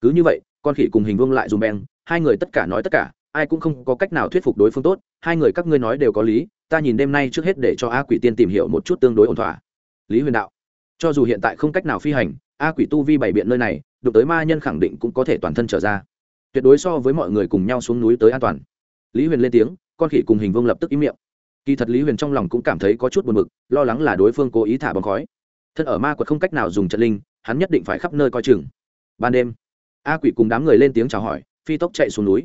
Cứ như vậy, con khỉ cùng hình vương lại dùm beng, hai người tất cả nói tất cả, ai cũng không có cách nào thuyết phục đối phương tốt, hai người các ngươi nói đều có lý, ta nhìn đêm nay trước hết để cho a quỷ tiên tìm hiểu một chút tương đối ổn thỏa. Lý huyền đạo, cho dù hiện tại không cách nào phi hành, a quỷ tu vi bày biện nơi này, đụng tới ma nhân khẳng định cũng có thể toàn thân trở ra. Tuyệt đối so với mọi người cùng nhau xuống núi tới an toàn. Lý huyền lên tiếng con khỉ cùng hình vương lập tức im miệng. Kỳ thật lý huyền trong lòng cũng cảm thấy có chút buồn bực, lo lắng là đối phương cố ý thả bóng khói. Thân ở ma quật không cách nào dùng trận linh, hắn nhất định phải khắp nơi coi chừng. Ban đêm, a quỷ cùng đám người lên tiếng chào hỏi, phi tốc chạy xuống núi.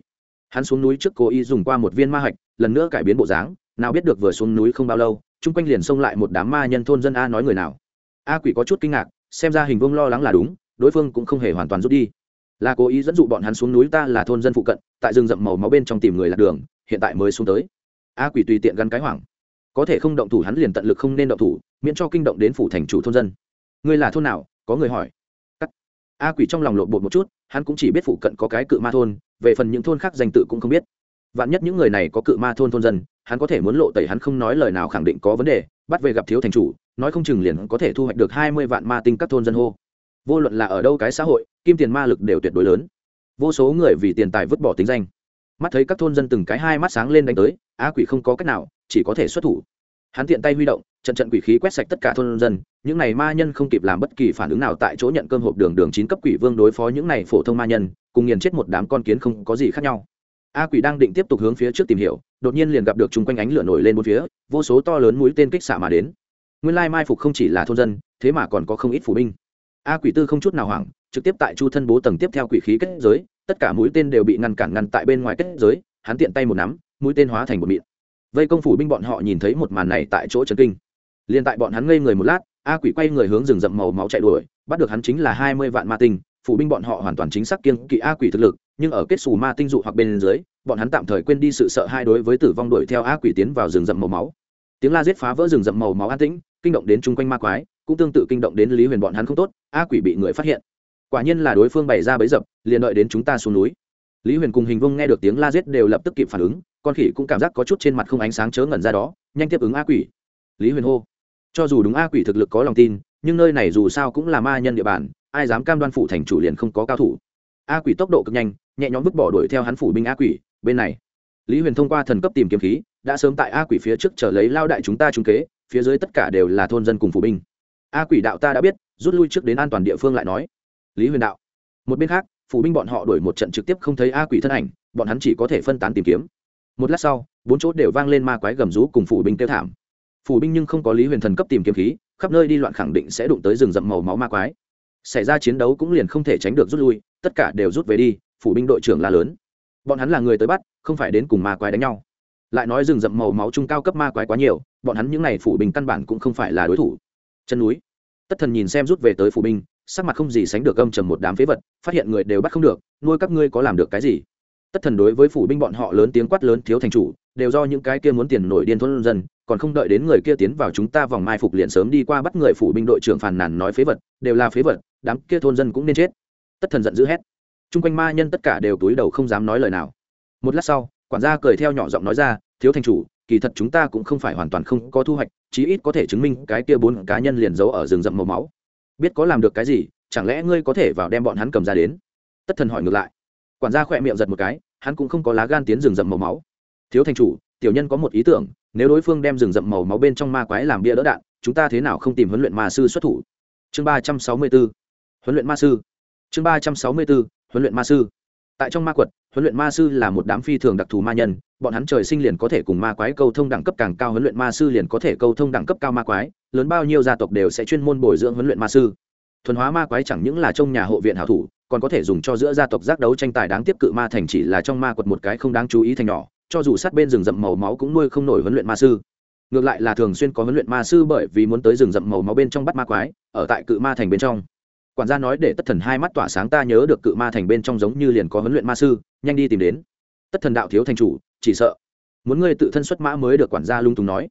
Hắn xuống núi trước cố ý dùng qua một viên ma hạch, lần nữa cải biến bộ dáng, nào biết được vừa xuống núi không bao lâu, chung quanh liền xông lại một đám ma nhân thôn dân a nói người nào. A quỷ có chút kinh ngạc, xem ra hình vương lo lắng là đúng, đối phương cũng không hề hoàn toàn rút đi. Là cố ý dẫn dụ bọn hắn xuống núi ta là thôn dân phụ cận, tại rừng rậm màu máu bên trong tìm người lạc đường hiện tại mới xuống tới. A quỷ tùy tiện gắn cái hoảng. Có thể không động thủ hắn liền tận lực không nên động thủ, miễn cho kinh động đến phủ thành chủ thôn dân. Ngươi là thôn nào? Có người hỏi. Cắt. a quỷ trong lòng lộn bột một chút, hắn cũng chỉ biết phụ cận có cái cự ma thôn, về phần những thôn khác danh tự cũng không biết. Vạn nhất những người này có cự ma thôn thôn dân, hắn có thể muốn lộ tẩy hắn không nói lời nào khẳng định có vấn đề, bắt về gặp thiếu thành chủ, nói không chừng liền có thể thu hoạch được hai mươi vạn ma tinh các thôn dân hô. Vô luận là ở đâu cái xã hội, kim tiền ma lực đều tuyệt đối lớn. Vô số người vì tiền tài vứt bỏ tính danh mắt thấy các thôn dân từng cái hai mắt sáng lên đánh tới á quỷ không có cách nào, chỉ có thể xuất thủ. Hắn tiện tay huy động, trận trận quỷ khí quét sạch tất cả thôn dân, những này ma nhân không kịp làm bất kỳ phản ứng nào tại chỗ nhận cơm hộp đường đường chín cấp quỷ vương đối phó những này phổ thông ma nhân, cùng nghiền chết một đám con kiến không có gì khác nhau. A quỷ đang định tiếp tục hướng phía trước tìm hiểu, đột nhiên liền gặp được chung quanh ánh lửa nổi lên bốn phía, vô số to lớn mũi tên kích xạ mà đến. Nguyên lai mai phục không chỉ là thôn dân, thế mà còn có không ít phủ binh. A quỷ tư không chút nào hoảng, trực tiếp tại chu thân bố tầng tiếp theo quỷ khí kết giới tất cả mũi tên đều bị ngăn cản ngăn tại bên ngoài kết giới, hắn tiện tay một nắm, mũi tên hóa thành một mịn. Vây công phủ binh bọn họ nhìn thấy một màn này tại chỗ trấn kinh. Liền tại bọn hắn ngây người một lát, a quỷ quay người hướng rừng rậm màu máu chạy đuổi, bắt được hắn chính là hai mươi vạn ma tinh, phủ binh bọn họ hoàn toàn chính xác kiên kỵ a quỷ thực lực, nhưng ở kết xù ma tinh dụ hoặc bên dưới, bọn hắn tạm thời quên đi sự sợ hai đối với tử vong đuổi theo a quỷ tiến vào rừng rậm màu máu. Tiếng la giết phá vỡ rừng rậm màu máu an tĩnh, kinh động đến chung quanh ma quái, cũng tương tự kinh động đến lý huyền bọn hắn không tốt, a quỷ bị người phát hiện. Quả nhiên là đối phương bày ra bấy dập liền đợi đến chúng ta xuống núi. Lý huyền cùng hình vông nghe được tiếng la giết đều lập tức kịp phản ứng, con khỉ cũng cảm giác có chút trên mặt không ánh sáng chớ ngẩn ra đó, nhanh tiếp ứng a quỷ. Lý huyền hô, cho dù đúng a quỷ thực lực có lòng tin, nhưng nơi này dù sao cũng là ma nhân địa bàn, ai dám cam đoan phủ thành chủ liền không có cao thủ. A quỷ tốc độ cực nhanh, nhẹ nhõm vứt bỏ đuổi theo hắn phủ binh a quỷ, bên này. Lý huyền thông qua thần cấp tìm kiếm khí, đã sớm tại a quỷ phía trước chờ lấy lao đại chúng ta trúng kế, phía dưới tất cả đều là thôn dân cùng phủ binh. A quỷ đạo ta đã biết, rút lui trước đến an toàn địa phương lại nói. Lý huyền đạo, một bên khác phủ binh bọn họ đuổi một trận trực tiếp không thấy a quỷ thân ảnh, bọn hắn chỉ có thể phân tán tìm kiếm. Một lát sau, bốn chỗ đều vang lên ma quái gầm rú cùng phủ binh kêu thảm. Phủ binh nhưng không có lý huyền thần cấp tìm kiếm khí, khắp nơi đi loạn khẳng định sẽ đụng tới rừng rậm màu máu ma quái. Xảy ra chiến đấu cũng liền không thể tránh được rút lui, tất cả đều rút về đi, phủ binh đội trưởng là lớn. Bọn hắn là người tới bắt, không phải đến cùng ma quái đánh nhau. Lại nói rừng rậm màu máu trung cao cấp ma quái quá nhiều, bọn hắn những n à y phủ binh căn bản cũng không phải là đối thủ. Chân núi. Tất thần nhìn xem rút về tới phủ binh sắc mặt không gì sánh được âm trầm một đám phế vật, phát hiện người đều bắt không được, nuôi các ngươi có làm được cái gì? Tất thần đối với phủ binh bọn họ lớn tiếng quát lớn thiếu thành chủ, đều do những cái kia muốn tiền nổi điên thôn dân, còn không đợi đến người kia tiến vào chúng ta vòng mai phục liền sớm đi qua bắt người phủ binh đội trưởng phàn nàn nói phế vật, đều là phế vật, đám kia thôn dân cũng nên chết. Tất thần giận dữ hét. Chung quanh ma nhân tất cả đều túi đầu không dám nói lời nào. Một lát sau, quản gia cười theo nhỏ giọng nói ra, thiếu thành chủ, kỳ thật chúng ta cũng không phải hoàn toàn không có thu hoạch, chí ít có thể chứng minh cái kia bốn cá nhân liền giấu ở rừng rậm màu máu biết có làm được cái gì, chẳng lẽ ngươi có thể vào đem bọn hắn cầm ra đến? Tất thần hỏi ngược lại. Quản gia khỏe miệng giật một cái, hắn cũng không có lá gan tiến rừng rậm màu máu. Thiếu thành chủ, tiểu nhân có một ý tưởng, nếu đối phương đem rừng rậm màu máu bên trong ma quái làm bia đỡ đạn, chúng ta thế nào không tìm huấn luyện ma sư xuất thủ? Chương ba trăm sáu mươi b ố huấn luyện ma sư. Chương ba trăm sáu mươi b ố huấn luyện ma sư tại trong ma quật, huấn luyện ma sư là một đám phi thường đặc thù ma nhân, bọn hắn trời sinh liền có thể cùng ma quái câu thông đẳng cấp càng cao huấn luyện ma sư liền có thể câu thông đẳng cấp cao ma quái, lớn bao nhiêu gia tộc đều sẽ chuyên môn bồi dưỡng huấn luyện ma sư. Thuần hóa ma quái chẳng những là trong nhà hộ viện hảo thủ, còn có thể dùng cho giữa gia tộc giác đấu tranh tài đáng tiếp cự ma thành chỉ là trong ma quật một cái không đáng chú ý thành nhỏ, cho dù sát bên rừng rậm màu máu cũng nuôi không nổi huấn luyện ma sư. Ngược lại là thường xuyên có huấn luyện ma sư bởi vì muốn tới rừng rậm màu máu bên trong bắt ma quái, ở tại cự ma thành bên trong quản gia nói để tất thần hai mắt tỏa sáng ta nhớ được cự ma thành bên trong giống như liền có huấn luyện ma sư, nhanh đi tìm đến. Tất thần đạo thiếu thành chủ, chỉ sợ. Muốn ngươi tự thân xuất mã mới được quản gia lung tung nói.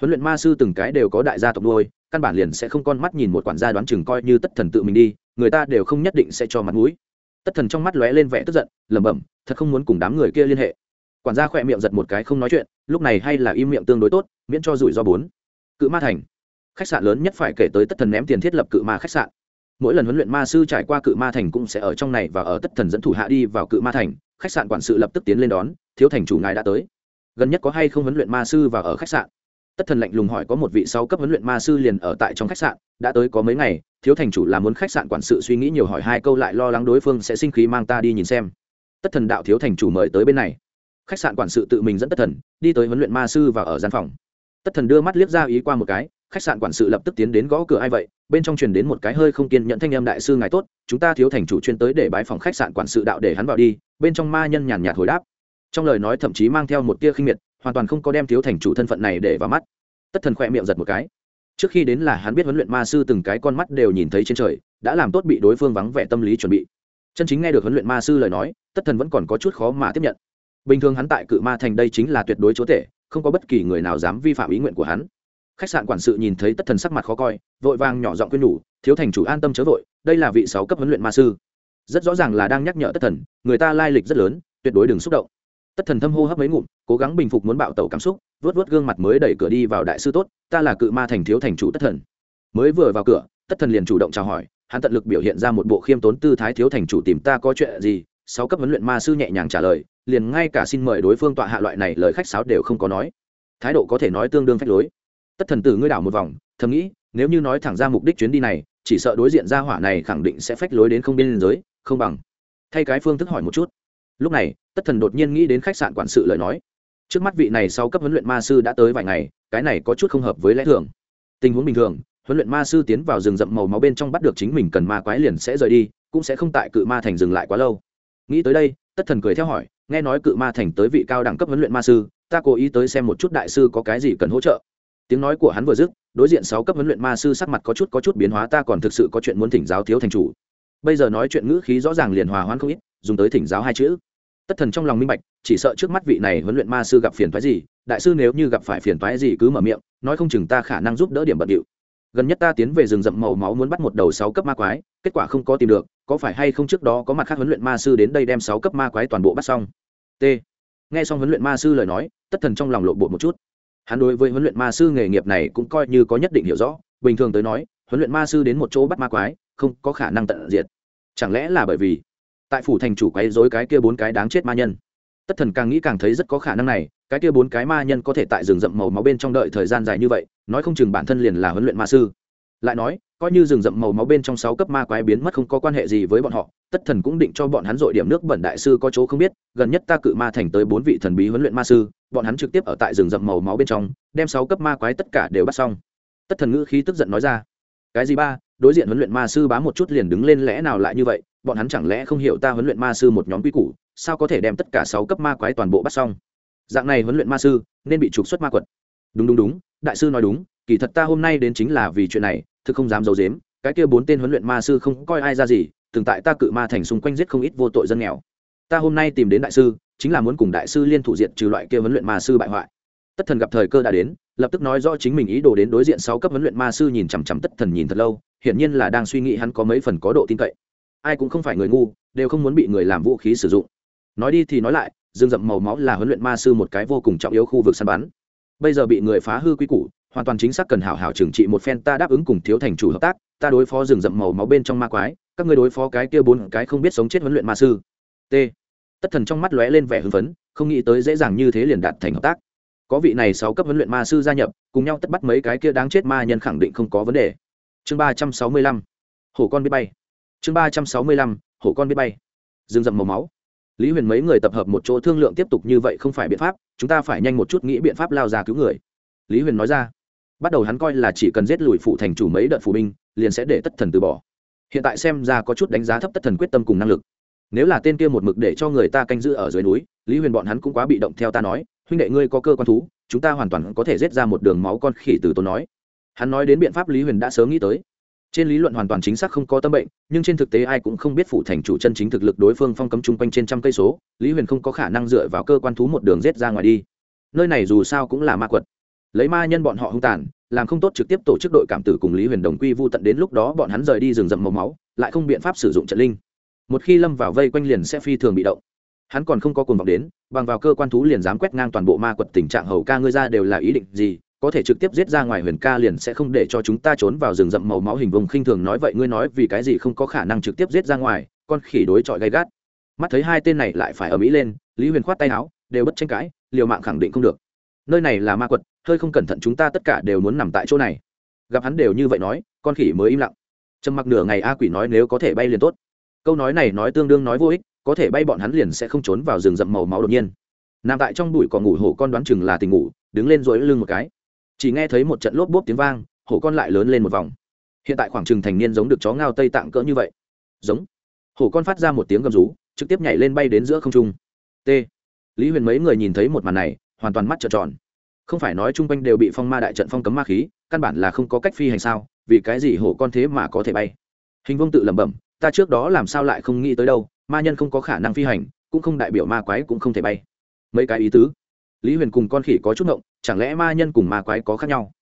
Huấn luyện ma sư từng cái đều có đại gia tộc nuôi, căn bản liền sẽ không con mắt nhìn một quản gia đoán chừng coi như tất thần tự mình đi, người ta đều không nhất định sẽ cho mặt mũi. Tất thần trong mắt lóe lên vẻ tức giận, lẩm bẩm, thật không muốn cùng đám người kia liên hệ. Quản gia khỏe miệng giật một cái không nói chuyện, lúc này hay là im miệng tương đối tốt, miễn cho rủi ro bốn. Cự ma thành. Khách sạn lớn nhất phải kể tới tất thần ném tiền thiết lập cự ma khách sạn mỗi lần huấn luyện ma sư trải qua cự ma thành cũng sẽ ở trong này và ở tất thần dẫn thủ hạ đi vào cự ma thành, khách sạn quản sự lập tức tiến lên đón, thiếu thành chủ ngài đã tới. Gần nhất có hay không huấn luyện ma sư và ở khách sạn? Tất thần lạnh lùng hỏi, có một vị sáu cấp huấn luyện ma sư liền ở tại trong khách sạn, đã tới có mấy ngày? Thiếu thành chủ là muốn khách sạn quản sự suy nghĩ nhiều hỏi hai câu lại lo lắng đối phương sẽ sinh khí mang ta đi nhìn xem. Tất thần đạo thiếu thành chủ mời tới bên này. Khách sạn quản sự tự mình dẫn tất thần, đi tới huấn luyện ma sư và ở gian phòng. Tất thần đưa mắt liếc ra ý qua một cái khách sạn quản sự lập tức tiến đến gõ cửa ai vậy? Bên trong truyền đến một cái hơi không kiên nhận thanh âm, đại sư ngài tốt, chúng ta thiếu thành chủ chuyên tới để bái phòng khách sạn quản sự đạo để hắn vào đi. Bên trong ma nhân nhàn nhạt hồi đáp. Trong lời nói thậm chí mang theo một tia khinh miệt, hoàn toàn không có đem thiếu thành chủ thân phận này để vào mắt. Tất thần khỏe miệng giật một cái. Trước khi đến là hắn biết huấn luyện ma sư từng cái con mắt đều nhìn thấy trên trời, đã làm tốt bị đối phương vắng vẻ tâm lý chuẩn bị. Chân chính nghe được huấn luyện ma sư lời nói, tất thần vẫn còn có chút khó mà tiếp nhận. Bình thường hắn tại cự ma thành đây chính là tuyệt đối chúa tể, không có bất kỳ người nào dám vi phạm ý nguyện của hắn khách sạn quản sự nhìn thấy tất thần sắc mặt khó coi, vội vàng nhỏ giọng quyên nhủ, thiếu thành chủ an tâm chớ vội, đây là vị sáu cấp huấn luyện ma sư. Rất rõ ràng là đang nhắc nhở tất thần, người ta lai lịch rất lớn, tuyệt đối đừng xúc động. Tất thần thâm hô hấp mấy ngụm, cố gắng bình phục muốn bạo tẩu cảm xúc vớt vớt gương mặt mới đẩy cửa đi vào đại sư tốt, ta là cự ma thành thiếu thành chủ tất thần. Mới vừa vào cửa, tất thần liền chủ động chào hỏi, hắn tận lực biểu hiện ra một bộ khiêm tốn tư thái thiếu thành chủ tìm ta có chuyện gì, sáu cấp huấn luyện ma sư nhẹ nhàng trả lời, liền ngay cả xin mời đối phương tọa hạ loại này lời khách sáo đều không có nói. Thái độ có thể nói tương đương phách lối tất thần tử ngươi đảo một vòng, thầm nghĩ, nếu như nói thẳng ra mục đích chuyến đi này, chỉ sợ đối diện ra hỏa này khẳng định sẽ phách lối đến không biên giới, không bằng. Thay cái phương thức hỏi một chút. Lúc này, tất thần đột nhiên nghĩ đến khách sạn quản sự lời nói. Trước mắt vị này sau cấp huấn luyện ma sư đã tới vài ngày, cái này có chút không hợp với lẽ thường. Tình huống bình thường, huấn luyện ma sư tiến vào rừng rậm màu máu bên trong bắt được chính mình cần ma quái liền sẽ rời đi, cũng sẽ không tại cự ma thành dừng lại quá lâu. Nghĩ tới đây, tất thần cười theo hỏi, nghe nói cự ma thành tới vị cao đẳng cấp huấn luyện ma sư, ta cố ý tới xem một chút đại sư có cái gì cần hỗ trợ tiếng nói của hắn vừa dứt, đối diện sáu cấp huấn luyện ma sư sắc mặt có chút có chút biến hóa, ta còn thực sự có chuyện muốn thỉnh giáo thiếu thành chủ. Bây giờ nói chuyện ngữ khí rõ ràng liền hòa hoãn không ít, dùng tới thỉnh giáo hai chữ. Tất thần trong lòng minh bạch, chỉ sợ trước mắt vị này huấn luyện ma sư gặp phiền toái gì, đại sư nếu như gặp phải phiền toái gì cứ mở miệng, nói không chừng ta khả năng giúp đỡ điểm bận điệu. Gần nhất ta tiến về rừng rậm màu máu muốn bắt một đầu sáu cấp ma quái, kết quả không có tìm được, có phải hay không trước đó có mặt khác huấn luyện ma sư đến đây đem sáu cấp ma quái toàn bộ bắt xong? T. Nghe xong huấn luyện ma sư lời nói, tất thần trong lòng lộ bộ một chút hắn đối với huấn luyện ma sư nghề nghiệp này cũng coi như có nhất định hiểu rõ. Bình thường tới nói, huấn luyện ma sư đến một chỗ bắt ma quái, không có khả năng tận diệt. Chẳng lẽ là bởi vì tại phủ thành chủ quấy dối cái kia bốn cái đáng chết ma nhân? Tất thần càng nghĩ càng thấy rất có khả năng này, cái kia bốn cái ma nhân có thể tại rừng rậm màu máu bên trong đợi thời gian dài như vậy, nói không chừng bản thân liền là huấn luyện ma sư. Lại nói, coi như rừng rậm màu máu bên trong sáu cấp ma quái biến mất không có quan hệ gì với bọn họ, tất thần cũng định cho bọn hắn dội điểm nước bẩn đại sư có chỗ không biết, gần nhất ta cự ma thành tới bốn vị thần bí huấn luyện ma sư bọn hắn trực tiếp ở tại rừng rậm màu máu bên trong, đem sáu cấp ma quái tất cả đều bắt xong. Tất thần ngữ khí tức giận nói ra, cái gì ba, đối diện huấn luyện ma sư bá một chút liền đứng lên lẽ nào lại như vậy, bọn hắn chẳng lẽ không hiểu ta huấn luyện ma sư một nhóm quy củ, sao có thể đem tất cả sáu cấp ma quái toàn bộ bắt xong? Dạng này huấn luyện ma sư, nên bị trục xuất ma quật. Đúng đúng đúng, đại sư nói đúng, kỳ thật ta hôm nay đến chính là vì chuyện này, thực không dám giấu dếm cái kia bốn tên huấn luyện ma sư không coi ai ra gì, từng tại ta cự ma thành xung quanh giết không ít vô tội dân nghèo. Ta hôm nay tìm đến đại sư chính là muốn cùng đại sư liên thủ diện trừ loại kia huấn luyện ma sư bại hoại. Tất thần gặp thời cơ đã đến, lập tức nói rõ chính mình ý đồ đến đối diện sáu cấp huấn luyện ma sư nhìn chằm chằm tất thần nhìn thật lâu, hiển nhiên là đang suy nghĩ hắn có mấy phần có độ tin cậy. Ai cũng không phải người ngu, đều không muốn bị người làm vũ khí sử dụng. Nói đi thì nói lại dương dậm màu máu là huấn luyện ma sư một cái vô cùng trọng yếu khu vực săn bắn. Bây giờ bị người phá hư quy củ, hoàn toàn chính xác cần hảo hảo trừng trị một phen ta đáp ứng cùng thiếu thành chủ hợp tác, ta đối phó rừng rậm màu máu bên trong ma quái, các ngươi đối phó cái kia bốn cái không biết sống chết huấn luyện ma sư. T tất thần trong mắt lóe lên vẻ hưng phấn, không nghĩ tới dễ dàng như thế liền đạt thành hợp tác. Có vị này sáu cấp huấn luyện ma sư gia nhập, cùng nhau tất bắt mấy cái kia đáng chết ma nhân khẳng định không có vấn đề. Chương ba trăm sáu mươi lăm, hổ con biết bay. Chương ba trăm sáu mươi lăm, hổ con biết bay. Dừng rậm màu máu. Lý huyền mấy người tập hợp một chỗ thương lượng tiếp tục như vậy không phải biện pháp, chúng ta phải nhanh một chút nghĩ biện pháp lao ra cứu người. Lý huyền nói ra. Bắt đầu hắn coi là chỉ cần giết lùi phụ thành chủ mấy đợt phụ binh, liền sẽ để tất thần từ bỏ. Hiện tại xem ra có chút đánh giá thấp tất thần quyết tâm cùng năng lực nếu là tên kia một mực để cho người ta canh giữ ở dưới núi, lý huyền bọn hắn cũng quá bị động theo ta nói, huynh đệ ngươi có cơ quan thú, chúng ta hoàn toàn có thể giết ra một đường máu con khỉ từ tôi nói. Hắn nói đến biện pháp lý huyền đã sớm nghĩ tới. Trên lý luận hoàn toàn chính xác không có tâm bệnh, nhưng trên thực tế ai cũng không biết phủ thành chủ chân chính thực lực đối phương phong cấm chung quanh trên trăm cây số, lý huyền không có khả năng dựa vào cơ quan thú một đường rết ra ngoài đi. Nơi này dù sao cũng là ma quật. Lấy ma nhân bọn họ hung tàn, làm không tốt trực tiếp tổ chức đội cảm tử cùng lý huyền đồng quy vô tận đến lúc đó bọn hắn rời đi rừng rậm màu máu, lại không biện pháp sử dụng trận linh một khi lâm vào vây quanh liền sẽ phi thường bị động. Hắn còn không có cuồng vọng đến, bằng vào cơ quan thú liền dám quét ngang toàn bộ ma quật tình trạng hầu ca ngươi ra đều là ý định gì, có thể trực tiếp giết ra ngoài huyền ca liền sẽ không để cho chúng ta trốn vào rừng rậm màu máu hình vùng khinh thường nói vậy ngươi nói vì cái gì không có khả năng trực tiếp giết ra ngoài, con khỉ đối chọi gay gắt. Mắt thấy hai tên này lại phải ở mỹ lên, lý huyền khoát tay áo, đều bất tranh cãi, liều mạng khẳng định không được. Nơi này là ma quật, hơi không cẩn thận chúng ta tất cả đều muốn nằm tại chỗ này. Gặp hắn đều như vậy nói, con khỉ mới im lặng. Trầm mặc nửa ngày a quỷ nói nếu có thể bay liền tốt câu nói này nói tương đương nói vô ích, có thể bay bọn hắn liền sẽ không trốn vào rừng rậm màu máu đột nhiên. Nằm tại trong bụi còn ngủ, hổ con đoán chừng là tình ngủ, đứng lên rỗi lưng một cái. Chỉ nghe thấy một trận lốp bốp tiếng vang, hổ con lại lớn lên một vòng. Hiện tại khoảng chừng thành niên giống được chó ngao tây tạng cỡ như vậy. Giống. Hổ con phát ra một tiếng gầm rú, trực tiếp nhảy lên bay đến giữa không trung. T. Lý huyền mấy người nhìn thấy một màn này, hoàn toàn mắt trợn tròn. Không phải nói chung quanh đều bị phong ma đại trận phong cấm ma khí, căn bản là không có cách phi hành sao, vì cái gì hổ con thế mà có thể bay? Hình vương tự lẩm bẩm ta trước đó làm sao lại không nghĩ tới đâu, ma nhân không có khả năng phi hành, cũng không đại biểu ma quái cũng không thể bay. Mấy cái ý tứ. Lý huyền cùng con khỉ có chút ngộng, chẳng lẽ ma nhân cùng ma quái có khác nhau?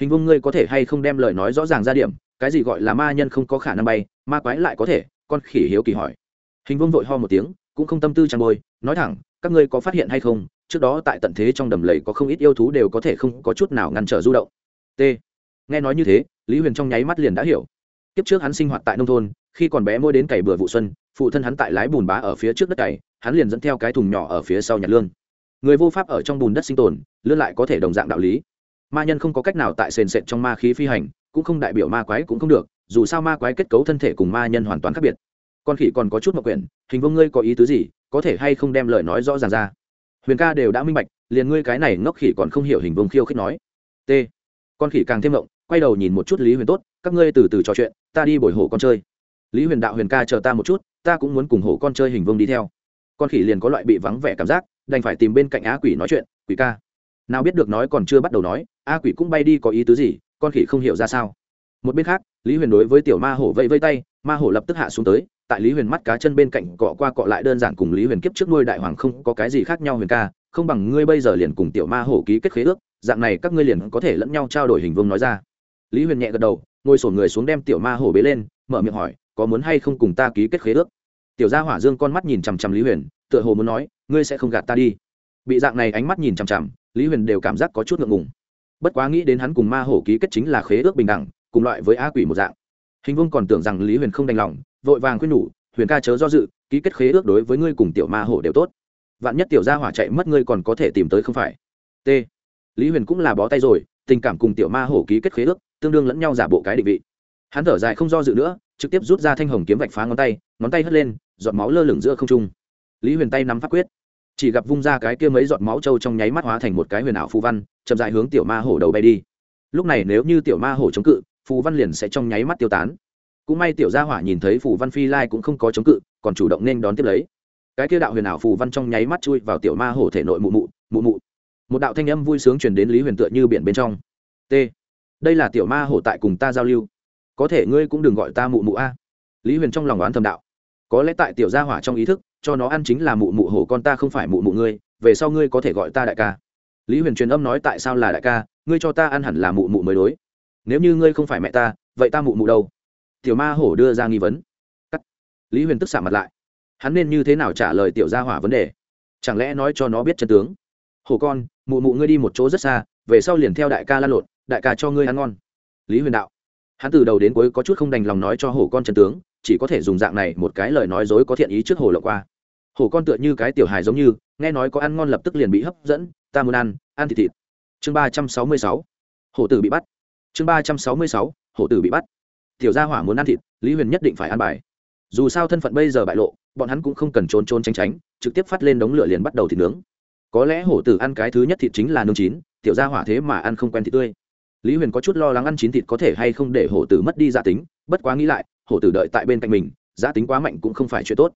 Hình vông ngươi có thể hay không đem lời nói rõ ràng ra điểm, cái gì gọi là ma nhân không có khả năng bay, ma quái lại có thể, con khỉ hiếu kỳ hỏi. Hình vông vội ho một tiếng, cũng không tâm tư chăn bôi, nói thẳng, các ngươi có phát hiện hay không, trước đó tại tận thế trong đầm lầy có không ít yêu thú đều có thể không có chút nào ngăn trở du động. T. Nghe nói như thế, lý huyền trong nháy mắt liền đã hiểu kiếp trước hắn sinh hoạt tại nông thôn khi còn bé môi đến cày bừa vụ xuân phụ thân hắn tại lái bùn bá ở phía trước đất cày hắn liền dẫn theo cái thùng nhỏ ở phía sau nhặt lương. Người vô pháp ở trong bùn đất sinh tồn lươn lại có thể đồng dạng đạo lý. Ma nhân không có cách nào tại sền sệt trong ma khí phi hành cũng không đại biểu ma quái cũng không được dù sao ma quái kết cấu thân thể cùng ma nhân hoàn toàn khác biệt. Con khỉ còn có chút mặc quyền, hình vương ngươi có ý tứ gì có thể hay không đem lời nói rõ ràng ra? Huyền ca đều đã minh bạch liền ngươi cái này ngốc khỉ còn không hiểu hình vương khiêu khích nói. T. Con khỉ càng thêm động quay đầu nhìn một chút lý huyền tốt, các ngươi từ từ trò chuyện, ta đi bồi hổ con chơi. Lý huyền đạo huyền ca chờ ta một chút, ta cũng muốn cùng hổ con chơi hình vương đi theo. Con khỉ liền có loại bị vắng vẻ cảm giác, đành phải tìm bên cạnh á quỷ nói chuyện, quỷ ca, nào biết được nói còn chưa bắt đầu nói a quỷ cũng bay đi có ý tứ gì, con khỉ không hiểu ra sao. Một bên khác, lý huyền đối với tiểu ma hổ vẫy vây tay, ma hổ lập tức hạ xuống tới, tại lý huyền mắt cá chân bên cạnh cọ qua cọ lại đơn giản cùng lý huyền kiếp trước nuôi đại hoàng không có cái gì khác nhau huyền ca, không bằng ngươi bây giờ liền cùng tiểu ma hổ ký kết khế ước, dạng này các ngươi liền có thể lẫn nhau trao đổi hình vương nói ra lý huyền nhẹ gật đầu, ngồi sổn người xuống đem tiểu ma hổ bế lên, mở miệng hỏi, có muốn hay không cùng ta ký kết khế ước? Tiểu gia hỏa dương con mắt nhìn chằm chằm lý huyền, tựa hồ muốn nói, ngươi sẽ không gạt ta đi. Bị dạng này ánh mắt nhìn chằm chằm, lý huyền đều cảm giác có chút ngượng ngùng. Bất quá nghĩ đến hắn cùng ma hổ ký kết chính là khế ước bình đẳng, cùng loại với a quỷ một dạng. Hình vương còn tưởng rằng lý huyền không đành lòng, vội vàng khuyên nhủ, huyền ca chớ do dự, ký kết khế ước đối với ngươi cùng tiểu ma hổ đều tốt. Vạn nhất tiểu gia hỏa chạy mất ngươi còn có thể tìm tới không phải? T. Lý huyền cũng là bó tay rồi tình cảm cùng tiểu ma hổ ký kết khế ước, tương đương lẫn nhau giả bộ cái định vị. Hắn thở dài không do dự nữa, trực tiếp rút ra thanh hồng kiếm vạch phá ngón tay ngón tay hất lên, giọt máu lơ lửng giữa không trung. Lý huyền tay nắm pháp quyết, chỉ gặp vung ra cái kia mấy giọt máu trâu trong nháy mắt hóa thành một cái huyền ảo phù văn, chậm dại hướng tiểu ma hổ đầu bay đi. Lúc này nếu như tiểu ma hổ chống cự, phù văn liền sẽ trong nháy mắt tiêu tán. Cũng may tiểu gia hỏa nhìn thấy phù văn phi lai cũng không có chống cự, còn chủ động nên đón tiếp lấy. Cái kia đạo huyền ảo phù văn trong nháy mắt chui vào tiểu ma hổ thể nội mụ mụ mụ mụ một đạo thanh âm vui sướng truyền đến lý huyền tựa như biển bên trong. T. Đây là tiểu ma hổ tại cùng ta giao lưu. Có thể ngươi cũng đừng gọi ta mụ mụ a. Lý huyền trong lòng oán thầm đạo. Có lẽ tại tiểu gia hỏa trong ý thức, cho nó ăn chính là mụ mụ hổ con ta không phải mụ mụ ngươi, về sau ngươi có thể gọi ta đại ca. Lý huyền truyền âm nói tại sao là đại ca, ngươi cho ta ăn hẳn là mụ mụ mới đối. Nếu như ngươi không phải mẹ ta, vậy ta mụ mụ đâu? Tiểu ma hổ đưa ra nghi vấn. Cắt. Lý huyền tức xạ mặt lại. Hắn nên như thế nào trả lời tiểu gia hỏa vấn đề? Chẳng lẽ nói cho nó biết chân tướng? Hổ con mụ mụ ngươi đi một chỗ rất xa, về sau liền theo đại ca lan lộn, đại ca cho ngươi ăn ngon. Lý huyền đạo. Hắn từ đầu đến cuối có chút không đành lòng nói cho hổ con chân tướng, chỉ có thể dùng dạng này một cái lời nói dối có thiện ý trước hồ lộ qua. Hổ con tựa như cái tiểu hài giống như, nghe nói có ăn ngon lập tức liền bị hấp dẫn, ta muốn ăn ăn thịt thịt. Chương ba trăm sáu mươi sáu. Hổ tử bị bắt. Chương ba trăm sáu mươi sáu. Hổ tử bị bắt. Tiểu gia hỏa muốn ăn thịt, lý huyền nhất định phải ăn bài. Dù sao thân phận bây giờ bại lộ, bọn hắn cũng không cần trốn trốn tránh tránh, trực tiếp phát lên đống lửa liền bắt đầu thịt nướng có lẽ hổ tử ăn cái thứ nhất thịt chính là nướng chín, tiểu gia hỏa thế mà ăn không quen thịt tươi. Lý huyền có chút lo lắng ăn chín thịt có thể hay không để hổ tử mất đi gia tính, bất quá nghĩ lại, hổ tử đợi tại bên cạnh mình, gia tính quá mạnh cũng không phải chuyện tốt.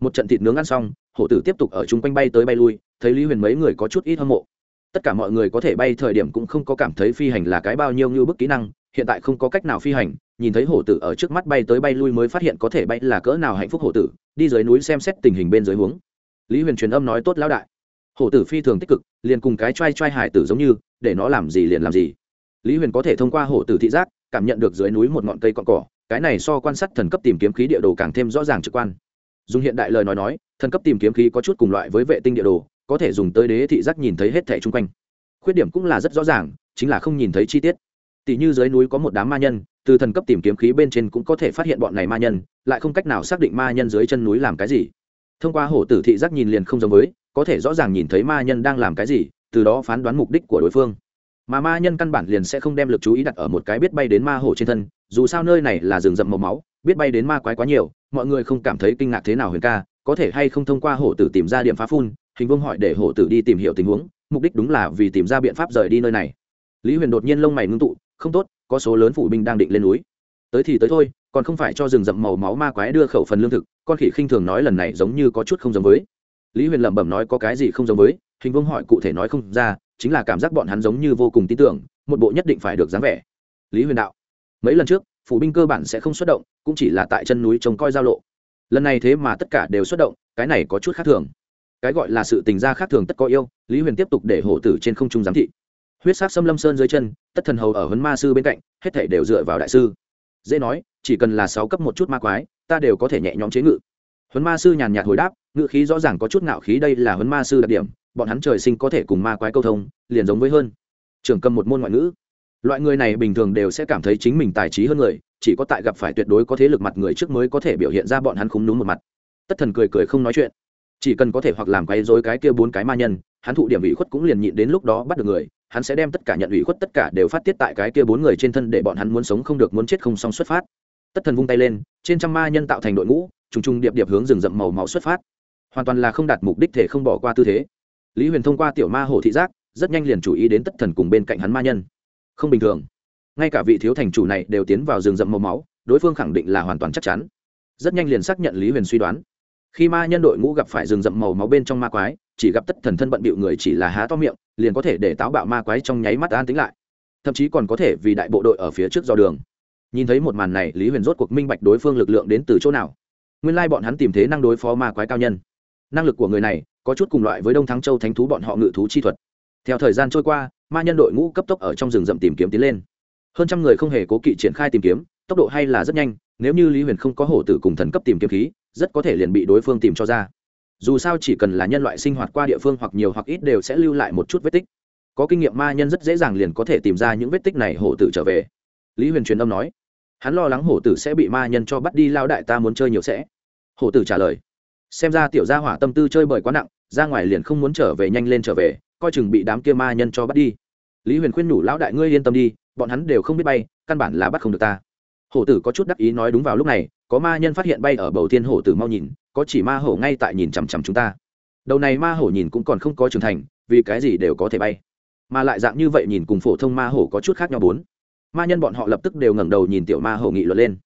Một trận thịt nướng ăn xong, hổ tử tiếp tục ở chung quanh bay tới bay lui, thấy lý huyền mấy người có chút ít hâm mộ. Tất cả mọi người có thể bay thời điểm cũng không có cảm thấy phi hành là cái bao nhiêu như bức kỹ năng, hiện tại không có cách nào phi hành, nhìn thấy hổ tử ở trước mắt bay tới bay lui mới phát hiện có thể bay là cỡ nào hạnh phúc hổ tử, đi dưới núi xem xét tình hình bên dưới huống. Lý huyền truyền âm nói tốt lão đại hổ tử phi thường tích cực, liền cùng cái t r a i t r a i hải tử giống như, để nó làm gì liền làm gì. Lý huyền có thể thông qua hổ tử thị giác, cảm nhận được dưới núi một ngọn cây cọn cỏ, cái này so quan sát thần cấp tìm kiếm khí địa đồ càng thêm rõ ràng trực quan. Dùng hiện đại lời nói nói, thần cấp tìm kiếm khí có chút cùng loại với vệ tinh địa đồ, có thể dùng tới đế thị giác nhìn thấy hết thẻ chung quanh. Khuyết điểm cũng là rất rõ ràng, chính là không nhìn thấy chi tiết. Tỷ như dưới núi có một đám ma nhân, từ thần cấp tìm kiếm khí bên trên cũng có thể phát hiện bọn này ma nhân, lại không cách nào xác định ma nhân dưới chân núi làm cái gì. Thông qua hổ tử thị giác nhìn liền không giống với có thể rõ ràng nhìn thấy ma nhân đang làm cái gì, từ đó phán đoán mục đích của đối phương. Mà ma nhân căn bản liền sẽ không đem lực chú ý đặt ở một cái biết bay đến ma hổ trên thân, dù sao nơi này là rừng rậm màu máu, biết bay đến ma quái quá nhiều, mọi người không cảm thấy kinh ngạc thế nào huyền ca, có thể hay không thông qua hổ tử tìm ra điểm phá phun, hình vương hỏi để hổ tử đi tìm hiểu tình huống, mục đích đúng là vì tìm ra biện pháp rời đi nơi này. Lý huyền đột nhiên lông mày ngưng tụ, không tốt, có số lớn phủ binh đang định lên núi. Tới thì tới thôi, còn không phải cho rừng rậm màu máu ma quái đưa khẩu phần lương thực, con khỉ khinh thường nói lần này giống như có chút không giống với lý huyền lẩm bẩm nói có cái gì không giống với, hình vương hỏi cụ thể nói không ra, chính là cảm giác bọn hắn giống như vô cùng tin tưởng, một bộ nhất định phải được dáng vẻ. Lý huyền đạo, mấy lần trước phủ binh cơ bản sẽ không xuất động, cũng chỉ là tại chân núi trông coi giao lộ. Lần này thế mà tất cả đều xuất động, cái này có chút khác thường. Cái gọi là sự tình gia khác thường tất có yêu, lý huyền tiếp tục để hổ tử trên không trung giám thị. Huyết sát xâm lâm sơn dưới chân, tất thần hầu ở huấn ma sư bên cạnh, hết thể đều dựa vào đại sư. Dễ nói, chỉ cần là sáu cấp một chút ma quái, ta đều có thể nhẹ nhõm chế ngự. Huấn ma sư nhàn nhạt hồi đáp ngự khí rõ ràng có chút ngạo khí, đây là huấn ma sư đặc điểm, bọn hắn trời sinh có thể cùng ma quái câu thông, liền giống với hơn. Trường cầm một môn ngoại ngữ. Loại người này bình thường đều sẽ cảm thấy chính mình tài trí hơn người, chỉ có tại gặp phải tuyệt đối có thế lực mặt người trước mới có thể biểu hiện ra bọn hắn khúng núm một mặt. Tất thần cười cười không nói chuyện. Chỉ cần có thể hoặc làm quấy dối cái kia bốn cái ma nhân, hắn thụ điểm ủy khuất cũng liền nhịn đến lúc đó bắt được người, hắn sẽ đem tất cả nhận ủy khuất tất cả đều phát tiết tại cái kia bốn người trên thân để bọn hắn muốn sống không được muốn chết không xong xuất phát. Tất thần vung tay lên, trên trăm ma nhân tạo thành đội ngũ, trùng trùng điệp điệp hướng rừng rậm màu máu xuất phát hoàn toàn là không đạt mục đích thể không bỏ qua tư thế. Lý huyền thông qua tiểu ma hồ thị giác, rất nhanh liền chú ý đến tất thần cùng bên cạnh hắn ma nhân. Không bình thường. Ngay cả vị thiếu thành chủ này đều tiến vào rừng rậm màu máu, đối phương khẳng định là hoàn toàn chắc chắn. Rất nhanh liền xác nhận lý huyền suy đoán. Khi ma nhân đội ngũ gặp phải rừng rậm màu máu bên trong ma quái, chỉ gặp tất thần thân bận bịu người chỉ là há to miệng, liền có thể để táo bạo ma quái trong nháy mắt an tính lại. Thậm chí còn có thể vì đại bộ đội ở phía trước do đường. Nhìn thấy một màn này, lý huyền rốt cuộc minh bạch đối phương lực lượng đến từ chỗ nào. Nguyên lai bọn hắn tìm thế năng đối phó ma quái cao nhân năng lực của người này có chút cùng loại với đông thắng châu thánh thú bọn họ ngự thú chi thuật. Theo thời gian trôi qua, ma nhân đội ngũ cấp tốc ở trong rừng rậm tìm kiếm tiến lên. Hơn trăm người không hề cố kỵ triển khai tìm kiếm, tốc độ hay là rất nhanh, nếu như lý huyền không có hổ tử cùng thần cấp tìm kiếm khí, rất có thể liền bị đối phương tìm cho ra. Dù sao chỉ cần là nhân loại sinh hoạt qua địa phương hoặc nhiều hoặc ít đều sẽ lưu lại một chút vết tích. Có kinh nghiệm ma nhân rất dễ dàng liền có thể tìm ra những vết tích này hổ tử trở về. Lý huyền truyền âm nói, hắn lo lắng hổ tử sẽ bị ma nhân cho bắt đi lao đại ta muốn chơi nhiều sẽ. Hổ tử trả lời xem ra tiểu gia hỏa tâm tư chơi bời quá nặng, ra ngoài liền không muốn trở về nhanh lên trở về, coi chừng bị đám kia ma nhân cho bắt đi. Lý huyền khuyên nhủ, lão đại ngươi yên tâm đi, bọn hắn đều không biết bay, căn bản là bắt không được ta. Hổ tử có chút đắc ý nói đúng vào lúc này, có ma nhân phát hiện bay ở bầu thiên hổ tử mau nhìn, có chỉ ma hổ ngay tại nhìn chằm chằm chúng ta. Đầu này ma hổ nhìn cũng còn không có trưởng thành, vì cái gì đều có thể bay. Mà lại dạng như vậy nhìn cùng phổ thông ma hổ có chút khác nhau bốn. Ma nhân bọn họ lập tức đều ngẩng đầu nhìn tiểu ma hổ nghị luận lên.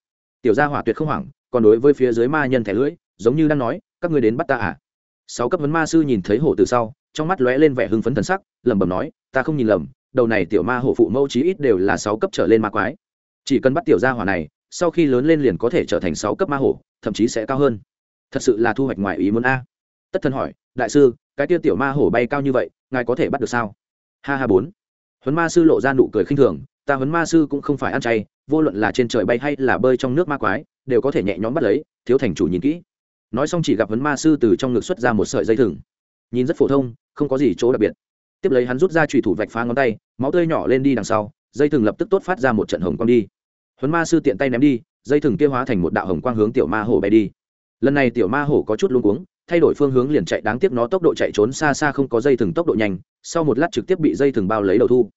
Tiểu gia hỏa tuyệt không hoảng, còn đối với phía dưới ma nhân thẻ lưỡi, giống như đang nói các ngươi đến bắt ta à? Sáu cấp vấn ma sư nhìn thấy hổ từ sau, trong mắt lóe lên vẻ hưng phấn thần sắc, lẩm bẩm nói, ta không nhìn lầm, đầu này tiểu ma hổ phụ mẫu chí ít đều là sáu cấp trở lên ma quái. Chỉ cần bắt tiểu gia hỏa này, sau khi lớn lên liền có thể trở thành sáu cấp ma hổ, thậm chí sẽ cao hơn. Thật sự là thu hoạch ngoài ý muốn a. Tất thân hỏi, đại sư, cái tiêu tiểu ma hổ bay cao như vậy, ngài có thể bắt được sao? Ha ha bốn. Huấn ma sư lộ ra nụ cười khinh thường, ta huấn ma sư cũng không phải ăn chay, vô luận là trên trời bay hay là bơi trong nước ma quái, đều có thể nhẹ nhõm bắt lấy, thiếu thành chủ nhìn kỹ nói xong chỉ gặp huấn ma sư từ trong ngực xuất ra một sợi dây thừng. Nhìn rất phổ thông, không có gì chỗ đặc biệt. Tiếp lấy hắn rút ra trùy thủ vạch phá ngón tay, máu tươi nhỏ lên đi đằng sau, dây thừng lập tức tốt phát ra một trận hồng quang đi. Huấn ma sư tiện tay ném đi, dây thừng kia hóa thành một đạo hồng quang hướng tiểu ma hổ bay đi. Lần này tiểu ma hổ có chút luống cuống, thay đổi phương hướng liền chạy, đáng tiếc nó tốc độ chạy trốn xa xa không có dây thừng tốc độ nhanh, sau một lát trực tiếp bị dây thừng bao lấy đầu thu.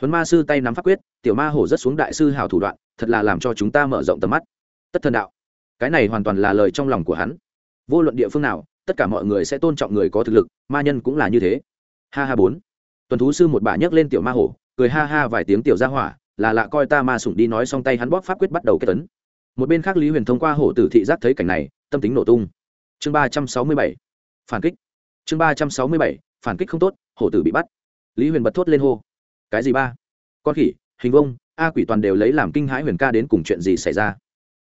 Huấn ma sư tay nắm pháp quyết, tiểu ma hổ rất xuống đại sư hào thủ đoạn, thật là làm cho chúng ta mở rộng tầm mắt. Tất thần đạo, cái này hoàn toàn là lời trong lòng của hắn vô luận địa phương nào, tất cả mọi người sẽ tôn trọng người có thực lực, ma nhân cũng là như thế. Ha ha bốn. Tuần thú sư một bà nhấc lên tiểu ma hổ, cười ha ha vài tiếng tiểu ra hỏa, là lạ coi ta ma sủng đi nói xong tay hắn bóp pháp quyết bắt đầu kết tấn một bên khác lý huyền thông qua hổ tử thị giác thấy cảnh này, tâm tính nổ tung. Chương ba trăm sáu mươi bảy. Phản kích. Chương ba trăm sáu mươi bảy. Phản kích không tốt, hổ tử bị bắt. Lý huyền bật thốt lên hô. Cái gì ba? Con khỉ, hình vông, a quỷ toàn đều lấy làm kinh hãi huyền ca đến cùng chuyện gì xảy ra?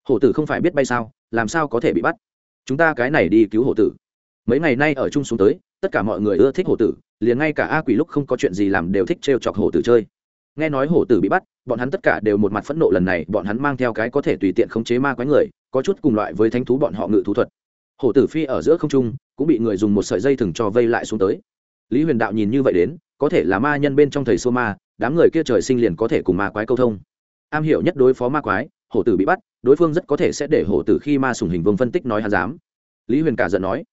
Hổ tử không phải biết bay sao, làm sao có thể bị bắt? Chúng ta cái này đi cứu hổ tử. Mấy ngày nay ở chung xuống tới, tất cả mọi người ưa thích hổ tử, liền ngay cả a quỷ lúc không có chuyện gì làm đều thích t chọc hổ tử chơi. Nghe nói hổ tử bị bắt, bọn hắn tất cả đều một mặt phẫn nộ lần này, bọn hắn mang theo cái có thể tùy tiện khống chế ma quái người, có chút cùng loại với thánh thú bọn họ ngự thú thuật. Hổ tử phi ở giữa không trung, cũng bị người dùng một sợi dây thừng cho vây lại xuống tới. Lý huyền đạo nhìn như vậy đến, có thể là ma nhân bên trong thầy xô ma, đám người kia trời sinh liền có thể cùng ma quái câu thông. Am hiểu nhất đối phó ma quái hổ tử bị bắt, đối phương rất có thể sẽ để hổ tử khi ma sùng hình vương phân tích nói hắn dám. Lý huyền cả giận nói,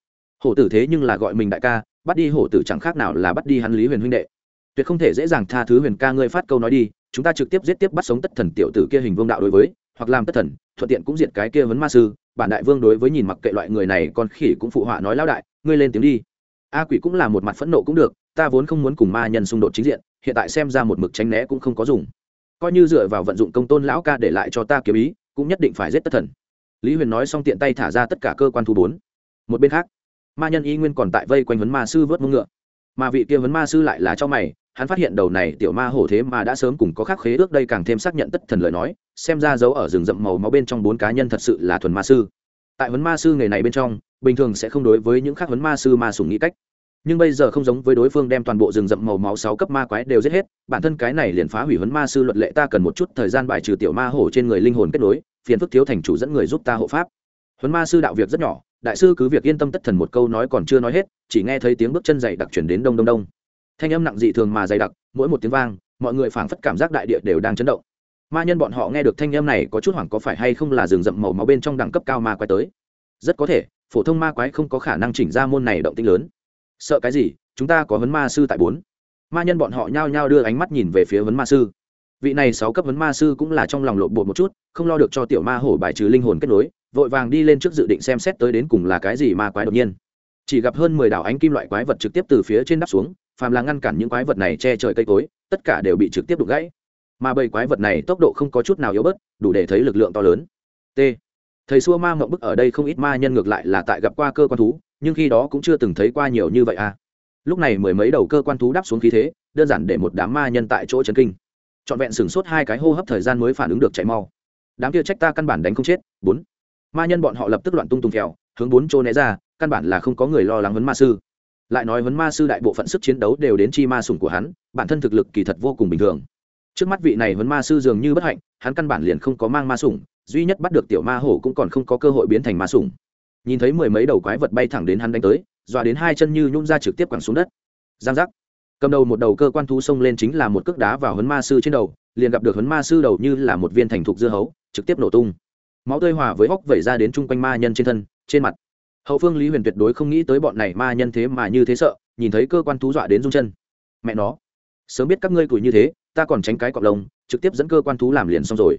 hổ tử thế nhưng là gọi mình đại ca, bắt đi hổ tử chẳng khác nào là bắt đi hắn lý huyền huynh đệ. Tuyệt không thể dễ dàng tha thứ huyền ca ngươi phát câu nói đi, chúng ta trực tiếp giết tiếp bắt sống tất thần tiểu tử kia hình vương đạo đối với, hoặc làm tất thần, thuận tiện cũng diệt cái kia vấn ma sư, bản đại vương đối với nhìn mặc kệ loại người này con khỉ cũng phụ họa nói lão đại, ngươi lên tiếng đi. A quỷ cũng là một mặt phẫn nộ cũng được, ta vốn không muốn cùng ma nhân xung đột chính diện, hiện tại xem ra một mực tránh né cũng không có dùng coi như dựa vào vận dụng công tôn lão ca để lại cho ta kiếm ý, cũng nhất định phải giết tất thần. Lý huyền nói xong tiện tay thả ra tất cả cơ quan thu bốn. Một bên khác, ma nhân y nguyên còn tại vây quanh vấn ma sư vớt mông ngựa. Mà vị kia vấn ma sư lại là cho mày, hắn phát hiện đầu này tiểu ma hổ thế mà đã sớm cùng có khắc khế ước đây càng thêm xác nhận tất thần lời nói, xem ra dấu ở rừng rậm màu máu bên trong bốn cá nhân thật sự là thuần ma sư. Tại vấn ma sư nghề này bên trong, bình thường sẽ không đối với những khác vấn ma sư ma sùng nghĩ cách nhưng bây giờ không giống với đối phương đem toàn bộ rừng rậm màu máu sáu cấp ma quái đều giết hết, bản thân cái này liền phá hủy huấn ma sư luật lệ ta cần một chút thời gian bài trừ tiểu ma hổ trên người linh hồn kết nối, phiền phức thiếu thành chủ dẫn người giúp ta hộ pháp. Huấn ma sư đạo việc rất nhỏ, đại sư cứ việc yên tâm tất thần một câu nói còn chưa nói hết, chỉ nghe thấy tiếng bước chân dày đặc chuyển đến đông đông đông. Thanh âm nặng dị thường mà dày đặc, mỗi một tiếng vang, mọi người phảng phất cảm giác đại địa đều đang chấn động. Ma nhân bọn họ nghe được thanh âm này có chút hoảng có phải hay không là rừng rậm màu máu bên trong đẳng cấp cao ma quái tới? Rất có thể, phổ thông ma quái không có khả năng chỉnh ra môn này động tinh lớn sợ cái gì, chúng ta có vấn ma sư tại bốn. Ma nhân bọn họ nhao nhao đưa ánh mắt nhìn về phía vấn ma sư. Vị này sáu cấp vấn ma sư cũng là trong lòng lộn bột một chút, không lo được cho tiểu ma hổ bài trừ linh hồn kết nối, vội vàng đi lên trước dự định xem xét tới đến cùng là cái gì ma quái đột nhiên. Chỉ gặp hơn mười đảo ánh kim loại quái vật trực tiếp từ phía trên đắp xuống, phàm là ngăn cản những quái vật này che trời cây cối, tất cả đều bị trực tiếp đục gãy. Mà bầy quái vật này tốc độ không có chút nào yếu bớt, đủ để thấy lực lượng to lớn. T. Thầy xua ma mộng bức ở đây không ít ma nhân ngược lại là tại gặp qua cơ quan thú nhưng khi đó cũng chưa từng thấy qua nhiều như vậy à. Lúc này mười mấy đầu cơ quan thú đắp xuống khí thế, đơn giản để một đám ma nhân tại chỗ chấn kinh. Trọn vẹn sửng sốt hai cái hô hấp thời gian mới phản ứng được chạy mau. Đám kia trách ta căn bản đánh không chết. Bốn. Ma nhân bọn họ lập tức loạn tung tung kẹo, hướng bốn chỗ né ra, căn bản là không có người lo lắng vấn ma sư. Lại nói vấn ma sư đại bộ phận sức chiến đấu đều đến chi ma sủng của hắn, bản thân thực lực kỳ thật vô cùng bình thường. Trước mắt vị này vấn ma sư dường như bất hạnh, hắn căn bản liền không có mang ma sủng, duy nhất bắt được tiểu ma hổ cũng còn không có cơ hội biến thành ma sủng nhìn thấy mười mấy đầu quái vật bay thẳng đến hắn đánh tới, dọa đến hai chân như nhung ra trực tiếp quẳng xuống đất. Giang giác. Cầm đầu một đầu cơ quan thú xông lên chính là một cước đá vào hấn ma sư trên đầu, liền gặp được hấn ma sư đầu như là một viên thành thục dưa hấu, trực tiếp nổ tung. Máu tơi hòa với hóc vẩy ra đến chung quanh ma nhân trên thân, trên mặt. Hậu phương lý huyền tuyệt đối không nghĩ tới bọn này ma nhân thế mà như thế sợ, nhìn thấy cơ quan thú dọa đến rung chân. Mẹ nó. Sớm biết các ngươi tuổi như thế, ta còn tránh cái cọc lông, trực tiếp dẫn cơ quan thú làm liền xong rồi.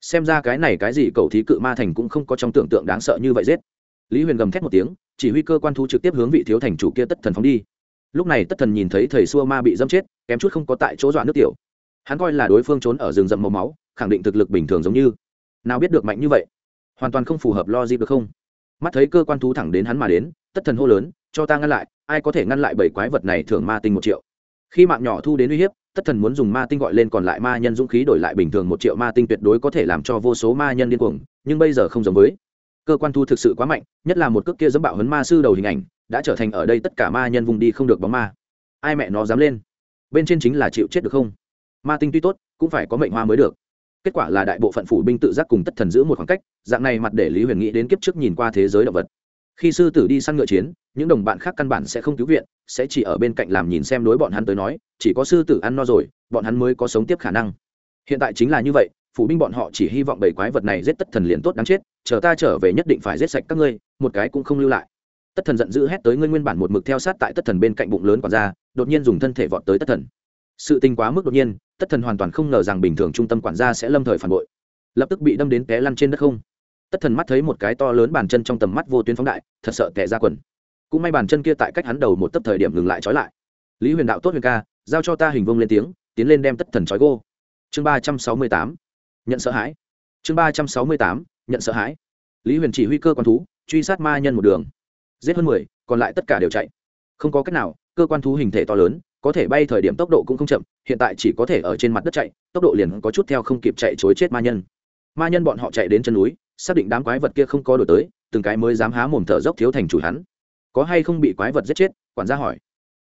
Xem ra cái này cái gì cầu thí cự ma thành cũng không có trong tưởng tượng đáng sợ như vậy giết lý huyền gầm thét một tiếng, chỉ huy cơ quan thú trực tiếp hướng vị thiếu thành chủ kia tất thần phóng đi. Lúc này tất thần nhìn thấy thầy xua ma bị dâm chết, kém chút không có tại chỗ dọa nước tiểu. Hắn coi là đối phương trốn ở rừng rậm màu máu, khẳng định thực lực bình thường giống như. Nào biết được mạnh như vậy, hoàn toàn không phù hợp lo gì được không? Mắt thấy cơ quan thú thẳng đến hắn mà đến, tất thần hô lớn, cho ta ngăn lại, ai có thể ngăn lại bảy quái vật này thường ma tinh một triệu? Khi mạng nhỏ thu đến uy hiếp, tất thần muốn dùng ma tinh gọi lên còn lại ma nhân dũng khí đổi lại bình thường một triệu ma tinh tuyệt đối có thể làm cho vô số ma nhân điên cuồng, nhưng bây giờ không giống với cơ quan thu thực sự quá mạnh, nhất là một cước kia dẫm bạo hấn ma sư đầu hình ảnh, đã trở thành ở đây tất cả ma nhân vùng đi không được bóng ma. Ai mẹ nó dám lên? Bên trên chính là chịu chết được không? Ma tinh tuy tốt, cũng phải có mệnh hoa mới được. Kết quả là đại bộ phận phủ binh tự giác cùng tất thần giữ một khoảng cách, dạng này mặt để lý huyền nghĩ đến kiếp trước nhìn qua thế giới động vật. Khi sư tử đi săn ngựa chiến, những đồng bạn khác căn bản sẽ không cứu viện, sẽ chỉ ở bên cạnh làm nhìn xem đối bọn hắn tới nói, chỉ có sư tử ăn no rồi, bọn hắn mới có sống tiếp khả năng. Hiện tại chính là như vậy Phụ binh bọn họ chỉ hy vọng bảy quái vật này giết tất thần liền tốt đáng chết, chờ ta trở về nhất định phải giết sạch các ngươi, một cái cũng không lưu lại. Tất thần giận dữ hét tới ngươi nguyên bản một mực theo sát tại tất thần bên cạnh bụng lớn quản gia, đột nhiên dùng thân thể vọt tới tất thần. Sự tình quá mức đột nhiên, tất thần hoàn toàn không ngờ rằng bình thường trung tâm quản gia sẽ lâm thời phản bội. Lập tức bị đâm đến té lăn trên đất không. Tất thần mắt thấy một cái to lớn bàn chân trong tầm mắt vô tuyến phóng đại, thật sợ tệ ra quần. Cũng may bàn chân kia tại cách hắn đầu một tấp thời điểm ngừng lại trói lại. Lý huyền đạo tốt huyền ca, giao cho ta hình vông lên tiếng, tiến lên đem tất thần trói gô. Chương ba trăm sáu mươi tám nhận sợ hãi. Chương ba trăm sáu mươi tám, nhận sợ hãi. Lý huyền chỉ huy cơ quan thú, truy sát ma nhân một đường. Giết hơn mười, còn lại tất cả đều chạy. Không có cách nào, cơ quan thú hình thể to lớn, có thể bay thời điểm tốc độ cũng không chậm, hiện tại chỉ có thể ở trên mặt đất chạy, tốc độ liền có chút theo không kịp chạy chối chết ma nhân. Ma nhân bọn họ chạy đến chân núi, xác định đám quái vật kia không có đổi tới, từng cái mới dám há mồm thở dốc thiếu thành chủ hắn. Có hay không bị quái vật giết chết? Quản gia hỏi.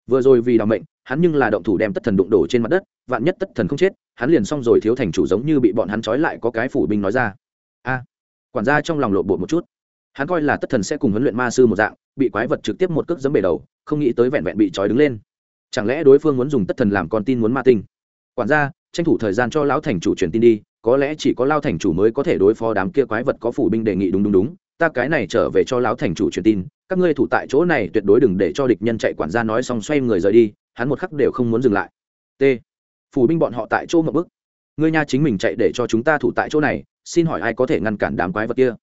Vừa rồi vì đ mệnh, hắn nhưng là động thủ đem tất thần đụng đổ trên mặt đất, vạn nhất tất thần không chết hắn liền xong rồi thiếu thành chủ giống như bị bọn hắn trói lại có cái phủ binh nói ra. A, quản gia trong lòng lộ bột một chút. Hắn coi là tất thần sẽ cùng huấn luyện ma sư một dạng, bị quái vật trực tiếp một cước dấm bể đầu, không nghĩ tới vẹn vẹn bị trói đứng lên. Chẳng lẽ đối phương muốn dùng tất thần làm con tin muốn ma tinh? Quản gia, tranh thủ thời gian cho lão thành chủ truyền tin đi, có lẽ chỉ có lao thành chủ mới có thể đối phó đám kia quái vật có phủ binh đề nghị đúng đúng đúng. Ta cái này trở về cho lão thành chủ truyền tin, các ngươi thủ tại chỗ này tuyệt đối đừng để cho địch nhân chạy, quản gia nói xong xoay người rời đi, hắn một khắc đều không muốn dừng lại. T phủ binh bọn họ tại chỗ ngậm bức. Ngươi nha chính mình chạy để cho chúng ta thủ tại chỗ này, xin hỏi ai có thể ngăn cản đám quái vật kia?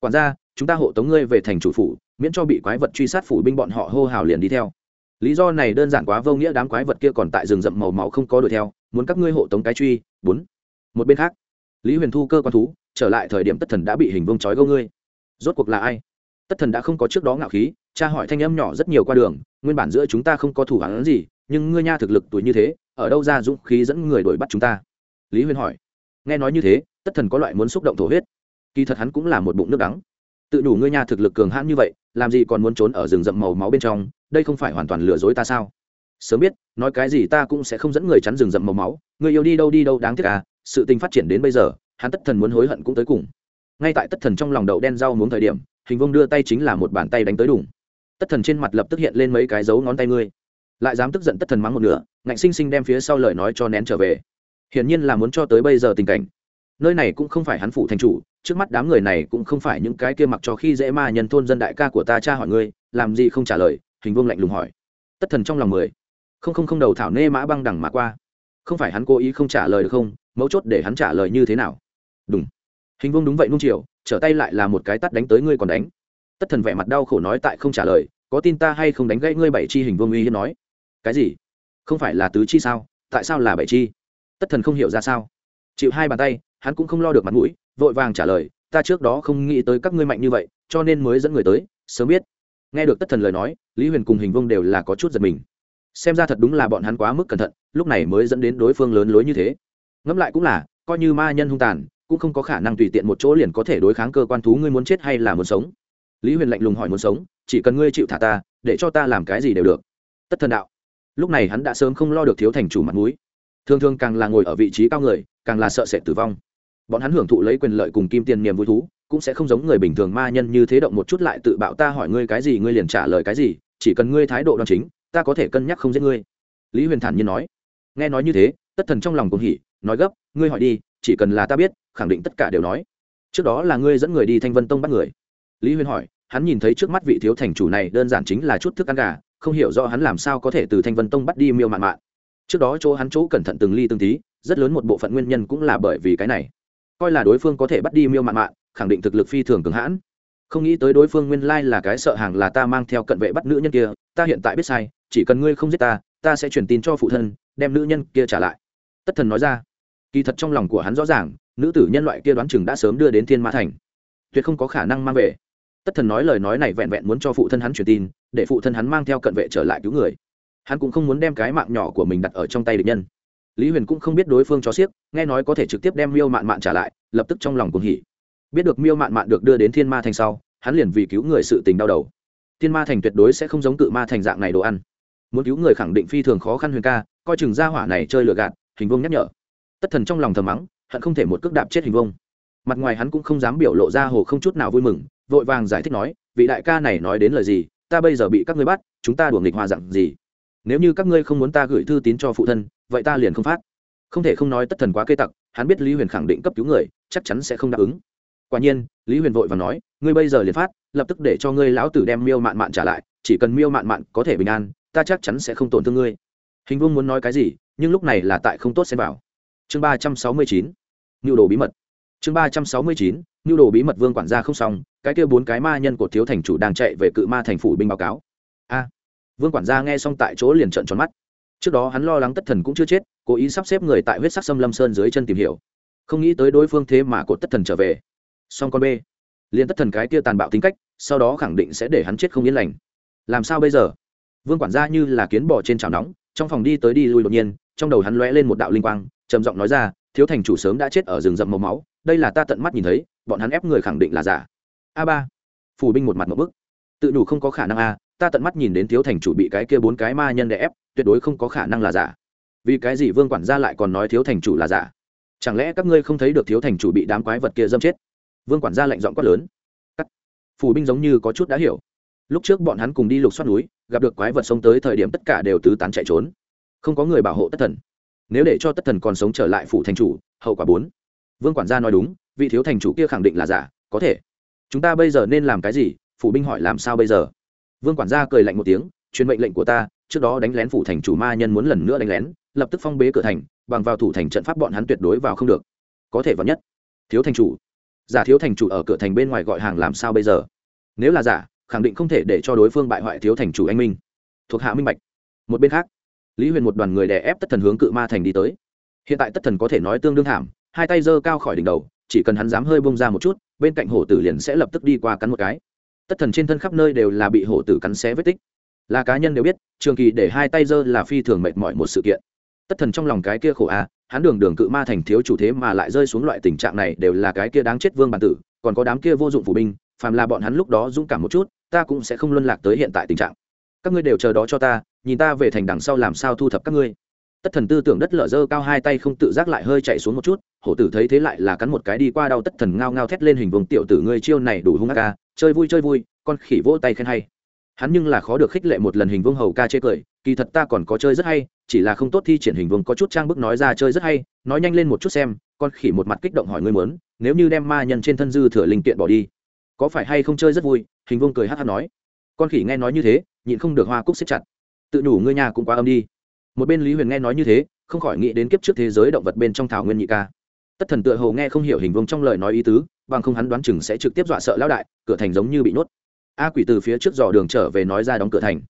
Quản gia, chúng ta hộ tống ngươi về thành chủ phủ, miễn cho bị quái vật truy sát phủ binh bọn họ hô hào liền đi theo. Lý do này đơn giản quá vô nghĩa, đám quái vật kia còn tại rừng rậm màu máu không có đuổi theo, muốn các ngươi hộ tống cái truy. Bốn. Một bên khác, lý huyền thu cơ quan thú, trở lại thời điểm tất thần đã bị hình vông trói gâu ngươi. Rốt cuộc là ai? Tất thần đã không có trước đó ngạo khí cha hỏi thanh âm nhỏ rất nhiều qua đường, nguyên bản giữa chúng ta không có thủ hắn gì nhưng ngươi nha thực lực tuổi như thế, ở đâu ra dũng khí dẫn người đuổi bắt chúng ta? Lý Huyên hỏi. Nghe nói như thế, tất thần có loại muốn xúc động thổ huyết. Kỳ thật hắn cũng là một bụng nước đắng. Tự đủ ngươi nha thực lực cường hãn như vậy, làm gì còn muốn trốn ở rừng rậm màu máu bên trong, đây không phải hoàn toàn lừa dối ta sao? Sớm biết, nói cái gì ta cũng sẽ không dẫn người chắn rừng rậm màu máu. Người yêu đi đâu đi đâu đáng tiếc à sự tình phát triển đến bây giờ, hắn tất thần muốn hối hận cũng tới cùng. Ngay tại tất thần trong lòng đậu đen rau muốn thời điểm, hình vông đưa tay chính là một bàn tay đánh tới đủng tất thần trên mặt lập tức hiện lên mấy cái dấu ngón tay ngươi lại dám tức giận tất thần mắng một nửa, ngạnh sinh sinh đem phía sau lời nói cho nén trở về. Hiển nhiên là muốn cho tới bây giờ tình cảnh. Nơi này cũng không phải hắn phụ thành chủ, trước mắt đám người này cũng không phải những cái kia mặc cho khi dễ ma nhân thôn dân đại ca của ta cha hỏi ngươi, làm gì không trả lời, hình vương lạnh lùng hỏi. Tất thần trong lòng mười. Không không không đầu thảo nê mã băng đằng mà qua. Không phải hắn cố ý không trả lời được không, mấu chốt để hắn trả lời như thế nào? Đúng hình vương đúng vậy nung chiều, trở tay lại là một cái tắt đánh tới ngươi còn đánh. Tất thần vẻ mặt đau khổ nói tại không trả lời, có tin ta hay không đánh gãy ngươi bảy chi hình vương uy hiếp nói cái gì? Không phải là tứ chi sao? Tại sao là bảy chi? Tất thần không hiểu ra sao. Chịu hai bàn tay, hắn cũng không lo được mặt mũi, vội vàng trả lời, ta trước đó không nghĩ tới các ngươi mạnh như vậy, cho nên mới dẫn người tới, sớm biết. Nghe được tất thần lời nói, lý huyền cùng hình vông đều là có chút giật mình. Xem ra thật đúng là bọn hắn quá mức cẩn thận, lúc này mới dẫn đến đối phương lớn lối như thế. Ngẫm lại cũng là, coi như ma nhân hung tàn, cũng không có khả năng tùy tiện một chỗ liền có thể đối kháng cơ quan thú ngươi muốn chết hay là muốn sống. Lý huyền lạnh lùng hỏi muốn sống, chỉ cần ngươi chịu thả ta, để cho ta làm cái gì đều được. Tất thần đạo lúc này hắn đã sớm không lo được thiếu thành chủ mặt mũi. Thường thường càng là ngồi ở vị trí cao người, càng là sợ sệt tử vong. Bọn hắn hưởng thụ lấy quyền lợi cùng kim tiền niềm vui thú, cũng sẽ không giống người bình thường ma nhân như thế động một chút lại tự bạo ta hỏi ngươi cái gì, ngươi liền trả lời cái gì, chỉ cần ngươi thái độ đoan chính, ta có thể cân nhắc không giết ngươi. Lý huyền thản nhiên nói. Nghe nói như thế, tất thần trong lòng cũng hỉ, nói gấp, ngươi hỏi đi, chỉ cần là ta biết, khẳng định tất cả đều nói. Trước đó là ngươi dẫn người đi thanh vân tông bắt người. Lý huyền hỏi, hắn nhìn thấy trước mắt vị thiếu thành chủ này, đơn giản chính là chút thức ăn gà không hiểu rõ hắn làm sao có thể từ thanh vân tông bắt đi miêu mạn mạn. Trước đó chỗ hắn chỗ cẩn thận từng ly từng tí, rất lớn một bộ phận nguyên nhân cũng là bởi vì cái này. Coi là đối phương có thể bắt đi miêu mạn mạn, khẳng định thực lực phi thường cường hãn. Không nghĩ tới đối phương nguyên lai là cái sợ hàng là ta mang theo cận vệ bắt nữ nhân kia, ta hiện tại biết sai, chỉ cần ngươi không giết ta ta sẽ truyền tin cho phụ thân, đem nữ nhân kia trả lại. Tất thần nói ra. Kỳ thật trong lòng của hắn rõ ràng, nữ tử nhân loại kia đoán chừng đã sớm đưa đến thiên mã thành. Tuyệt không có khả năng mang về tất thần nói lời nói này vẹn vẹn muốn cho phụ thân hắn truyền tin, để phụ thân hắn mang theo cận vệ trở lại cứu người. Hắn cũng không muốn đem cái mạng nhỏ của mình đặt ở trong tay địch nhân. Lý huyền cũng không biết đối phương cho xiếc, nghe nói có thể trực tiếp đem miêu mạn mạn trả lại, lập tức trong lòng cuồng hỉ. Biết được miêu mạn mạn được đưa đến thiên ma thành sau, hắn liền vì cứu người sự tình đau đầu. Thiên ma thành tuyệt đối sẽ không giống cự ma thành dạng này đồ ăn. Muốn cứu người khẳng định phi thường khó khăn huyền ca, coi chừng gia hỏa này chơi lừa gạt, hình vông nhắc nhở. Tất thần trong lòng thầm mắng, hận không thể một cước đạp chết hình vông mặt ngoài hắn cũng không dám biểu lộ ra hồ không chút nào vui mừng vội vàng giải thích nói, vị đại ca này nói đến lời gì, ta bây giờ bị các ngươi bắt, chúng ta đùa nghịch hòa dặn gì? Nếu như các ngươi không muốn ta gửi thư tín cho phụ thân, vậy ta liền không phát. Không thể không nói tất thần quá kê tặc, hắn biết lý huyền khẳng định cấp cứu người, chắc chắn sẽ không đáp ứng. Quả nhiên, lý huyền vội và nói, ngươi bây giờ liền phát, lập tức để cho ngươi lão tử đem miêu mạn mạn trả lại, chỉ cần miêu mạn mạn có thể bình an, ta chắc chắn sẽ không tổn thương ngươi. Hình vương muốn nói cái gì, nhưng lúc này là tại không tốt xem vào. Chương ba trăm sáu mươi chín nhu đồ bí mật. Chương ba trăm sáu mươi chín nhu đồ bí mật vương quản gia không xong cái kia bốn cái ma nhân của thiếu thành chủ đang chạy về cự ma thành phủ binh báo cáo. A, vương quản gia nghe xong tại chỗ liền trợn tròn mắt. Trước đó hắn lo lắng tất thần cũng chưa chết, cố ý sắp xếp người tại huyết sắc sâm lâm sơn dưới chân tìm hiểu. Không nghĩ tới đối phương thế mà cột tất thần trở về. Song con b, liền tất thần cái kia tàn bạo tính cách, sau đó khẳng định sẽ để hắn chết không yên lành. Làm sao bây giờ? Vương quản gia như là kiến bò trên chảo nóng, trong phòng đi tới đi lui đột nhiên, trong đầu hắn lóe lên một đạo linh quang, trầm giọng nói ra, thiếu thành chủ sớm đã chết ở rừng rậm màu máu, đây là ta tận mắt nhìn thấy, bọn hắn ép người khẳng định là giả a ba. Phủ binh một mặt một bức. Tự đủ không có khả năng a, ta tận mắt nhìn đến thiếu thành chủ bị cái kia bốn cái ma nhân đè ép, tuyệt đối không có khả năng là giả. Vì cái gì vương quản gia lại còn nói thiếu thành chủ là giả? Chẳng lẽ các ngươi không thấy được thiếu thành chủ bị đám quái vật kia dâm chết? Vương quản gia lạnh giọng quát lớn. Cắt. Phủ binh giống như có chút đã hiểu. Lúc trước bọn hắn cùng đi lục xoát núi, gặp được quái vật sống tới thời điểm tất cả đều tứ tán chạy trốn. Không có người bảo hộ tất thần. Nếu để cho tất thần còn sống trở lại phủ thành chủ, hậu quả bốn. Vương quản gia nói đúng, vị thiếu thành chủ kia khẳng định là giả, có thể chúng ta bây giờ nên làm cái gì? Phủ binh hỏi làm sao bây giờ? Vương quản gia cười lạnh một tiếng, truyền mệnh lệnh của ta, trước đó đánh lén phủ thành chủ ma nhân muốn lần nữa đánh lén, lập tức phong bế cửa thành, bằng vào thủ thành trận pháp bọn hắn tuyệt đối vào không được. Có thể vào nhất. Thiếu thành chủ. Giả thiếu thành chủ ở cửa thành bên ngoài gọi hàng làm sao bây giờ? Nếu là giả, khẳng định không thể để cho đối phương bại hoại thiếu thành chủ anh minh. Thuộc hạ minh bạch. Một bên khác, lý huyền một đoàn người đè ép tất thần hướng cự ma thành đi tới. Hiện tại tất thần có thể nói tương đương thảm, hai tay giơ cao khỏi đỉnh đầu, chỉ cần hắn dám hơi bông ra một chút bên cạnh hổ tử liền sẽ lập tức đi qua cắn một cái. Tất thần trên thân khắp nơi đều là bị hổ tử cắn xé vết tích. Là cá nhân đều biết, trường kỳ để hai tay giơ là phi thường mệt mỏi một sự kiện. Tất thần trong lòng cái kia khổ a, hắn đường đường cự ma thành thiếu chủ thế mà lại rơi xuống loại tình trạng này đều là cái kia đáng chết vương bản tử, còn có đám kia vô dụng phủ binh, phàm là bọn hắn lúc đó dũng cảm một chút, ta cũng sẽ không luân lạc tới hiện tại tình trạng. Các ngươi đều chờ đó cho ta, nhìn ta về thành đằng sau làm sao thu thập các ngươi. Tất thần tư tưởng đất lở dơ cao hai tay không tự giác lại hơi chạy xuống một chút hổ tử thấy thế lại là cắn một cái đi qua đau tất thần ngao ngao thét lên hình vùng tiểu tử ngươi chiêu này đủ hung ác ca, chơi vui chơi vui, con khỉ vỗ tay khen hay. Hắn nhưng là khó được khích lệ một lần hình vương hầu ca chê cười, kỳ thật ta còn có chơi rất hay, chỉ là không tốt thi triển hình vương có chút trang bức nói ra chơi rất hay, nói nhanh lên một chút xem, con khỉ một mặt kích động hỏi ngươi muốn, nếu như đem ma nhân trên thân dư thừa linh kiện bỏ đi, có phải hay không chơi rất vui, hình vương cười hát hát nói. Con khỉ nghe nói như thế, nhịn không được hoa cúc xếp chặt. Tự đủ ngươi nhà cũng quá âm đi. Một bên lý huyền nghe nói như thế, không khỏi nghĩ đến kiếp trước thế giới động vật bên trong thảo nguyên nhị ca tất thần tựa hồ nghe không hiểu hình vương trong lời nói ý tứ, bằng không hắn đoán chừng sẽ trực tiếp dọa sợ lão đại, cửa thành giống như bị nhốt. A quỷ từ phía trước dò đường trở về nói ra đóng cửa thành.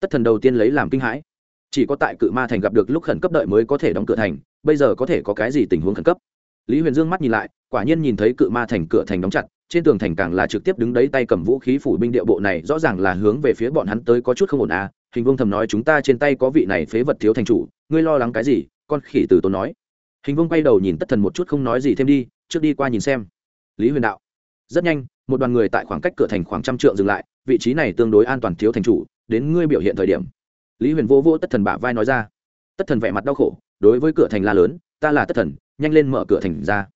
Tất thần đầu tiên lấy làm kinh hãi. Chỉ có tại cự ma thành gặp được lúc khẩn cấp đợi mới có thể đóng cửa thành, bây giờ có thể có cái gì tình huống khẩn cấp? Lý huyền dương mắt nhìn lại, quả nhiên nhìn thấy cự ma thành cửa thành đóng chặt, trên tường thành càng là trực tiếp đứng đấy tay cầm vũ khí phủ binh địa bộ này, rõ ràng là hướng về phía bọn hắn tới có chút không ổn à hình vương thầm nói chúng ta trên tay có vị này phế vật thiếu thành chủ, ngươi lo lắng cái gì? Con khỉ từ tốn nói hình vương quay đầu nhìn tất thần một chút không nói gì thêm đi, trước đi qua nhìn xem. Lý huyền đạo, rất nhanh, một đoàn người tại khoảng cách cửa thành khoảng trăm trượng dừng lại, vị trí này tương đối an toàn thiếu thành chủ, đến ngươi biểu hiện thời điểm. Lý huyền vô vô tất thần bả vai nói ra. Tất thần vẻ mặt đau khổ, đối với cửa thành la lớn, ta là tất thần, nhanh lên mở cửa thành ra.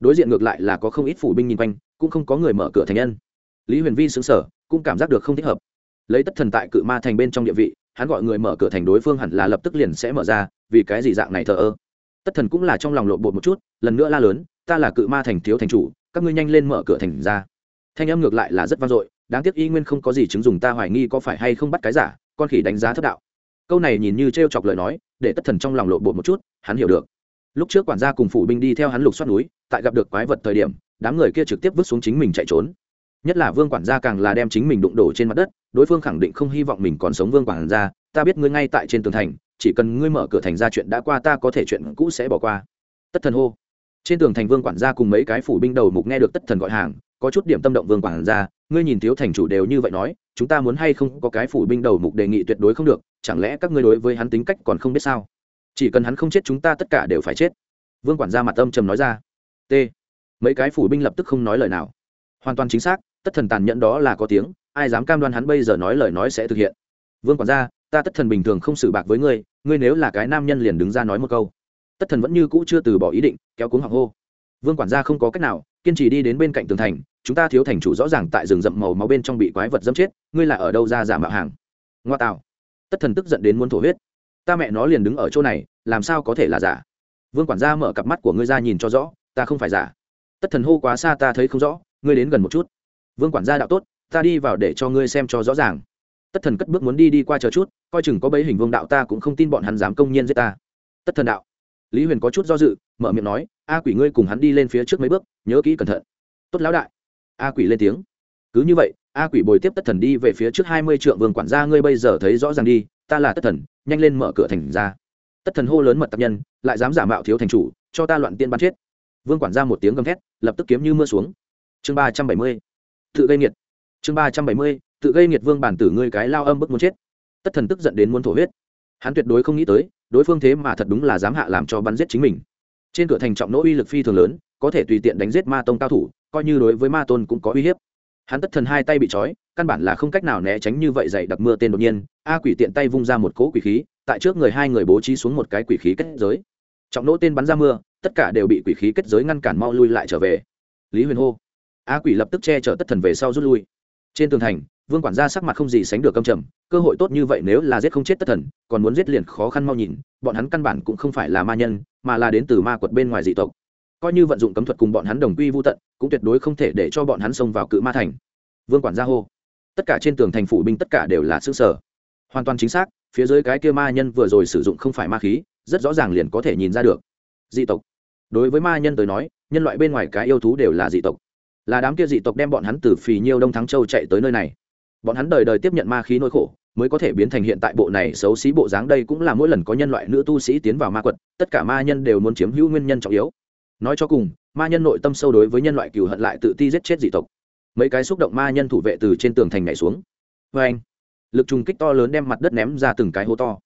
Đối diện ngược lại là có không ít phủ binh nhìn quanh, cũng không có người mở cửa thành nhân. Lý huyền vi xứng sở cũng cảm giác được không thích hợp. Lấy tất thần tại cự ma thành bên trong địa vị, hắn gọi người mở cửa thành đối phương hẳn là lập tức liền sẽ mở ra, vì cái gì dạng này thờ ơ? Tất thần cũng là trong lòng lộn bột một chút, lần nữa la lớn, ta là cự ma thành thiếu thành chủ, các ngươi nhanh lên mở cửa thành ra. Thanh âm ngược lại là rất vang dội, đáng tiếc y nguyên không có gì chứng dùng ta hoài nghi có phải hay không bắt cái giả, con khỉ đánh giá thất đạo. Câu này nhìn như t r e o chọc lời nói, để tất thần trong lòng lộn bột một chút, hắn hiểu được. Lúc trước quản gia cùng phủ binh đi theo hắn lục xoát núi, tại gặp được quái vật thời điểm, đám người kia trực tiếp vứt xuống chính mình chạy trốn. Nhất là vương quản gia càng là đem chính mình đụng đổ trên mặt đất, đối phương khẳng định không hy vọng mình còn sống vương quản gia, ta biết ngươi ngay tại trên tường thành chỉ cần ngươi mở cửa thành ra chuyện đã qua ta có thể chuyện cũ sẽ bỏ qua. Tất thần hô. Trên tường thành vương quản gia cùng mấy cái phủ binh đầu mục nghe được tất thần gọi hàng, có chút điểm tâm động vương quản gia, ngươi nhìn thiếu thành chủ đều như vậy nói, chúng ta muốn hay không có cái phủ binh đầu mục đề nghị tuyệt đối không được, chẳng lẽ các ngươi đối với hắn tính cách còn không biết sao? Chỉ cần hắn không chết chúng ta tất cả đều phải chết. Vương quản gia mặt âm trầm nói ra. T. Mấy cái phủ binh lập tức không nói lời nào. Hoàn toàn chính xác, tất thần tàn nhẫn đó là có tiếng, ai dám cam đoan hắn bây giờ nói lời nói sẽ thực hiện? Vương quản gia, ta tất thần bình thường không xử bạc với ngươi ngươi nếu là cái nam nhân liền đứng ra nói một câu. Tất thần vẫn như cũ chưa từ bỏ ý định, kéo cuống hoàng hô. Vương quản gia không có cách nào, kiên trì đi đến bên cạnh tường thành, chúng ta thiếu thành chủ rõ ràng tại rừng rậm màu máu bên trong bị quái vật dâm chết, ngươi là ở đâu ra giả mạo hàng? Ngoa tạo. Tất thần tức giận đến muốn thổ huyết. Ta mẹ nó liền đứng ở chỗ này, làm sao có thể là giả? Vương quản gia mở cặp mắt của ngươi ra nhìn cho rõ, ta không phải giả. Tất thần hô quá xa ta thấy không rõ, ngươi đến gần một chút. Vương quản gia đạo tốt, ta đi vào để cho ngươi xem cho rõ ràng tất thần cất bước muốn đi đi qua chờ chút, coi chừng có bấy hình vương đạo ta cũng không tin bọn hắn dám công nhiên giết ta. Tất thần đạo. Lý huyền có chút do dự, mở miệng nói, a quỷ ngươi cùng hắn đi lên phía trước mấy bước, nhớ kỹ cẩn thận. Tốt lão đại. A quỷ lên tiếng. Cứ như vậy, a quỷ bồi tiếp tất thần đi về phía trước hai mươi trượng vương quản gia ngươi bây giờ thấy rõ ràng đi, ta là tất thần, nhanh lên mở cửa thành ra. Tất thần hô lớn mật tập nhân, lại dám giả mạo thiếu thành chủ, cho ta loạn tiên bắn chết. Vương quản gia một tiếng gầm thét, lập tức kiếm như mưa xuống. Chương ba trăm bảy mươi. Tự gây nghiệt. Chương ba trăm bảy mươi tự gây nghiệt vương bản tử ngươi cái lao âm bức muốn chết. Tất thần tức giận đến muốn thổ huyết. Hắn tuyệt đối không nghĩ tới, đối phương thế mà thật đúng là dám hạ làm cho bắn giết chính mình. Trên cửa thành trọng nỗ uy lực phi thường lớn, có thể tùy tiện đánh giết ma tông cao thủ, coi như đối với ma tôn cũng có uy hiếp. Hắn tất thần hai tay bị trói, căn bản là không cách nào né tránh như vậy dày đặc mưa tên đột nhiên, a quỷ tiện tay vung ra một cỗ quỷ khí, tại trước người hai người bố trí xuống một cái quỷ khí kết giới. Trọng nỗ tên bắn ra mưa, tất cả đều bị quỷ khí kết giới ngăn cản mau lui lại trở về. Lý huyền hô. A quỷ lập tức che chở tất thần về sau rút lui. Trên tường thành vương quản gia sắc mặt không gì sánh được câm trầm, cơ hội tốt như vậy nếu là giết không chết tất thần, còn muốn giết liền khó khăn mau nhìn, bọn hắn căn bản cũng không phải là ma nhân, mà là đến từ ma quật bên ngoài dị tộc. Coi như vận dụng cấm thuật cùng bọn hắn đồng quy vô tận, cũng tuyệt đối không thể để cho bọn hắn xông vào cự ma thành. Vương quản gia hô. Tất cả trên tường thành phủ binh tất cả đều là xứ sở hoàn toàn chính xác, phía dưới cái kia ma nhân vừa rồi sử dụng không phải ma khí, rất rõ ràng liền có thể nhìn ra được. Dị tộc. Đối với ma nhân tới nói, nhân loại bên ngoài cái yêu thú đều là dị tộc. Là đám kia dị tộc đem bọn hắn từ phì nhiêu đông thắng châu chạy tới nơi này bọn hắn đời đời tiếp nhận ma khí nỗi khổ, mới có thể biến thành hiện tại bộ này xấu xí bộ dáng đây cũng là mỗi lần có nhân loại nữ tu sĩ tiến vào ma quật, tất cả ma nhân đều muốn chiếm hữu nguyên nhân trọng yếu. Nói cho cùng, ma nhân nội tâm sâu đối với nhân loại cừu hận lại tự ti giết chết dị tộc. Mấy cái xúc động ma nhân thủ vệ từ trên tường thành nhảy xuống. Vê anh, lực trùng kích to lớn đem mặt đất ném ra từng cái hố to.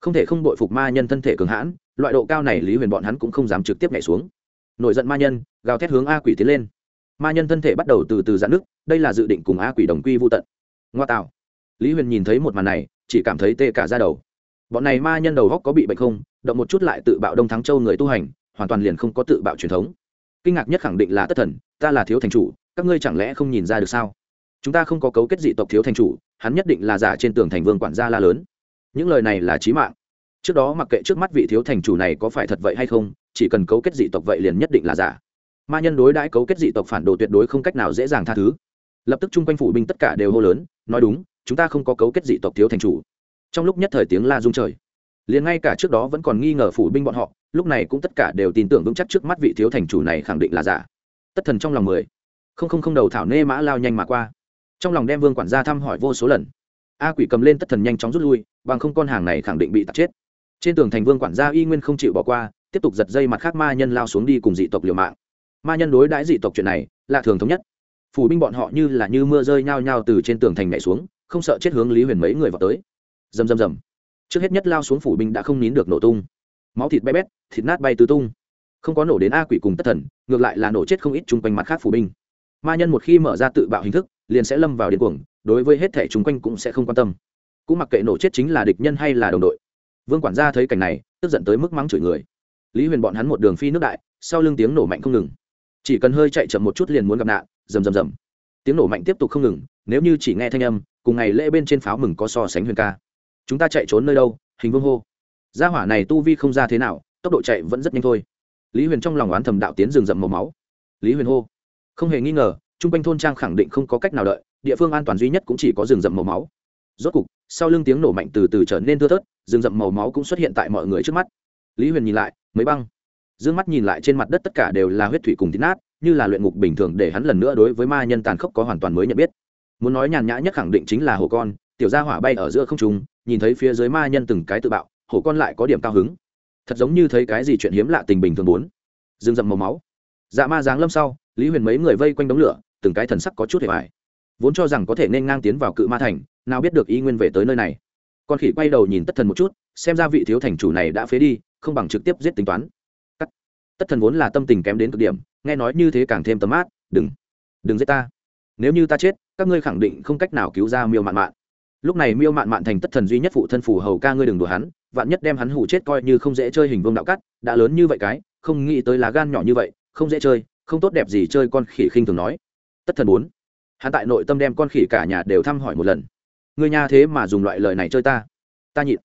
Không thể không bội phục ma nhân thân thể cường hãn, loại độ cao này lý huyền bọn hắn cũng không dám trực tiếp nhảy xuống. Nổi giận ma nhân, gào thét hướng a quỷ tiến lên. Ma nhân thân thể bắt đầu từ từ giãn nước đây là dự định cùng a quỷ đồng quy vô tận ngoa tạo. Lý huyền nhìn thấy một màn này, chỉ cảm thấy tê cả ra đầu. Bọn này ma nhân đầu góc có bị bệnh không? Động một chút lại tự bạo đông thắng châu người tu hành, hoàn toàn liền không có tự bạo truyền thống. Kinh ngạc nhất khẳng định là tất thần, ta là thiếu thành chủ, các ngươi chẳng lẽ không nhìn ra được sao? Chúng ta không có cấu kết dị tộc thiếu thành chủ, hắn nhất định là giả trên tường thành vương quản gia la lớn. Những lời này là trí mạng. Trước đó mặc kệ trước mắt vị thiếu thành chủ này có phải thật vậy hay không, chỉ cần cấu kết dị tộc vậy liền nhất định là giả. Ma nhân đối đãi cấu kết dị tộc phản đồ tuyệt đối không cách nào dễ dàng tha thứ lập tức chung quanh phủ binh tất cả đều hô lớn, nói đúng, chúng ta không có cấu kết dị tộc thiếu thành chủ. Trong lúc nhất thời tiếng la rung trời. Liền ngay cả trước đó vẫn còn nghi ngờ phủ binh bọn họ, lúc này cũng tất cả đều tin tưởng vững chắc trước mắt vị thiếu thành chủ này khẳng định là giả. Tất thần trong lòng mười. Không không không đầu thảo nê mã lao nhanh mà qua. Trong lòng đem vương quản gia thăm hỏi vô số lần. A quỷ cầm lên tất thần nhanh chóng rút lui, bằng không con hàng này khẳng định bị tạt chết. Trên tường thành vương quản gia y nguyên không chịu bỏ qua, tiếp tục giật dây mặt khác ma nhân lao xuống đi cùng dị tộc liều mạng. Ma nhân đối đãi dị tộc chuyện này là thường thống nhất phủ binh bọn họ như là như mưa rơi nhao nhao từ trên tường thành nhảy xuống, không sợ chết hướng lý huyền mấy người vào tới. Rầm rầm rầm. Trước hết nhất lao xuống phủ binh đã không nín được nổ tung. Máu thịt bay bét, thịt nát bay tứ tung. Không có nổ đến a quỷ cùng tất thần, ngược lại là nổ chết không ít chung quanh mặt khác phủ binh. Ma nhân một khi mở ra tự bạo hình thức, liền sẽ lâm vào điên cuồng, đối với hết thể chung quanh cũng sẽ không quan tâm. Cũng mặc kệ nổ chết chính là địch nhân hay là đồng đội. Vương quản gia thấy cảnh này, tức giận tới mức mắng chửi người. Lý huyền bọn hắn một đường phi nước đại, sau lưng tiếng nổ mạnh không ngừng. Chỉ cần hơi chạy chậm một chút liền muốn gặp nạn rầm rầm rầm. Tiếng nổ mạnh tiếp tục không ngừng, nếu như chỉ nghe thanh âm, cùng ngày lễ bên trên pháo mừng có so sánh huyền ca. Chúng ta chạy trốn nơi đâu, hình vương hô. Gia hỏa này tu vi không ra thế nào, tốc độ chạy vẫn rất nhanh thôi. Lý huyền trong lòng oán thầm đạo tiến rừng rậm màu máu. Lý huyền hô. Không hề nghi ngờ t r u n g quanh thôn trang khẳng định không có cách nào đợi, địa phương an toàn duy nhất cũng chỉ có rừng rậm màu máu. Rốt cục, sau lưng tiếng nổ mạnh từ từ trở nên thưa thớt, rừng rậm màu máu cũng xuất hiện tại mọi người trước mắt. Lý huyền nhìn lại, mấy băng. D ư ơ n g mắt nhìn lại trên mặt đất tất cả đều là huyết thủy cùng tín nát như là luyện ngục bình thường để hắn lần nữa đối với ma nhân tàn khốc có hoàn toàn mới nhận biết. Muốn nói nhàn nhã nhất khẳng định chính là hồ con, tiểu gia hỏa bay ở giữa không trung, nhìn thấy phía dưới ma nhân từng cái tự bạo, hổ con lại có điểm cao hứng. Thật giống như thấy cái gì chuyện hiếm lạ tình bình thường bốn. Dương dậm màu máu. Dạ ma giáng lâm sau, lý huyền mấy người vây quanh đống lửa, từng cái thần sắc có chút hề vải vốn cho rằng có thể nên ngang tiến vào cự ma thành, nào biết được y nguyên về tới nơi này. Con khỉ quay đầu nhìn tất thần một chút, xem ra vị thiếu thành chủ này đã phế đi, không bằng trực tiếp giết tính toán. Tất thần vốn là tâm tình kém đến cực điểm nghe nói như thế càng thêm tấm mát, đừng đừng giết ta. Nếu như ta chết, các ngươi khẳng định không cách nào cứu ra miêu mạn mạn. Lúc này miêu mạn mạn thành tất thần duy nhất phụ thân phủ hầu ca ngươi đừng đùa hắn, vạn nhất đem hắn hủ chết coi như không dễ chơi hình vương đạo cắt, đã lớn như vậy cái, không nghĩ tới lá gan nhỏ như vậy, không dễ chơi, không tốt đẹp gì chơi con khỉ khinh thường nói. Tất thần bốn hắn tại nội tâm đem con khỉ cả nhà đều thăm hỏi một lần. Ngươi nha thế mà dùng loại lời này chơi ta. Ta nhịn.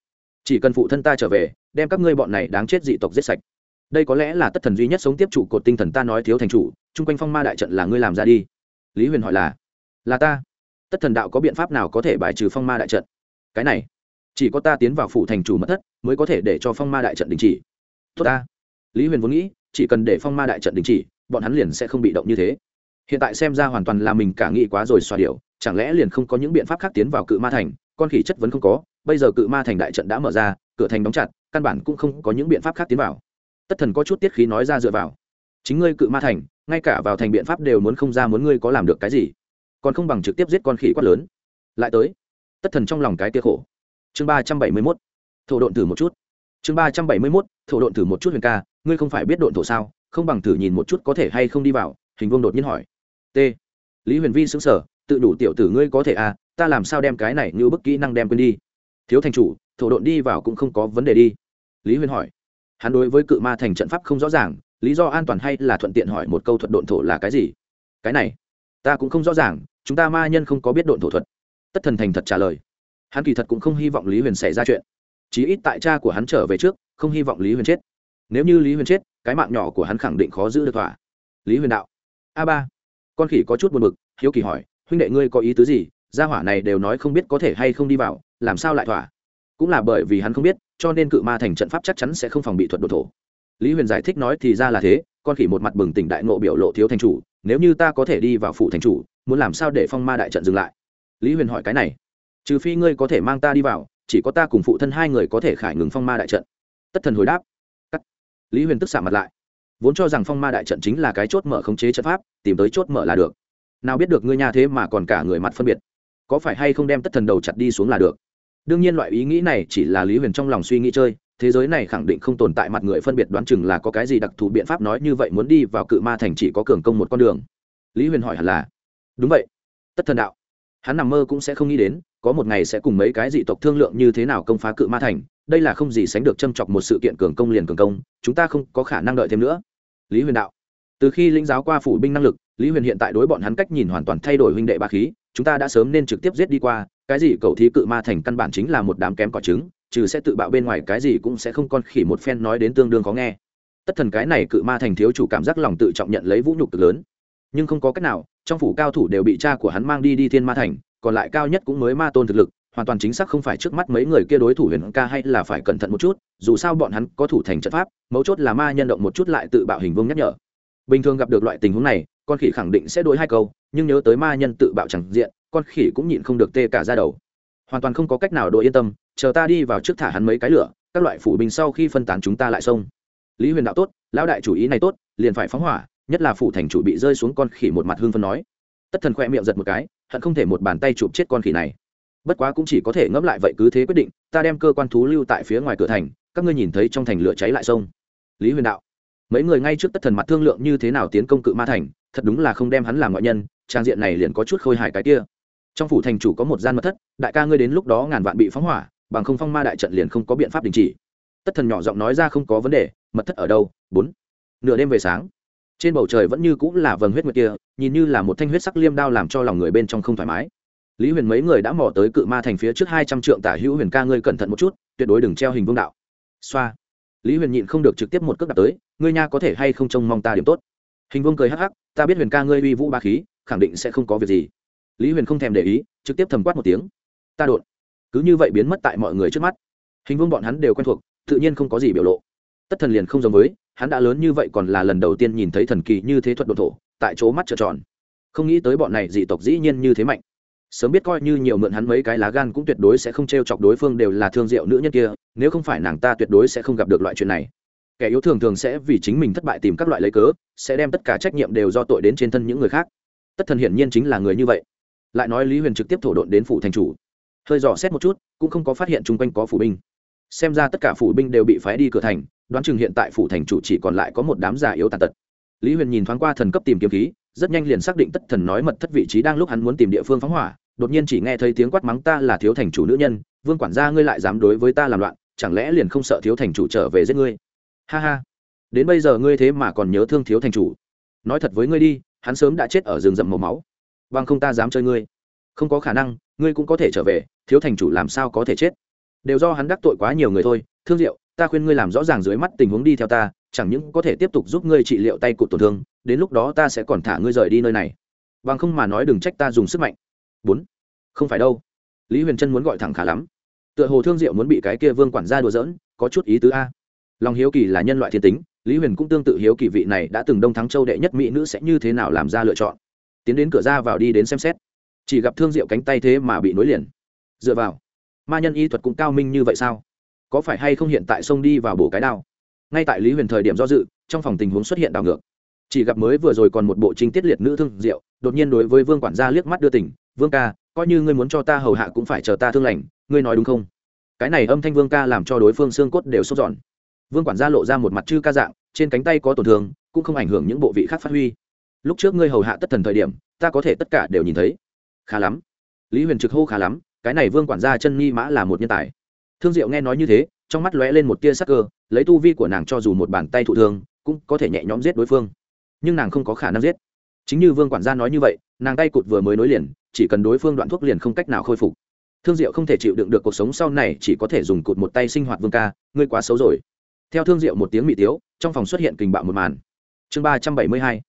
Chỉ cần phụ thân ta trở về, đem các ngươi bọn này đáng chết dị tộc giết sạch đây có lẽ là tất thần duy nhất sống tiếp trụ cột tinh thần ta nói thiếu thành chủ chung quanh phong ma đại trận là ngươi làm ra đi. Lý huyền hỏi là là ta? Tất thần đạo có biện pháp nào có thể bài trừ phong ma đại trận? Cái này, chỉ có ta tiến vào phủ thành chủ mất thất mới có thể để cho phong ma đại trận đình chỉ. Tốt ta. Lý huyền vốn nghĩ, chỉ cần để phong ma đại trận đình chỉ, bọn hắn liền sẽ không bị động như thế. Hiện tại xem ra hoàn toàn là mình cả nghĩ quá rồi xoa điều, chẳng lẽ liền không có những biện pháp khác tiến vào cự ma thành, con khỉ chất vấn không có, bây giờ cự ma thành đại trận đã mở ra, cửa thành đóng chặt, căn bản cũng không có những biện pháp khác tiến vào tất thần có chút tiết khí nói ra dựa vào. Chính ngươi cự ma thành, ngay cả vào thành biện pháp đều muốn không ra muốn ngươi có làm được cái gì. Còn không bằng trực tiếp giết con khỉ quát lớn. Lại tới. Tất thần trong lòng cái tia khổ. Chương ba trăm bảy mươi mốt. Thổ độn thử một chút. Chương ba trăm bảy mươi mốt. Thổ độn thử một chút huyền ca, ngươi không phải biết độn thổ sao? Không bằng thử nhìn một chút có thể hay không đi vào, hình vương đột nhiên hỏi. T. Lý huyền vi xứng sở tự đủ tiểu tử ngươi có thể à ta làm sao đem cái này như bức kỹ năng đem quên đi? Thiếu thành chủ, thổ độn đi vào cũng không có vấn đề đi. Lý huyền hỏi hắn đối với cự ma thành trận pháp không rõ ràng, lý do an toàn hay là thuận tiện hỏi một câu thuật độn thổ là cái gì? Cái này, ta cũng không rõ ràng, chúng ta ma nhân không có biết độn thổ thuật. Tất thần thành thật trả lời. Hắn kỳ thật cũng không hy vọng lý huyền xảy ra chuyện. Chí ít tại cha của hắn trở về trước, không hy vọng lý huyền chết. Nếu như lý huyền chết, cái mạng nhỏ của hắn khẳng định khó giữ được thỏa. Lý huyền đạo. A ba. Con khỉ có chút buồn b ự c hiếu kỳ hỏi, huynh đệ ngươi có ý tứ gì? Gia hỏa này đều nói không biết có thể hay không đi vào, làm sao lại thỏa? Cũng là bởi vì hắn không biết cho nên cự ma thành trận pháp chắc chắn sẽ không phòng bị thuật đột thổ. Lý huyền giải thích nói thì ra là thế, con khỉ một mặt bừng tỉnh đại nộ biểu lộ thiếu thành chủ, nếu như ta có thể đi vào phủ thành chủ, muốn làm sao để phong ma đại trận dừng lại? Lý huyền hỏi cái này. Trừ phi ngươi có thể mang ta đi vào, chỉ có ta cùng phụ thân hai người có thể khải ngừng phong ma đại trận. Tất thần hồi đáp. Cắt. lý huyền tức xạ mặt lại. Vốn cho rằng phong ma đại trận chính là cái chốt mở khống chế trận pháp, tìm tới chốt mở là được. Nào biết được ngươi nhà thế mà còn cả người mặt phân biệt. Có phải hay không đem tất thần đầu chặt đi xuống là được? Đương nhiên loại ý nghĩ này chỉ là lý huyền trong lòng suy nghĩ chơi, thế giới này khẳng định không tồn tại mặt người phân biệt đoán chừng là có cái gì đặc thù biện pháp nói như vậy muốn đi vào cự ma thành chỉ có cường công một con đường. Lý huyền hỏi hẳn là, đúng vậy, tất thần đạo. Hắn nằm mơ cũng sẽ không nghĩ đến, có một ngày sẽ cùng mấy cái dị tộc thương lượng như thế nào công phá cự ma thành, đây là không gì sánh được châm chọc một sự kiện cường công liền cường công, chúng ta không có khả năng đợi thêm nữa. Lý huyền đạo, từ khi lĩnh giáo qua phủ binh năng lực, lý huyền hiện tại đối bọn hắn cách nhìn hoàn toàn thay đổi huynh đệ ba khí, chúng ta đã sớm nên trực tiếp giết đi qua cái gì cầu thí cự ma thành căn bản chính là một đám kém cỏ trứng, trừ sẽ tự bạo bên ngoài cái gì cũng sẽ không con khỉ một phen nói đến tương đương khó nghe. Tất thần cái này cự ma thành thiếu chủ cảm giác lòng tự trọng nhận lấy vũ nhục cực lớn. Nhưng không có cách nào, trong phủ cao thủ đều bị cha của hắn mang đi đi thiên ma thành, còn lại cao nhất cũng mới ma tôn thực lực, hoàn toàn chính xác không phải trước mắt mấy người kia đối thủ huyền ca hay là phải cẩn thận một chút, dù sao bọn hắn có thủ thành trận pháp, mấu chốt là ma nhân động một chút lại tự bạo hình vương nhắc nhở. Bình thường gặp được loại tình huống này, con khỉ khẳng định sẽ đối hai câu, nhưng nhớ tới ma nhân tự bạo chẳng diện con khỉ cũng nhịn không được tê cả ra đầu. Hoàn toàn không có cách nào đội yên tâm, chờ ta đi vào trước thả hắn mấy cái lửa, các loại phủ bình sau khi phân tán chúng ta lại xông lý huyền đạo tốt, lão đại chủ ý này tốt, liền phải phóng hỏa, nhất là phủ thành chủ bị rơi xuống con khỉ một mặt hương phân nói. Tất thần khoe miệng giật một cái, hận không thể một bàn tay chụp chết con khỉ này. Bất quá cũng chỉ có thể ngẫm lại vậy cứ thế quyết định, ta đem cơ quan thú lưu tại phía ngoài cửa thành, các ngươi nhìn thấy trong thành lửa cháy lại sông lý huyền đạo, mấy người ngay trước tất thần mặt thương lượng như thế nào tiến công cự ma thành, thật đúng là không đem hắn làm ngoại nhân, trang diện này liền có chút khôi hài cái kia trong phủ thành chủ có một gian mật thất, đại ca ngươi đến lúc đó ngàn vạn bị phóng hỏa, bằng không phong ma đại trận liền không có biện pháp đình chỉ. Tất thần nhỏ giọng nói ra không có vấn đề, mật thất ở đâu? Bốn. Nửa đêm về sáng, trên bầu trời vẫn như cũng là vầng huyết nguyệt kia, nhìn như là một thanh huyết sắc liêm đao làm cho lòng người bên trong không thoải mái. Lý huyền mấy người đã mò tới cự ma thành phía trước hai trăm trượng tả hữu, huyền ca ngươi cẩn thận một chút, tuyệt đối đừng treo hình vương đạo. Xoa. Lý huyền nhịn không được trực tiếp một cước đạp tới, ngươi nha có thể hay không trông mong ta điểm tốt? Hình vương cười hắc hắc, ta biết huyền ca ngươi uy vũ ba khí, khẳng định sẽ không có việc gì lý huyền không thèm để ý, trực tiếp thầm quát một tiếng. Ta đột. Cứ như vậy biến mất tại mọi người trước mắt. Hình vương bọn hắn đều quen thuộc, tự nhiên không có gì biểu lộ. Tất thần liền không giống với, hắn đã lớn như vậy còn là lần đầu tiên nhìn thấy thần kỳ như thế thuật đột thổ, tại chỗ mắt trợn tròn. Không nghĩ tới bọn này dị tộc dĩ nhiên như thế mạnh. Sớm biết coi như nhiều mượn hắn mấy cái lá gan cũng tuyệt đối sẽ không t r e o chọc đối phương đều là thương diệu nữ nhân kia, nếu không phải nàng ta tuyệt đối sẽ không gặp được loại chuyện này. Kẻ yếu thường thường sẽ vì chính mình thất bại tìm các loại lấy cớ, sẽ đem tất cả trách nhiệm đều do tội đến trên thân những người khác. Tất thần hiển nhiên chính là người như vậy lại nói lý huyền trực tiếp thổ độn đến phủ thành chủ hơi dò xét một chút cũng không có phát hiện chung quanh có phủ binh xem ra tất cả phủ binh đều bị phái đi cửa thành đoán chừng hiện tại phủ thành chủ chỉ còn lại có một đám già yếu tàn tật lý huyền nhìn thoáng qua thần cấp tìm kiếm khí rất nhanh liền xác định tất thần nói mật thất vị trí đang lúc hắn muốn tìm địa phương phóng hỏa đột nhiên chỉ nghe thấy tiếng quát mắng ta là thiếu thành chủ nữ nhân vương quản gia ngươi lại dám đối với ta làm loạn chẳng lẽ liền không sợ thiếu thành chủ trở về giết ngươi ha ha đến bây giờ ngươi thế mà còn nhớ thương thiếu thành chủ nói thật với ngươi đi hắn sớm đã chết ở rừng rậm màu máu bằng không ta dám chơi ngươi. Không có khả năng, ngươi cũng có thể trở về, thiếu thành chủ làm sao có thể chết? Đều do hắn đắc tội quá nhiều người thôi. Thương diệu, ta khuyên ngươi làm rõ ràng dưới mắt tình huống đi theo ta, chẳng những có thể tiếp tục giúp ngươi trị liệu tay cụt tổn thương, đến lúc đó ta sẽ còn thả ngươi rời đi nơi này. Bằng không mà nói đừng trách ta dùng sức mạnh. Bốn, không phải đâu. Lý huyền trân muốn gọi thẳng khả lắm. Tựa hồ thương diệu muốn bị cái kia vương quản gia đùa dỡn có chút ý tứ a. Lòng hiếu kỳ là nhân loại thiên tính, lý huyền cũng tương tự hiếu kỳ vị này đã từng đông thắng châu đệ nhất mỹ nữ sẽ như thế nào làm ra lựa chọn? Tiến đến cửa ra vào đi đến xem xét. Chỉ gặp thương diệu cánh tay thế mà bị nối liền. Dựa vào, ma nhân y thuật cũng cao minh như vậy sao? Có phải hay không hiện tại sông đi vào bổ cái đao? Ngay tại lý huyền thời điểm do dự, trong phòng tình huống xuất hiện đảo ngược. Chỉ gặp mới vừa rồi còn một bộ trinh tiết liệt nữ thương diệu, đột nhiên đối với vương quản gia liếc mắt đưa tỉnh, vương ca, coi như ngươi muốn cho ta hầu hạ cũng phải chờ ta thương lành, ngươi nói đúng không? Cái này âm thanh vương ca làm cho đối phương xương cốt đều sốt giòn vương quản gia lộ ra một mặt chư ca dạng, trên cánh tay có tổn thương, cũng không ảnh hưởng những bộ vị khác phát huy lúc trước ngươi hầu hạ tất thần thời điểm, ta có thể tất cả đều nhìn thấy. Khá lắm. Lý huyền trực hô khá lắm, cái này vương quản gia chân nghi mã là một nhân tài. Thương diệu nghe nói như thế, trong mắt lóe lên một tia sắc cơ, lấy tu vi của nàng cho dù một bàn tay thụ thương, cũng có thể nhẹ nhõm giết đối phương. Nhưng nàng không có khả năng giết. Chính như vương quản gia nói như vậy, nàng tay cụt vừa mới nối liền, chỉ cần đối phương đoạn thuốc liền không cách nào khôi phục. Thương diệu không thể chịu đựng được cuộc sống sau này, chỉ có thể dùng cụt một tay sinh hoạt vương ca, ngươi quá xấu rồi. Theo thương diệu một tiếng mị tiếu, trong phòng xuất hiện kình bạo một màn. Chương ba trăm bảy mươi hai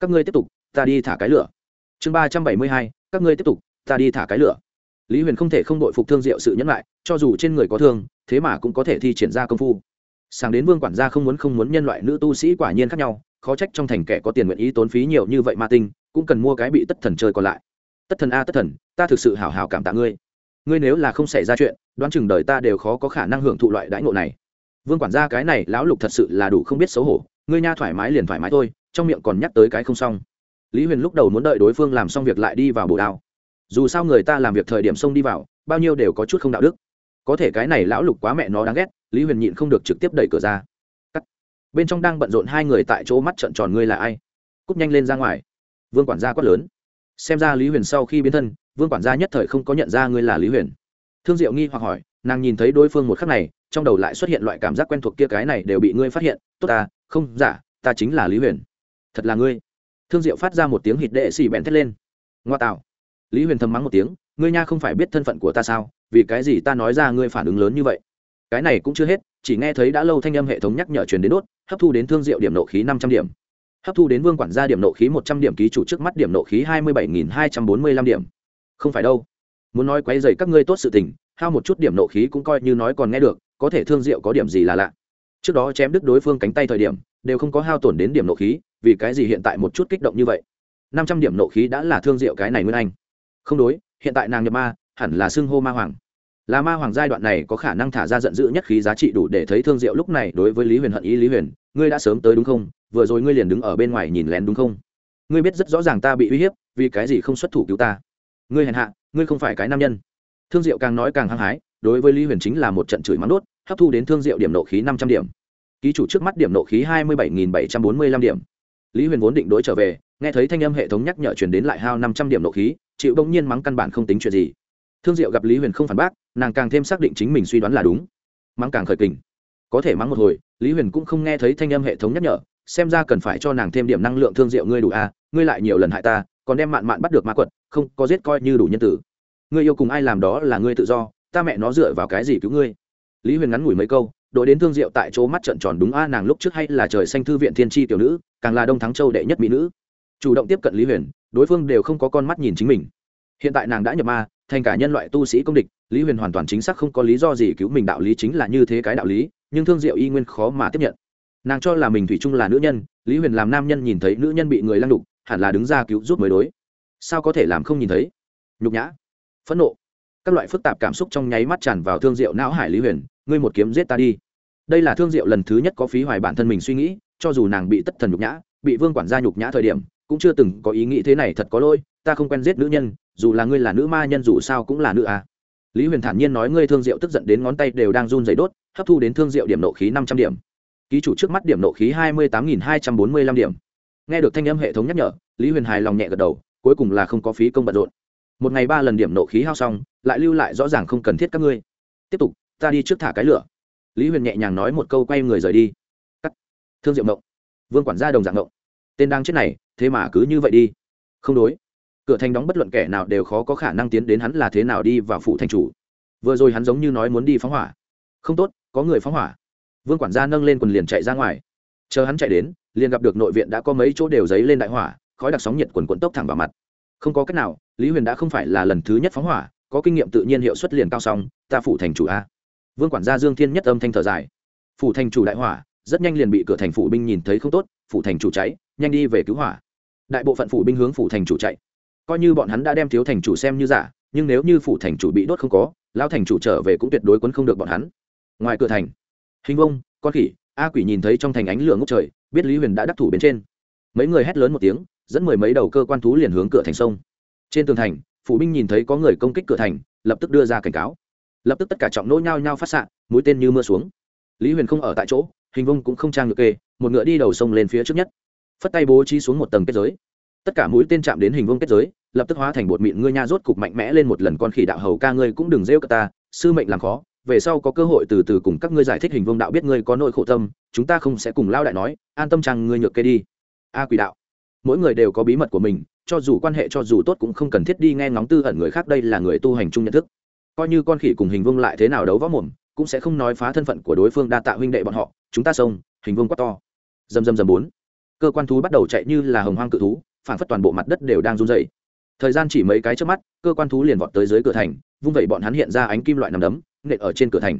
các ngươi tiếp tục, ta đi thả cái lửa. Chương ba trăm bảy mươi hai, các ngươi tiếp tục, ta đi thả cái lửa. Lý huyền không thể không đội phục thương diệu sự nhẫn lại, cho dù trên người có thương, thế mà cũng có thể thi triển ra công phu. Sáng đến vương quản gia không muốn không muốn nhân loại nữ tu sĩ quả nhiên khác nhau, khó trách trong thành kẻ có tiền nguyện ý tốn phí nhiều như vậy ma tinh, cũng cần mua cái bị tất thần chơi còn lại. Tất thần a, tất thần, ta thực sự hào hào cảm tạ ngươi. Ngươi nếu là không xảy ra chuyện, đoán chừng đời ta đều khó có khả năng hưởng thụ loại đãi ngộ này. Vương quản gia cái này, lão lục thật sự là đủ không biết xấu hổ, ngươi nha thoải mái liền thoải mái thôi trong miệng còn nhắc tới cái không xong. Lý huyền lúc đầu muốn đợi đối phương làm xong việc lại đi vào bồ đao. Dù sao người ta làm việc thời điểm xông đi vào, bao nhiêu đều có chút không đạo đức. Có thể cái này lão lục quá mẹ nó đáng ghét, lý huyền nhịn không được trực tiếp đẩy cửa ra. Cắt. bên trong đang bận rộn hai người tại chỗ mắt trợn tròn ngươi là ai? Cúp nhanh lên ra ngoài. Vương quản gia quát lớn. Xem ra lý huyền sau khi biến thân, vương quản gia nhất thời không có nhận ra ngươi là lý huyền. Thương diệu nghi hoặc hỏi, nàng nhìn thấy đối phương một khắc này, trong đầu lại xuất hiện loại cảm giác quen thuộc kia cái này đều bị ngươi phát hiện. Tốt ta, không giả, ta chính là lý huyền thật là ngươi. Thương diệu phát ra một tiếng hít đệ xì bèn thét lên. Ngoa tạo. Lý huyền thầm mắng một tiếng, ngươi nha không phải biết thân phận của ta sao, vì cái gì ta nói ra ngươi phản ứng lớn như vậy? Cái này cũng chưa hết, chỉ nghe thấy đã lâu thanh âm hệ thống nhắc nhở truyền đến đốt, hấp thu đến thương diệu điểm nộ khí năm trăm điểm. Hấp thu đến vương quản gia điểm nộ khí một trăm điểm, ký chủ trước mắt điểm nộ khí hai mươi bảy nghìn hai trăm bốn mươi lăm điểm. Không phải đâu. Muốn nói quấy dày các ngươi tốt sự tình, hao một chút điểm nộ khí cũng coi như nói còn nghe được, có thể thương diệu có điểm gì là lạ. Trước đó chém đứt đối phương cánh tay thời điểm đều không có hao tổn đến điểm nộ khí, vì cái gì hiện tại một chút kích động như vậy? Năm trăm điểm nộ khí đã là thương diệu cái này nguyên anh. Không đối, hiện tại nàng nhập ma, hẳn là xưng hô ma hoàng. Là ma hoàng giai đoạn này có khả năng thả ra giận dữ nhất khí giá trị đủ để thấy thương diệu lúc này đối với lý huyền hận ý. Lý huyền, ngươi đã sớm tới đúng không? Vừa rồi ngươi liền đứng ở bên ngoài nhìn lén đúng không? Ngươi biết rất rõ ràng ta bị uy hiếp, vì cái gì không xuất thủ cứu ta? Ngươi hèn hạ, ngươi không phải cái nam nhân. Thương diệu càng nói càng hăng hái, đối với lý huyền chính là một trận chửi mắng đốt, hấp thu đến thương diệu điểm nộ khí năm trăm điểm ký chủ trước mắt điểm nộ khí hai mươi bảy nghìn bảy trăm bốn mươi lăm điểm. Lý huyền vốn định đối trở về nghe thấy thanh âm hệ thống nhắc nhở chuyển đến lại hao năm trăm điểm nộ khí chịu đông nhiên mắng căn bản không tính chuyện gì. Thương diệu gặp lý huyền không phản bác nàng càng thêm xác định chính mình suy đoán là đúng. Mắng càng khởi kình. Có thể mắng một hồi lý huyền cũng không nghe thấy thanh âm hệ thống nhắc nhở xem ra cần phải cho nàng thêm điểm năng lượng thương diệu ngươi đủ a à, ngươi lại nhiều lần hại ta còn đem mạn mạn bắt được ma quật không có giết coi như đủ nhân tử. Ngươi yêu cùng ai làm đó là ngươi tự do ta mẹ nó dựa vào cái gì cứu ngươi? Lý huyền ngắn ngủi mấy câu đội đến thương diệu tại chỗ mắt trận tròn đúng a, nàng lúc trước hay là trời xanh thư viện thiên tri tiểu nữ, càng là đông thắng châu đệ nhất mỹ nữ. Chủ động tiếp cận lý huyền, đối phương đều không có con mắt nhìn chính mình. Hiện tại nàng đã nhập ma, thành cả nhân loại tu sĩ công địch, lý huyền hoàn toàn chính xác không có lý do gì cứu mình đạo lý chính là như thế cái đạo lý, nhưng thương diệu y nguyên khó mà tiếp nhận. Nàng cho là mình thủy chung là nữ nhân, lý huyền làm nam nhân nhìn thấy nữ nhân bị người lăng đục, hẳn là đứng ra cứu giúp mới đối. Sao có thể làm không nhìn thấy? Nhục nhã, phẫn nộ. Các loại phức tạp cảm xúc trong nháy mắt tràn vào thương diệu não hải lý huyền, ngươi một kiếm giết ta đi đây là thương diệu lần thứ nhất có phí hoài bản thân mình suy nghĩ, cho dù nàng bị tất thần nhục nhã, bị vương quản gia nhục nhã thời điểm, cũng chưa từng có ý nghĩ thế này thật có lỗi, ta không quen giết nữ nhân, dù là ngươi là nữ ma nhân dù sao cũng là nữ à. lý huyền thản nhiên nói ngươi thương diệu tức giận đến ngón tay đều đang run dày đốt, hấp thu đến thương diệu điểm nộ khí năm trăm điểm. Ký chủ trước mắt điểm nộ khí hai mươi tám nghìn hai trăm bốn mươi lăm điểm. Nghe được thanh âm hệ thống nhắc nhở, lý huyền hài lòng nhẹ gật đầu, cuối cùng là không có phí công bận rộn. Một ngày ba lần điểm nộ khí hao xong, lại lưu lại rõ ràng không cần thiết các ngươi. Tiếp tục, ta đi trước thả cái lửa lý huyền nhẹ nhàng nói một câu quay người rời đi. Cắt. Thương diệu mộng vương quản gia đồng dạng mộng tên đang chết này, thế mà cứ như vậy đi. Không đối. Cửa thành đóng bất luận kẻ nào đều khó có khả năng tiến đến hắn là thế nào đi vào phủ thành chủ. Vừa rồi hắn giống như nói muốn đi phóng hỏa. Không tốt, có người phóng hỏa. Vương quản gia nâng lên quần liền chạy ra ngoài. Chờ hắn chạy đến, liền gặp được nội viện đã có mấy chỗ đều dấy lên đại hỏa, khói đặc sóng nhiệt quần quần tốc thẳng vào mặt. Không có cách nào, lý huyền đã không phải là lần thứ nhất phóng hỏa, có kinh nghiệm tự nhiên hiệu suất liền cao xong, ta phủ thành chủ a vương quản gia dương thiên nhất âm thanh thở dài. Phủ thành chủ đại hỏa, rất nhanh liền bị cửa thành phủ binh nhìn thấy không tốt, phủ thành chủ cháy, nhanh đi về cứu hỏa. Đại bộ phận phủ binh hướng phủ thành chủ chạy. Coi như bọn hắn đã đem thiếu thành chủ xem như giả, nhưng nếu như phủ thành chủ bị đốt không có, lão thành chủ trở về cũng tuyệt đối quấn không được bọn hắn. Ngoài cửa thành, hình vông, con khỉ, a quỷ nhìn thấy trong thành ánh lửa ngốc trời, biết lý huyền đã đắc thủ bên trên. Mấy người hét lớn một tiếng, dẫn mười mấy đầu cơ quan thú liền hướng cửa thành sông. Trên tường thành, phủ binh nhìn thấy có người công kích cửa thành, lập tức đưa ra cảnh cáo lập tức tất cả trọng nỗ nhao nhao phát xạ, mũi tên như mưa xuống. Lý huyền không ở tại chỗ, hình vung cũng không trang ngược kê, một ngựa đi đầu sông lên phía trước nhất. Phất tay bố trí xuống một tầng kết giới. Tất cả mũi tên chạm đến hình vung kết giới, lập tức hóa thành bột mịn ngươi nha rốt cục mạnh mẽ lên một lần con khỉ đạo hầu ca ngươi cũng đừng rêu cả ta, sư mệnh làm khó, về sau có cơ hội từ từ cùng các ngươi giải thích hình vương đạo biết ngươi có nội khổ tâm, chúng ta không sẽ cùng lao đại nói, an tâm chăng ngươi nhược kê đi. A quỷ đạo, mỗi người đều có bí mật của mình, cho dù quan hệ cho dù tốt cũng không cần thiết đi nghe ngóng tư ẩn người khác, đây là người tu hành chung nhận thức coi như con khỉ cùng hình vương lại thế nào đấu võ mồm, cũng sẽ không nói phá thân phận của đối phương đa tạ huynh đệ bọn họ, chúng ta xông, hình vương quát to. Dầm dầm dầm bốn. Cơ quan thú bắt đầu chạy như là hồng hoang cự thú, phản phất toàn bộ mặt đất đều đang run dày thời gian chỉ mấy cái trước mắt, cơ quan thú liền vọt tới dưới cửa thành, vung vẩy bọn hắn hiện ra ánh kim loại nằm đấm, nện ở trên cửa thành.